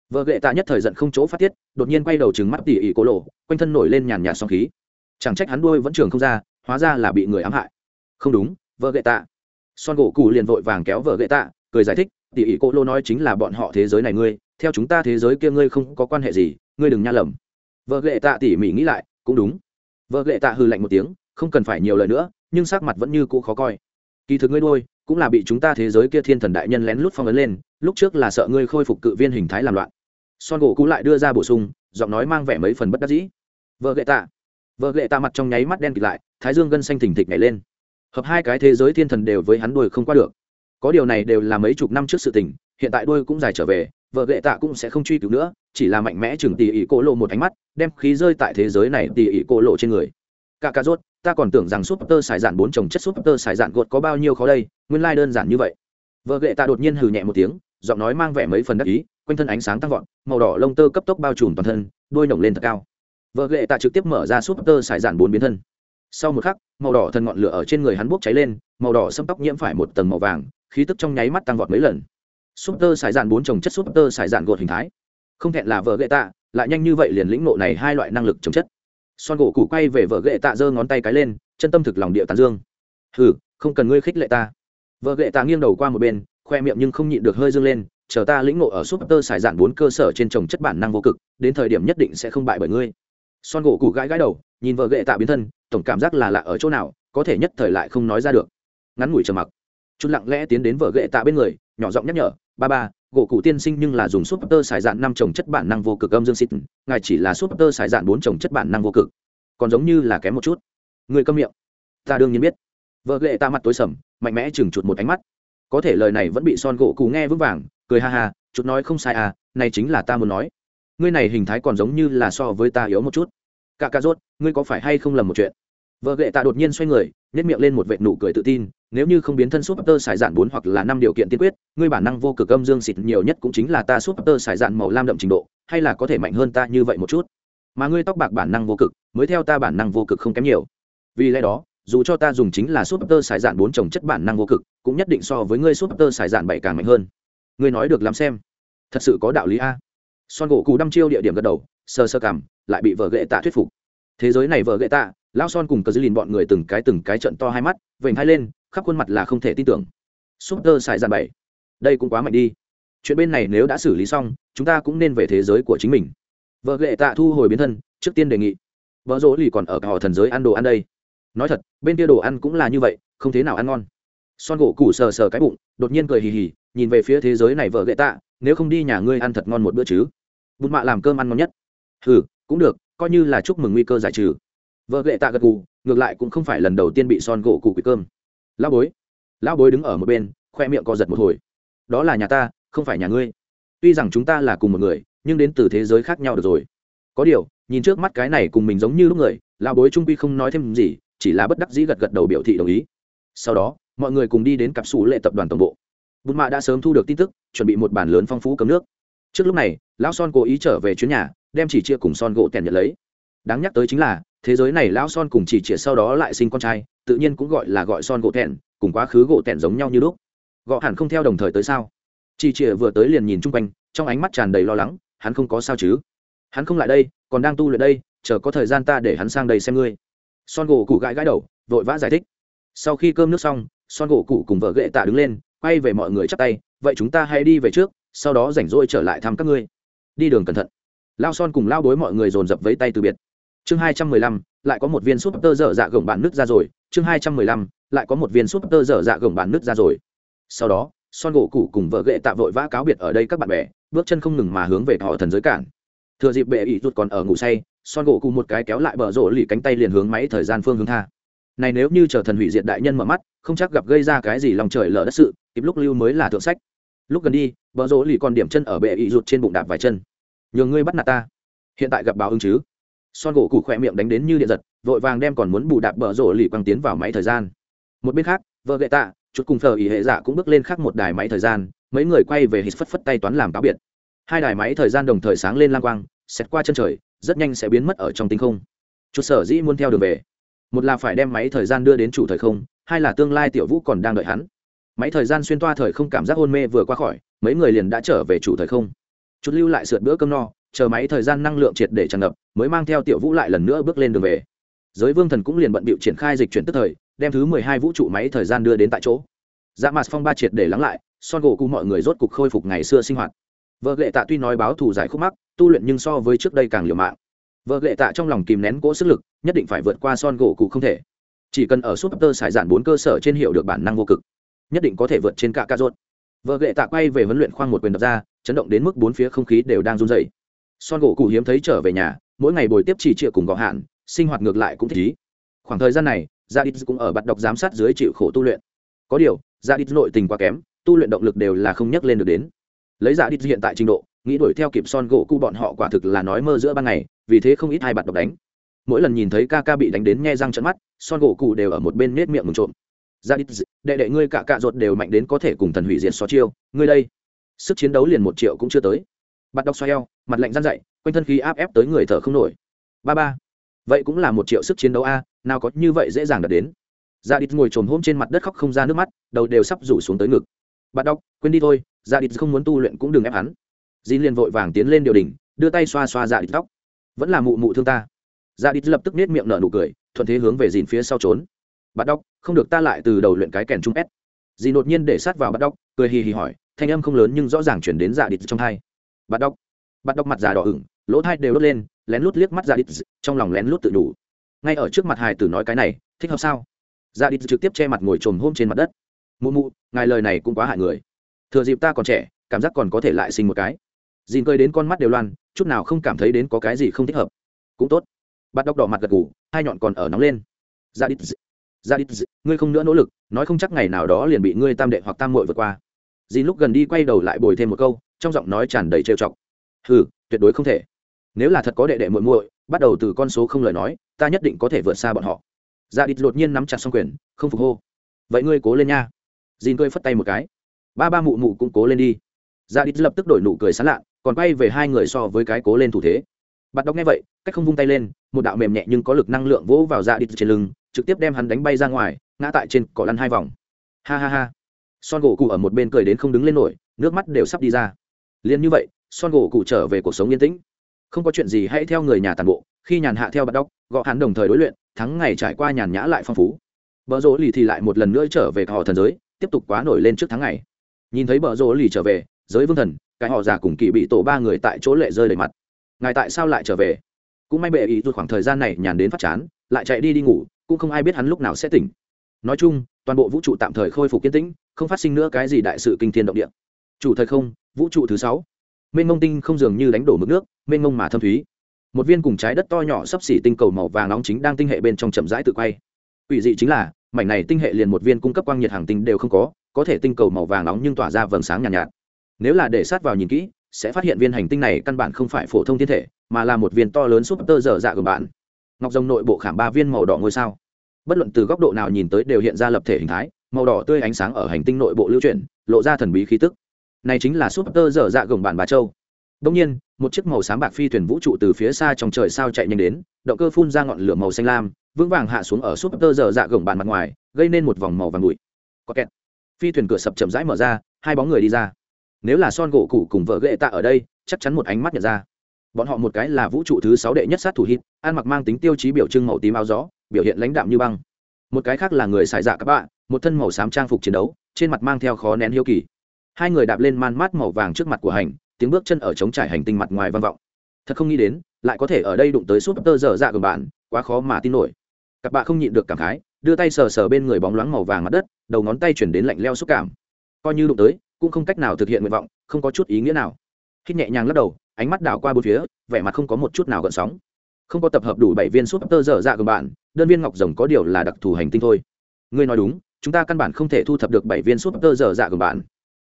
Vợ ghệ tạ nhất thời giận không chỗ phát tiết, đột nhiên quay đầu trừng mắt tỉ ỉ cô lộ, quanh thân nổi lên nhàn nhạt song khí. Chẳng trách hắn đuôi vẫn trường không ra, hóa ra là bị người ám hại. Không đúng, vợ ghệ tạ. Son gỗ cụ liền vội vàng kéo vợ ghệ tạ, cười giải thích, tỉ ỉ cô lô nói chính là bọn họ thế giới này ngươi, theo chúng ta thế giới kia ngươi không có quan hệ gì, ngươi đừng nha lầm. Vợ ghệ tạ tỉ mỉ nghĩ lại, cũng đúng. Vợ ghệ tạ hư lạnh một tiếng, không cần phải nhiều lời nữa, nhưng sắc mặt vẫn như cũ khó coi. Kỳ thực ngươi đôi cũng là bị chúng ta thế giới kia thiên thần đại nhân lén lút phong ấn lên, lúc trước là sợ ngươi khôi phục cự viên hình thái làm loạn. Son gỗ cũ lại đưa ra bổ sung, giọng nói mang vẻ mấy phần bất đắc dĩ. Vợ gậy tạ. Vợ gậy tạ mặt trong nháy mắt đen kịt lại, thái dương gân xanh thình thịch nhảy lên. Hợp hai cái thế giới thiên thần đều với hắn đuôi không qua được. Có điều này đều là mấy chục năm trước sự tình, hiện tại đuôi cũng dài trở về, vợ gậy tạ cũng sẽ không truy cứu nữa, chỉ là mạnh mẽ chừng tỉ ỉ cô lộ một ánh mắt, đem khí rơi tại thế giới này tỉ ỉ cô lộ trên người. Cả cà rốt ta còn tưởng rằng súp tơ xài dạn bốn chồng chất súp tơ xài dạn gột có bao nhiêu khó đây, nguyên lai đơn giản như vậy. Vợ ghệ tạ đột nhiên hừ nhẹ một tiếng, giọng nói mang vẻ mấy phần đắc ý, quanh thân ánh sáng tăng vọt, màu đỏ lông tơ cấp tốc bao trùm toàn thân, đuôi nổng lên thật cao. Vợ ghệ tạ trực tiếp mở ra súp tơ xài dạn bốn biến thân. Sau một khắc, màu đỏ thân ngọn lửa ở trên người hắn bốc cháy lên, màu đỏ xâm tóc nhiễm phải một tầng màu vàng, khí tức trong nháy mắt tăng vọt mấy lần. Súp tơ xài dạn bốn trồng chất súp tơ xài dạn gột hình thái. Không thẹn là vợ ghệ tạ, lại nhanh như vậy liền lĩnh nộ này hai loại năng lực trồng chất son gỗ củ quay về vợ gậy tạ giơ ngón tay cái lên, chân tâm thực lòng địa tàn dương. Hừ, không cần ngươi khích lệ ta. Vợ gậy tạ nghiêng đầu qua một bên, khoe miệng nhưng không nhịn được hơi dương lên, chờ ta lĩnh ngộ ở súp tơ xài dạn bốn cơ sở trên trồng chất bản năng vô cực, đến thời điểm nhất định sẽ không bại bởi ngươi. Son gỗ củ gãi gãi đầu, nhìn vợ gậy tạ biến thân, tổng cảm giác là lạ ở chỗ nào, có thể nhất thời lại không nói ra được. Ngắn ngủi trầm mặc. Chút lặng lẽ tiến đến vợ gậy tạ bên người, nhỏ giọng nhắc nhở, ba ba gỗ cụ tiên sinh nhưng là dùng súp tơ xài dạn năm trồng chất bản năng vô cực âm dương xịt. Ngài chỉ là súp tơ xài dạn bốn trồng chất bản năng vô cực. Còn giống như là kém một chút. Người câm miệng. Ta đương nhiên biết. Vợ ghệ ta mặt tối sầm, mạnh mẽ chừng chuột một ánh mắt. Có thể lời này vẫn bị son gỗ cụ nghe vững vàng, cười ha ha chút nói không sai à này chính là ta muốn nói. Ngươi này hình thái còn giống như là so với ta yếu một chút. Cả cà rốt, ngươi có phải hay không lầm một chuyện? Vợ ghệ ta đột nhiên xoay người nhét miệng lên một vệ nụ cười tự tin, nếu như không biến thân súp tơ xài dạn bốn hoặc là năm điều kiện tiên quyết, ngươi bản năng vô cực âm dương xịt nhiều nhất cũng chính là ta súp tơ xài dạn màu lam đậm trình độ, hay là có thể mạnh hơn ta như vậy một chút? Mà ngươi tóc bạc bản năng vô cực, mới theo ta bản năng vô cực không kém nhiều. Vì lẽ đó, dù cho ta dùng chính là súp tơ xài dạn bốn trồng chất bản năng vô cực, cũng nhất định so với ngươi súp tơ xài dạn bảy càng mạnh hơn. Ngươi nói được làm xem. Thật sự có đạo lý a. Son gỗ cù đăm chiêu địa điểm gật đầu, sơ sơ cảm, lại bị vợ ghệ tạ thuyết phục. Thế giới này vợ ghệ tạ lao son cùng cờ dư lìn bọn người từng cái từng cái trận to hai mắt, vểnh hai lên, khắp khuôn mặt là không thể tin tưởng. Súp tơ xài dàn bảy, đây cũng quá mạnh đi. Chuyện bên này nếu đã xử lý xong, chúng ta cũng nên về thế giới của chính mình. Vợ ghệ tạ thu hồi biến thân, trước tiên đề nghị. Vợ dỗ lì còn ở cả họ thần giới ăn đồ ăn đây. Nói thật, bên kia đồ ăn cũng là như vậy, không thế nào ăn ngon. Son gỗ củ sờ sờ cái bụng, đột nhiên cười hì hì, nhìn về phía thế giới này vợ ghệ tạ, nếu không đi nhà ngươi ăn thật ngon một bữa chứ. Bụt mạ làm cơm ăn ngon nhất. Ừ cũng được, coi như là chúc mừng nguy cơ giải trừ vợ lệ tạ gật gù, ngược lại cũng không phải lần đầu tiên bị son gỗ cụ quỷ cơm. Lão bối lão bối đứng ở một bên khoe miệng co giật một hồi. Đó là nhà ta không phải nhà ngươi. Tuy rằng chúng ta là cùng một người nhưng đến từ thế giới khác nhau được rồi. Có điều nhìn trước mắt cái này cùng mình giống như lúc người lão bối trung quy không nói thêm gì chỉ là bất đắc dĩ gật gật đầu biểu thị đồng ý. Sau đó mọi người cùng đi đến cặp xù lệ tập đoàn tổng bộ. Bùn mạ đã sớm thu được tin tức chuẩn bị một bản lớn phong phú cấm nước. Trước lúc này lão son cố ý trở về chuyến nhà đem chỉ chia cùng son gỗ tèn nhận lấy. Đáng nhắc tới chính là thế giới này lão son cùng chỉ chia sau đó lại sinh con trai, tự nhiên cũng gọi là gọi son gỗ thẹn, cùng quá khứ gỗ thẹn giống nhau như lúc. Gõ hẳn không theo đồng thời tới sao? Chỉ chia vừa tới liền nhìn chung quanh, trong ánh mắt tràn đầy lo lắng, hắn không có sao chứ? Hắn không lại đây, còn đang tu luyện đây, chờ có thời gian ta để hắn sang đây xem ngươi. Son gỗ cụ gãi gãi đầu, vội vã giải thích. Sau khi cơm nước xong, son gỗ cụ cùng vợ ghệ tạ đứng lên, quay về mọi người chắp tay, vậy chúng ta hãy đi về trước, sau đó rảnh rỗi trở lại thăm các ngươi. Đi đường cẩn thận. Lao son cùng lao đối mọi người dồn dập với tay từ biệt chương hai trăm mười lăm, lại có một viên súp tơ dở dạ gồng bản nước ra rồi. Chương hai trăm mười lăm, lại có một viên súp tơ dở dạ gồng bản nước ra rồi. Sau đó, son gỗ cụ cùng vợ ghệ tạ vội vã cáo biệt ở đây các bạn bè, bước chân không ngừng mà hướng về họ thần giới cản. Thừa dịp bệ ỷ rụt còn ở ngủ say, son gỗ cụ một cái kéo lại bờ rổ lì cánh tay liền hướng máy thời gian phương hướng tha. Này nếu như chờ thần hủy diệt đại nhân mở mắt, không chắc gặp gây ra cái gì lòng trời lở đất sự, kịp lúc lưu mới là thượng sách. Lúc gần đi, bờ rổ lì còn điểm chân ở bệ ỷ rụt trên bụng đạp vài chân. Nhường ngươi bắt nạt ta. Hiện tại gặp báo ứng chứ? Son gỗ cụ khỏe miệng đánh đến như điện giật, vội vàng đem còn muốn bù đạp bờ rổ lì quăng tiến vào máy thời gian. Một bên khác, vợ gậy tạ chút cùng thờ ý hệ dạ cũng bước lên khác một đài máy thời gian, mấy người quay về hít phất phất tay toán làm cáo biệt. Hai đài máy thời gian đồng thời sáng lên lang quang, xét qua chân trời, rất nhanh sẽ biến mất ở trong tinh không. Chút sở dĩ muốn theo đường về, một là phải đem máy thời gian đưa đến chủ thời không, hai là tương lai tiểu vũ còn đang đợi hắn. Máy thời gian xuyên toa thời không cảm giác hôn mê vừa qua khỏi, mấy người liền đã trở về chủ thời không. Chút lưu lại sượt bữa cơm no chờ máy thời gian năng lượng triệt để tràn ngập, mới mang theo tiểu vũ lại lần nữa bước lên đường về. Giới vương thần cũng liền bận bịu triển khai dịch chuyển tức thời, đem thứ mười hai vũ trụ máy thời gian đưa đến tại chỗ. Dạ mặt phong ba triệt để lắng lại, son gỗ cụ mọi người rốt cục khôi phục ngày xưa sinh hoạt. Vợ lệ tạ tuy nói báo thù giải khúc mắc, tu luyện nhưng so với trước đây càng liều mạng. Vợ lệ tạ trong lòng kìm nén cỗ sức lực, nhất định phải vượt qua son gỗ cụ không thể. Chỉ cần ở súp tơ sải dạn bốn cơ sở trên hiệu được bản năng vô cực, nhất định có thể vượt trên cả ca rốt. Vợ lệ tạ quay về huấn luyện khoang một quyền đập ra, chấn động đến mức bốn phía không khí đều đang run dày son gỗ cụ hiếm thấy trở về nhà, mỗi ngày buổi tiếp chỉ trịa cùng gọ hạn, sinh hoạt ngược lại cũng thích ý. Khoảng thời gian này gia đít cũng ở bắt đọc giám sát dưới chịu khổ tu luyện. Có điều gia đít nội tình quá kém, tu luyện động lực đều là không nhắc lên được đến. Lấy gia đít hiện tại trình độ, nghĩ đuổi theo kịp son gỗ cụ bọn họ quả thực là nói mơ giữa ban ngày, vì thế không ít hai bạn độc đánh. Mỗi lần nhìn thấy ca ca bị đánh đến nghe răng trận mắt, son gỗ cụ đều ở một bên nết miệng mừng trộm. Gia đít đệ đệ ngươi cả cạ ruột đều mạnh đến có thể cùng thần hủy diệt so chiêu, ngươi đây. Sức chiến đấu liền một triệu cũng chưa tới bắt đọc xoay eo, mặt lạnh răn dậy quanh thân khí áp ép tới người thở không nổi. Ba ba, vậy cũng là một triệu sức chiến đấu a, nào có như vậy dễ dàng đạt đến. Gia đít ngồi trồm hôm trên mặt đất khóc không ra nước mắt, đầu đều sắp rủ xuống tới ngực. Bạn đọc quên đi thôi gia đít không muốn tu luyện cũng đừng ép hắn. Dì liền vội vàng tiến lên điều đình đưa tay xoa xoa gia đít tóc. Vẫn là mụ mụ thương ta. Gia đít lập tức nết miệng nở nụ cười, thuận thế hướng về dìn phía sau trốn. Bạn đọc không được ta lại từ đầu luyện cái kèn trung ép dì đột nhiên để sát vào bạn đọc cười hì hì hỏi, thanh âm không lớn nhưng rõ ràng chuyển đến dạ đít trong thai bắt đọc bắt đọc mặt già đỏ ửng, lỗ thai đều đốt lên, lén lút liếc mắt ra đít trong lòng lén lút tự đủ ngay ở trước mặt hài tử nói cái này, thích hợp sao? Ra đít trực tiếp che mặt ngồi trồm hôm trên mặt đất. Mụ mụ, ngài lời này cũng quá hại người. Thừa dịp ta còn trẻ, cảm giác còn có thể lại sinh một cái. Dìn cơi đến con mắt đều loan, chút nào không cảm thấy đến có cái gì không thích hợp. Cũng tốt. Bắt đọc đỏ mặt gật ngủ hai nhọn còn ở nóng lên. Ra đít ra đít ngươi không nữa nỗ lực, nói không chắc ngày nào đó liền bị ngươi tam đệ hoặc tam muội vượt qua. Dì lúc gần đi quay đầu lại bồi thêm một câu trong giọng nói tràn đầy trêu chọc. Hừ, tuyệt đối không thể. Nếu là thật có đệ đệ muội muội, bắt đầu từ con số không lời nói, ta nhất định có thể vượt xa bọn họ. Dạ địch đột nhiên nắm chặt xong quyền, không phục hô. Vậy ngươi cố lên nha. Dìn cười phất tay một cái. Ba ba mụ mụ cũng cố lên đi. Dạ địch lập tức đổi nụ cười sán lạ, còn quay về hai người so với cái cố lên thủ thế. Bạn đọc nghe vậy, cách không vung tay lên, một đạo mềm nhẹ nhưng có lực năng lượng vỗ vào dạ địch trên lưng, trực tiếp đem hắn đánh bay ra ngoài, ngã tại trên cỏ lăn hai vòng. Ha ha ha. Son gỗ cụ ở một bên cười đến không đứng lên nổi, nước mắt đều sắp đi ra liền như vậy, son gỗ cụ trở về cuộc sống yên tĩnh. Không có chuyện gì hãy theo người nhà tàn bộ, khi nhàn hạ theo bắt đóc gõ hắn đồng thời đối luyện, thắng ngày trải qua nhàn nhã lại phong phú. Bờ rỗ lì thì lại một lần nữa trở về họ thần giới, tiếp tục quá nổi lên trước tháng ngày. Nhìn thấy bờ rỗ lì trở về, giới vương thần, cái họ già cùng kỳ bị tổ ba người tại chỗ lệ rơi đầy mặt. Ngài tại sao lại trở về? Cũng may bệ ý rút khoảng thời gian này nhàn đến phát chán, lại chạy đi đi ngủ, cũng không ai biết hắn lúc nào sẽ tỉnh. Nói chung, toàn bộ vũ trụ tạm thời khôi phục kiên tĩnh, không phát sinh nữa cái gì đại sự kinh thiên động địa chủ thời không vũ trụ thứ sáu. Mênh mông tinh không dường như đánh đổ mực nước mênh mông mà thâm thúy. Một viên cùng trái đất to nhỏ sắp xỉ tinh cầu màu vàng nóng chính đang tinh hệ bên trong chậm rãi tự quay. Ủy dị chính là mảnh này tinh hệ liền một viên cung cấp quang nhiệt hàng tinh đều không có có thể tinh cầu màu vàng nóng nhưng tỏa ra vầng sáng nhàn nhạt, nhạt. Nếu là để sát vào nhìn kỹ sẽ phát hiện viên hành tinh này căn bản không phải phổ thông thiên thể mà là một viên to lớn súp tơ dở dạ của bạn. Ngọc rồng nội bộ khảm ba viên màu đỏ ngôi sao. Bất luận từ góc độ nào nhìn tới đều hiện ra lập thể hình thái màu đỏ tươi ánh sáng ở hành tinh nội bộ lưu chuyển lộ ra thần bí khí tức này chính là súp tơ dở dạ gồng bản bà châu. Đông nhiên, một chiếc màu sáng bạc phi thuyền vũ trụ từ phía xa trong trời sao chạy nhanh đến, động cơ phun ra ngọn lửa màu xanh lam, vững vàng hạ xuống ở súp tơ dở dạ gồng bản mặt ngoài, gây nên một vòng màu vàng bụi. Có kẹt. Phi thuyền cửa sập chậm rãi mở ra, hai bóng người đi ra. Nếu là son gỗ cụ cùng vợ ghệ tạ ở đây, chắc chắn một ánh mắt nhận ra. Bọn họ một cái là vũ trụ thứ sáu đệ nhất sát thủ hít ăn mặc mang tính tiêu chí biểu trưng màu tím áo gió, biểu hiện lãnh đạm như băng. Một cái khác là người xài dạ các bạn, một thân màu xám trang phục chiến đấu, trên mặt mang theo khó nén hiếu kỳ hai người đạp lên man mát màu vàng trước mặt của hành, tiếng bước chân ở chống trải hành tinh mặt ngoài vang vọng. Thật không nghĩ đến, lại có thể ở đây đụng tới súp tơ dở dạ của bạn, quá khó mà tin nổi. Các bạn không nhịn được cảm khái, đưa tay sờ sờ bên người bóng loáng màu vàng mặt đất, đầu ngón tay chuyển đến lạnh leo xúc cảm. Coi như đụng tới, cũng không cách nào thực hiện nguyện vọng, không có chút ý nghĩa nào. Khi nhẹ nhàng lắc đầu, ánh mắt đảo qua bốn phía, vẻ mặt không có một chút nào gợn sóng. Không có tập hợp đủ bảy viên súp tơ dở dạ của bạn, đơn viên ngọc rồng có điều là đặc thù hành tinh thôi. Ngươi nói đúng, chúng ta căn bản không thể thu thập được bảy viên súp tơ dở dạ của bạn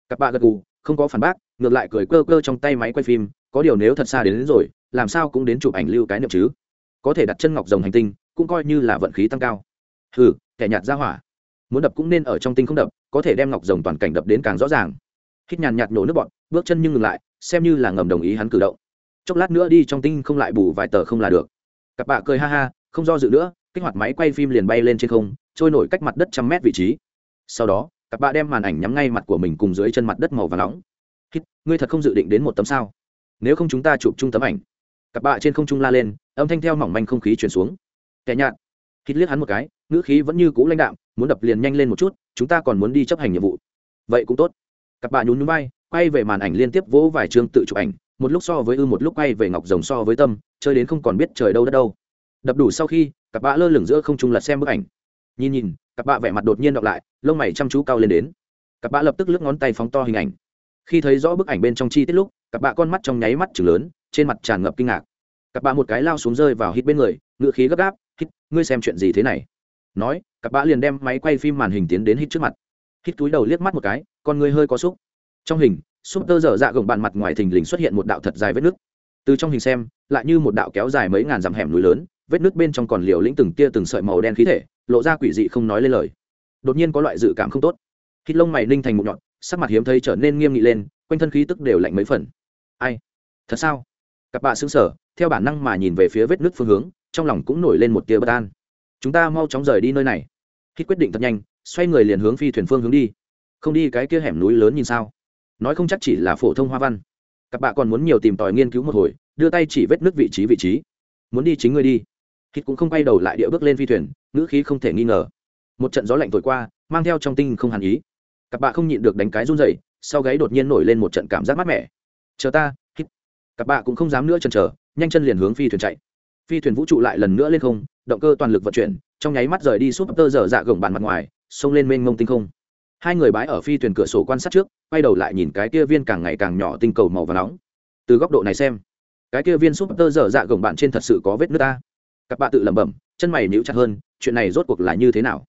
các bạn gật gù không có phản bác ngược lại cười cơ cơ trong tay máy quay phim có điều nếu thật xa đến, đến rồi làm sao cũng đến chụp ảnh lưu cái niệm chứ? Có thể đặt chân ngọc rồng hành tinh cũng coi như là vận khí tăng cao. Hừ kẻ nhạt ra hỏa. Muốn đập cũng nên ở trong tinh không đập có thể đem ngọc rồng toàn cảnh đập đến càng rõ ràng. Hít nhàn nhạt nổ nước bọn bước chân nhưng ngừng lại xem như là ngầm đồng ý hắn cử động. Chốc lát nữa đi trong tinh không lại bù vài tờ không là được. Cặp bạ cười ha ha không do dự nữa kích hoạt máy quay phim liền bay lên trên không trôi nổi cách mặt đất trăm mét vị trí. Sau đó cặp bạ đem màn ảnh nhắm ngay mặt của mình cùng dưới chân mặt đất màu và nóng. Hít, ngươi thật không dự định đến một tấm sao? Nếu không chúng ta chụp chung tấm ảnh. Cặp bạ trên không trung la lên, âm thanh theo mỏng manh không khí chuyển xuống. Kẻ nhạt. Hít liếc hắn một cái, ngữ khí vẫn như cũ lãnh đạm, muốn đập liền nhanh lên một chút, chúng ta còn muốn đi chấp hành nhiệm vụ. Vậy cũng tốt. Cặp bạ nhún nhún bay quay về màn ảnh liên tiếp vỗ vài chương tự chụp ảnh, một lúc so với ư một lúc quay về ngọc rồng so với tâm, chơi đến không còn biết trời đâu đất đâu. Đập đủ sau khi, cặp bạ lơ lửng giữa không trung lật xem bức ảnh nhìn nhìn, cặp bạ vẻ mặt đột nhiên đọc lại, lông mày chăm chú cao lên đến. Cặp bạ lập tức lướt ngón tay phóng to hình ảnh. Khi thấy rõ bức ảnh bên trong chi tiết lúc, cặp bạ con mắt trong nháy mắt chừng lớn, trên mặt tràn ngập kinh ngạc. Cặp bạ một cái lao xuống rơi vào hít bên người, ngựa khí gấp gáp, hít, ngươi xem chuyện gì thế này? Nói, cặp bạ liền đem máy quay phim màn hình tiến đến hít trước mặt. Hít túi đầu liếc mắt một cái, con ngươi hơi có xúc. Trong hình súp tơ dở dạ gồng bàn mặt ngoài thình lình xuất hiện một đạo thật dài vết nước từ trong hình xem, lại như một đạo kéo dài mấy ngàn dặm hẻm núi lớn, vết nước bên trong còn liều lĩnh từng tia từng sợi màu đen khí thể lộ ra quỷ dị không nói lên lời. Đột nhiên có loại dự cảm không tốt. Hít lông mày ninh thành một nhọn sắc mặt hiếm thấy trở nên nghiêm nghị lên, quanh thân khí tức đều lạnh mấy phần. Ai? Thật sao? Cặp bạ xứng sở theo bản năng mà nhìn về phía vết nước phương hướng, trong lòng cũng nổi lên một tia bất an. Chúng ta mau chóng rời đi nơi này. Hít quyết định thật nhanh, xoay người liền hướng phi thuyền phương hướng đi. Không đi cái kia hẻm núi lớn nhìn sao? Nói không chắc chỉ là phổ thông hoa văn. Các bạn còn muốn nhiều tìm tòi nghiên cứu một hồi, đưa tay chỉ vết nước vị trí vị trí. Muốn đi chính ngươi đi hít cũng không quay đầu lại địa bước lên phi thuyền, ngữ khí không thể nghi ngờ. Một trận gió lạnh thổi qua, mang theo trong tinh không hàn ý. Cặp bạn không nhịn được đánh cái run rẩy, sau gáy đột nhiên nổi lên một trận cảm giác mát mẻ. Chờ ta hít cặp bạn cũng không dám nữa chần chờ, nhanh chân liền hướng phi thuyền chạy. Phi thuyền vũ trụ lại lần nữa lên không, động cơ toàn lực vận chuyển, trong nháy mắt rời đi súp tơ dở dạ gồng bàn mặt ngoài, xông lên mênh mông tinh không. Hai người bái ở phi thuyền cửa sổ quan sát trước, quay đầu lại nhìn cái kia viên càng ngày càng nhỏ tinh cầu màu và nóng. Từ góc độ này xem, cái kia viên súp tơ dở dạ gồng bàn trên thật sự có vết nước ta các bạn tự lẩm bẩm, chân mày níu chặt hơn, chuyện này rốt cuộc là như thế nào?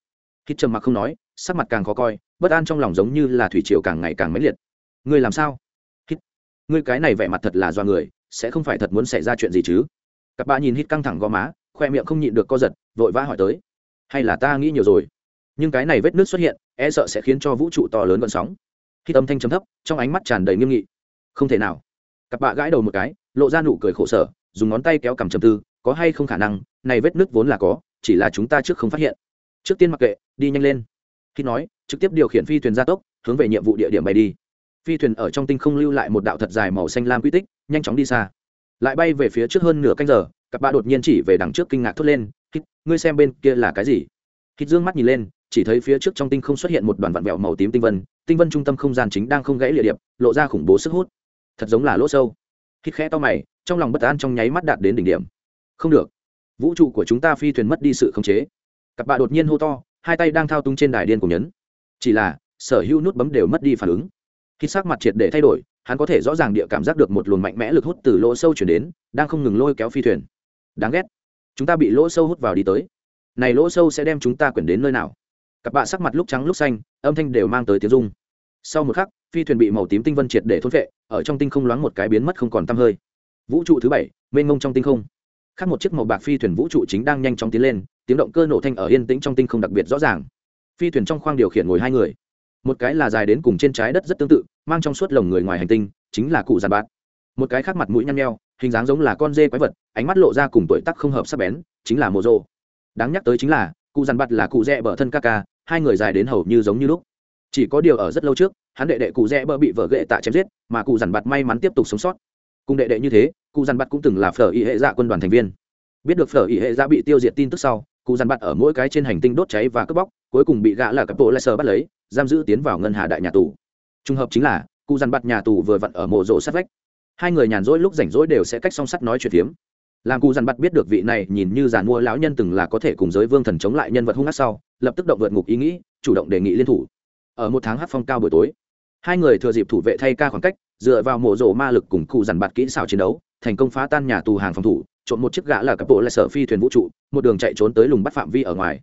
Hít trầm mặc không nói, sắc mặt càng khó coi, bất an trong lòng giống như là thủy triều càng ngày càng mãnh liệt. Ngươi làm sao? Hít. Ngươi cái này vẻ mặt thật là do người, sẽ không phải thật muốn xảy ra chuyện gì chứ? Cặp bạ nhìn hít căng thẳng gò má, khoe miệng không nhịn được co giật, vội vã hỏi tới. Hay là ta nghĩ nhiều rồi? Nhưng cái này vết nước xuất hiện e sợ sẽ khiến cho vũ trụ to lớn gọn sóng. Khi tâm thanh chấm thấp, trong ánh mắt tràn đầy nghiêm nghị. Không thể nào. Cặp bạ gãi đầu một cái, lộ ra nụ cười khổ sở, dùng ngón tay kéo cầm chầm tư có hay không khả năng, này vết nước vốn là có, chỉ là chúng ta trước không phát hiện. Trước tiên mặc kệ, đi nhanh lên. Khi nói, trực tiếp điều khiển phi thuyền gia tốc, hướng về nhiệm vụ địa điểm bay đi. Phi thuyền ở trong tinh không lưu lại một đạo thật dài màu xanh lam quy tích, nhanh chóng đi xa. Lại bay về phía trước hơn nửa canh giờ, cặp ba đột nhiên chỉ về đằng trước kinh ngạc thốt lên ngươi xem bên kia là cái gì? Hít dương mắt nhìn lên, chỉ thấy phía trước trong tinh không xuất hiện một đoàn vạn vẹo màu tím tinh vân tinh vân trung tâm không gian chính đang không gãy lịa điệp, lộ ra khủng bố sức hút. Thật giống là lỗ sâu. Hít khẽ to mày, trong lòng bất an trong nháy mắt đạt đến đỉnh điểm không được. Vũ trụ của chúng ta phi thuyền mất đi sự khống chế. Cặp bạ đột nhiên hô to, hai tay đang thao túng trên đài điên của nhấn. Chỉ là, sở hữu nút bấm đều mất đi phản ứng. Khi sắc mặt triệt để thay đổi, hắn có thể rõ ràng địa cảm giác được một luồng mạnh mẽ lực hút từ lỗ sâu chuyển đến, đang không ngừng lôi kéo phi thuyền. Đáng ghét. Chúng ta bị lỗ sâu hút vào đi tới. Này lỗ sâu sẽ đem chúng ta quyển đến nơi nào? Cặp bạ sắc mặt lúc trắng lúc xanh, âm thanh đều mang tới tiếng rung. Sau một khắc, phi thuyền bị màu tím tinh vân triệt để thôn vệ ở trong tinh không loáng một cái biến mất không còn t hơi. Vũ trụ thứ bảy, mênh mông trong tinh không khác một chiếc màu bạc phi thuyền vũ trụ chính đang nhanh chóng tiến lên, tiếng động cơ nổ thanh ở yên tĩnh trong tinh không đặc biệt rõ ràng. Phi thuyền trong khoang điều khiển ngồi hai người. Một cái là dài đến cùng trên trái đất rất tương tự, mang trong suốt lồng người ngoài hành tinh, chính là cụ giàn bạc. một cái khác mặt mũi nhăn nheo, hình dáng giống là con dê quái vật, ánh mắt lộ ra cùng tuổi tắc không hợp sắc bén, chính là mộ rô. Đáng nhắc tới chính là, cụ giàn bạc là cụ rẽ bờ thân ca ca, hai người dài đến hầu như giống như lúc. Chỉ có điều ở rất lâu trước, hắn đệ đệ cụ rẽ bờ bị vợ ghệ tạ chém giết, mà cụ giàn bạc may mắn tiếp tục sống sót. Cùng đệ đệ như thế cụ dằn bặt cũng từng là phở y hệ dạ quân đoàn thành viên. Biết được phở y hệ dạ bị tiêu diệt tin tức sau, cụ dằn bặt ở mỗi cái trên hành tinh đốt cháy và cướp bóc, cuối cùng bị gã là cặp bộ lại sờ bắt lấy, giam giữ tiến vào ngân hà đại nhà tù. Trùng hợp chính là, cụ dằn bặt nhà tù vừa vặn ở mộ rộ sát vách. Hai người nhàn rỗi lúc rảnh rỗi đều sẽ cách song sắt nói chuyện phiếm. Làm cụ dằn bắt biết được vị này nhìn như giàn mua lão nhân từng là có thể cùng giới vương thần chống lại nhân vật hung ác sau, lập tức động vượt ngục ý nghĩ, chủ động đề nghị liên thủ. Ở một tháng hát phong cao buổi tối, hai người thừa dịp thủ vệ thay ca khoảng cách, dựa vào mộ rộ ma lực cùng cụ dằn bạt kỹ xảo chiến đấu thành công phá tan nhà tù hàng phòng thủ trộn một chiếc gã là các bộ lại sở phi thuyền vũ trụ, một đường chạy trốn tới lùng bắt phạm vi ở ngoài.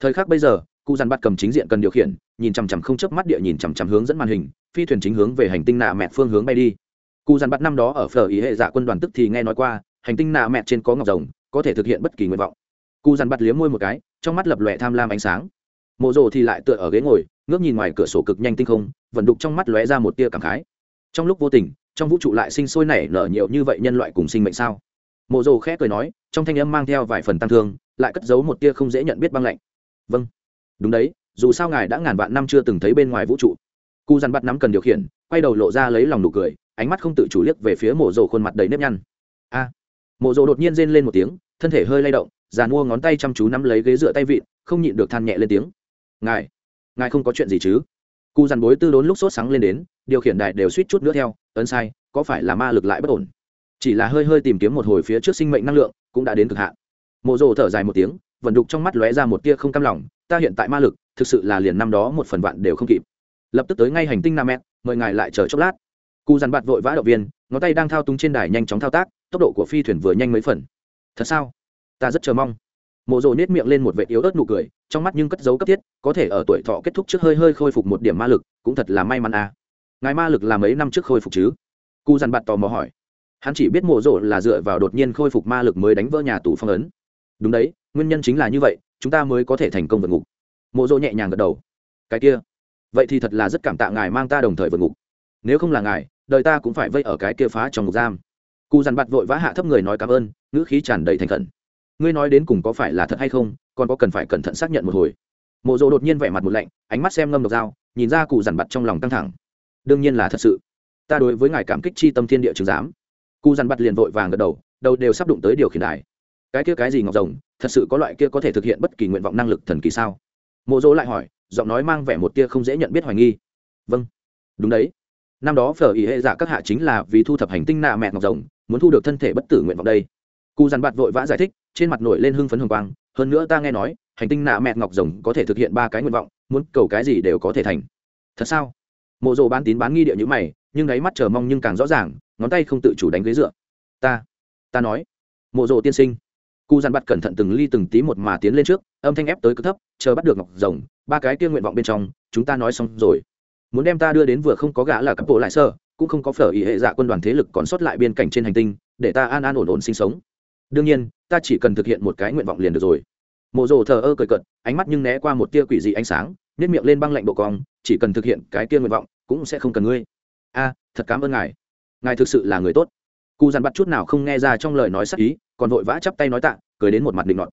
Thời khắc bây giờ, cụ dằn Bắt cầm chính diện cần điều khiển, nhìn chằm chằm không chớp mắt địa nhìn chằm chằm hướng dẫn màn hình, phi thuyền chính hướng về hành tinh nạ mẹ phương hướng bay đi. Cụ dằn Bắt năm đó ở phở ý hệ dạ quân đoàn tức thì nghe nói qua, hành tinh nạ mẹ trên có ngọc rồng, có thể thực hiện bất kỳ nguyện vọng. Cụ dằn bắt liếm môi một cái, trong mắt lập lòe tham lam ánh sáng. Mộ rồ thì lại tựa ở ghế ngồi, ngước nhìn ngoài cửa sổ cực nhanh tinh không vận đục trong mắt lóe ra một tia cảm khái trong lúc vô tình trong vũ trụ lại sinh sôi nảy nở nhiều như vậy nhân loại cùng sinh mệnh sao? Mộ rồ khẽ cười nói trong thanh âm mang theo vài phần tăng thương lại cất giấu một tia không dễ nhận biết băng lạnh. Vâng. Đúng đấy dù sao ngài đã ngàn vạn năm chưa từng thấy bên ngoài vũ trụ. Cụ dằn bắt nắm cần điều khiển quay đầu lộ ra lấy lòng nụ cười ánh mắt không tự chủ liếc về phía mộ rồ khuôn mặt đầy nếp nhăn. A. À, mộ rồ đột nhiên rên lên một tiếng thân thể hơi lay động giàn mua ngón tay chăm chú nắm lấy ghế dựa tay vịn không nhịn được than nhẹ lên tiếng. Ngài ngài không có chuyện gì chứ? Cụ dằn bối tư đốn lúc sốt sáng lên đến điều khiển đài đều suýt chút nữa theo, ấn sai, có phải là ma lực lại bất ổn? Chỉ là hơi hơi tìm kiếm một hồi phía trước sinh mệnh năng lượng, cũng đã đến cực hạn. Mộ rồ thở dài một tiếng, vận đục trong mắt lóe ra một tia không cam lòng, ta hiện tại ma lực, thực sự là liền năm đó một phần vạn đều không kịp. Lập tức tới ngay hành tinh nam mét mời ngài lại chờ chốc lát. Cụ dằn bạt vội vã động viên, ngón tay đang thao túng trên đài nhanh chóng thao tác, tốc độ của phi thuyền vừa nhanh mấy phần. Thật sao? Ta rất chờ mong. Mộ rồ nết miệng lên một vệ yếu ớt nụ cười, trong mắt nhưng cất dấu cấp thiết, có thể ở tuổi thọ kết thúc trước hơi hơi khôi phục một điểm ma lực, cũng thật là may mắn à ngài ma lực là mấy năm trước khôi phục chứ? Cụ dằn bạt tò mò hỏi. Hắn chỉ biết mộ rộ là dựa vào đột nhiên khôi phục ma lực mới đánh vỡ nhà tù phong ấn. Đúng đấy, nguyên nhân chính là như vậy, chúng ta mới có thể thành công vượt ngục. Mộ rộ nhẹ nhàng gật đầu. Cái kia, vậy thì thật là rất cảm tạ ngài mang ta đồng thời vượt ngục. Nếu không là ngài, đời ta cũng phải vây ở cái kia phá trong ngục giam. Cụ dằn bạt vội vã hạ thấp người nói cảm ơn, ngữ khí tràn đầy thành khẩn. Ngươi nói đến cùng có phải là thật hay không, còn có cần phải cẩn thận xác nhận một hồi. Mộ rộ đột nhiên vẻ mặt một lạnh, ánh mắt xem ngâm độc dao, nhìn ra cụ dằn bặt trong lòng căng thẳng đương nhiên là thật sự. Ta đối với ngài cảm kích chi tâm thiên địa chứng giám. Cụ dằn bạt liền vội vàng gật đầu đầu đều sắp đụng tới điều khiển đài. Cái kia cái gì ngọc rồng, thật sự có loại kia có thể thực hiện bất kỳ nguyện vọng năng lực thần kỳ sao? Mộ dỗ lại hỏi, giọng nói mang vẻ một tia không dễ nhận biết hoài nghi. Vâng. Đúng đấy. Năm đó phở ý hệ giả các hạ chính là vì thu thập hành tinh nạ mẹ ngọc rồng, muốn thu được thân thể bất tử nguyện vọng đây. Cụ dằn bạt vội vã giải thích, trên mặt nổi lên hưng phấn hồng quang, hơn nữa ta nghe nói, hành tinh nạ mẹ ngọc rồng có thể thực hiện ba cái nguyện vọng, muốn cầu cái gì đều có thể thành. Thật sao? Mộ rồ bán tín bán nghi địa như mày, nhưng đáy mắt chờ mong nhưng càng rõ ràng, ngón tay không tự chủ đánh ghế dựa. Ta ta nói, mộ rồ tiên sinh. Cụ dằn bặt cẩn thận từng ly từng tí một mà tiến lên trước, âm thanh ép tới cực thấp, chờ bắt được ngọc rồng, ba cái kia nguyện vọng bên trong, chúng ta nói xong rồi. Muốn đem ta đưa đến vừa không có gã là cấp bộ lại sơ, cũng không có phở ý hệ dạ quân đoàn thế lực còn sót lại biên cảnh trên hành tinh, để ta an an ổn ổn sinh sống. Đương nhiên, ta chỉ cần thực hiện một cái nguyện vọng liền được rồi. Mộ rồ thờ ơ cười cận ánh mắt nhưng né qua một tia quỷ dị ánh sáng nếp miệng lên băng lạnh độ cong, chỉ cần thực hiện cái kia nguyện vọng, cũng sẽ không cần ngươi. A, thật cảm ơn ngài. Ngài thực sự là người tốt. Cụ dằn bắt chút nào không nghe ra trong lời nói sắc ý, còn vội vã chắp tay nói tạ, cười đến một mặt định ngọt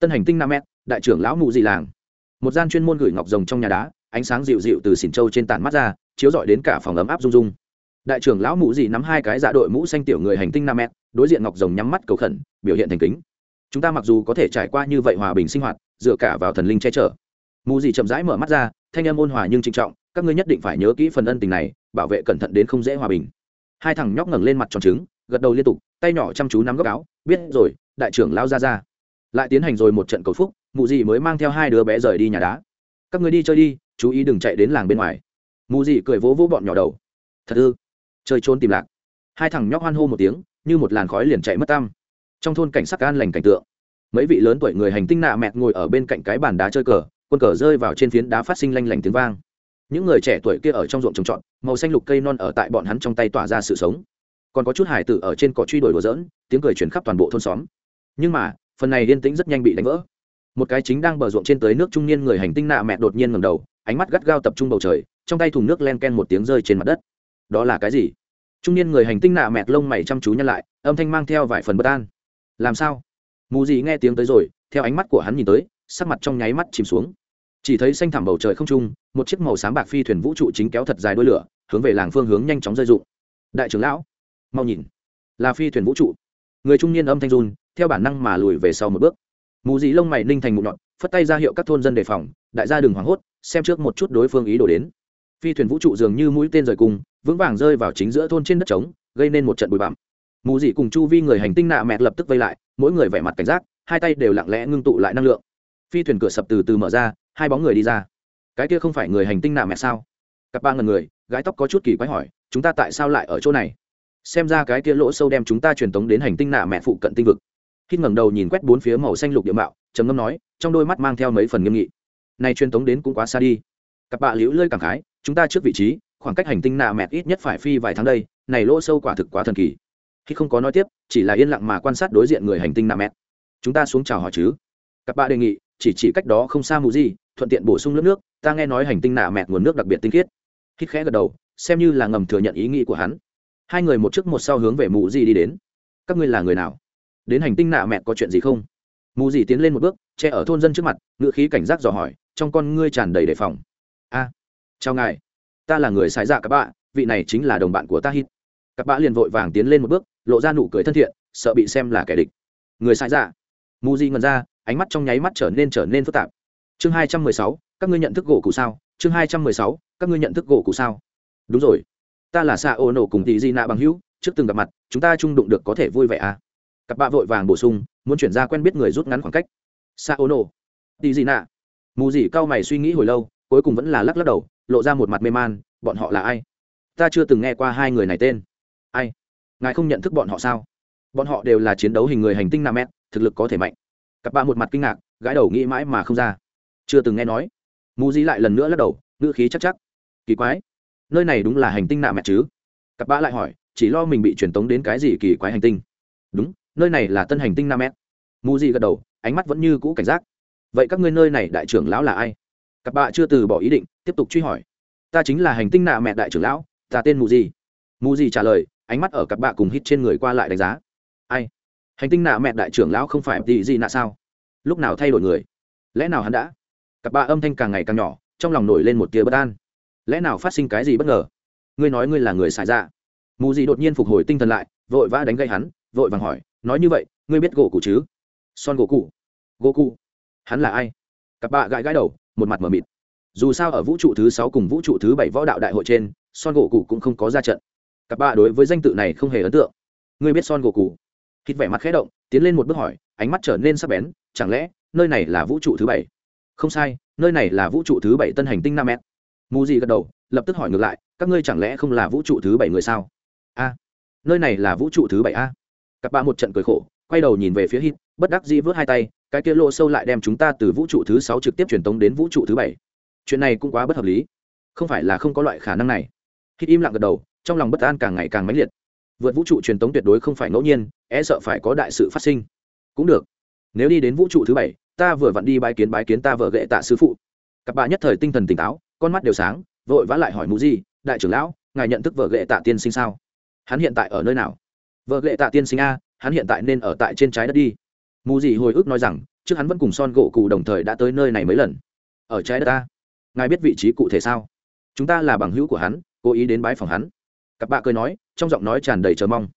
tân hành tinh nam mét đại trưởng lão mụ dị làng. Một gian chuyên môn gửi ngọc rồng trong nhà đá, ánh sáng dịu dịu từ xỉn châu trên tàn mắt ra, chiếu rọi đến cả phòng ấm áp rung rung. Đại trưởng lão mụ dị nắm hai cái dạ đội mũ xanh tiểu người hành tinh nam mét đối diện ngọc rồng nhắm mắt cầu khẩn, biểu hiện thành kính. Chúng ta mặc dù có thể trải qua như vậy hòa bình sinh hoạt, dựa cả vào thần linh che chở mù dị chậm rãi mở mắt ra, thanh âm ôn hòa nhưng trịnh trọng, các ngươi nhất định phải nhớ kỹ phần ân tình này, bảo vệ cẩn thận đến không dễ hòa bình. Hai thằng nhóc ngẩng lên mặt tròn trứng, gật đầu liên tục, tay nhỏ chăm chú nắm góc áo, biết rồi, đại trưởng lao ra ra. Lại tiến hành rồi một trận cầu phúc mụ dị mới mang theo hai đứa bé rời đi nhà đá. Các người đi chơi đi, chú ý đừng chạy đến làng bên ngoài. Mụ dị cười vỗ vỗ bọn nhỏ đầu. Thật ư? Chơi trốn tìm lạc. Hai thằng nhóc hoan hô một tiếng, như một làn khói liền chạy mất tăm. Trong thôn cảnh sắc an lành cảnh tượng. Mấy vị lớn tuổi người hành tinh nạ mẹt ngồi ở bên cạnh cái bàn đá chơi cờ quân cờ rơi vào trên phiến đá phát sinh lanh lảnh tiếng vang. Những người trẻ tuổi kia ở trong ruộng trồng trọt, màu xanh lục cây non ở tại bọn hắn trong tay tỏa ra sự sống. Còn có chút hải tử ở trên cỏ truy đuổi đùa dỡn tiếng cười chuyển khắp toàn bộ thôn xóm. Nhưng mà, phần này yên tĩnh rất nhanh bị đánh vỡ. Một cái chính đang bờ ruộng trên tới nước trung niên người hành tinh nạ mẹ đột nhiên ngầm đầu, ánh mắt gắt gao tập trung bầu trời, trong tay thùng nước len ken một tiếng rơi trên mặt đất. Đó là cái gì? Trung niên người hành tinh nạ mẹt lông mày chăm chú nhăn lại, âm thanh mang theo vài phần bất an. Làm sao? Mù gì nghe tiếng tới rồi, theo ánh mắt của hắn nhìn tới, sắc mặt trong nháy mắt chìm xuống chỉ thấy xanh thẳm bầu trời không trung, một chiếc màu sáng bạc phi thuyền vũ trụ chính kéo thật dài đuôi lửa, hướng về làng phương hướng nhanh chóng rơi rụng đại trưởng lão, mau nhìn, là phi thuyền vũ trụ. Người trung niên âm thanh run, theo bản năng mà lùi về sau một bước. Mù dị lông mày ninh thành mụn nhọn, phất tay ra hiệu các thôn dân đề phòng, đại gia đừng hoảng hốt, xem trước một chút đối phương ý đồ đến. Phi thuyền vũ trụ dường như mũi tên rời cung vững vàng rơi vào chính giữa thôn trên đất trống, gây nên một trận bụi bặm. Mù dị cùng chu vi người hành tinh nạ mẹt lập tức vây lại, mỗi người vẻ mặt cảnh giác, hai tay đều lặng lẽ ngưng tụ lại năng lượng phi thuyền cửa sập từ từ mở ra, hai bóng người đi ra. Cái kia không phải người hành tinh nạ mẹ sao? Cặp ba ngần người, gái tóc có chút kỳ quái hỏi, chúng ta tại sao lại ở chỗ này? Xem ra cái kia lỗ sâu đem chúng ta truyền tống đến hành tinh nạ mẹ phụ cận tinh vực. Khi ngẩng đầu nhìn quét bốn phía màu xanh lục địa mạo, trầm ngâm nói, trong đôi mắt mang theo mấy phần nghiêm nghị. Này truyền tống đến cũng quá xa đi. Cặp bạ liễu lơi cảm khái, chúng ta trước vị trí, khoảng cách hành tinh nạ mẹ ít nhất phải phi vài tháng đây, này lỗ sâu quả thực quá thần kỳ. Khi không có nói tiếp, chỉ là yên lặng mà quan sát đối diện người hành tinh nạ mẹ. Chúng ta xuống chào hỏi chứ. Cặp bạ đề nghị chỉ chỉ cách đó không xa mù gì, thuận tiện bổ sung lớp nước, ta nghe nói hành tinh nạ mẹt nguồn nước đặc biệt tinh khiết. Hít khẽ gật đầu, xem như là ngầm thừa nhận ý nghĩ của hắn. Hai người một trước một sau hướng về mù gì đi đến. Các ngươi là người nào? Đến hành tinh nạ mẹt có chuyện gì không? Mù gì tiến lên một bước, che ở thôn dân trước mặt ngựa khí cảnh giác dò hỏi, trong con ngươi tràn đầy đề phòng. A, chào ngài. Ta là người xài dạ các bạn vị này chính là đồng bạn của ta hít. Các bạn liền vội vàng tiến lên một bước, lộ ra nụ cười thân thiện, sợ bị xem là kẻ địch. Người xài dạ. Mù gì ngần ra ánh mắt trong nháy mắt trở nên trở nên phức tạp. Chương hai trăm mười sáu, các ngươi nhận thức gỗ cụ sao? Chương hai trăm mười sáu, các ngươi nhận thức gỗ cụ sao? Đúng rồi. Ta là xa ô nổ cùng tỷ di nạ bằng hữu, trước từng gặp mặt, chúng ta chung đụng được có thể vui vẻ à? Cặp bạ vội vàng bổ sung, muốn chuyển ra quen biết người rút ngắn khoảng cách. Xa ô nổ, tỷ di nạ mù gì cao mày suy nghĩ hồi lâu, cuối cùng vẫn là lắc lắc đầu, lộ ra một mặt mê man, bọn họ là ai? Ta chưa từng nghe qua hai người này tên. Ai? Ngài không nhận thức bọn họ sao? Bọn họ đều là chiến đấu hình người hành tinh nam mét thực lực có thể mạnh cặp bạ một mặt kinh ngạc gái đầu nghĩ mãi mà không ra. Chưa từng nghe nói. Mù di lại lần nữa lắc đầu, ngữ khí chắc chắc. Kỳ quái. Nơi này đúng là hành tinh nạ mẹ chứ? Cặp bạ lại hỏi, chỉ lo mình bị truyền tống đến cái gì kỳ quái hành tinh? Đúng, nơi này là tân hành tinh nam mét mù di gật đầu, ánh mắt vẫn như cũ cảnh giác. Vậy các ngươi nơi này đại trưởng lão là ai? Cặp bạ chưa từ bỏ ý định, tiếp tục truy hỏi. Ta chính là hành tinh nạ mẹ đại trưởng lão, ta tên mù di. mù di trả lời, ánh mắt ở cặp bạ cùng hít trên người qua lại đánh giá. Ai? Hành tinh nạ mẹ đại trưởng lão không phải tỷ gì nạ sao? Lúc nào thay đổi người? Lẽ nào hắn đã? Cặp ba âm thanh càng ngày càng nhỏ, trong lòng nổi lên một tia bất an. Lẽ nào phát sinh cái gì bất ngờ? Ngươi nói ngươi là người xài ra mù gì đột nhiên phục hồi tinh thần lại, vội vã đánh gây hắn, vội vàng hỏi, nói như vậy, ngươi biết gỗ cụ chứ? Son gỗ cụ gỗ cụ hắn là ai? Cặp bạ gãi gãi đầu, một mặt mờ mịt. Dù sao ở vũ trụ thứ sáu cùng vũ trụ thứ bảy võ đạo đại hội trên, son gỗ cụ cũng không có ra trận. Cặp bạ đối với danh tự này không hề ấn tượng. Ngươi biết son gỗ cụ hít vẻ mặt khẽ động, tiến lên một bước hỏi, ánh mắt trở nên sắc bén, chẳng lẽ nơi này là vũ trụ thứ bảy? Không sai, nơi này là vũ trụ thứ bảy tân hành tinh nam m mù gì gật đầu, lập tức hỏi ngược lại, các ngươi chẳng lẽ không là vũ trụ thứ bảy người sao? A, nơi này là vũ trụ thứ bảy a. Cặp ba một trận cười khổ, quay đầu nhìn về phía hít, bất đắc dĩ vớt hai tay, cái kia lỗ sâu lại đem chúng ta từ vũ trụ thứ sáu trực tiếp truyền tống đến vũ trụ thứ bảy. Chuyện này cũng quá bất hợp lý. Không phải là không có loại khả năng này. Hít im lặng gật đầu, trong lòng bất an càng ngày càng mãnh liệt vượt vũ trụ truyền tống tuyệt đối không phải ngẫu nhiên e sợ phải có đại sự phát sinh. Cũng được. Nếu đi đến vũ trụ thứ bảy, ta vừa vặn đi bái kiến bái kiến ta vợ gệ tạ sư phụ. Cặp bà nhất thời tinh thần tỉnh táo, con mắt đều sáng, vội vã lại hỏi mù gì đại trưởng lão, ngài nhận thức vợ gệ tạ tiên sinh sao? Hắn hiện tại ở nơi nào? Vợ gệ tạ tiên sinh a, hắn hiện tại nên ở tại trên trái đất đi. Mù gì hồi ức nói rằng, trước hắn vẫn cùng son gỗ cụ đồng thời đã tới nơi này mấy lần. Ở trái đất ta? Ngài biết vị trí cụ thể sao? Chúng ta là bằng hữu của hắn, cố ý đến bái phòng hắn. Cặp bạ cười nói trong giọng nói tràn đầy chờ mong.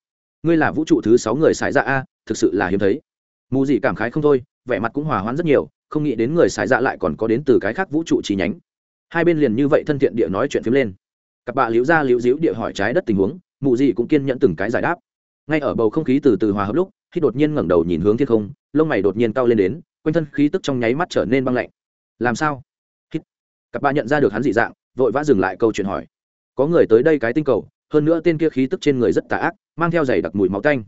Ngươi là vũ trụ thứ sáu người xài dạ a, thực sự là hiếm thấy. Mù Dị cảm khái không thôi, vẻ mặt cũng hòa hoãn rất nhiều, không nghĩ đến người xài dạ lại còn có đến từ cái khác vũ trụ chi nhánh. Hai bên liền như vậy thân thiện địa nói chuyện phím lên. Cặp bạ liễu ra liễu diễu địa hỏi trái đất tình huống mụ Dị cũng kiên nhẫn từng cái giải đáp. Ngay ở bầu không khí từ từ hòa hợp lúc khi đột nhiên ngẩng đầu nhìn hướng thiên không, lông mày đột nhiên cao lên đến, quanh thân khí tức trong nháy mắt trở nên băng lạnh. Làm sao? Hít. Cặp bạ nhận ra được hắn dị dạng, vội vã dừng lại câu chuyện hỏi. Có người tới đây cái tinh cầu hơn nữa tên kia khí tức trên người rất tà ác, mang theo giày đặc mùi máu tanh.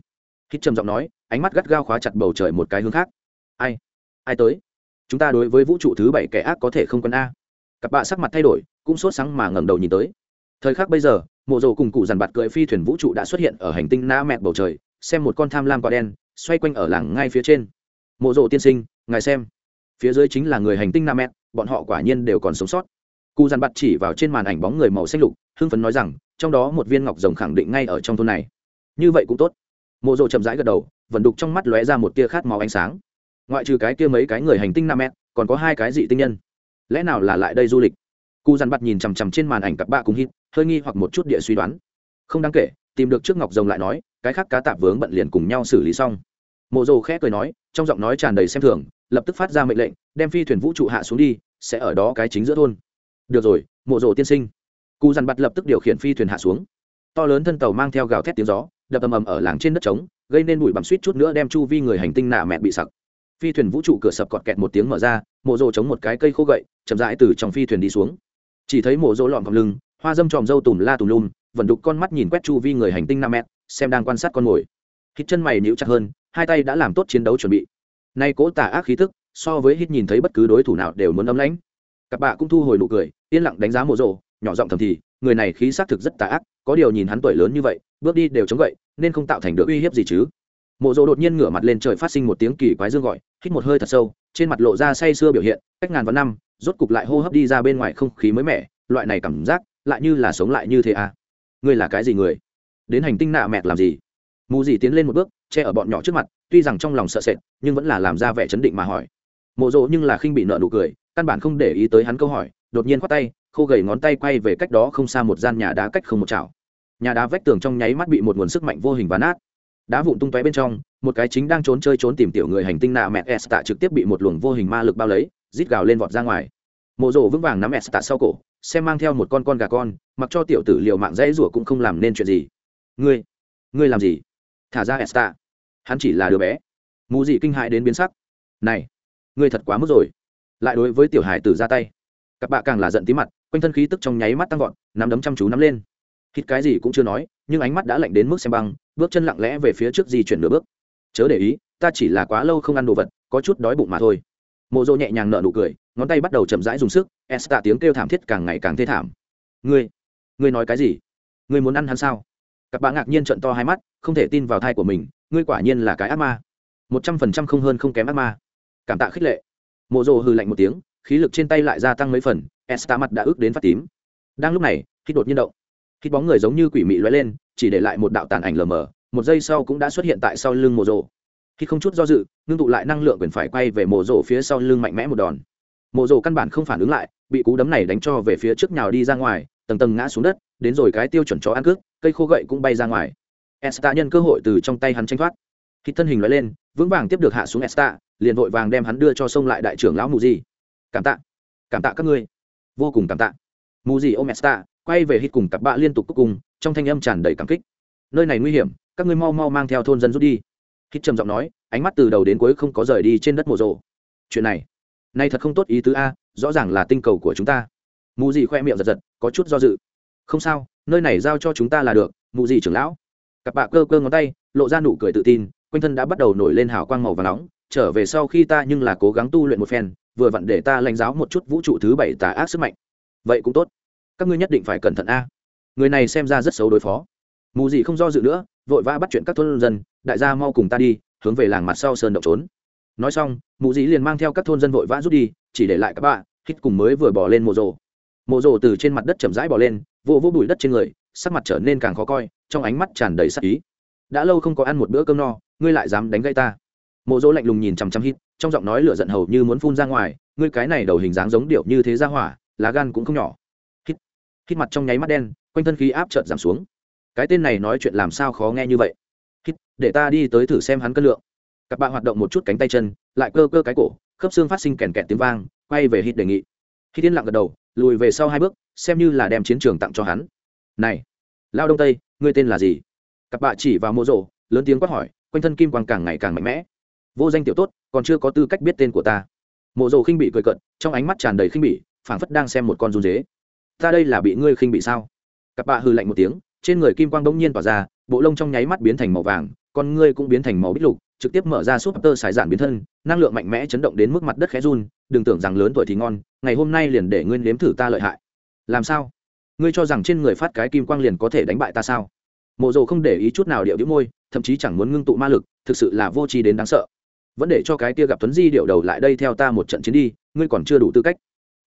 Hít trầm giọng nói, ánh mắt gắt gao khóa chặt bầu trời một cái hướng khác. Ai? Ai tới? Chúng ta đối với vũ trụ thứ bảy kẻ ác có thể không quân a. Cặp bạ sắc mặt thay đổi, cũng sốt sáng mà ngẩng đầu nhìn tới. Thời khắc bây giờ, mộ rồ cùng cụ dàn bạt cưỡi phi thuyền vũ trụ đã xuất hiện ở hành tinh na mẹt bầu trời, xem một con tham lam quả đen, xoay quanh ở làng ngay phía trên. Mộ rồ tiên sinh, ngài xem. Phía dưới chính là người hành tinh na mẹt, bọn họ quả nhiên đều còn sống sót. Cụ dàn bạt chỉ vào trên màn ảnh bóng người màu xanh lục, hưng phấn nói rằng trong đó một viên ngọc rồng khẳng định ngay ở trong thôn này. Như vậy cũng tốt. Mộ rồ chậm rãi gật đầu vần đục trong mắt lóe ra một tia khát máu ánh sáng. Ngoại trừ cái kia mấy cái người hành tinh nam mét còn có hai cái dị tinh nhân. Lẽ nào là lại đây du lịch? Cụ dằn bặt nhìn chằm chằm trên màn ảnh cặp bạ cùng hít, hơi nghi hoặc một chút địa suy đoán. Không đáng kể, tìm được trước ngọc rồng lại nói, cái khác cá tạp vướng bận liền cùng nhau xử lý xong. Mộ rồ khẽ cười nói, trong giọng nói tràn đầy xem thường, lập tức phát ra mệnh lệnh, đem phi thuyền vũ trụ hạ xuống đi, sẽ ở đó cái chính giữa thôn. Được rồi, mộ rồ tiên sinh cụ dằn bặt lập tức điều khiển phi thuyền hạ xuống. To lớn thân tàu mang theo gào thét tiếng gió, đập ầm ầm ở làng trên đất trống, gây nên bụi bặm suýt chút nữa đem chu vi người hành tinh nạ mẹ bị sặc. Phi thuyền vũ trụ cửa sập cọt kẹt một tiếng mở ra, mộ rồ chống một cái cây khô gậy, chậm rãi từ trong phi thuyền đi xuống. Chỉ thấy mộ rỗ lọn vào lưng, hoa dâm tròm râu tùm la tùm lum, vẫn đục con mắt nhìn quét chu vi người hành tinh năm mét xem đang quan sát con mồi. Hít chân mày níu chặt hơn, hai tay đã làm tốt chiến đấu chuẩn bị. Nay cố tả ác khí thức, so với hít nhìn thấy bất cứ đối thủ nào đều muốn ấm lãnh. Cặp bạ cũng thu hồi nụ cười, yên lặng đánh giá mộ rồ nhỏ giọng thầm thì, người này khí xác thực rất tà ác, có điều nhìn hắn tuổi lớn như vậy, bước đi đều chống gậy, nên không tạo thành được uy hiếp gì chứ. Mộ rộ đột nhiên ngửa mặt lên trời phát sinh một tiếng kỳ quái dương gọi, hít một hơi thật sâu, trên mặt lộ ra say sưa biểu hiện, cách ngàn vạn năm, rốt cục lại hô hấp đi ra bên ngoài không khí mới mẻ, loại này cảm giác, lại như là sống lại như thế à? Ngươi là cái gì người? Đến hành tinh nạ mẹt làm gì? Mù gì tiến lên một bước, che ở bọn nhỏ trước mặt, tuy rằng trong lòng sợ sệt, nhưng vẫn là làm ra vẻ chấn định mà hỏi. Mộ rộ nhưng là khinh bị nợ nụ cười, căn bản không để ý tới hắn câu hỏi, đột nhiên khoát tay khô gầy ngón tay quay về cách đó không xa một gian nhà đá cách không một chảo. Nhà đá vách tường trong nháy mắt bị một nguồn sức mạnh vô hình và nát. Đá vụn tung tóe bên trong, một cái chính đang trốn chơi trốn tìm tiểu người hành tinh nạ mẹ s tạ trực tiếp bị một luồng vô hình ma lực bao lấy, rít gào lên vọt ra ngoài. Mộ rộ vững vàng nắm s tạ sau cổ, xem mang theo một con con gà con, mặc cho tiểu tử liều mạng dãy rủa cũng không làm nên chuyện gì. Ngươi ngươi làm gì? Thả ra s tạ hắn chỉ là đứa bé. Mù dị kinh hại đến biến sắc. Này, ngươi thật quá mức rồi. Lại đối với tiểu hải tử ra tay. Các bạn càng là giận tí mặt quanh thân khí tức trong nháy mắt tăng vọt, nắm đấm chăm chú nắm lên. Hít cái gì cũng chưa nói, nhưng ánh mắt đã lạnh đến mức xem băng, bước chân lặng lẽ về phía trước di chuyển nửa bước. Chớ để ý, ta chỉ là quá lâu không ăn đồ vật, có chút đói bụng mà thôi. Mộ dô nhẹ nhàng nở nụ cười, ngón tay bắt đầu chậm rãi dùng sức s tạ tiếng kêu thảm thiết càng ngày càng thê thảm. Ngươi ngươi nói cái gì? Ngươi muốn ăn hắn sao? Cặp bạn ngạc nhiên trận to hai mắt, không thể tin vào thai của mình, ngươi quả nhiên là cái ác ma. Một trăm phần trăm không hơn không kém ác ma. Cảm tạ khích lệ. Mộ dô hư lạnh một tiếng khí lực trên tay lại gia tăng mấy phần, esta mặt đã ước đến phát tím. Đang lúc này khi đột nhiên động. Khi bóng người giống như quỷ mị loay lên, chỉ để lại một đạo tàn ảnh lờ mờ, một giây sau cũng đã xuất hiện tại sau lưng mộ rồ khi không chút do dự, ngưng tụ lại năng lượng quyền phải quay về mộ rồ phía sau lưng mạnh mẽ một đòn. Mộ rồ căn bản không phản ứng lại, bị cú đấm này đánh cho về phía trước nhào đi ra ngoài, tầng tầng ngã xuống đất, đến rồi cái tiêu chuẩn chó ăn cước cây khô gậy cũng bay ra ngoài. Esta nhân cơ hội từ trong tay hắn tranh thoát. Khi thân hình nói lên, vững vàng tiếp được hạ xuống esta, liền vội vàng đem hắn đưa cho sông lại đại trưởng lão mù di cảm tạ. Cảm tạ các ngươi. Vô cùng cảm tạ. Mù gì ôm esta quay về hít cùng cặp bạ liên tục cúc cùng, trong thanh âm tràn đầy cảm kích. Nơi này nguy hiểm, các ngươi mau mau mang theo thôn dân rút đi. Hít trầm giọng nói, ánh mắt từ đầu đến cuối không có rời đi trên đất mộ rộ. Chuyện này, nay thật không tốt ý tứ a, rõ ràng là tinh cầu của chúng ta. Mù gì khoe miệng giật giật, có chút do dự. Không sao, nơi này giao cho chúng ta là được mù gì trưởng lão. Cặp bạ cơ cơ ngón tay, lộ ra nụ cười tự tin, quanh thân đã bắt đầu nổi lên hào quang màu và nóng trở về sau khi ta nhưng là cố gắng tu luyện một phen, vừa vặn để ta lãnh giáo một chút vũ trụ thứ bảy tà ác sức mạnh. Vậy cũng tốt. Các ngươi nhất định phải cẩn thận a. Người này xem ra rất xấu đối phó. Mù gì không do dự nữa, vội vã bắt chuyện các thôn dân, đại gia mau cùng ta đi, hướng về làng mặt sau sơn động trốn. Nói xong, mù dĩ liền mang theo các thôn dân vội vã rút đi, chỉ để lại các bạn, hít cùng mới vừa bỏ lên mộ rồ. Mộ rồ từ trên mặt đất chậm rãi bỏ lên, vô vô bụi đất trên người, sắc mặt trở nên càng khó coi, trong ánh mắt tràn đầy sắc ý. Đã lâu không có ăn một bữa cơm no, ngươi lại dám đánh gây ta mộ dỗ lạnh lùng nhìn chằm chằm hít, trong giọng nói lửa giận hầu như muốn phun ra ngoài, ngươi cái này đầu hình dáng giống điệu như thế ra hỏa, lá gan cũng không nhỏ. Hít hít mặt trong nháy mắt đen, quanh thân khí áp trợt giảm xuống. Cái tên này nói chuyện làm sao khó nghe như vậy? Hít, để ta đi tới thử xem hắn cân lượng. Các bạn hoạt động một chút cánh tay chân, lại cơ cơ cái cổ, khớp xương phát sinh kèn kẹt tiếng vang, quay về hít đề nghị. Hít yên lặng gật đầu, lùi về sau hai bước, xem như là đem chiến trường tặng cho hắn. Này, lao đông tây, ngươi tên là gì? Cặp bạ chỉ vào mô rộ lớn tiếng quát hỏi, quanh thân kim quang càng ngày càng mạnh mẽ vô danh tiểu tốt, còn chưa có tư cách biết tên của ta. Mộ Dầu khinh bị cười cận trong ánh mắt tràn đầy khinh bị phảng phất đang xem một con run dế. Ta đây là bị ngươi khinh bị sao? Cặp bạ hư lạnh một tiếng, trên người kim quang bỗng nhiên tỏa ra, bộ lông trong nháy mắt biến thành màu vàng, con ngươi cũng biến thành màu bích lục, trực tiếp mở ra súp tơ xài giản biến thân, năng lượng mạnh mẽ chấn động đến mức mặt đất khẽ run, đừng tưởng rằng lớn tuổi thì ngon, ngày hôm nay liền để ngươi nếm thử ta lợi hại. Làm sao? Ngươi cho rằng trên người phát cái kim quang liền có thể đánh bại ta sao? Mộ Dầu không để ý chút nào điệu đĩu môi, thậm chí chẳng muốn ngưng tụ ma lực, thực sự là vô tri đến đáng sợ vẫn để cho cái kia gặp tuấn di điệu đầu lại đây theo ta một trận chiến đi, ngươi còn chưa đủ tư cách.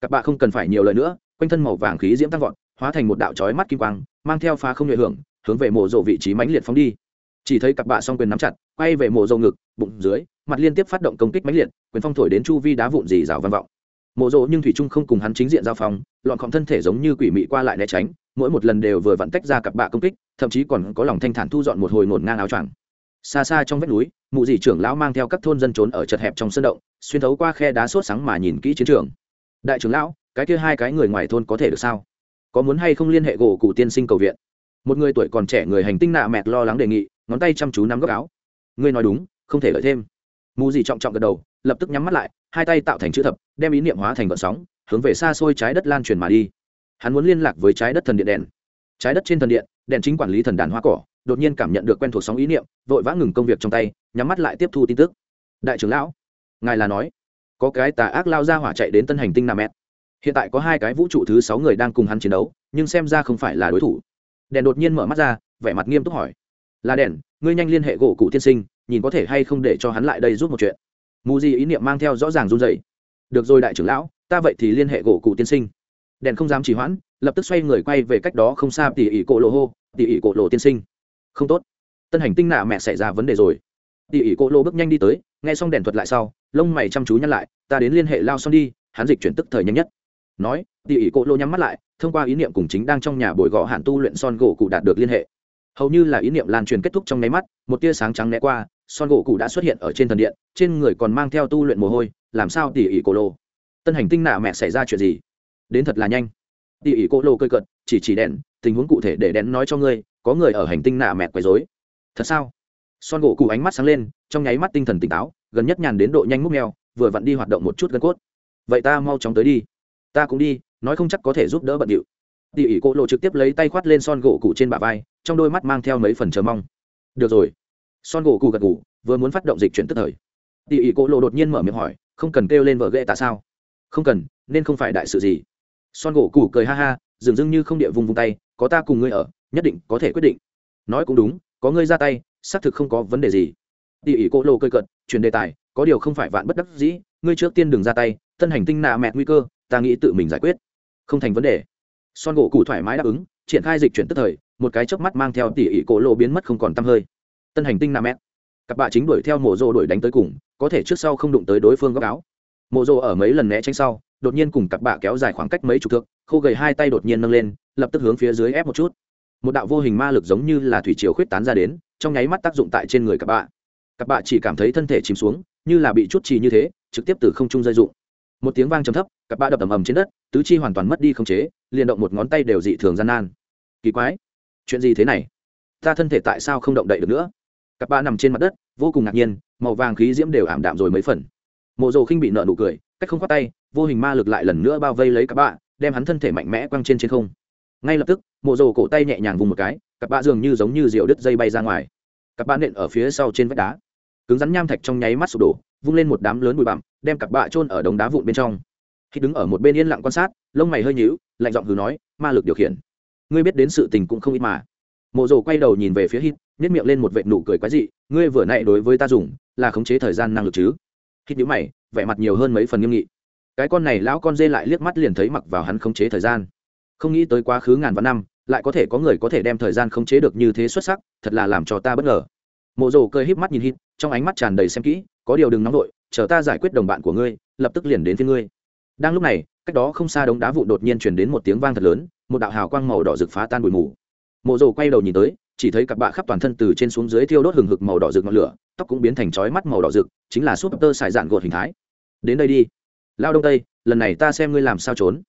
Các bạn không cần phải nhiều lời nữa, quanh thân màu vàng khí diễm tăng vọt, hóa thành một đạo trói mắt kim quang, mang theo phá không nhuệ hưởng, hướng về mộ rộ vị trí mãnh liệt phóng đi. Chỉ thấy cặp bạ song quyền nắm chặt, quay về mộ rộ ngực, bụng dưới, mặt liên tiếp phát động công kích mãnh liệt, quyền phong thổi đến chu vi đá vụn dì rào văn vọng. Mộ rộ nhưng thủy trung không cùng hắn chính diện giao phong, lọn khọng thân thể giống như quỷ mị qua lại né tránh, mỗi một lần đều vừa vặn tách ra cặp bạ công kích, thậm chí còn có lòng thanh thản thu dọn một hồi ngổn ngang áo choàng xa xa trong vách núi, mụ dị trưởng lão mang theo các thôn dân trốn ở chật hẹp trong sân động, xuyên thấu qua khe đá sốt sáng mà nhìn kỹ chiến trường. Đại trưởng lão, cái kia hai cái người ngoài thôn có thể được sao? Có muốn hay không liên hệ gỗ cụ tiên sinh cầu viện? Một người tuổi còn trẻ người hành tinh nạ mẹt lo lắng đề nghị, ngón tay chăm chú nắm góc áo. Ngươi nói đúng, không thể lợi thêm. Mù dị trọng trọng gật đầu, lập tức nhắm mắt lại, hai tay tạo thành chữ thập, đem ý niệm hóa thành vận sóng, hướng về xa xôi trái đất lan truyền mà đi. Hắn muốn liên lạc với trái đất thần điện đèn. Trái đất trên thần điện, đèn chính quản lý thần đàn hoa cỏ đột nhiên cảm nhận được quen thuộc sóng ý niệm, vội vã ngừng công việc trong tay, nhắm mắt lại tiếp thu tin tức. Đại trưởng lão, ngài là nói, có cái tà ác lao ra hỏa chạy đến tân hành tinh nam mét hiện tại có hai cái vũ trụ thứ sáu người đang cùng hắn chiến đấu, nhưng xem ra không phải là đối thủ. Đèn đột nhiên mở mắt ra, vẻ mặt nghiêm túc hỏi, là đèn, ngươi nhanh liên hệ gỗ cụ tiên sinh, nhìn có thể hay không để cho hắn lại đây giúp một chuyện. Mù gì ý niệm mang theo rõ ràng run dày được rồi đại trưởng lão, ta vậy thì liên hệ gỗ cụ tiên sinh. Đèn không dám trì hoãn, lập tức xoay người quay về cách đó không xa tỉ ỉ cổ lộ hô tỉ ỉ cổ lộ tiên sinh không tốt. Tân hành tinh nạ mẹ xảy ra vấn đề rồi. Tỉ ỉ cổ lô bước nhanh đi tới nghe xong đèn thuật lại sau lông mày chăm chú nhắc lại ta đến liên hệ lao xong đi hắn dịch chuyển tức thời nhanh nhất. Nói tỉ ỉ cổ lô nhắm mắt lại thông qua ý niệm cùng chính đang trong nhà bồi gõ hạn tu luyện son gỗ cụ đạt được liên hệ. Hầu như là ý niệm lan truyền kết thúc trong nháy mắt một tia sáng trắng né qua son gỗ cụ đã xuất hiện ở trên thần điện trên người còn mang theo tu luyện mồ hôi làm sao tỉ ỉ cổ lô, tân hành tinh nạ mẹ xảy ra chuyện gì? Đến thật là nhanh. Tỉ ỉ cổ lô cơi cận chỉ chỉ đèn tình huống cụ thể để đèn nói cho ngươi, có người ở hành tinh nạ mẹ quấy dối thật sao? Son gỗ cụ ánh mắt sáng lên, trong nháy mắt tinh thần tỉnh táo, gần nhất nhàn đến độ nhanh múc mèo, vừa vặn đi hoạt động một chút gân cốt. Vậy ta mau chóng tới đi. Ta cũng đi, nói không chắc có thể giúp đỡ bận điệu. Tỉ ỉ cô lộ trực tiếp lấy tay khoát lên son gỗ cụ trên bả vai, trong đôi mắt mang theo mấy phần chờ mong. Được rồi. Son gỗ cụ gật gù, vừa muốn phát động dịch chuyển tức thời. Tỉ ỉ cô lộ đột nhiên mở miệng hỏi, không cần kêu lên vợ ghệ tạ sao? Không cần, nên không phải đại sự gì. Son gỗ cụ cười ha ha dường dưng như không địa vùng vùng tay có ta cùng ngươi ở, nhất định có thể quyết định. Nói cũng đúng, có ngươi ra tay, xác thực không có vấn đề gì. Tỉ ỉ cô lô cơi cận chuyển đề tài, có điều không phải vạn bất đắc dĩ, ngươi trước tiên đừng ra tay tân hành tinh nạ mẹt nguy cơ, ta nghĩ tự mình giải quyết. Không thành vấn đề. Son gỗ cụ thoải mái đáp ứng, triển khai dịch chuyển tức thời, một cái chớp mắt mang theo tỉ ỉ cổ lộ biến mất không còn tăm hơi. Tân hành tinh nạ mẹt. Các bạn chính đuổi theo mộ rô đuổi đánh tới cùng, có thể trước sau không đụng tới đối phương góc áo. Mộ rô ở mấy lần né tránh sau, đột nhiên cùng các bạn kéo dài khoảng cách mấy chục thước, khô gầy hai tay đột nhiên nâng lên lập tức hướng phía dưới ép một chút. Một đạo vô hình ma lực giống như là thủy chiều khuyết tán ra đến, trong nháy mắt tác dụng tại trên người cặp bạ. Cặp bạ chỉ cảm thấy thân thể chìm xuống, như là bị chút trì như thế, trực tiếp từ không trung rơi dụng. Một tiếng vang trầm thấp cặp bạ đập ầm ầm trên đất, tứ chi hoàn toàn mất đi không chế, liền động một ngón tay đều dị thường gian nan. Kỳ quái, chuyện gì thế này? Ta thân thể tại sao không động đậy được nữa? Cặp bạ nằm trên mặt đất, vô cùng ngạc nhiên, màu vàng khí diễm đều ảm đạm rồi mấy phần. Mộ rồ khinh bị nợ nụ cười, cách không khoát tay, vô hình ma lực lại lần nữa bao vây lấy cặp bạ, đem hắn thân thể mạnh mẽ quăng trên trên không ngay lập tức, mộ rồ cổ tay nhẹ nhàng vùng một cái, cặp bạ dường như giống như rượu đứt dây bay ra ngoài. Cặp bạ nện ở phía sau trên vách đá. Cứng rắn nham thạch trong nháy mắt sụp đổ, vung lên một đám lớn bụi bặm, đem cặp bạ trôn ở đống đá vụn bên trong. Khi đứng ở một bên yên lặng quan sát, lông mày hơi nhíu, lạnh giọng hừ nói, ma lực điều khiển. Ngươi biết đến sự tình cũng không ít mà. Mộ rồ quay đầu nhìn về phía hít nhét miệng lên một vệ nụ cười quái dị, ngươi vừa nãy đối với ta dùng, là khống chế thời gian năng lực chứ? Hít nhíu mày, vẻ mặt nhiều hơn mấy phần nghiêm nghị. Cái con này lão con dê lại liếc mắt liền thấy mặc vào hắn khống chế thời gian không nghĩ tới quá khứ ngàn vạn năm, lại có thể có người có thể đem thời gian khống chế được như thế xuất sắc, thật là làm cho ta bất ngờ. Mộ rồ cười híp mắt nhìn hít, trong ánh mắt tràn đầy xem kỹ, có điều đừng nóng vội, chờ ta giải quyết đồng bạn của ngươi, lập tức liền đến phía ngươi. Đang lúc này, cách đó không xa đống đá vụ đột nhiên chuyển đến một tiếng vang thật lớn, một đạo hào quang màu đỏ rực phá tan bụi mù. Mộ rồ quay đầu nhìn tới, chỉ thấy cặp bạ khắp toàn thân từ trên xuống dưới thiêu đốt hừng hực màu đỏ rực ngọn lửa, tóc cũng biến thành chói mắt màu đỏ rực, chính là súp tơ xài dạn gột hình thái. Đến đây đi. Lao đông tây, lần này ta xem ngươi làm sao trốn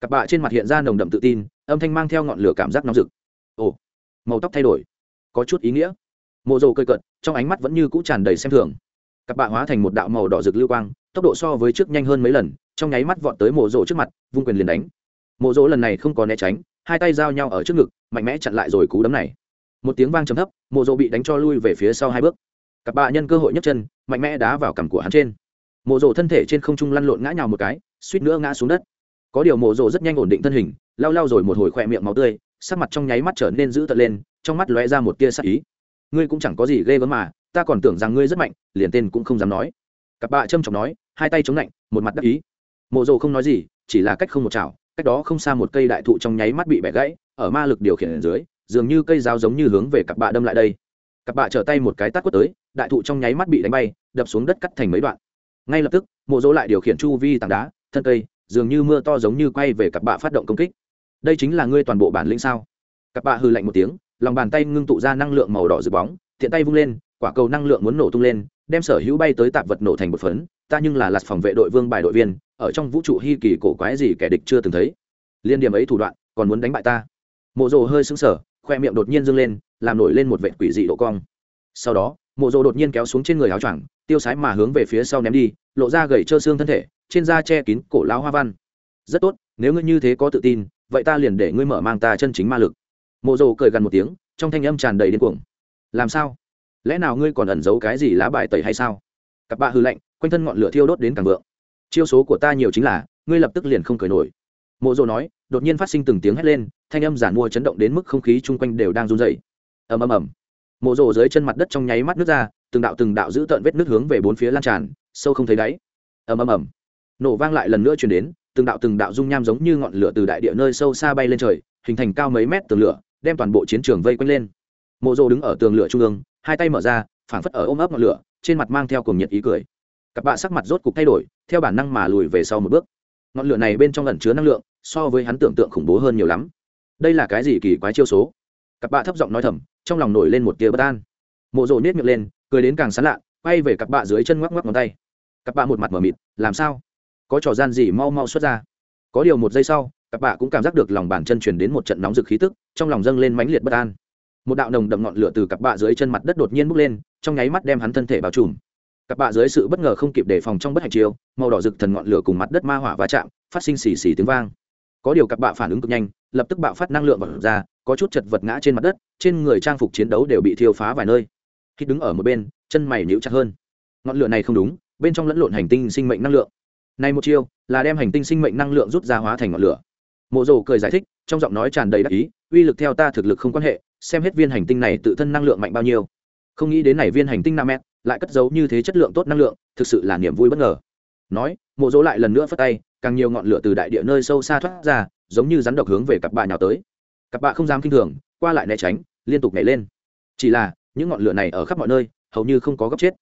cặp bạ trên mặt hiện ra nồng đậm tự tin, âm thanh mang theo ngọn lửa cảm giác nóng rực. Ồ, màu tóc thay đổi. Có chút ý nghĩa. Mộ rồ cơi cận trong ánh mắt vẫn như cũ tràn đầy xem thường. Cặp bạ hóa thành một đạo màu đỏ rực lưu quang, tốc độ so với trước nhanh hơn mấy lần, trong nháy mắt vọt tới mộ rồ trước mặt, vung quyền liền đánh. Mộ rỗ lần này không có né tránh, hai tay giao nhau ở trước ngực, mạnh mẽ chặn lại rồi cú đấm này. Một tiếng vang trầm thấp, mộ rỗ bị đánh cho lui về phía sau hai bước. Cặp bạ nhân cơ hội nhấc chân, mạnh mẽ đá vào cằm của hắn trên. Mộ rỗ thân thể trên không trung lăn lộn ngã nhào một cái, suýt nữa ngã xuống đất có điều mộ rỗ rất nhanh ổn định thân hình lao lao rồi một hồi khỏe miệng máu tươi, sắc mặt trong nháy mắt trở nên dữ tợn lên, trong mắt lóe ra một tia sắc ý. Ngươi cũng chẳng có gì ghê gớm mà, ta còn tưởng rằng ngươi rất mạnh, liền tên cũng không dám nói. Cặp bạ trâm trọng nói, hai tay chống lạnh, một mặt đắc ý. Mộ dồ không nói gì, chỉ là cách không một chảo, cách đó không xa một cây đại thụ trong nháy mắt bị bẻ gãy, ở ma lực điều khiển ở dưới, dường như cây dao giống như hướng về cặp bạ đâm lại đây. Cặp bạ trở tay một cái tát quất tới, đại thụ trong nháy mắt bị đánh bay, đập xuống đất cắt thành mấy đoạn. Ngay lập tức, mộ dỗ lại điều khiển chu vi tảng đá, thân cây dường như mưa to giống như quay về cặp bạ phát động công kích. Đây chính là ngươi toàn bộ bản lĩnh sao? Cặp bạ hư lạnh một tiếng, lòng bàn tay ngưng tụ ra năng lượng màu đỏ rực bóng thiện tay vung lên, quả cầu năng lượng muốn nổ tung lên, đem sở hữu bay tới tạp vật nổ thành một phấn, ta nhưng là lạt phòng vệ đội vương bài đội viên, ở trong vũ trụ hi kỳ cổ quái gì kẻ địch chưa từng thấy. Liên điểm ấy thủ đoạn, còn muốn đánh bại ta. Mộ rồ hơi sững sờ, khoe miệng đột nhiên dâng lên, làm nổi lên một vệt quỷ dị độ cong. Sau đó, mộ rồ đột nhiên kéo xuống trên người áo choàng, tiêu sái mà hướng về phía sau ném đi, lộ ra gầy trơ xương thân thể trên da che kín cổ lao hoa văn. Rất tốt, nếu ngươi như thế có tự tin, vậy ta liền để ngươi mở mang ta chân chính ma lực. Mộ rồ cười gần một tiếng, trong thanh âm tràn đầy điên cuồng. Làm sao? Lẽ nào ngươi còn ẩn giấu cái gì lá bài tẩy hay sao? Cặp bạ hư lạnh, quanh thân ngọn lửa thiêu đốt đến càng vượng. Chiêu số của ta nhiều chính là, ngươi lập tức liền không cười nổi. Mộ rồ nói, đột nhiên phát sinh từng tiếng hét lên, thanh âm giản mua chấn động đến mức không khí chung quanh đều đang run dày ầm ầm ầm. Mộ rồ dưới chân mặt đất trong nháy mắt nước ra, từng đạo từng đạo giữ tợn vết nước hướng về bốn phía lan tràn, sâu không thấy đáy. Ầm ầm ầm nổ vang lại lần nữa chuyển đến, từng đạo từng đạo dung nham giống như ngọn lửa từ đại địa nơi sâu xa bay lên trời, hình thành cao mấy mét tường lửa, đem toàn bộ chiến trường vây quanh lên. Mộ rồ đứng ở tường lửa trung ương, hai tay mở ra, phảng phất ở ôm ấp ngọn lửa, trên mặt mang theo cùng nhiệt ý cười. Cặp bạ sắc mặt rốt cục thay đổi, theo bản năng mà lùi về sau một bước. Ngọn lửa này bên trong ẩn chứa năng lượng, so với hắn tưởng tượng khủng bố hơn nhiều lắm. Đây là cái gì kỳ quái chiêu số? Cặp bạ thấp giọng nói thầm, trong lòng nổi lên một tia bất an. Mộ rồ nết miệng lên, cười đến càng sán lạ, quay về cặp bạ dưới chân ngoắc ngoắc ngón tay. Cặp bạ một mặt mở mịt, làm sao? Có trò gian gì mau mau xuất ra. Có điều một giây sau, cặp bạ cũng cảm giác được lòng bàn chân truyền đến một trận nóng rực khí tức, trong lòng dâng lên mãnh liệt bất an. Một đạo nồng đậm ngọn lửa từ cặp bạ dưới chân mặt đất đột nhiên bốc lên, trong nháy mắt đem hắn thân thể bao trùm. Cặp bạ dưới sự bất ngờ không kịp đề phòng trong bất hạnh chiêu, màu đỏ rực thần ngọn lửa cùng mặt đất ma hỏa va chạm, phát sinh xì xì tiếng vang. Có điều cặp bạ phản ứng cực nhanh, lập tức bạo phát năng lượng vật ra, có chút chật vật ngã trên mặt đất, trên người trang phục chiến đấu đều bị thiêu phá vài nơi. Khi đứng ở một bên, chân mày nhíu chặt hơn. Ngọn lửa này không đúng, bên trong lẫn lộn hành tinh sinh mệnh năng lượng này một chiêu, là đem hành tinh sinh mệnh năng lượng rút ra hóa thành ngọn lửa. Mộ rồ cười giải thích, trong giọng nói tràn đầy đắc ý, uy lực theo ta thực lực không quan hệ, xem hết viên hành tinh này tự thân năng lượng mạnh bao nhiêu. Không nghĩ đến này viên hành tinh nam mét, lại cất giấu như thế chất lượng tốt năng lượng, thực sự là niềm vui bất ngờ. Nói, mộ dỗ lại lần nữa phất tay, càng nhiều ngọn lửa từ đại địa nơi sâu xa thoát ra, giống như rắn độc hướng về cặp bạ nhào tới. Cặp bạ không dám kinh thường, qua lại né tránh, liên tục nhảy lên. Chỉ là, những ngọn lửa này ở khắp mọi nơi, hầu như không có gấp chết.